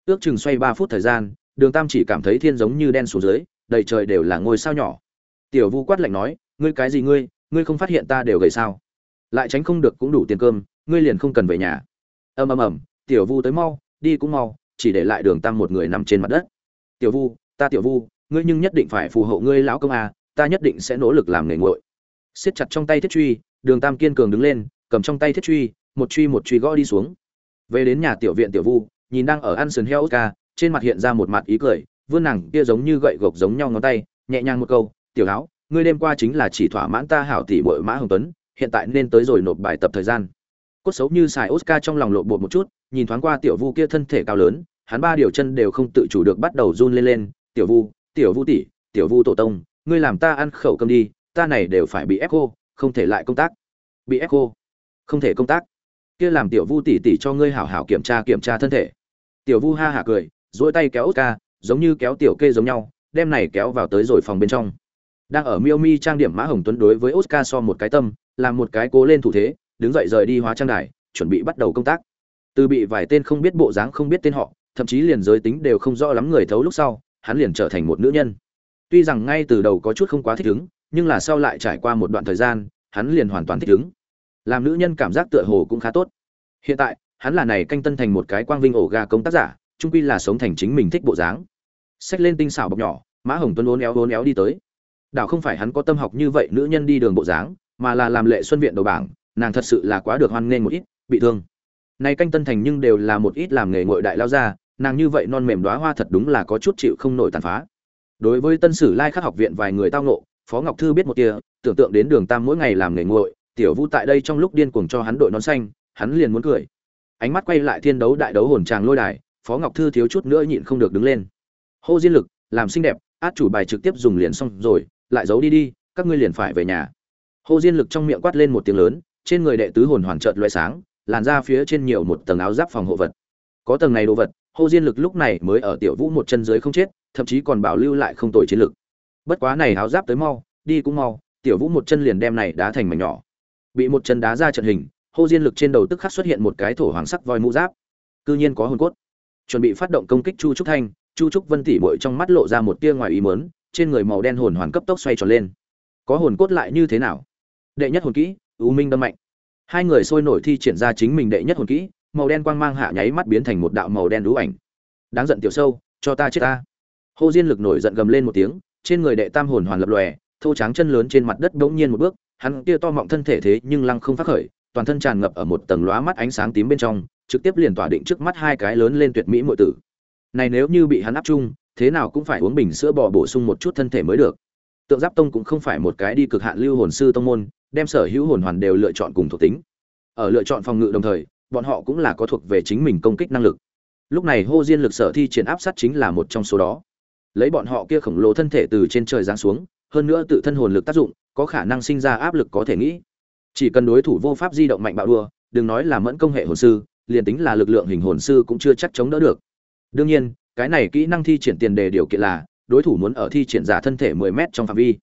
S1: Ước chừng xoay ba phút thời gian, đường tam chỉ cảm thấy thiên giống như đen xuống dưới, đầy trời đều là ngôi sao nhỏ. Tiểu vu quát lạnh nói, ngươi cái gì ngươi? Ngươi không phát hiện ta đều gầy sao? Lại tránh không được cũng đủ tiền cơm, ngươi liền không cần về nhà. Ầm ầm ầm, tiểu vu tới mau, đi cũng mau, chỉ để lại đường tam một người nằm trên mặt đất tiểu vu, ta tiểu vu, ngươi nhưng nhất định phải phù hộ ngươi lão công à ta nhất định sẽ nỗ lực làm nghề nguội siết chặt trong tay thiết truy, đường tam kiên cường đứng lên, cầm trong tay thiết truy, một truy một truy gõ đi xuống. Về đến nhà tiểu viện tiểu vu, nhìn đang ở ăn sườn heo ca trên mặt hiện ra một mặt ý cười, vươn nàng kia giống như gậy gộc giống nhau ngón tay, nhẹ nhàng một câu, tiểu áo ngươi đêm qua chính là chỉ thỏa mãn ta hảo tỷ bội mã hồng tuấn, hiện tại nên tới rồi nộp bài tập thời gian. Cốt xấu như xài oscar trong lòng lộ bột một chút, nhìn thoáng qua tiểu vu kia thân thể cao lớn hắn ba điều chân đều không tự chủ được bắt đầu run lên lên, tiểu vu tiểu vu tỷ, tiểu vu tổ tông, ngươi làm ta ăn khẩu cơm đi, ta này đều phải bị ép cô không thể lại công tác. Bị ép cô không thể công tác. Kia làm tiểu vu tỷ tỷ cho ngươi hảo hảo kiểm tra kiểm tra thân thể. Tiểu vu ha hả cười, duỗi tay kéo ca giống như kéo tiểu kê giống nhau, đem này kéo vào tới rồi phòng bên trong. Đang ở miêu mi trang điểm mã hồng tuấn đối với oscar so một cái tâm, làm một cái cố lên thủ thế, đứng dậy rời đi hóa trang đài, chuẩn bị bắt đầu công tác. Từ bị vài tên không biết bộ dáng không biết tên họ thậm chí liền giới tính đều không rõ lắm người thấu lúc sau, hắn liền trở thành một nữ nhân. Tuy rằng ngay từ đầu có chút không quá thích ứng, nhưng là sau lại trải qua một đoạn thời gian, hắn liền hoàn toàn thích ứng. Làm nữ nhân cảm giác tựa hồ cũng khá tốt. Hiện tại, hắn là này canh tân thành một cái quang vinh ổ gà công tác giả trung quy là sống thành chính mình thích bộ dáng. Xách lên tinh xảo bọc nhỏ mã hồng tuấn uốn éo uốn éo đi tới. Đảo không phải hắn có tâm học như vậy nữ nhân đi đường bộ dáng, mà là làm lệ xuân viện đầu bảng, nàng thật sự là quá được hoan nghênh một ít, bị thương. Này canh tân thành nhưng đều là một ít làm nghề ngội đại lao ra nàng như vậy non mềm đóa hoa thật đúng là có chút chịu không nổi tàn phá. Đối với tân sử lai khắc học viện vài người tao nộ phó ngọc thư biết một tia tưởng tượng đến đường tam mỗi ngày làm nghề nguội, tiểu vũ tại đây trong lúc điên cuồng cho hắn đội nón xanh, hắn liền muốn cười. Ánh mắt quay lại thiên đấu đại đấu hồn tràng lôi đài, phó ngọc thư thiếu chút nữa nhịn không được đứng lên. Hô diên lực, làm xinh đẹp, át chủ bài trực tiếp dùng liền xong rồi, lại giấu đi đi, các ngươi liền phải về nhà. Hô diên lực trong miệng quát lên một tiếng lớn, trên người đệ tứ hồn hoàn trợt loại sáng, làn ra phía trên nhiều một tầng áo giáp phòng hộ vật có tầng này đồ vật, hô diên lực lúc này mới ở tiểu vũ một chân dưới không chết, thậm chí còn bảo lưu lại không tội chiến lực. Bất quá này háo giáp tới mau, đi cũng mau, tiểu vũ một chân liền đem này đá thành mảnh nhỏ. Bị một chân đá ra trận hình, hô diên lực trên đầu tức khắc xuất hiện một cái thổ hoàng sắc voi mũ giáp. Cư nhiên có hồn cốt. Chuẩn bị phát động công kích chu trúc thanh, chu trúc vân tỉ bội trong mắt lộ ra một tia ngoài ý mớn trên người màu đen hồn hoàn cấp tốc xoay tròn lên. Có hồn cốt lại như thế nào? Đệ nhất hồn kỹ, u minh đâm mạnh. Hai người sôi nổi thi triển ra chính mình đệ nhất hồn kỹ màu đen quang mang hạ nháy mắt biến thành một đạo màu đen đũ ảnh. Đáng giận tiểu sâu, cho ta chết ta. Hô diên lực nổi giận gầm lên một tiếng, trên người đệ tam hồn hoàn lập lòe, thô tráng chân lớn trên mặt đất bỗng nhiên một bước, hắn kia to mọng thân thể thế nhưng lăng không phát khởi, toàn thân tràn ngập ở một tầng lóa mắt ánh sáng tím bên trong, trực tiếp liền tỏa định trước mắt hai cái lớn lên tuyệt mỹ muội tử. Này nếu như bị hắn áp chung thế nào cũng phải uống bình sữa bò bổ sung một chút thân thể mới được. Tượng giáp tông cũng không phải một cái đi cực hạn lưu hồn sư tông môn, đem sở hữu hồn hoàn đều lựa chọn cùng thuộc tính. Ở lựa chọn phòng ngự đồng thời bọn họ cũng là có thuộc về chính mình công kích năng lực. Lúc này hô diên lực sở thi triển áp sát chính là một trong số đó. Lấy bọn họ kia khổng lồ thân thể từ trên trời giáng xuống, hơn nữa tự thân hồn lực tác dụng, có khả năng sinh ra áp lực có thể nghĩ. Chỉ cần đối thủ vô pháp di động mạnh bạo đua, đừng nói là mẫn công hệ hồn sư, liền tính là lực lượng hình hồn sư cũng chưa chắc chống đỡ được. Đương nhiên, cái này kỹ năng thi triển tiền đề điều kiện là, đối thủ muốn ở thi triển giả thân thể 10 mét trong phạm vi.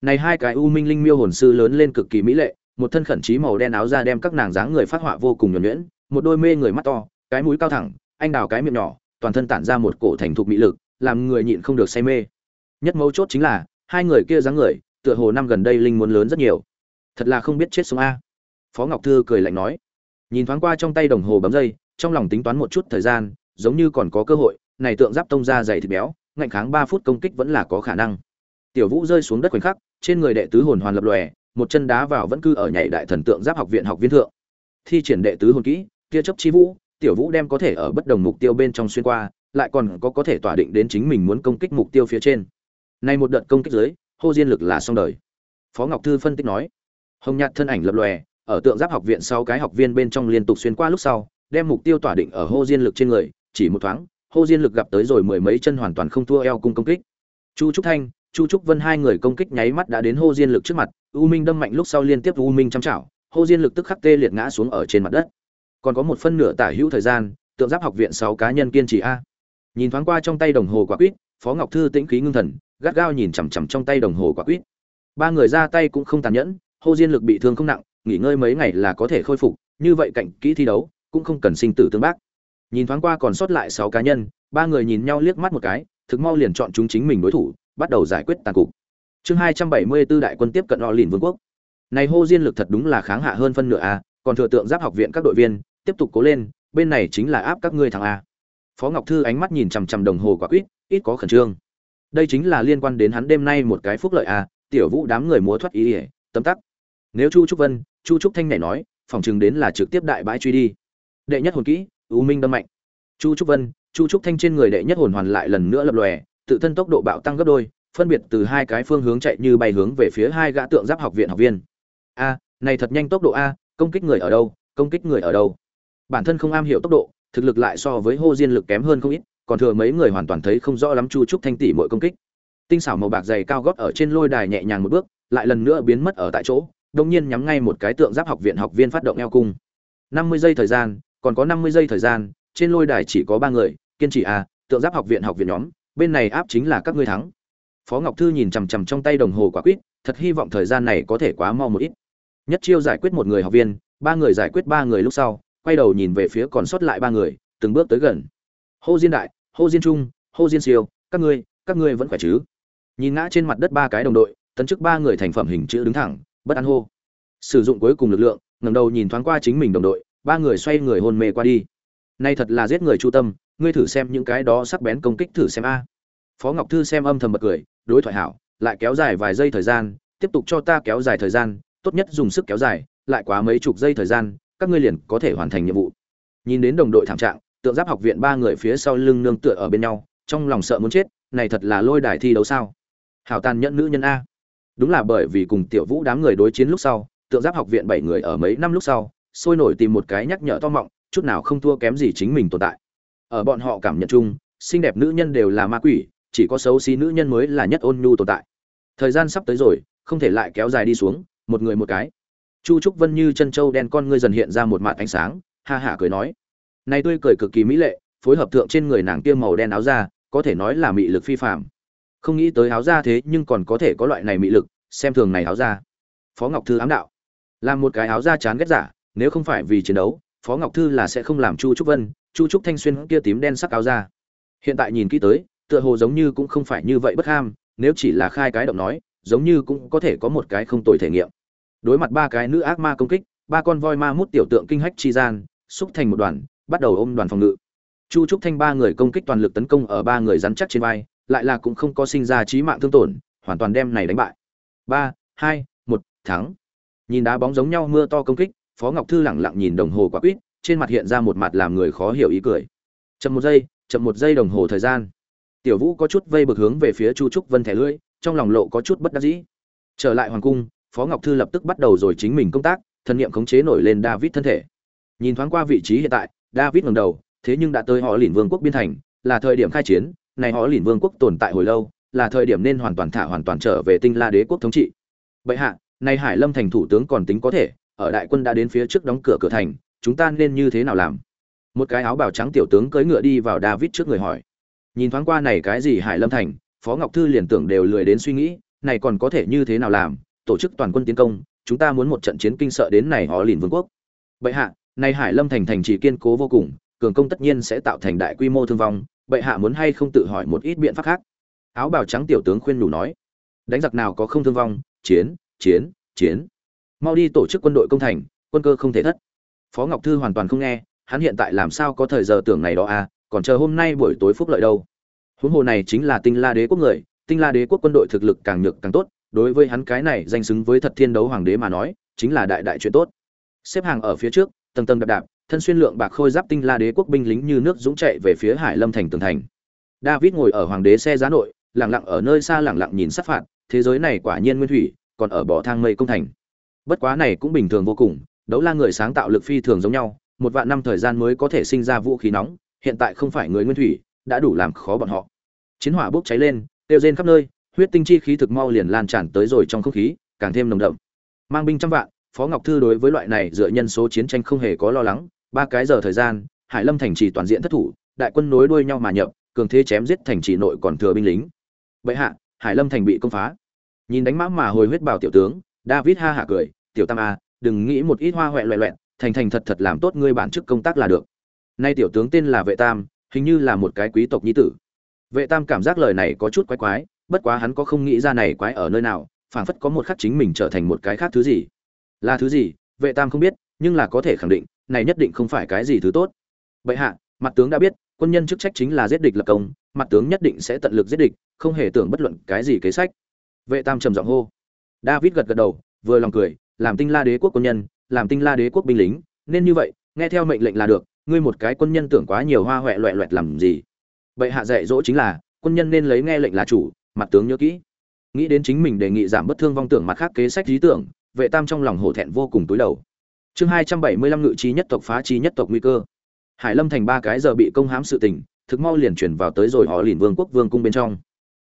S1: Này hai cái u minh linh miêu hồn sư lớn lên cực kỳ mỹ lệ một thân khẩn trí màu đen áo ra đem các nàng dáng người phát họa vô cùng nhuần nhuyễn, một đôi mê người mắt to, cái mũi cao thẳng, anh đào cái miệng nhỏ, toàn thân tản ra một cổ thành thục mỹ lực, làm người nhịn không được say mê. Nhất mấu chốt chính là, hai người kia dáng người, tựa hồ năm gần đây linh muốn lớn rất nhiều. Thật là không biết chết sống a. Phó ngọc thư cười lạnh nói. Nhìn thoáng qua trong tay đồng hồ bấm dây, trong lòng tính toán một chút thời gian, giống như còn có cơ hội, này tượng giáp tông ra dày thịt béo, ngạnh kháng ba phút công kích vẫn là có khả năng. Tiểu vũ rơi xuống đất khoảnh khắc, trên người đệ tứ hồn hoàn lập lòe một chân đá vào vẫn cư ở nhảy đại thần tượng giáp học viện học viên thượng. Thi triển đệ tứ hồn kỹ kia chấp chi vũ, tiểu vũ đem có thể ở bất đồng mục tiêu bên trong xuyên qua, lại còn có có thể tỏa định đến chính mình muốn công kích mục tiêu phía trên. Nay một đợt công kích dưới hô diên lực là xong đời. Phó ngọc thư phân tích nói, hồng nhạt thân ảnh lập lòe, ở tượng giáp học viện sau cái học viên bên trong liên tục xuyên qua lúc sau, đem mục tiêu tỏa định ở hô diên lực trên người, chỉ một thoáng, hô diên lực gặp tới rồi mười mấy chân hoàn toàn không thua eo cung công kích. Chu trúc thanh chu trúc vân hai người công kích nháy mắt đã đến hô diên lực trước mặt, u minh đâm mạnh lúc sau liên tiếp u minh chăm chảo, hô diên lực tức khắc tê liệt ngã xuống ở trên mặt đất. Còn có một phân nửa tả hữu thời gian, tượng giáp học viện sáu cá nhân kiên trì a. Nhìn thoáng qua trong tay đồng hồ quả quýt, phó ngọc thư tĩnh khí ngưng thần, gắt gao nhìn chằm chằm trong tay đồng hồ quả quýt. Ba người ra tay cũng không tàn nhẫn, hô diên lực bị thương không nặng, nghỉ ngơi mấy ngày là có thể khôi phục, như vậy cạnh kỹ thi đấu, cũng không cần sinh tử tương bác. Nhìn thoáng qua còn sót lại sáu cá nhân, ba người nhìn nhau liếc mắt một cái, thực mau liền chọn chúng chính mình đối thủ bắt đầu giải quyết tàn cục. Chương hai trăm bảy mươi 274 đại quân tiếp cận họ lìn vương quốc. Này hô diên lực thật đúng là kháng hạ hơn phân nửa a, còn thừa tượng giáp học viện các đội viên, tiếp tục cố lên, bên này chính là áp các ngươi thằng a. Phó ngọc thư ánh mắt nhìn chằm chằm đồng hồ quả quýt, ít có khẩn trương. Đây chính là liên quan đến hắn đêm nay một cái phúc lợi a, tiểu vũ đám người múa thoát ý ỉa tấm tắc. Nếu chu trúc vân, chu trúc thanh nhảy nói, phòng chừng đến là trực tiếp đại bãi truy đi. Đệ nhất hồn kỹ, u minh đâm mạnh. Chu trúc vân, chu trúc thanh trên người đệ nhất hồn hoàn lại lần nữa lập lòe tự thân tốc độ bạo tăng gấp đôi, phân biệt từ hai cái phương hướng chạy như bay hướng về phía hai gã tượng giáp học viện học viên. A, này thật nhanh tốc độ a, công kích người ở đâu, công kích người ở đâu? Bản thân không am hiểu tốc độ, thực lực lại so với hô diên lực kém hơn không ít, còn thừa mấy người hoàn toàn thấy không rõ lắm chu trúc thanh tỷ mỗi công kích. Tinh xảo màu bạc dày cao gót ở trên lôi đài nhẹ nhàng một bước, lại lần nữa biến mất ở tại chỗ đông nhiên nhắm ngay một cái tượng giáp học viện học viên phát động eo cung. năm mươi giây thời gian, còn có năm mươi giây thời gian, trên lôi đài chỉ có ba người, kiên trì à tượng giáp học viện học viện nhóm bên này áp chính là các ngươi thắng. Phó ngọc thư nhìn chằm chằm trong tay đồng hồ quả quyết thật hy vọng thời gian này có thể quá mau một ít. Nhất chiêu giải quyết một người học viên, ba người giải quyết ba người lúc sau, quay đầu nhìn về phía còn sót lại ba người, từng bước tới gần. Hô diên đại, hô diên trung, hô diên siêu, các ngươi các ngươi vẫn khỏe chứ? Nhìn ngã trên mặt đất ba cái đồng đội, tấn chức ba người thành phẩm hình chữ đứng thẳng, bất an hô. Sử dụng cuối cùng lực lượng, ngẩng đầu nhìn thoáng qua chính mình đồng đội, ba người xoay người hôn mê qua đi nay thật là giết người chu tâm, ngươi thử xem những cái đó sắc bén công kích thử xem a. Phó ngọc thư xem âm thầm bật cười, đối thoại hảo, lại kéo dài vài giây thời gian, tiếp tục cho ta kéo dài thời gian, tốt nhất dùng sức kéo dài, lại quá mấy chục giây thời gian, các ngươi liền có thể hoàn thành nhiệm vụ. Nhìn đến đồng đội thảm trạng, tượng giáp học viện ba người phía sau lưng nương tựa ở bên nhau, trong lòng sợ muốn chết, này thật là lôi đài thi đấu sao? Hảo tàn nhẫn nữ nhân a. Đúng là bởi vì cùng tiểu vũ đám người đối chiến lúc sau, tượng giáp học viện bảy người ở mấy năm lúc sau, sôi nổi tìm một cái nhắc nhở to mọng chút nào không thua kém gì chính mình tồn tại. Ở bọn họ cảm nhận chung, xinh đẹp nữ nhân đều là ma quỷ, chỉ có xấu xí nữ nhân mới là nhất ôn nhu tồn tại. Thời gian sắp tới rồi, không thể lại kéo dài đi xuống, một người một cái. Chu trúc vân như chân trâu đen con ngươi dần hiện ra một mạt ánh sáng, ha hả cười nói. Này tươi cười cực kỳ mỹ lệ, phối hợp thượng trên người nàng tiêm màu đen áo da, có thể nói là mị lực phi phàm. Không nghĩ tới áo da thế nhưng còn có thể có loại này mị lực, xem thường này áo da. Phó ngọc thư ám đạo. Làm một cái áo da chán ghét giả, nếu không phải vì chiến đấu phó ngọc thư là sẽ không làm chu trúc vân, chu trúc thanh xuyên kia tím đen sắc áo ra. hiện tại nhìn kỹ tới, tựa hồ giống như cũng không phải như vậy bất ham, nếu chỉ là khai cái động nói, giống như cũng có thể có một cái không tồi thể nghiệm. Đối mặt ba cái nữ ác ma công kích, ba con voi ma mút tiểu tượng kinh hách chi gian, xúc thành một đoàn, bắt đầu ôm đoàn phòng ngự. Chu trúc thanh ba người công kích toàn lực tấn công ở ba người rắn chắc trên vai, lại là cũng không có sinh ra trí mạng thương tổn, hoàn toàn đem này đánh bại. Ba, hai, một, thắng. Nhìn đá bóng giống nhau mưa to công kích phó ngọc thư lẳng lặng nhìn đồng hồ quả quýt, trên mặt hiện ra một mặt làm người khó hiểu ý cười. Chậm một giây, chậm một giây đồng hồ thời gian. Tiểu vũ có chút vây bực hướng về phía chu trúc vân thẻ lưỡi, trong lòng lộ có chút bất đắc dĩ. Trở lại hoàng cung, phó ngọc thư lập tức bắt đầu rồi chính mình công tác thân nhiệm khống chế nổi lên david thân thể. Nhìn thoáng qua vị trí hiện tại, david ngẩng đầu, thế nhưng đã tới họ lìn vương quốc biên thành, là thời điểm khai chiến, này họ lìn vương quốc tồn tại hồi lâu, là thời điểm nên hoàn toàn thả hoàn toàn trở về tinh la đế quốc thống trị. Bệ hạ nay hải lâm thành thủ tướng còn tính có thể ở đại quân đã đến phía trước đóng cửa cửa thành, chúng ta nên như thế nào làm? Một cái áo bào trắng tiểu tướng cưỡi ngựa đi vào david trước người hỏi. Nhìn thoáng qua này cái gì hải lâm thành, phó ngọc thư liền tưởng đều lười đến suy nghĩ, này còn có thể như thế nào làm? Tổ chức toàn quân tiến công, chúng ta muốn một trận chiến kinh sợ đến này họ lìn vương quốc. Bệ hạ, này hải lâm thành thành trì kiên cố vô cùng, cường công tất nhiên sẽ tạo thành đại quy mô thương vong, bệ hạ muốn hay không tự hỏi một ít biện pháp khác? Áo bào trắng tiểu tướng khuyên nhủ nói. Đánh giặc nào có không thương vong? Chiến chiến chiến mau đi tổ chức quân đội công thành, quân cơ không thể thất. Phó ngọc thư hoàn toàn không nghe, hắn hiện tại làm sao có thời giờ tưởng này đó à còn chờ hôm nay buổi tối phúc lợi đâu. Huống hồ này chính là tinh la đế quốc người, tinh la đế quốc quân đội thực lực càng nhược càng tốt, đối với hắn cái này danh xứng với thật thiên đấu hoàng đế mà nói, chính là đại đại chuyện tốt. Xếp hàng ở phía trước, tầng tầng đạp đạp, thân xuyên lượng bạc khôi giáp tinh la đế quốc binh lính như nước dũng chạy về phía hải lâm thành tường thành. David ngồi ở hoàng đế xe giá nội, lặng lặng ở nơi xa lặng lặng nhìn sát phạt, thế giới này quả nhiên nguyên thủy, còn ở bỏ thang mây công thành bất quá này cũng bình thường vô cùng, đấu la người sáng tạo lực phi thường giống nhau, một vạn năm thời gian mới có thể sinh ra vũ khí nóng, hiện tại không phải người nguyên thủy, đã đủ làm khó bọn họ. Chiến hỏa bốc cháy lên tiêu rên khắp nơi, huyết tinh chi khí thực mau liền lan tràn tới rồi trong không khí, càng thêm nồng đậm. Mang binh trăm vạn, phó ngọc thư đối với loại này dựa nhân số chiến tranh không hề có lo lắng, ba cái giờ thời gian, hải lâm thành trì toàn diện thất thủ, đại quân nối đuôi nhau mà nhập, cường thế chém giết thành trì nội còn thừa binh lính. Vậy hạ, hải lâm thành bị công phá. Nhìn đánh mã mà hồi huyết bảo tiểu tướng david ha hạ cười tiểu tam a đừng nghĩ một ít hoa hoẹ loẹt loẹt, thành thành thật thật làm tốt ngươi bản chức công tác là được. Nay tiểu tướng tên là vệ tam hình như là một cái quý tộc nhi tử. Vệ tam cảm giác lời này có chút quái quái bất quá hắn có không nghĩ ra này quái ở nơi nào phảng phất có một khắc chính mình trở thành một cái khác thứ gì. Là thứ gì vệ tam không biết nhưng là có thể khẳng định này nhất định không phải cái gì thứ tốt. Bệ hạ mặt tướng đã biết quân nhân chức trách chính là giết địch lập công mặt tướng nhất định sẽ tận lực giết địch không hề tưởng bất luận cái gì kế sách. Vệ tam trầm giọng hô david gật gật đầu, vừa lòng cười, làm tinh la đế quốc quân nhân, làm tinh la đế quốc binh lính, nên như vậy, nghe theo mệnh lệnh là được, ngươi một cái quân nhân tưởng quá nhiều hoa hoẹ loẹt loẹt làm gì? Bệ hạ dạy dỗ chính là, quân nhân nên lấy nghe lệnh là chủ, mặt tướng nhớ kỹ. Nghĩ đến chính mình đề nghị giảm bất thương vong tưởng mặt khác kế sách lý tưởng, vệ tam trong lòng hổ thẹn vô cùng túi đầu. Chương hai trăm bảy mươi lăm ngự trí nhất tộc phá trí nhất tộc nguy cơ. Hải lâm thành ba cái giờ bị công hãm sự tình, thực mau liền chuyển vào tới rồi họ lìn vương quốc vương cung bên trong.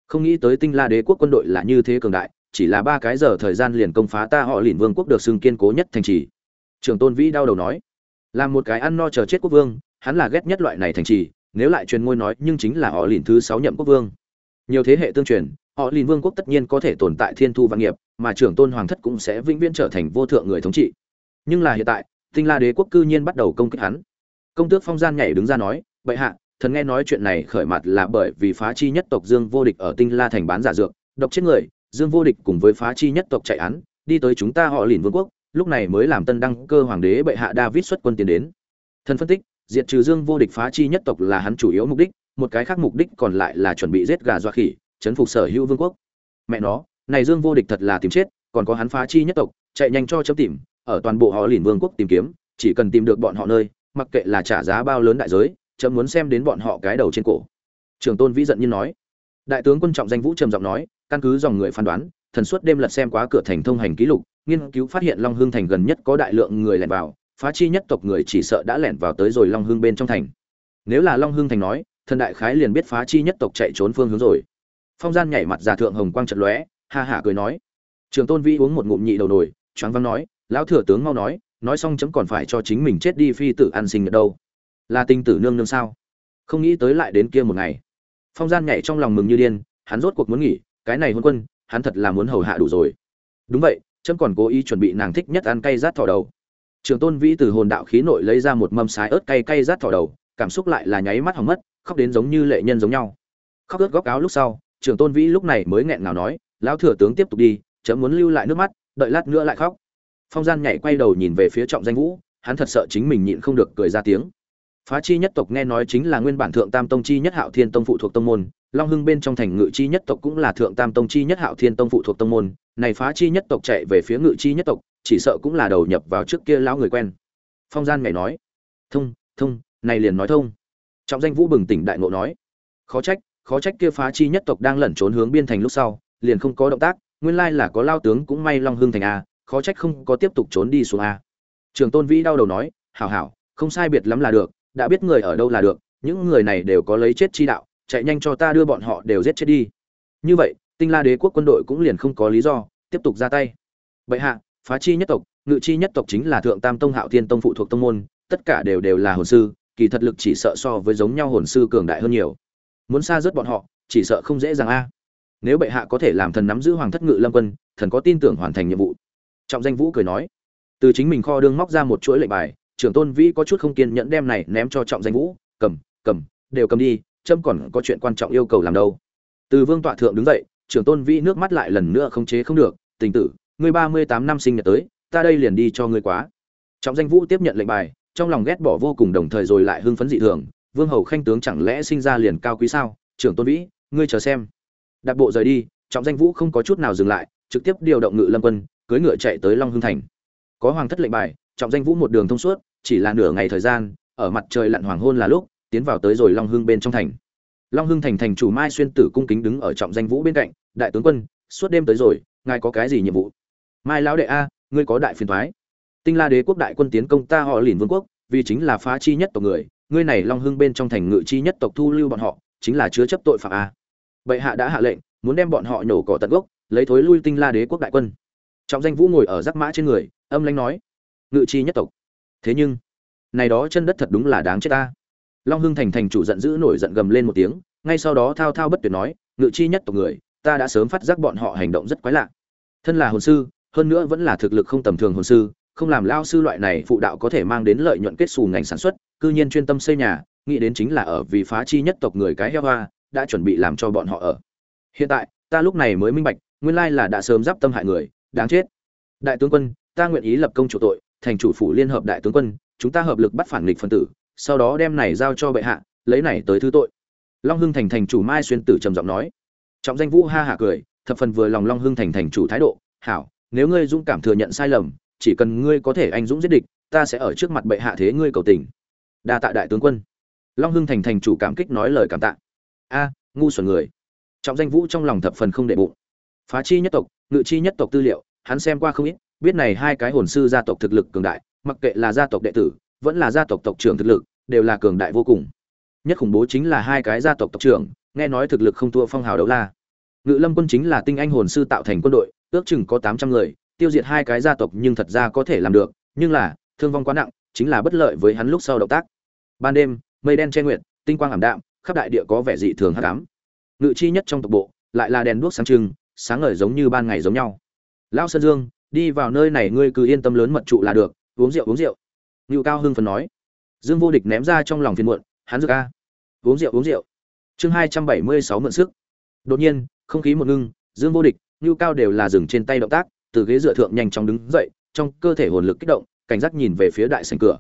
S1: Không nghĩ tới tinh la đế quốc quân đội là như thế cường đại chỉ là ba cái giờ thời gian liền công phá ta họ liền vương quốc được xưng kiên cố nhất thành trì. Trường tôn vĩ đau đầu nói, làm một cái ăn no chờ chết quốc vương, hắn là ghét nhất loại này thành trì, nếu lại truyền ngôi nói nhưng chính là họ liền thứ sáu nhậm quốc vương. Nhiều thế hệ tương truyền, họ liền vương quốc tất nhiên có thể tồn tại thiên thu văn nghiệp, mà trưởng tôn hoàng thất cũng sẽ vĩnh viễn trở thành vô thượng người thống trị. Nhưng là hiện tại, tinh la đế quốc cư nhiên bắt đầu công kích hắn. Công tước phong gian nhảy đứng ra nói, bệ hạ, thần nghe nói chuyện này khởi mặt là bởi vì phá chi nhất tộc dương vô địch ở tinh la thành bán giả dược, độc chết người dương vô địch cùng với phá chi nhất tộc chạy án, đi tới chúng ta họ liền vương quốc, lúc này mới làm tân đăng cơ hoàng đế bệ hạ david xuất quân tiến đến. Thần phân tích, diệt trừ dương vô địch phá chi nhất tộc là hắn chủ yếu mục đích, một cái khác mục đích còn lại là chuẩn bị giết gà dọa khỉ, chấn phục sở hữu vương quốc. Mẹ nó, này dương vô địch thật là tìm chết, còn có hắn phá chi nhất tộc, chạy nhanh cho chấm tìm, ở toàn bộ họ liền vương quốc tìm kiếm, chỉ cần tìm được bọn họ nơi, mặc kệ là trả giá bao lớn đại giới, chấm muốn xem đến bọn họ cái đầu trên cổ. Trường tôn vĩ giận như nói. Đại tướng quân trọng danh vũ trầm giọng nói căn cứ dòng người phán đoán, thần suốt đêm lật xem quá cửa thành thông hành ký lục, nghiên cứu phát hiện long hương thành gần nhất có đại lượng người lẻn vào, phá chi nhất tộc người chỉ sợ đã lẻn vào tới rồi long hương bên trong thành. Nếu là long hương thành nói, thần đại khái liền biết phá chi nhất tộc chạy trốn phương hướng rồi. Phong gian nhảy mặt giả thượng hồng quang trận lóe, ha hả cười nói. Trường tôn vĩ uống một ngụm nhị đầu nồi, choáng văng nói, lão thừa tướng mau nói nói xong chấm còn phải cho chính mình chết đi phi tử an sinh ở đâu? Là tinh tử nương nương sao? Không nghĩ tới lại đến kia một ngày. Phong gian nhảy trong lòng mừng như điên, hắn rốt cuộc muốn nghỉ cái này hôn quân, hắn thật là muốn hầu hạ đủ rồi. Đúng vậy, trâm còn cố ý chuẩn bị nàng thích nhất ăn cay rát thỏ đầu. Trường tôn vĩ từ hồn đạo khí nội lấy ra một mâm sái ớt cay cay rát thỏ đầu, cảm xúc lại là nháy mắt hỏng mất, khóc đến giống như lệ nhân giống nhau. Khóc ớt góc áo lúc sau, trường tôn vĩ lúc này mới nghẹn ngào nói, lão thừa tướng tiếp tục đi, chấm muốn lưu lại nước mắt, đợi lát nữa lại khóc. Phong gian nhảy quay đầu nhìn về phía trọng danh vũ, hắn thật sợ chính mình nhịn không được cười ra tiếng phá chi nhất tộc nghe nói chính là nguyên bản thượng tam tông chi nhất hạo thiên tông phụ thuộc tông môn, long hưng bên trong thành ngự chi nhất tộc cũng là thượng tam tông chi nhất hạo thiên tông phụ thuộc tông môn, này phá chi nhất tộc chạy về phía ngự chi nhất tộc, chỉ sợ cũng là đầu nhập vào trước kia lão người quen. Phong gian nhảy nói, thông thông, này liền nói thông. Trọng danh vũ bừng tỉnh đại ngộ nói, khó trách khó trách kia phá chi nhất tộc đang lẩn trốn hướng biên thành lúc sau, liền không có động tác, nguyên lai là có lao tướng cũng may long hưng thành a, khó trách không có tiếp tục trốn đi xuống a. Trường tôn vĩ đau đầu nói, hảo hảo, không sai biệt lắm là được đã biết người ở đâu là được, những người này đều có lấy chết chi đạo, chạy nhanh cho ta đưa bọn họ đều giết chết đi. Như vậy, tinh la đế quốc quân đội cũng liền không có lý do, tiếp tục ra tay. Bệ hạ, phá chi nhất tộc, ngự chi nhất tộc chính là thượng tam tông hạo thiên tông phụ thuộc tông môn, tất cả đều đều là hồn sư, kỳ thật lực chỉ sợ so với giống nhau hồn sư cường đại hơn nhiều. Muốn xa rớt bọn họ, chỉ sợ không dễ dàng a. Nếu bệ hạ có thể làm thần nắm giữ hoàng thất ngự lâm quân, thần có tin tưởng hoàn thành nhiệm vụ. Trọng danh vũ cười nói. Từ chính mình kho đương móc ra một chuỗi lệnh bài trưởng tôn vĩ có chút không kiên nhẫn đem này ném cho trọng danh vũ, cầm cầm, đều cầm đi trâm còn có chuyện quan trọng yêu cầu làm đâu. Từ vương tọa thượng đứng dậy, trưởng tôn vĩ nước mắt lại lần nữa không chế không được, tình tử, ngươi ba mươi tám năm sinh nhật tới, ta đây liền đi cho ngươi quá. Trọng danh vũ tiếp nhận lệnh bài, trong lòng ghét bỏ vô cùng đồng thời rồi lại hưng phấn dị thường, vương hầu khanh tướng chẳng lẽ sinh ra liền cao quý sao? Trưởng tôn vĩ, ngươi chờ xem. Đạp bộ rời đi, trọng danh vũ không có chút nào dừng lại, trực tiếp điều động ngự lâm quân, cưỡi ngựa chạy tới long hưng thành. Có hoàng thất lệnh bài trọng danh vũ một đường thông suốt, chỉ là nửa ngày thời gian, ở mặt trời lặn hoàng hôn là lúc, tiến vào tới rồi long hưng bên trong thành. Long hưng thành thành chủ mai xuyên tử cung kính đứng ở trọng danh vũ bên cạnh, đại tướng quân, suốt đêm tới rồi, ngài có cái gì nhiệm vụ? Mai lão đệ a, ngươi có đại phiền thoái tinh la đế quốc đại quân tiến công ta họ lìn vương quốc, vì chính là phá chi nhất tộc người, ngươi này long hưng bên trong thành ngự chi nhất tộc thu lưu bọn họ, chính là chứa chấp tội phạm a. Bệ hạ đã hạ lệnh, muốn đem bọn họ nhổ cỏ tận gốc, lấy thối lui tinh la đế quốc đại quân. Trọng danh vũ ngồi ở giáp mã trên người, âm lãnh nói ngự chi nhất tộc. Thế nhưng, này đó chân đất thật đúng là đáng chết ta. Long hưng thành thành chủ giận dữ nổi giận gầm lên một tiếng, ngay sau đó thao thao bất tuyệt nói, ngự chi nhất tộc người, ta đã sớm phát giác bọn họ hành động rất quái lạ. Thân là hồn sư, hơn nữa vẫn là thực lực không tầm thường hồn sư, không làm lao sư loại này phụ đạo có thể mang đến lợi nhuận kết xù ngành sản xuất, cư nhiên chuyên tâm xây nhà, nghĩ đến chính là ở vì phá chi nhất tộc người cái heo hoa, đã chuẩn bị làm cho bọn họ ở. Hiện tại, ta lúc này mới minh bạch, nguyên lai là đã sớm giáp tâm hại người, đáng chết. Đại tướng quân, ta nguyện ý lập công chủ tội thành chủ phủ liên hợp đại tướng quân, chúng ta hợp lực bắt phản nghịch phân tử, sau đó đem này giao cho bệ hạ, lấy này tới thứ tội. Long hưng thành thành chủ mai xuyên tử trầm giọng nói. Trọng danh vũ ha hạ cười, thập phần vừa lòng long hưng thành thành chủ thái độ, hảo, nếu ngươi dũng cảm thừa nhận sai lầm, chỉ cần ngươi có thể anh dũng giết địch, ta sẽ ở trước mặt bệ hạ thế ngươi cầu tình. Đa tạ đại tướng quân. Long hưng thành thành chủ cảm kích nói lời cảm tạ. A, ngu xuẩn người. Trọng danh vũ trong lòng thập phần không đệ bụng. Phá chi nhất tộc, ngự chi nhất tộc tư liệu, hắn xem qua không ít biết này hai cái hồn sư gia tộc thực lực cường đại, mặc kệ là gia tộc đệ tử, vẫn là gia tộc tộc trưởng thực lực, đều là cường đại vô cùng. Nhất khủng bố chính là hai cái gia tộc tộc trưởng, nghe nói thực lực không thua phong hào đấu la. Ngự lâm quân chính là tinh anh hồn sư tạo thành quân đội, ước chừng có tám trăm người, tiêu diệt hai cái gia tộc nhưng thật ra có thể làm được, nhưng là, thương vong quá nặng, chính là bất lợi với hắn lúc sau động tác. Ban đêm, mây đen che nguyệt, tinh quang ảm đạm, khắp đại địa có vẻ dị thường hắc ám. Ngự chi nhất trong tộc bộ, lại là đèn đuốc sáng trưng, sáng ngời giống như ban ngày giống nhau. Lão sơn dương đi vào nơi này ngươi cứ yên tâm lớn mật trụ là được, uống rượu uống rượu. Ngự cao hưng phần nói. Dương vô địch ném ra trong lòng phiền muộn, hắn dược a uống rượu uống rượu. Chương hai trăm bảy mươi sáu mượn sức. Đột nhiên, không khí một ngưng, dương vô địch ngự cao đều là dừng trên tay động tác, từ ghế dựa thượng nhanh chóng đứng dậy, trong cơ thể hồn lực kích động, cảnh giác nhìn về phía đại sành cửa.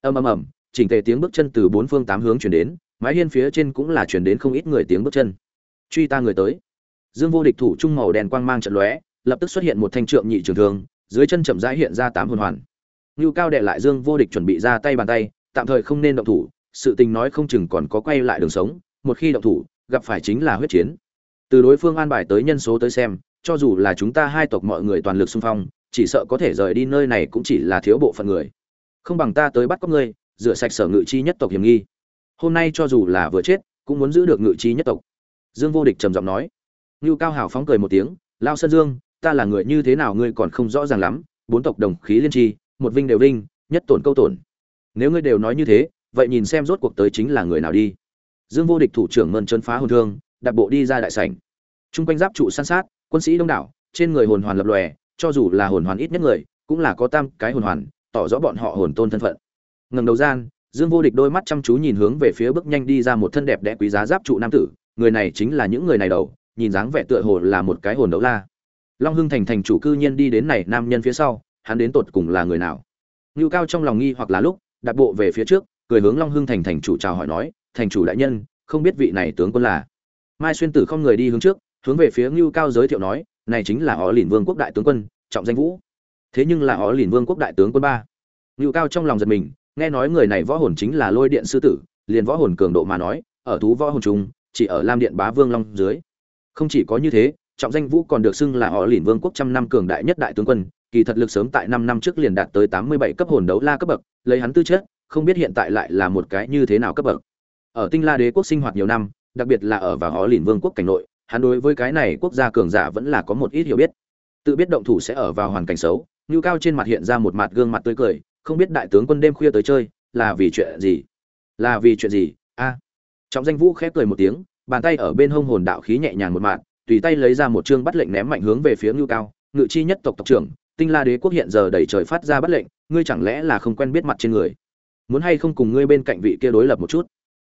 S1: Ầm ầm ầm, chỉnh tề tiếng bước chân từ bốn phương tám hướng chuyển đến, mái hiên phía trên cũng là chuyển đến không ít người tiếng bước chân. Truy ta người tới. Dương vô địch thủ trung màu đèn quang mang trận lóe lập tức xuất hiện một thanh trượng nhị trường thương, dưới chân chậm rãi hiện ra tám hồn hoàn. Nưu cao đè lại dương vô địch chuẩn bị ra tay bàn tay, tạm thời không nên động thủ, sự tình nói không chừng còn có quay lại đường sống, một khi động thủ, gặp phải chính là huyết chiến. Từ đối phương an bài tới nhân số tới xem, cho dù là chúng ta hai tộc mọi người toàn lực xung phong, chỉ sợ có thể rời đi nơi này cũng chỉ là thiếu bộ phận người. Không bằng ta tới bắt cóc ngươi, rửa sạch sở ngự chi nhất tộc hiểm nghi. Hôm nay cho dù là vừa chết, cũng muốn giữ được ngự chi nhất tộc. Dương vô địch trầm giọng nói. Nưu cao hào phóng cười một tiếng, lao sơn dương ta là người như thế nào ngươi còn không rõ ràng lắm, bốn tộc đồng khí liên tri, một vinh đều vinh, nhất tổn câu tổn. Nếu ngươi đều nói như thế, vậy nhìn xem rốt cuộc tới chính là người nào đi. Dương vô địch thủ trưởng mơn chân phá hồn thương đặt bộ đi ra đại sảnh. Trung quanh giáp trụ san sát, quân sĩ đông đảo, trên người hồn hoàn lập lòe, cho dù là hồn hoàn ít nhất người, cũng là có tam cái hồn hoàn, tỏ rõ bọn họ hồn tôn thân phận. Ngầm đầu gian, dương vô địch đôi mắt chăm chú nhìn hướng về phía bước nhanh đi ra một thân đẹp đẽ quý giá giáp trụ nam tử, người này chính là những người này đầu, nhìn dáng vẻ tựa hồ là một cái hồn đấu la long hưng thành thành chủ cư nhiên đi đến này nam nhân phía sau, hắn đến tột cùng là người nào? Ngưu cao trong lòng nghi hoặc là lúc, đặt bộ về phía trước, cười hướng long hưng thành thành chủ chào hỏi nói, thành chủ đại nhân, không biết vị này tướng quân là? Mai xuyên tử không người đi hướng trước, hướng về phía ngưu cao giới thiệu nói, này chính là họ lìn vương quốc đại tướng quân, trọng danh vũ. Thế nhưng là họ lìn vương quốc đại tướng quân ba. Ngưu cao trong lòng giật mình, nghe nói người này võ hồn chính là lôi điện sư tử, liền võ hồn cường độ mà nói, ở thú võ hồn chúng chỉ ở lam điện bá vương long dưới. Không chỉ có như thế trọng danh vũ còn được xưng là họ lìn vương quốc trăm năm cường đại nhất đại tướng quân, kỳ thật lực sớm tại năm năm trước liền đạt tới tám mươi bảy cấp hồn đấu la cấp bậc, lấy hắn tư chất, không biết hiện tại lại là một cái như thế nào cấp bậc. Ở tinh la đế quốc sinh hoạt nhiều năm, đặc biệt là ở và họ lìn vương quốc cảnh nội, hắn đối với cái này quốc gia cường giả vẫn là có một ít hiểu biết. Tự biết động thủ sẽ ở vào hoàn cảnh xấu như cao trên mặt hiện ra một mặt gương mặt tươi cười, không biết đại tướng quân đêm khuya tới chơi, là vì chuyện gì? Là vì chuyện gì? A. Trọng danh vũ khép cười một tiếng, bàn tay ở bên hông hồn đạo khí nhẹ nhàng một mạt tùy tay lấy ra một chương bắt lệnh ném mạnh hướng về phía ngưu cao, ngự chi nhất tộc tộc trưởng, tinh la đế quốc hiện giờ đẩy trời phát ra bắt lệnh, ngươi chẳng lẽ là không quen biết mặt trên người? Muốn hay không cùng ngươi bên cạnh vị kia đối lập một chút?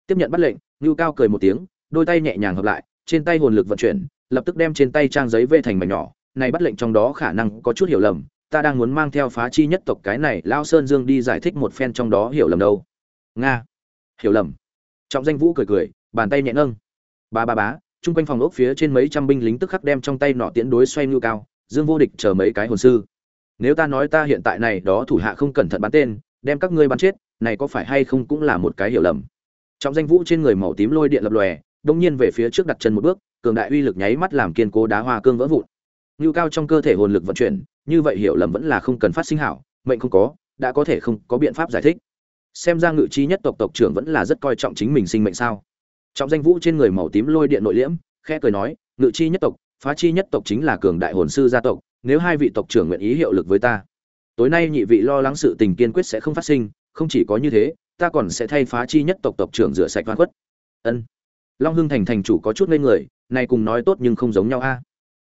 S1: Tiếp nhận bắt lệnh, ngưu cao cười một tiếng, đôi tay nhẹ nhàng hợp lại, trên tay hồn lực vận chuyển, lập tức đem trên tay trang giấy vê thành mảnh nhỏ. Này bắt lệnh trong đó khả năng có chút hiểu lầm, ta đang muốn mang theo phá chi nhất tộc cái này lao sơn dương đi giải thích một phen trong đó hiểu lầm đâu. Nga. Hiểu lầm. Trọng danh vũ cười cười, bàn tay nhẹ nâng. Ba ba bá chung quanh phòng ốc phía trên mấy trăm binh lính tức khắc đem trong tay nọ tiễn đối xoay ngưu cao, dương vô địch chờ mấy cái hồn sư. Nếu ta nói ta hiện tại này đó thủ hạ không cẩn thận bắn tên, đem các ngươi bắn chết, này có phải hay không cũng là một cái hiểu lầm. Trọng danh vũ trên người màu tím lôi điện lập lòe, đông nhiên về phía trước đặt chân một bước, cường đại uy lực nháy mắt làm kiên cố đá hoa cương vỡ vụn. Ngưu cao trong cơ thể hồn lực vận chuyển, như vậy hiểu lầm vẫn là không cần phát sinh hảo, mệnh không có, đã có thể không có biện pháp giải thích. Xem ra ngự chi nhất tộc tộc trưởng vẫn là rất coi trọng chính mình sinh mệnh sao trọng danh vũ trên người màu tím lôi điện nội liễm, khẽ cười nói, ngự chi nhất tộc, phá chi nhất tộc chính là cường đại hồn sư gia tộc, nếu hai vị tộc trưởng nguyện ý hiệu lực với ta. Tối nay nhị vị lo lắng sự tình kiên quyết sẽ không phát sinh, không chỉ có như thế, ta còn sẽ thay phá chi nhất tộc tộc trưởng rửa sạch văn khuất. Ân. Long hưng thành thành chủ có chút ngây người, này cùng nói tốt nhưng không giống nhau a. À.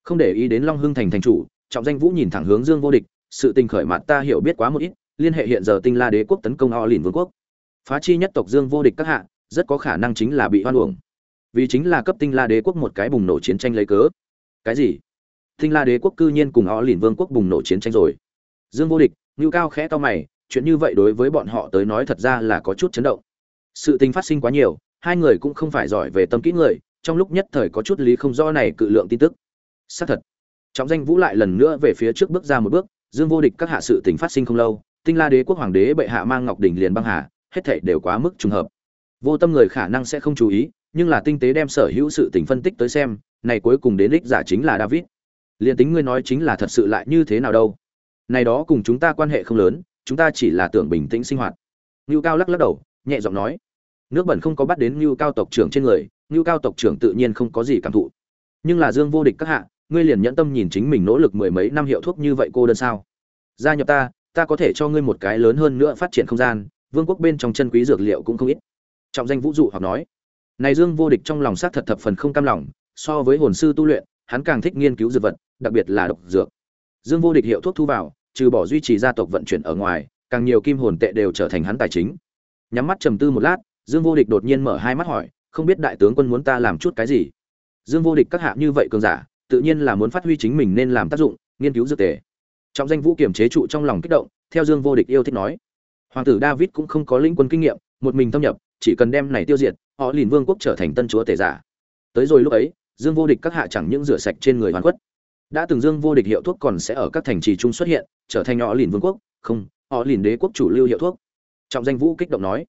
S1: Không để ý đến long hưng thành thành chủ, trọng danh vũ nhìn thẳng hướng dương vô địch, sự tình khởi mặt ta hiểu biết quá một ít, liên hệ hiện giờ tinh la đế quốc tấn công o lìn vương quốc. Phá chi nhất tộc dương vô địch các hạ rất có khả năng chính là bị hoan uổng. Vì chính là cấp tinh la đế quốc một cái bùng nổ chiến tranh lấy cớ. Cái gì? Tinh la đế quốc cư nhiên cùng họ lìn vương quốc bùng nổ chiến tranh rồi. Dương vô địch, ngưu cao khẽ to mày, chuyện như vậy đối với bọn họ tới nói thật ra là có chút chấn động. Sự tình phát sinh quá nhiều, hai người cũng không phải giỏi về tâm kỹ người, trong lúc nhất thời có chút lý không rõ này cự lượng tin tức. Xác thật. Trọng danh vũ lại lần nữa về phía trước bước ra một bước, dương vô địch các hạ sự tình phát sinh không lâu, tinh la đế quốc hoàng đế bệ hạ mang ngọc đỉnh liền băng hà, hết thảy đều quá mức trùng hợp vô tâm người khả năng sẽ không chú ý, nhưng là tinh tế đem sở hữu sự tình phân tích tới xem, này cuối cùng đến đích giả chính là david. Liền tính ngươi nói chính là thật sự lại như thế nào đâu. Này đó cùng chúng ta quan hệ không lớn, chúng ta chỉ là tưởng bình tĩnh sinh hoạt. Ngưu cao lắc lắc đầu, nhẹ giọng nói. Nước bẩn không có bắt đến ngưu cao tộc trưởng trên người, ngưu cao tộc trưởng tự nhiên không có gì cảm thụ. Nhưng là dương vô địch các hạ, ngươi liền nhẫn tâm nhìn chính mình nỗ lực mười mấy năm hiệu thuốc như vậy cô đơn sao? Gia nhập ta ta có thể cho ngươi một cái lớn hơn nữa phát triển không gian, vương quốc bên trong chân quý dược liệu cũng không ít trọng danh vũ dụ hoặc nói, này dương vô địch trong lòng xác thật thập phần không cam lòng, so với hồn sư tu luyện, hắn càng thích nghiên cứu dược vật, đặc biệt là độc dược. Dương vô địch hiệu thuốc thu vào, trừ bỏ duy trì gia tộc vận chuyển ở ngoài, càng nhiều kim hồn tệ đều trở thành hắn tài chính. Nhắm mắt trầm tư một lát, dương vô địch đột nhiên mở hai mắt hỏi, không biết đại tướng quân muốn ta làm chút cái gì? Dương vô địch các hạ như vậy cường giả, tự nhiên là muốn phát huy chính mình nên làm tác dụng, nghiên cứu dược tề. Trọng danh vũ kiểm chế trụ trong lòng kích động, theo dương vô địch yêu thích nói. Hoàng tử david cũng không có lĩnh quân kinh nghiệm, một mình thâm nhập chỉ cần đem này tiêu diệt, họ liền vương quốc trở thành tân chúa tể giả. Tới rồi lúc ấy, dương vô địch các hạ chẳng những rửa sạch trên người hoàn quất đã từng dương vô địch hiệu thuốc còn sẽ ở các thành trì trung xuất hiện, trở thành họ liền vương quốc. Không, họ liền đế quốc chủ lưu hiệu thuốc. Trọng danh vũ kích động nói.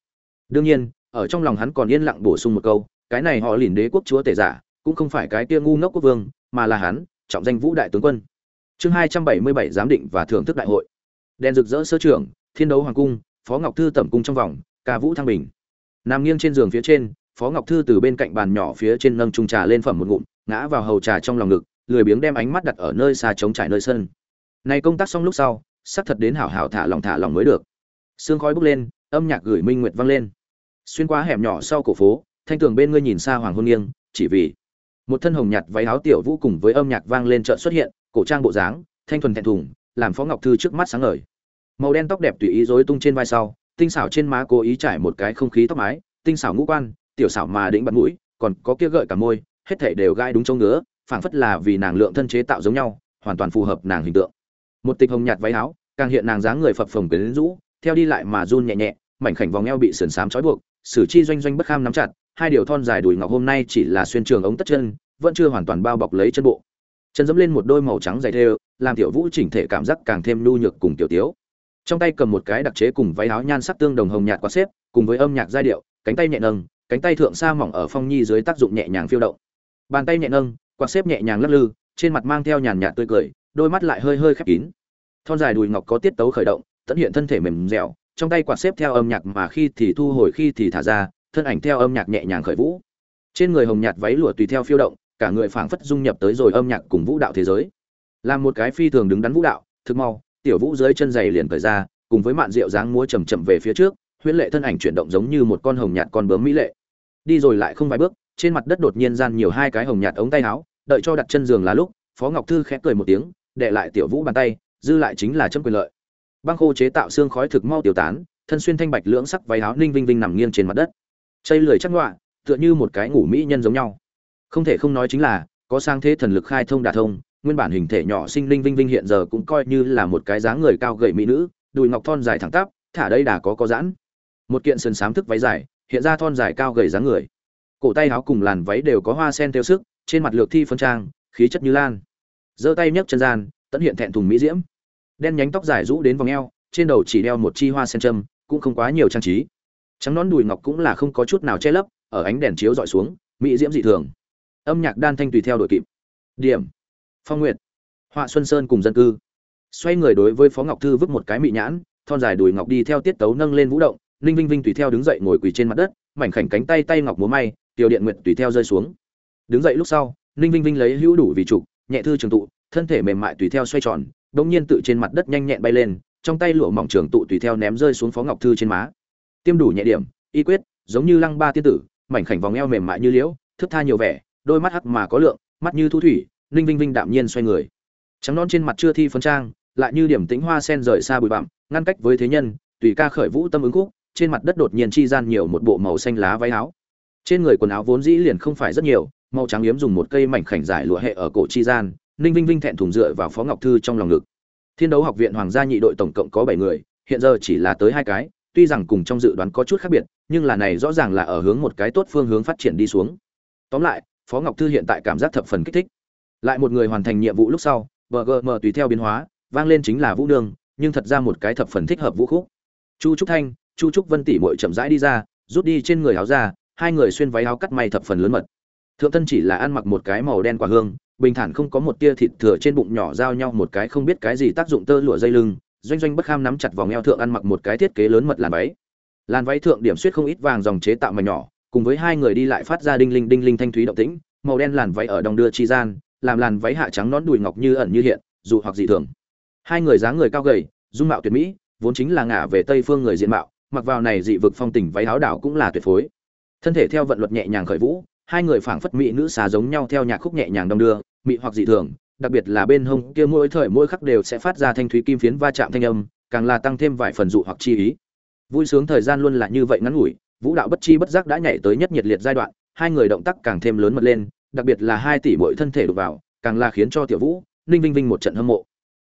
S1: Đương nhiên, ở trong lòng hắn còn yên lặng bổ sung một câu, cái này họ liền đế quốc chúa tể giả, cũng không phải cái kia ngu ngốc quốc vương, mà là hắn, trọng danh vũ đại tướng quân. Chương hai trăm bảy mươi bảy giám định và thưởng thức đại hội. Đèn rực rỡ sơ trưởng, thiên đấu hoàng cung, phó ngọc thư tẩm cung trong vòng, ca vũ thăng bình nằm nghiêng trên giường phía trên, phó ngọc thư từ bên cạnh bàn nhỏ phía trên nâng trung trà lên phẩm một ngụm, ngã vào hầu trà trong lòng ngực, lười biếng đem ánh mắt đặt ở nơi xa trống trải nơi sân. Này công tác xong lúc sau, sắp thật đến hảo hảo thả lòng thả lòng mới được. Sương khói bốc lên, âm nhạc gửi minh nguyệt vang lên. Xuyên qua hẻm nhỏ sau cổ phố, thanh tường bên ngươi nhìn xa hoàng hôn nghiêng, chỉ vì một thân hồng nhạt váy áo tiểu vũ cùng với âm nhạc vang lên chợ xuất hiện, cổ trang bộ dáng, thanh thuần thẹn thùng, làm phó ngọc thư trước mắt sáng ngời. Màu đen tóc đẹp tùy ý rối tung trên vai sau tinh xảo trên má cố ý trải một cái không khí tóc mái, tinh xảo ngũ quan, tiểu xảo mà đĩnh bật mũi, còn có kia gợi cả môi, hết thảy đều gai đúng chỗ ngứa, phảng phất là vì nàng lượng thân chế tạo giống nhau, hoàn toàn phù hợp nàng hình tượng. Một tịch hồng nhạt váy áo, càng hiện nàng dáng người phập phồng quyến rũ, theo đi lại mà run nhẹ nhẹ, mảnh khảnh vòng eo bị sườn xám trói buộc, sử chi doanh doanh bất kham nắm chặt, hai điều thon dài đùi ngọc hôm nay chỉ là xuyên trường ống tất chân, vẫn chưa hoàn toàn bao bọc lấy chân bộ. Chân dẫm lên một đôi màu trắng dày thêu, làm tiểu vũ chỉnh thể cảm giác càng thêm nhu nhược cùng tiểu tiếu trong tay cầm một cái đặc chế cùng váy áo nhan sắc tương đồng hồng nhạt quá xếp, cùng với âm nhạc giai điệu, cánh tay nhẹ nâng, cánh tay thượng sa mỏng ở phong nhi dưới tác dụng nhẹ nhàng phiêu động. Bàn tay nhẹ nâng, quạt xếp nhẹ nhàng lắc lư, trên mặt mang theo nhàn nhạt tươi cười, đôi mắt lại hơi hơi khép kín. Thon dài đùi ngọc có tiết tấu khởi động, tận hiện thân thể mềm dẻo, trong tay quạt xếp theo âm nhạc mà khi thì thu hồi khi thì thả ra, thân ảnh theo âm nhạc nhẹ nhàng khởi vũ. Trên người hồng nhạt váy lụa tùy theo phiêu động, cả người phảng phất dung nhập tới rồi âm nhạc cùng vũ đạo thế giới. Làm một cái phi thường đứng đắn vũ đạo, thực mau tiểu vũ dưới chân giày liền cởi ra, cùng với mạn rượu dáng múa chầm chậm về phía trước huyễn lệ thân ảnh chuyển động giống như một con hồng nhạt con bướm mỹ lệ. Đi rồi lại không vài bước, trên mặt đất đột nhiên gian nhiều hai cái hồng nhạt ống tay áo, đợi cho đặt chân giường là lúc, phó ngọc thư khẽ cười một tiếng đệ lại tiểu vũ bàn tay, dư lại chính là chấm quyền lợi. Băng khô chế tạo xương khói thực mau tiêu tán, thân xuyên thanh bạch lưỡng sắc váy áo ninh vinh vinh nằm nghiêng trên mặt đất. Chây lười chắc ngoạ tựa như một cái ngủ mỹ nhân giống nhau. Không thể không nói chính là, có sang thế thần lực khai thông đả thông nguyên bản hình thể nhỏ sinh linh vinh vinh hiện giờ cũng coi như là một cái dáng người cao gầy mỹ nữ, đùi ngọc thon dài thẳng tắp, thả đây đà có có giãn. Một kiện sườn xám thức váy dài, hiện ra thon dài cao gầy dáng người. Cổ tay áo cùng làn váy đều có hoa sen theo sức, trên mặt lược thi phân trang, khí chất như lan. Giơ tay nhấc chân gian tận hiện thẹn thùng mỹ diễm. Đen nhánh tóc dài rũ đến vòng eo, trên đầu chỉ đeo một chi hoa sen châm, cũng không quá nhiều trang trí. Trắng nón đùi ngọc cũng là không có chút nào che lấp, ở ánh đèn chiếu dọi xuống, mỹ diễm dị thường. Âm nhạc đan thanh tùy theo đội kịp. Điểm phong nguyệt, họa xuân sơn cùng dân cư. Xoay người đối với phó ngọc thư vứt một cái mị nhãn, thon dài đùi ngọc đi theo tiết tấu nâng lên vũ động, ninh vinh vinh tùy theo đứng dậy ngồi quỳ trên mặt đất, mảnh khảnh cánh tay tay ngọc múa may, tiểu điện nguyện tùy theo rơi xuống. Đứng dậy lúc sau, ninh vinh vinh lấy hữu đủ vì trục, nhẹ thư trường tụ, thân thể mềm mại tùy theo xoay tròn đống nhiên tự trên mặt đất nhanh nhẹn bay lên, trong tay lụa mỏng trường tụ tùy theo ném rơi xuống phó ngọc thư trên má. Tiêm đủ nhẹ điểm, y quyết, giống như lăng ba tiên tử, mảnh khảnh vòng eo mềm mại như liễu thức tha nhiều vẻ, đôi mắt hắc mà có lượng, mắt như thu thủy ninh vinh vinh đạm nhiên xoay người. Trắng non trên mặt chưa thi phấn trang, lại như điểm tĩnh hoa sen rời xa bụi bặm, ngăn cách với thế nhân, tùy ca khởi vũ tâm ứng khúc, trên mặt đất đột nhiên chi gian nhiều một bộ màu xanh lá váy áo. Trên người quần áo vốn dĩ liền không phải rất nhiều, màu trắng yếm dùng một cây mảnh khảnh dài lụa hệ ở cổ chi gian, ninh vinh vinh thẹn thùng dựa vào phó ngọc thư trong lòng ngực. Thiên đấu học viện hoàng gia nhị đội tổng cộng có bảy người, hiện giờ chỉ là tới hai cái, tuy rằng cùng trong dự đoán có chút khác biệt, nhưng là này rõ ràng là ở hướng một cái tốt phương hướng phát triển đi xuống. Tóm lại, phó ngọc thư hiện tại cảm giác thập phần kích thích lại một người hoàn thành nhiệm vụ lúc sau bgm tùy theo biến hóa, vang lên chính là vũ nương, nhưng thật ra một cái thập phần thích hợp vũ khúc. Chu trúc thanh, chu trúc vân tỷ muội chậm rãi đi ra, rút đi trên người áo ra hai người xuyên váy áo cắt may thập phần lớn mật. Thượng tân chỉ là ăn mặc một cái màu đen quả hương, bình thản không có một tia thịt thừa trên bụng nhỏ giao nhau một cái không biết cái gì tác dụng tơ lụa dây lưng, doanh doanh bất kham nắm chặt vòng eo thượng ăn mặc một cái thiết kế lớn mật làn váy. Làn váy thượng điểm suýt không ít vàng dòng chế tạo mà nhỏ, cùng với hai người đi lại phát ra đinh linh đinh linh thanh thúy động tĩnh, màu đen làn váy ở đồng đưa chi gian làm làn váy hạ trắng nón đùi ngọc như ẩn như hiện, dù hoặc dị thường. Hai người dáng người cao gầy, dung mạo tuyệt mỹ, vốn chính là ngả về tây phương người diện mạo, mặc vào này dị vực phong tình váy áo đảo cũng là tuyệt phối. Thân thể theo vận luật nhẹ nhàng khởi vũ, hai người phảng phất mỹ nữ xà giống nhau theo nhạc khúc nhẹ nhàng đong đưa, mỹ hoặc dị thường, đặc biệt là bên hông kia mỗi thời mỗi khắc đều sẽ phát ra thanh thúy kim phiến va chạm thanh âm, càng là tăng thêm vài phần dụ hoặc chi ý. Vui sướng thời gian luôn là như vậy ngắn ngủi, vũ đạo bất chi bất giác đã nhảy tới nhất nhiệt liệt giai đoạn, hai người động tác càng thêm lớn mật lên đặc biệt là hai tỷ mỗi thân thể đục vào, càng là khiến cho tiểu vũ, ninh vinh vinh một trận hâm mộ.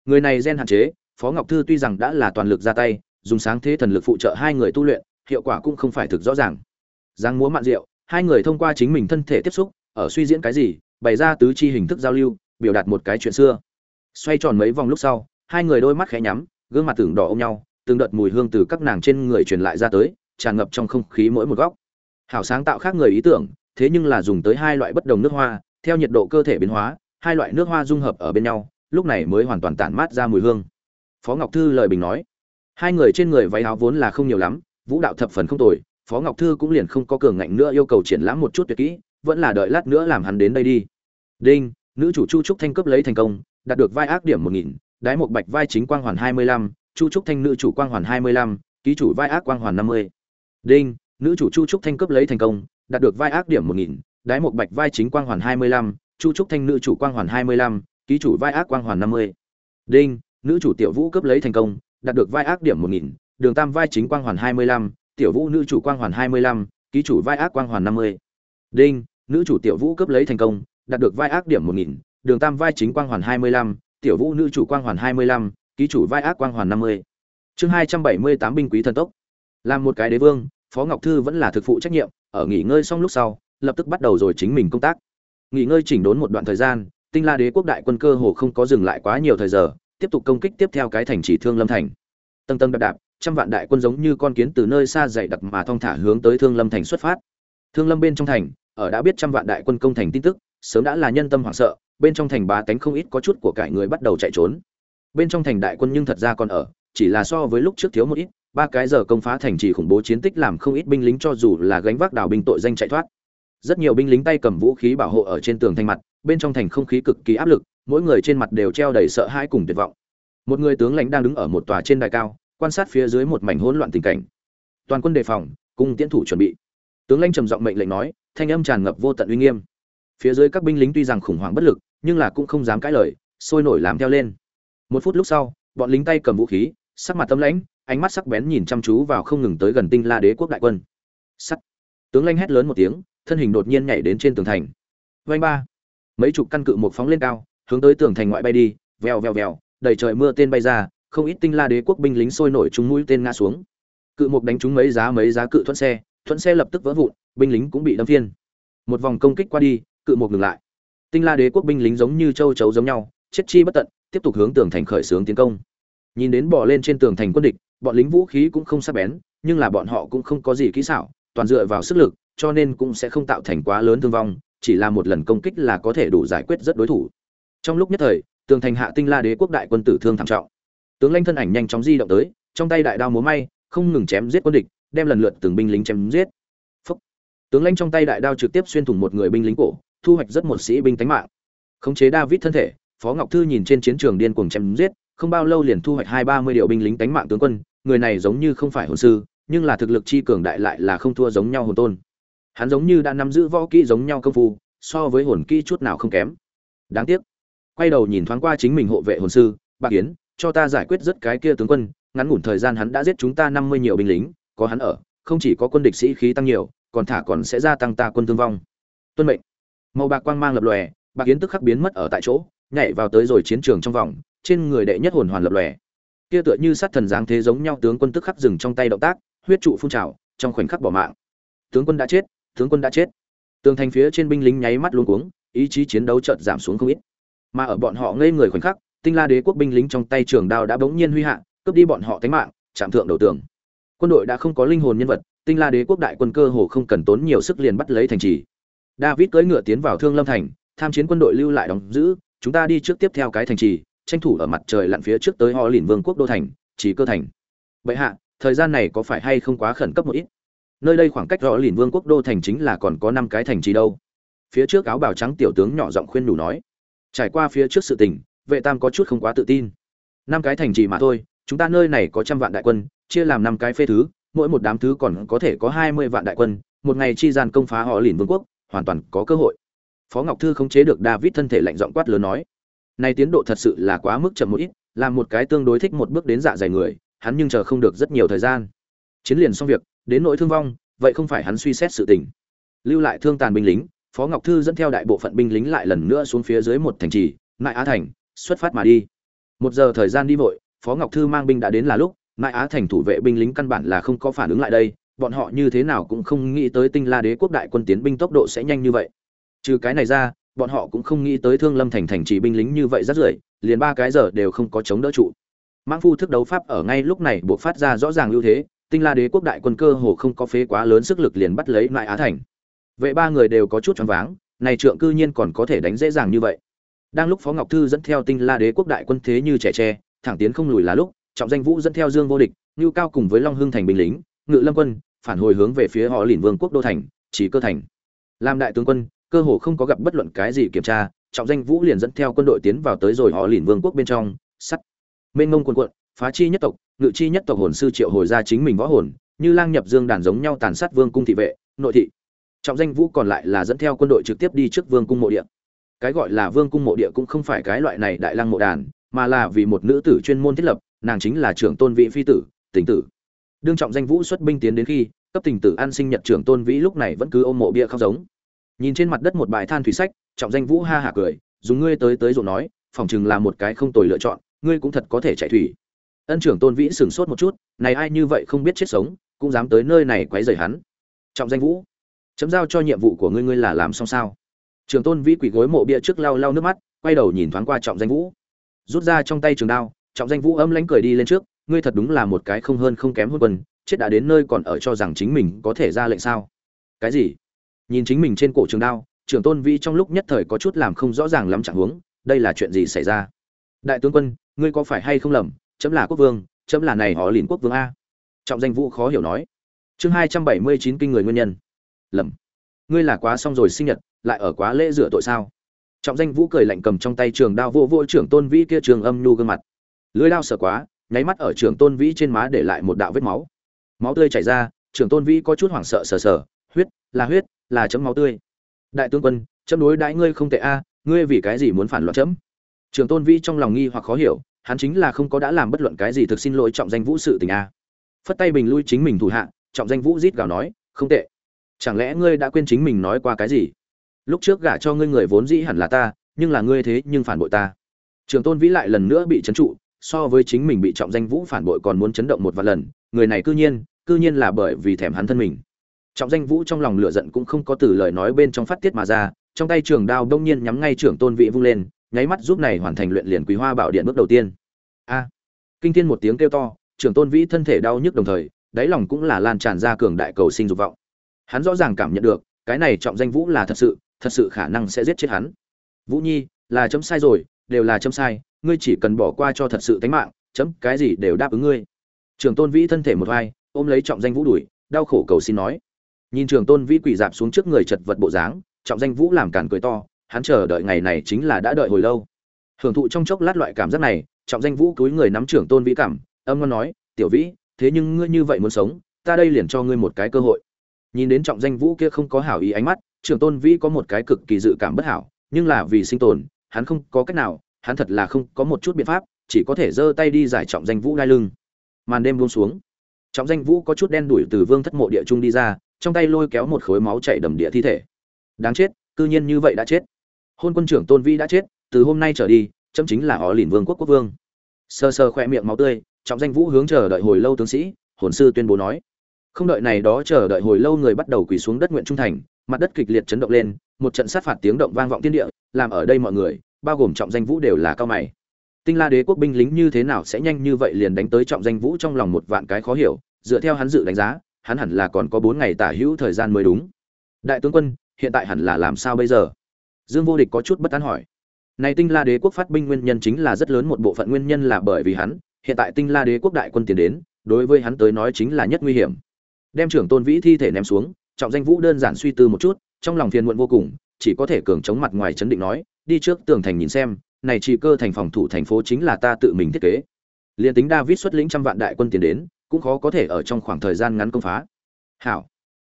S1: Người này gen hạn chế, phó ngọc thư tuy rằng đã là toàn lực ra tay, dùng sáng thế thần lực phụ trợ hai người tu luyện, hiệu quả cũng không phải thực rõ ràng. Giang múa mạn rượu, hai người thông qua chính mình thân thể tiếp xúc, ở suy diễn cái gì, bày ra tứ chi hình thức giao lưu, biểu đạt một cái chuyện xưa. Xoay tròn mấy vòng lúc sau, hai người đôi mắt khẽ nhắm, gương mặt tưởng đỏ ôm nhau, từng đợt mùi hương từ các nàng trên người truyền lại ra tới, tràn ngập trong không khí mỗi một góc. Hảo sáng tạo khác người ý tưởng thế nhưng là dùng tới hai loại bất đồng nước hoa, theo nhiệt độ cơ thể biến hóa, hai loại nước hoa dung hợp ở bên nhau, lúc này mới hoàn toàn tản mát ra mùi hương. Phó ngọc thư lời bình nói, hai người trên người váy áo vốn là không nhiều lắm, vũ đạo thập phần không tồi, phó ngọc thư cũng liền không có cường ngạnh nữa yêu cầu triển lãm một chút tuyệt kỹ, vẫn là đợi lát nữa làm hắn đến đây đi. Đinh, nữ chủ chu trúc thanh cấp lấy thành công, đạt được vai ác điểm một nghìn, đái một bạch vai chính quang hoàn hai mươi lăm, chu trúc thanh nữ chủ quang hoàn hai mươi lăm, ký chủ vai ác quang hoàn năm mươi. Đinh, nữ chủ chu trúc thanh cấp lấy thành công đạt được vai ác điểm một nghìn, đái một bạch vai chính quang hoàn hai mươi lăm, chu trúc thanh nữ chủ quang hoàn hai mươi lăm, ký chủ vai ác quang hoàn năm mươi. Đinh, nữ chủ tiểu vũ cấp lấy thành công, đạt được vai ác điểm một nghìn, đường tam vai chính quang hoàn hai mươi lăm, tiểu vũ nữ chủ quang hoàn hai mươi lăm, ký chủ vai ác quang hoàn năm mươi. Đinh, nữ chủ tiểu vũ cấp lấy thành công, đạt được vai ác điểm một nghìn, đường tam vai chính quang hoàn hai mươi lăm, tiểu vũ nữ chủ quang hoàn hai mươi lăm, ký chủ vai ác quang hoàn năm mươi. Chương hai trăm bảy mươi tám binh quý thần tốc. Làm một cái đế vương, phó ngọc thư vẫn là thực phụ trách nhiệm ở nghỉ ngơi xong lúc sau, lập tức bắt đầu rồi chính mình công tác. Nghỉ ngơi chỉnh đốn một đoạn thời gian, tinh la đế quốc đại quân cơ hồ không có dừng lại quá nhiều thời giờ, tiếp tục công kích tiếp theo cái thành chỉ thương lâm thành. Tầng tầng đạp đạp, trăm vạn đại quân giống như con kiến từ nơi xa dày đặc mà thong thả hướng tới thương lâm thành xuất phát. Thương lâm bên trong thành, ở đã biết trăm vạn đại quân công thành tin tức, sớm đã là nhân tâm hoảng sợ, bên trong thành bá tánh không ít có chút của cải người bắt đầu chạy trốn. Bên trong thành đại quân nhưng thật ra còn ở, chỉ là so với lúc trước thiếu một ít ba cái giờ công phá thành trì khủng bố chiến tích làm không ít binh lính cho dù là gánh vác đào binh tội danh chạy thoát. Rất nhiều binh lính tay cầm vũ khí bảo hộ ở trên tường thành mặt, bên trong thành không khí cực kỳ áp lực, mỗi người trên mặt đều treo đầy sợ hãi cùng tuyệt vọng. Một người tướng lãnh đang đứng ở một tòa trên đài cao, quan sát phía dưới một mảnh hỗn loạn tình cảnh. Toàn quân đề phòng, cung tiến thủ chuẩn bị. Tướng lãnh trầm giọng mệnh lệnh nói, thanh âm tràn ngập vô tận uy nghiêm. Phía dưới các binh lính tuy rằng khủng hoảng bất lực, nhưng là cũng không dám cãi lời, sôi nổi làm theo lên. Một phút lúc sau, bọn lính tay cầm vũ khí, sắc mặt tâm lãnh ánh mắt sắc bén nhìn chăm chú vào không ngừng tới gần tinh la đế quốc đại quân. Sắt. Tướng lãnh hét lớn một tiếng, thân hình đột nhiên nhảy đến trên tường thành. Vanh ba. Mấy chục căn cự một phóng lên cao, hướng tới tường thành ngoại bay đi, vèo vèo vèo, đầy trời mưa tên bay ra, không ít tinh la đế quốc binh lính sôi nổi chúng mũi tên ngã xuống. Cự mục đánh trúng mấy giá mấy giá cự thuận xe thuận xe lập tức vỡ vụn, binh lính cũng bị đâm phiên. Một vòng công kích qua đi, cự mục ngừng lại. Tinh la đế quốc binh lính giống như châu chấu giống nhau, chết chi bất tận, tiếp tục hướng tường thành khởi xướng tiến công. Nhìn đến bỏ lên trên tường thành quân địch bọn lính vũ khí cũng không sắc bén, nhưng là bọn họ cũng không có gì kỹ xảo, toàn dựa vào sức lực, cho nên cũng sẽ không tạo thành quá lớn thương vong, chỉ là một lần công kích là có thể đủ giải quyết rất đối thủ. Trong lúc nhất thời, tường thành hạ tinh la đế quốc đại quân tử thương thảm trọng. Tướng lãnh thân ảnh nhanh chóng di động tới, trong tay đại đao múa may, không ngừng chém giết quân địch, đem lần lượt từng binh lính chém giết. Tướng lãnh trong tay đại đao trực tiếp xuyên thủng một người binh lính cổ, thu hoạch rất một sĩ binh tánh mạng. Khống chế david thân thể, phó ngọc thư nhìn trên chiến trường điên cuồng chém giết, không bao lâu liền thu hoạch hai ba mươi điều binh lính tánh mạng tướng quân người này giống như không phải hồn sư, nhưng là thực lực chi cường đại lại là không thua giống nhau hồn tôn. Hắn giống như đã nắm giữ võ kỹ giống nhau công phu, so với hồn kỹ chút nào không kém. Đáng tiếc. Quay đầu nhìn thoáng qua chính mình hộ vệ hồn sư, bạc yến, cho ta giải quyết rất cái kia tướng quân, ngắn ngủn thời gian hắn đã giết chúng ta năm mươi nhiều binh lính, có hắn ở, không chỉ có quân địch sĩ khí tăng nhiều, còn thả còn sẽ gia tăng ta quân thương vong. Tuân mệnh. Màu bạc quang mang lập lòe, bạc yến tức khắc biến mất ở tại chỗ, nhảy vào tới rồi chiến trường trong vòng, trên người đệ nhất hồn hoàn lập lòe kia tựa như sát thần dáng thế giống nhau tướng quân tức khắc dừng trong tay động tác, huyết trụ phun trào, trong khoảnh khắc bỏ mạng. Tướng quân đã chết, tướng quân đã chết. Tường thành phía trên binh lính nháy mắt luống cuống, ý chí chiến đấu chợt giảm xuống không ít. Mà ở bọn họ ngây người khoảnh khắc, tinh la đế quốc binh lính trong tay trường đao đã bỗng nhiên huy hạ, cướp đi bọn họ tánh mạng, chạm thượng đầu tường. Quân đội đã không có linh hồn nhân vật, tinh la đế quốc đại quân cơ hồ không cần tốn nhiều sức liền bắt lấy thành trì. David cưỡi ngựa tiến vào thương lâm thành, tham chiến quân đội lưu lại đóng giữ, chúng ta đi trước tiếp theo cái thành trì tranh thủ ở mặt trời lặn phía trước tới họ lìn vương quốc đô thành chỉ cơ thành. Vậy hạ, thời gian này có phải hay không quá khẩn cấp một ít? Nơi đây khoảng cách rõ lìn vương quốc đô thành chính là còn có năm cái thành trì đâu. Phía trước áo bào trắng tiểu tướng nhỏ giọng khuyên đủ nói. Trải qua phía trước sự tình, vệ tam có chút không quá tự tin. Năm cái thành trì mà thôi, chúng ta nơi này có trăm vạn đại quân, chia làm năm cái phê thứ, mỗi một đám thứ còn có thể có hai mươi vạn đại quân, một ngày chi gian công phá họ lìn vương quốc, hoàn toàn có cơ hội. Phó ngọc thư không chế được david thân thể lạnh giọng quát lớn nói này tiến độ thật sự là quá mức chậm một ít, làm một cái tương đối thích một bước đến dạ dày người, hắn nhưng chờ không được rất nhiều thời gian. Chiến liền xong việc, đến nỗi thương vong, vậy không phải hắn suy xét sự tình. Lưu lại thương tàn binh lính, phó ngọc thư dẫn theo đại bộ phận binh lính lại lần nữa xuống phía dưới một thành trì, Nại á thành, xuất phát mà đi. Một giờ thời gian đi vội, phó ngọc thư mang binh đã đến là lúc, Nại á thành thủ vệ binh lính căn bản là không có phản ứng lại đây, bọn họ như thế nào cũng không nghĩ tới tinh la đế quốc đại quân tiến binh tốc độ sẽ nhanh như vậy. Trừ cái này ra bọn họ cũng không nghĩ tới thương lâm thành thành trì binh lính như vậy rất rưởi, liền ba cái giờ đều không có chống đỡ trụ. Mãng phu thức đấu pháp ở ngay lúc này buộc phát ra rõ ràng ưu thế, tinh la đế quốc đại quân cơ hồ không có phế quá lớn sức lực liền bắt lấy lại á thành. Vậy ba người đều có chút choáng váng, này trượng cư nhiên còn có thể đánh dễ dàng như vậy. Đang lúc phó ngọc thư dẫn theo tinh la đế quốc đại quân thế như trẻ tre, thẳng tiến không lùi là lúc, trọng danh vũ dẫn theo dương vô địch, ngưu cao cùng với long hưng thành binh lính, ngự lâm quân, phản hồi hướng về phía họ lìn vương quốc đô thành, chỉ cơ thành. Làm đại tướng quân cơ hồ không có gặp bất luận cái gì kiểm tra, trọng danh vũ liền dẫn theo quân đội tiến vào tới rồi họ lìn vương quốc bên trong, sắt. Mênh ngông quân quận phá chi nhất tộc, ngự chi nhất tộc hồn sư triệu hồi ra chính mình võ hồn, như lang nhập dương đàn giống nhau tàn sát vương cung thị vệ, nội thị. Trọng danh vũ còn lại là dẫn theo quân đội trực tiếp đi trước vương cung mộ địa. Cái gọi là vương cung mộ địa cũng không phải cái loại này đại lang mộ đàn, mà là vì một nữ tử chuyên môn thiết lập, nàng chính là trưởng tôn vị phi tử, tình tử. Đương trọng danh vũ xuất binh tiến đến khi, cấp tình tử an sinh nhật trưởng tôn vĩ lúc này vẫn cứ ôm mộ bia khóc giống nhìn trên mặt đất một bài than thủy sách, trọng danh vũ ha hả cười, dùng ngươi tới tới rồi nói, phòng chừng là một cái không tồi lựa chọn, ngươi cũng thật có thể chạy thủy. Ân trưởng tôn vĩ sửng sốt một chút, này ai như vậy không biết chết sống, cũng dám tới nơi này quấy rầy hắn. Trọng danh vũ, chấm giao cho nhiệm vụ của ngươi ngươi là làm xong sao? Trường tôn vĩ quỳ gối mộ bia trước lau lau nước mắt, quay đầu nhìn thoáng qua trọng danh vũ. Rút ra trong tay trường đao, trọng danh vũ âm lãnh cười đi lên trước, ngươi thật đúng là một cái không hơn không kém hôn quân, chết đã đến nơi còn ở cho rằng chính mình có thể ra lệnh sao? Cái gì? Nhìn chính mình trên cổ trường đao, trưởng tôn vĩ trong lúc nhất thời có chút làm không rõ ràng lắm trạng huống, đây là chuyện gì xảy ra? Đại tướng quân, ngươi có phải hay không lầm, chấm là quốc vương, chấm là này họ liền quốc vương a. Trọng danh vũ khó hiểu nói. Chương hai trăm bảy mươi chín kinh người nguyên nhân. Lầm. Ngươi là quá xong rồi sinh nhật, lại ở quá lễ rửa tội sao? Trọng danh vũ cười lạnh cầm trong tay trường đao vô vô trưởng tôn vĩ kia trường âm nhu gương mặt. Lưới đao sợ quá, nháy mắt ở trường tôn vĩ trên má để lại một đạo vết máu. Máu tươi chảy ra, trưởng tôn vĩ có chút hoảng sợ sờ sờ, huyết, là huyết là chấm máu tươi. Đại tướng quân, chấm đối đãi ngươi không tệ a, ngươi vì cái gì muốn phản loạn chấm? Trường tôn vĩ trong lòng nghi hoặc khó hiểu, hắn chính là không có đã làm bất luận cái gì thực xin lỗi trọng danh vũ sự tình a. Phất tay bình lui chính mình thủ hạ, trọng danh vũ rít gào nói, không tệ. Chẳng lẽ ngươi đã quên chính mình nói qua cái gì? Lúc trước gả cho ngươi người vốn dĩ hẳn là ta, nhưng là ngươi thế nhưng phản bội ta. Trường tôn vĩ lại lần nữa bị trấn trụ, so với chính mình bị trọng danh vũ phản bội còn muốn chấn động một vài lần, người này cư nhiên cư nhiên là bởi vì thèm hắn thân mình trọng danh vũ trong lòng lửa giận cũng không có từ lời nói bên trong phát tiết mà ra, trong tay trường đao đông nhiên nhắm ngay trưởng tôn vị vung lên, nháy mắt giúp này hoàn thành luyện liền quý hoa bảo điện bước đầu tiên. A! Kinh thiên một tiếng kêu to, trưởng tôn vĩ thân thể đau nhức đồng thời, đáy lòng cũng là lan tràn ra cường đại cầu sinh dục vọng. Hắn rõ ràng cảm nhận được, cái này trọng danh vũ là thật sự thật sự khả năng sẽ giết chết hắn. Vũ nhi, là chấm sai rồi, đều là chấm sai, ngươi chỉ cần bỏ qua cho thật sự tánh mạng, chấm, cái gì đều đáp ứng ngươi. Trường tôn vĩ thân thể một vai, ôm lấy trọng danh vũ đuổi, đau khổ cầu xin nói nhìn trường tôn vĩ quỳ dạp xuống trước người chật vật bộ dáng, trọng danh vũ làm cản cười to, hắn chờ đợi ngày này chính là đã đợi hồi lâu. Hưởng thụ trong chốc lát loại cảm giác này, trọng danh vũ cúi người nắm trưởng tôn vĩ cảm, âm ngon nói, tiểu vĩ, thế nhưng ngươi như vậy muốn sống, ta đây liền cho ngươi một cái cơ hội. Nhìn đến trọng danh vũ kia không có hảo ý ánh mắt trưởng tôn vĩ có một cái cực kỳ dự cảm bất hảo, nhưng là vì sinh tồn, hắn không có cách nào, hắn thật là không có một chút biện pháp, chỉ có thể giơ tay đi giải trọng danh vũ đai lưng. Màn đêm buông xuống, trọng danh vũ có chút đen đuổi từ vương thất mộ địa trung đi ra trong tay lôi kéo một khối máu chảy đầm địa thi thể. Đáng chết, cư nhiên như vậy đã chết. Hôn quân trưởng tôn vĩ đã chết, từ hôm nay trở đi, chấm chính là họ lìn vương quốc quốc vương. Sơ sơ khoe miệng máu tươi, trọng danh vũ hướng chờ đợi hồi lâu tướng sĩ, hồn sư tuyên bố nói. Không đợi này đó chờ đợi hồi lâu người bắt đầu quỳ xuống đất nguyện trung thành, mặt đất kịch liệt chấn động lên, một trận sát phạt tiếng động vang vọng thiên địa, làm ở đây mọi người, bao gồm trọng danh vũ đều là cao mày. Tinh la đế quốc binh lính như thế nào sẽ nhanh như vậy liền đánh tới trọng danh vũ trong lòng một vạn cái khó hiểu, dựa theo hắn dự đánh giá hắn hẳn là còn có bốn ngày tả hữu thời gian mới đúng. Đại tướng quân, hiện tại hẳn là làm sao bây giờ? Dương vô địch có chút bất an hỏi. Này tinh la đế quốc phát binh nguyên nhân chính là rất lớn một bộ phận nguyên nhân là bởi vì hắn, hiện tại tinh la đế quốc đại quân tiến đến, đối với hắn tới nói chính là nhất nguy hiểm. Đem trưởng tôn vĩ thi thể ném xuống, trọng danh vũ đơn giản suy tư một chút, trong lòng phiền muộn vô cùng, chỉ có thể cường chống mặt ngoài chấn định nói, đi trước tường thành nhìn xem, này chỉ cơ thành phòng thủ thành phố chính là ta tự mình thiết kế. Liền tính david xuất lĩnh trăm vạn đại quân tiến đến cũng khó có thể ở trong khoảng thời gian ngắn công phá. Hảo.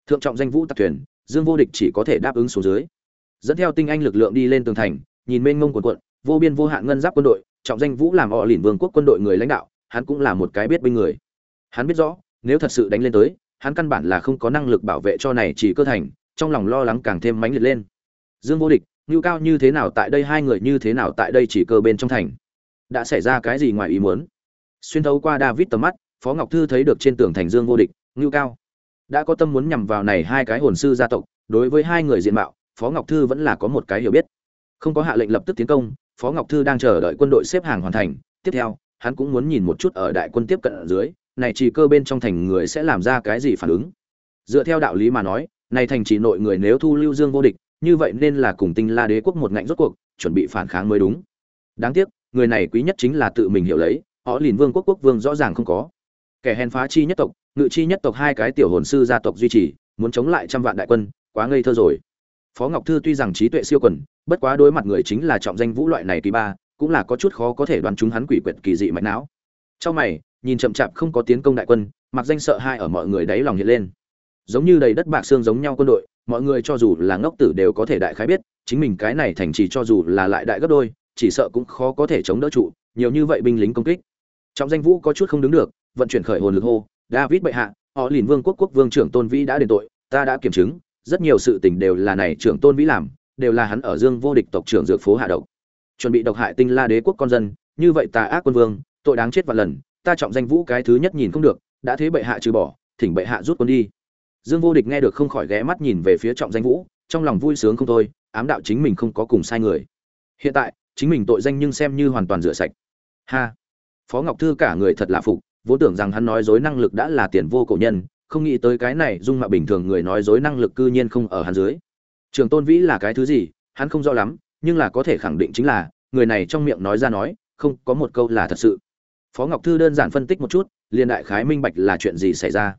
S1: Thượng trọng danh vũ tặc thuyền, dương vô địch chỉ có thể đáp ứng xuống dưới. Dẫn theo tinh anh lực lượng đi lên tường thành, nhìn mênh mông quần quận, vô biên vô hạn ngân giáp quân đội, trọng danh vũ làm họ lìn vương quốc quân đội người lãnh đạo, hắn cũng là một cái biết binh người. Hắn biết rõ, nếu thật sự đánh lên tới, hắn căn bản là không có năng lực bảo vệ cho này chỉ cơ thành, trong lòng lo lắng càng thêm mãnh liệt lên. Dương vô địch, ngưu cao như thế nào tại đây, hai người như thế nào tại đây chỉ cơ bên trong thành? Đã xảy ra cái gì ngoài ý muốn? Xuyên thấu qua david tầm mắt phó ngọc thư thấy được trên tường thành dương vô địch, ngưu cao. Đã có tâm muốn nhằm vào này hai cái hồn sư gia tộc, đối với hai người diện mạo, phó ngọc thư vẫn là có một cái hiểu biết. Không có hạ lệnh lập tức tiến công, phó ngọc thư đang chờ đợi quân đội xếp hàng hoàn thành. Tiếp theo, hắn cũng muốn nhìn một chút ở đại quân tiếp cận ở dưới, này chỉ cơ bên trong thành người sẽ làm ra cái gì phản ứng. Dựa theo đạo lý mà nói, này thành chỉ nội người nếu thu lưu dương vô địch, như vậy nên là cùng tinh la đế quốc một ngạnh rốt cuộc, chuẩn bị phản kháng mới đúng. Đáng tiếc, người này quý nhất chính là tự mình hiểu lấy, họ liền vương quốc quốc vương rõ ràng không có kẻ hèn phá chi nhất tộc, ngự chi nhất tộc hai cái tiểu hồn sư gia tộc duy trì, muốn chống lại trăm vạn đại quân, quá ngây thơ rồi. Phó ngọc thư tuy rằng trí tuệ siêu quần, bất quá đối mặt người chính là trọng danh vũ loại này kỳ ba, cũng là có chút khó có thể đoán chúng hắn quỷ quyệt kỳ dị mạch não. Trong mày, nhìn chậm chạp không có tiến công đại quân, mặc danh sợ hai ở mọi người đáy lòng hiện lên. Giống như đầy đất bạc xương giống nhau quân đội, mọi người cho dù là ngốc tử đều có thể đại khái biết, chính mình cái này thành trì cho dù là lại đại gấp đôi, chỉ sợ cũng khó có thể chống đỡ trụ, nhiều như vậy binh lính công kích. Trọng danh vũ có chút không đứng được vận chuyển khởi hồn lực hô, david bệ hạ, họ liền vương quốc quốc vương trưởng tôn vĩ đã đền tội, ta đã kiểm chứng, rất nhiều sự tình đều là này trưởng tôn vĩ làm, đều là hắn ở dương vô địch tộc trưởng dược phố hạ độc. Chuẩn bị độc hại tinh la đế quốc con dân, như vậy ta ác quân vương, tội đáng chết vạn lần, ta trọng danh vũ cái thứ nhất nhìn không được, đã thế bệ hạ trừ bỏ, thỉnh bệ hạ rút quân đi. Dương vô địch nghe được không khỏi ghé mắt nhìn về phía trọng danh vũ, trong lòng vui sướng không thôi, ám đạo chính mình không có cùng sai người. Hiện tại, chính mình tội danh nhưng xem như hoàn toàn rửa sạch. Ha! Phó ngọc thư cả người thật là phục vốn tưởng rằng hắn nói dối năng lực đã là tiền vô cổ nhân, không nghĩ tới cái này dung mạo bình thường người nói dối năng lực cư nhiên không ở hắn dưới. Trường tôn vĩ là cái thứ gì, hắn không rõ lắm, nhưng là có thể khẳng định chính là, người này trong miệng nói ra nói, không, có một câu là thật sự. Phó ngọc thư đơn giản phân tích một chút, liền đại khái minh bạch là chuyện gì xảy ra.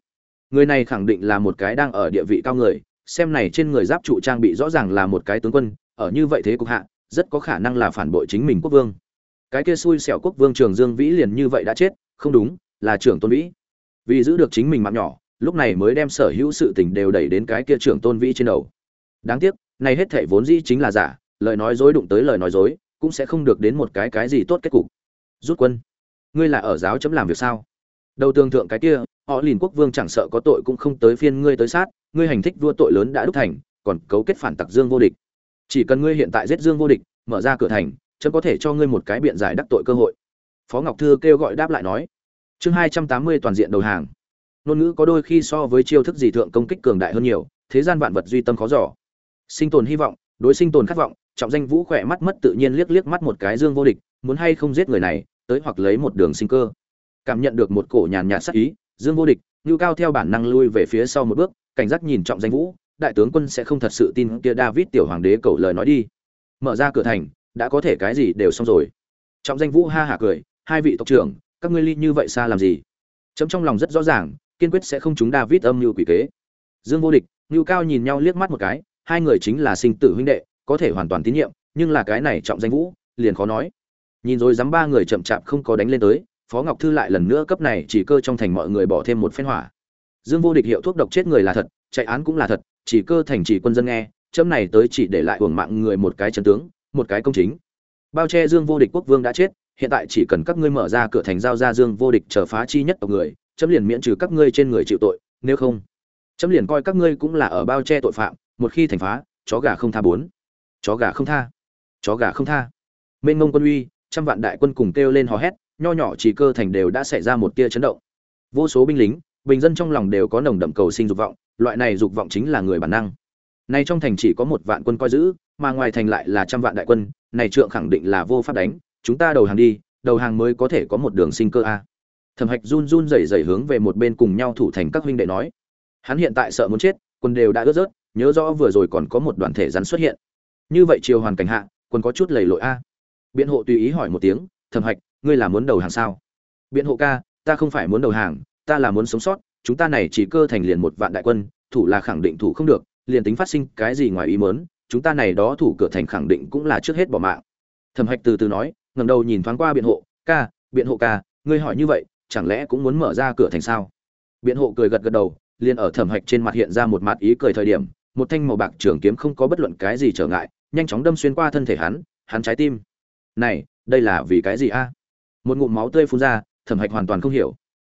S1: Người này khẳng định là một cái đang ở địa vị cao người, xem này trên người giáp trụ trang bị rõ ràng là một cái tướng quân, ở như vậy thế cục hạ, rất có khả năng là phản bội chính mình quốc vương. Cái kia xui xẻo quốc vương trường dương vĩ liền như vậy đã chết, không đúng là trưởng tôn vĩ. Vì giữ được chính mình mạng nhỏ, lúc này mới đem sở hữu sự tình đều đẩy đến cái kia trưởng tôn vĩ trên đầu. Đáng tiếc, này hết thảy vốn dĩ chính là giả, lời nói dối đụng tới lời nói dối, cũng sẽ không được đến một cái cái gì tốt kết cục. Rút quân, ngươi là ở giáo chấm làm việc sao? Đầu tường thượng cái kia, họ liền quốc vương chẳng sợ có tội cũng không tới phiên ngươi tới sát, ngươi hành thích vua tội lớn đã đúc thành, còn cấu kết phản tặc dương vô địch. Chỉ cần ngươi hiện tại giết dương vô địch, mở ra cửa thành, chấm có thể cho ngươi một cái biện giải đắc tội cơ hội. Phó ngọc thư kêu gọi đáp lại nói chương hai trăm tám mươi toàn diện đầu hàng. Ngôn ngữ có đôi khi so với chiêu thức dị thượng công kích cường đại hơn nhiều, thế gian vạn vật duy tâm khó giỏ sinh tồn hy vọng, đối sinh tồn khát vọng, trọng danh vũ khỏe mắt mất tự nhiên liếc liếc mắt một cái dương vô địch, muốn hay không giết người này, tới hoặc lấy một đường sinh cơ. Cảm nhận được một cổ nhàn nhạt sắc ý, dương vô địch, ngưu cao theo bản năng lui về phía sau một bước, cảnh giác nhìn trọng danh vũ, đại tướng quân sẽ không thật sự tin kia david tiểu hoàng đế cầu lời nói đi. Mở ra cửa thành, đã có thể cái gì đều xong rồi. Trọng danh vũ ha hả cười, hai vị tộc trưởng các ngươi ly như vậy xa làm gì? Chấm trong lòng rất rõ ràng, kiên quyết sẽ không chúng david âm như quỷ kế. Dương vô địch, ngưu cao nhìn nhau liếc mắt một cái, hai người chính là sinh tử huynh đệ, có thể hoàn toàn tín nhiệm, nhưng là cái này trọng danh vũ, liền khó nói. Nhìn rồi dám ba người chậm chạp không có đánh lên tới, phó ngọc thư lại lần nữa cấp này chỉ cơ trong thành mọi người bỏ thêm một phen hỏa. Dương vô địch hiệu thuốc độc chết người là thật, chạy án cũng là thật, chỉ cơ thành chỉ quân dân nghe, chấm này tới chỉ để lại hưởng mạng người một cái chân tướng, một cái công chính. Bao che dương vô địch quốc vương đã chết hiện tại chỉ cần các ngươi mở ra cửa thành giao ra dương vô địch trở phá chi nhất tộc người, chấm liền miễn trừ các ngươi trên người chịu tội, nếu không, chấm liền coi các ngươi cũng là ở bao che tội phạm, một khi thành phá, chó gà không tha bốn. Chó gà không tha. Chó gà không tha. Mênh ngông quân uy, trăm vạn đại quân cùng kêu lên hò hét, nho nhỏ chỉ cơ thành đều đã xảy ra một tia chấn động. Vô số binh lính, bình dân trong lòng đều có nồng đậm cầu sinh dục vọng, loại này dục vọng chính là người bản năng. Nay trong thành chỉ có một vạn quân coi giữ, mà ngoài thành lại là trăm vạn đại quân, này trượng khẳng định là vô pháp đánh chúng ta đầu hàng đi, đầu hàng mới có thể có một đường sinh cơ a. Thẩm hạch run run rẩy rẩy hướng về một bên cùng nhau thủ thành các huynh đệ nói. Hắn hiện tại sợ muốn chết, quân đều đã ướt rớt, nhớ rõ vừa rồi còn có một đoàn thể rắn xuất hiện. Như vậy chiều hoàn cảnh hạ, quân có chút lầy lội a. Biện hộ tùy ý hỏi một tiếng, thẩm hạch, ngươi là muốn đầu hàng sao? Biện hộ ca, ta không phải muốn đầu hàng, ta là muốn sống sót, chúng ta này chỉ cơ thành liền một vạn đại quân, thủ là khẳng định thủ không được, liền tính phát sinh cái gì ngoài ý mớn chúng ta này đó thủ cửa thành khẳng định cũng là trước hết bỏ mạng. Thẩm hạch từ từ nói ngẩng đầu nhìn thoáng qua biện hộ, ca, biện hộ ca, ngươi hỏi như vậy, chẳng lẽ cũng muốn mở ra cửa thành sao? Biện hộ cười gật gật đầu, liền ở thẩm hạch trên mặt hiện ra một mặt ý cười thời điểm, một thanh màu bạc trường kiếm không có bất luận cái gì trở ngại, nhanh chóng đâm xuyên qua thân thể hắn hắn trái tim. Này, đây là vì cái gì a? Một ngụm máu tươi phun ra, thẩm hạch hoàn toàn không hiểu.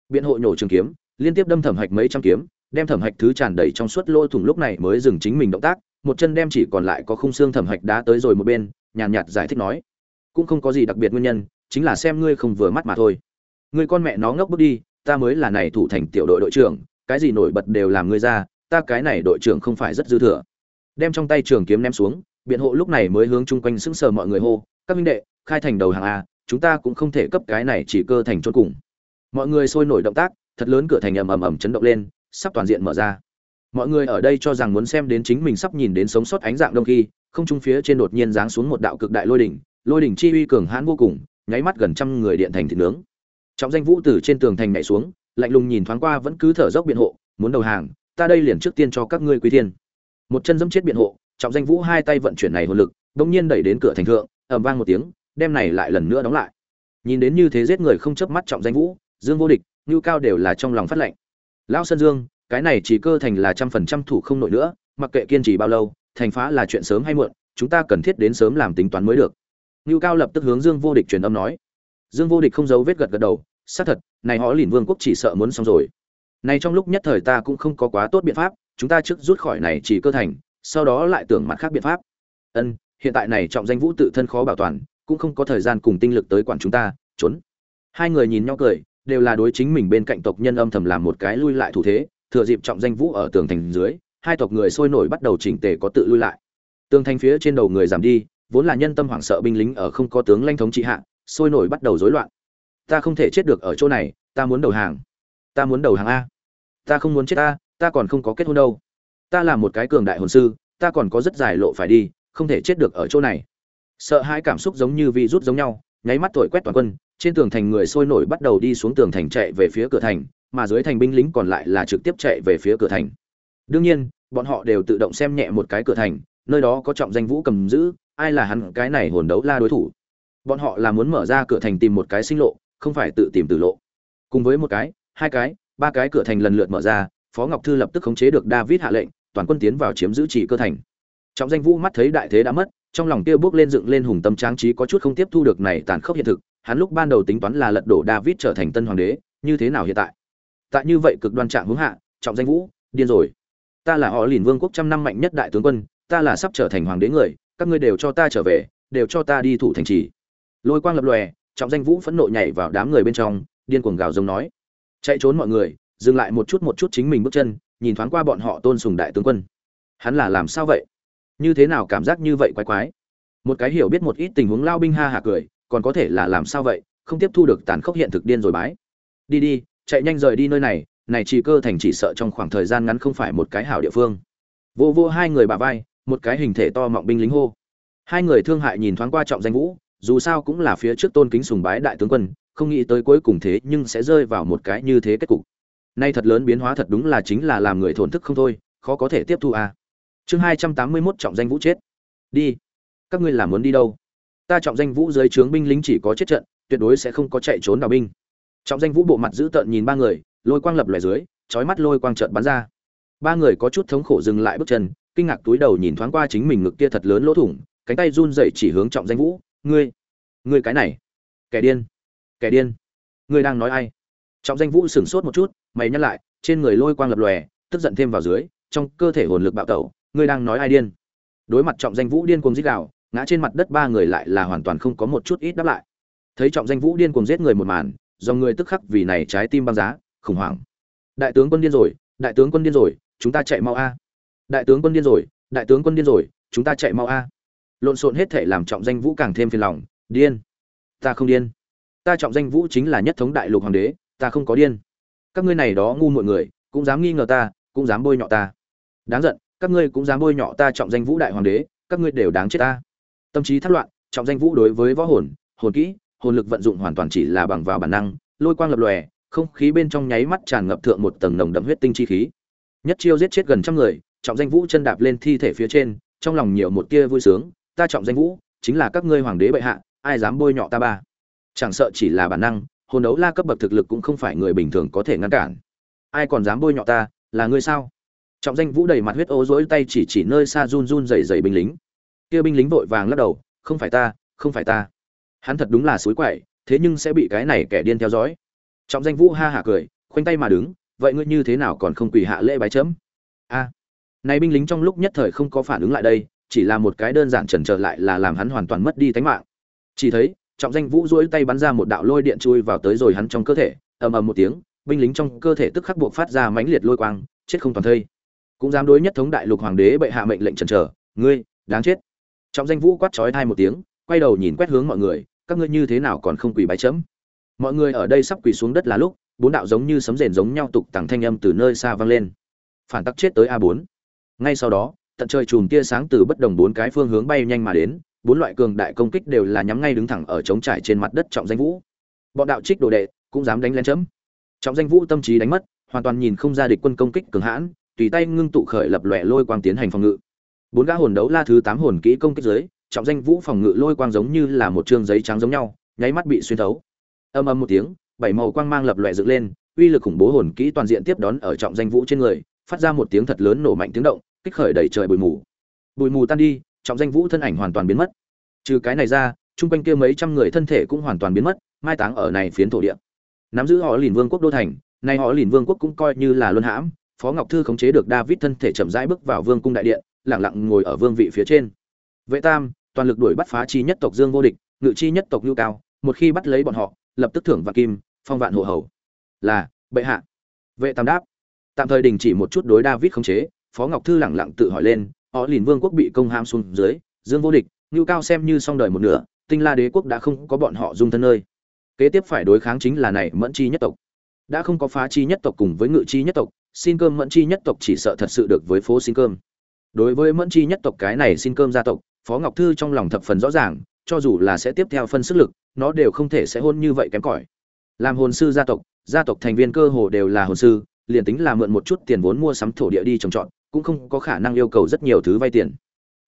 S1: Biện hộ nhổ trường kiếm, liên tiếp đâm thẩm hạch mấy trăm kiếm, đem thẩm hạch thứ tràn đầy trong suốt lỗ thủng lúc này mới dừng chính mình động tác, một chân đem chỉ còn lại có khung xương thẩm hạch đá tới rồi một bên, nhàn nhạt giải thích nói cũng không có gì đặc biệt nguyên nhân, chính là xem ngươi không vừa mắt mà thôi. Ngươi con mẹ nó ngốc bước đi, ta mới là này thủ thành tiểu đội đội trưởng, cái gì nổi bật đều làm ngươi ra, ta cái này đội trưởng không phải rất dư thừa. Đem trong tay trường kiếm ném xuống, biện hộ lúc này mới hướng chung quanh sững sờ mọi người hô, các minh đệ, khai thành đầu hàng a, chúng ta cũng không thể cấp cái này chỉ cơ thành chôn cùng. Mọi người sôi nổi động tác, thật lớn cửa thành ầm ầm ầm chấn động lên, sắp toàn diện mở ra. Mọi người ở đây cho rằng muốn xem đến chính mình sắp nhìn đến sống sót ánh dạng đông khi, không trung phía trên đột nhiên giáng xuống một đạo cực đại lôi đỉnh lôi đỉnh chi uy cường hãn vô cùng, nháy mắt gần trăm người điện thành thịt nướng. Trọng danh vũ từ trên tường thành nhảy xuống, lạnh lùng nhìn thoáng qua vẫn cứ thở dốc biện hộ, muốn đầu hàng, ta đây liền trước tiên cho các ngươi quý thiên. Một chân dẫm chết biện hộ, trọng danh vũ hai tay vận chuyển này hồn lực bỗng nhiên đẩy đến cửa thành thượng, ầm vang một tiếng đem này lại lần nữa đóng lại. Nhìn đến như thế giết người không chớp mắt trọng danh vũ, dương vô địch, ngưu cao đều là trong lòng phát lệnh. Lão sơn dương, cái này chỉ cơ thành là trăm phần trăm thủ không nổi nữa, mặc kệ kiên trì bao lâu, thành phá là chuyện sớm hay muộn, chúng ta cần thiết đến sớm làm tính toán mới được ngưu cao lập tức hướng dương vô địch truyền âm nói. Dương vô địch không giấu vết gật gật đầu, xác thật, này họ Lĩnh vương quốc chỉ sợ muốn xong rồi. Này trong lúc nhất thời ta cũng không có quá tốt biện pháp, chúng ta trước rút khỏi này chỉ cơ thành, sau đó lại tưởng mặt khác biện pháp. Ân, hiện tại này trọng danh vũ tự thân khó bảo toàn, cũng không có thời gian cùng tinh lực tới quản chúng ta, trốn. Hai người nhìn nhau cười, đều là đối chính mình bên cạnh tộc nhân âm thầm làm một cái lui lại thủ thế, thừa dịp trọng danh vũ ở tường thành dưới, hai tộc người sôi nổi bắt đầu chỉnh tề có tự lui lại. Tường thành phía trên đầu người giảm đi vốn là nhân tâm hoảng sợ binh lính ở không có tướng lãnh thống trị hạ, sôi nổi bắt đầu rối loạn. Ta không thể chết được ở chỗ này, ta muốn đầu hàng. Ta muốn đầu hàng a. Ta không muốn chết ta ta còn không có kết hôn đâu. Ta là một cái cường đại hồn sư, ta còn có rất dài lộ phải đi, không thể chết được ở chỗ này. Sợ hãi cảm xúc giống như vi rút giống nhau, nháy mắt thổi quét toàn quân, trên tường thành người sôi nổi bắt đầu đi xuống tường thành chạy về phía cửa thành, mà dưới thành binh lính còn lại là trực tiếp chạy về phía cửa thành. Đương nhiên, bọn họ đều tự động xem nhẹ một cái cửa thành, nơi đó có trọng danh vũ cầm giữ ai là hắn, cái này hồn đấu la đối thủ. Bọn họ là muốn mở ra cửa thành tìm một cái sinh lộ, không phải tự tìm tử lộ. Cùng với một cái, hai cái, ba cái cửa thành lần lượt mở ra, phó ngọc thư lập tức khống chế được david hạ lệnh, toàn quân tiến vào chiếm giữ chỉ cơ thành. Trọng danh vũ mắt thấy đại thế đã mất, trong lòng kia bước lên dựng lên hùng tâm tráng trí có chút không tiếp thu được này tàn khốc hiện thực, hắn lúc ban đầu tính toán là lật đổ david trở thành tân hoàng đế, như thế nào hiện tại? Tại như vậy cực đoan trạng hướng hạ, trọng danh vũ, điên rồi. Ta là họ lìn vương quốc trăm năm mạnh nhất đại tướng quân, ta là sắp trở thành hoàng đế người các ngươi đều cho ta trở về, đều cho ta đi thủ thành trì. Lôi quang lập lòe, trọng danh vũ phẫn nộ nhảy vào đám người bên trong, điên cuồng gào giống nói. Chạy trốn mọi người, dừng lại một chút một chút chính mình bước chân, nhìn thoáng qua bọn họ tôn sùng đại tướng quân. Hắn là làm sao vậy? Như thế nào cảm giác như vậy quái quái? Một cái hiểu biết một ít tình huống lao binh ha hạ cười, còn có thể là làm sao vậy, không tiếp thu được tàn khốc hiện thực điên rồi bái. Đi đi, chạy nhanh rời đi nơi này này chỉ cơ thành chỉ sợ trong khoảng thời gian ngắn không phải một cái hảo địa phương. Vô vô hai người bà vai một cái hình thể to mọng binh lính hô. Hai người thương hại nhìn thoáng qua trọng danh vũ, dù sao cũng là phía trước tôn kính sùng bái đại tướng quân, không nghĩ tới cuối cùng thế nhưng sẽ rơi vào một cái như thế kết cục. Nay thật lớn biến hóa thật đúng là chính là làm người thổn thức không thôi, khó có thể tiếp thu à. chương hai trăm tám mươi mốt trọng danh vũ chết. Đi. Các ngươi làm muốn đi đâu? Ta trọng danh vũ dưới trướng binh lính chỉ có chết trận, tuyệt đối sẽ không có chạy trốn đào binh. Trọng danh vũ bộ mặt giữ tợn nhìn ba người, lôi quang lập lòe dưới trói mắt lôi quang trợn bắn ra. Ba người có chút thống khổ dừng lại bước chân kinh ngạc túi đầu nhìn thoáng qua chính mình ngực kia thật lớn lỗ thủng, cánh tay run rẩy chỉ hướng trọng danh vũ, ngươi ngươi cái này, kẻ điên kẻ điên, ngươi đang nói ai? Trọng danh vũ sửng sốt một chút, mày nhắc lại, trên người lôi quang lập lòe, tức giận thêm vào dưới, trong cơ thể hồn lực bạo tẩu, ngươi đang nói ai điên? Đối mặt trọng danh vũ điên cuồng giết gào, ngã trên mặt đất ba người lại là hoàn toàn không có một chút ít đáp lại. Thấy trọng danh vũ điên cuồng giết người một màn do người tức khắc vì này trái tim băng giá, khủng hoảng. Đại tướng quân điên rồi, đại tướng quân điên rồi, chúng ta chạy mau a đại tướng quân điên rồi, đại tướng quân điên rồi, chúng ta chạy mau a. Lộn xộn hết thể làm trọng danh vũ càng thêm phiền lòng, điên. Ta không điên. Ta trọng danh vũ chính là nhất thống đại lục hoàng đế, ta không có điên. Các ngươi này đó ngu mọi người, cũng dám nghi ngờ ta, cũng dám bôi nhọ ta. Đáng giận, các ngươi cũng dám bôi nhọ ta trọng danh vũ đại hoàng đế, các ngươi đều đáng chết ta. Tâm trí thất loạn, trọng danh vũ đối với võ hồn hồn kỹ, hồn lực vận dụng hoàn toàn chỉ là bằng vào bản năng, lôi quang lập lòe, không khí bên trong nháy mắt tràn ngập thượng một tầng nồng đậm huyết tinh chi khí. Nhất chiêu giết chết gần trăm người trọng danh vũ chân đạp lên thi thể phía trên, trong lòng nhiều một tia vui sướng. Ta trọng danh vũ, chính là các ngươi hoàng đế bệ hạ, ai dám bôi nhọ ta ba? Chẳng sợ chỉ là bản năng, hồn đấu la cấp bậc thực lực cũng không phải người bình thường có thể ngăn cản. Ai còn dám bôi nhọ ta, là ngươi sao? Trọng danh vũ đầy mặt huyết ô dối tay chỉ chỉ nơi xa run run dày dày binh lính. Kia binh lính vội vàng lắc đầu, không phải ta, không phải ta. Hắn thật đúng là suối quậy, thế nhưng sẽ bị cái này kẻ điên theo dõi. Trọng danh vũ ha hả cười, khoanh tay mà đứng, vậy ngươi như thế nào còn không quỳ hạ lễ bái chấm? A này binh lính trong lúc nhất thời không có phản ứng lại đây, chỉ là một cái đơn giản chần chờ lại là làm hắn hoàn toàn mất đi tánh mạng. Chỉ thấy, trọng danh vũ duỗi tay bắn ra một đạo lôi điện chui vào tới rồi hắn trong cơ thể, ầm ầm một tiếng, binh lính trong cơ thể tức khắc buộc phát ra mãnh liệt lôi quang, chết không toàn thây. Cũng dám đối nhất thống đại lục hoàng đế bệ hạ mệnh lệnh chần chờ, ngươi, đáng chết. Trọng danh vũ quát chói thai một tiếng, quay đầu nhìn quét hướng mọi người, các ngươi như thế nào còn không quỳ bái chấm? Mọi người ở đây sắp quỳ xuống đất là lúc, bốn đạo giống như sấm rền giống nhau tục tằng thanh âm từ nơi xa vang lên. Phản tắc chết tới a 4 ngay sau đó, tận trời chùm tia sáng từ bất đồng bốn cái phương hướng bay nhanh mà đến, bốn loại cường đại công kích đều là nhắm ngay đứng thẳng ở trống trải trên mặt đất trọng danh vũ. Bọn đạo trích đồ đệ cũng dám đánh lên chấm. Trọng danh vũ tâm trí đánh mất, hoàn toàn nhìn không ra địch quân công kích cường hãn, tùy tay ngưng tụ khởi lập lòe lôi quang tiến hành phòng ngự. Bốn gã hồn đấu la thứ tám hồn kỹ công kích dưới, trọng danh vũ phòng ngự lôi quang giống như là một trương giấy trắng giống nhau, nháy mắt bị xuyên thấu. Âm âm một tiếng, bảy màu quang mang lập lòe dựng lên, uy lực khủng bố hồn kỹ toàn diện tiếp đón ở trọng danh vũ trên người, phát ra một tiếng thật lớn nổ mạnh tiếng động kích khởi đẩy trời bụi mù. Bụi mù tan đi, trọng danh vũ thân ảnh hoàn toàn biến mất. Trừ cái này ra, chung quanh kia mấy trăm người thân thể cũng hoàn toàn biến mất, mai táng ở này phiến thổ địa. Nắm giữ họ lìn vương quốc đô thành nay họ lìn vương quốc cũng coi như là luân hãm, phó ngọc thư khống chế được david thân thể chậm rãi bước vào vương cung đại điện lẳng lặng ngồi ở vương vị phía trên. Vệ tam, toàn lực đuổi bắt phá chi nhất tộc dương vô địch, ngự chi nhất tộc lưu cao, một khi bắt lấy bọn họ, lập tức thưởng vạn kim, phong vạn hộ hầu. Là, bệ hạ. Vệ tam đáp. Tạm thời đình chỉ một chút đối david khống chế phó ngọc thư lẳng lặng tự hỏi lên, họ liền vương quốc bị công ham xuống dưới, dương vô địch, ngưu cao xem như xong đời một nửa, tinh la đế quốc đã không có bọn họ dung thân nơi. Kế tiếp phải đối kháng chính là này mẫn chi nhất tộc. Đã không có phá chi nhất tộc cùng với ngự chi nhất tộc, xin cơm mẫn chi nhất tộc chỉ sợ thật sự được với phố xin cơm. Đối với mẫn chi nhất tộc cái này xin cơm gia tộc, phó ngọc thư trong lòng thập phần rõ ràng, cho dù là sẽ tiếp theo phân sức lực, nó đều không thể sẽ hôn như vậy kém cỏi. Làm hồn sư gia tộc gia tộc thành viên cơ hồ đều là hồn sư, liền tính là mượn một chút tiền vốn mua sắm thổ địa đi trồng trọt cũng không có khả năng yêu cầu rất nhiều thứ vay tiền.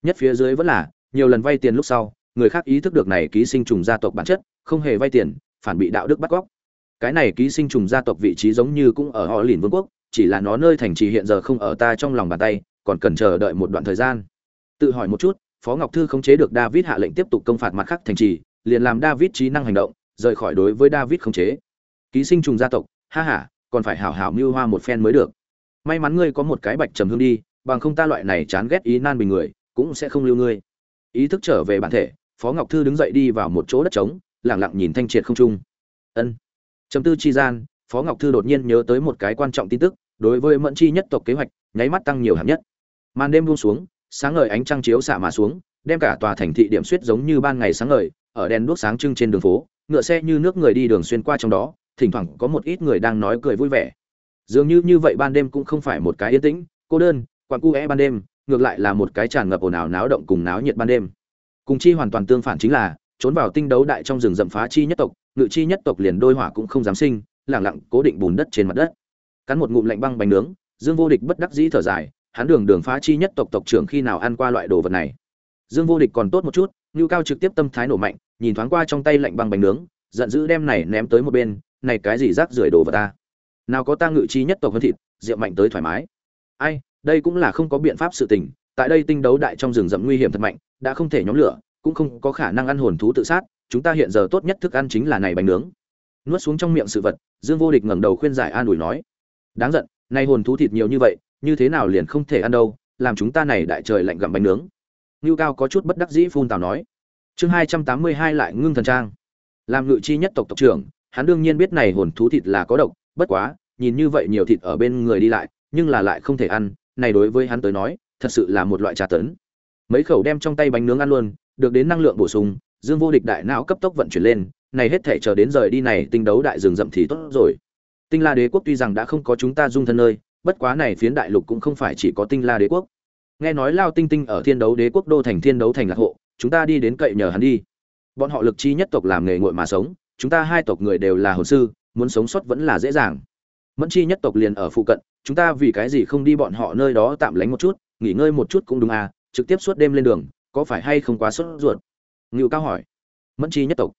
S1: Nhất phía dưới vẫn là, nhiều lần vay tiền lúc sau, người khác ý thức được này ký sinh trùng gia tộc bản chất, không hề vay tiền, phản bị đạo đức bắt cóc. Cái này ký sinh trùng gia tộc vị trí giống như cũng ở họ lìn vương quốc, chỉ là nó nơi thành trì hiện giờ không ở ta trong lòng bàn tay, còn cần chờ đợi một đoạn thời gian. Tự hỏi một chút, phó ngọc thư khống chế được david hạ lệnh tiếp tục công phạt mặt khác thành trì, liền làm david trí năng hành động, rời khỏi đối với david khống chế. Ký sinh trùng gia tộc, ha ha, còn phải hảo hảo mưu hoa một phen mới được may mắn ngươi có một cái bạch trầm hương đi, bằng không ta loại này chán ghét ý nan bình người, cũng sẽ không lưu ngươi. Ý thức trở về bản thể, phó ngọc thư đứng dậy đi vào một chỗ đất trống lẳng lặng nhìn thanh triệt không trung. Ân. Chấm tư chi gian, phó ngọc thư đột nhiên nhớ tới một cái quan trọng tin tức, đối với mẫn chi nhất tộc kế hoạch, nháy mắt tăng nhiều hạng nhất. Màn đêm buông xuống, sáng ngời ánh trăng chiếu xạ mà xuống, đem cả tòa thành thị điểm suýt giống như ban ngày sáng ngời, ở đèn đuốc sáng trưng trên đường phố, ngựa xe như nước người đi đường xuyên qua trong đó, thỉnh thoảng có một ít người đang nói cười vui vẻ dường như như vậy ban đêm cũng không phải một cái yên tĩnh, cô đơn, quặn cu é ban đêm, ngược lại là một cái tràn ngập ồn ào náo động cùng náo nhiệt ban đêm. Cùng chi hoàn toàn tương phản chính là, trốn vào tinh đấu đại trong rừng rậm phá chi nhất tộc, ngự chi nhất tộc liền đôi hỏa cũng không dám sinh, lẳng lặng cố định bùn đất trên mặt đất. Cắn một ngụm lạnh băng bánh nướng, dương vô địch bất đắc dĩ thở dài, hắn đường đường phá chi nhất tộc tộc trưởng khi nào ăn qua loại đồ vật này? Dương vô địch còn tốt một chút, ngưu cao trực tiếp tâm thái nổ mạnh, nhìn thoáng qua trong tay lạnh băng bánh nướng, giận dữ đem này ném tới một bên, này cái gì rác rưởi đồ vật ta? Nào có ta ngự chi nhất tộc hơn thịt, rượu mạnh tới thoải mái. Ai, đây cũng là không có biện pháp sự tình, tại đây tinh đấu đại trong rừng rậm nguy hiểm thật mạnh, đã không thể nhóm lửa, cũng không có khả năng ăn hồn thú tự sát, chúng ta hiện giờ tốt nhất thức ăn chính là này bánh nướng. Nuốt xuống trong miệng sự vật, dương vô địch ngẩng đầu khuyên giải an ủi nói. Đáng giận nay hồn thú thịt nhiều như vậy, như thế nào liền không thể ăn đâu, làm chúng ta này đại trời lạnh gặm bánh nướng. Ngưu cao có chút bất đắc dĩ phun tào nói. Chương hai trăm tám mươi hai lại ngưng thần trang. Làm ngự chi nhất tộc tộc trưởng, hắn đương nhiên biết này hồn thú thịt là có độc bất quá, nhìn như vậy nhiều thịt ở bên người đi lại, nhưng là lại không thể ăn. Này đối với hắn tới nói, thật sự là một loại trà tấn. Mấy khẩu đem trong tay bánh nướng ăn luôn, được đến năng lượng bổ sung, dương vô địch đại não cấp tốc vận chuyển lên. Này hết thể chờ đến rời đi này, tinh đấu đại rừng rậm thì tốt rồi. Tinh la đế quốc tuy rằng đã không có chúng ta dung thân nơi, bất quá này phiến đại lục cũng không phải chỉ có tinh la đế quốc. Nghe nói lao tinh tinh ở thiên đấu đế quốc đô thành thiên đấu thành lạc hộ, chúng ta đi đến cậy nhờ hắn đi. Bọn họ lực chi nhất tộc làm nghề nguội mà sống, chúng ta hai tộc người đều là hồn sư muốn sống sót vẫn là dễ dàng. Mẫn chi nhất tộc liền ở phụ cận, chúng ta vì cái gì không đi bọn họ nơi đó tạm lánh một chút, nghỉ ngơi một chút cũng đúng à trực tiếp suốt đêm lên đường, có phải hay không quá sốt ruột? Ngự cao hỏi. Mẫn chi nhất tộc.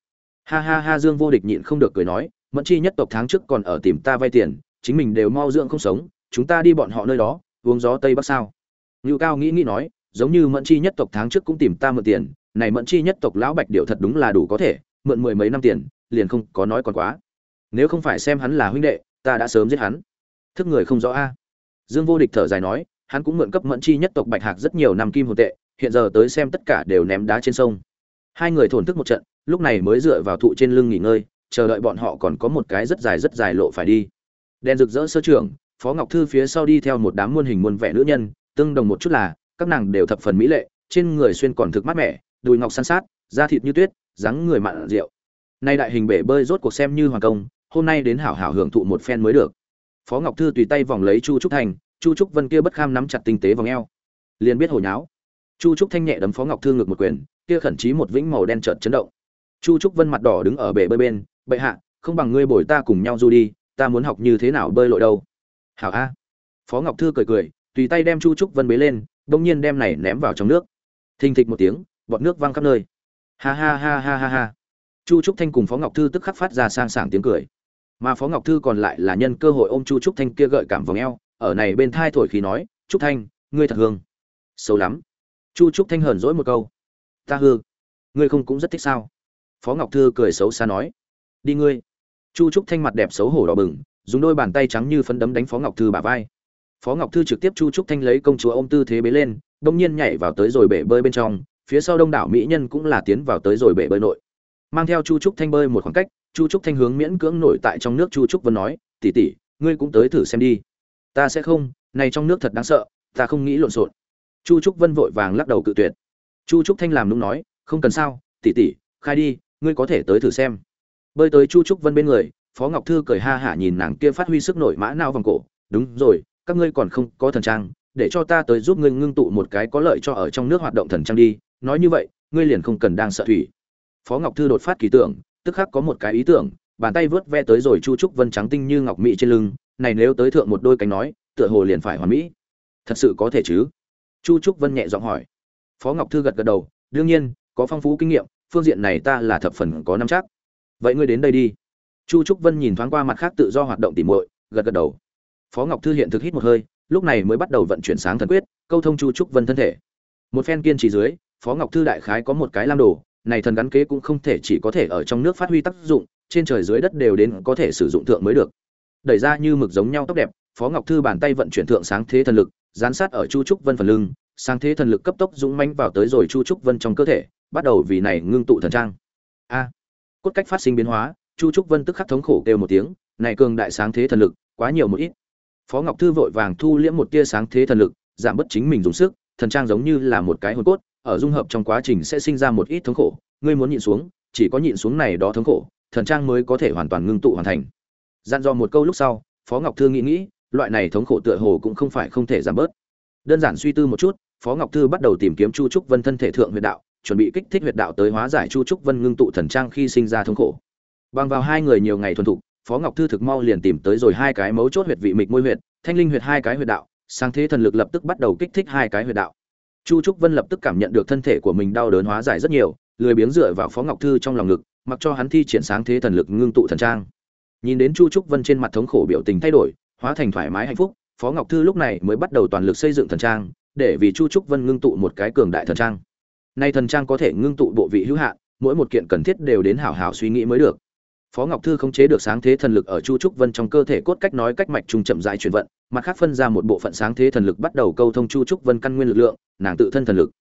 S1: Ha ha ha, dương vô địch nhịn không được cười nói, mẫn chi nhất tộc tháng trước còn ở tìm ta vay tiền, chính mình đều mau dưỡng không sống, chúng ta đi bọn họ nơi đó, uống gió tây bắc sao? Ngự cao nghĩ nghĩ nói, giống như mẫn chi nhất tộc tháng trước cũng tìm ta mượn tiền, này mẫn chi nhất tộc lão bạch điệu thật đúng là đủ có thể, mượn mười mấy năm tiền, liền không có nói còn quá nếu không phải xem hắn là huynh đệ, ta đã sớm giết hắn. Thức người không rõ a. Dương vô địch thở dài nói, hắn cũng mượn cấp mẫn chi nhất tộc bạch hạc rất nhiều năm kim hồn tệ, hiện giờ tới xem tất cả đều ném đá trên sông. Hai người thổn thức một trận, lúc này mới dựa vào thụ trên lưng nghỉ ngơi, chờ đợi bọn họ còn có một cái rất dài rất dài lộ phải đi. Đèn rực rỡ sơ trưởng, phó ngọc thư phía sau đi theo một đám muôn hình muôn vẻ nữ nhân, tương đồng một chút là, các nàng đều thập phần mỹ lệ, trên người xuyên còn thực mát mẻ, đùi ngọc san sát, da thịt như tuyết, dáng người mặn rượu. Nay đại hình bể bơi rốt cuộc xem như hoàng công hôm nay đến hảo hảo hưởng thụ một phen mới được. Phó ngọc thư tùy tay vòng lấy chu trúc thành chu trúc vân kia bất kham nắm chặt tinh tế vòng eo. Liền biết hồi nháo. Chu trúc thanh nhẹ đấm phó ngọc thư ngược một quyền, kia khẩn chí một vĩnh màu đen trợn chấn động. Chu trúc vân mặt đỏ đứng ở bể bơi bên, bệ hạ, không bằng ngươi bồi ta cùng nhau du đi, ta muốn học như thế nào bơi lội đâu? Hảo a. Phó ngọc thư cười cười, tùy tay đem chu trúc vân bế lên, bỗng nhiên đem này ném vào trong nước. Thình thịch một tiếng, bọt nước văng khắp nơi. Ha ha ha ha ha ha. Chu trúc thanh cùng phó ngọc thư tức khắc phát ra sang sảng tiếng cười mà phó ngọc thư còn lại là nhân cơ hội ôm chu trúc thanh kia gợi cảm vòng eo, ở này bên thai thổi khí nói, trúc thanh, ngươi thật hương. Xấu lắm. Chu trúc thanh hờn dỗi một câu. Ta hư? Ngươi không cũng rất thích sao? Phó ngọc thư cười xấu xa nói. Đi ngươi. Chu trúc thanh mặt đẹp xấu hổ đỏ bừng, dùng đôi bàn tay trắng như phấn đấm đánh phó ngọc thư bả vai. Phó ngọc thư trực tiếp chu trúc thanh lấy công chúa ôm tư thế bế lên, đông nhiên nhảy vào tới rồi bể bơi bên trong, phía sau đông đảo mỹ nhân cũng là tiến vào tới rồi bể bơi nội. Mang theo chu trúc thanh bơi một khoảng cách chu trúc thanh hướng miễn cưỡng nổi tại trong nước chu trúc vân nói tỉ tỉ ngươi cũng tới thử xem đi. Ta sẽ không, này trong nước thật đáng sợ, ta không nghĩ lộn xộn. Chu trúc vân vội vàng lắc đầu cự tuyệt. Chu trúc thanh làm đúng nói, không cần sao tỉ tỉ khai đi, ngươi có thể tới thử xem. Bơi tới chu trúc vân bên người, phó ngọc thư cười ha hả nhìn nàng kia phát huy sức nổi mã nao vòng cổ, đúng rồi, các ngươi còn không có thần trang, để cho ta tới giúp ngươi ngưng tụ một cái có lợi cho ở trong nước hoạt động thần trang đi, nói như vậy, ngươi liền không cần đang sợ thủy. Phó ngọc thư đột phát kỳ tưởng tức khắc có một cái ý tưởng, bàn tay vớt ve tới rồi chu trúc vân trắng tinh như ngọc mỹ trên lưng, này nếu tới thượng một đôi cánh nói, tựa hồ liền phải hoàn mỹ. Thật sự có thể chứ? Chu trúc vân nhẹ giọng hỏi. Phó ngọc thư gật gật đầu, đương nhiên, có phong phú kinh nghiệm, phương diện này ta là thập phần có năm chắc. Vậy ngươi đến đây đi. Chu trúc vân nhìn thoáng qua mặt khác tự do hoạt động tỉ muội, gật gật đầu. Phó ngọc thư hiện thực hít một hơi, lúc này mới bắt đầu vận chuyển sáng thần quyết, câu thông chu trúc vân thân thể. Một phen kiên trì dưới, phó ngọc thư đại khái có một cái lam đồ này thần gắn kế cũng không thể chỉ có thể ở trong nước phát huy tác dụng, trên trời dưới đất đều đến có thể sử dụng thượng mới được. Đẩy ra như mực giống nhau tóc đẹp, phó ngọc thư bàn tay vận chuyển thượng sáng thế thần lực gián sát ở chu trúc vân phần lưng, sáng thế thần lực cấp tốc dũng mãnh vào tới rồi chu trúc vân trong cơ thể, bắt đầu vì này ngưng tụ thần trang. A! Cốt cách phát sinh biến hóa, chu trúc vân tức khắc thống khổ kêu một tiếng, này cường đại sáng thế thần lực, quá nhiều một ít. Phó ngọc thư vội vàng thu liễm một tia sáng thế thần lực, giảm bớt chính mình dùng sức, thần trang giống như là một cái hồn cốt ở dung hợp trong quá trình sẽ sinh ra một ít thống khổ. Ngươi muốn nhịn xuống, chỉ có nhịn xuống này đó thống khổ, thần trang mới có thể hoàn toàn ngưng tụ hoàn thành. Dặn dò một câu lúc sau, phó ngọc thư nghĩ nghĩ, loại này thống khổ tựa hồ cũng không phải không thể giảm bớt. Đơn giản suy tư một chút, phó ngọc thư bắt đầu tìm kiếm chu trúc vân thân thể thượng huyệt đạo, chuẩn bị kích thích huyệt đạo tới hóa giải chu trúc vân ngưng tụ thần trang khi sinh ra thống khổ. Bằng vào hai người nhiều ngày thuần thục, phó ngọc thư thực mau liền tìm tới rồi hai cái mấu chốt huyệt vị mịch môi huyệt, thanh linh huyệt hai cái huyệt đạo, sáng thế thần lực lập tức bắt đầu kích thích hai cái huyệt đạo chu trúc vân lập tức cảm nhận được thân thể của mình đau đớn hóa giải rất nhiều, lười biếng dựa vào phó ngọc thư trong lòng ngực, mặc cho hắn thi triển sáng thế thần lực ngưng tụ thần trang. Nhìn đến chu trúc vân trên mặt thống khổ biểu tình thay đổi, hóa thành thoải mái hạnh phúc, phó ngọc thư lúc này mới bắt đầu toàn lực xây dựng thần trang, để vì chu trúc vân ngưng tụ một cái cường đại thần trang. Nay thần trang có thể ngưng tụ bộ vị hữu hạn, mỗi một kiện cần thiết đều đến hảo hảo suy nghĩ mới được phó ngọc thư không chế được sáng thế thần lực ở chu trúc vân trong cơ thể cốt cách nói cách mạch trung chậm rãi chuyển vận, mặt khác phân ra một bộ phận sáng thế thần lực bắt đầu câu thông chu trúc vân căn nguyên lực lượng, nàng tự thân thần lực.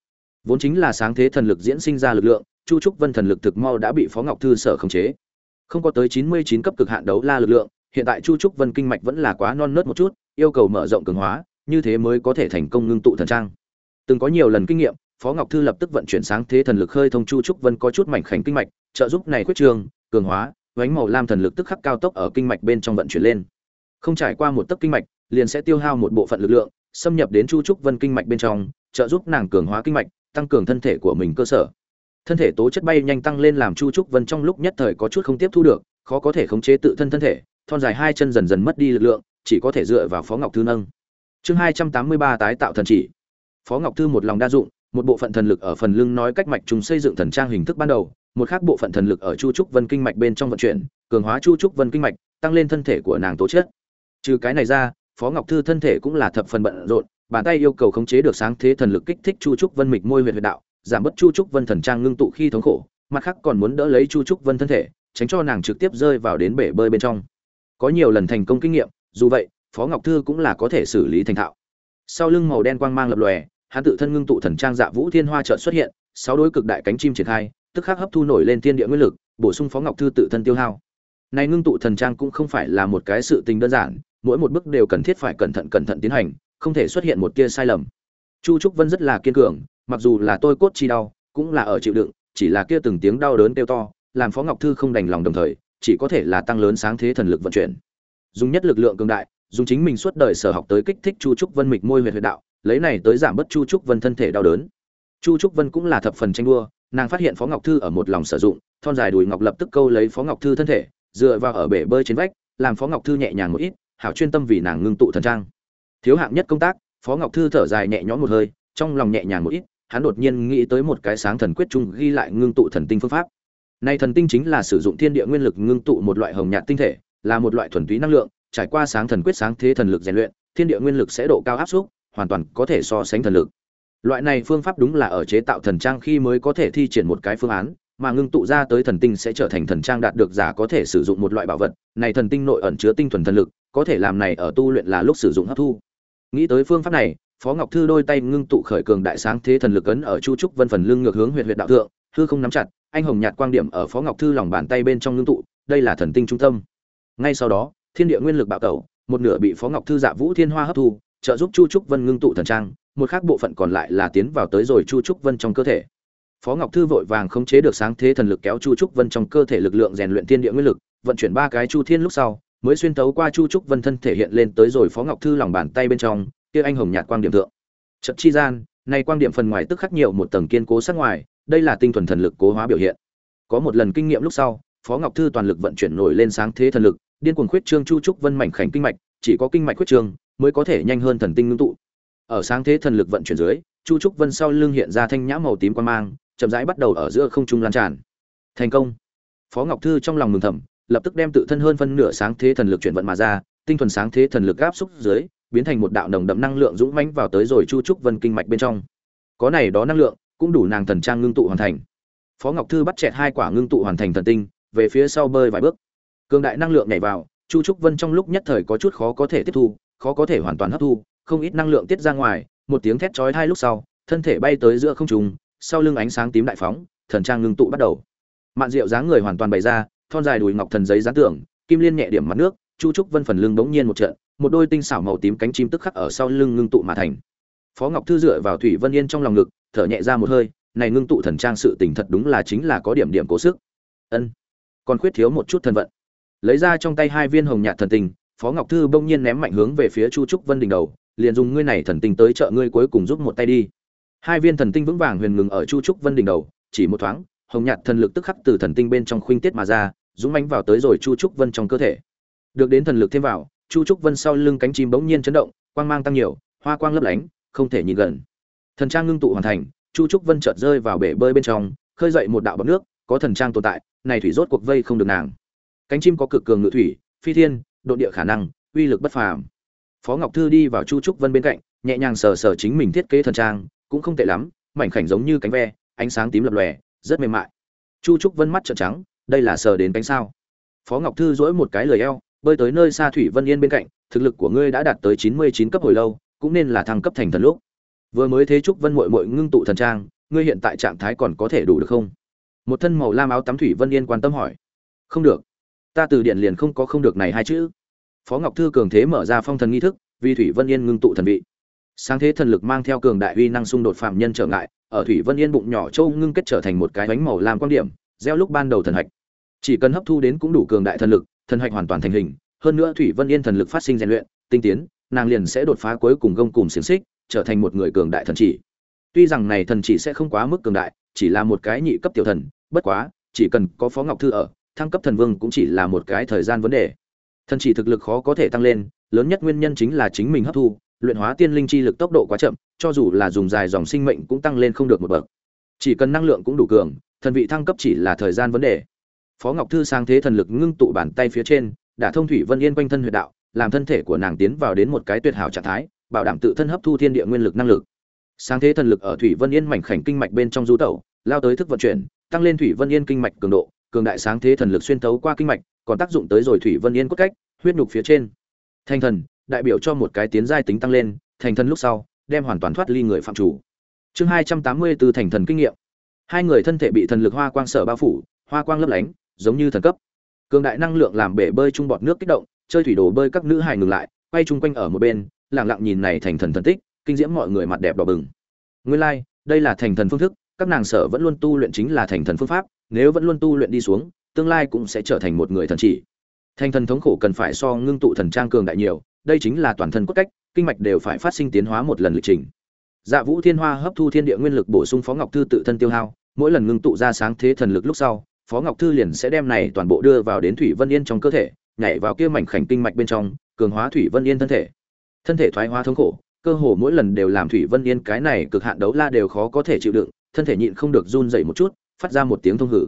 S1: Vốn chính là sáng thế thần lực diễn sinh ra lực lượng, chu trúc vân thần lực thực mau đã bị phó ngọc thư sở khống chế. Không có tới chín mươi chín cấp cực hạn đấu la lực lượng, hiện tại chu trúc vân kinh mạch vẫn là quá non nớt một chút, yêu cầu mở rộng cường hóa, như thế mới có thể thành công ngưng tụ thần trang. Từng có nhiều lần kinh nghiệm, phó ngọc thư lập tức vận chuyển sáng thế thần lực khơi thông chu trúc vân có chút mảnh khảnh kinh mạch, trợ giúp này khuyết trường, cường hóa vánh màu lam thần lực tức khắc cao tốc ở kinh mạch bên trong vận chuyển lên. Không trải qua một tấc kinh mạch, liền sẽ tiêu hao một bộ phận lực lượng, xâm nhập đến chu trúc vân kinh mạch bên trong, trợ giúp nàng cường hóa kinh mạch, tăng cường thân thể của mình cơ sở. Thân thể tố chất bay nhanh tăng lên làm chu trúc vân trong lúc nhất thời có chút không tiếp thu được, khó có thể khống chế tự thân thân thể, thon dài hai chân dần dần mất đi lực lượng, chỉ có thể dựa vào phó ngọc thư nâng. Chương hai trăm tám mươi ba tái tạo thần chỉ. Phó ngọc thư một lòng đa dụng, một bộ phận thần lực ở phần lưng nói cách mạch chúng xây dựng thần trang hình thức ban đầu một khác bộ phận thần lực ở chu trúc vân kinh mạch bên trong vận chuyển, cường hóa chu trúc vân kinh mạch, tăng lên thân thể của nàng tố chất. Trừ cái này ra, phó ngọc thư thân thể cũng là thập phần bận rộn, bàn tay yêu cầu khống chế được sáng thế thần lực kích thích chu trúc vân mịch môi huyệt huyệt đạo, giảm bớt chu trúc vân thần trang ngưng tụ khi thống khổ, mặt khác còn muốn đỡ lấy chu trúc vân thân thể, tránh cho nàng trực tiếp rơi vào đến bể bơi bên trong. Có nhiều lần thành công kinh nghiệm, dù vậy, phó ngọc thư cũng là có thể xử lý thành thạo. Sau lưng màu đen quang mang lập lòe, hắn tự thân ngưng tụ thần trang dạ vũ thiên hoa trợn xuất hiện, sáu đối cực đại cánh chim triển khai tức khắc hấp thu nổi lên thiên địa nguyên lực, bổ sung phó ngọc thư tự thân tiêu hao. Này ngưng tụ thần trang cũng không phải là một cái sự tình đơn giản, mỗi một bước đều cần thiết phải cẩn thận cẩn thận tiến hành, không thể xuất hiện một tia sai lầm. Chu trúc vân rất là kiên cường, mặc dù là tôi cốt chi đau, cũng là ở chịu đựng, chỉ là kia từng tiếng đau đớn kêu to, làm phó ngọc thư không đành lòng đồng thời, chỉ có thể là tăng lớn sáng thế thần lực vận chuyển. Dùng nhất lực lượng cường đại, dùng chính mình suốt đời sở học tới kích thích chu trúc vân mịch môi huyệt huyệt đạo, lấy này tới giảm bớt chu trúc vân thân thể đau đớn. Chu trúc vân cũng là thập phần tranh đua nàng phát hiện phó ngọc thư ở một lòng sử dụng, thon dài đùi ngọc lập tức câu lấy phó ngọc thư thân thể, dựa vào ở bể bơi trên vách, làm phó ngọc thư nhẹ nhàng một ít, hảo chuyên tâm vì nàng ngưng tụ thần trang. Thiếu hạng nhất công tác, phó ngọc thư thở dài nhẹ nhõm một hơi, trong lòng nhẹ nhàng một ít, hắn đột nhiên nghĩ tới một cái sáng thần quyết chung ghi lại ngưng tụ thần tinh phương pháp. Này thần tinh chính là sử dụng thiên địa nguyên lực ngưng tụ một loại hồng nhạt tinh thể, là một loại thuần túy năng lượng, trải qua sáng thần quyết sáng thế thần lực rèn luyện, thiên địa nguyên lực sẽ độ cao áp suất, hoàn toàn có thể so sánh thần lực loại này phương pháp đúng là ở chế tạo thần trang khi mới có thể thi triển một cái phương án, mà ngưng tụ ra tới thần tinh sẽ trở thành thần trang đạt được giả có thể sử dụng một loại bảo vật. Này thần tinh nội ẩn chứa tinh thuần thần lực, có thể làm này ở tu luyện là lúc sử dụng hấp thu. Nghĩ tới phương pháp này, phó ngọc thư đôi tay ngưng tụ khởi cường đại sáng thế thần lực ấn ở chu trúc vân phần lưng ngược hướng huyện huyện đạo thượng, hư không nắm chặt, anh hồng nhạt quang điểm ở phó ngọc thư lòng bàn tay bên trong ngưng tụ, đây là thần tinh trung tâm. Ngay sau đó, thiên địa nguyên lực bạo tẩu, một nửa bị phó ngọc thư dạ vũ thiên hoa hấp thu, trợ giúp chu trúc vân ngưng tụ thần trang một khác bộ phận còn lại là tiến vào tới rồi chu trúc vân trong cơ thể. Phó ngọc thư vội vàng khống chế được sáng thế thần lực kéo chu trúc vân trong cơ thể lực lượng rèn luyện thiên địa nguyên lực, vận chuyển ba cái chu thiên lúc sau, mới xuyên tấu qua chu trúc vân thân thể hiện lên tới rồi phó ngọc thư lòng bàn tay bên trong, kia anh hồng nhạt quang điểm thượng. Trận chi gian nay quang điểm phần ngoài tức khắc nhiều một tầng kiên cố sắc ngoài, đây là tinh thuần thần lực cố hóa biểu hiện. Có một lần kinh nghiệm lúc sau, phó ngọc thư toàn lực vận chuyển nổi lên sáng thế thần lực, điên cuồng khuyết trương chu trúc vân mảnh khảnh kinh mạch, chỉ có kinh mạch khuyết trương mới có thể nhanh hơn thần tinh ngưng tụ ở sáng thế thần lực vận chuyển dưới, chu trúc vân sau lưng hiện ra thanh nhã màu tím quan mang, chậm rãi bắt đầu ở giữa không trung lan tràn. Thành công! Phó ngọc thư trong lòng mừng thầm, lập tức đem tự thân hơn phân nửa sáng thế thần lực chuyển vận mà ra, tinh thuần sáng thế thần lực áp xúc dưới, biến thành một đạo nồng đậm năng lượng dũng mãnh vào tới rồi chu trúc vân kinh mạch bên trong. Có này đó năng lượng, cũng đủ nàng thần trang ngưng tụ hoàn thành. Phó ngọc thư bắt chẹt hai quả ngưng tụ hoàn thành thần tinh, về phía sau bơi vài bước. Cường đại năng lượng nhảy vào, chu trúc vân trong lúc nhất thời có chút khó có thể tiếp thu, khó có thể hoàn toàn hấp thu không ít năng lượng tiết ra ngoài, một tiếng thét chói tai lúc sau, thân thể bay tới giữa không trung, sau lưng ánh sáng tím đại phóng, thần trang ngưng tụ bắt đầu. Mạn diệu dáng người hoàn toàn bày ra, thon dài đùi ngọc thần giấy dán tưởng kim liên nhẹ điểm mặt nước, chu trúc vân phần lưng bỗng nhiên một trận, một đôi tinh xảo màu tím cánh chim tức khắc ở sau lưng ngưng tụ mà thành. Phó ngọc thư dựa vào thủy vân yên trong lòng ngực, thở nhẹ ra một hơi, này ngưng tụ thần trang sự tình thật đúng là chính là có điểm điểm cố sức. Ân. Còn khuyết thiếu một chút thân vận. Lấy ra trong tay hai viên hồng nhạt thần tình, phó ngọc thư bỗng nhiên ném mạnh hướng về phía chu trúc vân đỉnh đầu liền dùng ngươi này thần tinh tới trợ ngươi cuối cùng giúp một tay đi. Hai viên thần tinh vững vàng huyền ngừng ở chu trúc vân đỉnh đầu, chỉ một thoáng, hồng nhạt thần lực tức khắc từ thần tinh bên trong khuynh tiết mà ra, dũng mãnh vào tới rồi chu trúc vân trong cơ thể. Được đến thần lực thêm vào, chu trúc vân sau lưng cánh chim bỗng nhiên chấn động, quang mang tăng nhiều, hoa quang lấp lánh, không thể nhìn gần. Thần trang ngưng tụ hoàn thành, chu trúc vân chợt rơi vào bể bơi bên trong, khơi dậy một đạo bọt nước, có thần trang tồn tại, này thủy rốt cuộc vây không được nàng. Cánh chim có cực cường ngự thủy, phi thiên, độ địa khả năng, uy lực bất phàm phó ngọc thư đi vào chu trúc vân bên cạnh, nhẹ nhàng sờ sờ chính mình thiết kế thần trang, cũng không tệ lắm, mảnh khảnh giống như cánh ve, ánh sáng tím lập lòe, rất mềm mại. Chu trúc vân mắt trợn trắng, đây là sờ đến cánh sao? Phó ngọc thư dỗi một cái lời eo, bơi tới nơi xa thủy vân yên bên cạnh, thực lực của ngươi đã đạt tới chín mươi chín cấp hồi lâu, cũng nên là thăng cấp thành thần lúc. Vừa mới thế trúc vân mội mội ngưng tụ thần trang, ngươi hiện tại trạng thái còn có thể đủ được không? Một thân màu lam áo tắm thủy vân yên quan tâm hỏi. Không được. Ta từ điện liền không có không được này hai chữ phó ngọc thư cường thế mở ra phong thần nghi thức, vì thủy vân yên ngưng tụ thần vị. Sáng thế thần lực mang theo cường đại uy năng xung đột phạm nhân trở ngại, ở thủy vân yên bụng nhỏ châu ngưng kết trở thành một cái bánh màu lam quan điểm, gieo lúc ban đầu thần hạch. Chỉ cần hấp thu đến cũng đủ cường đại thần lực, thần hạch hoàn toàn thành hình, hơn nữa thủy vân yên thần lực phát sinh rèn luyện, tinh tiến, nàng liền sẽ đột phá cuối cùng gông cùng xiềng xích, trở thành một người cường đại thần chỉ. Tuy rằng này thần chỉ sẽ không quá mức cường đại, chỉ là một cái nhị cấp tiểu thần, bất quá, chỉ cần có phó ngọc thư ở, thăng cấp thần vương cũng chỉ là một cái thời gian vấn đề thần chỉ thực lực khó có thể tăng lên, lớn nhất nguyên nhân chính là chính mình hấp thu, luyện hóa tiên linh chi lực tốc độ quá chậm, cho dù là dùng dài dòng sinh mệnh cũng tăng lên không được một bậc. Chỉ cần năng lượng cũng đủ cường, thần vị thăng cấp chỉ là thời gian vấn đề. Phó ngọc thư sang thế thần lực ngưng tụ bàn tay phía trên đã thông thủy vân yên quanh thân huyệt đạo, làm thân thể của nàng tiến vào đến một cái tuyệt hảo trạng thái, bảo đảm tự thân hấp thu thiên địa nguyên lực năng lực. Sáng thế thần lực ở thủy vân yên mảnh khảnh kinh mạch bên trong du tẩu, lao tới thức vận chuyển, tăng lên thủy vân yên kinh mạch cường độ cường đại sáng thế thần lực xuyên thấu qua kinh mạch còn tác dụng tới rồi thủy vân yên cốt cách huyết nhục phía trên. Thành thần đại biểu cho một cái tiến giai tính tăng lên thành thần lúc sau đem hoàn toàn thoát ly người phạm chủ. Chương hai trăm tám mươi từ thành thần kinh nghiệm. Hai người thân thể bị thần lực hoa quang sở bao phủ hoa quang lấp lánh giống như thần cấp. Cường đại năng lượng làm bể bơi chung bọt nước kích động chơi thủy đồ bơi các nữ hài ngừng lại quay chung quanh ở một bên lặng lặng nhìn này thành thần thần tích kinh diễm mọi người mặt đẹp đỏ bừng. Nguyên lai like, đây là thành thần phương thức các nàng sở vẫn luôn tu luyện chính là thành thần phương pháp, nếu vẫn luôn tu luyện đi xuống, tương lai cũng sẽ trở thành một người thần chỉ. Thành thần thống khổ cần phải so ngưng tụ thần trang cường đại nhiều, đây chính là toàn thân cốt cách, kinh mạch đều phải phát sinh tiến hóa một lần lịch trình. Dạ vũ thiên hoa hấp thu thiên địa nguyên lực bổ sung phó ngọc thư tự thân tiêu hao, mỗi lần ngưng tụ ra sáng thế thần lực lúc sau, phó ngọc thư liền sẽ đem này toàn bộ đưa vào đến thủy vân yên trong cơ thể, nhảy vào kia mảnh khảnh kinh mạch bên trong, cường hóa thủy vân yên thân thể. Thân thể thoái hóa thống khổ, cơ hồ mỗi lần đều làm thủy vân yên cái này cực hạn đấu la đều khó có thể chịu đựng thân thể nhịn không được run dậy một chút, phát ra một tiếng thông hử.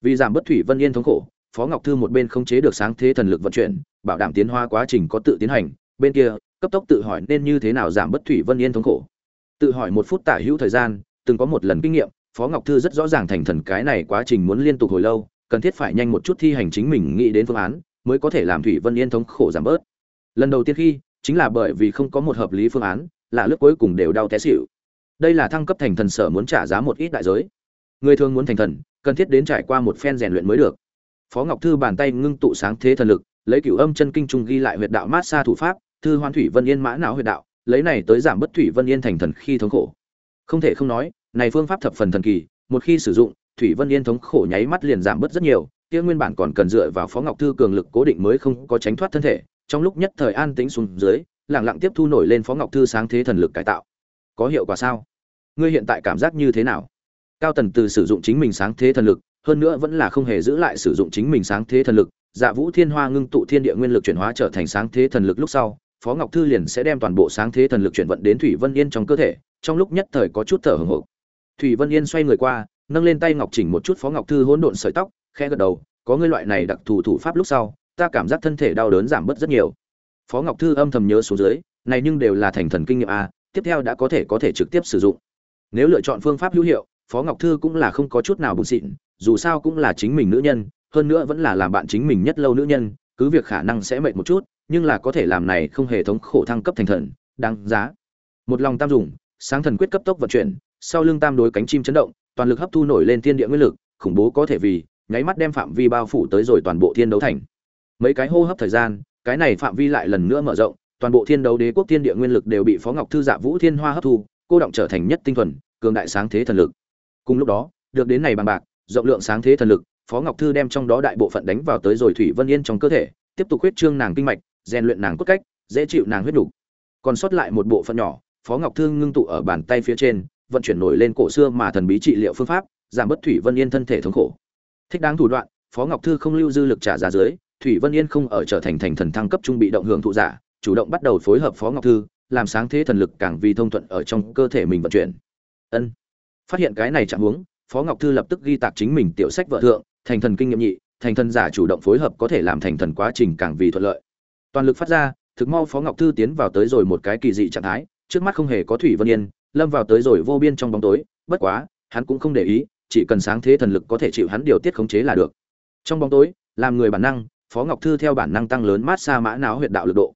S1: Vì giảm bất thủy vân yên thống khổ, phó ngọc thư một bên không chế được sáng thế thần lực vận chuyển, bảo đảm tiến hóa quá trình có tự tiến hành, bên kia, cấp tốc tự hỏi nên như thế nào giảm bất thủy vân yên thống khổ. Tự hỏi một phút tả hữu thời gian, từng có một lần kinh nghiệm, phó ngọc thư rất rõ ràng thành thần cái này quá trình muốn liên tục hồi lâu, cần thiết phải nhanh một chút thi hành chính mình nghĩ đến phương án, mới có thể làm thủy vân yên thống khổ giảm bớt. Lần đầu tiên khi, chính là bởi vì không có một hợp lý phương án, là lớp cuối cùng đều đau té xỉu đây là thăng cấp thành thần sở muốn trả giá một ít đại giới. Người thường muốn thành thần, cần thiết đến trải qua một phen rèn luyện mới được. Phó ngọc thư bàn tay ngưng tụ sáng thế thần lực, lấy cửu âm chân kinh trung ghi lại huyệt đạo mát xa thủ pháp, thư hoan thủy vân yên mã não huyệt đạo, lấy này tới giảm bất thủy vân yên thành thần khi thống khổ. Không thể không nói, này phương pháp thập phần thần kỳ, một khi sử dụng, thủy vân yên thống khổ nháy mắt liền giảm bớt rất nhiều, kia nguyên bản còn cần dựa vào phó ngọc thư cường lực cố định mới không có tránh thoát thân thể, trong lúc nhất thời an tĩnh xuống dưới, lặng lặng tiếp thu nổi lên phó ngọc thư sáng thế thần lực cải tạo. Có hiệu quả sao? Ngươi hiện tại cảm giác như thế nào? Cao tần từ sử dụng chính mình sáng thế thần lực, hơn nữa vẫn là không hề giữ lại sử dụng chính mình sáng thế thần lực. Dạ vũ thiên hoa ngưng tụ thiên địa nguyên lực chuyển hóa trở thành sáng thế thần lực lúc sau, phó ngọc thư liền sẽ đem toàn bộ sáng thế thần lực chuyển vận đến thủy vân yên trong cơ thể, trong lúc nhất thời có chút thở hổn hộc thủy vân yên xoay người qua, nâng lên tay ngọc chỉnh một chút, phó ngọc thư hỗn độn sợi tóc, khẽ gật đầu, có ngươi loại này đặc thù thủ pháp lúc sau, ta cảm giác thân thể đau đớn giảm bớt rất nhiều. Phó ngọc thư âm thầm nhớ xuống dưới, này nhưng đều là thành thần kinh nghiệm a, tiếp theo đã có thể có thể trực tiếp sử dụng nếu lựa chọn phương pháp hữu hiệu, phó ngọc thư cũng là không có chút nào bùn xịn, dù sao cũng là chính mình nữ nhân, hơn nữa vẫn là làm bạn chính mình nhất lâu nữ nhân, cứ việc khả năng sẽ mệt một chút, nhưng là có thể làm này không hề thống khổ thăng cấp thành thần, đáng giá. Một lòng tam dùng, sáng thần quyết cấp tốc vận chuyển, sau lưng tam đối cánh chim chấn động, toàn lực hấp thu nổi lên thiên địa nguyên lực, khủng bố có thể vì, nháy mắt đem phạm vi bao phủ tới rồi toàn bộ thiên đấu thành. Mấy cái hô hấp thời gian, cái này phạm vi lại lần nữa mở rộng, toàn bộ thiên đấu đế quốc thiên địa nguyên lực đều bị phó ngọc thư dạ vũ thiên hoa hấp thu cô động trở thành nhất tinh thuần, cường đại sáng thế thần lực cùng lúc đó, được đến này bằng bạc, rộng lượng sáng thế thần lực, phó ngọc thư đem trong đó đại bộ phận đánh vào tới rồi thủy vân yên trong cơ thể, tiếp tục huyết trương nàng kinh mạch, rèn luyện nàng cốt cách, dễ chịu nàng huyết đủ. còn sót lại một bộ phận nhỏ, phó ngọc thư ngưng tụ ở bàn tay phía trên, vận chuyển nổi lên cổ xưa mà thần bí trị liệu phương pháp, giảm bớt thủy vân yên thân thể thống khổ thích đáng thủ đoạn, phó ngọc thư không lưu dư lực trả giá dưới, thủy vân yên không ở trở thành thành thần thăng cấp trung bị động hưởng thụ giả, chủ động bắt đầu phối hợp phó ngọc thư làm sáng thế thần lực càng vì thông thuận ở trong cơ thể mình vận chuyển. Ân. Phát hiện cái này chẳng huống, phó ngọc thư lập tức ghi tạc chính mình tiểu sách vợ thượng, thành thần kinh nghiệm nhị, thành thần giả chủ động phối hợp có thể làm thành thần quá trình càng vì thuận lợi. Toàn lực phát ra, thực mau phó ngọc thư tiến vào tới rồi một cái kỳ dị trạng thái, trước mắt không hề có thủy vân yên, lâm vào tới rồi vô biên trong bóng tối, bất quá, hắn cũng không để ý, chỉ cần sáng thế thần lực có thể chịu hắn điều tiết khống chế là được. Trong bóng tối, làm người bản năng, phó ngọc thư theo bản năng tăng lớn mát xa mã não huyệt đạo lực độ.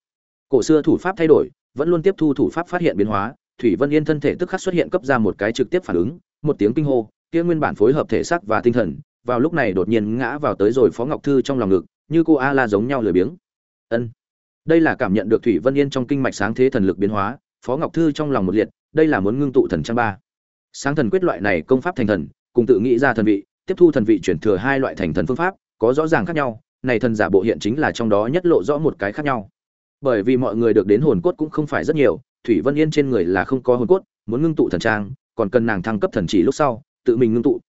S1: Cổ xưa thủ pháp thay đổi vẫn luôn tiếp thu thủ pháp phát hiện biến hóa, thủy vân yên thân thể tức khắc xuất hiện cấp ra một cái trực tiếp phản ứng, một tiếng kinh hô, kia nguyên bản phối hợp thể xác và tinh thần, vào lúc này đột nhiên ngã vào tới rồi phó ngọc thư trong lòng ngực, như cô a la giống nhau lười biếng. Ân. Đây là cảm nhận được thủy vân yên trong kinh mạch sáng thế thần lực biến hóa, phó ngọc thư trong lòng một liệt, đây là muốn ngưng tụ thần trang ba. Sáng thần quyết loại này công pháp thành thần, cùng tự nghĩ ra thần vị, tiếp thu thần vị chuyển thừa hai loại thành thần phương pháp, có rõ ràng khác nhau, này thần giả bộ hiện chính là trong đó nhất lộ rõ một cái khác nhau bởi vì mọi người được đến hồn cốt cũng không phải rất nhiều, thủy vân yên trên người là không có hồn cốt, muốn ngưng tụ thần trang, còn cần nàng thăng cấp thần chỉ lúc sau, tự mình ngưng tụ.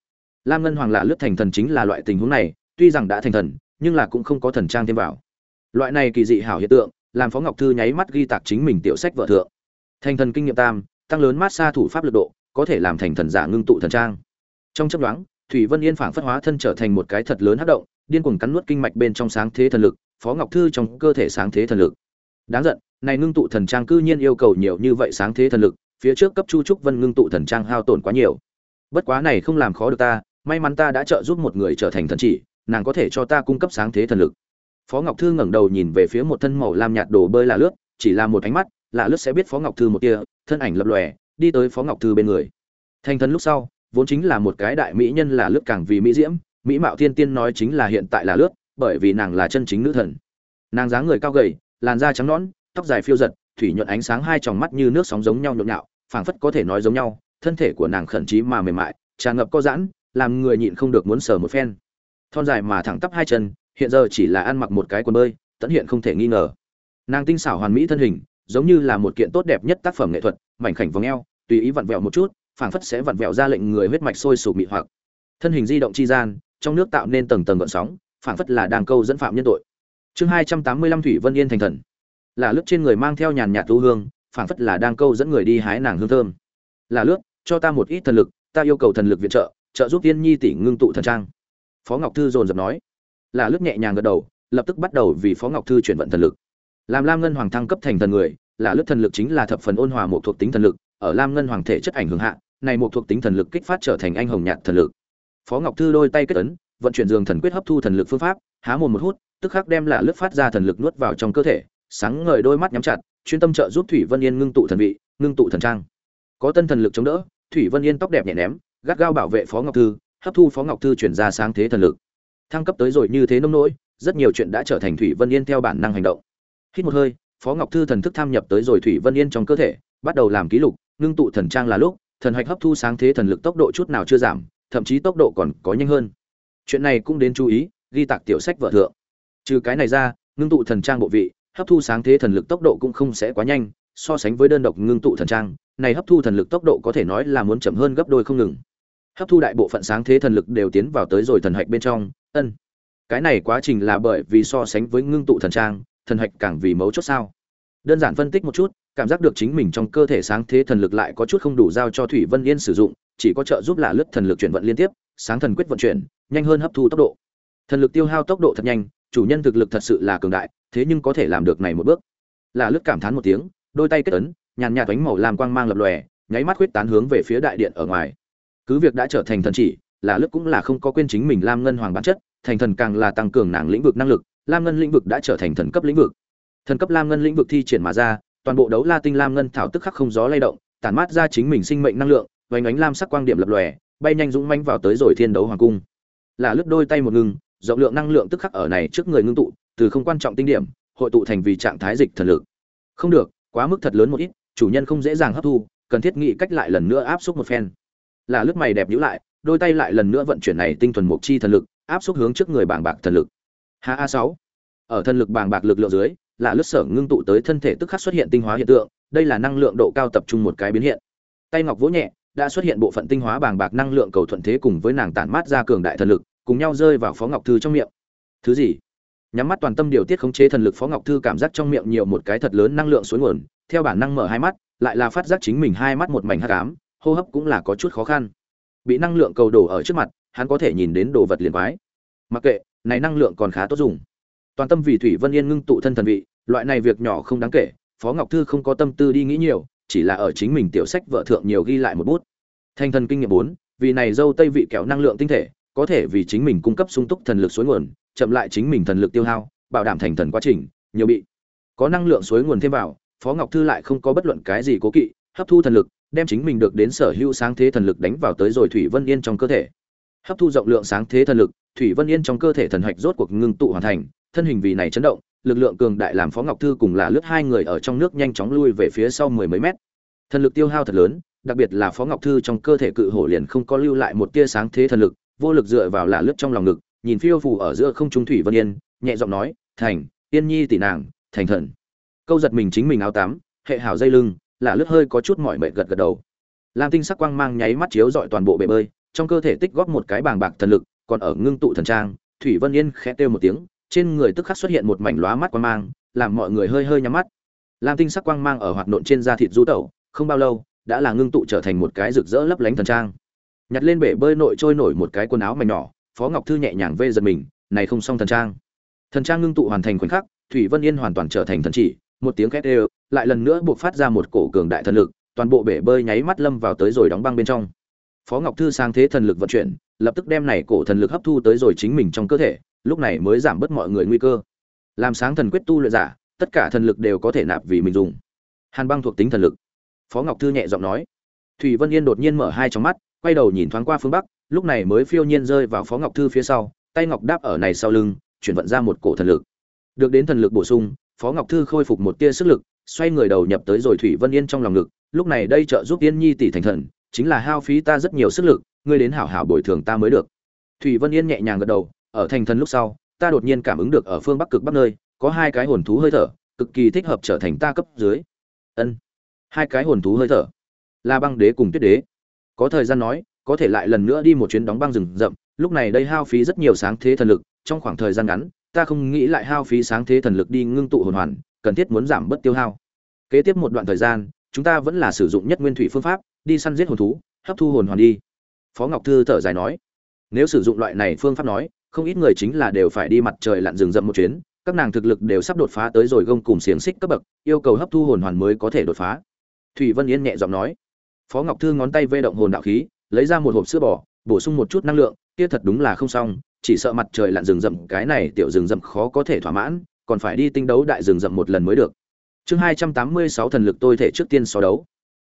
S1: Lam ngân hoàng lạ lướt thành thần chính là loại tình huống này, tuy rằng đã thành thần, nhưng là cũng không có thần trang thêm vào. Loại này kỳ dị hảo hiện tượng, làm phó ngọc thư nháy mắt ghi tạc chính mình tiểu sách vợ thượng. Thành thần kinh nghiệm tam, tăng lớn mát xa thủ pháp lực độ, có thể làm thành thần giả ngưng tụ thần trang. Trong chấp đoán thủy vân yên phảng phất hóa thân trở thành một cái thật lớn hất động, điên cuồng cắn nuốt kinh mạch bên trong sáng thế thần lực, phó ngọc thư trong cơ thể sáng thế thần lực đáng giận, này ngưng tụ thần trang cư nhiên yêu cầu nhiều như vậy sáng thế thần lực, phía trước cấp chu trúc vân ngưng tụ thần trang hao tổn quá nhiều. Bất quá này không làm khó được ta, may mắn ta đã trợ giúp một người trở thành thần chỉ, nàng có thể cho ta cung cấp sáng thế thần lực. Phó ngọc thư ngẩng đầu nhìn về phía một thân màu lam nhạt đồ bơi là lướt, chỉ là một ánh mắt, là lướt sẽ biết phó ngọc thư một tia thân ảnh lập lòe, đi tới phó ngọc thư bên người. Thành thần lúc sau, vốn chính là một cái đại mỹ nhân là lướt càng vì mỹ diễm, mỹ mạo thiên tiên nói chính là hiện tại là lướt, bởi vì nàng là chân chính nữ thần. Nàng dáng người cao gầy làn da trắng nõn, tóc dài phiêu giật, thủy nhuận ánh sáng hai tròng mắt như nước sóng giống nhau nhộn nhạo, phảng phất có thể nói giống nhau, thân thể của nàng khẩn trí mà mềm mại, tràn ngập co giãn, làm người nhịn không được muốn sờ một phen. Thon dài mà thẳng tắp hai chân, hiện giờ chỉ là ăn mặc một cái quần bơi, tận hiện không thể nghi ngờ. Nàng tinh xảo hoàn mỹ thân hình, giống như là một kiện tốt đẹp nhất tác phẩm nghệ thuật, mảnh khảnh vòng eo, tùy ý vặn vẹo một chút, phảng phất sẽ vặn vẹo ra lệnh người huyết mạch sôi sục mị hoặc. Thân hình di động chi gian, trong nước tạo nên tầng tầng gợn sóng, phảng phất là đang câu dẫn phạm nhân tội chương hai trăm tám mươi lăm thủy vân yên thành thần. Là lướt trên người mang theo nhàn nhạt thu hương, phảng phất là đang câu dẫn người đi hái nàng hương thơm. Là lướt, cho ta một ít thần lực, ta yêu cầu thần lực viện trợ trợ giúp tiên nhi tỷ ngưng tụ thần trang. Phó ngọc thư dồn dập nói. Là lướt nhẹ nhàng gật đầu, lập tức bắt đầu vì phó ngọc thư chuyển vận thần lực. Làm lam ngân hoàng thăng cấp thành thần người, là lướt thần lực chính là thập phần ôn hòa một thuộc tính thần lực, ở lam ngân hoàng thể chất ảnh hưởng hạ, này một thuộc tính thần lực kích phát trở thành anh hồng nhạt thần lực. Phó ngọc thư đôi tay kết ấn, vận chuyển dường thần quyết hấp thu thần lực phương pháp, há mồm một hút tức khắc đem là lướt phát ra thần lực nuốt vào trong cơ thể, sáng ngời đôi mắt nhắm chặt, chuyên tâm trợ giúp thủy vân yên ngưng tụ thần vị, ngưng tụ thần trang. Có tân thần lực chống đỡ, thủy vân yên tóc đẹp nhẹ ném, gắt gao bảo vệ phó ngọc thư, hấp thu phó ngọc thư chuyển ra sáng thế thần lực. Thăng cấp tới rồi như thế nông nỗi, rất nhiều chuyện đã trở thành thủy vân yên theo bản năng hành động. Hít một hơi, phó ngọc thư thần thức tham nhập tới rồi thủy vân yên trong cơ thể, bắt đầu làm ký lục, ngưng tụ thần trang là lúc, thần hạch hấp thu sáng thế thần lực tốc độ chút nào chưa giảm, thậm chí tốc độ còn có nhanh hơn. Chuyện này cũng đến chú ý, ghi tạc tiểu sách vợ thượng trừ cái này ra, ngưng tụ thần trang bộ vị, hấp thu sáng thế thần lực tốc độ cũng không sẽ quá nhanh, so sánh với đơn độc ngưng tụ thần trang, này hấp thu thần lực tốc độ có thể nói là muốn chậm hơn gấp đôi không ngừng. Hấp thu đại bộ phận sáng thế thần lực đều tiến vào tới rồi thần hạch bên trong, ân. Cái này quá trình là bởi vì so sánh với ngưng tụ thần trang, thần hạch càng vì mấu chốt sao. Đơn giản phân tích một chút, cảm giác được chính mình trong cơ thể sáng thế thần lực lại có chút không đủ giao cho thủy vân yên sử dụng, chỉ có trợ giúp là lướt thần lực chuyển vận liên tiếp, sáng thần quyết vận chuyển, nhanh hơn hấp thu tốc độ. Thần lực tiêu hao tốc độ thật nhanh chủ nhân thực lực thật sự là cường đại, thế nhưng có thể làm được này một bước. Là lướt cảm thán một tiếng, đôi tay kết ấn, nhàn nhạt đánh màu làm quang mang lập lòe, nháy mắt huyết tán hướng về phía đại điện ở ngoài. Cứ việc đã trở thành thần chỉ, là lướt cũng là không có quên chính mình lam ngân hoàng bản chất, thành thần càng là tăng cường nàng lĩnh vực năng lực, lam ngân lĩnh vực đã trở thành thần cấp lĩnh vực. Thần cấp lam ngân lĩnh vực thi triển mà ra, toàn bộ đấu la tinh lam ngân thảo tức khắc không gió lay động, tản mát ra chính mình sinh mệnh năng lượng, vành ánh lam sắc quang điểm lập lòe, bay nhanh dũng manh vào tới rồi thiên đấu hoàng cung. Là lướt đôi tay một ngừng rộng lượng năng lượng tức khắc ở này trước người ngưng tụ, từ không quan trọng tinh điểm, hội tụ thành vì trạng thái dịch thần lực. Không được, quá mức thật lớn một ít, chủ nhân không dễ dàng hấp thu, cần thiết nghĩ cách lại lần nữa áp xúc một phen. Là lướt mày đẹp nhữ lại, đôi tay lại lần nữa vận chuyển này tinh thuần mục chi thần lực, áp xúc hướng trước người bảng bạc thần lực. Ha a sáu. Ở thần lực bàng bạc lực lượng dưới, là lướt sở ngưng tụ tới thân thể tức khắc xuất hiện tinh hóa hiện tượng, đây là năng lượng độ cao tập trung một cái biến hiện. Tay ngọc vỗ nhẹ, đã xuất hiện bộ phận tinh hóa bàng bạc năng lượng cầu thuận thế cùng với nàng tản mát ra cường đại thần lực cùng nhau rơi vào phó ngọc thư trong miệng. Thứ gì? Nhắm mắt toàn tâm điều tiết khống chế thần lực phó ngọc thư cảm giác trong miệng nhiều một cái thật lớn năng lượng suối nguồn, theo bản năng mở hai mắt, lại là phát giác chính mình hai mắt một mảnh hắc ám, hô hấp cũng là có chút khó khăn. Bị năng lượng cầu đổ ở trước mặt, hắn có thể nhìn đến đồ vật liền quái. Mặc kệ, này năng lượng còn khá tốt dùng. Toàn tâm vì thủy vân yên ngưng tụ thân thần vị, loại này việc nhỏ không đáng kể, phó ngọc thư không có tâm tư đi nghĩ nhiều, chỉ là ở chính mình tiểu sách vợ thượng nhiều ghi lại một bút. Thanh thần kinh nghiệm bốn, vì này dâu tây vị kéo năng lượng tinh thể có thể vì chính mình cung cấp sung túc thần lực suối nguồn, chậm lại chính mình thần lực tiêu hao, bảo đảm thành thần quá trình, nhiều bị có năng lượng suối nguồn thêm vào, phó ngọc thư lại không có bất luận cái gì cố kỵ, hấp thu thần lực, đem chính mình được đến sở hữu sáng thế thần lực đánh vào tới rồi thủy vân yên trong cơ thể. Hấp thu rộng lượng sáng thế thần lực, thủy vân yên trong cơ thể thần hạch rốt cuộc ngưng tụ hoàn thành, thân hình vì này chấn động, lực lượng cường đại làm phó ngọc thư cùng là lướt hai người ở trong nước nhanh chóng lui về phía sau mười mấy mét. Thần lực tiêu hao thật lớn, đặc biệt là phó ngọc thư trong cơ thể cự hổ liền không có lưu lại một tia sáng thế thần lực vô lực dựa vào lạ lướt trong lòng ngực, nhìn phiêu phù ở giữa không trung thủy vân yên, nhẹ giọng nói, thành, yên nhi tỷ nàng, thành thần. Câu giật mình chính mình áo tắm hệ hảo dây lưng lạ lướt hơi có chút mỏi mệt gật gật đầu. Lam tinh sắc quang mang nháy mắt chiếu dọi toàn bộ bể bơi, trong cơ thể tích góp một cái bàng bạc thần lực, còn ở ngưng tụ thần trang, thủy vân yên khẽ kêu một tiếng, trên người tức khắc xuất hiện một mảnh lóa mắt quang mang, làm mọi người hơi hơi nhắm mắt. Lam tinh sắc quang mang ở hoạt nộn trên da thịt rú tẩu, không bao lâu, đã là ngưng tụ trở thành một cái rực rỡ lấp lánh thần trang nhặt lên bể bơi nội trôi nổi một cái quần áo mảnh nhỏ, phó ngọc thư nhẹ nhàng vê giật mình, này không xong thần trang. Thần trang ngưng tụ hoàn thành khoảnh khắc, thủy vân yên hoàn toàn trở thành thần chỉ, một tiếng két đều, lại lần nữa buộc phát ra một cổ cường đại thần lực, toàn bộ bể bơi nháy mắt lâm vào tới rồi đóng băng bên trong. Phó ngọc thư sang thế thần lực vận chuyển, lập tức đem này cổ thần lực hấp thu tới rồi chính mình trong cơ thể, lúc này mới giảm bớt mọi người nguy cơ. Làm sáng thần quyết tu luyện giả, tất cả thần lực đều có thể nạp vì mình dùng. Hàn băng thuộc tính thần lực. Phó ngọc thư nhẹ giọng nói. Thủy vân yên đột nhiên mở hai trong mắt quay đầu nhìn thoáng qua phương bắc, lúc này mới phiêu nhiên rơi vào phó ngọc thư phía sau, tay ngọc đáp ở này sau lưng, chuyển vận ra một cổ thần lực. Được đến thần lực bổ sung, phó ngọc thư khôi phục một tia sức lực, xoay người đầu nhập tới rồi thủy vân yên trong lòng ngực, lúc này đây trợ giúp yên nhi tỷ thành thần, chính là hao phí ta rất nhiều sức lực, ngươi đến hảo hảo bồi thường ta mới được. Thủy vân yên nhẹ nhàng gật đầu, ở thành thần lúc sau, ta đột nhiên cảm ứng được ở phương bắc cực bắc nơi, có hai cái hồn thú hơi thở, cực kỳ thích hợp trở thành ta cấp dưới. Ân, hai cái hồn thú hơi thở là băng đế cùng tuyết đế có thời gian nói, có thể lại lần nữa đi một chuyến đóng băng rừng rậm, lúc này đây hao phí rất nhiều sáng thế thần lực, trong khoảng thời gian ngắn, ta không nghĩ lại hao phí sáng thế thần lực đi ngưng tụ hồn hoàn, cần thiết muốn giảm bớt tiêu hao. Kế tiếp một đoạn thời gian, chúng ta vẫn là sử dụng nhất nguyên thủy phương pháp, đi săn giết hồn thú, hấp thu hồn hoàn đi. Phó ngọc thư thở dài nói. Nếu sử dụng loại này phương pháp nói, không ít người chính là đều phải đi mặt trời lặn rừng rậm một chuyến, các nàng thực lực đều sắp đột phá tới rồi gông cùng xiềng xích cấp bậc, yêu cầu hấp thu hồn hoàn mới có thể đột phá. Thủy vân yên nhẹ giọng nói phó ngọc thư ngón tay vê động hồn đạo khí, lấy ra một hộp sữa bò, bổ sung một chút năng lượng, kia thật đúng là không xong, chỉ sợ mặt trời lặn rừng rậm, cái này tiểu rừng rậm khó có thể thỏa mãn, còn phải đi tinh đấu đại rừng rậm một lần mới được. Chương hai trăm tám mươi sáu thần lực tôi thể trước tiên so đấu.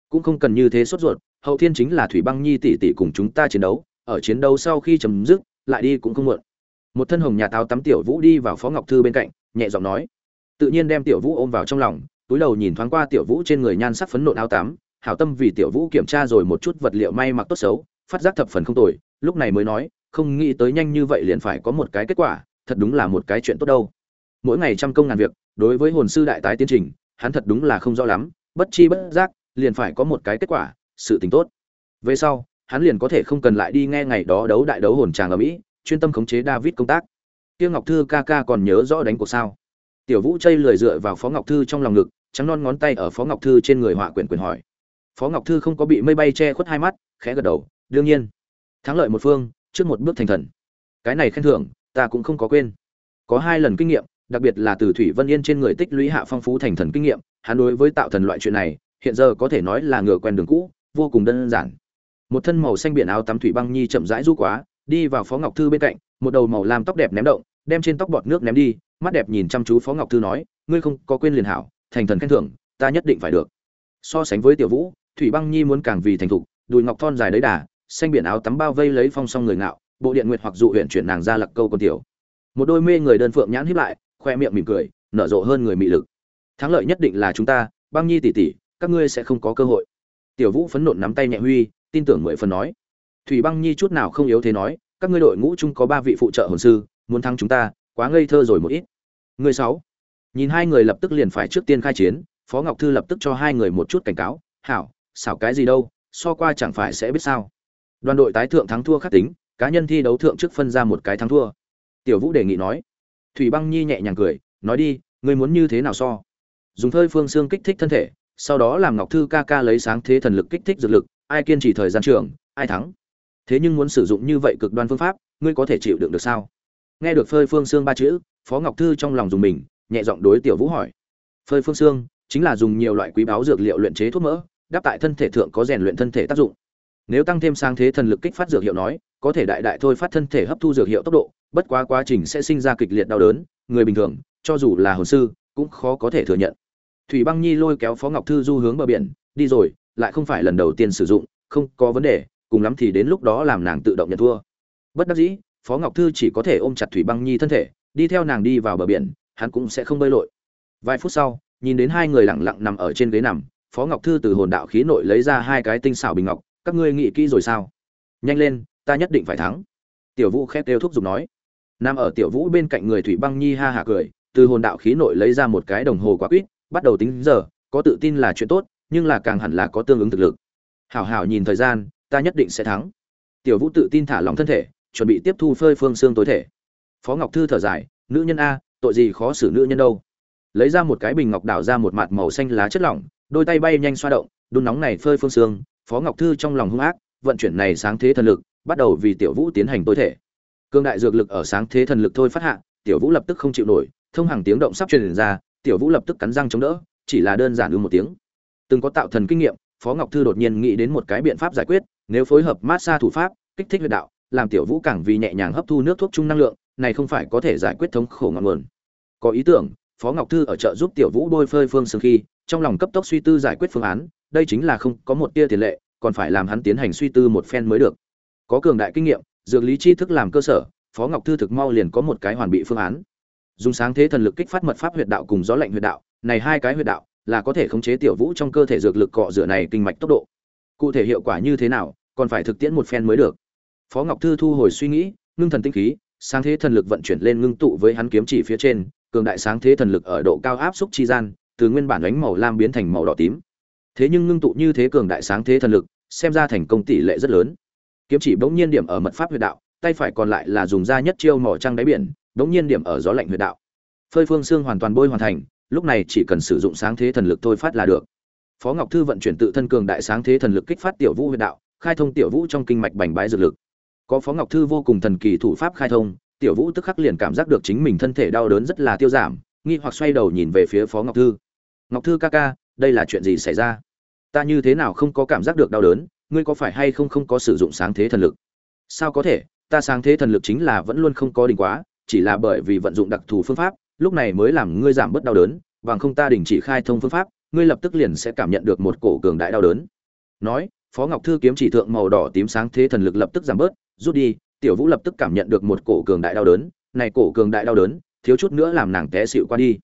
S1: Cũng không cần như thế sốt ruột, hậu thiên chính là thủy băng nhi tỷ tỷ cùng chúng ta chiến đấu, ở chiến đấu sau khi chấm dứt, lại đi cũng không muộn. Một thân hồng nhà táo tắm tiểu vũ đi vào phó ngọc thư bên cạnh, nhẹ giọng nói. Tự nhiên đem tiểu vũ ôm vào trong lòng, túi đầu nhìn thoáng qua tiểu vũ trên người nhan sắc phấn nộn áo tắm hảo tâm vì tiểu vũ kiểm tra rồi một chút vật liệu may mặc tốt xấu, phát giác thập phần không tồi, lúc này mới nói, không nghĩ tới nhanh như vậy liền phải có một cái kết quả, thật đúng là một cái chuyện tốt đâu. Mỗi ngày trăm công ngàn việc, đối với hồn sư đại tái tiến trình, hắn thật đúng là không rõ lắm, bất chi bất giác, liền phải có một cái kết quả, sự tình tốt. Về sau, hắn liền có thể không cần lại đi nghe ngày đó đấu đại đấu hồn tràng ở mỹ, chuyên tâm khống chế david công tác. Tiêu ngọc thư ca ca còn nhớ rõ đánh cuộc sao? Tiểu vũ chây lười dựa vào phó ngọc thư trong lòng ngực, trắng non ngón tay ở phó ngọc thư trên người họa quyển quyền hỏi phó ngọc thư không có bị mây bay che khuất hai mắt, khẽ gật đầu, đương nhiên. Thắng lợi một phương, trước một bước thành thần. Cái này khen thưởng, ta cũng không có quên. Có hai lần kinh nghiệm, đặc biệt là từ thủy vân yên trên người tích lũy hạ phong phú thành thần kinh nghiệm, hắn đối với tạo thần loại chuyện này, hiện giờ có thể nói là ngựa quen đường cũ, vô cùng đơn giản. Một thân màu xanh biển áo tắm thủy băng nhi chậm rãi du quá, đi vào phó ngọc thư bên cạnh, một đầu màu làm tóc đẹp ném động, đem trên tóc bọt nước ném đi, mắt đẹp nhìn chăm chú phó ngọc thư nói, ngươi không có quên liền hảo, thành thần khen thưởng, ta nhất định phải được. So sánh với tiểu vũ thủy băng nhi muốn càng vì thành thục, đùi ngọc thon dài đấy đà, xanh biển áo tắm bao vây lấy phong song người ngạo, bộ điện nguyệt hoặc dụ huyện chuyển nàng ra lặc câu con tiểu. Một đôi mê người đơn phượng nhãn hiếp lại, khoe miệng mỉm cười, nở rộ hơn người mị lực. Thắng lợi nhất định là chúng ta, băng nhi tỷ tỷ, các ngươi sẽ không có cơ hội. Tiểu vũ phấn nộn nắm tay nhẹ huy, tin tưởng mười phần nói. Thủy băng nhi chút nào không yếu thế nói, các ngươi đội ngũ chung có ba vị phụ trợ hồn sư, muốn thắng chúng ta, quá ngây thơ rồi một ít. Người sáu. Nhìn hai người lập tức liền phải trước tiên khai chiến, phó ngọc thư lập tức cho hai người một chút cảnh cáo, hảo xảo cái gì đâu, so qua chẳng phải sẽ biết sao. Đoàn đội tái thượng thắng thua khắc tính, cá nhân thi đấu thượng trước phân ra một cái thắng thua. Tiểu vũ đề nghị nói. Thủy băng nhi nhẹ nhàng cười, nói đi, ngươi muốn như thế nào so? Dùng thơi phương xương kích thích thân thể, sau đó làm ngọc thư ca ca lấy sáng thế thần lực kích thích dược lực, ai kiên trì thời gian trường, ai thắng. Thế nhưng muốn sử dụng như vậy cực đoan phương pháp, ngươi có thể chịu đựng được sao? Nghe được phơi phương xương ba chữ, phó ngọc thư trong lòng dùng mình, nhẹ giọng đối tiểu vũ hỏi. Phơi phương xương, chính là dùng nhiều loại quý báu dược liệu luyện chế thuốc mỡ đáp tại thân thể thượng có rèn luyện thân thể tác dụng. Nếu tăng thêm sáng thế thần lực kích phát dược hiệu nói, có thể đại đại thôi phát thân thể hấp thu dược hiệu tốc độ, bất quá quá trình sẽ sinh ra kịch liệt đau đớn, người bình thường, cho dù là hồn sư, cũng khó có thể thừa nhận. Thủy băng nhi lôi kéo phó ngọc thư du hướng bờ biển, đi rồi, lại không phải lần đầu tiên sử dụng, không có vấn đề, cùng lắm thì đến lúc đó làm nàng tự động nhận thua. Bất đắc dĩ, phó ngọc thư chỉ có thể ôm chặt thủy băng nhi thân thể, đi theo nàng đi vào bờ biển, hắn cũng sẽ không bơi lội. Vài phút sau, nhìn đến hai người lặng lặng nằm ở trên ghế nằm phó ngọc thư từ hồn đạo khí nội lấy ra hai cái tinh xảo bình ngọc, các ngươi nghĩ kỹ rồi sao? Nhanh lên, ta nhất định phải thắng. Tiểu vũ khét đều thúc giục nói. Nằm ở tiểu vũ bên cạnh người thủy băng nhi ha hả cười, từ hồn đạo khí nội lấy ra một cái đồng hồ quả quýt, bắt đầu tính giờ, có tự tin là chuyện tốt, nhưng là càng hẳn là có tương ứng thực lực. Hảo hảo nhìn thời gian, ta nhất định sẽ thắng. Tiểu vũ tự tin thả lòng thân thể, chuẩn bị tiếp thu phơi phương xương tối thể. Phó ngọc thư thở dài, nữ nhân a, tội gì khó xử nữ nhân đâu? Lấy ra một cái bình ngọc đảo ra một mặt màu xanh lá chất lỏng đôi tay bay nhanh xoa động, đun nóng này phơi phương xương, phó ngọc thư trong lòng hung ác, vận chuyển này sáng thế thần lực, bắt đầu vì tiểu vũ tiến hành tối thể. Cương đại dược lực ở sáng thế thần lực thôi phát hạ, tiểu vũ lập tức không chịu nổi, thông hàng tiếng động sắp truyền ra, tiểu vũ lập tức cắn răng chống đỡ, chỉ là đơn giản ư một tiếng. Từng có tạo thần kinh nghiệm, phó ngọc thư đột nhiên nghĩ đến một cái biện pháp giải quyết, nếu phối hợp mát xa thủ pháp, kích thích huyệt đạo, làm tiểu vũ càng vì nhẹ nhàng hấp thu nước thuốc trung năng lượng, này không phải có thể giải quyết thống khổ ngọn nguồn. Có ý tưởng phó ngọc thư ở chợ giúp tiểu vũ bôi phơi phương sương khi, trong lòng cấp tốc suy tư giải quyết phương án, đây chính là không có một tia tiền lệ, còn phải làm hắn tiến hành suy tư một phen mới được. Có cường đại kinh nghiệm, dược lý tri thức làm cơ sở, phó ngọc thư thực mau liền có một cái hoàn bị phương án. Dùng sáng thế thần lực kích phát mật pháp huyệt đạo cùng gió lạnh huyệt đạo, này hai cái huyệt đạo là có thể khống chế tiểu vũ trong cơ thể dược lực cọ rửa này kinh mạch tốc độ. Cụ thể hiệu quả như thế nào, còn phải thực tiễn một phen mới được. Phó ngọc thư thu hồi suy nghĩ, ngưng thần tinh khí, sáng thế thần lực vận chuyển lên ngưng tụ với hắn kiếm chỉ phía trên cường đại sáng thế thần lực ở độ cao áp xúc chi gian, từ nguyên bản ánh màu lam biến thành màu đỏ tím. Thế nhưng ngưng tụ như thế cường đại sáng thế thần lực, xem ra thành công tỷ lệ rất lớn. Kiếm chỉ bỗng nhiên điểm ở mật pháp huyệt đạo, tay phải còn lại là dùng ra nhất chiêu mỏ trăng đáy biển, bỗng nhiên điểm ở gió lạnh huyệt đạo. Phơi phương xương hoàn toàn bôi hoàn thành, lúc này chỉ cần sử dụng sáng thế thần lực thôi phát là được. Phó ngọc thư vận chuyển tự thân cường đại sáng thế thần lực kích phát tiểu vũ huyệt đạo, khai thông tiểu vũ trong kinh mạch bành bái dược lực. Có phó ngọc thư vô cùng thần kỳ thủ pháp khai thông tiểu vũ tức khắc liền cảm giác được chính mình thân thể đau đớn rất là tiêu giảm, nghi hoặc xoay đầu nhìn về phía phó ngọc thư. Ngọc thư ca ca, đây là chuyện gì xảy ra? Ta như thế nào không có cảm giác được đau đớn, ngươi có phải hay không không có sử dụng sáng thế thần lực? Sao có thể, ta sáng thế thần lực chính là vẫn luôn không có đỉnh quá, chỉ là bởi vì vận dụng đặc thù phương pháp, lúc này mới làm ngươi giảm bớt đau đớn, bằng không ta đình chỉ khai thông phương pháp, ngươi lập tức liền sẽ cảm nhận được một cổ cường đại đau đớn. Nói, phó ngọc thư kiếm chỉ thượng màu đỏ tím sáng thế thần lực lập tức giảm bớt, rút đi tiểu vũ lập tức cảm nhận được một cổ cường đại đau đớn, này cổ cường đại đau đớn, thiếu chút nữa làm nàng té xịu qua đi.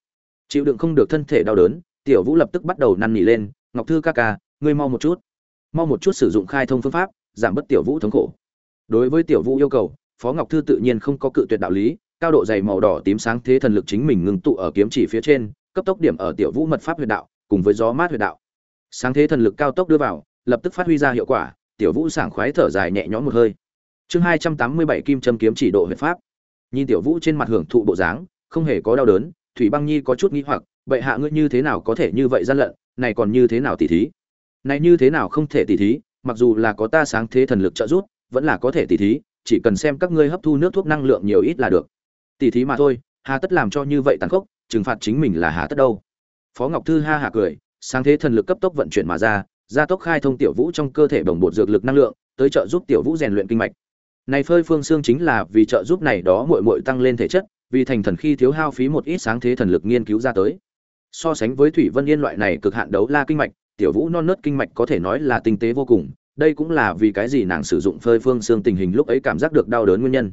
S1: Chịu đựng không được thân thể đau đớn, tiểu vũ lập tức bắt đầu năn nỉ lên, ngọc thư ca ca, ngươi mau một chút. Mau một chút sử dụng khai thông phương pháp, giảm bớt tiểu vũ thống khổ. Đối với tiểu vũ yêu cầu, phó ngọc thư tự nhiên không có cự tuyệt đạo lý, cao độ dày màu đỏ tím sáng thế thần lực chính mình ngừng tụ ở kiếm chỉ phía trên, cấp tốc điểm ở tiểu vũ mật pháp huyệt đạo, cùng với gió mát huyệt đạo. Sáng thế thần lực cao tốc đưa vào, lập tức phát huy ra hiệu quả, tiểu vũ sảng khoái thở dài nhẹ nhõm một hơi chương hai trăm tám mươi bảy kim châm kiếm chỉ độ huyệt pháp. Nhìn tiểu vũ trên mặt hưởng thụ bộ dáng, không hề có đau đớn, thủy băng nhi có chút nghĩ hoặc vậy hạ ngươi như thế nào có thể như vậy gian lận, này còn như thế nào tỉ thí? Này như thế nào không thể tỉ thí, mặc dù là có ta sáng thế thần lực trợ giúp, vẫn là có thể tỉ thí, chỉ cần xem các ngươi hấp thu nước thuốc năng lượng nhiều ít là được. Tỉ thí mà thôi, hà tất làm cho như vậy tàn khốc, trừng phạt chính mình là hà tất đâu. Phó ngọc thư ha hạ cười, sáng thế thần lực cấp tốc vận chuyển mà ra, gia tốc khai thông tiểu vũ trong cơ thể đồng bộ dược lực năng lượng, tới trợ giúp tiểu vũ rèn luyện kinh mạch này phơi phương xương chính là vì trợ giúp này đó muội muội tăng lên thể chất, vì thành thần khi thiếu hao phí một ít sáng thế thần lực nghiên cứu ra tới. So sánh với thủy vân yên loại này cực hạn đấu la kinh mạch, tiểu vũ non nớt kinh mạch có thể nói là tinh tế vô cùng, đây cũng là vì cái gì nàng sử dụng phơi phương xương tình hình lúc ấy cảm giác được đau đớn nguyên nhân.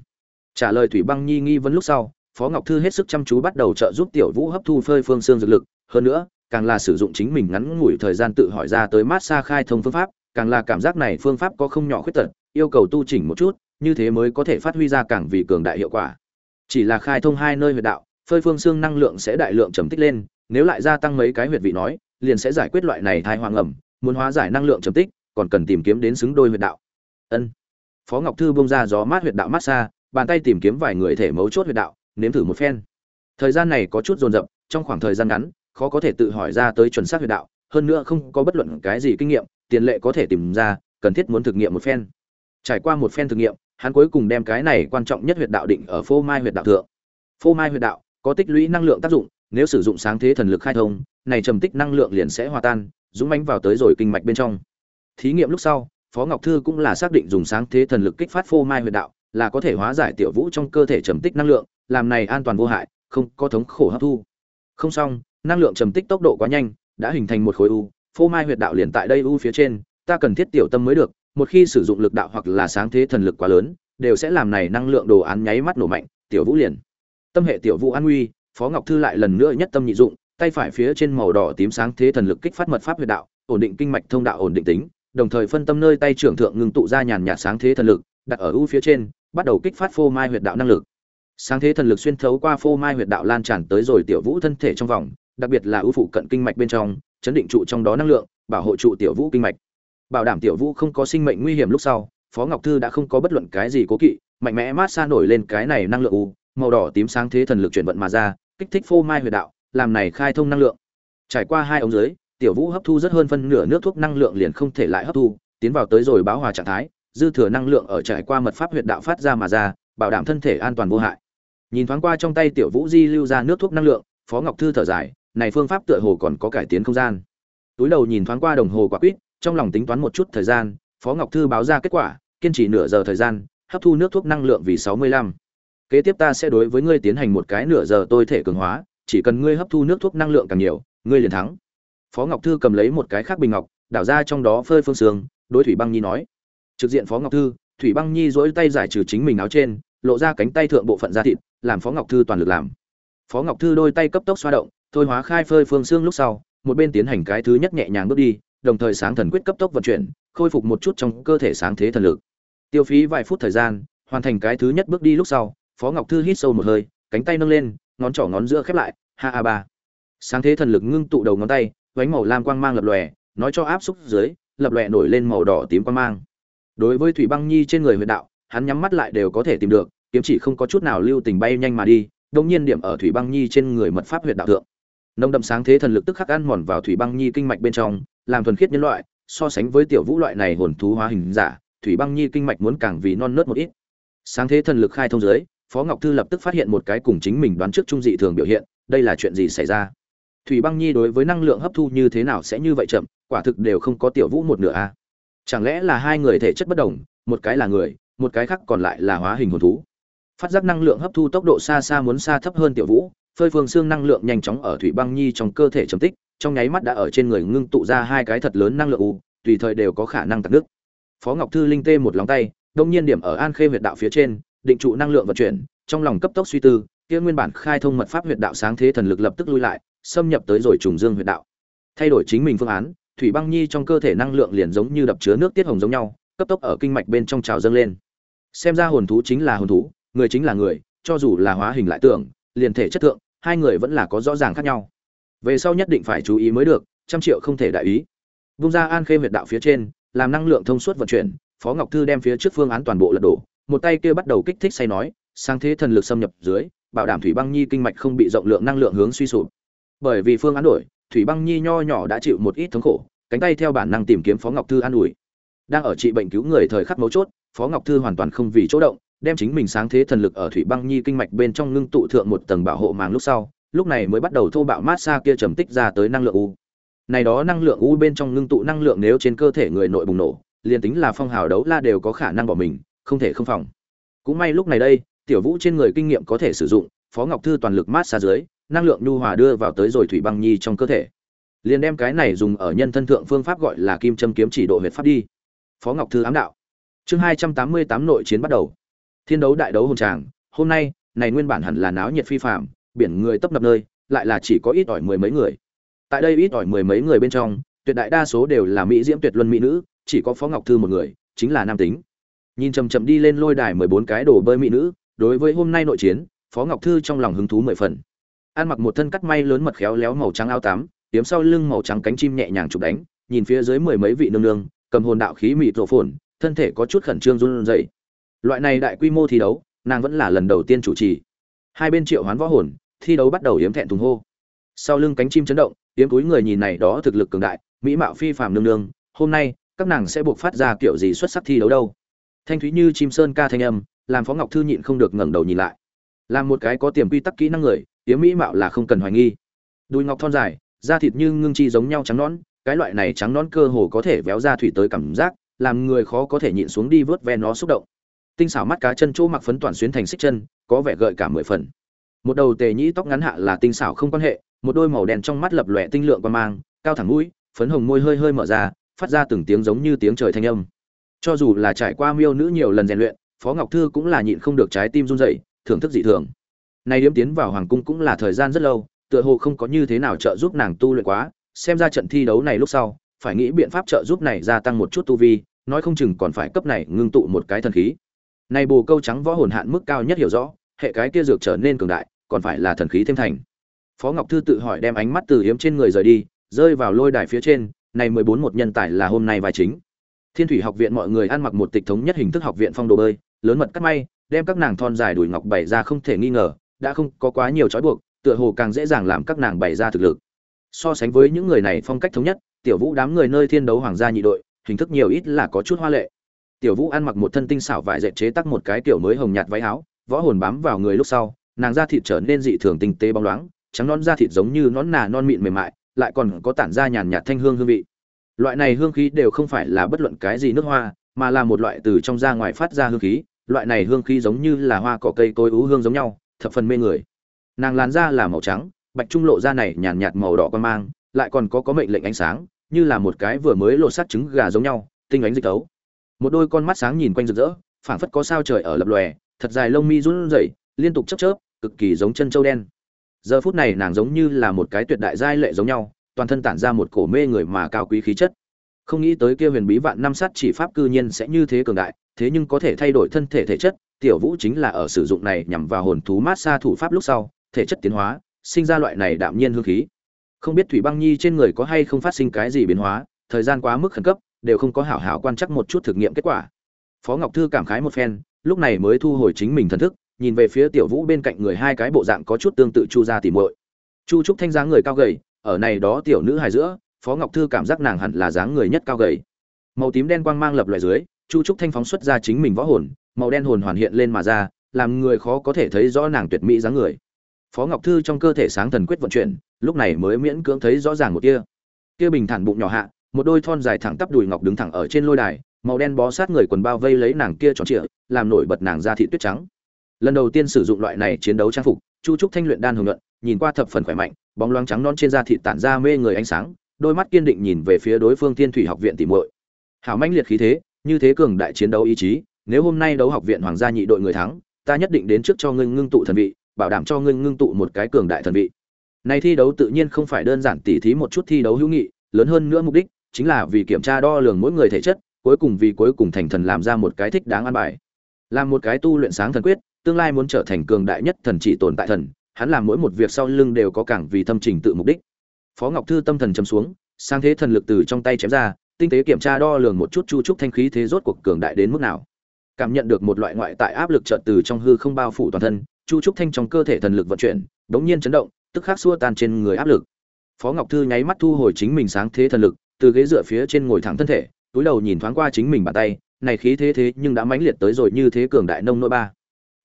S1: Trả lời thủy băng nhi nghi vấn lúc sau, phó ngọc thư hết sức chăm chú bắt đầu trợ giúp tiểu vũ hấp thu phơi phương xương dược lực, hơn nữa, càng là sử dụng chính mình ngắn ngủi thời gian tự hỏi ra tới mát xa khai thông phương pháp, càng là cảm giác này phương pháp có không nhỏ khuyết tật, yêu cầu tu chỉnh một chút như thế mới có thể phát huy ra càng vì cường đại hiệu quả. Chỉ là khai thông hai nơi huyệt đạo, phơi phương xương năng lượng sẽ đại lượng trầm tích lên, nếu lại gia tăng mấy cái huyệt vị nói, liền sẽ giải quyết loại này thai hoang ẩm, muốn hóa giải năng lượng trầm tích, còn cần tìm kiếm đến xứng đôi huyệt đạo. Ân. Phó ngọc thư bông ra gió mát huyệt đạo mát xa, bàn tay tìm kiếm vài người thể mấu chốt huyệt đạo, nếm thử một phen. Thời gian này có chút dồn dập, trong khoảng thời gian ngắn, khó có thể tự hỏi ra tới chuẩn xác huyệt đạo, hơn nữa không có bất luận cái gì kinh nghiệm, tiền lệ có thể tìm ra, cần thiết muốn thực nghiệm một phen. Trải qua một phen thực nghiệm hắn cuối cùng đem cái này quan trọng nhất huyệt đạo định ở phô mai huyệt đạo thượng. Phô mai huyệt đạo có tích lũy năng lượng tác dụng, nếu sử dụng sáng thế thần lực khai thông, này trầm tích năng lượng liền sẽ hòa tan, dũng mãnh vào tới rồi kinh mạch bên trong. Thí nghiệm lúc sau, phó ngọc thư cũng là xác định dùng sáng thế thần lực kích phát phô mai huyệt đạo là có thể hóa giải tiểu vũ trong cơ thể trầm tích năng lượng, làm này an toàn vô hại, không có thống khổ hấp thu. Không xong, năng lượng trầm tích tốc độ quá nhanh, đã hình thành một khối u, phô mai huyệt đạo liền tại đây u phía trên, ta cần thiết tiểu tâm mới được một khi sử dụng lực đạo hoặc là sáng thế thần lực quá lớn, đều sẽ làm này năng lượng đồ án nháy mắt nổ mạnh, tiểu vũ liền. Tâm hệ tiểu vũ an nguy, phó ngọc thư lại lần nữa nhất tâm nhị dụng, tay phải phía trên màu đỏ tím sáng thế thần lực kích phát mật pháp huyệt đạo, ổn định kinh mạch thông đạo ổn định tính, đồng thời phân tâm nơi tay trưởng thượng ngừng tụ ra nhàn nhạt sáng thế thần lực, đặt ở u phía trên, bắt đầu kích phát phô mai huyệt đạo năng lực. Sáng thế thần lực xuyên thấu qua phô mai huyệt đạo lan tràn tới rồi tiểu vũ thân thể trong vòng, đặc biệt là ưu phụ cận kinh mạch bên trong, chấn định trụ trong đó năng lượng, bảo hộ trụ tiểu vũ kinh mạch bảo đảm tiểu vũ không có sinh mệnh nguy hiểm lúc sau, phó ngọc thư đã không có bất luận cái gì cố kỵ, mạnh mẽ mát xa nổi lên cái này năng lượng u, màu đỏ tím sáng thế thần lực chuyển vận mà ra, kích thích phô mai huyệt đạo, làm này khai thông năng lượng. Trải qua hai ống dưới, tiểu vũ hấp thu rất hơn phân nửa nước thuốc năng lượng liền không thể lại hấp thu, tiến vào tới rồi báo hòa trạng thái, dư thừa năng lượng ở trải qua mật pháp huyệt đạo phát ra mà ra, bảo đảm thân thể an toàn vô hại. Nhìn thoáng qua trong tay tiểu vũ di lưu ra nước thuốc năng lượng, phó ngọc thư thở dài, này phương pháp tựa hồ còn có cải tiến không gian. Túi đầu nhìn thoáng qua đồng hồ quả quýt trong lòng tính toán một chút thời gian, phó ngọc thư báo ra kết quả, kiên trì nửa giờ thời gian, hấp thu nước thuốc năng lượng vì sáu mươi lăm. Kế tiếp ta sẽ đối với ngươi tiến hành một cái nửa giờ tôi thể cường hóa, chỉ cần ngươi hấp thu nước thuốc năng lượng càng nhiều, ngươi liền thắng. Phó ngọc thư cầm lấy một cái khác bình ngọc, đảo ra trong đó phơi phương sương, đối thủy băng nhi nói. Trực diện phó ngọc thư, thủy băng nhi dỗi tay giải trừ chính mình áo trên, lộ ra cánh tay thượng bộ phận da thịt, làm phó ngọc thư toàn lực làm. Phó ngọc thư đôi tay cấp tốc xoa động, thôi hóa khai phơi phương xương lúc sau, một bên tiến hành cái thứ nhất nhẹ nhàng bước đi đồng thời sáng thần quyết cấp tốc vận chuyển, khôi phục một chút trong cơ thể sáng thế thần lực. Tiêu phí vài phút thời gian, hoàn thành cái thứ nhất bước đi lúc sau, phó ngọc thư hít sâu một hơi, cánh tay nâng lên, ngón trỏ ngón giữa khép lại, ha a ba. Sáng thế thần lực ngưng tụ đầu ngón tay, vánh màu lam quang mang lập lòe, nói cho áp xúc dưới, lập lòe nổi lên màu đỏ tím quang mang. Đối với thủy băng nhi trên người huyệt đạo, hắn nhắm mắt lại đều có thể tìm được, kiếm chỉ không có chút nào lưu tình bay nhanh mà đi đông nhiên điểm ở thủy băng nhi trên người mật pháp huyệt đạo thượng nông đậm sáng thế thần lực tức khắc ăn mòn vào thủy băng nhi kinh mạch bên trong, làm thuần khiết nhân loại, so sánh với tiểu vũ loại này hồn thú hóa hình giả, thủy băng nhi kinh mạch muốn càng vì non nớt một ít. Sáng thế thần lực khai thông dưới phó ngọc thư lập tức phát hiện một cái cùng chính mình đoán trước trung dị thường biểu hiện, đây là chuyện gì xảy ra? Thủy băng nhi đối với năng lượng hấp thu như thế nào sẽ như vậy chậm, quả thực đều không có tiểu vũ một nửa a. Chẳng lẽ là hai người thể chất bất đồng, một cái là người, một cái khác còn lại là hóa hình hồn thú? Phát giác năng lượng hấp thu tốc độ xa xa muốn xa thấp hơn tiểu vũ phơi phương xương năng lượng nhanh chóng ở thủy băng nhi trong cơ thể chấm tích, trong nháy mắt đã ở trên người ngưng tụ ra hai cái thật lớn năng lượng u, tùy thời đều có khả năng tạt nước. Phó ngọc thư linh tê một lòng tay, đông nhiên điểm ở an khê huyệt đạo phía trên, định trụ năng lượng vận chuyển, trong lòng cấp tốc suy tư, kia nguyên bản khai thông mật pháp huyệt đạo sáng thế thần lực lập tức lui lại, xâm nhập tới rồi trùng dương huyệt đạo. Thay đổi chính mình phương án, thủy băng nhi trong cơ thể năng lượng liền giống như đập chứa nước tiết hồng giống nhau, cấp tốc ở kinh mạch bên trong trào dâng lên. Xem ra hồn thú chính là hồn thú, người chính là người, cho dù là hóa hình lại tưởng liền thể chất thượng, hai người vẫn là có rõ ràng khác nhau. Về sau nhất định phải chú ý mới được, trăm triệu không thể đại ý. Vung ra an khê huyệt đạo phía trên, làm năng lượng thông suốt vận chuyển, phó ngọc thư đem phía trước phương án toàn bộ lật đổ, một tay kia bắt đầu kích thích say nói sang thế thần lực xâm nhập dưới, bảo đảm thủy băng nhi kinh mạch không bị rộng lượng năng lượng hướng suy sụp. Bởi vì phương án đổi, thủy băng nhi nho nhỏ đã chịu một ít thống khổ, cánh tay theo bản năng tìm kiếm phó ngọc thư an ủi. Đang ở trị bệnh cứu người thời khắc mấu chốt, phó ngọc thư hoàn toàn không vì chỗ động đem chính mình sáng thế thần lực ở thủy băng nhi kinh mạch bên trong ngưng tụ thượng một tầng bảo hộ màng lúc sau, lúc này mới bắt đầu thô bạo mát xa kia trầm tích ra tới năng lượng u. Này đó năng lượng u bên trong ngưng tụ năng lượng nếu trên cơ thể người nội bùng nổ, liền tính là phong hào đấu la đều có khả năng bỏ mình, không thể không phòng. Cũng may lúc này đây, tiểu vũ trên người kinh nghiệm có thể sử dụng, phó ngọc thư toàn lực mát xa dưới, năng lượng nhu hòa đưa vào tới rồi thủy băng nhi trong cơ thể. Liền đem cái này dùng ở nhân thân thượng phương pháp gọi là kim châm kiếm chỉ độ huyệt pháp đi. Phó ngọc thư ám đạo. Chương hai trăm tám mươi tám nội chiến bắt đầu thiên đấu đại đấu hồn tràng, hôm nay, này nguyên bản hẳn là náo nhiệt phi phạm biển người tấp nập nơi, lại là chỉ có ít ỏi mười mấy người. Tại đây ít ỏi mười mấy người bên trong, tuyệt đại đa số đều là mỹ diễm tuyệt luân mỹ nữ, chỉ có phó ngọc thư một người, chính là nam tính. Nhìn chầm chậm đi lên lôi đài mười bốn cái đồ bơi mỹ nữ, đối với hôm nay nội chiến, phó ngọc thư trong lòng hứng thú mười phần. Ăn mặc một thân cắt may lớn mật khéo léo màu trắng áo tắm, tiếm sau lưng màu trắng cánh chim nhẹ nhàng chụp đánh, nhìn phía dưới mười mấy vị nương nương, cầm hồn đạo khí mịt rổ phồn, thân thể có chút khẩn trương run rẩy loại này đại quy mô thi đấu, nàng vẫn là lần đầu tiên chủ trì. Hai bên triệu hoán võ hồn, thi đấu bắt đầu yếm thẹn thùng hô. Sau lưng cánh chim chấn động, yếm túi người nhìn này đó thực lực cường đại, mỹ mạo phi phàm nương nương, hôm nay, các nàng sẽ buộc phát ra kiểu gì xuất sắc thi đấu đâu? Thanh thúy như chim sơn ca thanh âm, làm phó ngọc thư nhịn không được ngẩng đầu nhìn lại. Làm một cái có tiềm quy tắc kỹ năng người, yếm mỹ mạo là không cần hoài nghi. Đùi ngọc thon dài, da thịt như ngưng chi giống nhau trắng nõn, cái loại này trắng nõn cơ hồ có thể véo ra thủy tới cảm giác, làm người khó có thể nhịn xuống đi vớt ve nó xúc động tinh xảo mắt cá chân chỗ mặc phấn toàn xuyến thành xích chân, có vẻ gợi cả mười phần. Một đầu tề nhĩ tóc ngắn hạ là tinh xảo không quan hệ, một đôi màu đen trong mắt lập lòe tinh lượng quan mang, cao thẳng mũi, phấn hồng môi hơi hơi mở ra, phát ra từng tiếng giống như tiếng trời thanh âm. Cho dù là trải qua miêu nữ nhiều lần rèn luyện, phó ngọc thư cũng là nhịn không được trái tim run rẩy, thưởng thức dị thường. Nay điếm tiến vào hoàng cung cũng là thời gian rất lâu, tựa hồ không có như thế nào trợ giúp nàng tu luyện quá, xem ra trận thi đấu này lúc sau, phải nghĩ biện pháp trợ giúp này gia tăng một chút tu vi, nói không chừng còn phải cấp này ngưng tụ một cái thần khí này bồ câu trắng võ hồn hạn mức cao nhất hiểu rõ, hệ cái kia dược trở nên cường đại, còn phải là thần khí thêm thành. Phó ngọc thư tự hỏi đem ánh mắt từ hiếm trên người rời đi, rơi vào lôi đài phía trên, này mười bốn một nhân tài là hôm nay vai chính. Thiên thủy học viện mọi người ăn mặc một tịch thống nhất hình thức học viện phong đồ bơi, lớn mật cắt may, đem các nàng thon dài đùi ngọc bày ra không thể nghi ngờ, đã không có quá nhiều trói buộc, tựa hồ càng dễ dàng làm các nàng bày ra thực lực. So sánh với những người này phong cách thống nhất, tiểu vũ đám người nơi thiên đấu hoàng gia nhị đội, hình thức nhiều ít là có chút hoa lệ tiểu vũ ăn mặc một thân tinh xảo vải dệt chế tắc một cái kiểu mới hồng nhạt váy áo, võ hồn bám vào người lúc sau, nàng da thịt trở nên dị thường tinh tế bóng loáng, trắng non da thịt giống như nón nà non mịn mềm mại, lại còn có tản ra nhàn nhạt thanh hương hương vị. Loại này hương khí đều không phải là bất luận cái gì nước hoa, mà là một loại từ trong ra ngoài phát ra hương khí. Loại này hương khí giống như là hoa cỏ cây tối ú hương giống nhau, thập phần mê người. Nàng làn da là màu trắng, bạch trung lộ da này nhàn nhạt màu đỏ quan mang, lại còn có có mệnh lệnh ánh sáng, như là một cái vừa mới lột sắt trứng gà giống nhau, tinh ánh dịch tấu một đôi con mắt sáng nhìn quanh rực rỡ, phảng phất có sao trời ở lập lòe, thật dài lông mi run rẩy, liên tục chớp chớp, cực kỳ giống chân châu đen. Giờ phút này nàng giống như là một cái tuyệt đại giai lệ giống nhau, toàn thân tản ra một cổ mê người mà cao quý khí chất. Không nghĩ tới kia huyền bí vạn năm sát chỉ pháp cư nhiên sẽ như thế cường đại, thế nhưng có thể thay đổi thân thể thể chất, tiểu vũ chính là ở sử dụng này nhằm vào hồn thú mát xa thủ pháp lúc sau, thể chất tiến hóa, sinh ra loại này đạm nhiên hương khí. Không biết thủy băng nhi trên người có hay không phát sinh cái gì biến hóa, thời gian quá mức khẩn cấp đều không có hảo hảo quan chắc một chút thực nghiệm kết quả. Phó ngọc thư cảm khái một phen, lúc này mới thu hồi chính mình thần thức, nhìn về phía tiểu vũ bên cạnh người hai cái bộ dạng có chút tương tự chu ra tỉ muội. Chu trúc thanh dáng người cao gầy, ở này đó tiểu nữ hài giữa, phó ngọc thư cảm giác nàng hẳn là dáng người nhất cao gầy. Màu tím đen quang mang lập loại dưới, chu trúc thanh phóng xuất ra chính mình võ hồn, màu đen hồn hoàn hiện lên mà ra, làm người khó có thể thấy rõ nàng tuyệt mỹ dáng người. Phó ngọc thư trong cơ thể sáng thần quyết vận chuyển, lúc này mới miễn cưỡng thấy rõ ràng một kia kia bình thản bụng nhỏ hạ một đôi thon dài thẳng tắp đùi ngọc đứng thẳng ở trên lôi đài, màu đen bó sát người quần bao vây lấy nàng kia tròn trịa, làm nổi bật nàng ra thị tuyết trắng. Lần đầu tiên sử dụng loại này chiến đấu trang phục, chu trúc thanh luyện đan hưởng luận, nhìn qua thập phần khỏe mạnh, bóng loáng trắng non trên da thịt tản ra mê người ánh sáng, đôi mắt kiên định nhìn về phía đối phương thiên thủy học viện tỉ muội. Hảo mãnh liệt khí thế, như thế cường đại chiến đấu ý chí, nếu hôm nay đấu học viện hoàng gia nhị đội người thắng, ta nhất định đến trước cho ngươi ngưng tụ thần vị, bảo đảm cho ngươi ngưng tụ một cái cường đại thần vị. Này thi đấu tự nhiên không phải đơn giản tỉ thí một chút thi đấu hữu nghị, lớn hơn nữa mục đích chính là vì kiểm tra đo lường mỗi người thể chất, cuối cùng vì cuối cùng thành thần làm ra một cái thích đáng an bài. Làm một cái tu luyện sáng thần quyết, tương lai muốn trở thành cường đại nhất thần chỉ tồn tại thần, hắn làm mỗi một việc sau lưng đều có cảng vì thâm trình tự mục đích. Phó ngọc thư tâm thần trầm xuống, sang thế thần lực từ trong tay chém ra, tinh tế kiểm tra đo lường một chút chu trúc thanh khí thế rốt cuộc cường đại đến mức nào. Cảm nhận được một loại ngoại tại áp lực chợt từ trong hư không bao phủ toàn thân, chu trúc thanh trong cơ thể thần lực vận chuyển, đống nhiên chấn động, tức khắc xua tan trên người áp lực. Phó ngọc thư nháy mắt thu hồi chính mình sáng thế thần lực từ ghế dựa phía trên ngồi thẳng thân thể, túi đầu nhìn thoáng qua chính mình bàn tay, này khí thế thế nhưng đã mãnh liệt tới rồi như thế cường đại nông nỗi ba.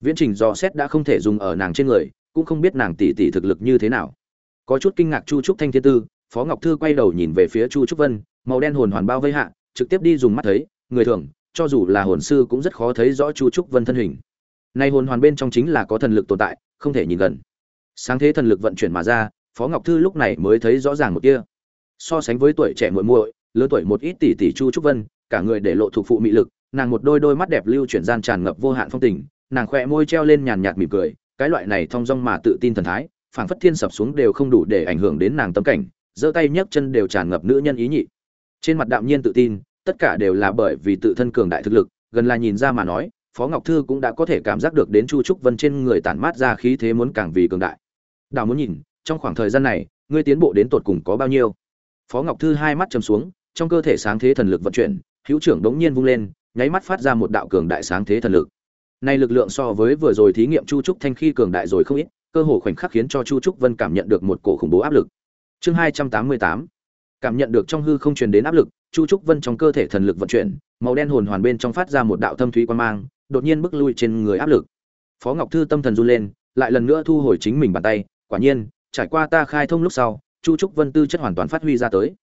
S1: Viễn trình dò xét đã không thể dùng ở nàng trên người, cũng không biết nàng tỷ tỷ thực lực như thế nào. Có chút kinh ngạc chu trúc thanh thiên tư, phó ngọc thư quay đầu nhìn về phía chu trúc vân, màu đen hồn hoàn bao vây hạ, trực tiếp đi dùng mắt thấy, người thường, cho dù là hồn sư cũng rất khó thấy rõ chu trúc vân thân hình. Nay hồn hoàn bên trong chính là có thần lực tồn tại, không thể nhìn gần. Sáng thế thần lực vận chuyển mà ra, phó ngọc thư lúc này mới thấy rõ ràng một kia so sánh với tuổi trẻ muội muội, lớn tuổi một ít tỷ tỷ chu trúc vân, cả người để lộ thuộc phụ mị lực, nàng một đôi đôi mắt đẹp lưu chuyển gian tràn ngập vô hạn phong tình, nàng khỏe môi treo lên nhàn nhạt mỉm cười, cái loại này thong dong mà tự tin thần thái, phảng phất thiên sập xuống đều không đủ để ảnh hưởng đến nàng tâm cảnh, giơ tay nhấc chân đều tràn ngập nữ nhân ý nhị. Trên mặt đạm nhiên tự tin, tất cả đều là bởi vì tự thân cường đại thực lực, gần là nhìn ra mà nói, phó ngọc thư cũng đã có thể cảm giác được đến chu trúc vân trên người tản mát ra khí thế muốn càng vì cường đại. Đào muốn nhìn, trong khoảng thời gian này, ngươi tiến bộ đến tột cùng có bao nhiêu? Phó ngọc thư hai mắt chầm xuống, trong cơ thể sáng thế thần lực vận chuyển, hữu trưởng đống nhiên vung lên, nháy mắt phát ra một đạo cường đại sáng thế thần lực. Nay lực lượng so với vừa rồi thí nghiệm chu trúc thanh khi cường đại rồi không ít, cơ hồ khoảnh khắc khiến cho chu trúc vân cảm nhận được một cổ khủng bố áp lực. Chương hai trăm tám mươi tám. Cảm nhận được trong hư không truyền đến áp lực, chu trúc vân trong cơ thể thần lực vận chuyển, màu đen hồn hoàn bên trong phát ra một đạo thâm thúy quan mang, đột nhiên bước lui trên người áp lực. Phó ngọc thư tâm thần run lên, lại lần nữa thu hồi chính mình bàn tay, quả nhiên, trải qua ta khai thông lúc sau chu trúc vân tư chất hoàn toàn phát huy ra tới.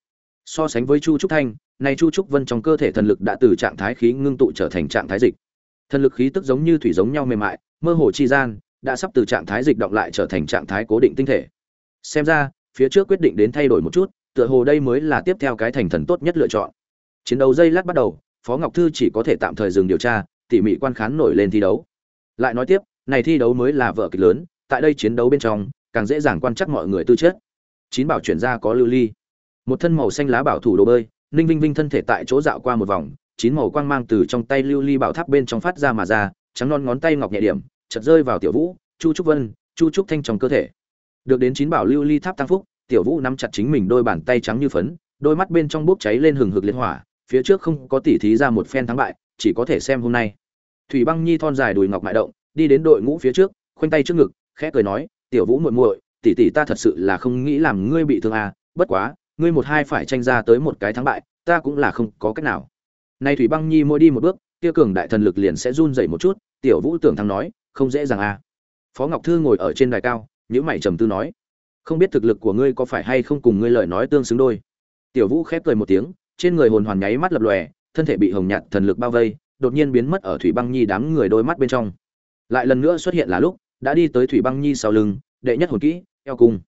S1: So sánh với chu trúc thanh, nay chu trúc vân trong cơ thể thần lực đã từ trạng thái khí ngưng tụ trở thành trạng thái dịch. Thần lực khí tức giống như thủy giống nhau mềm mại, mơ hồ chi gian, đã sắp từ trạng thái dịch động lại trở thành trạng thái cố định tinh thể. Xem ra, phía trước quyết định đến thay đổi một chút, tựa hồ đây mới là tiếp theo cái thành thần tốt nhất lựa chọn. Chiến đấu dây lát bắt đầu, phó ngọc thư chỉ có thể tạm thời dừng điều tra, tỉ mỉ quan khán nổi lên thi đấu. Lại nói tiếp, này thi đấu mới là vở kịch lớn, tại đây chiến đấu bên trong, càng dễ dàng quan trắc mọi người tư chất chín bảo chuyển ra có lưu ly. Một thân màu xanh lá bảo thủ đồ bơi, ninh vinh vinh thân thể tại chỗ dạo qua một vòng, chín màu quang mang từ trong tay lưu ly bảo tháp bên trong phát ra mà ra, trắng non ngón tay ngọc nhẹ điểm, chợt rơi vào tiểu vũ, chu trúc vân, chu trúc thanh trong cơ thể. Được đến chín bảo lưu ly tháp tăng phúc, tiểu vũ nắm chặt chính mình đôi bàn tay trắng như phấn, đôi mắt bên trong bốc cháy lên hừng hực liên hỏa, phía trước không có tỉ thí ra một phen thắng bại, chỉ có thể xem hôm nay. Thủy băng nhi thon dài đùi ngọc mại động, đi đến đội ngũ phía trước, khoanh tay trước ngực, khẽ cười nói, tiểu vũ muội muội tỷ tỷ ta thật sự là không nghĩ làm ngươi bị thương à bất quá, ngươi một hai phải tranh ra tới một cái thắng bại, ta cũng là không có cách nào. Nay thủy băng nhi mỗi đi một bước, kia cường đại thần lực liền sẽ run rẩy một chút, tiểu vũ tưởng thắng nói, không dễ dàng à. Phó ngọc thư ngồi ở trên đài cao, nhíu mày trầm tư nói, không biết thực lực của ngươi có phải hay không cùng ngươi lời nói tương xứng đôi. Tiểu vũ khép cười một tiếng, trên người hồn hoàn nháy mắt lập lòe, thân thể bị hồng nhạt thần lực bao vây, đột nhiên biến mất ở thủy băng nhi đám người đôi mắt bên trong. Lại lần nữa xuất hiện là lúc, đã đi tới thủy băng nhi sau lưng, đệ nhất hồn kỹ eo cung.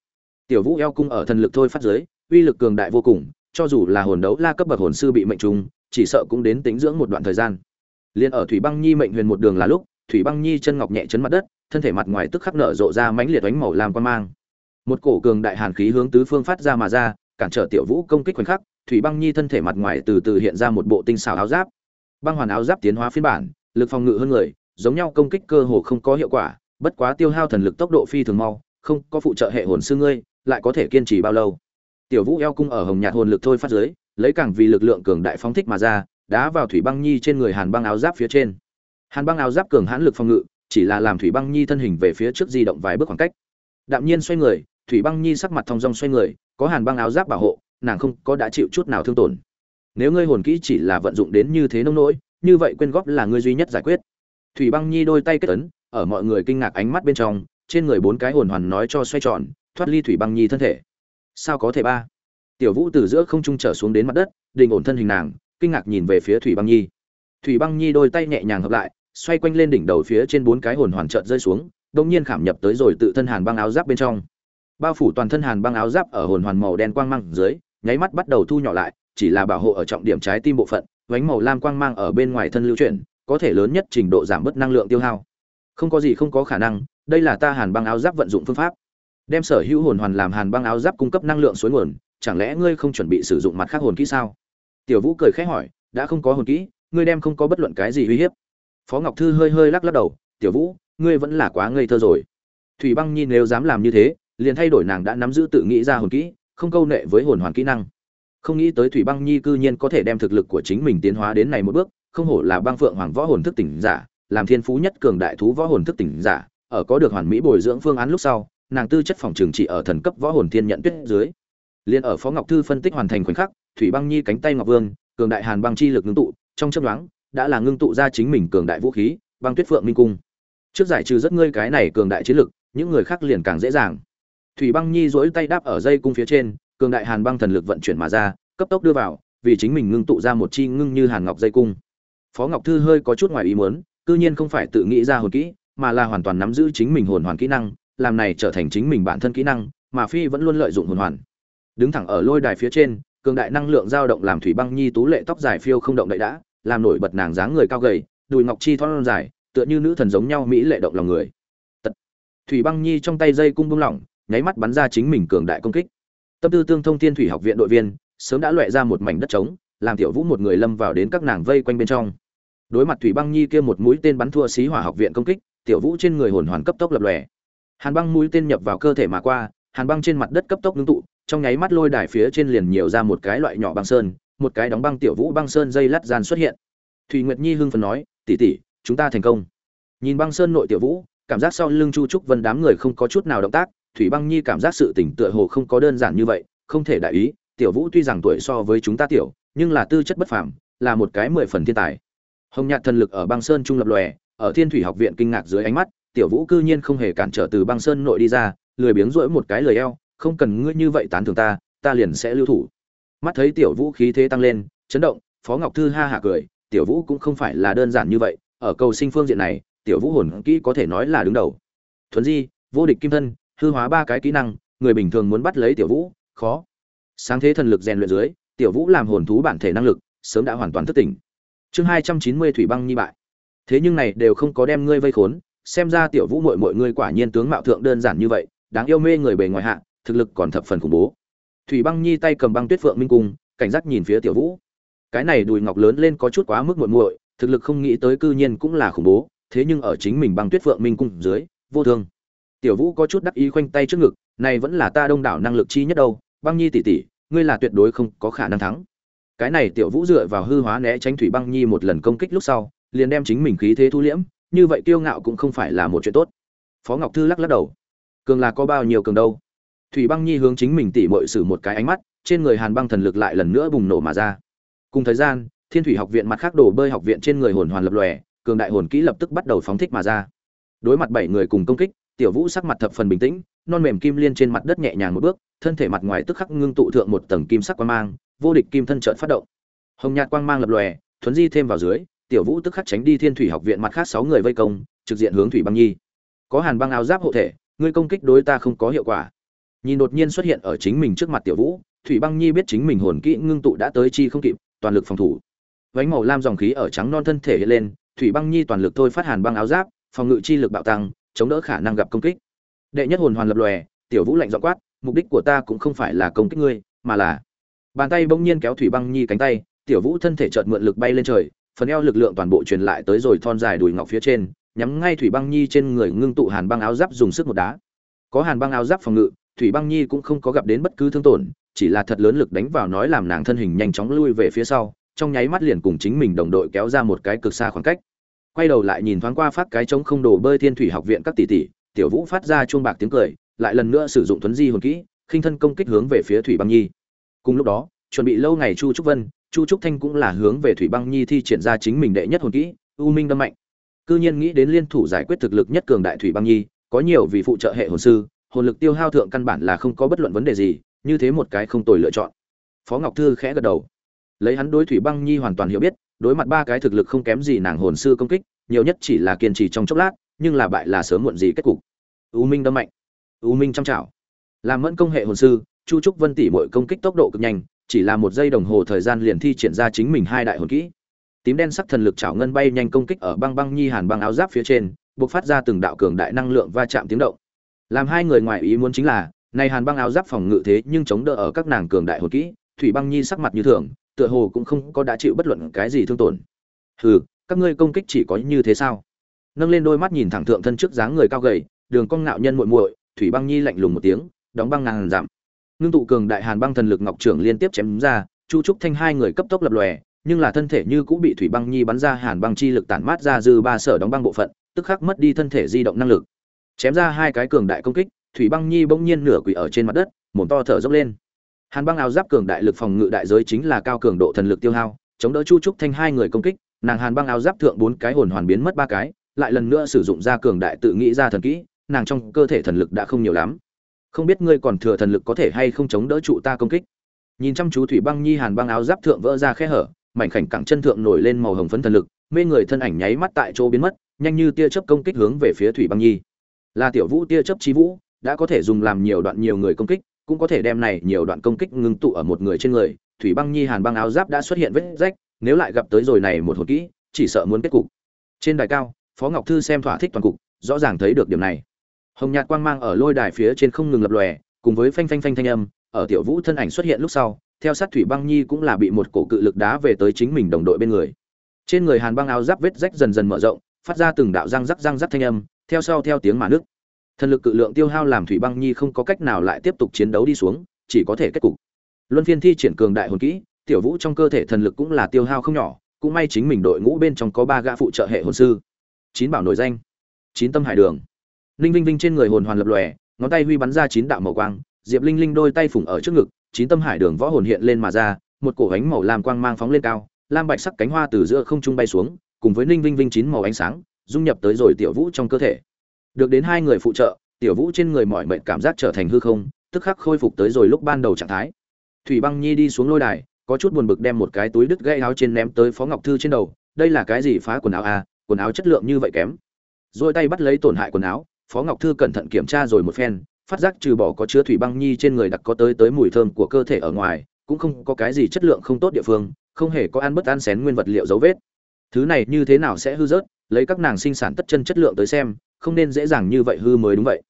S1: Tiểu vũ eo cung ở thần lực thôi phát giới, uy lực cường đại vô cùng, cho dù là hồn đấu la cấp bậc hồn sư bị mệnh trùng, chỉ sợ cũng đến tính dưỡng một đoạn thời gian. Liền ở thủy băng nhi mệnh huyền một đường là lúc, thủy băng nhi chân ngọc nhẹ chấn mặt đất, thân thể mặt ngoài tức khắc nở rộ ra mãnh liệt ánh màu làm quan mang. Một cổ cường đại hàn khí hướng tứ phương phát ra mà ra, cản trở tiểu vũ công kích khoảnh khắc, thủy băng nhi thân thể mặt ngoài từ từ hiện ra một bộ tinh xảo áo giáp. Băng hoàn áo giáp tiến hóa phiên bản, lực phòng ngự hơn người, giống nhau công kích cơ hồ không có hiệu quả, bất quá tiêu hao thần lực tốc độ phi thường mau không có phụ trợ hệ hồn sư ngươi, lại có thể kiên trì bao lâu? Tiểu vũ eo cung ở hồng nhạt hồn lực thôi phát dưới, lấy càng vì lực lượng cường đại phóng thích mà ra, đá vào thủy băng nhi trên người hàn băng áo giáp phía trên. Hàn băng áo giáp cường hãn lực phòng ngự, chỉ là làm thủy băng nhi thân hình về phía trước di động vài bước khoảng cách. Đạm nhiên xoay người, thủy băng nhi sắc mặt thong dong xoay người, có hàn băng áo giáp bảo hộ, nàng không có đã chịu chút nào thương tổn. Nếu ngươi hồn kỹ chỉ là vận dụng đến như thế nông nỗi, như vậy quyên góp là ngươi duy nhất giải quyết. Thủy băng nhi đôi tay kết ấn, ở mọi người kinh ngạc ánh mắt bên trong trên người bốn cái hồn hoàn nói cho xoay tròn, thoát ly thủy băng nhi thân thể. Sao có thể ba? Tiểu vũ từ giữa không trung trở xuống đến mặt đất, đình ổn thân hình nàng, kinh ngạc nhìn về phía thủy băng nhi. Thủy băng nhi đôi tay nhẹ nhàng hợp lại, xoay quanh lên đỉnh đầu phía trên bốn cái hồn hoàn trợn rơi xuống đông nhiên khảm nhập tới rồi tự thân hàn băng áo giáp bên trong. Bao phủ toàn thân hàn băng áo giáp ở hồn hoàn màu đen quang mang dưới, nháy mắt bắt đầu thu nhỏ lại, chỉ là bảo hộ ở trọng điểm trái tim bộ phận, vánh màu lam quang mang ở bên ngoài thân lưu chuyển, có thể lớn nhất trình độ giảm bớt năng lượng tiêu hao. Không có gì không có khả năng đây là ta hàn băng áo giáp vận dụng phương pháp. Đem sở hữu hồn hoàn làm hàn băng áo giáp cung cấp năng lượng suối nguồn, chẳng lẽ ngươi không chuẩn bị sử dụng mặt khác hồn kỹ sao? Tiểu vũ cười khẽ hỏi, đã không có hồn kỹ, ngươi đem không có bất luận cái gì uy hiếp. Phó ngọc thư hơi hơi lắc lắc đầu, tiểu vũ, ngươi vẫn là quá ngây thơ rồi. Thủy băng nhi nếu dám làm như thế, liền thay đổi nàng đã nắm giữ tự nghĩ ra hồn kỹ, không câu nệ với hồn hoàn kỹ năng. Không nghĩ tới thủy băng nhi cư nhiên có thể đem thực lực của chính mình tiến hóa đến này một bước, không hổ là băng phượng hoàng võ hồn thức tỉnh giả, làm thiên phú nhất cường đại thú võ hồn thức tỉnh giả ở có được hoàn mỹ bồi dưỡng phương án lúc sau, nàng tư chất phòng trường chỉ ở thần cấp võ hồn thiên nhận tuyết dưới. Liền ở phó ngọc thư phân tích hoàn thành khoảnh khắc, thủy băng nhi cánh tay ngọc vương, cường đại hàn băng chi lực ngưng tụ, trong chấp đoán đã là ngưng tụ ra chính mình cường đại vũ khí, băng tuyết phượng minh cung. Trước giải trừ rất ngươi cái này cường đại chiến lực, những người khác liền càng dễ dàng. Thủy băng nhi dỗi tay đáp ở dây cung phía trên, cường đại hàn băng thần lực vận chuyển mà ra, cấp tốc đưa vào, vì chính mình ngưng tụ ra một chi ngưng như hàn ngọc dây cung. Phó ngọc thư hơi có chút ngoài ý muốn, cư nhiên không phải tự nghĩ ra hồn kỹ mà là hoàn toàn nắm giữ chính mình hồn hoàn kỹ năng, làm này trở thành chính mình bản thân kỹ năng, mà phi vẫn luôn lợi dụng hồn hoàn. Đứng thẳng ở lôi đài phía trên, cường đại năng lượng dao động làm thủy băng nhi tú lệ tóc dài phiêu không động đậy đã, làm nổi bật nàng dáng người cao gầy, đùi ngọc chi thon dài, tựa như nữ thần giống nhau mỹ lệ động lòng người. Tật. thủy băng nhi trong tay dây cung bung lỏng, nháy mắt bắn ra chính mình cường đại công kích. Tâm tư tương thông thiên thủy học viện đội viên, sớm đã loại ra một mảnh đất trống, làm tiểu vũ một người lâm vào đến các nàng vây quanh bên trong. Đối mặt thủy băng nhi kia một mũi tên bắn thua xí hỏa học viện công kích tiểu vũ trên người hồn hoàn cấp tốc lập lòe. Hàn băng mũi tên nhập vào cơ thể mà qua, hàn băng trên mặt đất cấp tốc ngưng tụ, trong nháy mắt lôi đài phía trên liền nhiều ra một cái loại nhỏ băng sơn, một cái đóng băng tiểu vũ băng sơn dây lát gian xuất hiện. Thủy nguyệt nhi hưng phần nói, tỷ tỷ, chúng ta thành công. Nhìn băng sơn nội tiểu vũ, cảm giác sau lưng chu trúc vân đám người không có chút nào động tác, thủy băng nhi cảm giác sự tỉnh tựa hồ không có đơn giản như vậy, không thể đại ý, tiểu vũ tuy rằng tuổi so với chúng ta tiểu, nhưng là tư chất bất phàm, là một cái mười phần thiên tài. Hồng nhạt thần lực ở băng sơn trung lập lòe ở thiên thủy học viện kinh ngạc dưới ánh mắt, tiểu vũ cư nhiên không hề cản trở từ băng sơn nội đi ra, lười biếng rỗi một cái lời eo, không cần ngươi như vậy tán thưởng ta ta liền sẽ lưu thủ. Mắt thấy tiểu vũ khí thế tăng lên, chấn động, phó ngọc thư ha hả cười, tiểu vũ cũng không phải là đơn giản như vậy, ở cầu sinh phương diện này, tiểu vũ hồn kỹ có thể nói là đứng đầu. Thuấn di, vô địch kim thân, hư hóa ba cái kỹ năng, người bình thường muốn bắt lấy tiểu vũ, khó. Sáng thế thần lực rèn luyện dưới, tiểu vũ làm hồn thú bản thể năng lực, sớm đã hoàn toàn thức tỉnh. Chương hai trăm chín mươi thủy băng nhi bại thế nhưng này đều không có đem ngươi vây khốn, xem ra tiểu vũ mội mọi ngươi quả nhiên tướng mạo thượng đơn giản như vậy, đáng yêu mê người bề ngoài hạ, thực lực còn thập phần khủng bố. Thủy băng nhi tay cầm băng tuyết phượng minh cung, cảnh giác nhìn phía tiểu vũ. Cái này đùi ngọc lớn lên có chút quá mức muội muội, thực lực không nghĩ tới cư nhiên cũng là khủng bố, thế nhưng ở chính mình băng tuyết phượng minh cung dưới, vô thương. Tiểu vũ có chút đắc ý khoanh tay trước ngực, này vẫn là ta đông đảo năng lực chi nhất đâu, băng nhi tỷ tỷ, ngươi là tuyệt đối không có khả năng thắng. Cái này tiểu vũ dựa vào hư hóa né tránh thủy băng nhi một lần công kích lúc sau liền đem chính mình khí thế thu liễm, như vậy kiêu ngạo cũng không phải là một chuyện tốt. Phó ngọc thư lắc lắc đầu. Cường là có bao nhiêu cường đâu? Thủy băng nhi hướng chính mình tỉ mội sử một cái ánh mắt, trên người hàn băng thần lực lại lần nữa bùng nổ mà ra. Cùng thời gian, thiên thủy học viện mặt khác đổ bơi học viện trên người hồn hoàn lập lòe, cường đại hồn kỹ lập tức bắt đầu phóng thích mà ra. Đối mặt bảy người cùng công kích, tiểu vũ sắc mặt thập phần bình tĩnh, non mềm kim liên trên mặt đất nhẹ nhàng một bước, thân thể mặt ngoài tức khắc ngưng tụ thượng một tầng kim sắc quang mang, vô địch kim thân trợn phát động. Hồng nhạt quang mang lập lòe, thuấn di thêm vào dưới tiểu vũ tức khắc tránh đi thiên thủy học viện mặt khác sáu người vây công, trực diện hướng thủy băng nhi. Có hàn băng áo giáp hộ thể, ngươi công kích đối ta không có hiệu quả. Nhìn đột nhiên xuất hiện ở chính mình trước mặt tiểu vũ, thủy băng nhi biết chính mình hồn kỹ ngưng tụ đã tới chi không kịp, toàn lực phòng thủ. Vánh màu lam dòng khí ở trắng non thân thể hiện lên, thủy băng nhi toàn lực thôi phát hàn băng áo giáp, phòng ngự chi lực bạo tăng, chống đỡ khả năng gặp công kích. Đệ nhất hồn hoàn lập lòe, tiểu vũ lạnh dọ quát, mục đích của ta cũng không phải là công kích ngươi, mà là bàn tay bỗng nhiên kéo thủy băng nhi cánh tay, tiểu vũ thân thể chợt mượn lực bay lên trời phần eo lực lượng toàn bộ truyền lại tới rồi thon dài đùi ngọc phía trên, nhắm ngay thủy băng nhi trên người ngưng tụ hàn băng áo giáp dùng sức một đá. Có hàn băng áo giáp phòng ngự, thủy băng nhi cũng không có gặp đến bất cứ thương tổn, chỉ là thật lớn lực đánh vào nói làm nàng thân hình nhanh chóng lui về phía sau, trong nháy mắt liền cùng chính mình đồng đội kéo ra một cái cực xa khoảng cách. Quay đầu lại nhìn thoáng qua phát cái trống không đồ bơi thiên thủy học viện các tỷ tỷ, tiểu vũ phát ra chuông bạc tiếng cười, lại lần nữa sử dụng thuấn di hồn kỹ, khinh thân công kích hướng về phía thủy băng nhi. Cùng lúc đó, chuẩn bị lâu ngày chu trúc vân chu trúc thanh cũng là hướng về thủy băng nhi thi triển ra chính mình đệ nhất hồn kỹ, u minh đâm mạnh. Cư nhiên nghĩ đến liên thủ giải quyết thực lực nhất cường đại thủy băng nhi, có nhiều vị phụ trợ hệ hồn sư, hồn lực tiêu hao thượng căn bản là không có bất luận vấn đề gì, như thế một cái không tồi lựa chọn. Phó ngọc thư khẽ gật đầu. Lấy hắn đối thủy băng nhi hoàn toàn hiểu biết, đối mặt ba cái thực lực không kém gì nàng hồn sư công kích, nhiều nhất chỉ là kiên trì trong chốc lát, nhưng là bại là sớm muộn gì kết cục. U minh đâm mạnh. U minh chăm chảo làm mẫn công hệ hồn sư, chu trúc vân tỷ mọi công kích tốc độ cực nhanh chỉ là một giây đồng hồ thời gian liền thi triển ra chính mình hai đại hồn kỹ. Tím đen sắc thần lực chảo ngân bay nhanh công kích ở băng băng nhi hàn băng áo giáp phía trên buộc phát ra từng đạo cường đại năng lượng va chạm tiếng động. Làm hai người ngoài ý muốn chính là này hàn băng áo giáp phòng ngự thế nhưng chống đỡ ở các nàng cường đại hồn kỹ, thủy băng nhi sắc mặt như thường, tựa hồ cũng không có đã chịu bất luận cái gì thương tổn. Hừ, các ngươi công kích chỉ có như thế sao? Nâng lên đôi mắt nhìn thẳng thượng thân trước dáng người cao gầy, đường cong ngạo nhân muội muội, thủy băng nhi lạnh lùng một tiếng, đóng băng ngàn giảm ngưng tụ cường đại hàn băng thần lực ngọc trưởng liên tiếp chém ra, chu trúc thanh hai người cấp tốc lập lòe, nhưng là thân thể như cũng bị thủy băng nhi bắn ra hàn băng chi lực tản mát ra dư ba sở đóng băng bộ phận, tức khắc mất đi thân thể di động năng lực. Chém ra hai cái cường đại công kích, thủy băng nhi bỗng nhiên nửa quỷ ở trên mặt đất, mồm to thở dốc lên. Hàn băng áo giáp cường đại lực phòng ngự đại giới chính là cao cường độ thần lực tiêu hao, chống đỡ chu trúc thanh hai người công kích, nàng hàn băng áo giáp thượng bốn cái hồn hoàn biến mất ba cái, lại lần nữa sử dụng ra cường đại tự nghĩ ra thần kỹ, nàng trong cơ thể thần lực đã không nhiều lắm không biết ngươi còn thừa thần lực có thể hay không chống đỡ trụ ta công kích. Nhìn chăm chú thủy băng nhi hàn băng áo giáp thượng vỡ ra khe hở, mảnh khảnh cẳng chân thượng nổi lên màu hồng phấn thần lực, mê người thân ảnh nháy mắt tại chỗ biến mất, nhanh như tia chớp công kích hướng về phía thủy băng nhi. Là tiểu vũ tia chớp chi vũ, đã có thể dùng làm nhiều đoạn nhiều người công kích, cũng có thể đem này nhiều đoạn công kích ngưng tụ ở một người trên người. Thủy băng nhi hàn băng áo giáp đã xuất hiện vết rách, nếu lại gặp tới rồi này một hồn kỹ, chỉ sợ muốn kết cục. Trên đài cao, phó ngọc thư xem thỏa thích toàn cục, rõ ràng thấy được điểm này hồng nhạt quang mang ở lôi đài phía trên không ngừng lập lòe, cùng với phanh phanh phanh thanh âm, ở tiểu vũ thân ảnh xuất hiện lúc sau, theo sát thủy băng nhi cũng là bị một cổ cự lực đá về tới chính mình đồng đội bên người. Trên người hàn băng áo giáp vết rách dần dần mở rộng, phát ra từng đạo răng rắc răng rắc thanh âm, theo sau theo tiếng mà nước thần lực cự lượng tiêu hao làm thủy băng nhi không có cách nào lại tiếp tục chiến đấu đi xuống, chỉ có thể kết cục. Luân phiên thi triển cường đại hồn kỹ, tiểu vũ trong cơ thể thần lực cũng là tiêu hao không nhỏ, cũng may chính mình đội ngũ bên trong có ba gã phụ trợ hệ hồn sư. Chín bảo nổi danh. Chín tâm hải đường ninh vinh vinh trên người hồn hoàn lập lòe, ngón tay huy bắn ra chín đạo màu quang, diệp linh linh đôi tay phủng ở trước ngực, chín tâm hải đường võ hồn hiện lên mà ra, một cổ ánh màu lam quang mang phóng lên cao, lam bạch sắc cánh hoa từ giữa không trung bay xuống, cùng với ninh vinh vinh chín màu ánh sáng, dung nhập tới rồi tiểu vũ trong cơ thể. Được đến hai người phụ trợ, tiểu vũ trên người mọi mệt cảm giác trở thành hư không, tức khắc khôi phục tới rồi lúc ban đầu trạng thái. Thủy băng nhi đi xuống lôi đài, có chút buồn bực đem một cái túi đứt gãy áo trên ném tới phó ngọc thư trên đầu, đây là cái gì phá quần áo à quần áo chất lượng như vậy kém. Rồi tay bắt lấy tổn hại quần áo phó ngọc thư cẩn thận kiểm tra rồi một phen, phát giác trừ bỏ có chứa thủy băng nhi trên người đặc có tới tới mùi thơm của cơ thể ở ngoài, cũng không có cái gì chất lượng không tốt địa phương, không hề có ăn bất ăn xén nguyên vật liệu dấu vết. Thứ này như thế nào sẽ hư rớt, lấy các nàng sinh sản tất chân chất lượng tới xem, không nên dễ dàng như vậy hư mới đúng vậy.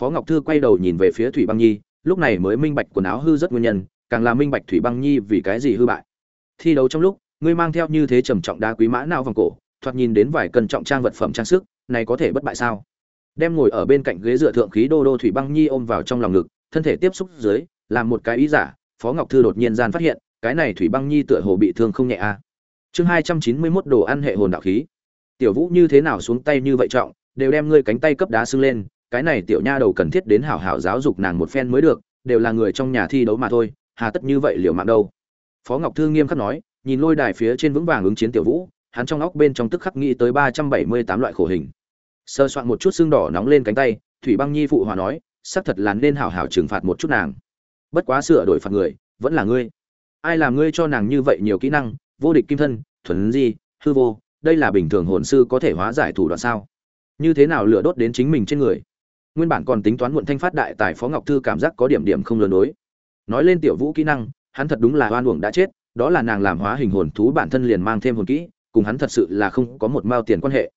S1: Phó ngọc thư quay đầu nhìn về phía thủy băng nhi, lúc này mới minh bạch quần áo hư rất nguyên nhân, càng là minh bạch thủy băng nhi vì cái gì hư bại. Thi đấu trong lúc, ngươi mang theo như thế trầm trọng đá quý mã nào vòng cổ, thoạt nhìn đến vài cân trọng trang vật phẩm trang sức, này có thể bất bại sao? Đem ngồi ở bên cạnh ghế dựa thượng khí đô đô thủy băng nhi ôm vào trong lòng ngực, thân thể tiếp xúc dưới, làm một cái ý giả, phó ngọc thư đột nhiên gian phát hiện, cái này thủy băng nhi tựa hồ bị thương không nhẹ a à. chương hai trăm chín mươi mốt đồ ăn hệ hồn đạo khí. Tiểu vũ như thế nào xuống tay như vậy trọng, đều đem ngươi cánh tay cấp đá sưng lên, cái này tiểu nha đầu cần thiết đến hảo hảo giáo dục nàng một phen mới được, đều là người trong nhà thi đấu mà thôi, hà tất như vậy liệu mạng đâu. Phó ngọc thư nghiêm khắc nói, nhìn lôi đài phía trên vững vàng ứng chiến tiểu vũ, hắn trong óc bên trong tức khắc nghĩ tới ba trăm bảy mươi tám loại khổ hình sơ soạn một chút xương đỏ nóng lên cánh tay, thủy băng nhi phụ hòa nói, xác thật là nên hảo hảo trừng phạt một chút nàng. Bất quá sửa đổi phạt người, vẫn là ngươi. Ai làm ngươi cho nàng như vậy nhiều kỹ năng, vô địch kim thân, thuần di, hư vô, đây là bình thường hồn sư có thể hóa giải thủ đoạn sao? Như thế nào lửa đốt đến chính mình trên người? Nguyên bản còn tính toán muộn thanh phát đại tài phó ngọc thư cảm giác có điểm điểm không lớn đối. Nói lên tiểu vũ kỹ năng, hắn thật đúng là oan uổng đã chết, đó là nàng làm hóa hình hồn thú bản thân liền mang thêm hồn kỹ, cùng hắn thật sự là không có một mao tiền quan hệ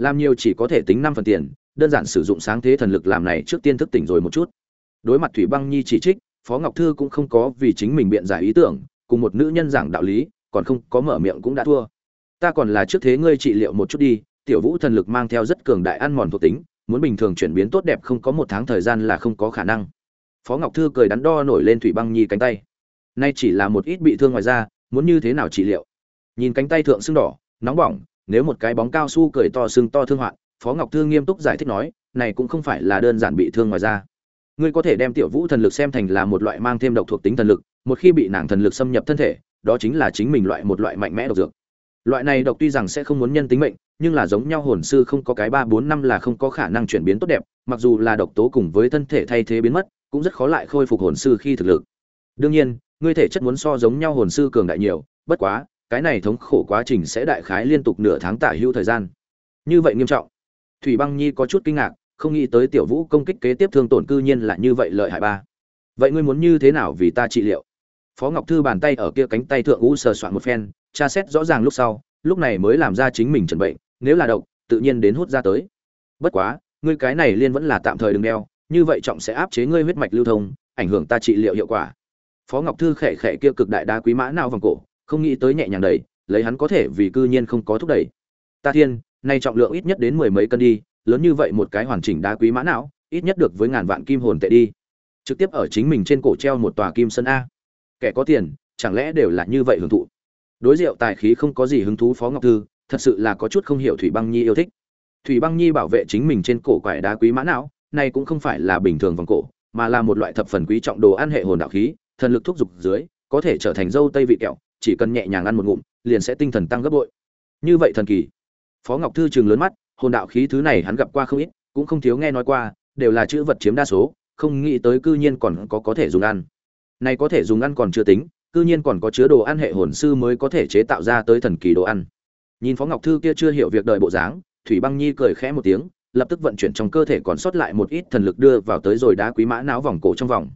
S1: làm nhiều chỉ có thể tính năm phần tiền, đơn giản sử dụng sáng thế thần lực làm này trước tiên thức tỉnh rồi một chút. Đối mặt thủy băng nhi chỉ trích, phó ngọc thư cũng không có vì chính mình biện giải ý tưởng, cùng một nữ nhân giảng đạo lý, còn không có mở miệng cũng đã thua. Ta còn là trước thế ngươi trị liệu một chút đi, tiểu vũ thần lực mang theo rất cường đại ăn mòn thuộc tính, muốn bình thường chuyển biến tốt đẹp không có một tháng thời gian là không có khả năng. Phó ngọc thư cười đắn đo nổi lên thủy băng nhi cánh tay. Nay chỉ là một ít bị thương ngoài da, muốn như thế nào trị liệu? Nhìn cánh tay thượng sưng đỏ, nóng bỏng nếu một cái bóng cao su cười to sưng to thương hoạn, phó ngọc thư nghiêm túc giải thích nói, này cũng không phải là đơn giản bị thương ngoài da. Ngươi có thể đem tiểu vũ thần lực xem thành là một loại mang thêm độc thuộc tính thần lực, một khi bị nàng thần lực xâm nhập thân thể, đó chính là chính mình loại, một loại mạnh mẽ độc dược. Loại này độc tuy rằng sẽ không muốn nhân tính mệnh, nhưng là giống nhau hồn sư không có cái ba bốn năm là không có khả năng chuyển biến tốt đẹp, mặc dù là độc tố cùng với thân thể thay thế biến mất, cũng rất khó lại khôi phục hồn sư khi thực lực. Đương nhiên, ngươi thể chất muốn so giống nhau hồn sư cường đại nhiều, bất quá cái này thống khổ quá trình sẽ đại khái liên tục nửa tháng tả hữu thời gian. Như vậy nghiêm trọng. Thủy băng nhi có chút kinh ngạc, không nghĩ tới tiểu vũ công kích kế tiếp thương tổn cư nhiên là như vậy lợi hại ba. Vậy ngươi muốn như thế nào vì ta trị liệu? Phó ngọc thư bàn tay ở kia cánh tay thượng u sờ soạn một phen, tra xét rõ ràng lúc sau, lúc này mới làm ra chính mình chuẩn bệnh, nếu là độc, tự nhiên đến hút ra tới. Bất quá, ngươi cái này liên vẫn là tạm thời đừng đeo, như vậy trọng sẽ áp chế ngươi huyết mạch lưu thông, ảnh hưởng ta trị liệu hiệu quả. Phó ngọc thư khẽ khẽ kia cực đại đá quý mã nào vòng cổ không nghĩ tới nhẹ nhàng đẩy, lấy hắn có thể vì cư nhiên không có thúc đẩy. Ta thiên, nay trọng lượng ít nhất đến mười mấy cân đi, lớn như vậy một cái hoàn chỉnh đá quý mã não, ít nhất được với ngàn vạn kim hồn tệ đi. Trực tiếp ở chính mình trên cổ treo một tòa kim sân a. Kẻ có tiền, chẳng lẽ đều là như vậy hưởng thụ? Đối rượu tài khí không có gì hứng thú phó ngọc thư, thật sự là có chút không hiểu thủy băng nhi yêu thích. Thủy băng nhi bảo vệ chính mình trên cổ quải đá quý mã não, này cũng không phải là bình thường vòng cổ, mà là một loại thập phần quý trọng đồ ăn hệ hồn đạo khí, thần lực thúc dục dưới, có thể trở thành dâu tây vị kẹo chỉ cần nhẹ nhàng ăn một ngụm, liền sẽ tinh thần tăng gấp bội. Như vậy thần kỳ. Phó ngọc thư trường lớn mắt, hồn đạo khí thứ này hắn gặp qua không ít, cũng không thiếu nghe nói qua, đều là chữ vật chiếm đa số, không nghĩ tới cư nhiên còn có có thể dùng ăn. Này có thể dùng ăn còn chưa tính, cư nhiên còn có chứa đồ ăn hệ hồn sư mới có thể chế tạo ra tới thần kỳ đồ ăn. Nhìn phó ngọc thư kia chưa hiểu việc đời bộ dáng, thủy băng nhi cười khẽ một tiếng, lập tức vận chuyển trong cơ thể còn sót lại một ít thần lực đưa vào tới rồi đá quý mã não vòng cổ trong vòng.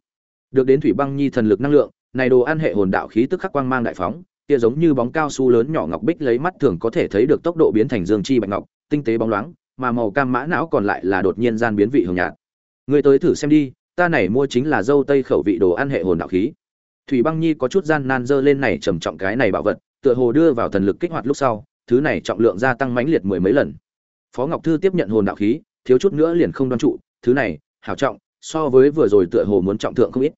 S1: Được đến thủy băng nhi thần lực năng lượng này đồ ăn hệ hồn đạo khí tức khắc quang mang đại phóng, kia giống như bóng cao su lớn nhỏ ngọc bích lấy mắt thường có thể thấy được tốc độ biến thành dương chi bạch ngọc, tinh tế bóng loáng, mà màu cam mã não còn lại là đột nhiên gian biến vị hồng nhạt. Người tới thử xem đi, ta này mua chính là dâu tây khẩu vị đồ ăn hệ hồn đạo khí. Thủy băng nhi có chút gian nan dơ lên này trầm trọng cái này bảo vật, tựa hồ đưa vào thần lực kích hoạt lúc sau, thứ này trọng lượng gia tăng mãnh liệt mười mấy lần. Phó ngọc thư tiếp nhận hồn đạo khí, thiếu chút nữa liền không đoan trụ, thứ này, hảo trọng, so với vừa rồi tựa hồ muốn trọng thượng không ít.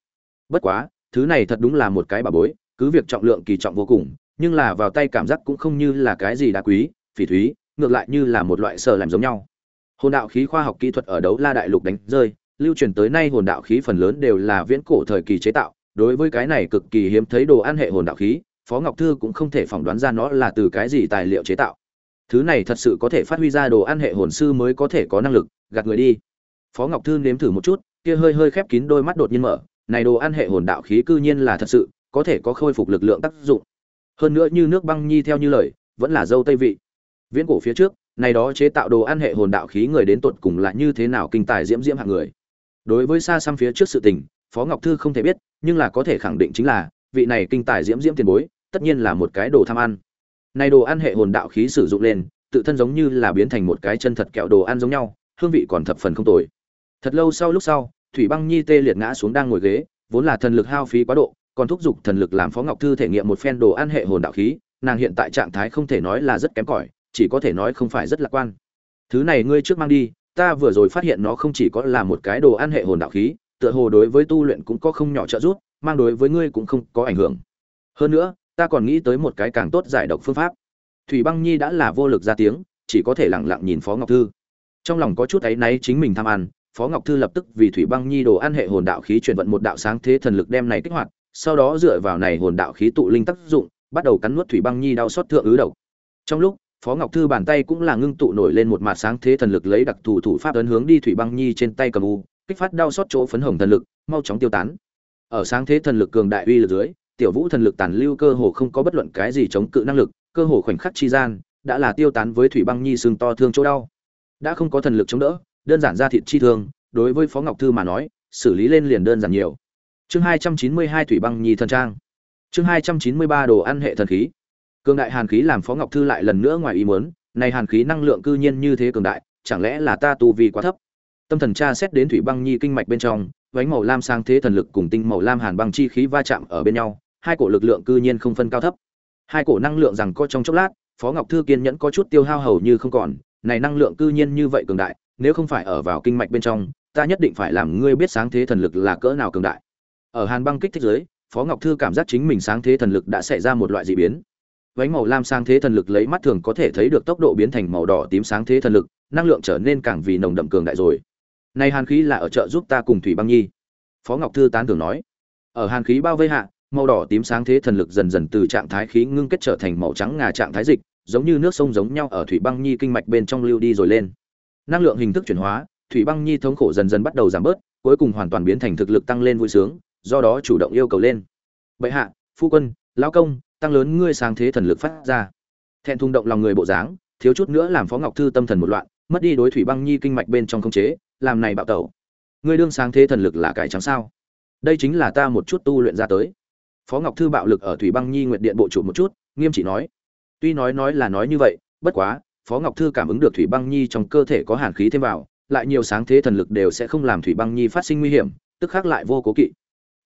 S1: Bất quá thứ này thật đúng là một cái bà bối, cứ việc trọng lượng kỳ trọng vô cùng, nhưng là vào tay cảm giác cũng không như là cái gì đá quý, phỉ thúy, ngược lại như là một loại sở làm giống nhau. Hồn đạo khí khoa học kỹ thuật ở đấu la đại lục đánh rơi, lưu truyền tới nay hồn đạo khí phần lớn đều là viễn cổ thời kỳ chế tạo, đối với cái này cực kỳ hiếm thấy đồ ăn hệ hồn đạo khí, phó ngọc thư cũng không thể phỏng đoán ra nó là từ cái gì tài liệu chế tạo. Thứ này thật sự có thể phát huy ra đồ ăn hệ hồn sư mới có thể có năng lực, gạt người đi. Phó ngọc thư nếm thử một chút, kia hơi hơi khép kín đôi mắt đột nhiên mở này đồ ăn hệ hồn đạo khí cư nhiên là thật sự, có thể có khôi phục lực lượng tác dụng. Hơn nữa như nước băng nhi theo như lời, vẫn là dâu tây vị. Viễn cổ phía trước, này đó chế tạo đồ ăn hệ hồn đạo khí người đến tuột cùng là như thế nào kinh tài diễm diễm hạng người. Đối với xa xăm phía trước sự tình, phó ngọc thư không thể biết, nhưng là có thể khẳng định chính là, vị này kinh tài diễm diễm tiền bối, tất nhiên là một cái đồ tham ăn. Này đồ ăn hệ hồn đạo khí sử dụng lên, tự thân giống như là biến thành một cái chân thật kẹo đồ ăn giống nhau, hương vị còn thập phần không tồi. Thật lâu sau lúc sau thủy băng nhi tê liệt ngã xuống đang ngồi ghế, vốn là thần lực hao phí quá độ, còn thúc giục thần lực làm phó ngọc thư thể nghiệm một phen đồ ăn hệ hồn đạo khí, nàng hiện tại trạng thái không thể nói là rất kém cỏi, chỉ có thể nói không phải rất lạc quan. Thứ này ngươi trước mang đi, ta vừa rồi phát hiện nó không chỉ có là một cái đồ ăn hệ hồn đạo khí, tựa hồ đối với tu luyện cũng có không nhỏ trợ giúp, mang đối với ngươi cũng không có ảnh hưởng. Hơn nữa, ta còn nghĩ tới một cái càng tốt giải độc phương pháp. Thủy băng nhi đã là vô lực ra tiếng, chỉ có thể lẳng lặng nhìn phó ngọc thư. Trong lòng có chút áy náy chính mình tham ăn phó ngọc thư lập tức vì thủy băng nhi đồ ăn hệ hồn đạo khí chuyển vận một đạo sáng thế thần lực đem này kích hoạt, sau đó dựa vào này hồn đạo khí tụ linh tác dụng, bắt đầu cắn nuốt thủy băng nhi đau xót thượng ứ độc. Trong lúc, phó ngọc thư bàn tay cũng là ngưng tụ nổi lên một mặt sáng thế thần lực lấy đặc thù thủ pháp ấn hướng đi thủy băng nhi trên tay cầm u, kích phát đau xót chỗ phấn hồng thần lực, mau chóng tiêu tán. Ở sáng thế thần lực cường đại uy lực dưới, tiểu vũ thần lực tàn lưu cơ hồ không có bất luận cái gì chống cự năng lực, cơ hồ khoảnh khắc chi gian, đã là tiêu tán với thủy băng nhi sừng to thương chỗ đau. Đã không có thần lực chống đỡ đơn giản ra thịt chi thương, đối với phó ngọc thư mà nói, xử lý lên liền đơn giản nhiều. Chương hai trăm chín mươi hai thủy băng nhi thần trang. Chương hai trăm chín mươi ba đồ ăn hệ thần khí. Cường đại hàn khí làm phó ngọc thư lại lần nữa ngoài ý muốn, này hàn khí năng lượng cư nhiên như thế cường đại, chẳng lẽ là ta tu vi quá thấp? Tâm thần tra xét đến thủy băng nhi kinh mạch bên trong, vánh màu lam sang thế thần lực cùng tinh màu lam hàn băng chi khí va chạm ở bên nhau, hai cổ lực lượng cư nhiên không phân cao thấp. Hai cổ năng lượng rằng có trong chốc lát, phó ngọc thư kiên nhẫn có chút tiêu hao hầu như không còn, này năng lượng cư nhiên như vậy cường đại nếu không phải ở vào kinh mạch bên trong ta nhất định phải làm ngươi biết sáng thế thần lực là cỡ nào cường đại. Ở hàn băng kích thích dưới, phó ngọc thư cảm giác chính mình sáng thế thần lực đã xảy ra một loại dị biến. Vánh màu lam sáng thế thần lực lấy mắt thường có thể thấy được tốc độ biến thành màu đỏ tím sáng thế thần lực năng lượng trở nên càng vì nồng đậm cường đại rồi. Này hàn khí là ở trợ giúp ta cùng thủy băng nhi. Phó ngọc thư tán thưởng nói. Ở hàn khí bao vây hạ màu đỏ tím sáng thế thần lực dần dần từ trạng thái khí ngưng kết trở thành màu trắng ngà trạng thái dịch giống như nước sông giống nhau ở thủy băng nhi kinh mạch bên trong lưu đi rồi lên năng lượng hình thức chuyển hóa, thủy băng nhi thống khổ dần dần bắt đầu giảm bớt, cuối cùng hoàn toàn biến thành thực lực tăng lên vui sướng, do đó chủ động yêu cầu lên. Bệ hạ, phu quân, lão công, tăng lớn ngươi sáng thế thần lực phát ra. Thẹn thùng động lòng người bộ dáng, thiếu chút nữa làm phó ngọc thư tâm thần một loạn, mất đi đối thủy băng nhi kinh mạch bên trong không chế, làm này bạo tẩu. Ngươi đương sáng thế thần lực là cải trắng sao? Đây chính là ta một chút tu luyện ra tới. Phó ngọc thư bạo lực ở thủy băng nhi nguyện điện bộ chủ một chút, nghiêm chỉ nói. Tuy nói nói là nói như vậy, bất quá phó ngọc thư cảm ứng được thủy băng nhi trong cơ thể có hàn khí thêm vào, lại nhiều sáng thế thần lực đều sẽ không làm thủy băng nhi phát sinh nguy hiểm, tức khác lại vô cố kỵ.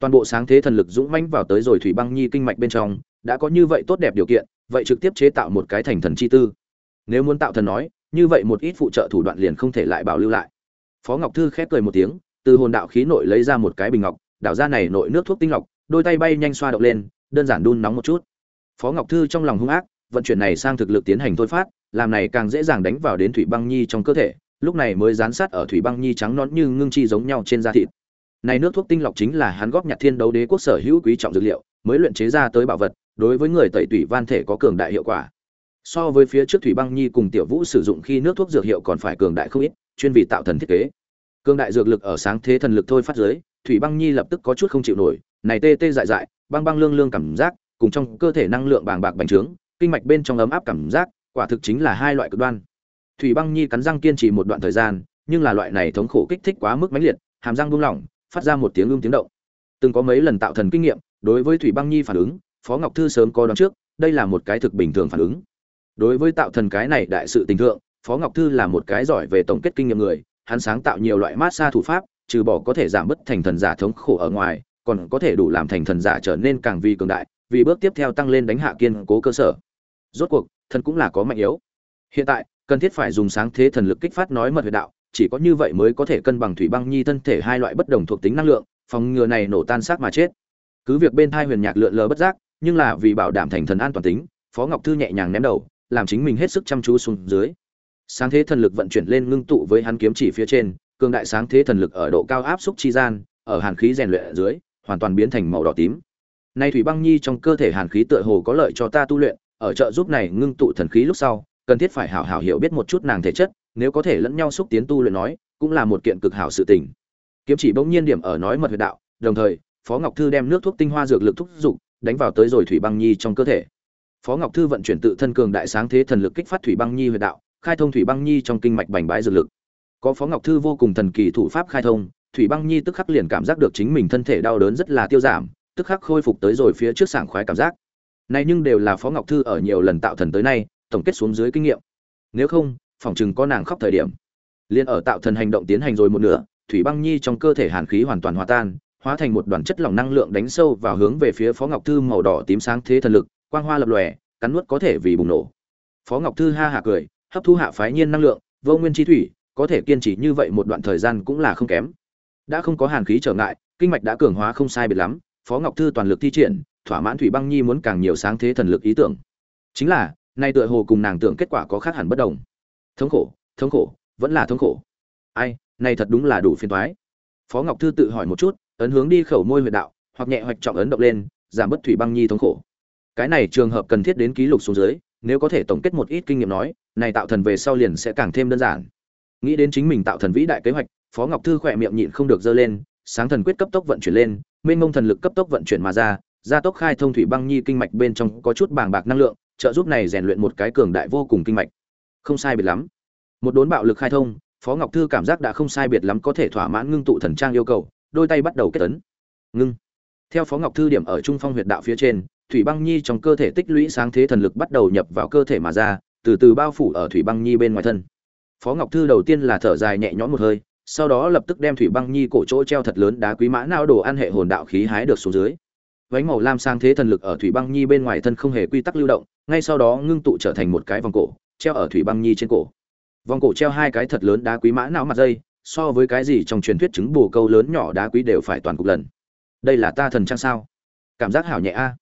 S1: Toàn bộ sáng thế thần lực dũng mãnh vào tới rồi thủy băng nhi kinh mạch bên trong, đã có như vậy tốt đẹp điều kiện, vậy trực tiếp chế tạo một cái thành thần chi tư. Nếu muốn tạo thần nói, như vậy một ít phụ trợ thủ đoạn liền không thể lại bảo lưu lại. Phó ngọc thư khép cười một tiếng, từ hồn đạo khí nội lấy ra một cái bình ngọc, đảo ra này nội nước thuốc tinh ngọc, đôi tay bay nhanh xoa động lên, đơn giản đun nóng một chút. Phó ngọc thư trong lòng hung ác, vận chuyển này sang thực lực tiến hành thôi phát làm này càng dễ dàng đánh vào đến thủy băng nhi trong cơ thể, lúc này mới dán sát ở thủy băng nhi trắng nón như ngưng chi giống nhau trên da thịt. Này nước thuốc tinh lọc chính là hắn góp nhặt thiên đấu đế quốc sở hữu quý trọng dược liệu, mới luyện chế ra tới bảo vật, đối với người tẩy tủy van thể có cường đại hiệu quả. So với phía trước thủy băng nhi cùng tiểu vũ sử dụng khi nước thuốc dược hiệu còn phải cường đại không ít, chuyên vị tạo thần thiết kế. Cường đại dược lực ở sáng thế thần lực thôi phát giới thủy băng nhi lập tức có chút không chịu nổi, này tê tê dại dại, băng băng lương lương cảm giác, cùng trong cơ thể năng lượng bàng bạc bành trướng, kinh mạch bên trong ấm áp cảm giác quả thực chính là hai loại cực đoan. Thủy băng nhi cắn răng kiên trì một đoạn thời gian, nhưng là loại này thống khổ kích thích quá mức mãnh liệt, hàm răng buông lỏng, phát ra một tiếng ưng tiếng động. Từng có mấy lần tạo thần kinh nghiệm, đối với thủy băng nhi phản ứng, phó ngọc thư sớm có đoán trước, đây là một cái thực bình thường phản ứng. Đối với tạo thần cái này đại sự tình thượng, phó ngọc thư là một cái giỏi về tổng kết kinh nghiệm người, hắn sáng tạo nhiều loại mát xa thủ pháp, trừ bỏ có thể giảm bớt thành thần giả thống khổ ở ngoài, còn có thể đủ làm thành thần giả trở nên càng vi cường đại, vì bước tiếp theo tăng lên đánh hạ kiên cố cơ sở. Rốt cuộc thần cũng là có mạnh yếu. Hiện tại, cần thiết phải dùng sáng thế thần lực kích phát nói mật huyệt đạo, chỉ có như vậy mới có thể cân bằng thủy băng nhi thân thể hai loại bất đồng thuộc tính năng lượng, phòng ngừa này nổ tan xác mà chết. Cứ việc bên thai huyền nhạc lượn lờ bất giác, nhưng là vì bảo đảm thành thần an toàn tính, phó ngọc thư nhẹ nhàng ném đầu, làm chính mình hết sức chăm chú xuống dưới. Sáng thế thần lực vận chuyển lên ngưng tụ với hắn kiếm chỉ phía trên, cường đại sáng thế thần lực ở độ cao áp xúc chi gian, ở hàn khí rèn luyện ở dưới, hoàn toàn biến thành màu đỏ tím. Nay thủy băng nhi trong cơ thể hàn khí tựa hồ có lợi cho ta tu luyện ở trợ giúp này ngưng tụ thần khí lúc sau, cần thiết phải hảo hảo hiểu biết một chút nàng thể chất, nếu có thể lẫn nhau xúc tiến tu luyện nói, cũng là một kiện cực hảo sự tình. Kiếm chỉ bỗng nhiên điểm ở nói mật huyệt đạo, đồng thời, phó ngọc thư đem nước thuốc tinh hoa dược lực thúc dục, đánh vào tới rồi thủy băng nhi trong cơ thể. Phó ngọc thư vận chuyển tự thân cường đại sáng thế thần lực kích phát thủy băng nhi huyệt đạo, khai thông thủy băng nhi trong kinh mạch bành bãi dược lực. Có phó ngọc thư vô cùng thần kỳ thủ pháp khai thông, thủy băng nhi tức khắc liền cảm giác được chính mình thân thể đau đớn rất là tiêu giảm, tức khắc khôi phục tới rồi phía trước sảng khoái cảm giác này nhưng đều là phó ngọc thư ở nhiều lần tạo thần tới nay, tổng kết xuống dưới kinh nghiệm. Nếu không phỏng chừng có nàng khóc thời điểm. Liền ở tạo thần hành động tiến hành rồi một nửa, thủy băng nhi trong cơ thể hàn khí hoàn toàn hòa tan, hóa thành một đoàn chất lỏng năng lượng đánh sâu vào hướng về phía phó ngọc thư màu đỏ tím sáng thế thần lực, quang hoa lập lòe, cắn nuốt có thể vì bùng nổ. Phó ngọc thư ha hạ cười, hấp thu hạ phái nhiên năng lượng, vô nguyên chi thủy, có thể kiên trì như vậy một đoạn thời gian cũng là không kém. Đã không có hàn khí trở ngại, kinh mạch đã cường hóa không sai biệt lắm phó ngọc thư toàn lực thi triển, thỏa mãn thủy băng nhi muốn càng nhiều sáng thế thần lực ý tưởng. Chính là, nay tựa hồ cùng nàng tưởng kết quả có khác hẳn bất đồng. Thống khổ thống khổ, vẫn là thống khổ. Ai, này thật đúng là đủ phiền toái. Phó ngọc thư tự hỏi một chút, ấn hướng đi khẩu môi huyệt đạo, hoặc nhẹ hoạch trọng ấn động lên, giảm bớt thủy băng nhi thống khổ. Cái này trường hợp cần thiết đến ký lục xuống dưới, nếu có thể tổng kết một ít kinh nghiệm nói, này tạo thần về sau liền sẽ càng thêm đơn giản. Nghĩ đến chính mình tạo thần vĩ đại kế hoạch, phó ngọc thư khỏe miệng nhịn không được dơ lên, sáng thần quyết cấp tốc vận chuyển lên mênh mông thần lực cấp tốc vận chuyển mà ra, gia tốc khai thông thủy băng nhi kinh mạch bên trong có chút bàng bạc năng lượng, trợ giúp này rèn luyện một cái cường đại vô cùng kinh mạch. Không sai biệt lắm. Một đốn bạo lực khai thông, phó ngọc thư cảm giác đã không sai biệt lắm có thể thỏa mãn ngưng tụ thần trang yêu cầu, đôi tay bắt đầu kết tấn ngưng. Theo phó ngọc thư điểm ở trung phong huyệt đạo phía trên, thủy băng nhi trong cơ thể tích lũy sáng thế thần lực bắt đầu nhập vào cơ thể mà ra, từ từ bao phủ ở thủy băng nhi bên ngoài thân. Phó ngọc thư đầu tiên là thở dài nhẹ nhõm một hơi sau đó lập tức đem thủy băng nhi cổ chỗ treo thật lớn đá quý mã não đồ ăn hệ hồn đạo khí hái được xuống dưới. Vánh màu lam sang thế thần lực ở thủy băng nhi bên ngoài thân không hề quy tắc lưu động, ngay sau đó ngưng tụ trở thành một cái vòng cổ, treo ở thủy băng nhi trên cổ. Vòng cổ treo hai cái thật lớn đá quý mã não mặt dây, so với cái gì trong truyền thuyết trứng bù câu lớn nhỏ đá quý đều phải toàn cục lần. Đây là ta thần trang sao? Cảm giác hảo nhẹ a.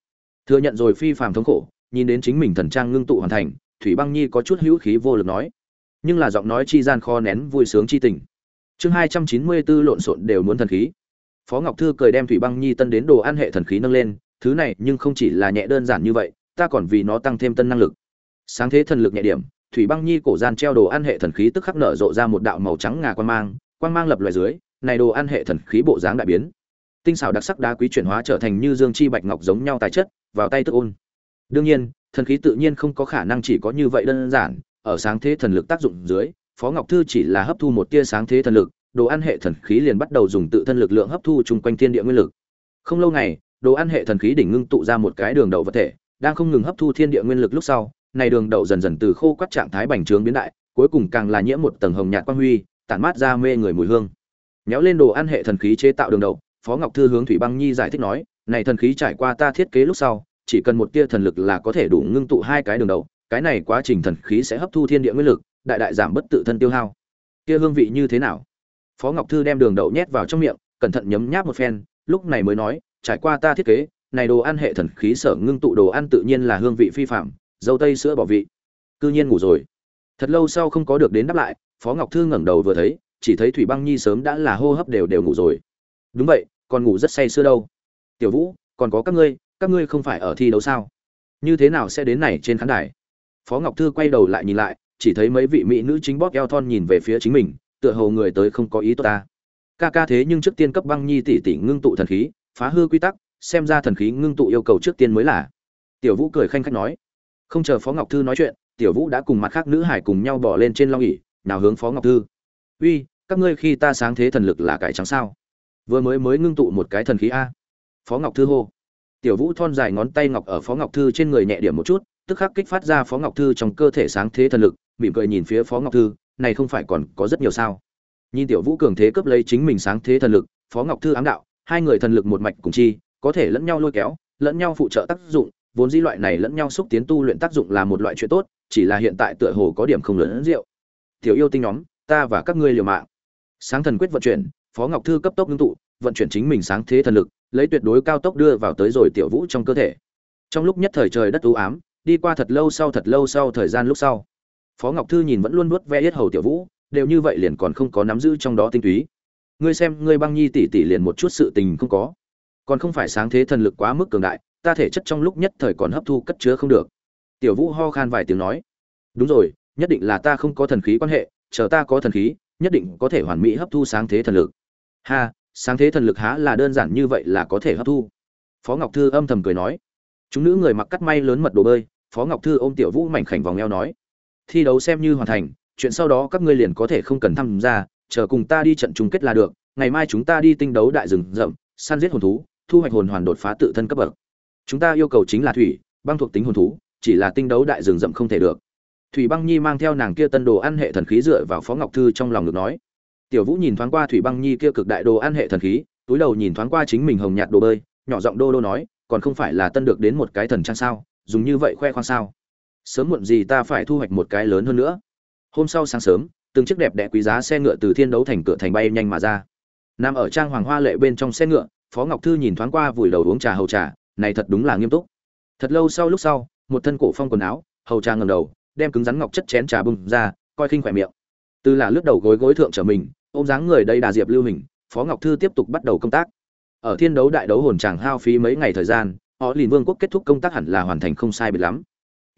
S1: Thừa nhận rồi phi phàm thống khổ, nhìn đến chính mình thần trang ngưng tụ hoàn thành, thủy băng nhi có chút hữu khí vô lực nói. Nhưng là giọng nói chi gian kho nén vui sướng chi tình chương hai trăm chín mươi 294 lộn xộn đều muốn thần khí. Phó ngọc thư cười đem thủy băng nhi tân đến đồ ăn hệ thần khí nâng lên, thứ này nhưng không chỉ là nhẹ đơn giản như vậy, ta còn vì nó tăng thêm tân năng lực. Sáng thế thần lực nhẹ điểm, thủy băng nhi cổ gian treo đồ ăn hệ thần khí tức khắc nở rộ ra một đạo màu trắng ngà quan mang quan mang lập loài dưới, này đồ ăn hệ thần khí bộ dáng đại biến. Tinh xảo đặc sắc đá quý chuyển hóa trở thành như dương chi bạch ngọc giống nhau tài chất, vào tay tức ôn. Đương nhiên, thần khí tự nhiên không có khả năng chỉ có như vậy đơn giản, ở sáng thế thần lực tác dụng dưới phó ngọc thư chỉ là hấp thu một tia sáng thế thần lực, đồ ăn hệ thần khí liền bắt đầu dùng tự thân lực lượng hấp thu chung quanh thiên địa nguyên lực. Không lâu ngày, đồ ăn hệ thần khí đỉnh ngưng tụ ra một cái đường đậu vật thể, đang không ngừng hấp thu thiên địa nguyên lực lúc sau, này đường đậu dần dần từ khô quắt trạng thái bành trướng biến đại, cuối cùng càng là nhiễm một tầng hồng nhạt quang huy, tản mát ra mê người mùi hương. Nhéo lên đồ ăn hệ thần khí chế tạo đường đậu, phó ngọc thư hướng thủy băng nhi giải thích nói, này thần khí trải qua ta thiết kế lúc sau, chỉ cần một tia thần lực là có thể đủ ngưng tụ hai cái đường đậu, cái này quá trình thần khí sẽ hấp thu thiên địa nguyên lực đại đại giảm bất tự thân tiêu hao. Kia hương vị như thế nào? Phó ngọc thư đem đường đậu nhét vào trong miệng, cẩn thận nhấm nháp một phen, lúc này mới nói, trải qua ta thiết kế, này đồ ăn hệ thần khí sở ngưng tụ đồ ăn tự nhiên là hương vị phi phạm, dâu tây sữa bỏ vị. Cư nhiên ngủ rồi. Thật lâu sau không có được đến đáp lại, phó ngọc thư ngẩng đầu vừa thấy, chỉ thấy thủy băng nhi sớm đã là hô hấp đều đều ngủ rồi. Đúng vậy, còn ngủ rất say sưa đâu. Tiểu vũ, còn có các ngươi các ngươi không phải ở thi đấu sao? Như thế nào sẽ đến này trên khán đài? Phó ngọc thư quay đầu lại nhìn lại chỉ thấy mấy vị mỹ nữ chính bóp eo thon nhìn về phía chính mình, tựa hồ người tới không có ý tốt ta. Ca ca thế nhưng trước tiên cấp băng nhi tỷ tỷ ngưng tụ thần khí, phá hư quy tắc, xem ra thần khí ngưng tụ yêu cầu trước tiên mới là. Tiểu vũ cười khanh khách nói. Không chờ phó ngọc thư nói chuyện, tiểu vũ đã cùng mặt khác nữ hải cùng nhau bỏ lên trên long ỉ nào hướng phó ngọc thư. Uy, các ngươi khi ta sáng thế thần lực là cải trắng sao? Vừa mới mới ngưng tụ một cái thần khí a. Phó ngọc thư hô. Tiểu vũ thon dài ngón tay ngọc ở phó ngọc thư trên người nhẹ điểm một chút, tức khắc kích phát ra phó ngọc thư trong cơ thể sáng thế thần lực mỉm cười nhìn phía phó ngọc thư, này không phải còn có rất nhiều sao? Nhìn tiểu vũ cường thế cướp lấy chính mình sáng thế thần lực, phó ngọc thư ám đạo, hai người thần lực một mạch cùng chi, có thể lẫn nhau lôi kéo, lẫn nhau phụ trợ tác dụng, vốn di loại này lẫn nhau xúc tiến tu luyện tác dụng là một loại chuyện tốt, chỉ là hiện tại tựa hồ có điểm không lớn rượu. Tiểu yêu tinh nhóm, ta và các ngươi liều mạng. Sáng thần quyết vận chuyển, phó ngọc thư cấp tốc ngưng tụ, vận chuyển chính mình sáng thế thần lực, lấy tuyệt đối cao tốc đưa vào tới rồi tiểu vũ trong cơ thể. Trong lúc nhất thời trời đất u ám, đi qua thật lâu sau thật lâu sau thời gian lúc sau phó ngọc thư nhìn vẫn luôn nuốt ve yết hầu tiểu vũ, đều như vậy liền còn không có nắm giữ trong đó tinh túy. Ngươi xem, ngươi băng nhi tỷ tỷ liền một chút sự tình không có. Còn không phải sáng thế thần lực quá mức cường đại, ta thể chất trong lúc nhất thời còn hấp thu cất chứa không được. Tiểu vũ ho khan vài tiếng nói, đúng rồi, nhất định là ta không có thần khí quan hệ, chờ ta có thần khí, nhất định có thể hoàn mỹ hấp thu sáng thế thần lực. Ha, sáng thế thần lực há là đơn giản như vậy là có thể hấp thu. Phó ngọc thư âm thầm cười nói. Chúng nữ người mặc cắt may lớn mật đồ bơi, phó ngọc thư ôm tiểu vũ mảnh khảnh vòng eo nói thi đấu xem như hoàn thành, chuyện sau đó các ngươi liền có thể không cần tham gia, chờ cùng ta đi trận chung kết là được, ngày mai chúng ta đi tinh đấu đại rừng rậm, săn giết hồn thú, thu hoạch hồn hoàn đột phá tự thân cấp bậc. Chúng ta yêu cầu chính là thủy, băng thuộc tính hồn thú, chỉ là tinh đấu đại rừng rậm không thể được. Thủy băng nhi mang theo nàng kia tân đồ ăn hệ thần khí dựa vào phó ngọc thư trong lòng được nói. Tiểu vũ nhìn thoáng qua thủy băng nhi kia cực đại đồ ăn hệ thần khí, túi đầu nhìn thoáng qua chính mình hồng nhạt đồ bơi, nhỏ giọng đô đô nói, còn không phải là tân được đến một cái thần trang sao, dùng như vậy khoe khoang sao sớm muộn gì ta phải thu hoạch một cái lớn hơn nữa. Hôm sau sáng sớm, từng chiếc đẹp đẽ quý giá xe ngựa từ thiên đấu thành cửa thành bay nhanh mà ra. Nằm ở trang hoàng hoa lệ bên trong xe ngựa, phó ngọc thư nhìn thoáng qua vùi đầu uống trà hầu trà, này thật đúng là nghiêm túc. Thật lâu sau lúc sau, một thân cổ phong quần áo, hầu trà ngầm đầu, đem cứng rắn ngọc chất chén trà bưng ra, coi khinh khỏe miệng. Từ là lướt đầu gối gối thượng trở mình, ôm dáng người đây đà diệp lưu hình, phó ngọc thư tiếp tục bắt đầu công tác. Ở thiên đấu đại đấu hồn chàng hao phí mấy ngày thời gian, họ liền vương quốc kết thúc công tác hẳn là hoàn thành không sai biệt lắm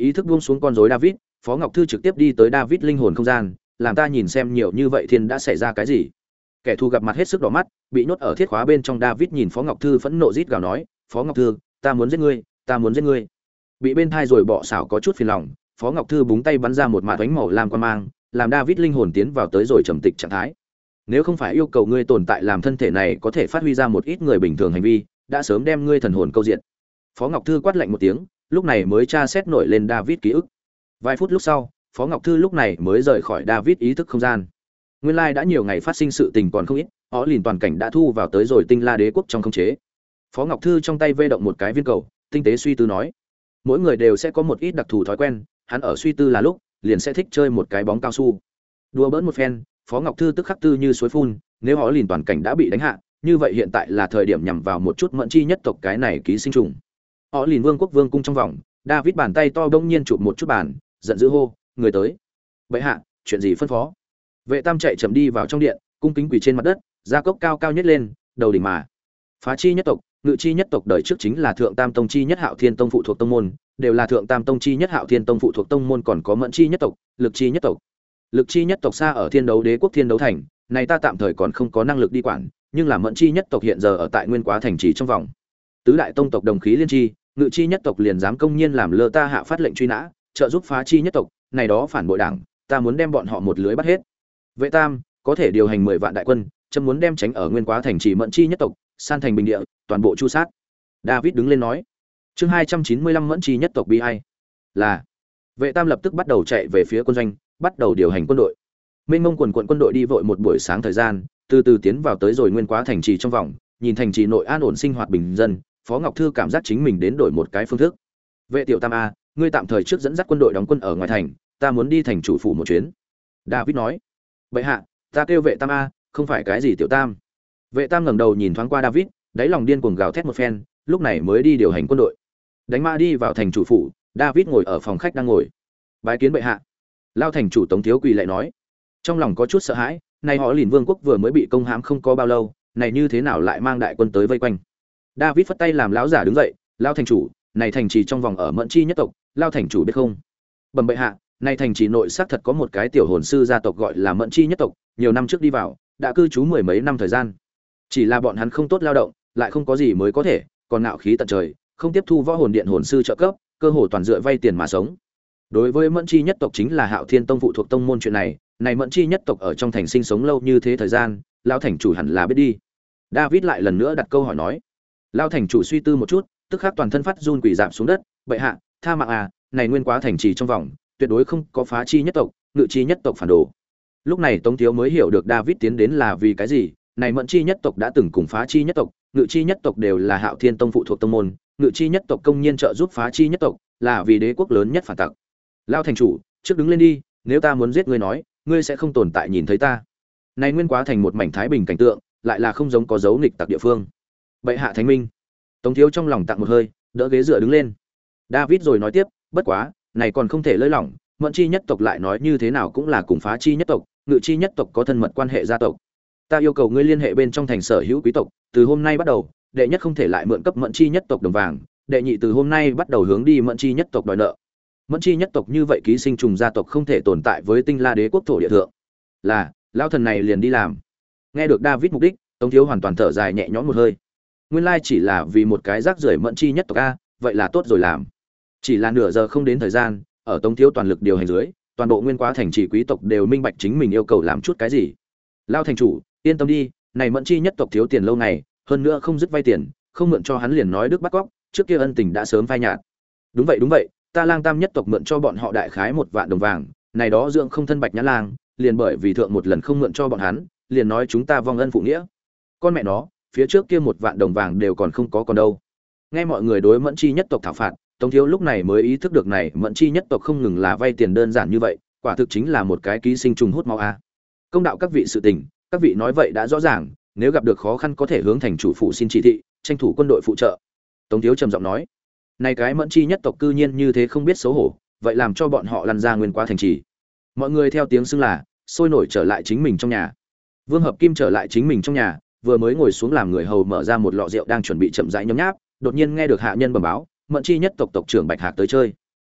S1: ý thức buông xuống con rối david, phó ngọc thư trực tiếp đi tới david linh hồn không gian, làm ta nhìn xem nhiều như vậy thiên đã xảy ra cái gì. Kẻ thù gặp mặt hết sức đỏ mắt, bị nhốt ở thiết khóa bên trong david nhìn phó ngọc thư phẫn nộ rít gào nói, phó ngọc thư, ta muốn giết ngươi, ta muốn giết ngươi. Bị bên thai rồi bọ xảo có chút phiền lòng, phó ngọc thư búng tay bắn ra một mạt bánh màu làm quan mang, làm david linh hồn tiến vào tới rồi trầm tịch trạng thái. Nếu không phải yêu cầu ngươi tồn tại làm thân thể này có thể phát huy ra một ít người bình thường hành vi, đã sớm đem ngươi thần hồn câu diện. Phó ngọc thư quát lạnh một tiếng lúc này mới tra xét nổi lên david ký ức. Vài phút lúc sau, phó ngọc thư lúc này mới rời khỏi david ý thức không gian. Nguyên lai đã nhiều ngày phát sinh sự tình còn không ít, họ liền toàn cảnh đã thu vào tới rồi tinh la đế quốc trong không chế. Phó ngọc thư trong tay vê động một cái viên cầu, tinh tế suy tư nói, mỗi người đều sẽ có một ít đặc thù thói quen, hắn ở suy tư là lúc, liền sẽ thích chơi một cái bóng cao su. Đùa bỡn một phen, phó ngọc thư tức khắc tư như suối phun, nếu họ liền toàn cảnh đã bị đánh hạ, như vậy hiện tại là thời điểm nhằm vào một chút mẫn chi nhất tộc cái này ký sinh trùng họ liền vương quốc vương cung trong vòng, david bàn tay to bỗng nhiên chụp một chút bàn, giận dữ hô, người tới. Bệ hạ, chuyện gì phân phó? Vệ tam chạy chậm đi vào trong điện, cung kính quỳ trên mặt đất da cốc cao cao nhất lên, đầu đỉnh mà. Phá chi nhất tộc, ngự chi nhất tộc đời trước chính là thượng tam tông chi nhất hạo thiên tông phụ thuộc tông môn, đều là thượng tam tông chi nhất hạo thiên tông phụ thuộc tông môn còn có mẫn chi nhất tộc, lực chi nhất tộc. Lực chi nhất tộc xa ở thiên đấu đế quốc thiên đấu thành, này ta tạm thời còn không có năng lực đi quản, nhưng là mẫn chi nhất tộc hiện giờ ở tại nguyên quá thành trì trong vòng. Tứ đại tông tộc đồng khí liên chi ngự chi nhất tộc liền dám công nhiên làm lơ ta hạ phát lệnh truy nã, trợ giúp phá chi nhất tộc, này đó phản bội đảng, ta muốn đem bọn họ một lưới bắt hết. Vệ tam, có thể điều hành mười vạn đại quân, chấm muốn đem tránh ở nguyên quá thành trì mẫn chi nhất tộc, san thành bình địa, toàn bộ chu sát. David đứng lên nói. Chương hai trăm chín mươi lăm mẫn chi nhất tộc bi hay là, vệ tam lập tức bắt đầu chạy về phía quân doanh, bắt đầu điều hành quân đội. Minh mông quần quận quân đội đi vội một buổi sáng thời gian, từ từ tiến vào tới rồi nguyên quá thành trì trong vòng, nhìn thành trì nội an ổn sinh hoạt bình dân phó ngọc thư cảm giác chính mình đến đổi một cái phương thức. Vệ tiểu tam a, ngươi tạm thời trước dẫn dắt quân đội đóng quân ở ngoài thành, ta muốn đi thành chủ phủ một chuyến. David nói. Vậy hạ, ta kêu vệ tam a, không phải cái gì tiểu tam. Vệ tam ngẩng đầu nhìn thoáng qua david, đáy lòng điên cuồng gào thét một phen, lúc này mới đi điều hành quân đội. Đánh ma đi vào thành chủ phủ, david ngồi ở phòng khách đang ngồi. Bái kiến bệ hạ. Lao thành chủ tống thiếu quỳ lại nói. Trong lòng có chút sợ hãi, nay họ lìn vương quốc vừa mới bị công hãm không có bao lâu, này như thế nào lại mang đại quân tới vây quanh? David phất tay làm lão giả đứng dậy lao thành chủ, này thành trì trong vòng ở mẫn chi nhất tộc lao thành chủ biết không? Bẩm bệ hạ, này thành trì nội xác thật có một cái tiểu hồn sư gia tộc gọi là mẫn chi nhất tộc, nhiều năm trước đi vào, đã cư trú mười mấy năm thời gian. Chỉ là bọn hắn không tốt lao động, lại không có gì mới có thể, còn nạo khí tận trời, không tiếp thu võ hồn điện hồn sư trợ cấp, cơ hồ toàn dựa vay tiền mà sống. Đối với mẫn chi nhất tộc chính là hạo thiên tông phụ thuộc tông môn chuyện này này mẫn chi nhất tộc ở trong thành sinh sống lâu như thế thời gian lao thành chủ hẳn là biết đi. David lại lần nữa đặt câu hỏi nói lao thành chủ suy tư một chút, tức khắc toàn thân phát run quỷ giảm xuống đất, bệ hạ, tha mạng à này nguyên quá thành trì trong vòng, tuyệt đối không có phá chi nhất tộc, ngự chi nhất tộc phản đồ. Lúc này tống thiếu mới hiểu được david tiến đến là vì cái gì, này mẫn chi nhất tộc đã từng cùng phá chi nhất tộc, ngự chi nhất tộc đều là hạo thiên tông phụ thuộc tông môn, ngự chi nhất tộc công nhiên trợ giúp phá chi nhất tộc, là vì đế quốc lớn nhất phản tặc. Lao thành chủ, trước đứng lên đi, nếu ta muốn giết ngươi nói, ngươi sẽ không tồn tại nhìn thấy ta. Này nguyên quá thành một mảnh thái bình cảnh tượng, lại là không giống có dấu nghịch tặc địa phương bệ hạ thánh minh. Tống thiếu trong lòng tặng một hơi, đỡ ghế dựa đứng lên. David rồi nói tiếp, bất quá, này còn không thể lơi lỏng mẫn chi nhất tộc lại nói như thế nào cũng là cùng phá chi nhất tộc, ngự chi nhất tộc có thân mật quan hệ gia tộc. Ta yêu cầu ngươi liên hệ bên trong thành sở hữu quý tộc, từ hôm nay bắt đầu, đệ nhất không thể lại mượn cấp mẫn chi nhất tộc đồng vàng, đệ nhị từ hôm nay bắt đầu hướng đi mẫn chi nhất tộc đòi nợ. Mẫn chi nhất tộc như vậy ký sinh trùng gia tộc không thể tồn tại với tinh la đế quốc thổ địa thượng. Là lao thần này liền đi làm. Nghe được david mục đích, tống thiếu hoàn toàn thở dài nhẹ nhõm một hơi nguyên lai chỉ là vì một cái rác rưởi mẫn chi nhất tộc a, vậy là tốt rồi làm. Chỉ là nửa giờ không đến thời gian, ở tống thiếu toàn lực điều hành dưới, toàn bộ nguyên quá thành trì quý tộc đều minh bạch chính mình yêu cầu làm chút cái gì. Lao thành chủ, yên tâm đi, này mẫn chi nhất tộc thiếu tiền lâu ngày, hơn nữa không dứt vay tiền, không mượn cho hắn liền nói đức bắt cóc, trước kia ân tình đã sớm phai nhạt. Đúng vậy đúng vậy, ta lang tam nhất tộc mượn cho bọn họ đại khái một vạn đồng vàng, này đó dưỡng không thân bạch nhã lang, liền bởi vì thượng một lần không mượn cho bọn hắn, liền nói chúng ta vong ân phụ nghĩa. Con mẹ nó phía trước kia một vạn đồng vàng đều còn không có còn đâu. Nghe mọi người đối mẫn chi nhất tộc thảo phạt, tống thiếu lúc này mới ý thức được này mẫn chi nhất tộc không ngừng là vay tiền đơn giản như vậy, quả thực chính là một cái ký sinh trùng hút máu a. Công đạo các vị sự tình, các vị nói vậy đã rõ ràng, nếu gặp được khó khăn có thể hướng thành chủ phụ xin chỉ thị, tranh thủ quân đội phụ trợ. Tống thiếu trầm giọng nói, này cái mẫn chi nhất tộc cư nhiên như thế không biết xấu hổ, vậy làm cho bọn họ lăn ra nguyên quá thành trì. Mọi người theo tiếng xưng là, sôi nổi trở lại chính mình trong nhà. Vương hợp kim trở lại chính mình trong nhà vừa mới ngồi xuống làm người hầu mở ra một lọ rượu đang chuẩn bị chậm rãi nhấm nháp, đột nhiên nghe được hạ nhân bẩm báo mẫn chi nhất tộc tộc trưởng bạch hạc tới chơi.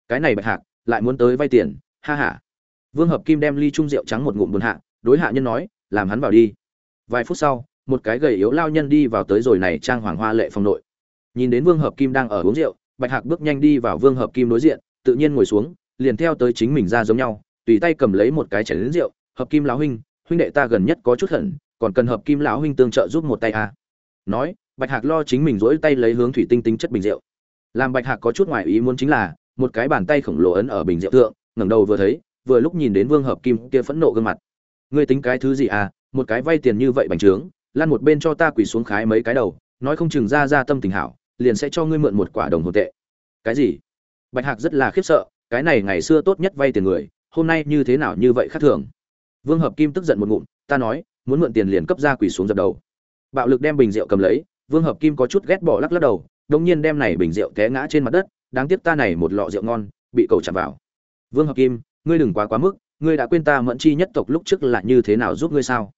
S1: Cái này bạch hạc, lại muốn tới vay tiền, ha ha. Vương hợp kim đem ly chung rượu trắng một ngụm buồn hạ, đối hạ nhân nói, làm hắn vào đi. Vài phút sau, một cái gầy yếu lao nhân đi vào tới rồi này trang hoàng hoa lệ phòng nội. Nhìn đến vương hợp kim đang ở uống rượu, bạch hạc bước nhanh đi vào vương hợp kim đối diện, tự nhiên ngồi xuống, liền theo tới chính mình ra giống nhau, tùy tay cầm lấy một cái chén lớn rượu, hợp kim lão huynh huynh đệ ta gần nhất có chút hận còn cần hợp kim lão huynh tương trợ giúp một tay à. nói, bạch hạc lo chính mình rỗi tay lấy hướng thủy tinh tính chất bình rượu. Làm bạch hạc có chút ngoài ý muốn chính là, một cái bàn tay khổng lồ ấn ở bình rượu thượng, ngẩng đầu vừa thấy, vừa lúc nhìn đến vương hợp kim kia phẫn nộ gương mặt. Ngươi tính cái thứ gì à? Một cái vay tiền như vậy bành trướng lan một bên cho ta quỳ xuống khái mấy cái đầu, nói không chừng ra ra tâm tình hảo, liền sẽ cho ngươi mượn một quả đồng hồn tệ. Cái gì? Bạch hạc rất là khiếp sợ, cái này ngày xưa tốt nhất vay tiền người, hôm nay như thế nào như vậy khác thường? Vương hợp kim tức giận một ngụm, ta nói muốn mượn tiền liền cấp ra quỳ xuống dập đầu. Bạo lực đem bình rượu cầm lấy, vương hợp kim có chút ghét bỏ lắc lắc đầu đông nhiên đem này bình rượu té ngã trên mặt đất, đáng tiếc ta này một lọ rượu ngon, bị cầu chạm vào. Vương hợp kim, ngươi đừng quá quá mức, ngươi đã quên ta mẫn chi nhất tộc lúc trước là như thế nào giúp ngươi sao?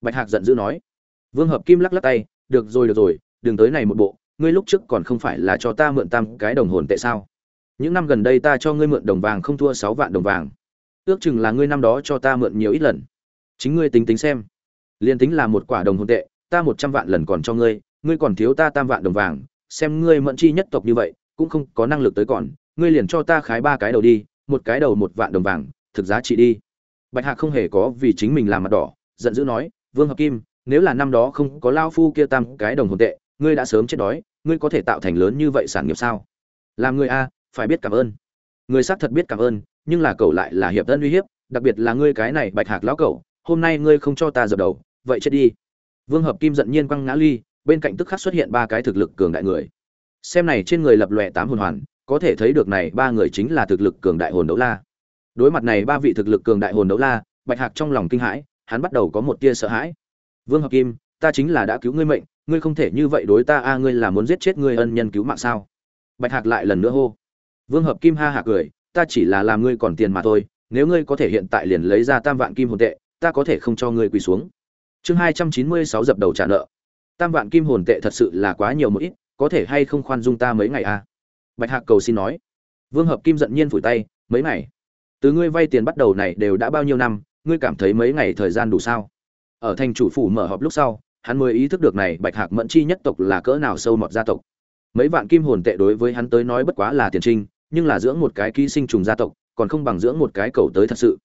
S1: Bạch hạc giận dữ nói. Vương hợp kim lắc lắc tay, được rồi được rồi, đừng tới này một bộ, ngươi lúc trước còn không phải là cho ta mượn tam cái đồng hồn tệ sao? Những năm gần đây ta cho ngươi mượn đồng vàng không thua sáu vạn đồng vàng. Ước chừng là ngươi năm đó cho ta mượn nhiều ít lần. Chính ngươi tính tính xem liền tính là một quả đồng hồn tệ, ta một trăm vạn lần còn cho ngươi ngươi còn thiếu ta tam vạn đồng vàng, xem ngươi mẫn chi nhất tộc như vậy, cũng không có năng lực tới còn, ngươi liền cho ta khái ba cái đầu đi, một cái đầu một vạn đồng vàng, thực giá trị đi. Bạch hạc không hề có vì chính mình làm mặt đỏ, giận dữ nói, vương hợp kim, nếu là năm đó không có lao phu kia tam cái đồng hồn tệ, ngươi đã sớm chết đói, ngươi có thể tạo thành lớn như vậy sản nghiệp sao? Làm người a, phải biết cảm ơn. Người xác thật biết cảm ơn, nhưng là cậu lại là hiệp thân uy hiếp, đặc biệt là ngươi cái này bạch hạc lão cậu, hôm nay ngươi không cho ta dập đầu vậy chết đi. Vương hợp kim giận nhiên quăng ngã ly, bên cạnh tức khắc xuất hiện ba cái thực lực cường đại người. Xem này trên người lập lòe tám hồn hoàn, có thể thấy được này ba người chính là thực lực cường đại hồn đấu la. Đối mặt này ba vị thực lực cường đại hồn đấu la, bạch hạc trong lòng kinh hãi, hắn bắt đầu có một tia sợ hãi. Vương hợp kim, ta chính là đã cứu ngươi mệnh, ngươi không thể như vậy đối ta, a, ngươi là muốn giết chết ngươi ân nhân cứu mạng sao? Bạch hạc lại lần nữa hô. Vương hợp kim ha hạc cười, ta chỉ là làm ngươi còn tiền mà thôi, nếu ngươi có thể hiện tại liền lấy ra tam vạn kim hồn tệ, ta có thể không cho ngươi quỳ xuống chương hai trăm chín mươi sáu dập đầu trả nợ. Tam vạn kim hồn tệ thật sự là quá nhiều một ít, có thể hay không khoan dung ta mấy ngày a bạch hạc cầu xin nói. Vương hợp kim giận nhiên phủi tay, mấy ngày? Từ ngươi vay tiền bắt đầu này đều đã bao nhiêu năm, ngươi cảm thấy mấy ngày thời gian đủ sao? Ở thành chủ phủ mở họp lúc sau, hắn mới ý thức được này bạch hạc mẫn chi nhất tộc là cỡ nào sâu mọt gia tộc. Mấy vạn kim hồn tệ đối với hắn tới nói bất quá là tiền trinh, nhưng là dưỡng một cái ký sinh trùng gia tộc, còn không bằng dưỡng một cái cầu tới thật sự.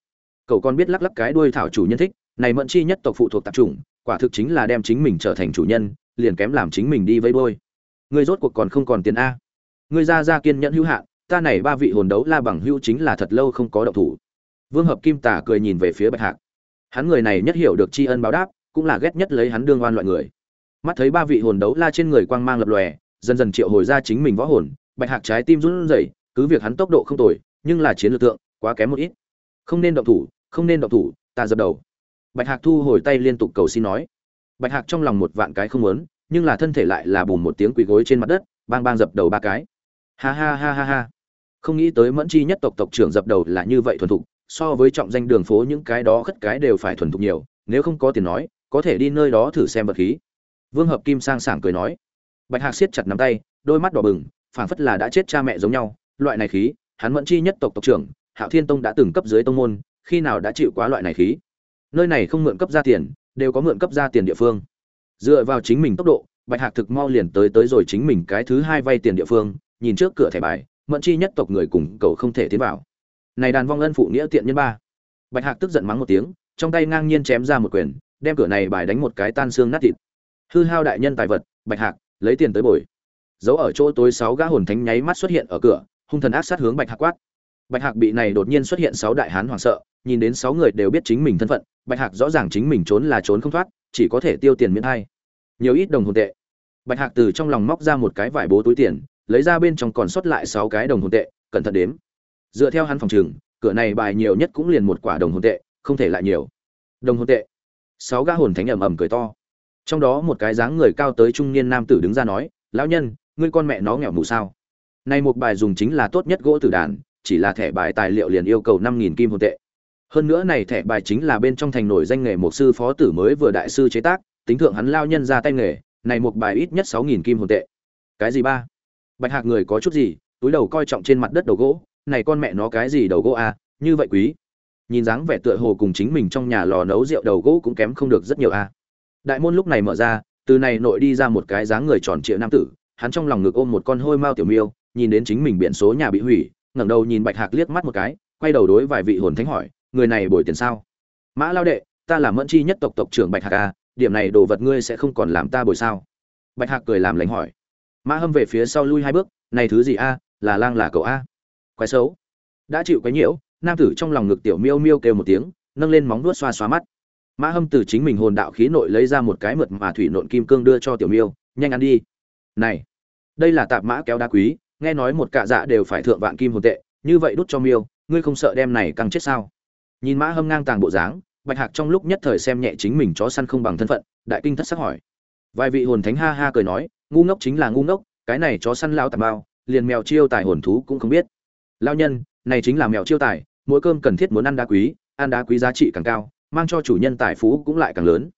S1: Cậu còn biết lắc lắc cái đuôi thảo chủ nhân thích này mẫn chi nhất tộc phụ thuộc tạp chủng, quả thực chính là đem chính mình trở thành chủ nhân, liền kém làm chính mình đi vây đôi ngươi rốt cuộc còn không còn tiền a. Ngươi ra ra kiên nhẫn hữu hạn, ta này ba vị hồn đấu la bằng hữu chính là thật lâu không có động thủ. Vương hợp kim tả cười nhìn về phía bạch hạc. Hắn người này nhất hiểu được tri ân báo đáp, cũng là ghét nhất lấy hắn đương oan loại người. Mắt thấy ba vị hồn đấu la trên người quang mang lập lòe, dần dần triệu hồi ra chính mình võ hồn, bạch hạc trái tim run rẩy, cứ việc hắn tốc độ không tồi, nhưng là chiến lược tượng quá kém một ít. Không nên động thủ, không nên động thủ, ta dập đầu bạch hạc thu hồi tay liên tục cầu xin nói. Bạch hạc trong lòng một vạn cái không muốn, nhưng là thân thể lại là bùn một tiếng quỳ gối trên mặt đất, bang bang dập đầu ba cái. Ha ha ha ha ha. Không nghĩ tới mẫn chi nhất tộc tộc trưởng dập đầu là như vậy thuần thục, so với trọng danh đường phố những cái đó khất cái đều phải thuần thục nhiều, nếu không có tiền nói, có thể đi nơi đó thử xem vật khí. Vương hợp kim sang sảng cười nói. Bạch hạc siết chặt nắm tay, đôi mắt đỏ bừng, phảng phất là đã chết cha mẹ giống nhau, loại này khí, hắn mẫn chi nhất tộc tộc trưởng, hạo thiên tông đã từng cấp dưới tông môn, khi nào đã chịu quá loại này khí? Nơi này không mượn cấp ra tiền, đều có mượn cấp ra tiền địa phương. Dựa vào chính mình tốc độ, bạch hạc thực mau liền tới tới rồi chính mình cái thứ hai vay tiền địa phương, nhìn trước cửa thẻ bài, mẫn chi nhất tộc người cùng cầu không thể tiến vào. Này đàn vong ân phụ nghĩa tiện nhân ba. Bạch hạc tức giận mắng một tiếng, trong tay ngang nhiên chém ra một quyền, đem cửa này bài đánh một cái tan xương nát thịt. Hư hao đại nhân tài vật, bạch hạc, lấy tiền tới bồi. Giấu ở chỗ tối sáu gã hồn thánh nháy mắt xuất hiện ở cửa, hung thần ác sát hướng bạch hạc quát bạch hạc bị này đột nhiên xuất hiện sáu đại hán hoảng sợ, nhìn đến sáu người đều biết chính mình thân phận, bạch hạc rõ ràng chính mình trốn là trốn không thoát, chỉ có thể tiêu tiền miễn hay nhiều ít đồng hồn tệ. Bạch hạc từ trong lòng móc ra một cái vải bố túi tiền, lấy ra bên trong còn sót lại sáu cái đồng hồn tệ, cẩn thận đếm. Dựa theo hắn phòng trường, cửa này bài nhiều nhất cũng liền một quả đồng hồn tệ, không thể lại nhiều. Đồng hồn tệ. Sáu gã hồn thánh ầm ầm cười to. Trong đó một cái dáng người cao tới trung niên nam tử đứng ra nói, lão nhân, ngươi con mẹ nó nghèo mù sao? Này một bài dùng chính là tốt nhất gỗ tử đàn chỉ là thẻ bài tài liệu liền yêu cầu năm nghìn kim hồn tệ. Hơn nữa này thẻ bài chính là bên trong thành nổi danh nghề một sư phó tử mới vừa đại sư chế tác, tính thượng hắn lao nhân ra tay nghề, này một bài ít nhất sáu nghìn kim hồn tệ. Cái gì ba? Bạch hạc người có chút gì, túi đầu coi trọng trên mặt đất đầu gỗ, này con mẹ nó cái gì đầu gỗ à như vậy quý. Nhìn dáng vẻ tựa hồ cùng chính mình trong nhà lò nấu rượu đầu gỗ cũng kém không được rất nhiều a à. đại môn lúc này mở ra, từ này nội đi ra một cái dáng người tròn trịa nam tử, hắn trong lòng ngực ôm một con hôi mao tiểu miêu, nhìn đến chính mình biển số nhà bị hủy ngẩng đầu nhìn bạch hạc liếc mắt một cái, quay đầu đối vài vị hồn thánh hỏi, người này bồi tiền sao? Mã lao đệ, ta là mẫn chi nhất tộc tộc trưởng bạch hạc a điểm này đồ vật ngươi sẽ không còn làm ta bồi sao? Bạch hạc cười làm lành hỏi. Mã hâm về phía sau lui hai bước, này thứ gì a, là lang là cậu a? Quái xấu. Đã chịu quái nhiễu. Nam tử trong lòng ngực tiểu miêu miêu kêu một tiếng, nâng lên móng vuốt xoa xoa mắt. Mã hâm từ chính mình hồn đạo khí nội lấy ra một cái mượt mà thủy nộn kim cương đưa cho tiểu miêu, nhanh ăn đi. Này, đây là tạp mã kéo đá quý nghe nói một cạ dạ đều phải thượng vạn kim hồn tệ, như vậy đút cho miêu, ngươi không sợ đem này căng chết sao? Nhìn mã hâm ngang tàng bộ dáng, bạch hạc trong lúc nhất thời xem nhẹ chính mình chó săn không bằng thân phận, đại kinh thất sắc hỏi. Vài vị hồn thánh ha ha cười nói, ngu ngốc chính là ngu ngốc, cái này chó săn lao tà bao, liền mèo chiêu tài hồn thú cũng không biết. Lao nhân, này chính là mèo chiêu tài, mỗi cơm cần thiết muốn ăn đá quý, ăn đá quý giá trị càng cao, mang cho chủ nhân tài phú cũng lại càng lớn.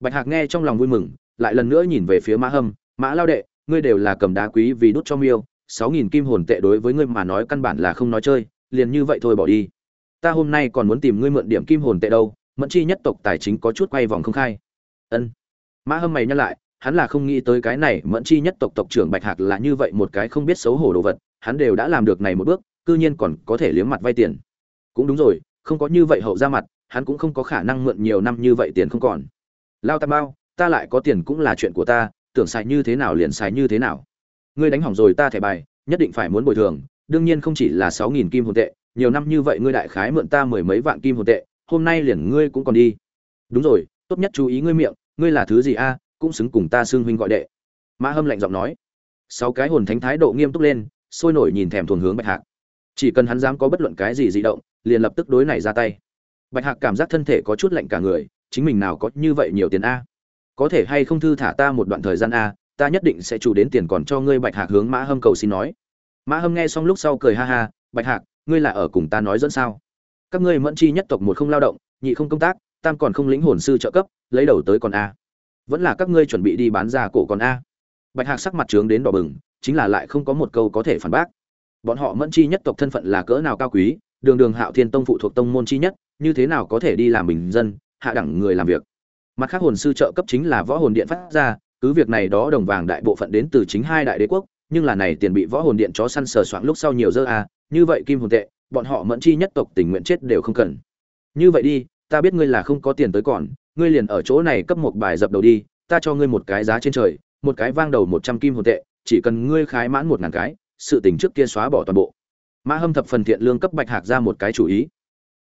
S1: Bạch hạc nghe trong lòng vui mừng, lại lần nữa nhìn về phía mã hâm, mã lao đệ, ngươi đều là cầm đá quý vì đút cho miêu sáu nghìn kim hồn tệ đối với ngươi mà nói căn bản là không nói chơi, liền như vậy thôi bỏ đi. Ta hôm nay còn muốn tìm ngươi mượn điểm kim hồn tệ đâu, mẫn chi nhất tộc tài chính có chút quay vòng không khai. Ân. Mã hâm mày nhắc lại, hắn là không nghĩ tới cái này, mẫn chi nhất tộc tộc trưởng bạch hạc là như vậy một cái không biết xấu hổ đồ vật, hắn đều đã làm được này một bước, cư nhiên còn có thể liếm mặt vay tiền. Cũng đúng rồi, không có như vậy hậu ra mặt, hắn cũng không có khả năng mượn nhiều năm như vậy tiền không còn. Lao tam bao, ta lại có tiền cũng là chuyện của ta, tưởng xài như thế nào liền xài như thế nào ngươi đánh hỏng rồi ta thẻ bài, nhất định phải muốn bồi thường, đương nhiên không chỉ là sáu nghìn kim hồn tệ, nhiều năm như vậy ngươi đại khái mượn ta mười mấy vạn kim hồn tệ, hôm nay liền ngươi cũng còn đi. Đúng rồi, tốt nhất chú ý ngươi miệng, ngươi là thứ gì a, cũng xứng cùng ta xưng huynh gọi đệ. Mã hâm lạnh giọng nói. Sáu cái hồn thánh thái độ nghiêm túc lên, sôi nổi nhìn thèm thuồng hướng bạch hạc. Chỉ cần hắn dám có bất luận cái gì di động, liền lập tức đối này ra tay. Bạch hạc cảm giác thân thể có chút lạnh cả người, chính mình nào có như vậy nhiều tiền a? Có thể hay không thư thả ta một đoạn thời gian a ta nhất định sẽ chủ đến tiền còn cho ngươi bạch hạc hướng mã hâm cầu xin nói. Mã hâm nghe xong lúc sau cười ha ha, bạch hạc, ngươi là ở cùng ta nói dẫn sao? Các ngươi mẫn chi nhất tộc một không lao động, nhị không công tác, tam còn không lĩnh hồn sư trợ cấp, lấy đầu tới còn a. Vẫn là các ngươi chuẩn bị đi bán ra cổ còn a. Bạch hạc sắc mặt trướng đến đỏ bừng, chính là lại không có một câu có thể phản bác. Bọn họ mẫn chi nhất tộc thân phận là cỡ nào cao quý, đường đường hạo thiên tông phụ thuộc tông môn chi nhất, như thế nào có thể đi làm bình dân, hạ đẳng người làm việc. Mặt khác hồn sư trợ cấp chính là võ hồn điện phát ra cứ việc này đó đồng vàng đại bộ phận đến từ chính hai đại đế quốc, nhưng là này tiền bị võ hồn điện chó săn sờ soạng lúc sau nhiều dơ a như vậy kim hồn tệ, bọn họ mẫn chi nhất tộc tình nguyện chết đều không cần. Như vậy đi, ta biết ngươi là không có tiền tới còn, ngươi liền ở chỗ này cấp một bài dập đầu đi, ta cho ngươi một cái giá trên trời, một cái vang đầu một trăm kim hồn tệ, chỉ cần ngươi khái mãn một ngàn cái, sự tình trước kia xóa bỏ toàn bộ. Mã hâm thập phần thiện lương cấp bạch hạc ra một cái chủ ý.